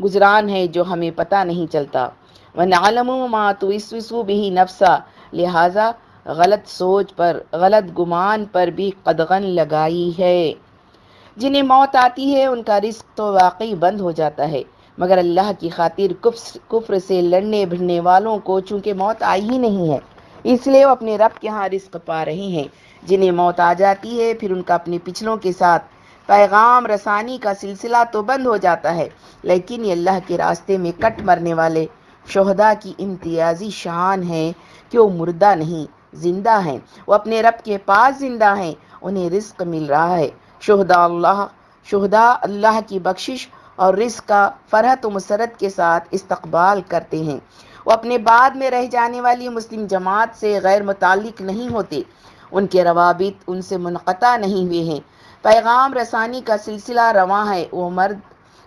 گزران ہے جو ہمیں پتہ نہیں چلتا۔ وَنَعْلَمُ مَا تُوِسْوِسُ بِهِ نَفْسَ لہٰذا غلط سوچ پر، غلط گمان پر بھی قدغن لگائی ہے۔ جنہیں موت آتی ہے، ان کا رزق تو واقعی بند ہو جاتا ہے۔ مگر اللہ کی خاطر کفر سے لڑنے بھرنے والوں کو چونکہ موت آئی ہی نہیں ہے، اس لیے وہ اپنے رب کے ہاں رزق پا رہے ہیں۔ جنہیں موت آ جاتی ہے، پھر ان کا اپنے پچھلوں کے ساتھ پیغام رسانی کا سلسلہ تو بند ہو جاتا ہے۔ لیکن یہ اللہ کے راستے میں کٹ مرنے والے شہدا کی امتیازی شان ہے کہ وہ مردہ نہیں، زندہ ہیں۔ وہ اپنے رب کے پاس زندہ ہیں، انہیں رزق مل رہا ہے۔ شہدا اللہ شہدا اللہ کی بخشش اور رزق کا فرحت و مسرت کے ساتھ استقبال کرتے ہیں۔ وہ اپنے بعد میں رہ جانے والی مسلم جماعت سے غیر متعلق نہیں ہوتے۔ ان کے روابط ان سے منقطع نہیں ہوئے ہیں۔ پیغام رسانی کا سلسلہ رواں ہے۔ وہ مرد،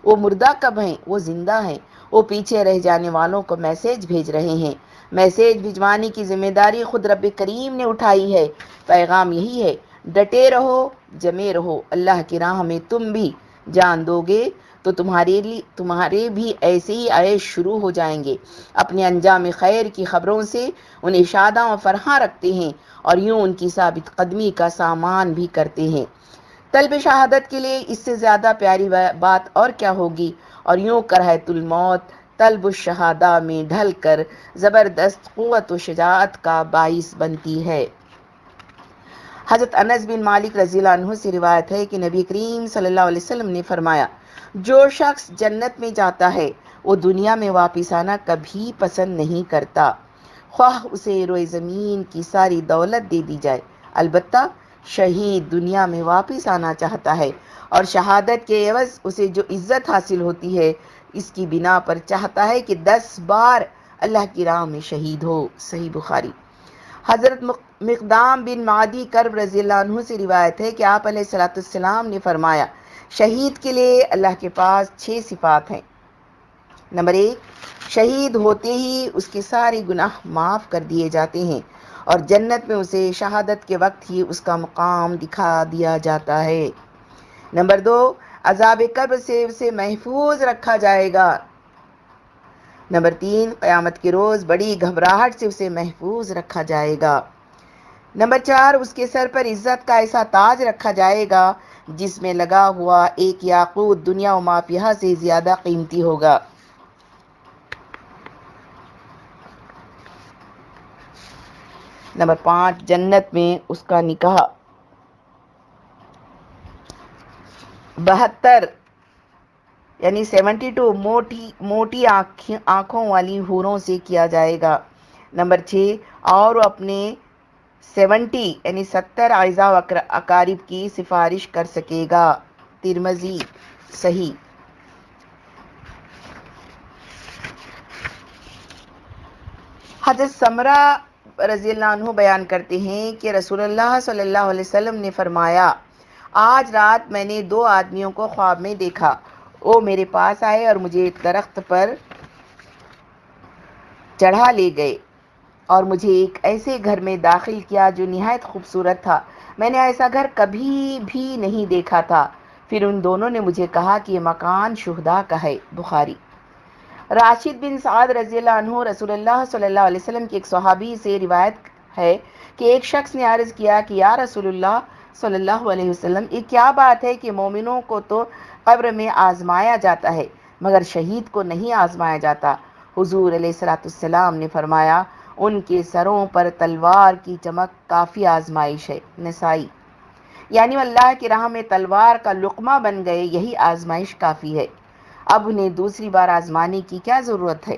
وہ مردہ کب ہیں؟ وہ زندہ ہیں۔ وہ پیچھے رہ جانے والوں کو میسیج بھیج رہے ہیں۔ میسیج بھجوانے کی ذمہ داری خود رب کریم نے اٹھائی ہے۔ پیغام یہی ہے، ڈٹے رہو، جمے رہو۔ اللہ کی راہ میں تم بھی جان دو گے تو تمہارے لیے، تمہارے بھی ایسے ہی عیش شروع ہو جائیں گے۔ اپنے انجام خیر کی خبروں سے انہیں شادہ و فرحاں رکھتے ہیں اور یوں ان کی ثابت قدمی کا سامان بھی کرتے ہیں۔ طلب شہادت کے لیے اس سے زیادہ پیاری بات اور کیا ہوگی؟ اور یوں کرہت الموت، طلب الشہادہ میں ڈھل کر زبردست قوت و شجاعت کا باعث بنتی ہے۔ حضرت انس بن مالک رضی اللہ عنہ سے روایت ہے کہ نبی کریم صلی اللہ علیہ وسلم نے فرمایا، جو شخص جنت میں جاتا ہے، وہ دنیا میں واپس آنا کبھی پسند نہیں کرتا۔ خواہ اسے روئے زمین کی ساری دولت دے دی جائے۔ البتہ شہید دنیا میں واپس آنا چاہتا ہے۔ اور شہادت کے عوض اسے جو عزت حاصل ہوتی ہے، اس کی بنا پر چاہتا ہے کہ دس بار اللہ کی راہ میں شہید ہو۔ صحیح بخاری۔ حضرت مقدام بن مادی کرب رضی اللہ عنہ سے روایت ہے کہ آپ علیہ السلام نے فرمایا، شہید کے لیے اللہ کے پاس چھ صفات ہیں۔ نمبر ایک، شہید ہوتے ہی اس کے سارے گناہ معاف کر دیے جاتے ہیں اور جنت میں اسے شہادت کے وقت ہی اس کا مقام دکھا دیا جاتا ہے۔ نمبر دو، عذاب قبر سے اسے محفوظ رکھا جائے گا۔ نمبر تین، قیامت کے روز بڑی گھبراہٹ سے اسے محفوظ رکھا جائے گا۔ نمبر چار، اس کے سر پر عزت کا ایسا تاج رکھا جائے گا جس میں لگا ہوا ایک یاقوت دنیا و مافیہ سے زیادہ قیمتی ہوگا۔ نمبر پانچ، جنت میں اس کا نکاح۔ بہتر یعنی سیونٹی ٹو موٹی موٹی آنکھوں والی حوروں سے کیا جائے گا۔ نمبر چھ، اور اپنے سیونٹی یعنی ستر اعضاء اقارب کی سفارش کر سکے گا۔ ترمزی صحیح۔ حضرت سمرہ رضی اللہ عنہ بیان کرتے ہیں کہ رسول اللہ صلی اللہ علیہ وسلم نے فرمایا آج رات میں نے دو آدمیوں کو خواب میں دیکھا۔ وہ میرے پاس آئے اور مجھے درخت پر چڑھا لے گئے اور مجھے ایک ایسے گھر میں داخل کیا جو نہایت خوبصورت تھا۔ میں نے ایسا گھر کبھی بھی نہیں دیکھا تھا۔ پھر ان دونوں نے مجھے کہا کہ یہ مکان شہدا کا ہے، بخاری۔ راشد بن سعد رضی اللہ عنہ رسول اللہ صلی اللہ علیہ وسلم کی ایک صحابی سے روایت ہے کہ ایک شخص نے عرض کیا کہ یا رسول اللہ صلی اللہ علیہ وسلم، یہ کیا بات ہے کہ مومنوں کو تو قبر میں آزمایا جاتا ہے، مگر شہید کو نہیں آزمایا جاتا۔ حضور علیہ السلام نے فرمایا، ان کے سروں پر تلوار کی چمک کافی آزمائش ہے۔ نسائی یعنی اللہ کی راہ میں تلوار کا لقمہ بن گئے، یہی آزمائش کافی ہے۔ اب انہیں دوسری بار آزمانے کی کیا ضرورت ہے؟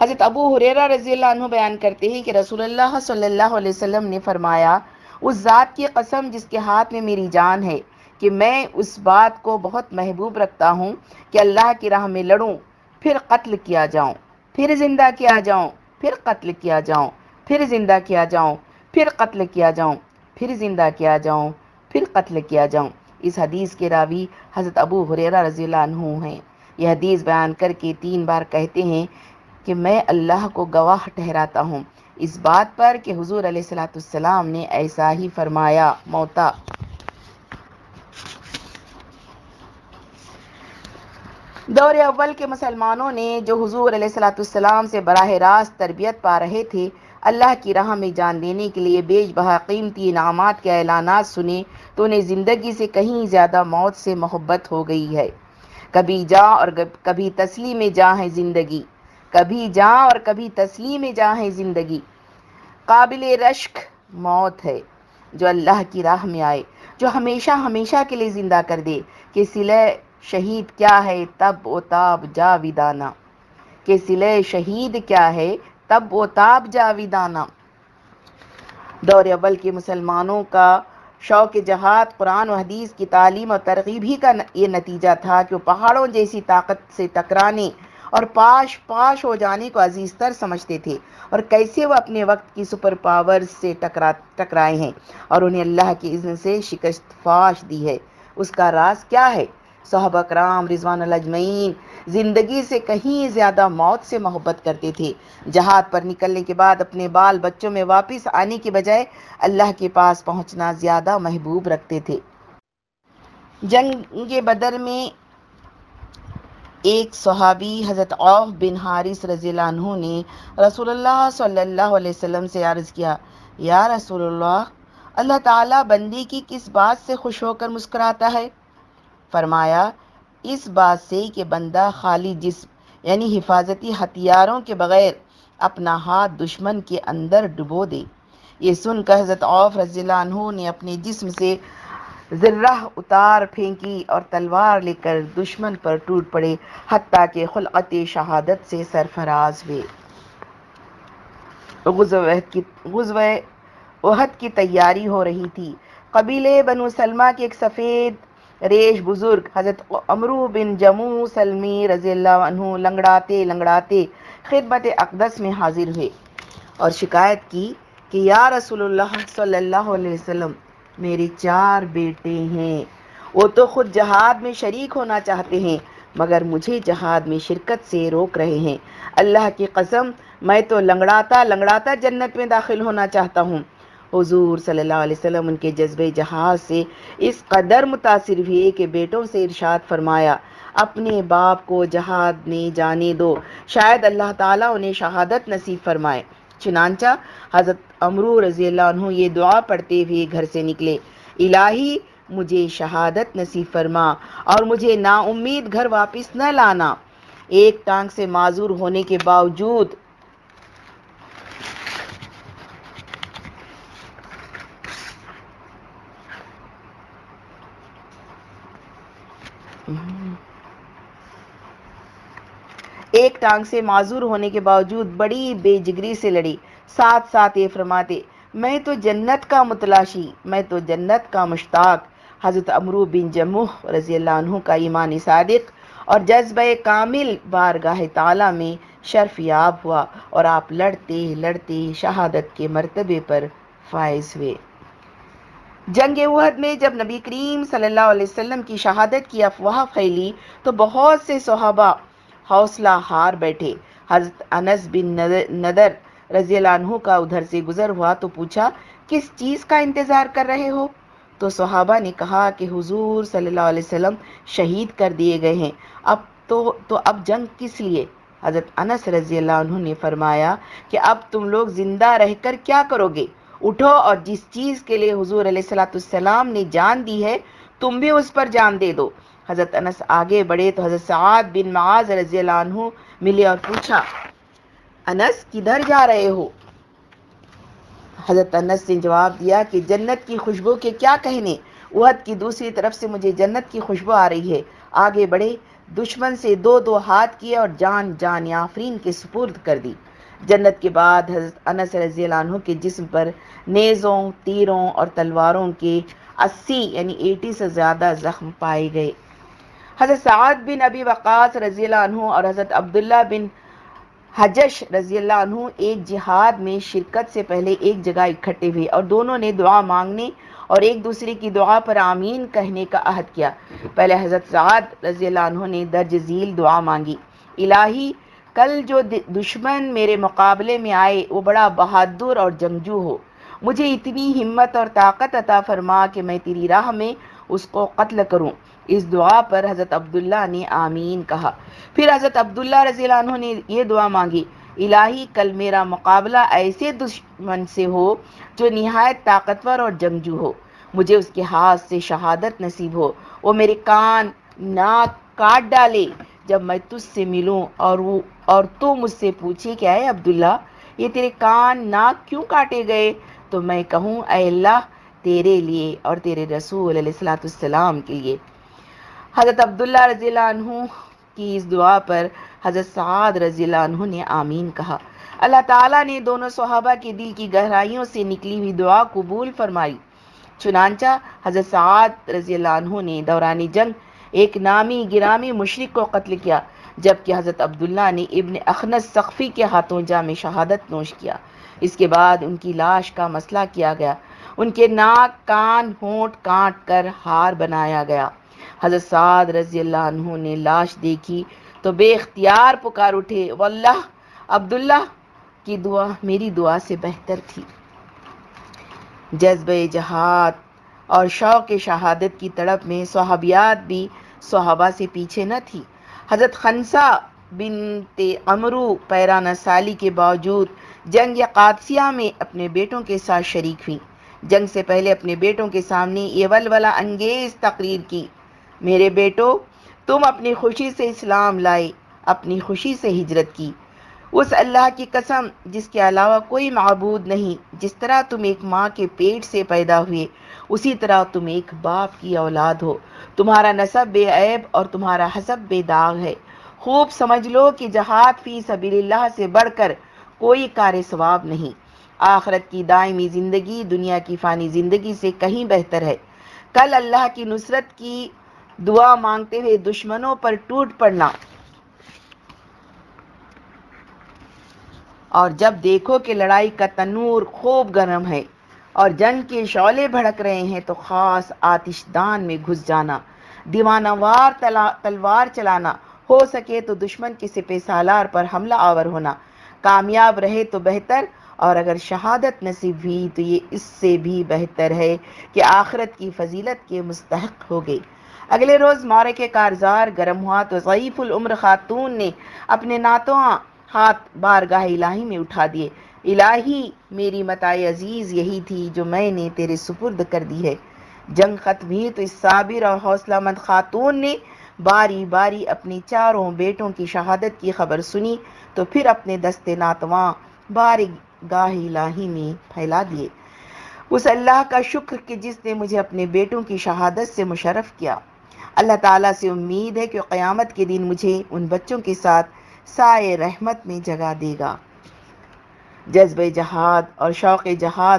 حضرت ابو حریرہ رضی اللہ عنہ بیان کرتے ہیں کہ رسول اللہ صلی اللہ علیہ وسلم نے فرمایا اس ذات کی قسم جس کے ہاتھ میں میری جان ہے، کہ میں اس بات کو بہت محبوب رکھتا ہوں کہ اللہ کی راہ میں لڑوں، پھر قتل کیا جاؤں، پھر زندہ کیا جاؤں، پھر قتل کیا جاؤں، پھر زندہ کیا جاؤں، پھر قتل کیا جاؤں، پھر زندہ کیا جاؤں، پھر قتل کیا جاؤں۔ اس حدیث کے راوی حضرت ابو حریرہ رضی اللہ عنہ ہیں۔ یہ حدیث بیان کر کے تین بار کہتے ہیں کہ میں اللہ کو گواہ ٹھہراتا ہوں۔ اس بات پر کہ حضور علیہ السلام نے ایسا ہی فرمایا، موتا۔ دور اول کے مسلمانوں نے جو حضور علیہ السلام سے براہ راست تربیت پا رہے تھے، اللہ کی راہ میں جان دینے کے لیے بیج بہا قیمتی انعامات کے اعلانات سنے تو انہیں زندگی سے کہیں زیادہ موت سے محبت ہو گئی ہے۔ کبھی جاں اور کبھی تسلیم جاں ہے زندگی۔ کبھی جاں اور کبھی تسلیم جاں ہے زندگی۔ قابل رشک موت ہے جو اللہ کی راہ میں آئے، جو ہمیشہ ہمیشہ کے لیے زندہ کر دے کہ سلے شہید کیا ہے، تب و تاب جا ودانا کہ سلے شہید کیا ہے، تب وہ تاب جاویدانہ دور اول کے مسلمانوں کا شوق جہاد، قرآن و حدیث کی تعلیم اور ترغیب ہی کا یہ نتیجہ تھا کہ وہ پہاڑوں جیسی طاقت سے ٹکرانے اور پاش پاش ہو جانے کو عزیز تر سمجھتے تھے اور کیسے وہ اپنے وقت کی سپر پاور سے ٹکرا، ٹکرائے ہیں اور انہیں اللہ کی اذن سے شکست فاش دی ہے۔ اس کا راز کیا ہے؟ صحابہ کرام رضوان الاجمعین زندگی سے کہیں زیادہ موت سے محبت کرتے تھے۔ جہاد پر نکلنے کے بعد اپنے بال بچوں میں واپس آنے کے بجائے اللہ کے پاس پہنچنا زیادہ محبوب رکھتے تھے۔ جنگ بدر میں ایک صحابی حضرت عوف بن حارث رضی اللہ عنہ نے رسول اللہ صلی اللہ علیہ وسلم سے عرض کیا، یا رسول اللہ اللہ تعالیٰ بندی کی کس بات سے خوش ہو کر مسکراتا ہے؟ فرمایا، اس بات سے کہ بندہ خالی جسم یعنی حفاظتی ہتھیاروں کے بغیر اپنا ہاتھ دشمن کے اندر ڈبو دے۔ یہ سن کر حضرت عوف رضی اللہ عنہ نے اپنے جسم سے ذرہ اتار پھینکی اور تلوار لے کر دشمن پر ٹوٹ پڑے، حتیٰ کہ خلقت شہادت سے سرفراز ہوئے۔ غزوہ عہد کی تیاری ہو رہی تھی۔ قبیلے بنو سلمہ کے ایک سفید ریش بزرگ، حضرت امرو بن جمو سلمی رضی اللہ عنہ لنگڑاتے لنگڑاتے خدمت اقدس میں حاضر ہوئے اور شکایت کی کہ یا رسول اللہ صلی اللہ علیہ وسلم میرے چار بیٹے ہیں۔ وہ تو خود جہاد میں شریک ہونا چاہتے ہیں، مگر مجھے جہاد میں شرکت سے روک رہے ہیں۔ اللہ کی قسم، میں تو لنگڑاتا لنگڑاتا جنت میں داخل ہونا چاہتا ہوں۔ حضور صلی اللہ علیہ وسلم ان کے جذبے جہاز سے اس قدر متاثر ہوئے کہ بیٹوں سے ارشاد فرمایا، اپنے باپ کو جہاد میں جانے دو۔ شاید اللہ تعالیٰ انہیں شہادت نصیب فرمائے۔ چنانچہ حضرت امرو رضی اللہ عنہ یہ دعا پڑھتے ہوئے گھر سے نکلے۔ الہی، مجھے شہادت نصیب فرما اور مجھے نا امید گھر واپس نہ لانا۔ ایک ٹانگ سے معذور ہونے کے باوجود ایک ٹانگ سے معذور ہونے کے باوجود بڑی بے جگری سے لڑی۔ ساتھ ساتھ یہ فرماتے، میں تو جنت کا متلاشی، میں تو جنت کا مشتاق۔ حضرت امرو بن جموح رضی اللہ عنہ کا ایمان صادق اور جذبہ کامل بارگاہ تعالیٰ میں شرف یاب ہوا اور آپ لڑتے لڑتے شہادت کے مرتبے پر فائز ہوئے۔ جنگ احد میں جب نبی کریم صلی اللہ علیہ وسلم کی شہادت کی افواہ پھیلی تو بہت سے صحابہ حوصلہ ہار بیٹھے۔ حضرت انس بن ندر رضی اللہ عنہ کا ادھر سے گزر ہوا تو پوچھا، کس چیز کا انتظار کر رہے ہو؟ تو صحابہ نے کہا کہ حضور صلی اللہ علیہ وسلم شہید کر دیے گئے ہیں۔ اب تو تو اب جنگ کس لیے؟ حضرت انس رضی اللہ عنہ نے فرمایا کہ اب تم لوگ زندہ رہ کر کیا کرو گے؟ اٹھو اور جس چیز کے لیے حضور علیہ السلاۃ السلام نے جان دی ہے، تم بھی اس پر جان دے دو۔ حضرت انس آگے بڑھے تو حضرت سعاد بن معاذ رضی اللہ عنہ ملے اور پوچھا انس کدھر جا رہے ہو؟ حضرت انس نے جواب دیا کہ جنت کی خوشبو کے کیا کہنے؟ احد کی دوسری طرف سے مجھے جنت کی خوشبو آ رہی ہے۔ آگے بڑھے، دشمن سے دو دو ہاتھ کیے اور جان جان آفرین کے سپرد کر دی۔ جنت کے بعد حضرت انس رضی اللہ عنہ کے جسم پر نیزوں، تیروں اور تلواروں کے اسی یعنی ایٹی سے زیادہ زخم پائے گئے۔ حضرت سعد بن ابی وقاص رضی اللہ عنہ اور حضرت عبداللہ بن حجش رضی اللہ عنہ ایک جہاد میں شرکت سے پہلے ایک جگہ اکٹھے ہوئے اور دونوں نے دعا مانگنے اور ایک دوسرے کی دعا پر آمین کہنے کا عہد کیا۔ پہلے حضرت سعد رضی اللہ عنہ نے درج ذیل دعا مانگی۔ الہی، کل جو دشمن میرے مقابلے میں آئے، وہ بڑا بہادر اور جنگجو ہو۔ مجھے اتنی ہمت اور طاقت عطا فرما کہ میں تیری راہ میں اس کو قتل کروں۔ اس دعا پر حضرت عبداللہ نے آمین کہا۔ پھر حضرت عبداللہ رضی اللہ عنہ نے یہ دعا مانگی، الہی کل میرا مقابلہ ایسے دشمن سے ہو جو نہایت طاقتور اور جنگجو ہو۔ مجھے اس کے ہاتھ سے شہادت نصیب ہو۔ وہ میرے کان، ناک کاٹ ڈالے۔ جب میں تجھ سے ملوں اور وہ، اور تو مجھ سے پوچھے کہ اے عبداللہ، یہ تیرے کان، ناک کیوں کاٹے گئے؟ تو میں کہوں، اے اللہ، تیرے لیے اور تیرے رسول علیہ السلاۃ السلام کے لیے۔ حضرت عبداللہ رضی اللہ عنہ کی اس دعا پر حضرت سعاد رضی اللہ عنہ نے آمین کہا۔ اللہ تعالیٰ نے دونوں صحابہ کے دل کی گہرائیوں سے نکلی ہوئی دعا قبول فرمائی۔ چنانچہ حضرت سعاد رضی اللہ عنہ نے دوران جنگ ایک نامی گرامی مشرق کو قتل کیا، جبکہ حضرت عبداللہ نے ابن اخنس سخفی کے ہاتھوں جامع شہادت نوش کیا۔ اس کے بعد ان کی لاش کا مسئلہ کیا گیا۔ ان کے ناک، کان، ہونٹ کاٹ کر ہار بنایا گیا۔ حضرت سعد رضی اللہ عنہ نے لاش دیکھی تو بے اختیار پکار اٹھے، واللہ، عبداللہ کی دعا میری دعا سے بہتر تھی۔ جذب جہاد اور شوق شہادت کی تڑپ میں صحابیات بھی صحابہ سے پیچھے نہ تھی۔ حضرت خنسا بنت امرو پیرانہ سالی کے باوجود جنگ یا قادسیہ میں اپنے بیٹوں کے ساتھ شریک ہوئی۔ جنگ سے پہلے اپنے بیٹوں کے سامنے یہ ولولہ انگیز تقریر کی۔ میرے بیٹو، تم اپنی خوشی سے اسلام لائے، اپنی خوشی سے ہجرت کی۔ اس اللہ کی قسم، جس کے علاوہ کوئی معبود نہیں، جس طرح تم ایک ماں کے پیٹ سے پیدا ہوئے، اسی طرح تم ایک باپ کی اولاد ہو۔ تمہارا نصب بے عیب اور تمہارا حسب بے داغ ہے۔ خوب سمجھ لو کہ جہاد فی سبیل اللہ سے بڑھ کر کوئی کار ثواب نہیں۔ آخرت کی دائمی زندگی دنیا کی فانی زندگی سے کہیں بہتر ہے۔ کل اللہ کی نصرت کی دعا مانگتے ہوئے دشمنوں پر ٹوٹ پڑنا۔ اور جب دیکھو کہ لڑائی کا تنور خوب گرم ہے اور جنگ کے شعلے بھڑک رہے ہیں تو خاص آتش دان میں گھس جانا، دیوانہ وار تلوار چلانا، ہو سکے تو دشمن کے سپے سالار پر حملہ آور ہونا۔ کامیاب رہے تو بہتر، اور اگر شہادت نصیب ہوئی تو یہ اس سے بھی بہتر ہے کہ آخرت کی فضیلت کے مستحق ہو گئے۔ اگلے روز مورے کے کارزار گرم ہوا تو ضعیف العمر خاتون نے اپنے ناتواں ہاتھ بارگاہ الہی میں اٹھا دیے۔ الہی، میری متائے عزیز، یہی تھی جو میں نے تیرے سپرد کر دی ہے۔ جنگ ختم ہوئی تو اس صابر اور حوصلہ مند خاتون نے باری باری اپنی چاروں بیٹوں کی شہادت کی خبر سنی تو پھر اپنے دستے ناتواں باری گاہ الہی میں پھیلا دیے۔ اس اللہ کا شکر کہ جس نے مجھے اپنے بیٹوں کی شہادت سے مشرف کیا۔ اللہ تعالیٰ سے امید ہے کہ قیامت کے دن مجھے ان بچوں کے ساتھ سائے رحمت میں جگہ دے گا۔ جذب جہاد اور شوق جہاد،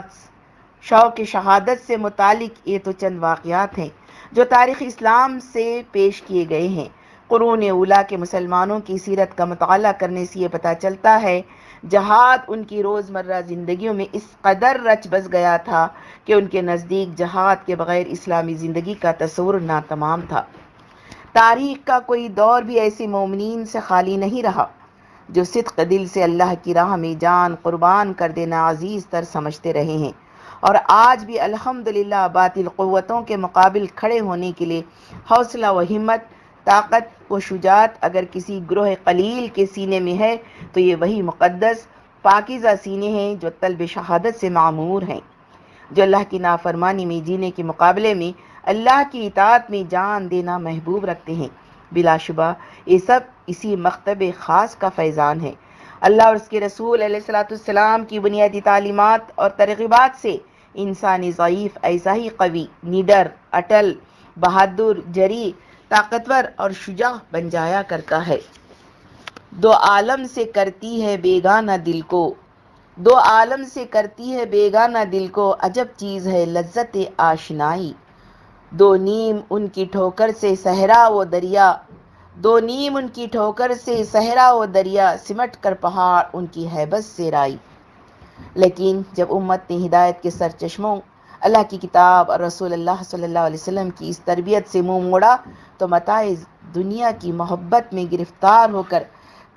شوق شہادت سے متعلق یہ تو چند واقعات ہیں جو تاریخ اسلام سے پیش کیے گئے ہیں۔ قرون اولا کے مسلمانوں کی سیرت کا مطالعہ کرنے سے یہ پتہ چلتا ہے جہاد ان کی روزمرہ زندگیوں میں اس قدر رچ بس گیا تھا کہ ان کے نزدیک جہاد کے بغیر اسلامی زندگی کا تصور ناتمام تھا۔ تاریخ کا کوئی دور بھی ایسے مومنین سے خالی نہیں رہا جو صدق دل سے اللہ کی راہ میں جان قربان کر دینا عزیز تر سمجھتے رہے ہیں۔ اور آج بھی الحمدللہ باطل قوتوں کے مقابل کھڑے ہونے کے لیے حوصلہ و ہمت، طاقت و شجاعت اگر کسی گروہ قلیل کے سینے میں ہے تو یہ وہی مقدس پاکیزہ سینے ہیں جو طلب شہادت سے معمور ہیں۔ جو اللہ کی نافرمانی میں، جینے کے مقابلے میں اللہ کی اطاعت میں جان دینا محبوب رکھتے ہیں۔ بلا شبہ، یہ سب اسی مکتب خاص کا فیضان ہے۔ اللہ اور اس کے رسول علیہ السلاۃ السلام کی بنیادی تعلیمات اور ترغیبات سے انسانی ضعیف، ایسا ہی قوی نیڈر اٹل، بہادر، جری طاقتور اور شجاع بن جایا کرتا ہے۔ دو عالم سے کرتی ہے بیگانہ دل کو۔ دو عالم سے کرتی ہے بیگانہ دل کو۔ عجب چیز ہے لذت آشنائی۔ دو نیم ان کی ٹھوکر سے صحرا و دریا۔ دو نیم ان کی ٹھوکر سے صحرا و دریا۔ سمٹ کر پہاڑ ان کی حیبت سے رائی۔ لیکن جب امت نے ہدایت کے سر چشموں اللہ کی کتاب اور رسول اللہ صلی اللہ علیہ وسلم کی اس تربیت سے منہ موڑا تو متائے دنیا کی محبت میں گرفتار ہو کر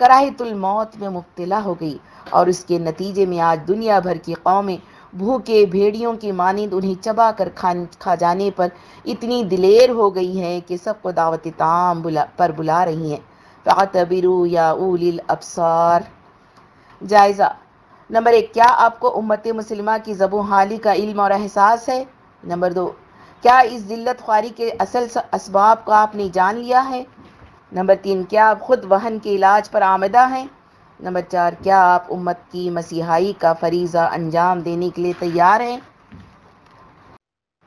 کراہت الموت میں مبتلا ہو گئی اور اس کے نتیجے میں آج دنیا بھر کی قومیں بھوکے بھیڑیوں کی مانند انہیں چبا کر کھا جانے پر اتنی دلیر ہو گئی ہیں کہ سب کو دعوت تام بلا پر بلا رہی ہیں۔ فعتبرو یا اول الابصار۔ جائزہ۔ نمبر ایک، کیا آپ کو امت مسلمہ کی زبوں حالی کا علم اور احساس ہے؟ نمبر دو کیا اس ذلت خواری کے اصل اسباب کو آپ نے جان لیا ہے؟ نمبر تین، کیا آپ خود وہن کے علاج پر آمدہ ہیں؟ نمبر چار، کیا آپ امت کی مسیحائی کا فریضہ انجام دینے کے لیے تیار ہیں؟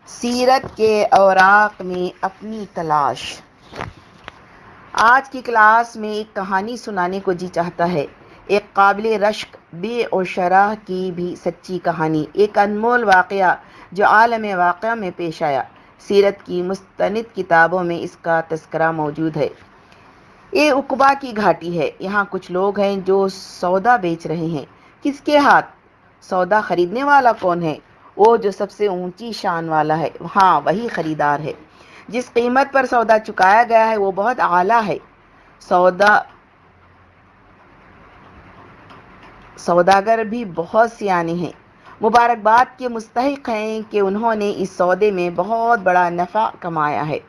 سیرت کے اوراق میں اپنی تلاش۔ آج کی کلاس میں ایک کہانی سنانے کو جی چاہتا ہے۔ ایک قابل رشک، بے و شرح کی بھی سچی کہانی، ایک انمول واقعہ جو عالم واقعہ میں پیش آیا۔ سیرت کی مستند کتابوں میں اس کا تذکرہ موجود ہے۔ یہ اقبا کی گھاٹی ہے۔ یہاں کچھ لوگ ہیں جو سودا بیچ رہے ہیں۔ کس کے ہاتھ؟ سودا خریدنے والا کون ہے؟ وہ جو سب سے اونچی شان والا ہے۔ ہاں وہی خریدار ہے۔ جس قیمت پر سودا چکایا گیا ہے، وہ بہت اعلیٰ ہے۔ سودا، سوداگر بھی بہت سیانے ہیں۔ مبارکباد کے مستحق ہیں کہ انہوں نے اس سودے میں بہت بڑا نفع کمایا ہے۔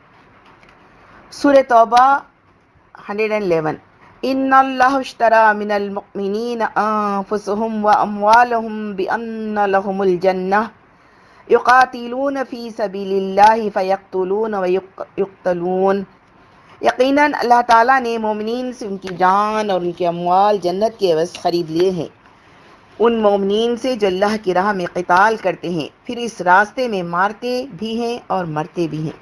سور توبہ 111 ان اللہ اشترى من المؤمنین انفسهم واموالهم بان لهم الجنہ یقاتلون فی سبیل اللہ فیقتلون ویقتلون. یقیناً اللہ تعالیٰ نے مومنین سے ان کی جان اور ان کے اموال جنت کے عوض خرید لیے ہیں۔ ان مومنین سے جو اللہ کی راہ میں قتال کرتے ہیں، پھر اس راستے میں مارتے بھی ہیں اور مرتے بھی ہیں۔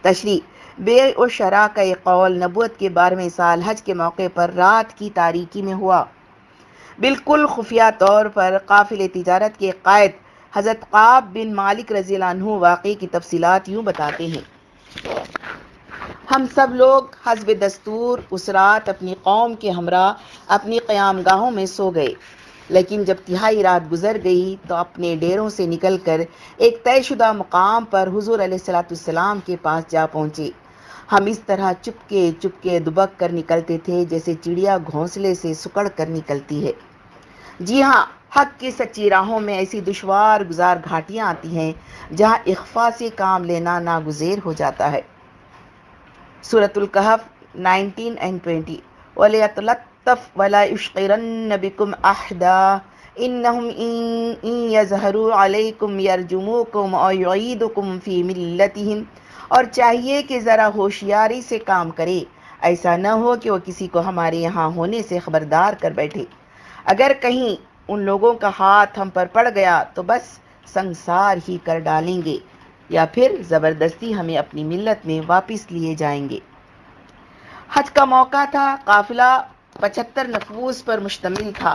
تشریح بے و شرح کا یہ قول نبوت کے بارہویں سال حج کے موقع پر رات کی تاریکی میں ہوا۔ بالکل خفیہ طور پر قافل تجارت کے قائد حضرت قاب بن مالک رضی اللہ عنہ واقعی کی تفصیلات یوں بتاتے ہیں۔ ہم سب لوگ حزب دستور اس رات اپنی قوم کے ہمراہ، اپنی قیام گاہوں میں سو گئے۔ لیکن جب تہائی رات گزر گئی تو اپنے ڈیروں سے نکل کر ایک طے شدہ مقام پر حضور علیہ السلاۃ السلام کے پاس جا پہنچے۔ ہم اس طرح چپکے چپکے دبک کر نکلتے تھے جیسے چڑیا گھونسلے سے سکڑ کر نکلتی ہے۔ جی ہاں حق کی سچی راہوں میں ایسی دشوار گزار گھاٹیاں آتی ہیں جہاں اخفا سے کام لینا ناگزیر ہو جاتا ہے۔ صورت القحف نائنٹین اینڈ ٹوینٹی ولیطلطف ولا یشقرن بکم احدا انہم ان یظہروا علیکم یرجموکم او یعیدکم فی ملتہم اور چاہیے کہ ذرا ہوشیاری سے کام کرے. ایسا نہ ہو کہ وہ کسی کو ہمارے یہاں ہونے سے خبردار کر بیٹھے. اگر کہیں ان لوگوں کا ہاتھ ہم پر پڑ گیا تو بس سنسار ہی کر ڈالیں گے، یا پھر زبردستی ہمیں اپنی ملت میں واپس لیے جائیں گے۔ حج کا موقع تھا، قافلہ پچہتر نفوس پر مشتمل تھا۔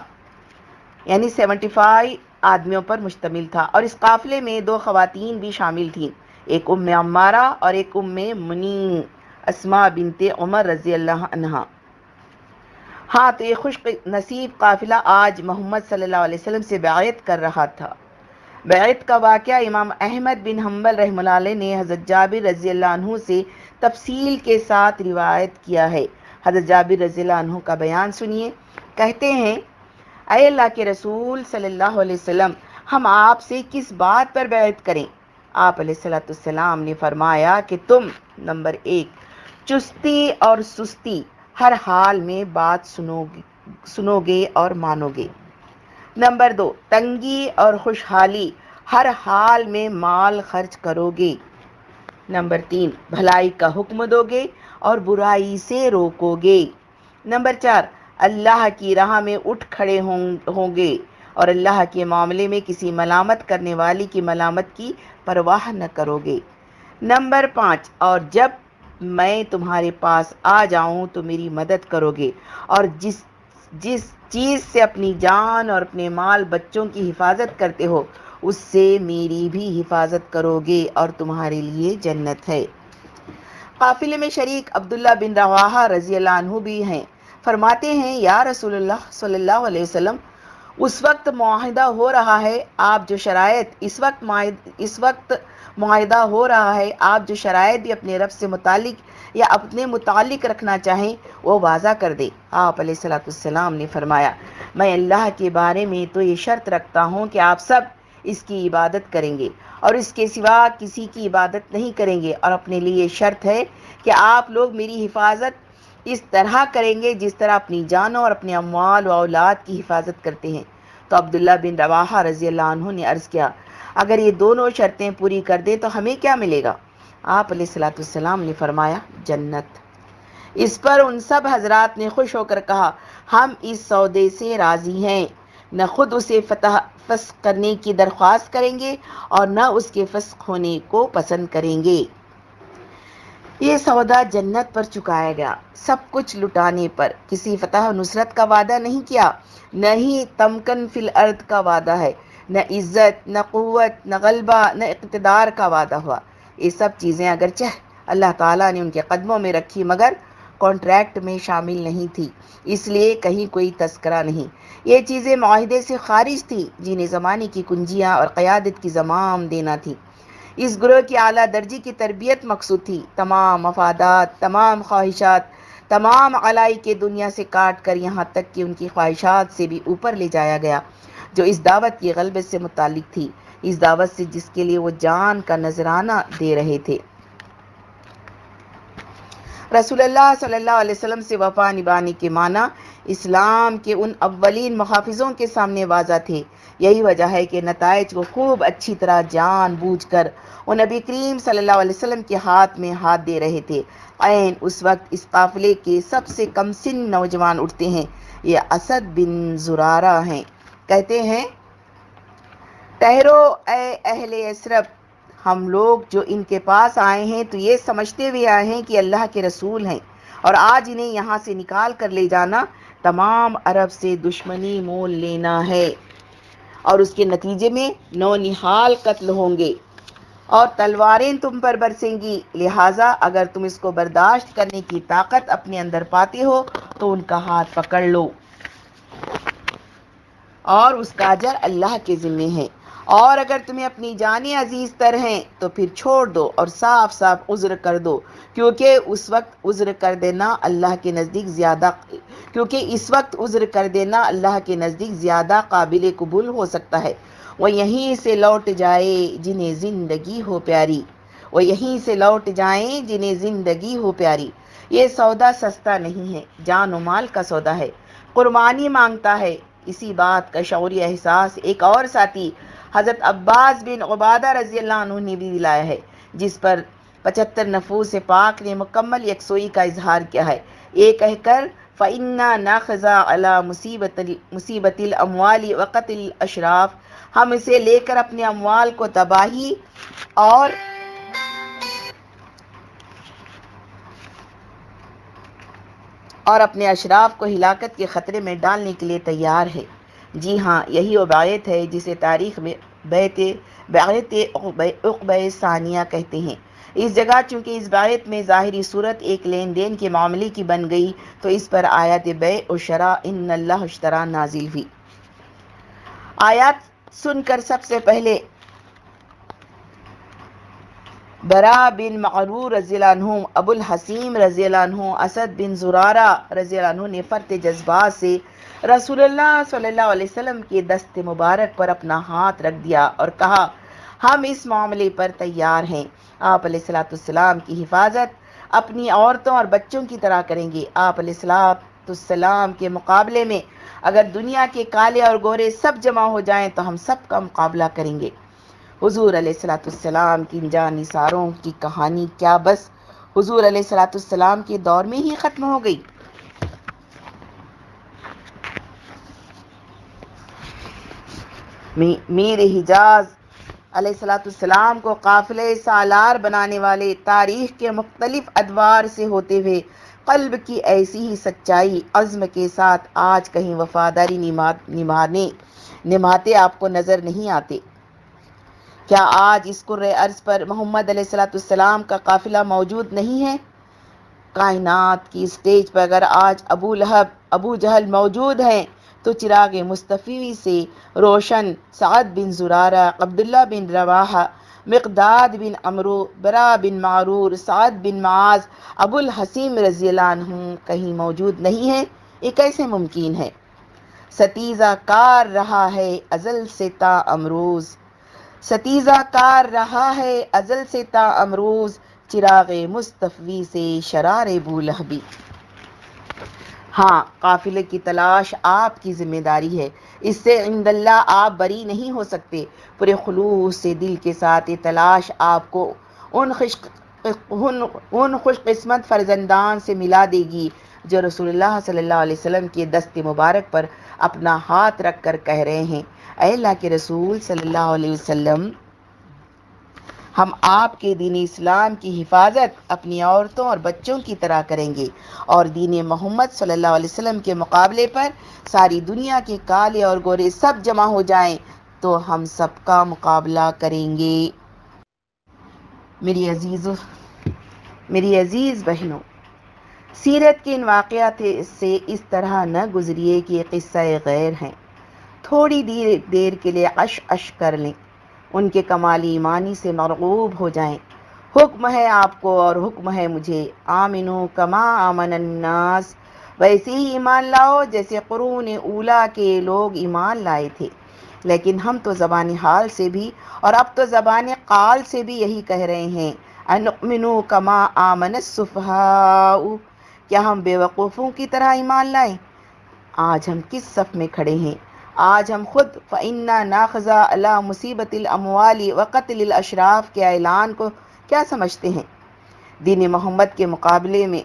یعنی سیونٹی فائیو آدمیوں پر مشتمل تھا۔ اور اس قافلے میں دو خواتین بھی شامل تھیں۔ ایک ام عمارہ اور ایک ام منی اسما بنت عمر رضی اللہ عنہ ہاں تو یہ خوش نصیب قافلہ آج محمد صلی اللہ علیہ وسلم سے بیعت کر رہا تھا۔ بیعت کا واقعہ امام احمد بن حنبل رحم اللہ علیہ نے حضرت جابر رضی اللہ عنہ سے تفصیل کے ساتھ روایت کیا ہے۔ حضرت جابر رضی اللہ عنہ کا بیان سنیے۔ کہتے ہیں، اے اللہ کے رسول صلی اللہ علیہ وسلم، ہم آپ سے کس بات پر بیعت کریں؟ آپ علیہ السلۃ السلام نے فرمایا کہ تم، نمبر ایک، چستی اور سستی ہر حال میں بات سنو گے سنو گے اور مانو گے نمبر دو، تنگی اور خوشحالی ہر حال میں مال خرچ کرو گے نمبر تین، بھلائی کا حکم دو گے اور برائی سے روکو گے۔ نمبر چار، اللہ کی راہ میں اٹھ کھڑے ہوں گے۔ اور اللہ کے معاملے میں کسی ملامت کرنے والی کی ملامت کی پرواہ نہ کرو گے۔ نمبر پانچ، اور جب میں تمہارے پاس آ جاؤں تو میری مدد کرو گے۔ اور جس جس چیز سے اپنی جان اور اپنے مال بچوں کی حفاظت کرتے ہو، اس سے میری بھی حفاظت کرو گے اور تمہارے لیے جنت ہے۔ قافلے میں شریک عبداللہ بن رواحہ رضی اللہ عنہ بھی ہیں۔ فرماتے ہیں، یا رسول اللہ صلی اللہ علیہ وسلم، اس وقت معاہدہ ہو رہا ہے، آپ جو شرائط اس وقت اس وقت معاہدہ ہو رہا ہے، آپ جو شرائط بھی اپنے رب سے متعلق یا اپنے متعلق رکھنا چاہیں، وہ واضح کر دے۔ آپ علیہ السلاۃ السلام نے فرمایا، میں اللہ کے بارے میں تو یہ شرط رکھتا ہوں کہ آپ سب اس کی عبادت کریں گے۔ اور اس کے سوا کسی کی عبادت نہیں کریں گے۔ اور اپنے لیے شرط ہے کہ آپ لوگ میری حفاظت اس طرح کریں گے جس طرح اپنی جانوں اور اپنے اموال و اولاد کی حفاظت کرتے ہیں۔ تو عبداللہ بن رواحہ رضی اللہ عنہ نے عرض کیا، اگر یہ دونوں شرطیں پوری کر دیں تو ہمیں کیا ملے گا؟ آپ علیہ السلاۃ السلام نے فرمایا، جنت۔ اس پر ان سب حضرات نے خوش ہو کر کہا، ہم اس سودے سے راضی ہیں۔ نہ خود اسے فتح فسق کرنے کی درخواست کریں گے اور نہ اس کے فسق ہونے کو پسند کریں گے۔ یہ سودا جنت پر چکایا گیا۔ سب کچھ لٹانے پر۔ کسی فتح و نصرت کا وعدہ نہیں کیا۔ نہ ہی تمکن فی الارض کا وعدہ ہے۔ نہ عزت، نہ قوت، نہ غلبہ، نہ اقتدار کا وعدہ ہوا۔ یہ سب چیزیں اگرچہ اللہ تعالیٰ نے ان کے قدموں میں رکھی، مگر کانٹریکٹ میں شامل نہیں تھی، اس لیے کہیں کوئی تذکرہ نہیں۔ یہ چیزیں معاہدے سے خارج تھی جنہیں زمانے کی کنجیاں اور قیادت کی زمام دینا تھی۔ اس گروہ کی اعلیٰ درجی کی تربیت مقصود تھی۔ تمام مفادات تمام خواہشات، تمام علائی کے دنیا سے کاٹ کر یہاں تک کہ ان کی خواہشات سے بھی اوپر لے جایا گیا، جو اس دعوت کی غلبت سے متعلق تھی۔ اس دعوت سے جس کے لیے وہ جان کا نذرانہ دے رہے تھے۔ رسول اللہ صلی اللہ علیہ وسلم سے وفا نبانی کے معنی اسلام کے ان اولین محافظوں کے سامنے واضح تھے۔ یہی وجہ ہے کہ نتائج کو خوب اچھی طرح جان بوجھ کر وہ نبی کریم صلی اللہ علیہ وسلم کے ہاتھ میں ہاتھ دے رہے تھے۔ عین اس وقت اس قافلے کے سب سے کم سن نوجوان اٹھتے ہیں۔ یہ اسد بن زرارہ ہیں۔ کہتے ہیں، ٹہرو اے اہل اسرب ہم لوگ جو ان کے پاس آئے ہیں تو یہ سمجھتے ہوئے آئے ہیں کہ اللہ کے رسول ہیں اور آج انہیں یہاں سے نکال کر لے جانا تمام عرب سے دشمنی مول لینا ہے اور اس کے نتیجے میں نو نحال قتل ہوں گے اور تلواریں تم پر برسیں گی۔ لہٰذا اگر تم اس کو برداشت کرنے کی طاقت اپنے اندر پاتے ہو تو ان کا ہاتھ پکڑ لو۔ اور اس کا اجر اللہ کے ذمے ہے۔ اور اگر تمہیں اپنی جانیں عزیز تر ہیں، تو پھر چھوڑ دو اور صاف صاف عذر کر دو۔ کیونکہ اس وقت عذر کر دینا اللہ کے نزدیک زیادہ، کیونکہ اس وقت عذر کر دینا اللہ کے نزدیک زیادہ قابل قبول ہو سکتا ہے۔ وہ یہیں سے لوٹ جائے جنہیں زندگی ہو پیاری۔ وہ یہیں سے لوٹ جائیں جنہیں زندگی ہو پیاری۔ یہ سودا سستا نہیں ہے، جان و مال کا سودا ہے۔ قربانی مانگتا ہے۔ اسی بات کا شعوری احساس ایک اور ساتھی حضرت عباس بن عبادہ رضی اللہ عنہ نے بھی دلایا ہے، جس پر پچہتر نفوس پاک نے مکمل یکسوئی کا اظہار کیا ہے۔ یہ کہہ کر، فَإِنَّا نَاخِذَا عَلَى مصیبت الاموال وقت الاشراف ہم اسے لے کر اپنے اموال کو تباہی اور اور اپنے اشراف کو ہلاکت کے خطرے میں ڈالنے کے لیے تیار ہے۔ جی ہاں یہی وہ باعت ہے جسے تاریخ میں بیت، بیعت عقبہ ثانیہ کہتے ہیں۔ اس جگہ چونکہ اس باعت میں ظاہری صورت ایک لین دین کے معاملے کی بن گئی، تو اس پر آیات بے و شرا ان اللہ اشترا نازل ہوئی۔ آیات سن کر سب سے پہلے برا بن معرور رضی اللہ عنہ ابو الحسیم رضی اللہ عنہ، اسد بن زرارہ رضی اللہ عنہ نے فرت جذبات سے رسول اللہ صلی اللہ علیہ وسلم کے دست مبارک پر اپنا ہاتھ رکھ دیا اور کہا، ہم اس معاملے پر تیار ہیں۔ آپ علیہ السلاۃ السلام کی حفاظت اپنی عورتوں اور بچوں کی طرح کریں گے۔ آپ علیہ السلاۃ السلام کے مقابلے میں اگر دنیا کے کالے اور گورے سب جمع ہو جائیں تو ہم سب کا مقابلہ کریں گے۔ حضور علیہ السلاۃ السلام کی جان نثاروں کی کہانی کیا بس؟ حضور علیہ السلاۃ السلام کے دور میں ہی ختم ہو گئی۔ میر حجاز علیہ السلاۃ السلام کو قافلہ سالار بنانے والے تاریخ کے مختلف ادوار سے ہوتے ہوئے قلب کی ایسی ہی سچائی، عزم کے ساتھ آج کہیں وفاداری نمانے، نماتے آپ کو نظر نہیں آتے۔ کیا آج اس قر عرض پر محمد علیہ السلاۃ السلام کا قافلہ موجود نہیں ہے؟ کائنات کی اسٹیج پر اگر آج ابو لہب، ابو جہل موجود ہیں تو چراغ مصطفی سے روشن سعد بن زرارہ، عبداللہ بن رواحہ، مقداد بن امرو برا بن معرور، سعد بن معاذ ابو الحسیم رضی اللہ عنہ کہیں موجود نہیں ہے یہ کیسے ممکن ہے؟ ستیزہ کار رہا ہے ازل سے تا امروز۔ ستیزہ کار رہا ہے ازل سے تا امروز۔ چراغ مصطفی سے شرار بولہبی ہاں قافلے کی تلاش آپ کی ذمہ داری ہے۔ اس سے عند اللہ آپ بری نہیں ہو سکتے۔ پورے خلوص سے دل کے ساتھ یہ تلاش آپ کو ان خوش ان خوش قسمت فرزندان سے ملا دے گی جو رسول اللہ صلی اللہ علیہ وسلم کے دست مبارک پر اپنا ہاتھ رکھ کر کہہ رہے ہیں۔ اے اللہ کے رسول صلی اللہ علیہ وسلم ہم آپ کے دین اسلام کی حفاظت اپنی عورتوں اور بچوں کی طرح کریں گے۔ اور دین محمد صلی اللہ علیہ وسلم کے مقابلے پر ساری دنیا کے کالے اور گورے سب جمع ہو جائیں تو ہم سب کا مقابلہ کریں گے۔ میری عزیز میری عزیز بہنوں، سیرت کے ان واقعات سے اس طرح نہ گزریے کہ قصہ غیر ہیں۔ تھوڑی دیر دیر کے لیے اش اش کر لیں۔ ان کے کمالی ایمانی سے مرغوب ہو جائیں۔ حکم ہے آپ کو اور حکم ہے مجھے۔ آمنو کما آمن الناس۔ ویسے ہی ایمان لاؤ جیسے قرون اولا کے لوگ ایمان لائے تھے۔ لیکن ہم تو زبان حال سے بھی اور اب تو زبان قال سے بھی یہی کہہ رہے ہیں۔ انؤمنو کما آمن الصفہاء کیا ہم بے وقوفوں کی طرح ایمان لائیں؟ آج ہم کس صف میں کھڑے ہیں؟ آج ہم خود فعنا ناخذہ اللہ مصیبت الاموالی وقتل الاشراف کے اعلان کو کیا سمجھتے ہیں؟ دین محمد کے مقابلے میں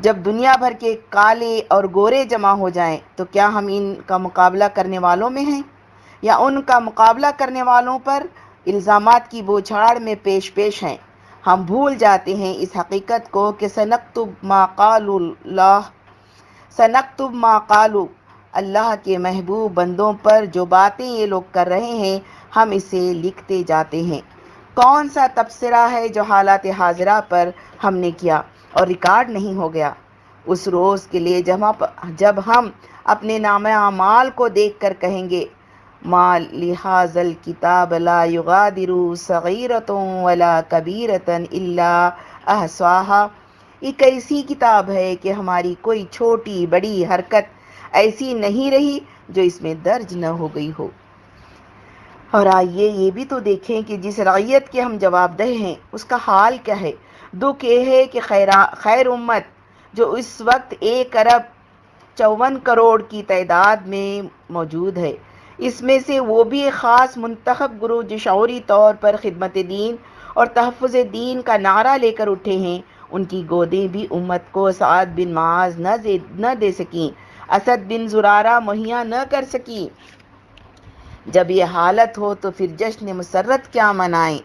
جب دنیا بھر کے کالے اور گورے جمع ہو جائیں، تو کیا ہم ان کا مقابلہ کرنے والوں میں ہیں؟ یا ان کا مقابلہ کرنے والوں پر الزامات کی بوچھاڑ میں پیش پیش ہیں؟ ہم بھول جاتے ہیں اس حقیقت کو کہ سنکتب ما قال اللہ سنکتب ما قالو اللہ کے محبوب بندوں پر جو باتیں یہ لوگ کر رہے ہیں، ہم اسے لکھتے جاتے ہیں۔ کون سا تبصرہ ہے جو حالات حاضرہ پر ہم نے کیا اور ریکارڈ نہیں ہو گیا؟ اس روز کے لیے جب ہم اپنے نام اعمال کو دیکھ کر کہیں گے، ما لحاظ الکتاب لا یغادر صغیرتوں ولا کبیرتن الا احسواہا ایک ایسی کتاب ہے کہ ہماری کوئی چھوٹی بڑی حرکت ایسی نہیں رہی جو اس میں درج نہ ہو گئی ہو۔ اور آئیے یہ بھی تو دیکھیں کہ جس رعیت کے ہم جواب دہ ہیں، اس کا حال کیا ہے۔ دکھ یہ ہے کہ خیر امت، جو اس وقت ایک ارب چون کروڑ کی تعداد میں موجود ہے۔ اس میں سے وہ بھی ایک خاص منتخب گرو جو شعوری طور پر خدمت دین اور تحفظ دین کا نعرہ لے کر اٹھے ہیں۔ ان کی گودیں بھی امت کو سعد بن معاذ نہ دے سکیں۔ اسد بن زرارہ مہیا نہ کر سکی جب یہ حالت ہو تو پھر جشن مسرت کیا منائیں۔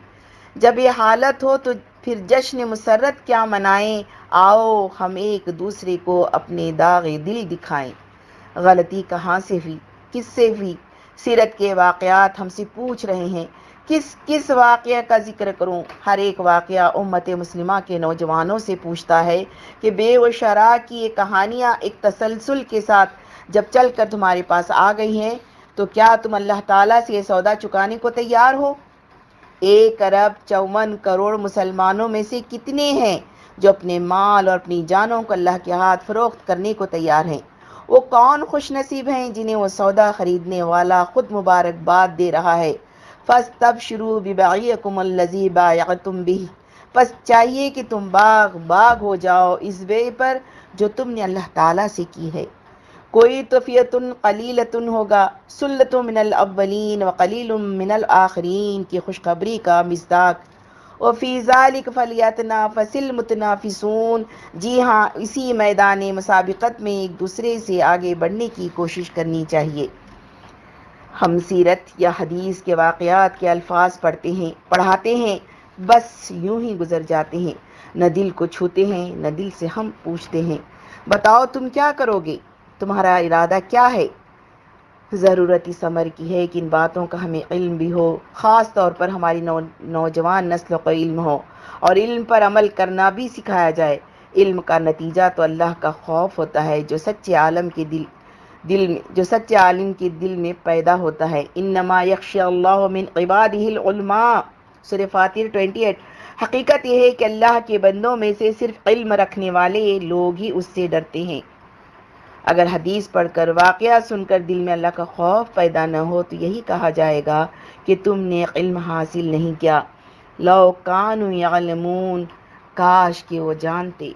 جب یہ حالت ہو تو پھر جشن مسرت کیا منائیں۔ آؤ ہم ایک دوسرے کو اپنے داغ دل دکھائیں۔ غلطی کہاں سے ہوئی؟ کس سے ہوئی؟ سیرت کے واقعات ہم سے پوچھ رہے ہیں۔ کس کس واقعہ کا ذکر کروں؟ ہر ایک واقعہ امت مسلمہ کے نوجوانوں سے پوچھتا ہے کہ بے و شرح کی یہ کہانیاں ایک تسلسل کے ساتھ جب چل کر تمہارے پاس آ گئی ہیں، تو کیا تم اللہ تعالیٰ سے یہ سودا چکانے کو تیار ہو؟ ایک ارب چون کروڑ مسلمانوں میں سے کتنے ہیں جو اپنے مال اور اپنی جانوں کو اللہ کے ہاتھ فروخت کرنے کو تیار ہیں؟ وہ کون خوش نصیب ہیں جنہیں وہ سودا خریدنے والا خود مبارکباد دے رہا ہے؟ فس تب شروع ببعیکم الذی بایعتم بھی پس چاہیے کہ تم باغ باغ ہو جاؤ اس بے پر جو تم نے اللہ تعالیٰ سے کی ہے۔ کوئی توفیت قلیلتن ہوگا۔ سلت من الاولین و قلیل من الاخرین کی خوشخبری کا مزداق۔ و ذالک فلیتنا فصل متنافسون جی ہاں اسی میدان مسابقت میں ایک دوسرے سے آگے بڑھنے کی کوشش کرنی چاہیے۔ ہم سیرت یا حدیث کے واقعات کے الفاظ پڑھتے ہیں، پڑھاتے ہیں، بس یوں ہی گزر جاتے ہیں۔ نہ دل کو چھوتے ہیں، نہ دل سے ہم پوچھتے ہیں۔ بتاؤ تم کیا کرو گے؟ تمہارا ارادہ کیا ہے؟ ضرورت اس عمر کی ہے کہ ان باتوں کا ہمیں علم بھی ہو، خاص طور پر ہماری نو، نوجوان نسل کو علم ہو۔ اور علم پر عمل کرنا بھی سکھایا جائے۔ علم کا نتیجہ تو اللہ کا خوف ہوتا ہے جو سچے عالم کے دل دل میں جو سچے عالم کے دل میں پیدا ہوتا ہے۔ انما یخش اللہ من عبادہ العلماء۔ سورہ فاتر 28 حقیقت یہ ہے کہ اللہ کے بندوں میں سے صرف علم رکھنے والے لوگ ہی اس سے ڈرتے ہیں۔ اگر حدیث پڑھ کر واقعہ سن کر دل میں اللہ کا خوف پیدا نہ ہو تو یہی کہا جائے گا کہ تم نے علم حاصل نہیں کیا۔ لو کان یعلمون۔ کاش کہ وہ جانتے۔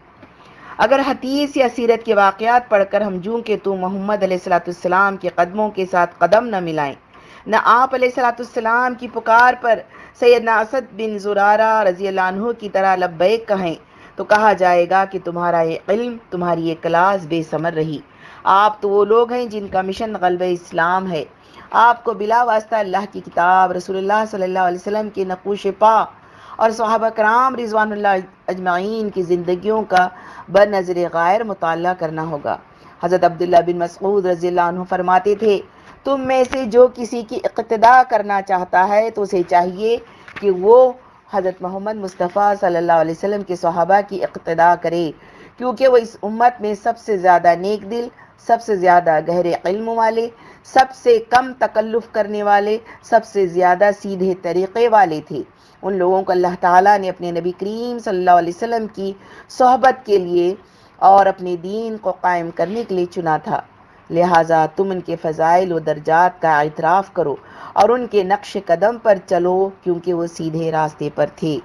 اگر حدیث یا سیرت کے واقعات پڑھ کر ہم جوں کہ تو محمد علیہ السلاۃ السلام کے قدموں کے ساتھ قدم نہ ملائیں، نہ آپ علیہ السلاۃ السلام کی پکار پر سیدنا اسد بن زرارہ رضی اللہ عنہ کی طرح لبیک کہیں تو کہا جائے گا کہ تمہارا یہ علم، تمہاری یہ کلاس بے سمر رہی۔ آپ تو وہ لوگ ہیں جن کا مشن غلب اسلام ہے۔ آپ کو بلا واسطہ اللہ کی کتاب رسول اللہ صلی اللہ علیہ وسلم کے نقوش پا اور صحابہ کرام رضوان اللہ اجمعین کی زندگیوں کا بر نظر غائر مطالعہ کرنا ہوگا۔ حضرت عبداللہ بن مسعود رضی اللہ عنہ فرماتے تھے، تم میں سے جو کسی کی اقتداء کرنا چاہتا ہے تو اسے چاہیے کہ وہ حضرت محمد مصطفیٰ صلی اللہ علیہ وسلم کے صحابہ کی اقتداء کرے، کیونکہ وہ اس امت میں سب سے زیادہ نیک دل، سب سے زیادہ گہرے علم والے، سب سے کم تکلف کرنے والے، سب سے زیادہ سیدھے طریقے والے تھے۔ ان لوگوں کو اللہ تعالیٰ نے اپنے نبی کریم صلی اللہ علیہ وسلم کی صحبت کے لیے اور اپنے دین کو قائم کرنے کے لیے چنا تھا۔ لہٰذا تم ان کے فضائل و درجات کا اعتراف کرو اور ان کے نقش قدم پر چلو کیونکہ وہ سیدھے راستے پر تھے۔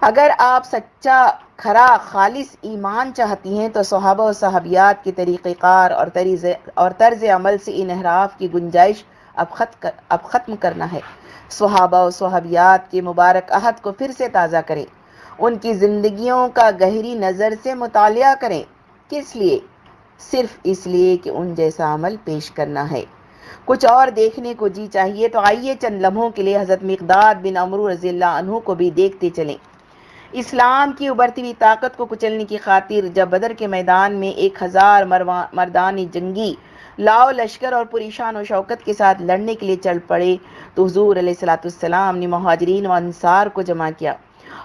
اگر آپ سچا کھرا خالص ایمان چاہتی ہیں تو صحابہ و صحابیات کے طریقہ کار اور طریز اور طرز عمل سے انحراف کی گنجائش اب خط اب ختم کرنا ہے۔ صحابہ و صحابیات کے مبارک عہد کو پھر سے تازہ کریں۔ ان کی زندگیوں کا گہری نظر سے مطالعہ کریں۔ کس لیے؟ صرف اس لیے کہ ان جیسا عمل پیش کرنا ہے۔ کچھ اور دیکھنے کو جی چاہیے تو آئیے چند لمحوں کے لیے حضرت مقداد بن امرو رضی اللہ عنہ کو بھی دیکھتے چلیں۔ اسلام کی ابھرتی ہوئی طاقت کو کچلنے کی خاطر جب بدر کے میدان میں ایک ہزار مردانی جنگی لاؤ لشکر اور پوری شان و شوکت کے ساتھ لڑنے کے لیے چل پڑے تو حضور علیہ السلاۃ السلام نے مہاجرین و انصار کو جمع کیا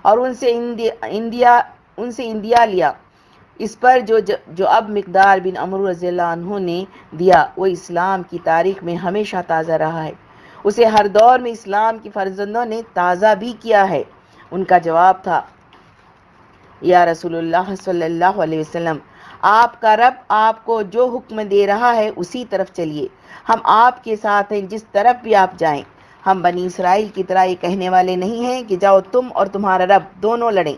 اور ان سے اندیا، ان سے اندیا لیا۔ اس پر جو جو اب مقدار بن امر رضی اللہ عنہ نے دیا، وہ اسلام کی تاریخ میں ہمیشہ تازہ رہا ہے۔ اسے ہر دور میں اسلام کی فرزندوں نے تازہ بھی کیا ہے۔ ان کا جواب تھا، یا رسول اللہ صلی اللہ علیہ وسلم آپ کا رب آپ کو جو حکم دے رہا ہے اسی طرف چلیے۔ ہم آپ کے ساتھ ہیں جس طرف بھی آپ جائیں۔ ہم بنی اسرائیل کی طرح یہ کہنے والے نہیں ہیں کہ جاؤ تم اور تمہارا رب دونوں لڑیں۔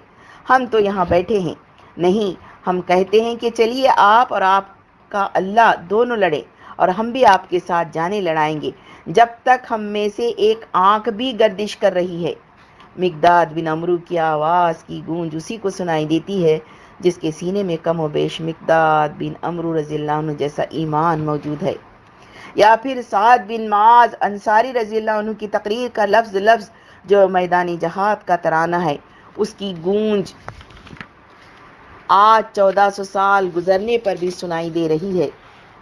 ہم تو یہاں بیٹھے ہیں۔ نہیں، ہم کہتے ہیں کہ چلیے آپ اور آپ کا اللہ دونوں لڑے اور ہم بھی آپ کے ساتھ جانے لڑائیں گے۔ جب تک ہم میں سے ایک آنکھ بھی گردش کر رہی ہے۔ مقداد بن امرو کی آواز کی گونج اسی کو سنائی دیتی ہے جس کے سینے میں کم و بیش مقداد بن امرو رضی اللہ عنہ جیسا ایمان موجود ہے۔ یا پھر سعد بن معاذ انصاری رضی اللہ عنہ کی تقریر کا لفظ لفظ جو میدانی جہاد کا ترانہ ہے۔ اس کی گونج آج چودہ سو سال گزرنے پر بھی سنائی دے رہی ہے۔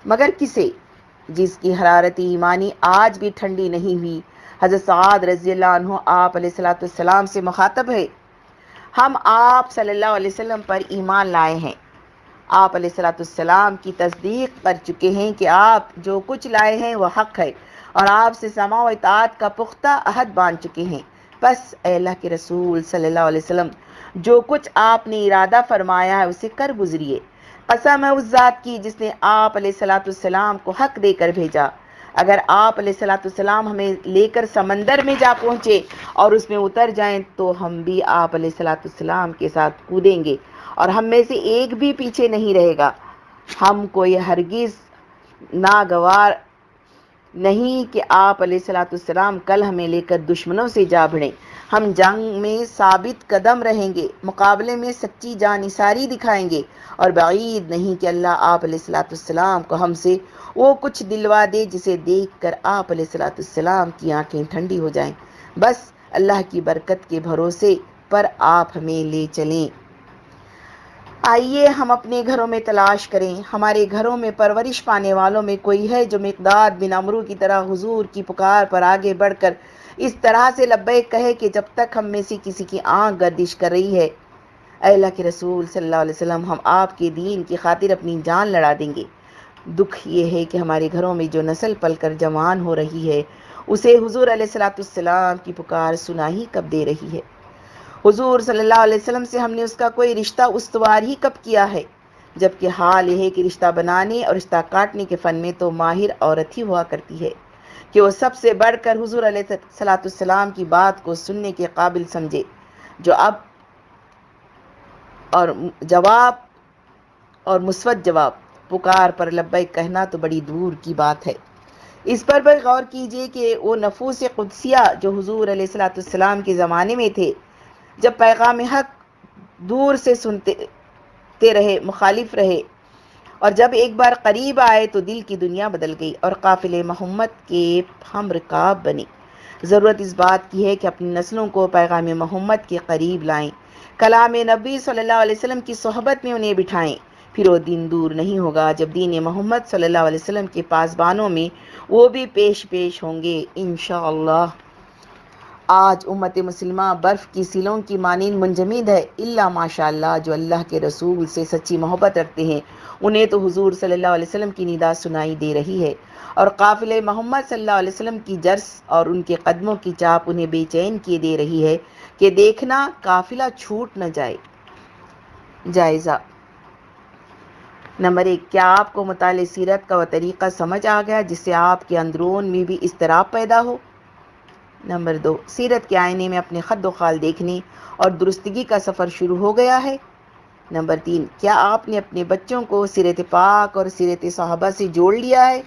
مگر کسے جس کی حرارت ایمانی آج بھی ٹھنڈی نہیں ہوئی، حضرت سعاد رضی اللہ عنہ آپ علیہ السلام سے مخاطب ہے۔ ہم آپ صلی اللہ علیہ وسلم پر ایمان لائے ہیں۔ آپ علیہ السلام کی تصدیق کر چکے ہیں کہ آپ جو کچھ لائے ہیں وہ حق ہے اور آپ سے سما و اطاعت کا پختہ عہد باندھ چکے ہیں۔ بس اے اللہ کے رسول صلی اللہ علیہ وسلم، جو کچھ آپ نے ارادہ فرمایا ہے اسے کر گزریے۔ قسم ہے اس ذات کی جس نے آپ علیہ السلام کو حق دے کر بھیجا۔ اگر آپ علیہ السلام ہمیں لے کر سمندر میں جا پہنچے اور اس میں اتر جائیں تو ہم بھی آپ علیہ السلام کے ساتھ کودیں گے اور ہم میں سے ایک بھی پیچھے نہیں رہے گا۔ ہم کو یہ ہرگز ناگوار نہیں کہ آپ علیہ السلام کل ہمیں لے کر دشمنوں سے جا بھڑیں۔ ہم جنگ میں ثابت قدم رہیں گے، مقابلے میں سچی جانساری دکھائیں گے۔ اور بعید نہیں کہ اللہ آپ علیہ السلام کو ہم سے وہ کچھ دلوا دے جسے دیکھ کر آپ علیہ السلام کی آنکھیں ٹھنڈی ہو جائیں۔ بس اللہ کی برکت کے بھروسے پر آپ ہمیں لے چلیں۔ آئیے ہم اپنے گھروں میں تلاش کریں۔ ہمارے گھروں میں پرورش پانے والوں میں کوئی ہے جو مقداد بن امرو کی طرح حضور کی پکار پر آگے بڑھ کر اس طرح سے لبیک کہے کہ جب تک ہم میں سے کسی کی آنکھ گردش کر رہی ہے، اے اللہ کے رسول صلی اللہ علیہ وسلم، ہم آپ کے دین کی خاطر اپنی جان لڑا دیں گے۔ دکھ یہ ہے کہ ہمارے گھروں میں جو نسل پل کر جوان ہو رہی ہے، اسے حضور علیہ السلام کی پکار سنا ہی کب دے رہی ہے۔ حضور صلی اللہ علیہ وسلم سے ہم نے اس کا کوئی رشتہ استوار ہی کب کیا ہے؟ جبکہ حال یہ ہے کہ رشتہ بنانے اور رشتہ کاٹنے کے فن میں تو ماہر عورت ہی ہوا کرتی ہے۔ کہ وہ سب سے بڑھ کر حضور علیہ صلاۃ السلام کی بات کو سننے کے قابل سمجھے، جو اب اور جواب اور مثبت جواب، پکار پر لبیک کہنا تو بڑی دور کی بات ہے۔ اس پر بھی غور کیجیے کہ وہ نفوس قدسیہ جو حضور علیہ السلاۃ السلام کے زمانے میں تھے، جب پیغام حق دور سے سنتے رہے، مخالف رہے اور جب ایک بار قریب آئے تو دل کی دنیا بدل گئی اور قافل محمد کے ہم رکاب بنے۔ ضرورت اس بات کی ہے کہ اپنی نسلوں کو پیغام محمد کے قریب لائیں۔ کلام نبی صلی اللہ علیہ وسلم کی صحبت میں انہیں بٹھائیں۔ پھر وہ دن دور نہیں ہوگا جب دین محمد صلی اللہ علیہ وسلم کے پاسبانوں میں وہ بھی پیش پیش ہوں گے۔ انشاءاللہ۔ آج امت مسلمہ برف کی سیلوں کی مانند منجمد ہے۔ اللہ ماشاء اللہ جو اللہ کے رسول سے سچی محبت رکھتے ہیں۔ انہیں تو حضور صلی اللہ علیہ وسلم کی ندا سنائی دے رہی ہے۔ اور قافل محمد صلی اللہ علیہ وسلم کی جرس اور ان کے قدموں کی چاپ انہیں بے چین کیے دے رہی ہے کہ دیکھنا قافلہ چھوٹ نہ جائے۔ جائزہ۔ نمبر ایک، کیا آپ کو مطالعہ سیرت کا وہ طریقہ سمجھ آ گیا جس سے آپ کے اندرون میں بھی اضطراب پیدا ہو؟ نمبر دو، سیرت کے آئینے میں اپنے خد و خال دیکھنے اور درستگی کا سفر شروع ہو گیا ہے۔ نمبر تین، کیا آپ نے اپنے بچوں کو سیرت پاک اور سیرت صحابہ سے جوڑ لیا ہے؟